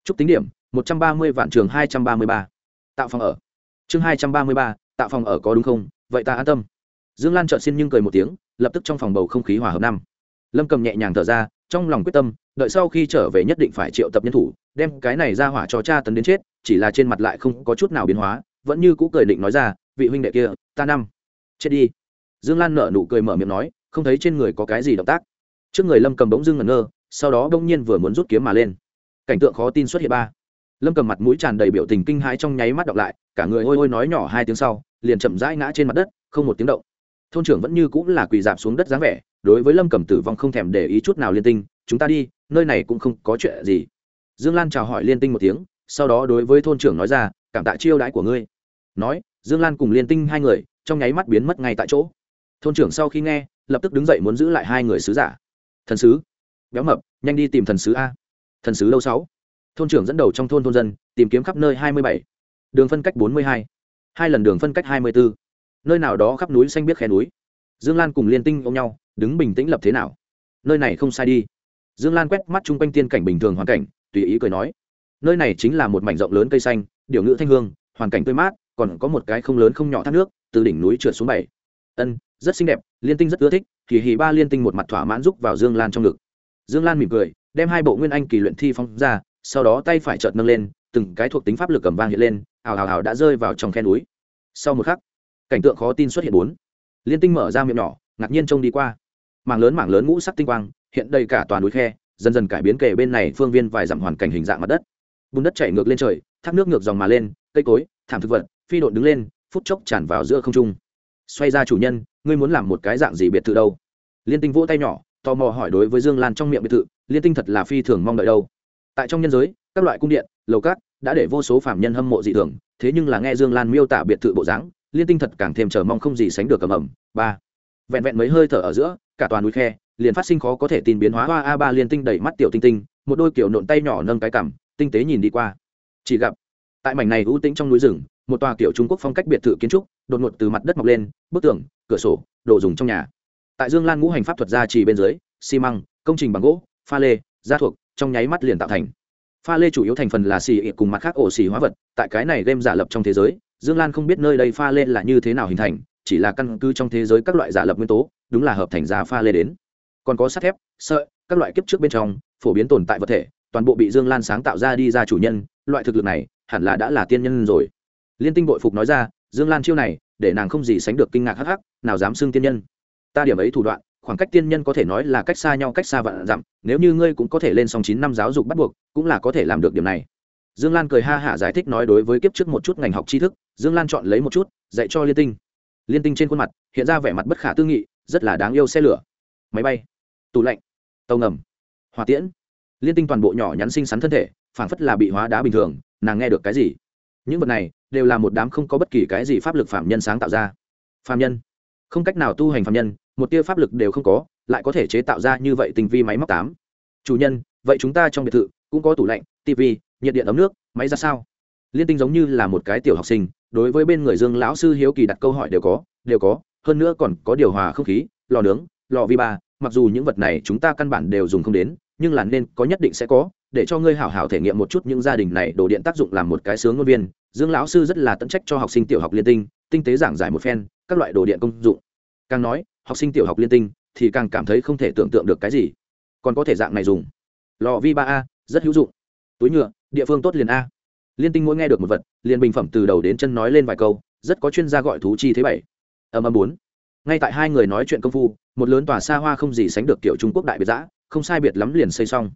Trúc tính điểm, một trăm ba mươi vạn trường hai trăm ba mươi ba. Tạo phòng ở. Chương hai trăm ba mươi ba, tạo phòng ở có đúng không? Vậy ta an tâm. Dương lan trợn xin nhưng cười một tiếng, lập tức trong phòng bầu không khí hòa hợp năm. Lâm cầm nhẹ nhàng thở ra, trong lòng quyết tâm đợi sau khi trở về nhất định phải triệu tập nhân thủ, đem cái này ra hỏa cho cha tấn đến chết, chỉ là trên mặt lại không có chút nào biến hóa, vẫn như cũ cười định nói ra, vị huynh đệ kia, ta năm, chết đi. Dương lan nở nụ cười mở miệng nói, không thấy trên người có cái gì động tác. Trước người lâm cầm bỗng dưng ngẩn ngơ, sau đó bỗng nhiên vừa muốn rút kiếm mà lên. Cảnh tượng khó tin xuất hiện ba. Lâm cầm mặt mũi tràn đầy biểu tình kinh hãi trong nháy mắt đọc lại, cả người ôi ôi nói nhỏ hai tiếng sau, liền chậm rãi ngã trên mặt đất, không một tiếng động. Thôn trưởng vẫn như cũng là quỳ dạp xuống đất dáng vẻ, đối với lâm cầm tử vong không thèm để ý chút nào liên tinh chúng ta đi, nơi này cũng không có chuyện gì. Dương lan chào hỏi liên tinh một tiếng, sau đó đối với thôn trưởng nói ra, cảm tạ chiêu đãi của ngươi. Nói, dương lan cùng liên tinh hai người, trong nháy mắt biến mất ngay tại chỗ. Thôn trưởng sau khi nghe, lập tức đứng dậy muốn giữ lại hai người sứ giả. Thần sứ. Béo mập, nhanh đi tìm thần sứ a. Thần sứ lâu sáu. Thôn trưởng dẫn đầu trong thôn thôn dân, tìm kiếm khắp nơi hai mươi bảy. Đường phân cách bốn mươi hai. Hai lần đường phân cách hai mươi bốn nơi nào đó khắp núi xanh biết khe núi. Dương lan cùng liên tinh ôm nhau, đứng bình tĩnh lập thế nào. Nơi này không sai đi dương lan quét mắt chung quanh tiên cảnh bình thường hoàn cảnh, tùy ý cười nói, nơi này chính là một mảnh rộng lớn cây xanh điều ngữ thanh hương, hoàn cảnh tươi mát, còn có một cái không lớn không nhỏ thác nước, từ đỉnh núi trượt xuống bảy. Ân, rất xinh đẹp, liên tinh rất ưa thích kỳ hì ba liên tinh một mặt thỏa mãn giúp vào dương lan trong ngực. Dương lan mỉm cười, đem hai bộ nguyên anh kỳ luyện thi phong ra, sau đó tay phải chợt nâng lên, từng cái thuộc tính pháp lực cầm vang hiện lên, ào ào ào đã rơi vào trong khe núi. Sau một khắc, cảnh tượng khó tin xuất hiện bốn. Liên tinh mở ra miệng nhỏ, ngạc nhiên trông đi qua. Mảng lớn mảng lớn ngũ sắc tinh quang hiện đầy cả toàn núi khe, dần dần cải biến kể bên này phương viên vài dặm hoàn cảnh hình dạng mặt đất. Bùn đất chảy ngược lên trời, thác nước ngược dòng mà lên, cây cối, thảm thực vật, phi độn đứng lên, phút chốc tràn vào giữa không trung. Xoay ra chủ nhân, ngươi muốn làm một cái dạng gì biệt thự đâu? Liên tinh vỗ tay nhỏ, tò mò hỏi đối với dương lan trong miệng biệt thự, liên tinh thật là phi thường mong đợi đâu. Tại trong nhân giới, các loại cung điện, lầu cát đã để vô số phạm nhân hâm mộ dị thường, thế nhưng là nghe dương lan miêu tả biệt thự bộ dáng, liên tinh thật càng thêm chờ mong không gì sánh được cầm ẩm ba. Vẹn vẹn mấy hơi thở ở giữa, cả toàn núi khe liền phát sinh khó có thể tin biến hóa. Hoa a ba liên tinh đẩy mắt tiểu tinh tinh, một đôi kiểu nộn tay nhỏ nâng cái cằm, tinh tế nhìn đi qua. Chỉ gặp, tại mảnh này ưu tĩnh trong núi rừng, một tòa kiểu trung quốc phong cách biệt thự kiến trúc đột ngột từ mặt đất mọc lên, bức tường, cửa sổ, đồ dùng trong nhà. Tại dương lan ngũ hành pháp thuật gia trì bên dưới, xi măng, công trình bằng gỗ, pha lê, gia thuộc, trong nháy mắt liền tạo thành. Pha lê chủ yếu thành phần là xì cùng mặt khác ổ xì hóa vật, tại cái này game giả lập trong thế giới, dương lan không biết nơi đây pha lê là như thế nào hình thành, chỉ là căn cứ trong thế giới các loại giả lập nguyên tố, đúng là hợp thành giá pha lê đến còn có sắt thép, sợi, các loại kiếp trước bên trong, phổ biến tồn tại vật thể, toàn bộ bị dương lan sáng tạo ra đi ra chủ nhân, loại thực lực này, hẳn là đã là tiên nhân rồi. Liên tinh bội phục nói ra, dương lan chiêu này, để nàng không gì sánh được kinh ngạc hắc hắc, nào dám xưng tiên nhân. Ta điểm ấy thủ đoạn, khoảng cách tiên nhân có thể nói là cách xa nhau cách xa vạn dặm, nếu như ngươi cũng có thể lên song chín năm giáo dục bắt buộc, cũng là có thể làm được điểm này. Dương lan cười ha hả giải thích nói đối với kiếp trước một chút ngành học tri thức, dương lan chọn lấy một chút, dạy cho liên tinh. Liên tinh trên khuôn mặt, hiện ra vẻ mặt bất khả tư nghị, rất là đáng yêu xe lửa. Máy bay tủ lạnh, tàu ngầm, hỏa tiễn. Liên tinh toàn bộ nhỏ nhắn xinh xắn thân thể, phảng phất là bị hóa đá bình thường, nàng nghe được cái gì? Những vật này đều là một đám không có bất kỳ cái gì pháp lực phạm nhân sáng tạo ra. Phạm nhân. Không cách nào tu hành phạm nhân, một tia pháp lực đều không có, lại có thể chế tạo ra như vậy tình vi máy móc tám. Chủ nhân, vậy chúng ta trong biệt thự cũng có tủ lạnh tv nhiệt điện ấm nước, máy ra sao? Liên tinh giống như là một cái tiểu học sinh, đối với bên người dương lão sư hiếu kỳ đặt câu hỏi đều có đều có, hơn nữa còn có điều hòa không khí, lò nướng, lò vi ba mặc dù những vật này chúng ta căn bản đều dùng không đến, nhưng là nên có nhất định sẽ có, để cho ngươi hảo hảo thể nghiệm một chút những gia đình này đồ điện tác dụng làm một cái sướng ngôn viên. Dương lão sư rất là tận trách cho học sinh tiểu học liên tinh tinh tế giảng giải một phen, các loại đồ điện công dụng. Càng nói, học sinh tiểu học liên tinh thì càng cảm thấy không thể tưởng tượng được cái gì. Còn có thể dạng này dùng. Lò vi ba a, rất hữu dụng. Túi nhựa, địa phương tốt liền a. Liên tinh mỗi nghe được một vật, liền bình phẩm từ đầu đến chân nói lên vài câu, rất có chuyên gia gọi thú chi thế bảy. Âm âm bốn. Ngay tại hai người nói chuyện công phu một lớn tòa xa hoa không gì sánh được kiểu trung quốc đại biệt giã, không sai biệt lắm liền xây xong.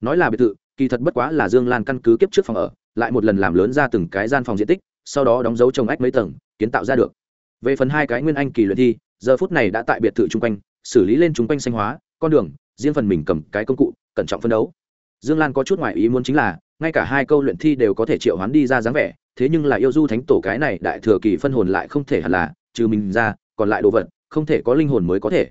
Nói là biệt thự, kỳ thật bất quá là dương lan căn cứ kiếp trước phòng ở, lại một lần làm lớn ra từng cái gian phòng diện tích, sau đó đóng dấu trồng ách mấy tầng, kiến tạo ra được. Về phần hai cái nguyên anh kỳ luyện thi, giờ phút này đã tại biệt thự chung quanh, xử lý lên chung quanh xanh hóa, con đường, riêng phần mình cầm cái công cụ, cẩn trọng phân đấu. Dương lan có chút ngoại ý muốn chính là, ngay cả hai câu luyện thi đều có thể triệu hoán đi ra dáng vẻ, thế nhưng là yêu du thánh tổ cái này đại thừa kỳ phân hồn lại không thể hẳn là, trừ mình ra, còn lại đồ vật, không thể có linh hồn mới có thể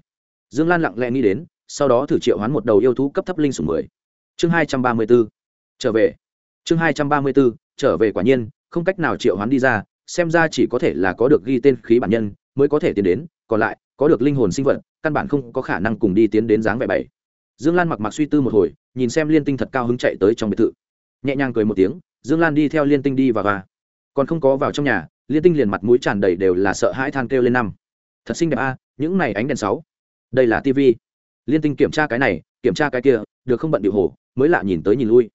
dương lan lặng lẽ nghĩ đến, sau đó thử triệu hoán một đầu yêu thú cấp thấp linh sủng mười. Chương hai trăm ba mươi b ố trở về. Chương hai trăm ba mươi b ố trở về quả nhiên, không cách nào triệu hoán đi ra, xem ra chỉ có thể là có được ghi tên khí bản nhân, mới có thể tiến đến, còn lại, có được linh hồn sinh vật, căn bản không có khả năng cùng đi tiến đến dáng vẻ bảy. Dương lan mặc mặc suy tư một hồi, nhìn xem liên tinh thật cao hứng chạy tới trong biệt thự. Nhẹ nhàng cười một tiếng, dương lan đi theo liên tinh đi và và. Còn không có vào trong nhà, liên tinh liền mặt mũi tràn đầy đều là sợ hãi than kêu lên năm. Thật xinh đẹp a, những này ánh đèn sáu đây là tv liên tinh kiểm tra cái này, kiểm tra cái kia, được không bận điệu hồ, mới lạ nhìn tới nhìn lui.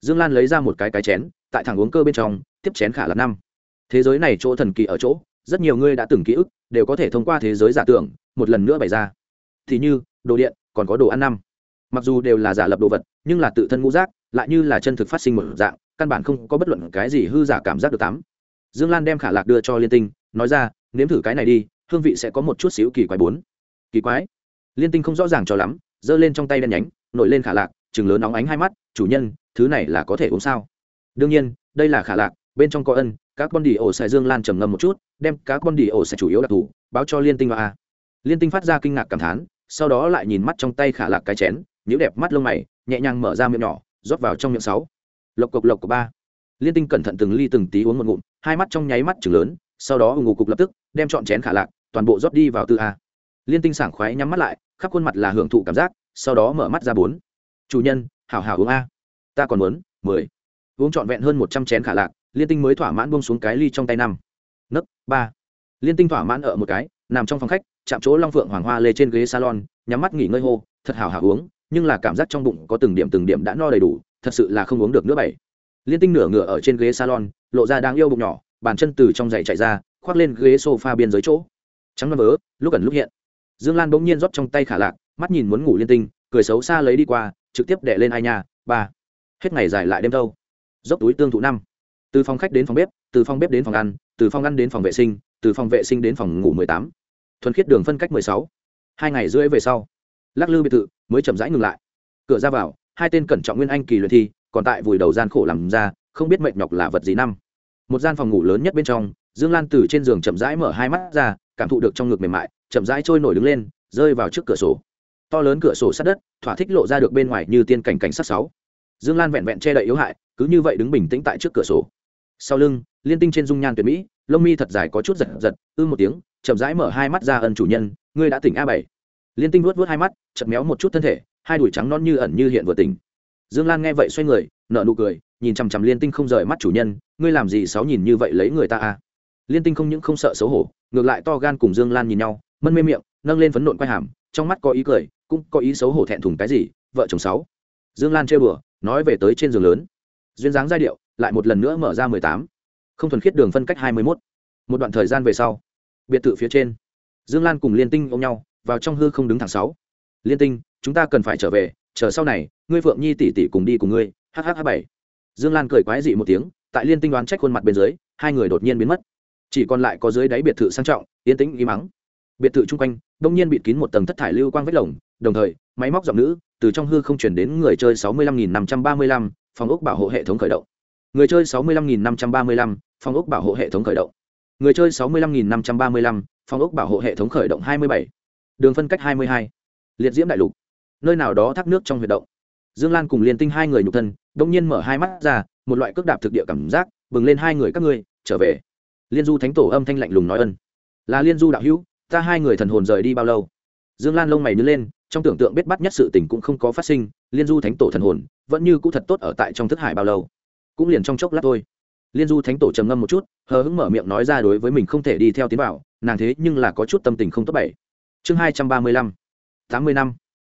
Dương lan lấy ra một cái cái chén, tại thẳng uống cơ bên trong, tiếp chén khả là năm. Thế giới này chỗ thần kỳ ở chỗ, rất nhiều người đã từng ký ức, đều có thể thông qua thế giới giả tưởng, một lần nữa bày ra. Thì như, đồ điện, còn có đồ ăn năm. Mặc dù đều là giả lập đồ vật, nhưng là tự thân ngũ giác, lại như là chân thực phát sinh một dạng, căn bản không có bất luận cái gì hư giả cảm giác được tắm. Dương lan đem khả lạc đưa cho liên tinh, nói ra, nếm thử cái này đi, hương vị sẽ có một chút xíu kỳ quái bốn. Kỳ quái? Liên tinh không rõ ràng cho lắm, giơ lên trong tay đen nhánh, nổi lên khả lạc chừng lớn nóng ánh hai mắt, chủ nhân, thứ này là có thể uống sao? Đương nhiên, đây là khả lạc, bên trong có ân, các con đi ổ xài dương lan trầm ngâm một chút, đem các con đi ổ xài chủ yếu đặc thù báo cho liên tinh và a. Liên tinh phát ra kinh ngạc cảm thán, sau đó lại nhìn mắt trong tay khả lạc cái chén nhữ đẹp mắt lông mày, nhẹ nhàng mở ra miệng nhỏ, rót vào trong miệng sáu. Lộc cộc lộc của ba. Liên tinh cẩn thận từng ly từng tí uống một ngụm, hai mắt trong nháy mắt chừng lớn, sau đó ngủ cục lập tức, đem chọn chén khả lạc toàn bộ rót đi vào tư a. Liên tinh sảng khoái nhắm mắt lại khắp khuôn mặt là hưởng thụ cảm giác, sau đó mở mắt ra bốn. Chủ nhân, hảo hảo uống a. Ta còn muốn, mười. Uống trọn vẹn hơn một trăm chén khả lạc, liên tinh mới thỏa mãn buông xuống cái ly trong tay năm. Nấc, ba. Liên tinh thỏa mãn ở một cái, nằm trong phòng khách, chạm chỗ long phượng hoàng hoa lê trên ghế salon, nhắm mắt nghỉ ngơi hô, thật hảo hảo uống, nhưng là cảm giác trong bụng có từng điểm từng điểm đã no đầy đủ, thật sự là không uống được nữa bảy. Liên tinh nửa ngửa ở trên ghế salon, lộ ra đáng yêu bụng nhỏ, bàn chân từ trong giày chạy ra, khoác lên ghế sofa biên giới chỗ. Trắng nó vớ, lúc ẩn lúc hiện dương lan bỗng nhiên rót trong tay khả lạc, mắt nhìn muốn ngủ liên tinh, cười xấu xa lấy đi qua, trực tiếp đè lên ai nhà ba. Hết ngày dài lại đêm thâu dốc túi tương thụ năm. Từ phòng khách đến phòng bếp, từ phòng bếp đến phòng ăn, từ phòng ăn đến phòng vệ sinh, từ phòng vệ sinh đến phòng ngủ mười tám. Thuần khiết đường phân cách mười sáu. Hai ngày rưỡi về sau, lắc lư biệt thự, mới chậm rãi ngừng lại. Cửa ra vào, hai tên cẩn trọng nguyên anh kỳ luyện thi, còn tại vùi đầu gian khổ làm ra, không biết mệt nhọc là vật gì năm. Một gian phòng ngủ lớn nhất bên trong dương lan từ trên giường chậm rãi mở hai mắt ra, cảm thụ được trong ngực mềm mại, chậm rãi trôi nổi đứng lên, rơi vào trước cửa sổ. To lớn cửa sổ sát đất, thỏa thích lộ ra được bên ngoài như tiên cảnh cảnh sát sáu. Dương lan vẹn vẹn che đậy yếu hại, cứ như vậy đứng bình tĩnh tại trước cửa sổ. Sau lưng, liên tinh trên dung nhan tuyệt mỹ, lông mi thật dài có chút giật giật, ư một tiếng, chậm rãi mở hai mắt ra ân chủ nhân, ngươi đã tỉnh a bảy. Liên tinh vuốt vuốt hai mắt chật méo một chút thân thể, hai đùi trắng non như ẩn như hiện vừa tỉnh. Dương lan nghe vậy xoay người, nở nụ cười, nhìn chằm chằm liên tinh không rời mắt chủ nhân, ngươi làm gì sáu nhìn như vậy lấy người ta a? Liên tinh không những không sợ xấu hổ, ngược lại to gan cùng dương lan nhìn nhau, mân mê miệng, nâng lên phấn nộn quay hàm, trong mắt có ý cười, cũng có ý xấu hổ thẹn thùng cái gì, vợ chồng sáu. Dương lan chơi bừa, nói về tới trên giường lớn. Duyên dáng giai điệu, lại một lần nữa mở ra mười tám. Không thuần khiết đường phân cách hai mươi mốt. Một đoạn thời gian về sau, biệt thự phía trên, dương lan cùng liên tinh ôm nhau, vào trong hư không đứng thẳng sáu. Liên tinh, chúng ta cần phải trở về, chờ sau này, ngươi phượng nhi tỷ tỷ cùng đi cùng ngươi hh bảy. Dương lan cười quái dị một tiếng, tại liên tinh đoán trách khuôn mặt bên dưới, hai người đột nhiên biến mất chỉ còn lại có dưới đáy biệt thự sang trọng, yên tĩnh y mắng biệt thự chung quanh, đông nhiên bịt kín một tầng thất thải lưu quang vết lồng, đồng thời, máy móc giọng nữ, từ trong hư không chuyển đến người chơi sáu mươi lăm nghìn năm trăm ba mươi lăm, phòng ốc bảo hộ hệ thống khởi động. Người chơi sáu mươi lăm nghìn năm trăm ba mươi lăm, phòng ốc bảo hộ hệ thống khởi động. Người chơi sáu mươi lăm nghìn năm trăm ba mươi lăm, phòng ốc bảo hộ hệ thống khởi động hai mươi bảy. Đường phân cách hai mươi hai. Liệt diễm đại lục. Nơi nào đó thác nước trong huyệt động. Dương lan cùng liên tinh hai người nhục thân đ ỗ n g nhiên mở hai mắt ra, một loại cước đạp thực địa cảm giác, bừng lên hai người các ngươi, trở về liên du thánh tổ âm thanh lạnh lùng nói ân. Là liên du đạo hữu, ta hai người thần hồn rời đi bao lâu? Dương lan lông mày nhớ lên, trong tưởng tượng biết bắt nhất sự tình cũng không có phát sinh, liên du thánh tổ thần hồn vẫn như cũ thật tốt ở tại trong thức hải bao lâu? Cũng liền trong chốc lát thôi. Liên du thánh tổ trầm ngâm một chút, hờ hững mở miệng nói ra đối với mình không thể đi theo tiến bảo nàng thế nhưng là có chút tâm tình không tốt bảy. Chương hai trăm ba mươi lăm, tám mươi năm.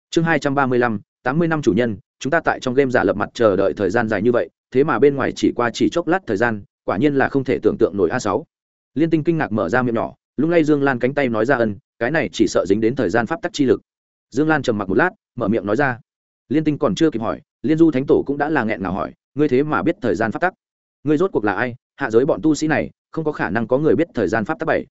Chương hai trăm ba mươi lăm, tám mươi năm chủ nhân, chúng ta tại trong game giả lập mặt chờ đợi thời gian dài như vậy, thế mà bên ngoài chỉ qua chỉ chốc lát thời gian quả nhiên là không thể tưởng tượng nổi a sáu. Liên tinh kinh ngạc mở ra miệng nhỏ, lung lay dương lan cánh tay nói ra ân, cái này chỉ sợ dính đến thời gian pháp tắc chi lực. Dương lan trầm mặc một lát, mở miệng nói ra. Liên tinh còn chưa kịp hỏi, liên du thánh tổ cũng đã là nghẹn ngào hỏi, ngươi thế mà biết thời gian pháp tắc? Ngươi rốt cuộc là ai? Hạ giới bọn tu sĩ này, không có khả năng có người biết thời gian pháp tắc bảy.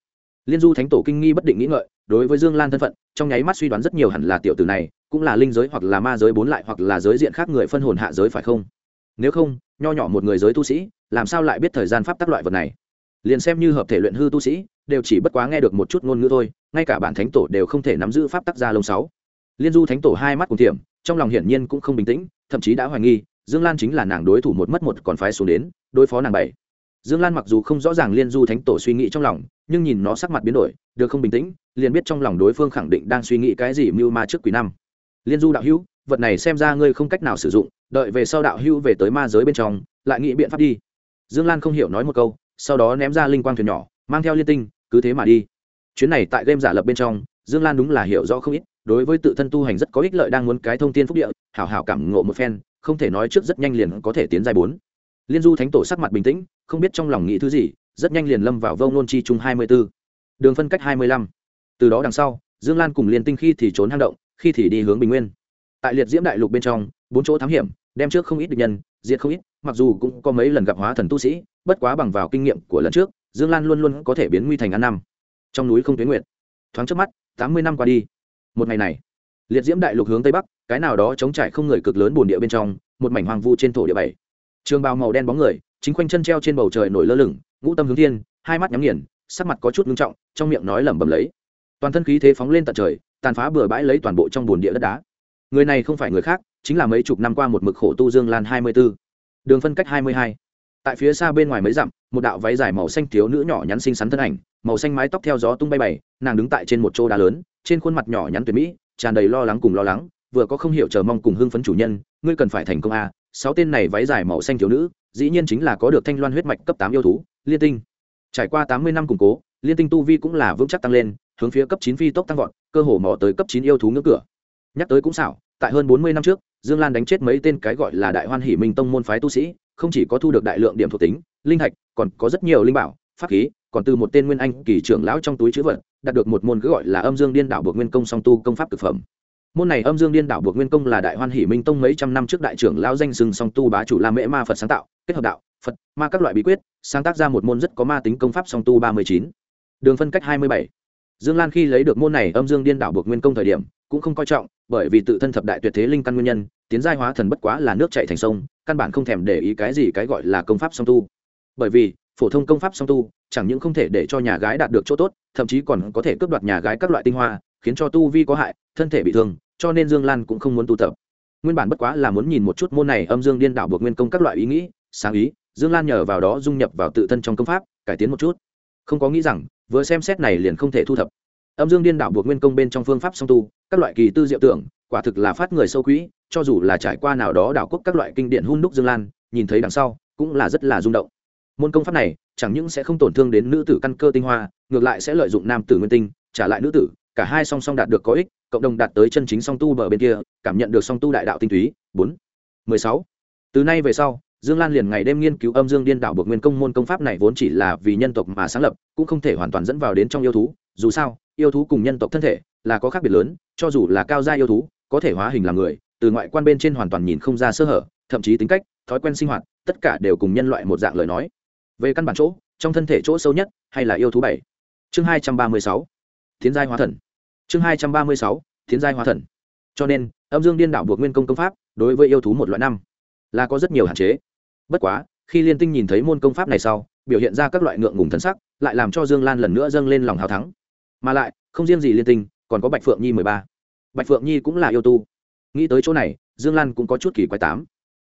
Liên du thánh tổ kinh nghi bất định nghĩ ngợi, đối với dương lan thân phận, trong nháy mắt suy đoán rất nhiều hẳn là tiểu tử này, cũng là linh giới hoặc là ma giới bốn lại hoặc là giới diện khác người phân hồn hạ giới phải không? Nếu không, nho nhỏ một người giới tu sĩ làm sao lại biết thời gian pháp tắc loại vật này? Liền xem như hợp thể luyện hư tu sĩ, đều chỉ bất quá nghe được một chút ngôn ngữ thôi, ngay cả bản thánh tổ đều không thể nắm giữ pháp tắc gia lông sáu. Liên du thánh tổ hai mắt cùng tiệm, trong lòng hiển nhiên cũng không bình tĩnh, thậm chí đã hoài nghi, dương lan chính là nàng đối thủ một mất một còn phái xuống đến, đối phó nàng bảy. Dương lan mặc dù không rõ ràng liên du thánh tổ suy nghĩ trong lòng, nhưng nhìn nó sắc mặt biến đổi, được không bình tĩnh, liền biết trong lòng đối phương khẳng định đang suy nghĩ cái gì mưu ma trước quý năm. Liên du đạo hữu, vật này xem ra ngươi không cách nào sử dụng, đợi về sau đạo hữu về tới ma giới bên trong, lại nghĩ biện pháp đi dương lan không hiểu nói một câu, sau đó ném ra linh quang thuyền nhỏ, mang theo liên tinh, cứ thế mà đi. Chuyến này tại game giả lập bên trong, dương lan đúng là hiểu rõ không ít, đối với tự thân tu hành rất có ích lợi đang muốn cái thông tin phúc địa, hảo hảo cảm ngộ một phen, không thể nói trước rất nhanh liền có thể tiến giai bốn. Liên du thánh tổ sắc mặt bình tĩnh, không biết trong lòng nghĩ thứ gì, rất nhanh liền lâm vào vông nôn chi chung hai mươi b ố đường phân cách hai mươi lăm. Từ đó đằng sau, dương lan cùng liên tinh khi thì trốn hang động, khi thì đi hướng bình nguyên. Tại liệt diễm đại lục bên trong, bốn chỗ thám hiểm, đem trước không ít địch nhân, diệt không ít mặc dù cũng có mấy lần gặp hóa thần tu sĩ, bất quá bằng vào kinh nghiệm của lần trước, dương lan luôn luôn có thể biến nguy thành ăn năm. Trong núi không tuyến nguyện thoáng trước mắt, tám mươi năm qua đi. Một ngày này, liệt diễm đại lục hướng tây bắc, cái nào đó chống trải không người cực lớn bồn địa bên trong, một mảnh hoang vu trên thổ địa bảy. Trường bào màu đen bóng người, chính quanh chân treo trên bầu trời nổi lơ lửng, ngũ tâm hướng thiên, hai mắt nhắm nghiền, sắc mặt có chút ngưng trọng, trong miệng nói lẩm bẩm lấy. Toàn thân khí thế phóng lên tận trời, tàn phá bừa bãi lấy toàn bộ trong bồn địa đất đá. Người này không phải người khác, chính là mấy chục năm qua một mực khổ tu dương lan hai mươi b ố đường phân cách hai mươi hai. Tại phía xa bên ngoài mấy dặm, một đạo váy dài màu xanh thiếu nữ nhỏ nhắn xinh xắn thân ảnh, màu xanh mái tóc theo gió tung bay bày nàng đứng tại trên một chỗ đá lớn, trên khuôn mặt nhỏ nhắn tuyệt mỹ, tràn đầy lo lắng cùng lo lắng, vừa có không hiểu chờ mong cùng hưng phấn chủ nhân, ngươi cần phải thành công a sáu tên này váy dài màu xanh thiếu nữ, dĩ nhiên chính là có được thanh loan huyết mạch cấp tám yêu thú, liên tinh. Trải qua tám mươi năm củng cố, liên tinh tu vi cũng là vững chắc tăng lên, hướng phía cấp chín phi tốc tăng vọt, cơ hồ mò tới cấp chín yêu thú ngưỡng cửa. Nhắc tới cũng xảo tại hơn bốn mươi năm trước, dương lan đánh chết mấy tên cái gọi là đại hoan hỷ minh tông môn phái tu sĩ, không chỉ có thu được đại lượng điểm thuộc tính, linh thạch, còn có rất nhiều linh bảo, pháp khí, còn từ một tên nguyên anh kỳ trưởng lão trong túi chữ vật, đạt được một môn cứ gọi là âm dương điên đảo buộc nguyên công song tu công pháp thực phẩm. Môn này âm dương điên đảo buộc nguyên công là đại hoan hỷ minh tông mấy trăm năm trước đại trưởng lão danh sừng song tu bá chủ la mễ ma phật sáng tạo, kết hợp đạo, phật, ma các loại bí quyết, sáng tác ra một môn rất có ma tính công pháp song tu ba mươi chín. Đường phân cách hai mươi bảy. Dương lan khi lấy được môn này âm dương điên đảo buộc nguyên công thời điểm cũng không coi trọng, bởi vì tự thân thập đại tuyệt thế linh căn nguyên nhân, tiến giai hóa thần bất quá là nước chạy thành sông, căn bản không thèm để ý cái gì cái gọi là công pháp song tu. Bởi vì, phổ thông công pháp song tu, chẳng những không thể để cho nhà gái đạt được chỗ tốt, thậm chí còn có thể cướp đoạt nhà gái các loại tinh hoa, khiến cho tu vi có hại, thân thể bị thương, cho nên dương lan cũng không muốn tu tập. Nguyên bản bất quá là muốn nhìn một chút môn này âm dương điên đảo buộc nguyên công các loại ý nghĩ, sáng ý, dương lan nhờ vào đó dung nhập vào tự thân trong công pháp, cải tiến một chút. Không có nghĩ rằng, vừa xem xét này liền không thể thu thập âm dương điên đảo buộc nguyên công bên trong phương pháp song tu, các loại kỳ tư diệu tưởng, quả thực là phát người sâu quỹ, cho dù là trải qua nào đó đảo quốc các loại kinh điển hun đúc dương lan, nhìn thấy đằng sau, cũng là rất là rung động. Môn công pháp này, chẳng những sẽ không tổn thương đến nữ tử căn cơ tinh hoa, ngược lại sẽ lợi dụng nam tử nguyên tinh, trả lại nữ tử, cả hai song song đạt được có ích, cộng đồng đạt tới chân chính song tu bờ bên kia, cảm nhận được song tu đại đạo tinh túy. Bốn, mười sáu. Từ nay về sau dương lan liền ngày đêm nghiên cứu âm dương điên đảo buộc nguyên công môn công pháp này vốn chỉ là vì nhân tộc mà sáng lập, cũng không thể hoàn toàn dẫn vào đến trong yêu thú. Dù sao, yêu thú cùng nhân tộc thân thể là có khác biệt lớn, cho dù là cao gia yêu thú, có thể hóa hình làm người, từ ngoại quan bên trên hoàn toàn nhìn không ra sơ hở, thậm chí tính cách, thói quen sinh hoạt, tất cả đều cùng nhân loại một dạng lời nói. Về căn bản chỗ, trong thân thể chỗ sâu nhất hay là yêu thú bảy? Chương hai trăm ba mươi sáu tiến giai hóa thần. Chương hai trăm ba mươi sáu tiến giai hóa thần. Cho nên, âm dương điên đảo buộc nguyên công công pháp đối với yêu thú một loại năm là có rất nhiều hạn chế bất quá, khi liên tinh nhìn thấy môn công pháp này sau, biểu hiện ra các loại ngượng ngùng thân sắc, lại làm cho dương lan lần nữa dâng lên lòng hào thắng. Mà lại, không riêng gì liên tinh, còn có bạch phượng nhi mười ba. Bạch phượng nhi cũng là yêu tu. Nghĩ tới chỗ này, dương lan cũng có chút kỳ quái tám.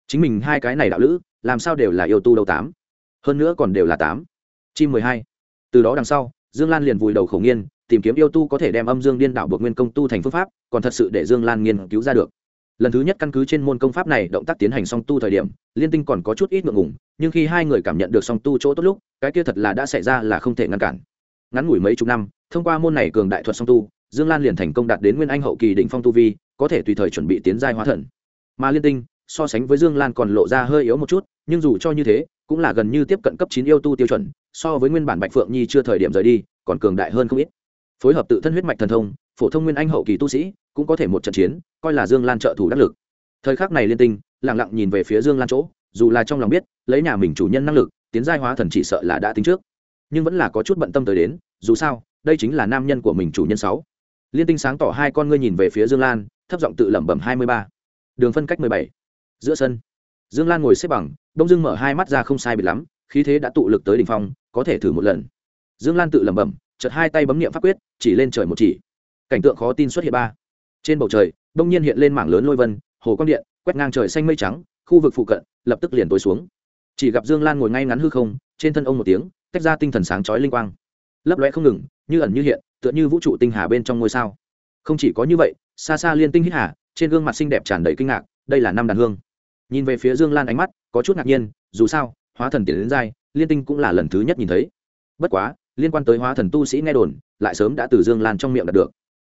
Chính mình hai cái này đạo lữ, làm sao đều là yêu tu đâu tám? Hơn nữa còn đều là tám. Chim mười hai. Từ đó đằng sau, dương lan liền vùi đầu khẩu nghiên, tìm kiếm yêu tu có thể đem âm dương điên đạo buộc nguyên công tu thành phương pháp, còn thật sự để dương lan nghiên cứu ra được lần thứ nhất căn cứ trên môn công pháp này động tác tiến hành song tu thời điểm, liên tinh còn có chút ít ngượng ngùng, nhưng khi hai người cảm nhận được song tu chỗ tốt lúc, cái kia thật là đã xảy ra là không thể ngăn cản. Ngắn ngủi mấy chục năm, thông qua môn này cường đại thuật song tu, dương lan liền thành công đạt đến nguyên anh hậu kỳ đỉnh phong tu vi, có thể tùy thời chuẩn bị tiến giai hóa thần. Mà liên tinh, so sánh với dương lan còn lộ ra hơi yếu một chút, nhưng dù cho như thế, cũng là gần như tiếp cận cấp chín yêu tu tiêu chuẩn, so với nguyên bản bạch phượng nhi chưa thời điểm rời đi, còn cường đại hơn không ít. Phối hợp tự thân huyết mạch thần thông, phổ thông nguyên anh hậu kỳ tu sĩ cũng có thể một trận chiến, coi là dương lan trợ thủ đắc lực. Thời khắc này liên tinh lẳng lặng nhìn về phía dương lan chỗ, dù là trong lòng biết, lấy nhà mình chủ nhân năng lực, tiến giai hóa thần chỉ sợ là đã tính trước. Nhưng vẫn là có chút bận tâm tới đến, dù sao, đây chính là nam nhân của mình chủ nhân sáu. Liên tinh sáng tỏ hai con ngươi nhìn về phía dương lan, thấp giọng tự lẩm bẩm hai mươi ba. Đường phân cách mười bảy. Giữa sân. Dương lan ngồi xếp bằng, đông dương mở hai mắt ra không sai biệt lắm, khí thế đã tụ lực tới đ ỉ n h phong, có thể thử một lần. Dương lan tự lẩm bẩm, chợt hai tay bấm nghiệm pháp quyết, chỉ lên trời một chỉ. Cảnh tượng khó tin xuất hiện ba trên bầu trời, đông nhiên hiện lên mảng lớn lôi vân, hồ quang điện, quét ngang trời xanh mây trắng, khu vực phụ cận, lập tức liền tối xuống. Chỉ gặp dương lan ngồi ngay ngắn hư không, trên thân ông một tiếng, tách ra tinh thần sáng chói linh quang. Lấp lóe không ngừng, như ẩn như hiện, tựa như vũ trụ tinh hà bên trong ngôi sao. Không chỉ có như vậy, xa xa liên tinh hít hà, trên gương mặt xinh đẹp tràn đầy kinh ngạc, đây là năm đàn hương. Nhìn về phía dương lan ánh mắt, có chút ngạc nhiên, dù sao, hóa thần tiền đến giai, liên tinh cũng là lần thứ nhất nhìn thấy. Bất quá, liên quan tới hóa thần tu sĩ nghe đồn, lại sớm đã từ dương lan trong miệng đạt được.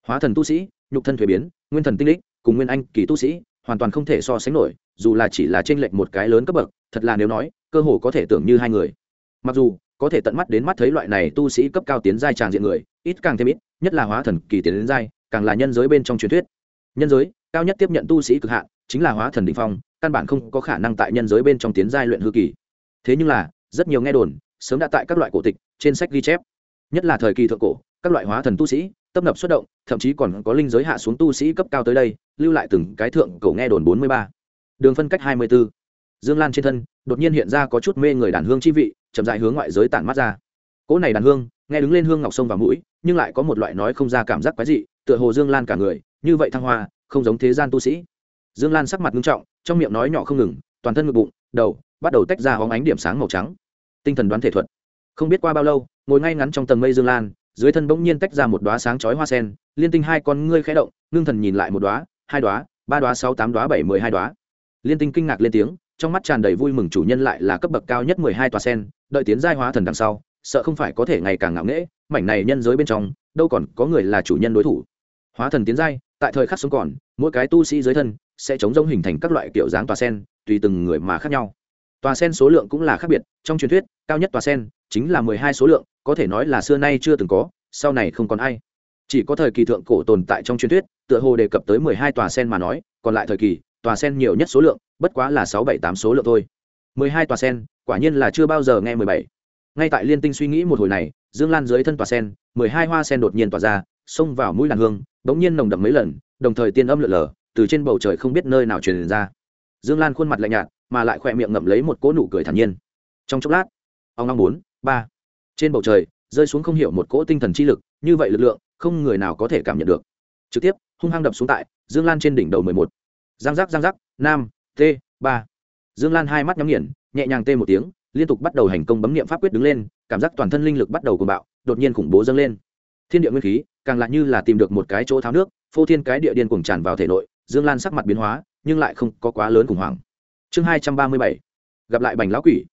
Hóa thần tu sĩ nhục thân thuế biến, nguyên thần tinh lích cùng nguyên anh kỳ tu sĩ, hoàn toàn không thể so sánh nổi, dù là chỉ là t r ê n lệch một cái lớn cấp bậc, thật là nếu nói, cơ hồ có thể tưởng như hai người. Mặc dù, có thể tận mắt đến mắt thấy loại này tu sĩ cấp cao tiến giai tràng diện người, ít càng thêm ít, nhất là hóa thần kỳ tiến đến giai, càng là nhân giới bên trong truyền thuyết. Nhân giới, cao nhất tiếp nhận tu sĩ cực hạn, chính là hóa thần đ ỉ n h phong, căn bản không có khả năng tại nhân giới bên trong tiến giai luyện hư kỳ. Thế nhưng là, rất nhiều nghe đồn, sớm đã tại các loại cổ tịch, trên sách ghi chép. Nhất là thời kỳ thượng cổ các loại hóa thần tu sĩ, tấp nập xuất động, thậm chí còn có linh giới hạ xuống tu sĩ cấp cao tới đây, lưu lại từng cái thượng cầu nghe đồn bốn mươi ba. Đường phân cách hai mươi b ố dương lan trên thân, đột nhiên hiện ra có chút mê người đàn hương chi vị, chậm dại hướng ngoại giới tản mắt ra. Cỗ này đàn hương, nghe đứng lên hương ngọc sông và mũi, nhưng lại có một loại nói không ra cảm giác quái dị, tựa hồ dương lan cả người, như vậy thăng hoa, không giống thế gian tu sĩ. Dương lan sắc mặt nghiêm trọng, trong miệng nói nhỏ không ngừng, toàn thân ngực bụng, đầu, bắt đầu tách ra hóng ánh điểm sáng màu trắng. Tinh thần đoán thể thuật. Không biết qua bao lâu, ngồi ngay ngắn trong tầng mây dương lan dưới thân bỗng nhiên tách ra một đóa sáng chói hoa sen, liên tinh hai con ngươi khẽ động, ngưng thần nhìn lại một đóa, hai đóa, ba đóa, sáu, tám đóa, bảy, mười hai đóa. Liên tinh kinh ngạc lên tiếng, trong mắt tràn đầy vui mừng chủ nhân lại là cấp bậc cao nhất mười hai tòa sen, đợi tiến giai hóa thần đằng sau, sợ không phải có thể ngày càng ngạo nghễ, mảnh này nhân giới bên trong, đâu còn có người là chủ nhân đối thủ. Hóa thần tiến giai, tại thời khắc sống còn, mỗi cái tu sĩ dưới thân sẽ chống rông hình thành các loại kiểu dáng tòa sen, tùy từng người mà khác nhau. Tòa sen số lượng cũng là khác biệt, trong truyền thuyết, cao nhất tòa sen chính là mười hai số lượng, có thể nói là xưa nay chưa từng có, sau này không còn ai. Chỉ có thời kỳ thượng cổ tồn tại trong truyền thuyết, tựa hồ đề cập tới mười hai tòa sen mà nói, còn lại thời kỳ, tòa sen nhiều nhất số lượng, bất quá là sáu bảy tám số lượng thôi. Mười hai tòa sen, quả nhiên là chưa bao giờ nghe mười bảy. Ngay tại liên tinh suy nghĩ một hồi này, dương lan dưới thân tòa sen, mười hai hoa sen đột nhiên tỏa ra, xông vào mũi đàn hương, bỗng nhiên nồng đậm mấy lần, đồng thời tiên âm lượn lờ, từ trên bầu trời không biết nơi nào truyền ra. Dương lan khuôn mặt lạnh nhạt, mà lại khỏe miệng ngậm lấy một cỗ nụ cười thản nhiên. Trong chốc lát, ông năm bốn ba. Trên bầu trời, rơi xuống không hiểu một cỗ tinh thần chi lực, như vậy lực lượng, không người nào có thể cảm nhận được. Trực tiếp, hung hăng đập xuống tại dương lan trên đỉnh đầu mười một. Giang giác giang giác, nam, t, ba. Dương lan hai mắt nhắm nghiền, nhẹ nhàng tê một tiếng, liên tục bắt đầu hành công bấm nghiệm pháp quyết đứng lên, cảm giác toàn thân linh lực bắt đầu cuồng bạo, đột nhiên khủng bố dâng lên. Thiên địa nguyên khí, càng lại như là tìm được một cái chỗ tháo nước, phô thiên cái địa điên cuồng tràn vào thể nội, dương lan sắc mặt biến hóa, nhưng lại không có quá lớn khủng hoảng. Chương hai trăm ba mươi bảy. Gặp lại bành lão quỷ.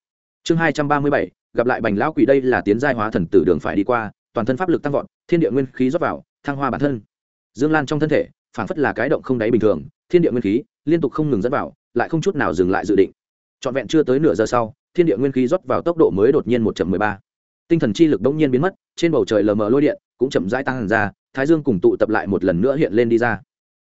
Chương hai trăm ba mươi bảy gặp lại bành lão quỷ đây là tiến giai hóa thần tử đường phải đi qua, toàn thân pháp lực tăng vọt, thiên địa nguyên khí rót vào, thăng hoa bản thân. Dương lan trong thân thể, phảng phất là cái động không đáy bình thường, thiên địa nguyên khí liên tục không ngừng dẫn vào, lại không chút nào dừng lại dự định. Trọn vẹn chưa tới nửa giờ sau, thiên địa nguyên khí rót vào tốc độ mới đột nhiên một mười ba. Tinh thần chi lực đ nhiên biến mất, trên bầu trời lờ mờ lôi điện cũng chậm rãi tăng hẳn ra, thái dương cùng tụ tập lại một lần nữa hiện lên đi ra.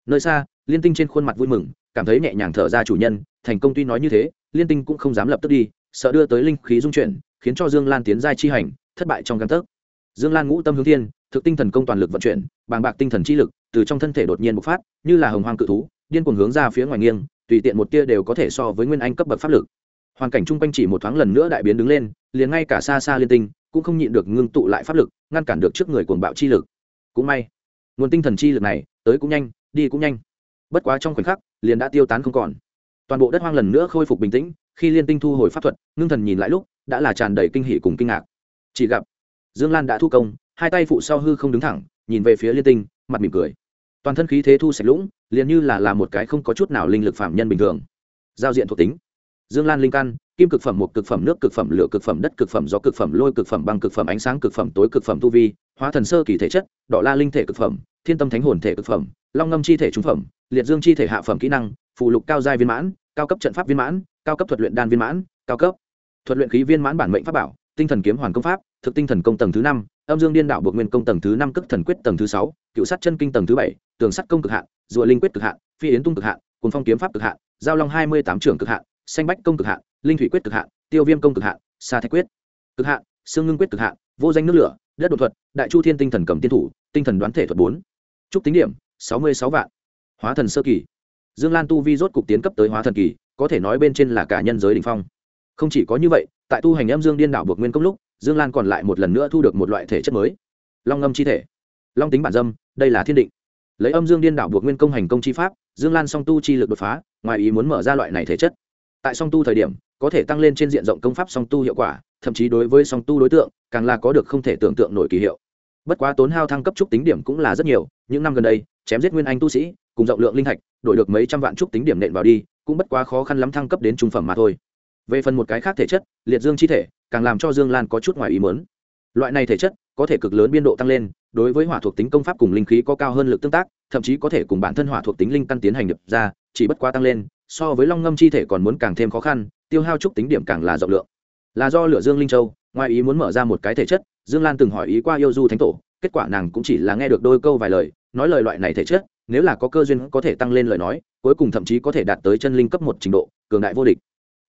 Nơi xa, liên tinh trên khuôn mặt vui mừng, cảm thấy nhẹ nhàng thở ra chủ nhân, thành công tuy nói như thế, liên tinh cũng không dám lập tức đi, sợ đưa tới linh khí dung chuyển khiến cho dương lan tiến giai chi hành, thất bại trong căn tấc. Dương lan ngũ tâm hướng thiên, thực tinh thần công toàn lực vận chuyển, bàng bạc tinh thần chi lực từ trong thân thể đột nhiên bộc phát, như là hồng hoang cự thú, điên cuồng hướng ra phía ngoài nghiêng, tùy tiện một tia đều có thể so với nguyên anh cấp bậc pháp lực. Hoàn cảnh chung quanh chỉ một thoáng lần nữa đại biến đứng lên, liền ngay cả xa xa liên tinh cũng không nhịn được ngưng tụ lại pháp lực, ngăn cản được trước người cuồng bạo chi lực. Cũng may, nguồn tinh thần chi lực này tới cũng nhanh, đi cũng nhanh. Bất quá trong khoảnh khắc, liền đã tiêu tán không còn. Toàn bộ đất hoang lần nữa khôi phục bình tĩnh, khi liên tinh thu hồi pháp thuật, ngưng thần nhìn lại lúc đã là tràn đầy kinh hỉ cùng kinh ngạc chỉ gặp dương lan đã thu công hai tay phụ sau hư không đứng thẳng nhìn về phía liên tinh mặt mỉm cười toàn thân khí thế thu sạch lũng liền như là là một cái không có chút nào linh lực phạm nhân bình thường giao diện thuộc tính dương lan linh căn kim cực phẩm một cực phẩm nước cực phẩm lửa cực phẩm đất cực phẩm gió cực phẩm lôi cực phẩm băng cực phẩm ánh sáng cực phẩm tối cực phẩm tu vi hóa thần sơ kỳ thể chất đỏ la linh thể cực phẩm thiên tâm thánh hồn thể cực phẩm long ngâm chi thể trung phẩm liệt dương chi thể hạ phẩm kỹ năng phụ lục cao giai viên mãn cao cấp trận pháp viên mãn cao cấp thuật luyện đan viên mãn cao cấp thuật luyện khí viên mãn bản mệnh pháp bảo tinh thần kiếm hoàn công pháp thực tinh thần công tầng thứ năm âm dương điên đạo bộ nguyên công tầng thứ năm cức thần quyết tầng thứ sáu cựu sát chân kinh tầng thứ bảy tường sắt công cực hạn rùa linh quyết cực hạn phi yến tung cực hạn cùng phong kiếm pháp cực hạn giao long hai mươi tám trưởng cực hạn xanh bách công cực hạn linh thủy quyết cực hạn tiêu viêm công cực hạn sa thạch quyết cực hạn xương ngưng quyết cực hạn vô danh nước lửa đất đột thuật đại chu thiên tinh thần cầm tiên thủ tinh thần đoán thể thuật bốn trúc tính điểm sáu mươi sáu vạn hóa thần sơ kỳ dương lan tu vi rốt cục tiến cấp tới hóa thần kỳ có thể nói bên trên là cả nhân giới đ ỉ n h phong không chỉ có như vậy, tại tu hành âm dương điên đảo buộc nguyên công lúc, dương lan còn lại một lần nữa thu được một loại thể chất mới. Long ngâm chi thể. Long tính bản dâm, đây là thiên định. Lấy âm dương điên đảo buộc nguyên công hành công chi pháp, dương lan song tu chi lực đột phá, ngoài ý muốn mở ra loại này thể chất. Tại song tu thời điểm, có thể tăng lên trên diện rộng công pháp song tu hiệu quả, thậm chí đối với song tu đối tượng, càng là có được không thể tưởng tượng nổi kỳ hiệu. Bất quá tốn hao thăng cấp trúc tính điểm cũng là rất nhiều, những năm gần đây, chém giết nguyên anh tu sĩ, cùng rộng lượng linh thạch, đổi được mấy trăm vạn trúc tính điểm nện vào đi, cũng bất quá khó khăn lắm thăng cấp đến trung phẩm mà thôi về phần một cái khác thể chất, liệt dương chi thể, càng làm cho dương lan có chút ngoài ý mớn loại này thể chất có thể cực lớn biên độ tăng lên, đối với hỏa thuộc tính công pháp cùng linh khí có cao hơn lực tương tác, thậm chí có thể cùng bản thân hỏa thuộc tính linh căn tiến hành nhập ra, chỉ bất quá tăng lên, so với long ngâm chi thể còn muốn càng thêm khó khăn, tiêu hao trúc tính điểm càng là rộng lượng. Là do lửa dương linh châu, ngoài ý muốn mở ra một cái thể chất, dương lan từng hỏi ý qua yêu du thánh tổ, kết quả nàng cũng chỉ là nghe được đôi câu vài lời, nói lời loại này thể chất, nếu là có cơ duyên có thể tăng lên lời nói, cuối cùng thậm chí có thể đạt tới chân linh cấp một trình độ, cường đại vô địch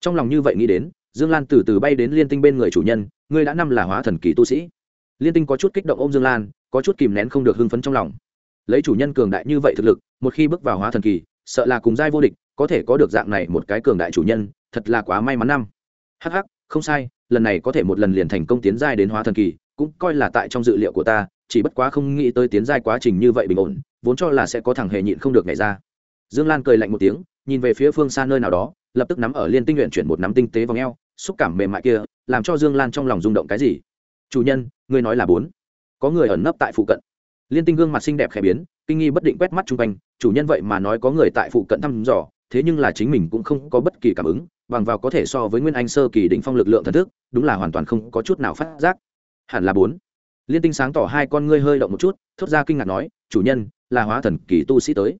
trong lòng như vậy nghĩ đến, dương lan từ từ bay đến liên tinh bên người chủ nhân, ngươi đã năm là hóa thần kỳ tu sĩ. Liên tinh có chút kích động ôm dương lan, có chút kìm nén không được hưng phấn trong lòng. Lấy chủ nhân cường đại như vậy thực lực, một khi bước vào hóa thần kỳ, sợ là cùng giai vô địch, có thể có được dạng này một cái cường đại chủ nhân, thật là quá may mắn năm. Hh không sai, lần này có thể một lần liền thành công tiến giai đến hóa thần kỳ, cũng coi là tại trong dự liệu của ta, chỉ bất quá không nghĩ tới tiến giai quá trình như vậy bình ổn, vốn cho là sẽ có thằng hề nhịn không được nhảy ra. Dương lan cười lạnh một tiếng, nhìn về phía phương xa nơi nào đó lập tức nắm ở liên tinh luyện chuyển một nắm tinh tế vào eo, xúc cảm mềm mại kia, làm cho dương lan trong lòng rung động cái gì? Chủ nhân, ngươi nói là bốn. Có người ẩn nấp tại phụ cận. Liên tinh gương mặt xinh đẹp khẽ biến, kinh nghi bất định quét mắt chung quanh, chủ nhân vậy mà nói có người tại phụ cận thăm dò, thế nhưng là chính mình cũng không có bất kỳ cảm ứng, bằng vào có thể so với nguyên anh sơ kỳ đỉnh phong lực lượng thần thức, đúng là hoàn toàn không có chút nào phát giác. Hẳn là bốn. Liên tinh sáng tỏ hai con ngươi hơi động một chút, thốt ra kinh ngạc nói, chủ nhân, là hóa thần kỳ tu sĩ tới.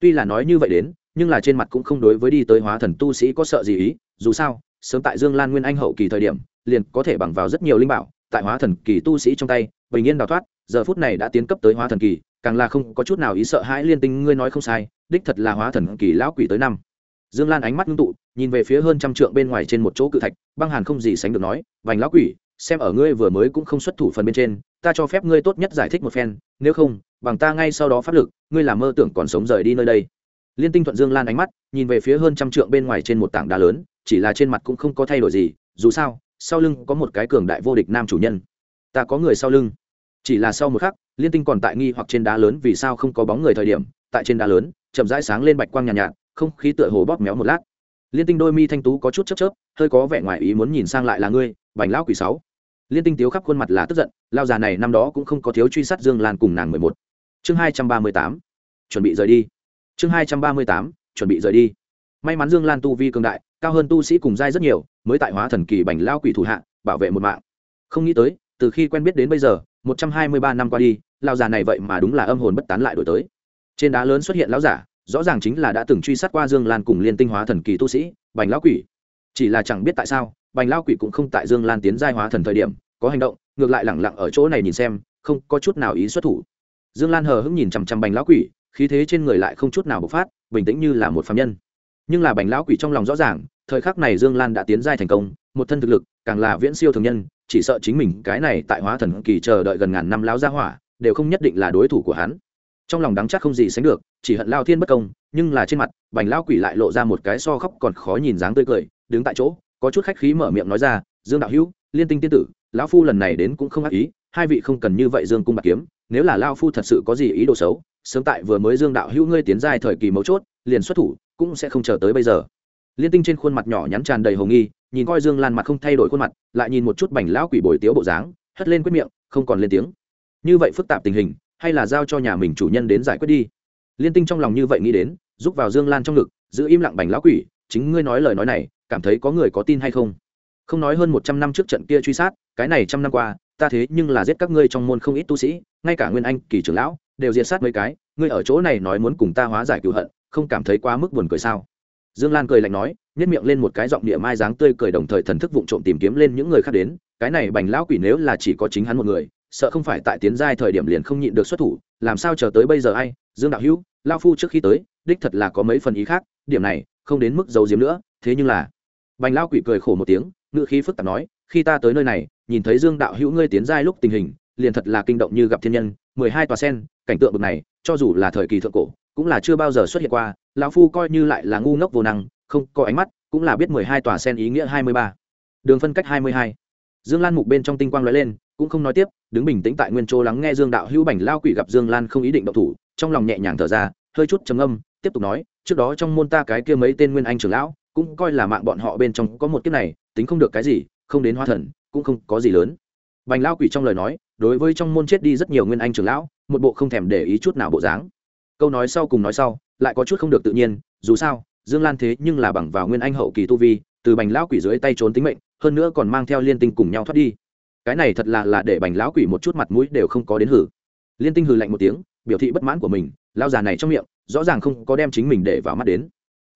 Tuy là nói như vậy đến nhưng là trên mặt cũng không đối với đi tới hóa thần tu sĩ có sợ gì ý, dù sao, sớm tại dương lan nguyên anh hậu kỳ thời điểm, liền có thể bằng vào rất nhiều linh bảo, tại hóa thần kỳ tu sĩ trong tay, bình yên đào thoát, giờ phút này đã tiến cấp tới hóa thần kỳ, càng là không có chút nào ý sợ hãi liên tinh, ngươi nói không sai, đích thật là hóa thần kỳ lão quỷ tới năm. Dương lan ánh mắt ngưng tụ, nhìn về phía hơn trăm trượng bên ngoài trên một chỗ cự thạch, băng hàn không gì sánh được nói, vành lão quỷ, xem ở ngươi vừa mới cũng không xuất thủ phần bên trên, ta cho phép ngươi tốt nhất giải thích một phen, nếu không, bằng ta ngay sau đó pháp lực, ngươi làm mơ tưởng còn sống rời đi nơi đây liên tinh thuận dương lan ánh mắt nhìn về phía hơn trăm trượng bên ngoài trên một tảng đá lớn chỉ là trên mặt cũng không có thay đổi gì dù sao sau lưng có một cái cường đại vô địch nam chủ nhân. Ta có người sau lưng. Chỉ là sau một khắc liên tinh còn tại nghi hoặc trên đá lớn vì sao không có bóng người thời điểm tại trên đá lớn chậm rãi sáng lên bạch quang nhàn nhạt, nhạt không khí tựa hồ bóp méo một lát. Liên tinh đôi mi thanh tú có chút chớp chớp hơi có vẻ ngoài ý muốn nhìn sang lại là ngươi bành lão quỷ sáu. Liên tinh tiếu khắp khuôn mặt là tức giận lao già này năm đó cũng không có thiếu truy sát dương lan cùng nàng mười một. Chương hai trăm ba mươi tám. Chuẩn bị rời đi chương hai trăm ba mươi tám, chuẩn bị rời đi. May mắn dương lan tu vi cường đại, cao hơn tu sĩ cùng giai rất nhiều, mới tại hóa thần kỳ bành lao quỷ thủ hạ, bảo vệ một mạng. Không nghĩ tới, từ khi quen biết đến bây giờ, một trăm hai mươi ba năm qua đi lao già này vậy mà đúng là âm hồn bất tán lại đổi tới. Trên đá lớn xuất hiện lão giả rõ ràng chính là đã từng truy sát qua dương lan cùng liên tinh hóa thần kỳ tu sĩ, bành lão quỷ. Chỉ là chẳng biết tại sao, bành lao quỷ cũng không tại dương lan tiến giai hóa thần thời điểm, có hành động, ngược lại lẳng lặng ở chỗ này nhìn xem, không có chút nào ý xuất thủ. Dương lan hờ hững nhìn chằm chằm bành lão quỷ khí thế trên người lại không chút nào bộc phát, bình tĩnh như là một phạm nhân. Nhưng là bành lão quỷ trong lòng rõ ràng, thời khắc này dương lan đã tiến giai thành công, một thân thực lực, càng là viễn siêu thường nhân, chỉ sợ chính mình cái này tại hóa thần kỳ chờ đợi gần ngàn năm lão gia hỏa, đều không nhất định là đối thủ của hắn. Trong lòng đáng chắc không gì sánh được, chỉ hận lao thiên bất công, nhưng là trên mặt, bành lão quỷ lại lộ ra một cái so khóc còn khó nhìn dáng tươi cười, đứng tại chỗ, có chút khách khí mở miệng nói ra, dương đạo hữu, liên tinh tiên tử, lão phu lần này đến cũng không ác ý, hai vị không cần như vậy dương cung bạc kiếm, nếu là lao phu thật sự có gì ý đồ xấu sớm tại vừa mới dương đạo hữu ngươi tiến giai thời kỳ mấu chốt, liền xuất thủ, cũng sẽ không chờ tới bây giờ. Liên tinh trên khuôn mặt nhỏ nhắn tràn đầy hồng nghi, nhìn coi dương lan mặt không thay đổi khuôn mặt, lại nhìn một chút bảnh lão quỷ bồi tiếu bộ dáng, hất lên quyết miệng, không còn lên tiếng. Như vậy phức tạp tình hình, hay là giao cho nhà mình chủ nhân đến giải quyết đi. Liên tinh trong lòng như vậy nghĩ đến giúp vào dương lan trong ngực, giữ im lặng bảnh lão quỷ, chính ngươi nói lời nói này, cảm thấy có người có tin hay không? Không nói hơn một trăm năm trước trận kia truy sát, cái này trăm năm qua, ta thế nhưng là giết các ngươi trong môn không ít tu sĩ, ngay cả nguyên anh, kỳ trưởng lão đều diệt sát mấy cái, ngươi ở chỗ này nói muốn cùng ta hóa giải cựu hận, không cảm thấy quá mức buồn cười sao? Dương lan cười lạnh nói nhét miệng lên một cái giọng địa mai dáng tươi cười đồng thời thần thức vụng trộm tìm kiếm lên những người khác đến, cái này bành lão quỷ nếu là chỉ có chính hắn một người, sợ không phải tại tiến giai thời điểm liền không nhịn được xuất thủ, làm sao chờ tới bây giờ ai? Dương đạo hữu lao phu trước khi tới, đích thật là có mấy phần ý khác, điểm này, không đến mức giấu diếm nữa, thế nhưng là bành lão quỷ cười khổ một tiếng ngự khí phức tạp nói, khi ta tới nơi này, nhìn thấy dương đạo hữu ngươi tiến giai lúc tình hình, liền thật là kinh động như gặp thiên nhân mười hai tòa sen, cảnh tượng bực này, cho dù là thời kỳ thượng cổ, cũng là chưa bao giờ xuất hiện qua, lão phu coi như lại là ngu ngốc vô năng, không có ánh mắt, cũng là biết mười hai tòa sen ý nghĩa hai mươi ba. Đường phân cách hai mươi hai. Dương lan mục bên trong tinh quang lóe lên, cũng không nói tiếp, đứng bình tĩnh tại nguyên chỗ lắng nghe dương đạo hữu bảnh lao quỷ gặp dương lan không ý định động thủ, trong lòng nhẹ nhàng thở ra, hơi chút trầm âm tiếp tục nói, trước đó trong môn ta cái kia mấy tên nguyên anh trưởng lão, cũng coi là mạng bọn họ bên trong có một kiếp này, tính không được cái gì, không đến hoa thần, cũng không có gì lớn. Bành lao quỷ trong lời nói đối với trong môn chết đi rất nhiều nguyên anh trưởng lão, một bộ không thèm để ý chút nào bộ dáng. Câu nói sau cùng nói sau, lại có chút không được tự nhiên, dù sao, dương lan thế nhưng là bằng vào nguyên anh hậu kỳ tu vi, từ bành lão quỷ dưới tay trốn tính mệnh, hơn nữa còn mang theo liên tinh cùng nhau thoát đi. Cái này thật là là để bành lão quỷ một chút mặt mũi đều không có đến hử. Liên tinh hừ lạnh một tiếng, biểu thị bất mãn của mình lao già này trong miệng, rõ ràng không có đem chính mình để vào mắt đến.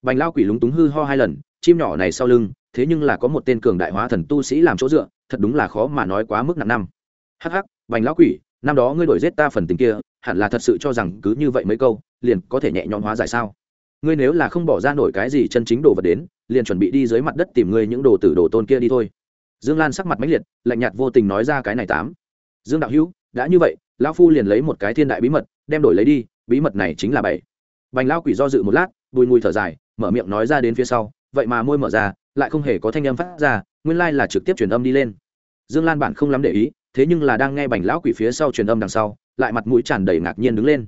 Bành lão quỷ lúng túng hư ho hai lần, chim nhỏ này sau lưng, thế nhưng là có một tên cường đại hóa thần tu sĩ làm chỗ dựa, thật đúng là khó mà nói quá mức nặng năm hắc hắc vành lão quỷ, năm đó ngươi đổi giết ta phần tình kia, hẳn là thật sự cho rằng cứ như vậy mấy câu, liền có thể nhẹ nhõm hóa giải sao? Ngươi nếu là không bỏ ra nổi cái gì chân chính đồ vật đến, liền chuẩn bị đi dưới mặt đất tìm ngươi những đồ tử đồ tôn kia đi thôi. Dương lan sắc mặt mãnh liệt, lạnh nhạt vô tình nói ra cái này tám. Dương đạo hữu, đã như vậy, lão phu liền lấy một cái thiên đại bí mật, đem đổi lấy đi, bí mật này chính là bảy. Bành lão quỷ do dự một lát, bùi ngùi thở dài, mở miệng nói ra đến phía sau, vậy mà môi mở ra, lại không hề có thanh âm phát ra, nguyên lai là trực tiếp truyền âm đi lên. Dương lan bản không lắm để ý thế nhưng là đang nghe bành lão quỷ phía sau truyền âm đằng sau, lại mặt mũi tràn đầy ngạc nhiên đứng lên.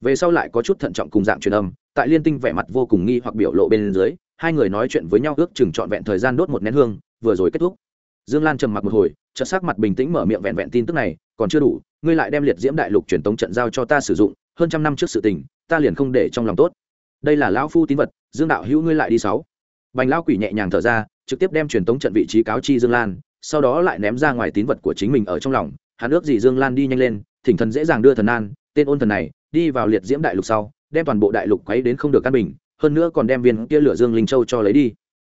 Về sau lại có chút thận trọng cùng dạng truyền âm, tại liên tinh vẻ mặt vô cùng nghi hoặc biểu lộ bên dưới, hai người nói chuyện với nhau ước chừng trọn vẹn thời gian đốt một nén hương, vừa rồi kết thúc. Dương lan trầm mặc một hồi, chợt sắc mặt bình tĩnh mở miệng vẹn vẹn tin tức này, còn chưa đủ, ngươi lại đem liệt diễm đại lục truyền tống trận giao cho ta sử dụng, hơn trăm năm trước sự tình, ta liền không để trong lòng tốt. Đây là lão phu tín vật, dương đạo hữu ngươi lại đi sáu. Bành lão quỷ nhẹ nhàng thở ra, trực tiếp đem truyền tống trận vị trí cáo chi dương lan sau đó lại ném ra ngoài tín vật của chính mình ở trong lòng, hắn ước gì dương lan đi nhanh lên, thỉnh thần dễ dàng đưa thần an tên ôn thần này, đi vào liệt diễm đại lục sau, đem toàn bộ đại lục quấy đến không được căn bình, hơn nữa còn đem viên kia lửa dương linh châu cho lấy đi.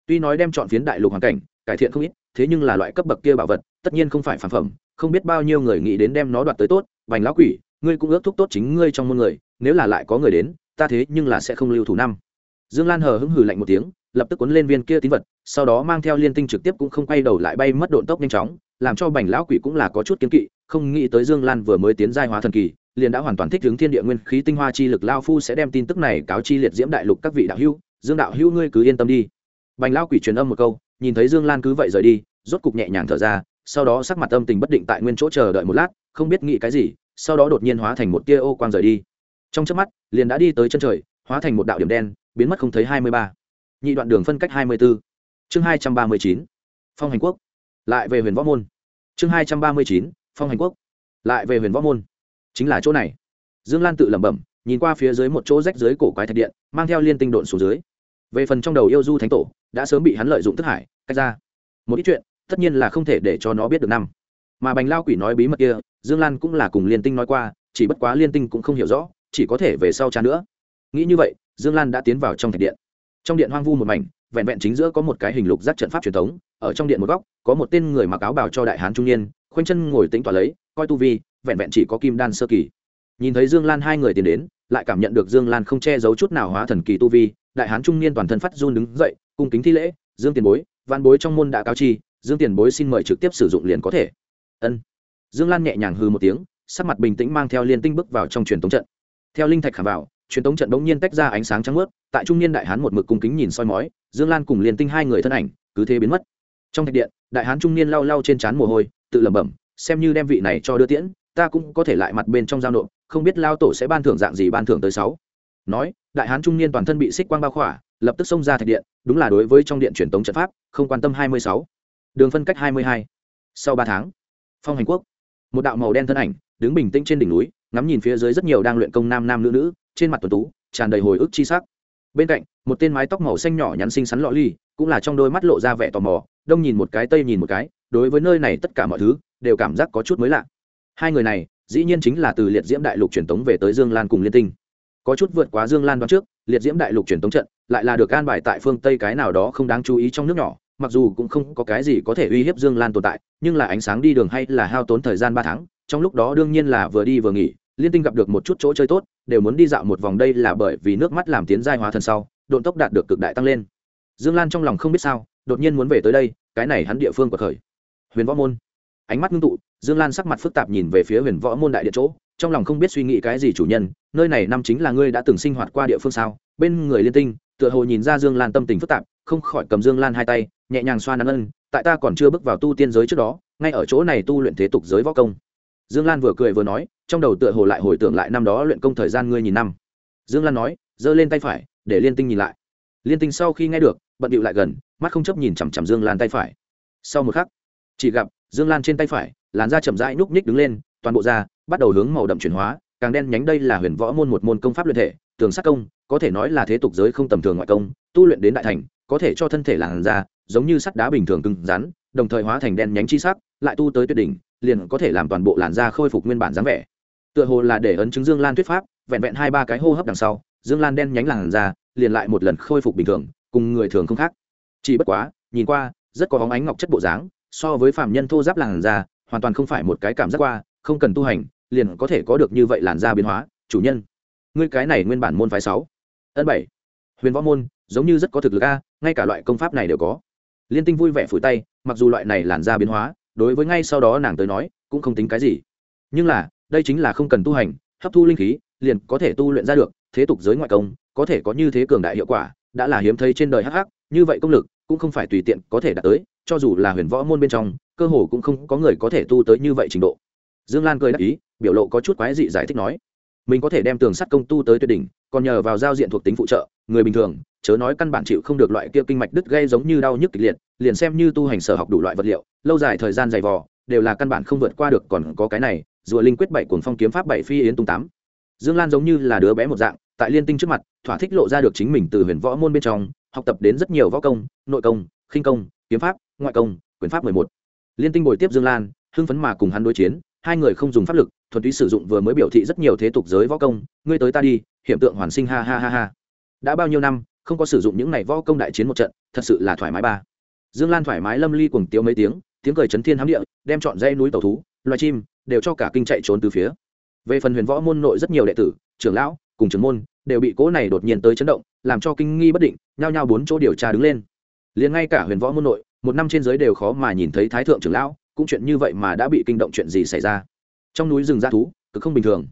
Tuy nói đem chọn phiến đại lục hoàn cảnh cải thiện không ít, thế nhưng là loại cấp bậc kia bảo vật, tất nhiên không phải phản phẩm, không biết bao nhiêu người nghĩ đến đem nó đoạt tới tốt. Vành lão quỷ, ngươi cũng ước thúc tốt chính ngươi trong môn người, nếu là lại có người đến, ta thế nhưng là sẽ không lưu thủ năm. Dương lan hờ hững hừ lạnh một tiếng lập tức cuốn lên viên kia tín vật, sau đó mang theo liên tinh trực tiếp cũng không quay đầu lại bay mất độn tốc nhanh chóng, làm cho bành lão quỷ cũng là có chút kiến kỵ, không nghĩ tới dương lan vừa mới tiến giai hóa thần kỳ, liền đã hoàn toàn thích ứng thiên địa nguyên khí tinh hoa chi lực lao phu sẽ đem tin tức này cáo chi liệt diễm đại lục các vị đạo hữu, dương đạo hữu ngươi cứ yên tâm đi. Bành lão quỷ truyền âm một câu, nhìn thấy dương lan cứ vậy rời đi, rốt cục nhẹ nhàng thở ra, sau đó sắc mặt âm tình bất định tại nguyên chỗ chờ đợi một lát, không biết nghĩ cái gì, sau đó đột nhiên hóa thành một tia ô quang rời đi. Trong chớp mắt, liền đã đi tới chân trời, hóa thành một đạo điểm đen, biến mất không thấy hai mươi ba nhị đoạn đường phân cách hai mươi 24. chương hai trăm ba mươi chín, phong hành quốc. Lại về huyền võ môn. Chương hai trăm ba mươi chín, phong hành quốc. Lại về huyền võ môn. Chính là chỗ này. Dương lan tự lẩm bẩm, nhìn qua phía dưới một chỗ rách dưới cổ quái thạch điện, mang theo liên tinh độn xuống dưới. Về phần trong đầu yêu du thánh tổ, đã sớm bị hắn lợi dụng thức hải, cách ra. Một ít chuyện, tất nhiên là không thể để cho nó biết được năm. Mà bành lao quỷ nói bí mật kia, dương lan cũng là cùng liên tinh nói qua, chỉ bất quá liên tinh cũng không hiểu rõ, chỉ có thể về sau cha nữa. Nghĩ như vậy, dương lan đã tiến vào trong thạch điện trong điện hoang vu một mảnh, vẹn vẹn chính giữa có một cái hình lục giác trận pháp truyền thống, ở trong điện một góc, có một tên người mặc áo bào cho đại hán trung niên, khoanh chân ngồi tính tỏa lấy, coi tu vi, vẹn vẹn chỉ có kim đan sơ kỳ. Nhìn thấy dương lan hai người tiến đến, lại cảm nhận được dương lan không che giấu chút nào hóa thần kỳ tu vi, đại hán trung niên toàn thân phát run đứng dậy, cung kính thi lễ, dương tiền bối văn bối trong môn đã cao chi, dương tiền bối xin mời trực tiếp sử dụng liền có thể. Ân. Dương lan nhẹ nhàng hư một tiếng, sắc mặt bình tĩnh mang theo liên tinh bước vào trong truyền tống trận. Theo linh thạch khảm vào truyền tống trận bỗng nhiên tách ra ánh sáng trắng mướt, tại trung niên đại hán một mực cung kính nhìn soi mói, dương lan cùng liền tinh hai người thân ảnh, cứ thế biến mất. Trong thạch điện, đại hán trung niên lau lau trên trán mồ hôi, tự lẩm bẩm, xem như đem vị này cho đưa tiễn, ta cũng có thể lại mặt bên trong giao nộp, không biết lao tổ sẽ ban thưởng dạng gì ban thưởng tới sáu. Nói, đại hán trung niên toàn thân bị xích quang bao khỏa, lập tức xông ra thạch điện, đúng là đối với trong điện truyền tống trận pháp, không quan tâm hai mươi sáu. Đường phân cách hai mươi hai. Sau ba tháng, phong hành quốc, một đạo màu đen thân ảnh, đứng bình tĩnh trên đỉnh núi ngắm nhìn phía dưới rất nhiều đang luyện công nam nam nữ nữ, trên mặt tuần tú, tràn đầy hồi ức chi sắc. Bên cạnh, một tên mái tóc màu xanh nhỏ nhắn xinh xắn lọ ly cũng là trong đôi mắt lộ ra vẻ tò mò, đông nhìn một cái, tây nhìn một cái, đối với nơi này tất cả mọi thứ, đều cảm giác có chút mới lạ. Hai người này, dĩ nhiên chính là từ liệt diễm đại lục truyền tống về tới dương lan cùng liên tinh. Có chút vượt quá dương lan đoán trước, liệt diễm đại lục truyền tống trận lại là được an bài tại phương tây cái nào đó không đáng chú ý trong nước nhỏ, mặc dù cũng không có cái gì có thể uy hiếp dương lan tồn tại, nhưng là ánh sáng đi đường hay là hao tốn thời gian ba tháng, trong lúc đó đương nhiên là vừa đi vừa nghỉ liên tinh gặp được một chút chỗ chơi tốt, đều muốn đi dạo một vòng đây là bởi vì nước mắt làm tiến giai hóa thần sau, độn tốc đạt được cực đại tăng lên. Dương lan trong lòng không biết sao, đột nhiên muốn về tới đây, cái này hắn địa phương của khởi. Huyền võ môn. Ánh mắt ngưng tụ, dương lan sắc mặt phức tạp nhìn về phía huyền võ môn đại địa chỗ, trong lòng không biết suy nghĩ cái gì chủ nhân, nơi này năm chính là ngươi đã từng sinh hoạt qua địa phương sao? Bên người liên tinh, tựa hồ nhìn ra dương lan tâm tình phức tạp, không khỏi cầm dương lan hai tay, nhẹ nhàng xoa nắn ân, tại ta còn chưa bước vào tu tiên giới trước đó, ngay ở chỗ này tu luyện thế tục giới võ công. Dương lan vừa cười vừa nói trong đầu tựa hồ lại hồi tưởng lại năm đó luyện công thời gian ngươi nhìn năm. Dương lan nói, giơ lên tay phải, để liên tinh nhìn lại. Liên tinh sau khi nghe được, bận điệu lại gần, mắt không chấp nhìn chằm chằm dương lan tay phải. Sau một khắc, chỉ gặp dương lan trên tay phải, làn da chậm rãi núp nhích đứng lên, toàn bộ da bắt đầu hướng màu đậm chuyển hóa, càng đen nhánh đây là huyền võ môn một môn công pháp luyện thể, tường sát công, có thể nói là thế tục giới không tầm thường ngoại công, tu luyện đến đại thành, có thể cho thân thể làn da giống như sắt đá bình thường cứng rắn, đồng thời hóa thành đen nhánh chi sắc, lại tu tới tuyệt đỉnh, liền có thể làm toàn bộ làn da khôi phục nguyên bản dáng vẻ tựa hồ là để ấn chứng dương lan thuyết pháp, vẹn vẹn hai ba cái hô hấp đằng sau, dương lan đen nhánh làn da liền lại một lần khôi phục bình thường, cùng người thường không khác. Chỉ bất quá, nhìn qua, rất có bóng ánh ngọc chất bộ dáng, so với phạm nhân thô giáp làn da, hoàn toàn không phải một cái cảm giác qua, không cần tu hành, liền có thể có được như vậy làn da biến hóa. Chủ nhân, ngươi cái này nguyên bản môn phái sáu ân bảy, huyền võ môn, giống như rất có thực lực a, ngay cả loại công pháp này đều có. Liên tinh vui vẻ phủi tay, mặc dù loại này làn da biến hóa, đối với ngay sau đó nàng tới nói, cũng không tính cái gì. Nhưng là đây chính là không cần tu hành, hấp thu linh khí, liền có thể tu luyện ra được, thế tục giới ngoại công, có thể có như thế cường đại hiệu quả, đã là hiếm thấy trên đời hắc hắc, như vậy công lực, cũng không phải tùy tiện có thể đạt tới, cho dù là huyền võ môn bên trong, cơ hồ cũng không có người có thể tu tới như vậy trình độ. Dương lan cười đáp ý, biểu lộ có chút quái dị giải thích nói, mình có thể đem tường sắt công tu tới tuyệt đỉnh, còn nhờ vào giao diện thuộc tính phụ trợ, người bình thường, chớ nói căn bản chịu không được loại kia kinh mạch đứt gây giống như đau nhức kịch liệt, liền xem như tu hành sở học đủ loại vật liệu, lâu dài thời gian dày vò, đều là căn bản không vượt qua được, còn có cái này rùa linh quyết bảy cuồng phong kiếm pháp bảy phi yến tung tám. Dương lan giống như là đứa bé một dạng, tại liên tinh trước mặt, thỏa thích lộ ra được chính mình từ huyền võ môn bên trong, học tập đến rất nhiều võ công, nội công, khinh công, kiếm pháp, ngoại công, quyền pháp mười một. Liên tinh bồi tiếp dương lan, hưng phấn mà cùng hắn đối chiến, hai người không dùng pháp lực, thuần túy sử dụng vừa mới biểu thị rất nhiều thế tục giới võ công, ngươi tới ta đi hiện tượng hoàn sinh ha ha ha ha. Đã bao nhiêu năm, không có sử dụng những này võ công đại chiến một trận, thật sự là thoải mái ba. Dương lan thoải mái lâm ly cùng tiếu mấy tiếng tiếng cười chấn thiên hám địa, đem chọn dây núi tàu thú, loài chim đều cho cả kinh chạy trốn từ phía. Về phần huyền võ môn nội rất nhiều đệ tử, trưởng lão cùng trưởng môn đều bị cố này đột nhiên tới chấn động, làm cho kinh nghi bất định, nhao nhao bốn chỗ điều tra đứng lên. Liền ngay cả huyền võ môn nội, một năm trên giới đều khó mà nhìn thấy thái thượng trưởng lão, cũng chuyện như vậy mà đã bị kinh động chuyện gì xảy ra. Trong núi rừng ra thú, cực không bình thường.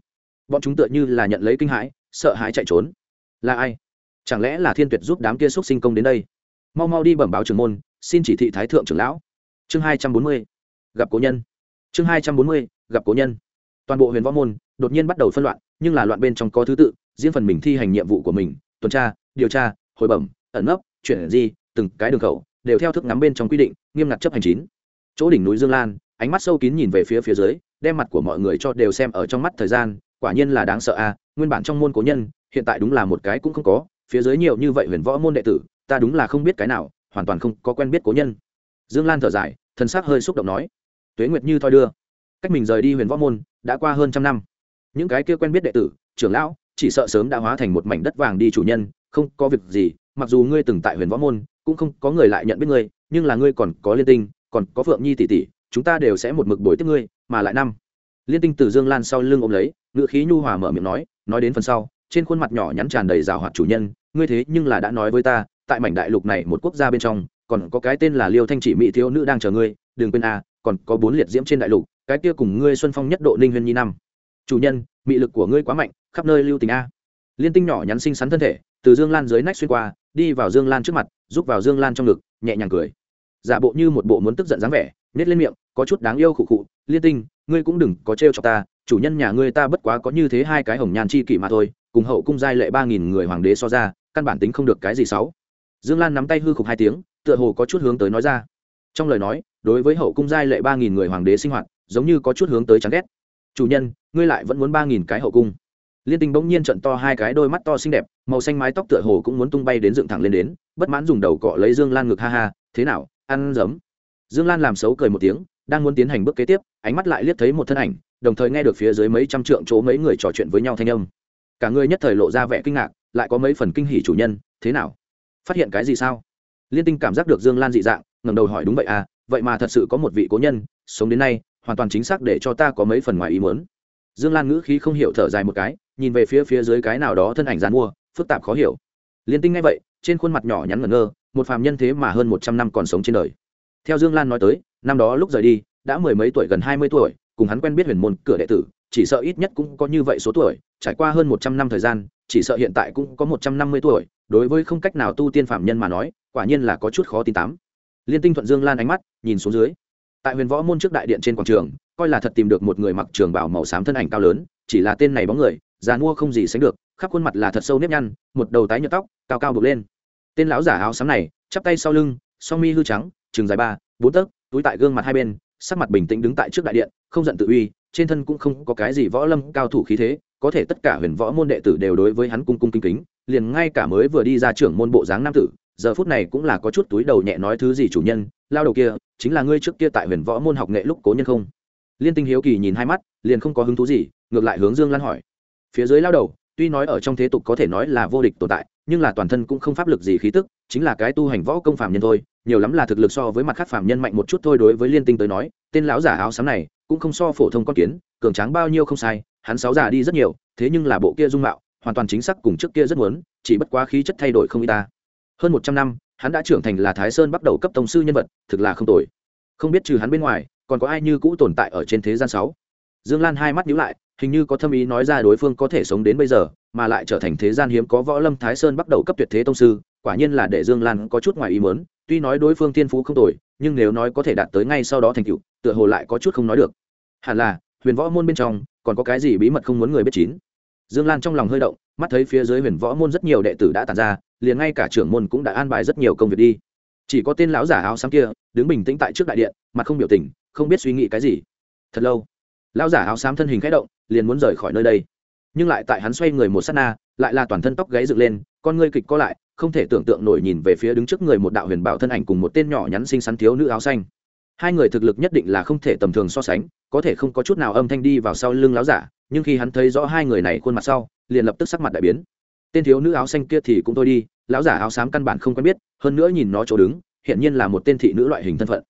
Bọn chúng tựa như là nhận lấy kinh hãi, sợ hãi chạy trốn. Là ai? Chẳng lẽ là thiên tuyệt giúp đám kia xúc sinh công đến đây? Mau mau đi bẩm báo trưởng môn, xin chỉ thị thái thượng trưởng lão. Chương hai trăm bốn mươi. Gặp cố nhân chương hai trăm bốn mươi, gặp cố nhân. Toàn bộ huyền võ môn đột nhiên bắt đầu phân loạn, nhưng là loạn bên trong có thứ tự, riêng phần mình thi hành nhiệm vụ của mình, tuần tra, điều tra, hồi bẩm, ẩn nấp, chuyển di, từng cái đường khẩu, đều theo thức ngắm bên trong quy định, nghiêm ngặt chấp hành chín. Chỗ đỉnh núi dương lan, ánh mắt sâu kín nhìn về phía phía dưới, đem mặt của mọi người cho đều xem ở trong mắt thời gian, quả nhiên là đáng sợ a, nguyên bản trong môn cố nhân, hiện tại đúng là một cái cũng không có, phía dưới nhiều như vậy huyền võ môn đệ tử, ta đúng là không biết cái nào, hoàn toàn không có quen biết cố nhân. Dương lan thở dài thân xác hơi xúc động nói tuế nguyệt như thoi đưa. Cách mình rời đi huyền võ môn đã qua hơn trăm năm. Những cái kia quen biết đệ tử trưởng lão chỉ sợ sớm đã hóa thành một mảnh đất vàng đi chủ nhân không có việc gì mặc dù ngươi từng tại huyền võ môn cũng không có người lại nhận biết ngươi nhưng là ngươi còn có liên tinh còn có phượng nhi tỷ tỷ chúng ta đều sẽ một mực bồi tiếp ngươi mà lại năm. Liên tinh từ dương lan sau lưng ôm lấy ngựa khí nhu hòa mở miệng nói nói đến phần sau trên khuôn mặt nhỏ nhắn tràn đầy rào hoạt chủ nhân ngươi thế nhưng là đã nói với ta tại mảnh đại lục này một quốc gia bên trong còn có cái tên là liêu thanh chỉ mỹ thiếu nữ đang chờ ngươi đừng quên a à, còn có bốn liệt diễm trên đại lục, cái kia cùng ngươi xuân phong nhất độ ninh huyên nhi năm. Chủ nhân, mị lực của ngươi quá mạnh, khắp nơi lưu tình a. Liên tinh nhỏ nhắn xinh xắn thân thể, từ dương lan dưới nách xuyên qua, đi vào dương lan trước mặt giúp vào dương lan trong ngực, nhẹ nhàng cười. Giả bộ như một bộ muốn tức giận dáng vẻ nhét lên miệng, có chút đáng yêu khụ khụ, liên tinh, ngươi cũng đừng có trêu cho ta, chủ nhân nhà ngươi ta bất quá có như thế hai cái hồng nhàn chi kỷ mà thôi, cùng hậu cung giai lệ ba nghìn người hoàng đế so ra, căn bản tính không được cái gì xấu. Dương lan nắm tay hư khục hai tiếng, tựa hồ có chút hướng tới nói ra trong lời nói, đối với hậu cung giai lệ ba nghìn người hoàng đế sinh hoạt, giống như có chút hướng tới chán ghét. Chủ nhân, ngươi lại vẫn muốn ba nghìn cái hậu cung? Liên tinh bỗng nhiên trận to hai cái đôi mắt to xinh đẹp, màu xanh mái tóc tựa hồ cũng muốn tung bay đến dựng thẳng lên đến, bất mãn dùng đầu cọ lấy dương lan ngực ha ha, thế nào, ăn giấm? Dương lan làm xấu cười một tiếng, đang muốn tiến hành bước kế tiếp, ánh mắt lại liếc thấy một thân ảnh, đồng thời nghe được phía dưới mấy trăm trượng chỗ mấy người trò chuyện với nhau thanh âm. Cả người nhất thời lộ ra vẻ kinh ngạc, lại có mấy phần kinh hỉ chủ nhân, thế nào? Phát hiện cái gì sao? Liên tinh cảm giác được dương lan dị dạng ngẩng đầu hỏi đúng vậy à vậy mà thật sự có một vị cố nhân, sống đến nay, hoàn toàn chính xác để cho ta có mấy phần ngoài ý muốn. Dương lan ngữ khí không hiểu thở dài một cái, nhìn về phía phía dưới cái nào đó thân ảnh dàn mua, phức tạp khó hiểu. Liên tinh ngay vậy, trên khuôn mặt nhỏ nhắn ngẩn ngơ, một phàm nhân thế mà hơn một trăm năm còn sống trên đời. Theo dương lan nói tới, năm đó lúc rời đi, đã mười mấy tuổi gần hai mươi tuổi, cùng hắn quen biết huyền môn cửa đệ tử, chỉ sợ ít nhất cũng có như vậy số tuổi, trải qua hơn một trăm năm thời gian, chỉ sợ hiện tại cũng có một trăm năm mươi tuổi, đối với không cách nào tu tiên phạm nhân mà nói, quả nhiên là có chút khó tin tám liên tinh thuận dương lan ánh mắt, nhìn xuống dưới. Tại huyền võ môn trước đại điện trên quảng trường, coi là thật tìm được một người mặc trường bảo màu xám thân ảnh cao lớn, chỉ là tên này bóng người, già mua không gì sánh được, khắp khuôn mặt là thật sâu nếp nhăn, một đầu tái nhợt tóc, cao cao bực lên. Tên lão giả áo xám này, chắp tay sau lưng, song mi hư trắng chừng dài ba, bốn tấc, túi tại gương mặt hai bên, sắc mặt bình tĩnh đứng tại trước đại điện, không giận tự uy, trên thân cũng không có cái gì võ lâm cao thủ khí thế, có thể tất cả huyền võ môn đệ tử đều đối với hắn cung cung kính kính, liền ngay cả mới vừa đi ra trưởng môn bộ dáng nam tử giờ phút này cũng là có chút túi đầu nhẹ nói thứ gì chủ nhân, lao đầu kia, chính là ngươi trước kia tại huyền võ môn học nghệ lúc cố nhân không? Liên tinh hiếu kỳ nhìn hai mắt, liền không có hứng thú gì, ngược lại hướng dương lan hỏi. Phía dưới lao đầu, tuy nói ở trong thế tục có thể nói là vô địch tồn tại, nhưng là toàn thân cũng không pháp lực gì khí tức, chính là cái tu hành võ công phạm nhân thôi, nhiều lắm là thực lực so với mặt khác phạm nhân mạnh một chút thôi đối với liên tinh tới nói, tên lão giả áo xám này, cũng không so phổ thông con kiến, cường tráng bao nhiêu không sai, hắn sáu giả đi rất nhiều, thế nhưng là bộ kia dung mạo, hoàn toàn chính xác cùng trước kia rất muốn, chỉ bất quá khí chất thay đổi không y ta hơn một trăm năm, hắn đã trưởng thành là thái sơn bắt đầu cấp tông sư nhân vật, thực là không tồi. Không biết trừ hắn bên ngoài, còn có ai như cũ tồn tại ở trên thế gian sáu? Dương lan hai mắt nhíu lại, hình như có thâm ý nói ra đối phương có thể sống đến bây giờ, mà lại trở thành thế gian hiếm có võ lâm thái sơn bắt đầu cấp tuyệt thế tông sư, quả nhiên là để dương lan có chút ngoài ý muốn, tuy nói đối phương thiên phú không tồi, nhưng nếu nói có thể đạt tới ngay sau đó thành tựu, tựa hồ lại có chút không nói được. Hẳn là, huyền võ môn bên trong, còn có cái gì bí mật không muốn người biết chín? Dương lan trong lòng hơi động, mắt thấy phía dưới huyền võ môn rất nhiều đệ tử đã tàn ra, liền ngay cả trưởng môn cũng đã an bài rất nhiều công việc đi. Chỉ có tên lão giả áo xám kia, đứng bình tĩnh tại trước đại điện, mặt không biểu tình, không biết suy nghĩ cái gì. Thật lâu, lão giả áo xám thân hình khẽ động, liền muốn rời khỏi nơi đây. Nhưng lại tại hắn xoay người một sát na, lại là toàn thân tóc gáy dựng lên, con ngươi kịch co lại, không thể tưởng tượng nổi nhìn về phía đứng trước người một đạo huyền bảo thân ảnh cùng một tên nhỏ nhắn xinh xắn thiếu nữ áo xanh. Hai người thực lực nhất định là không thể tầm thường so sánh, có thể không có chút nào âm thanh đi vào sau lưng láo giả nhưng khi hắn thấy rõ hai người này khuôn mặt sau, liền lập tức sắc mặt đại biến. Tên thiếu nữ áo xanh kia thì cũng thôi đi, lão giả áo xám căn bản không quen biết, hơn nữa nhìn nó chỗ đứng hiện nhiên là một tên thị nữ loại hình thân phận.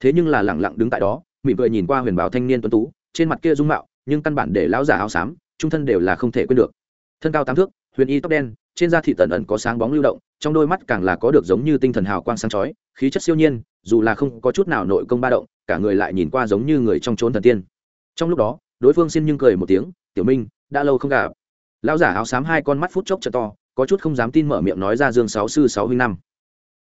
Thế nhưng là lẳng lặng đứng tại đó, mỉm cười nhìn qua huyền bảo thanh niên tuấn tú, trên mặt kia dung mạo, nhưng căn bản để lão giả áo xám, trung thân đều là không thể quên được. Thân cao tám thước, huyền y tóc đen, trên da thị tần ẩn có sáng bóng lưu động, trong đôi mắt càng là có được giống như tinh thần hào quang sáng chói, khí chất siêu nhiên, dù là không có chút nào nội công ba động, cả người lại nhìn qua giống như người trong trốn thần tiên. Trong lúc đó đối phương xin nhưng cười một tiếng, tiểu minh, đã lâu không gặp. Lão giả áo xám hai con mắt phút chốc t to, có chút không dám tin mở miệng nói ra dương sáu sư sáu huynh năm.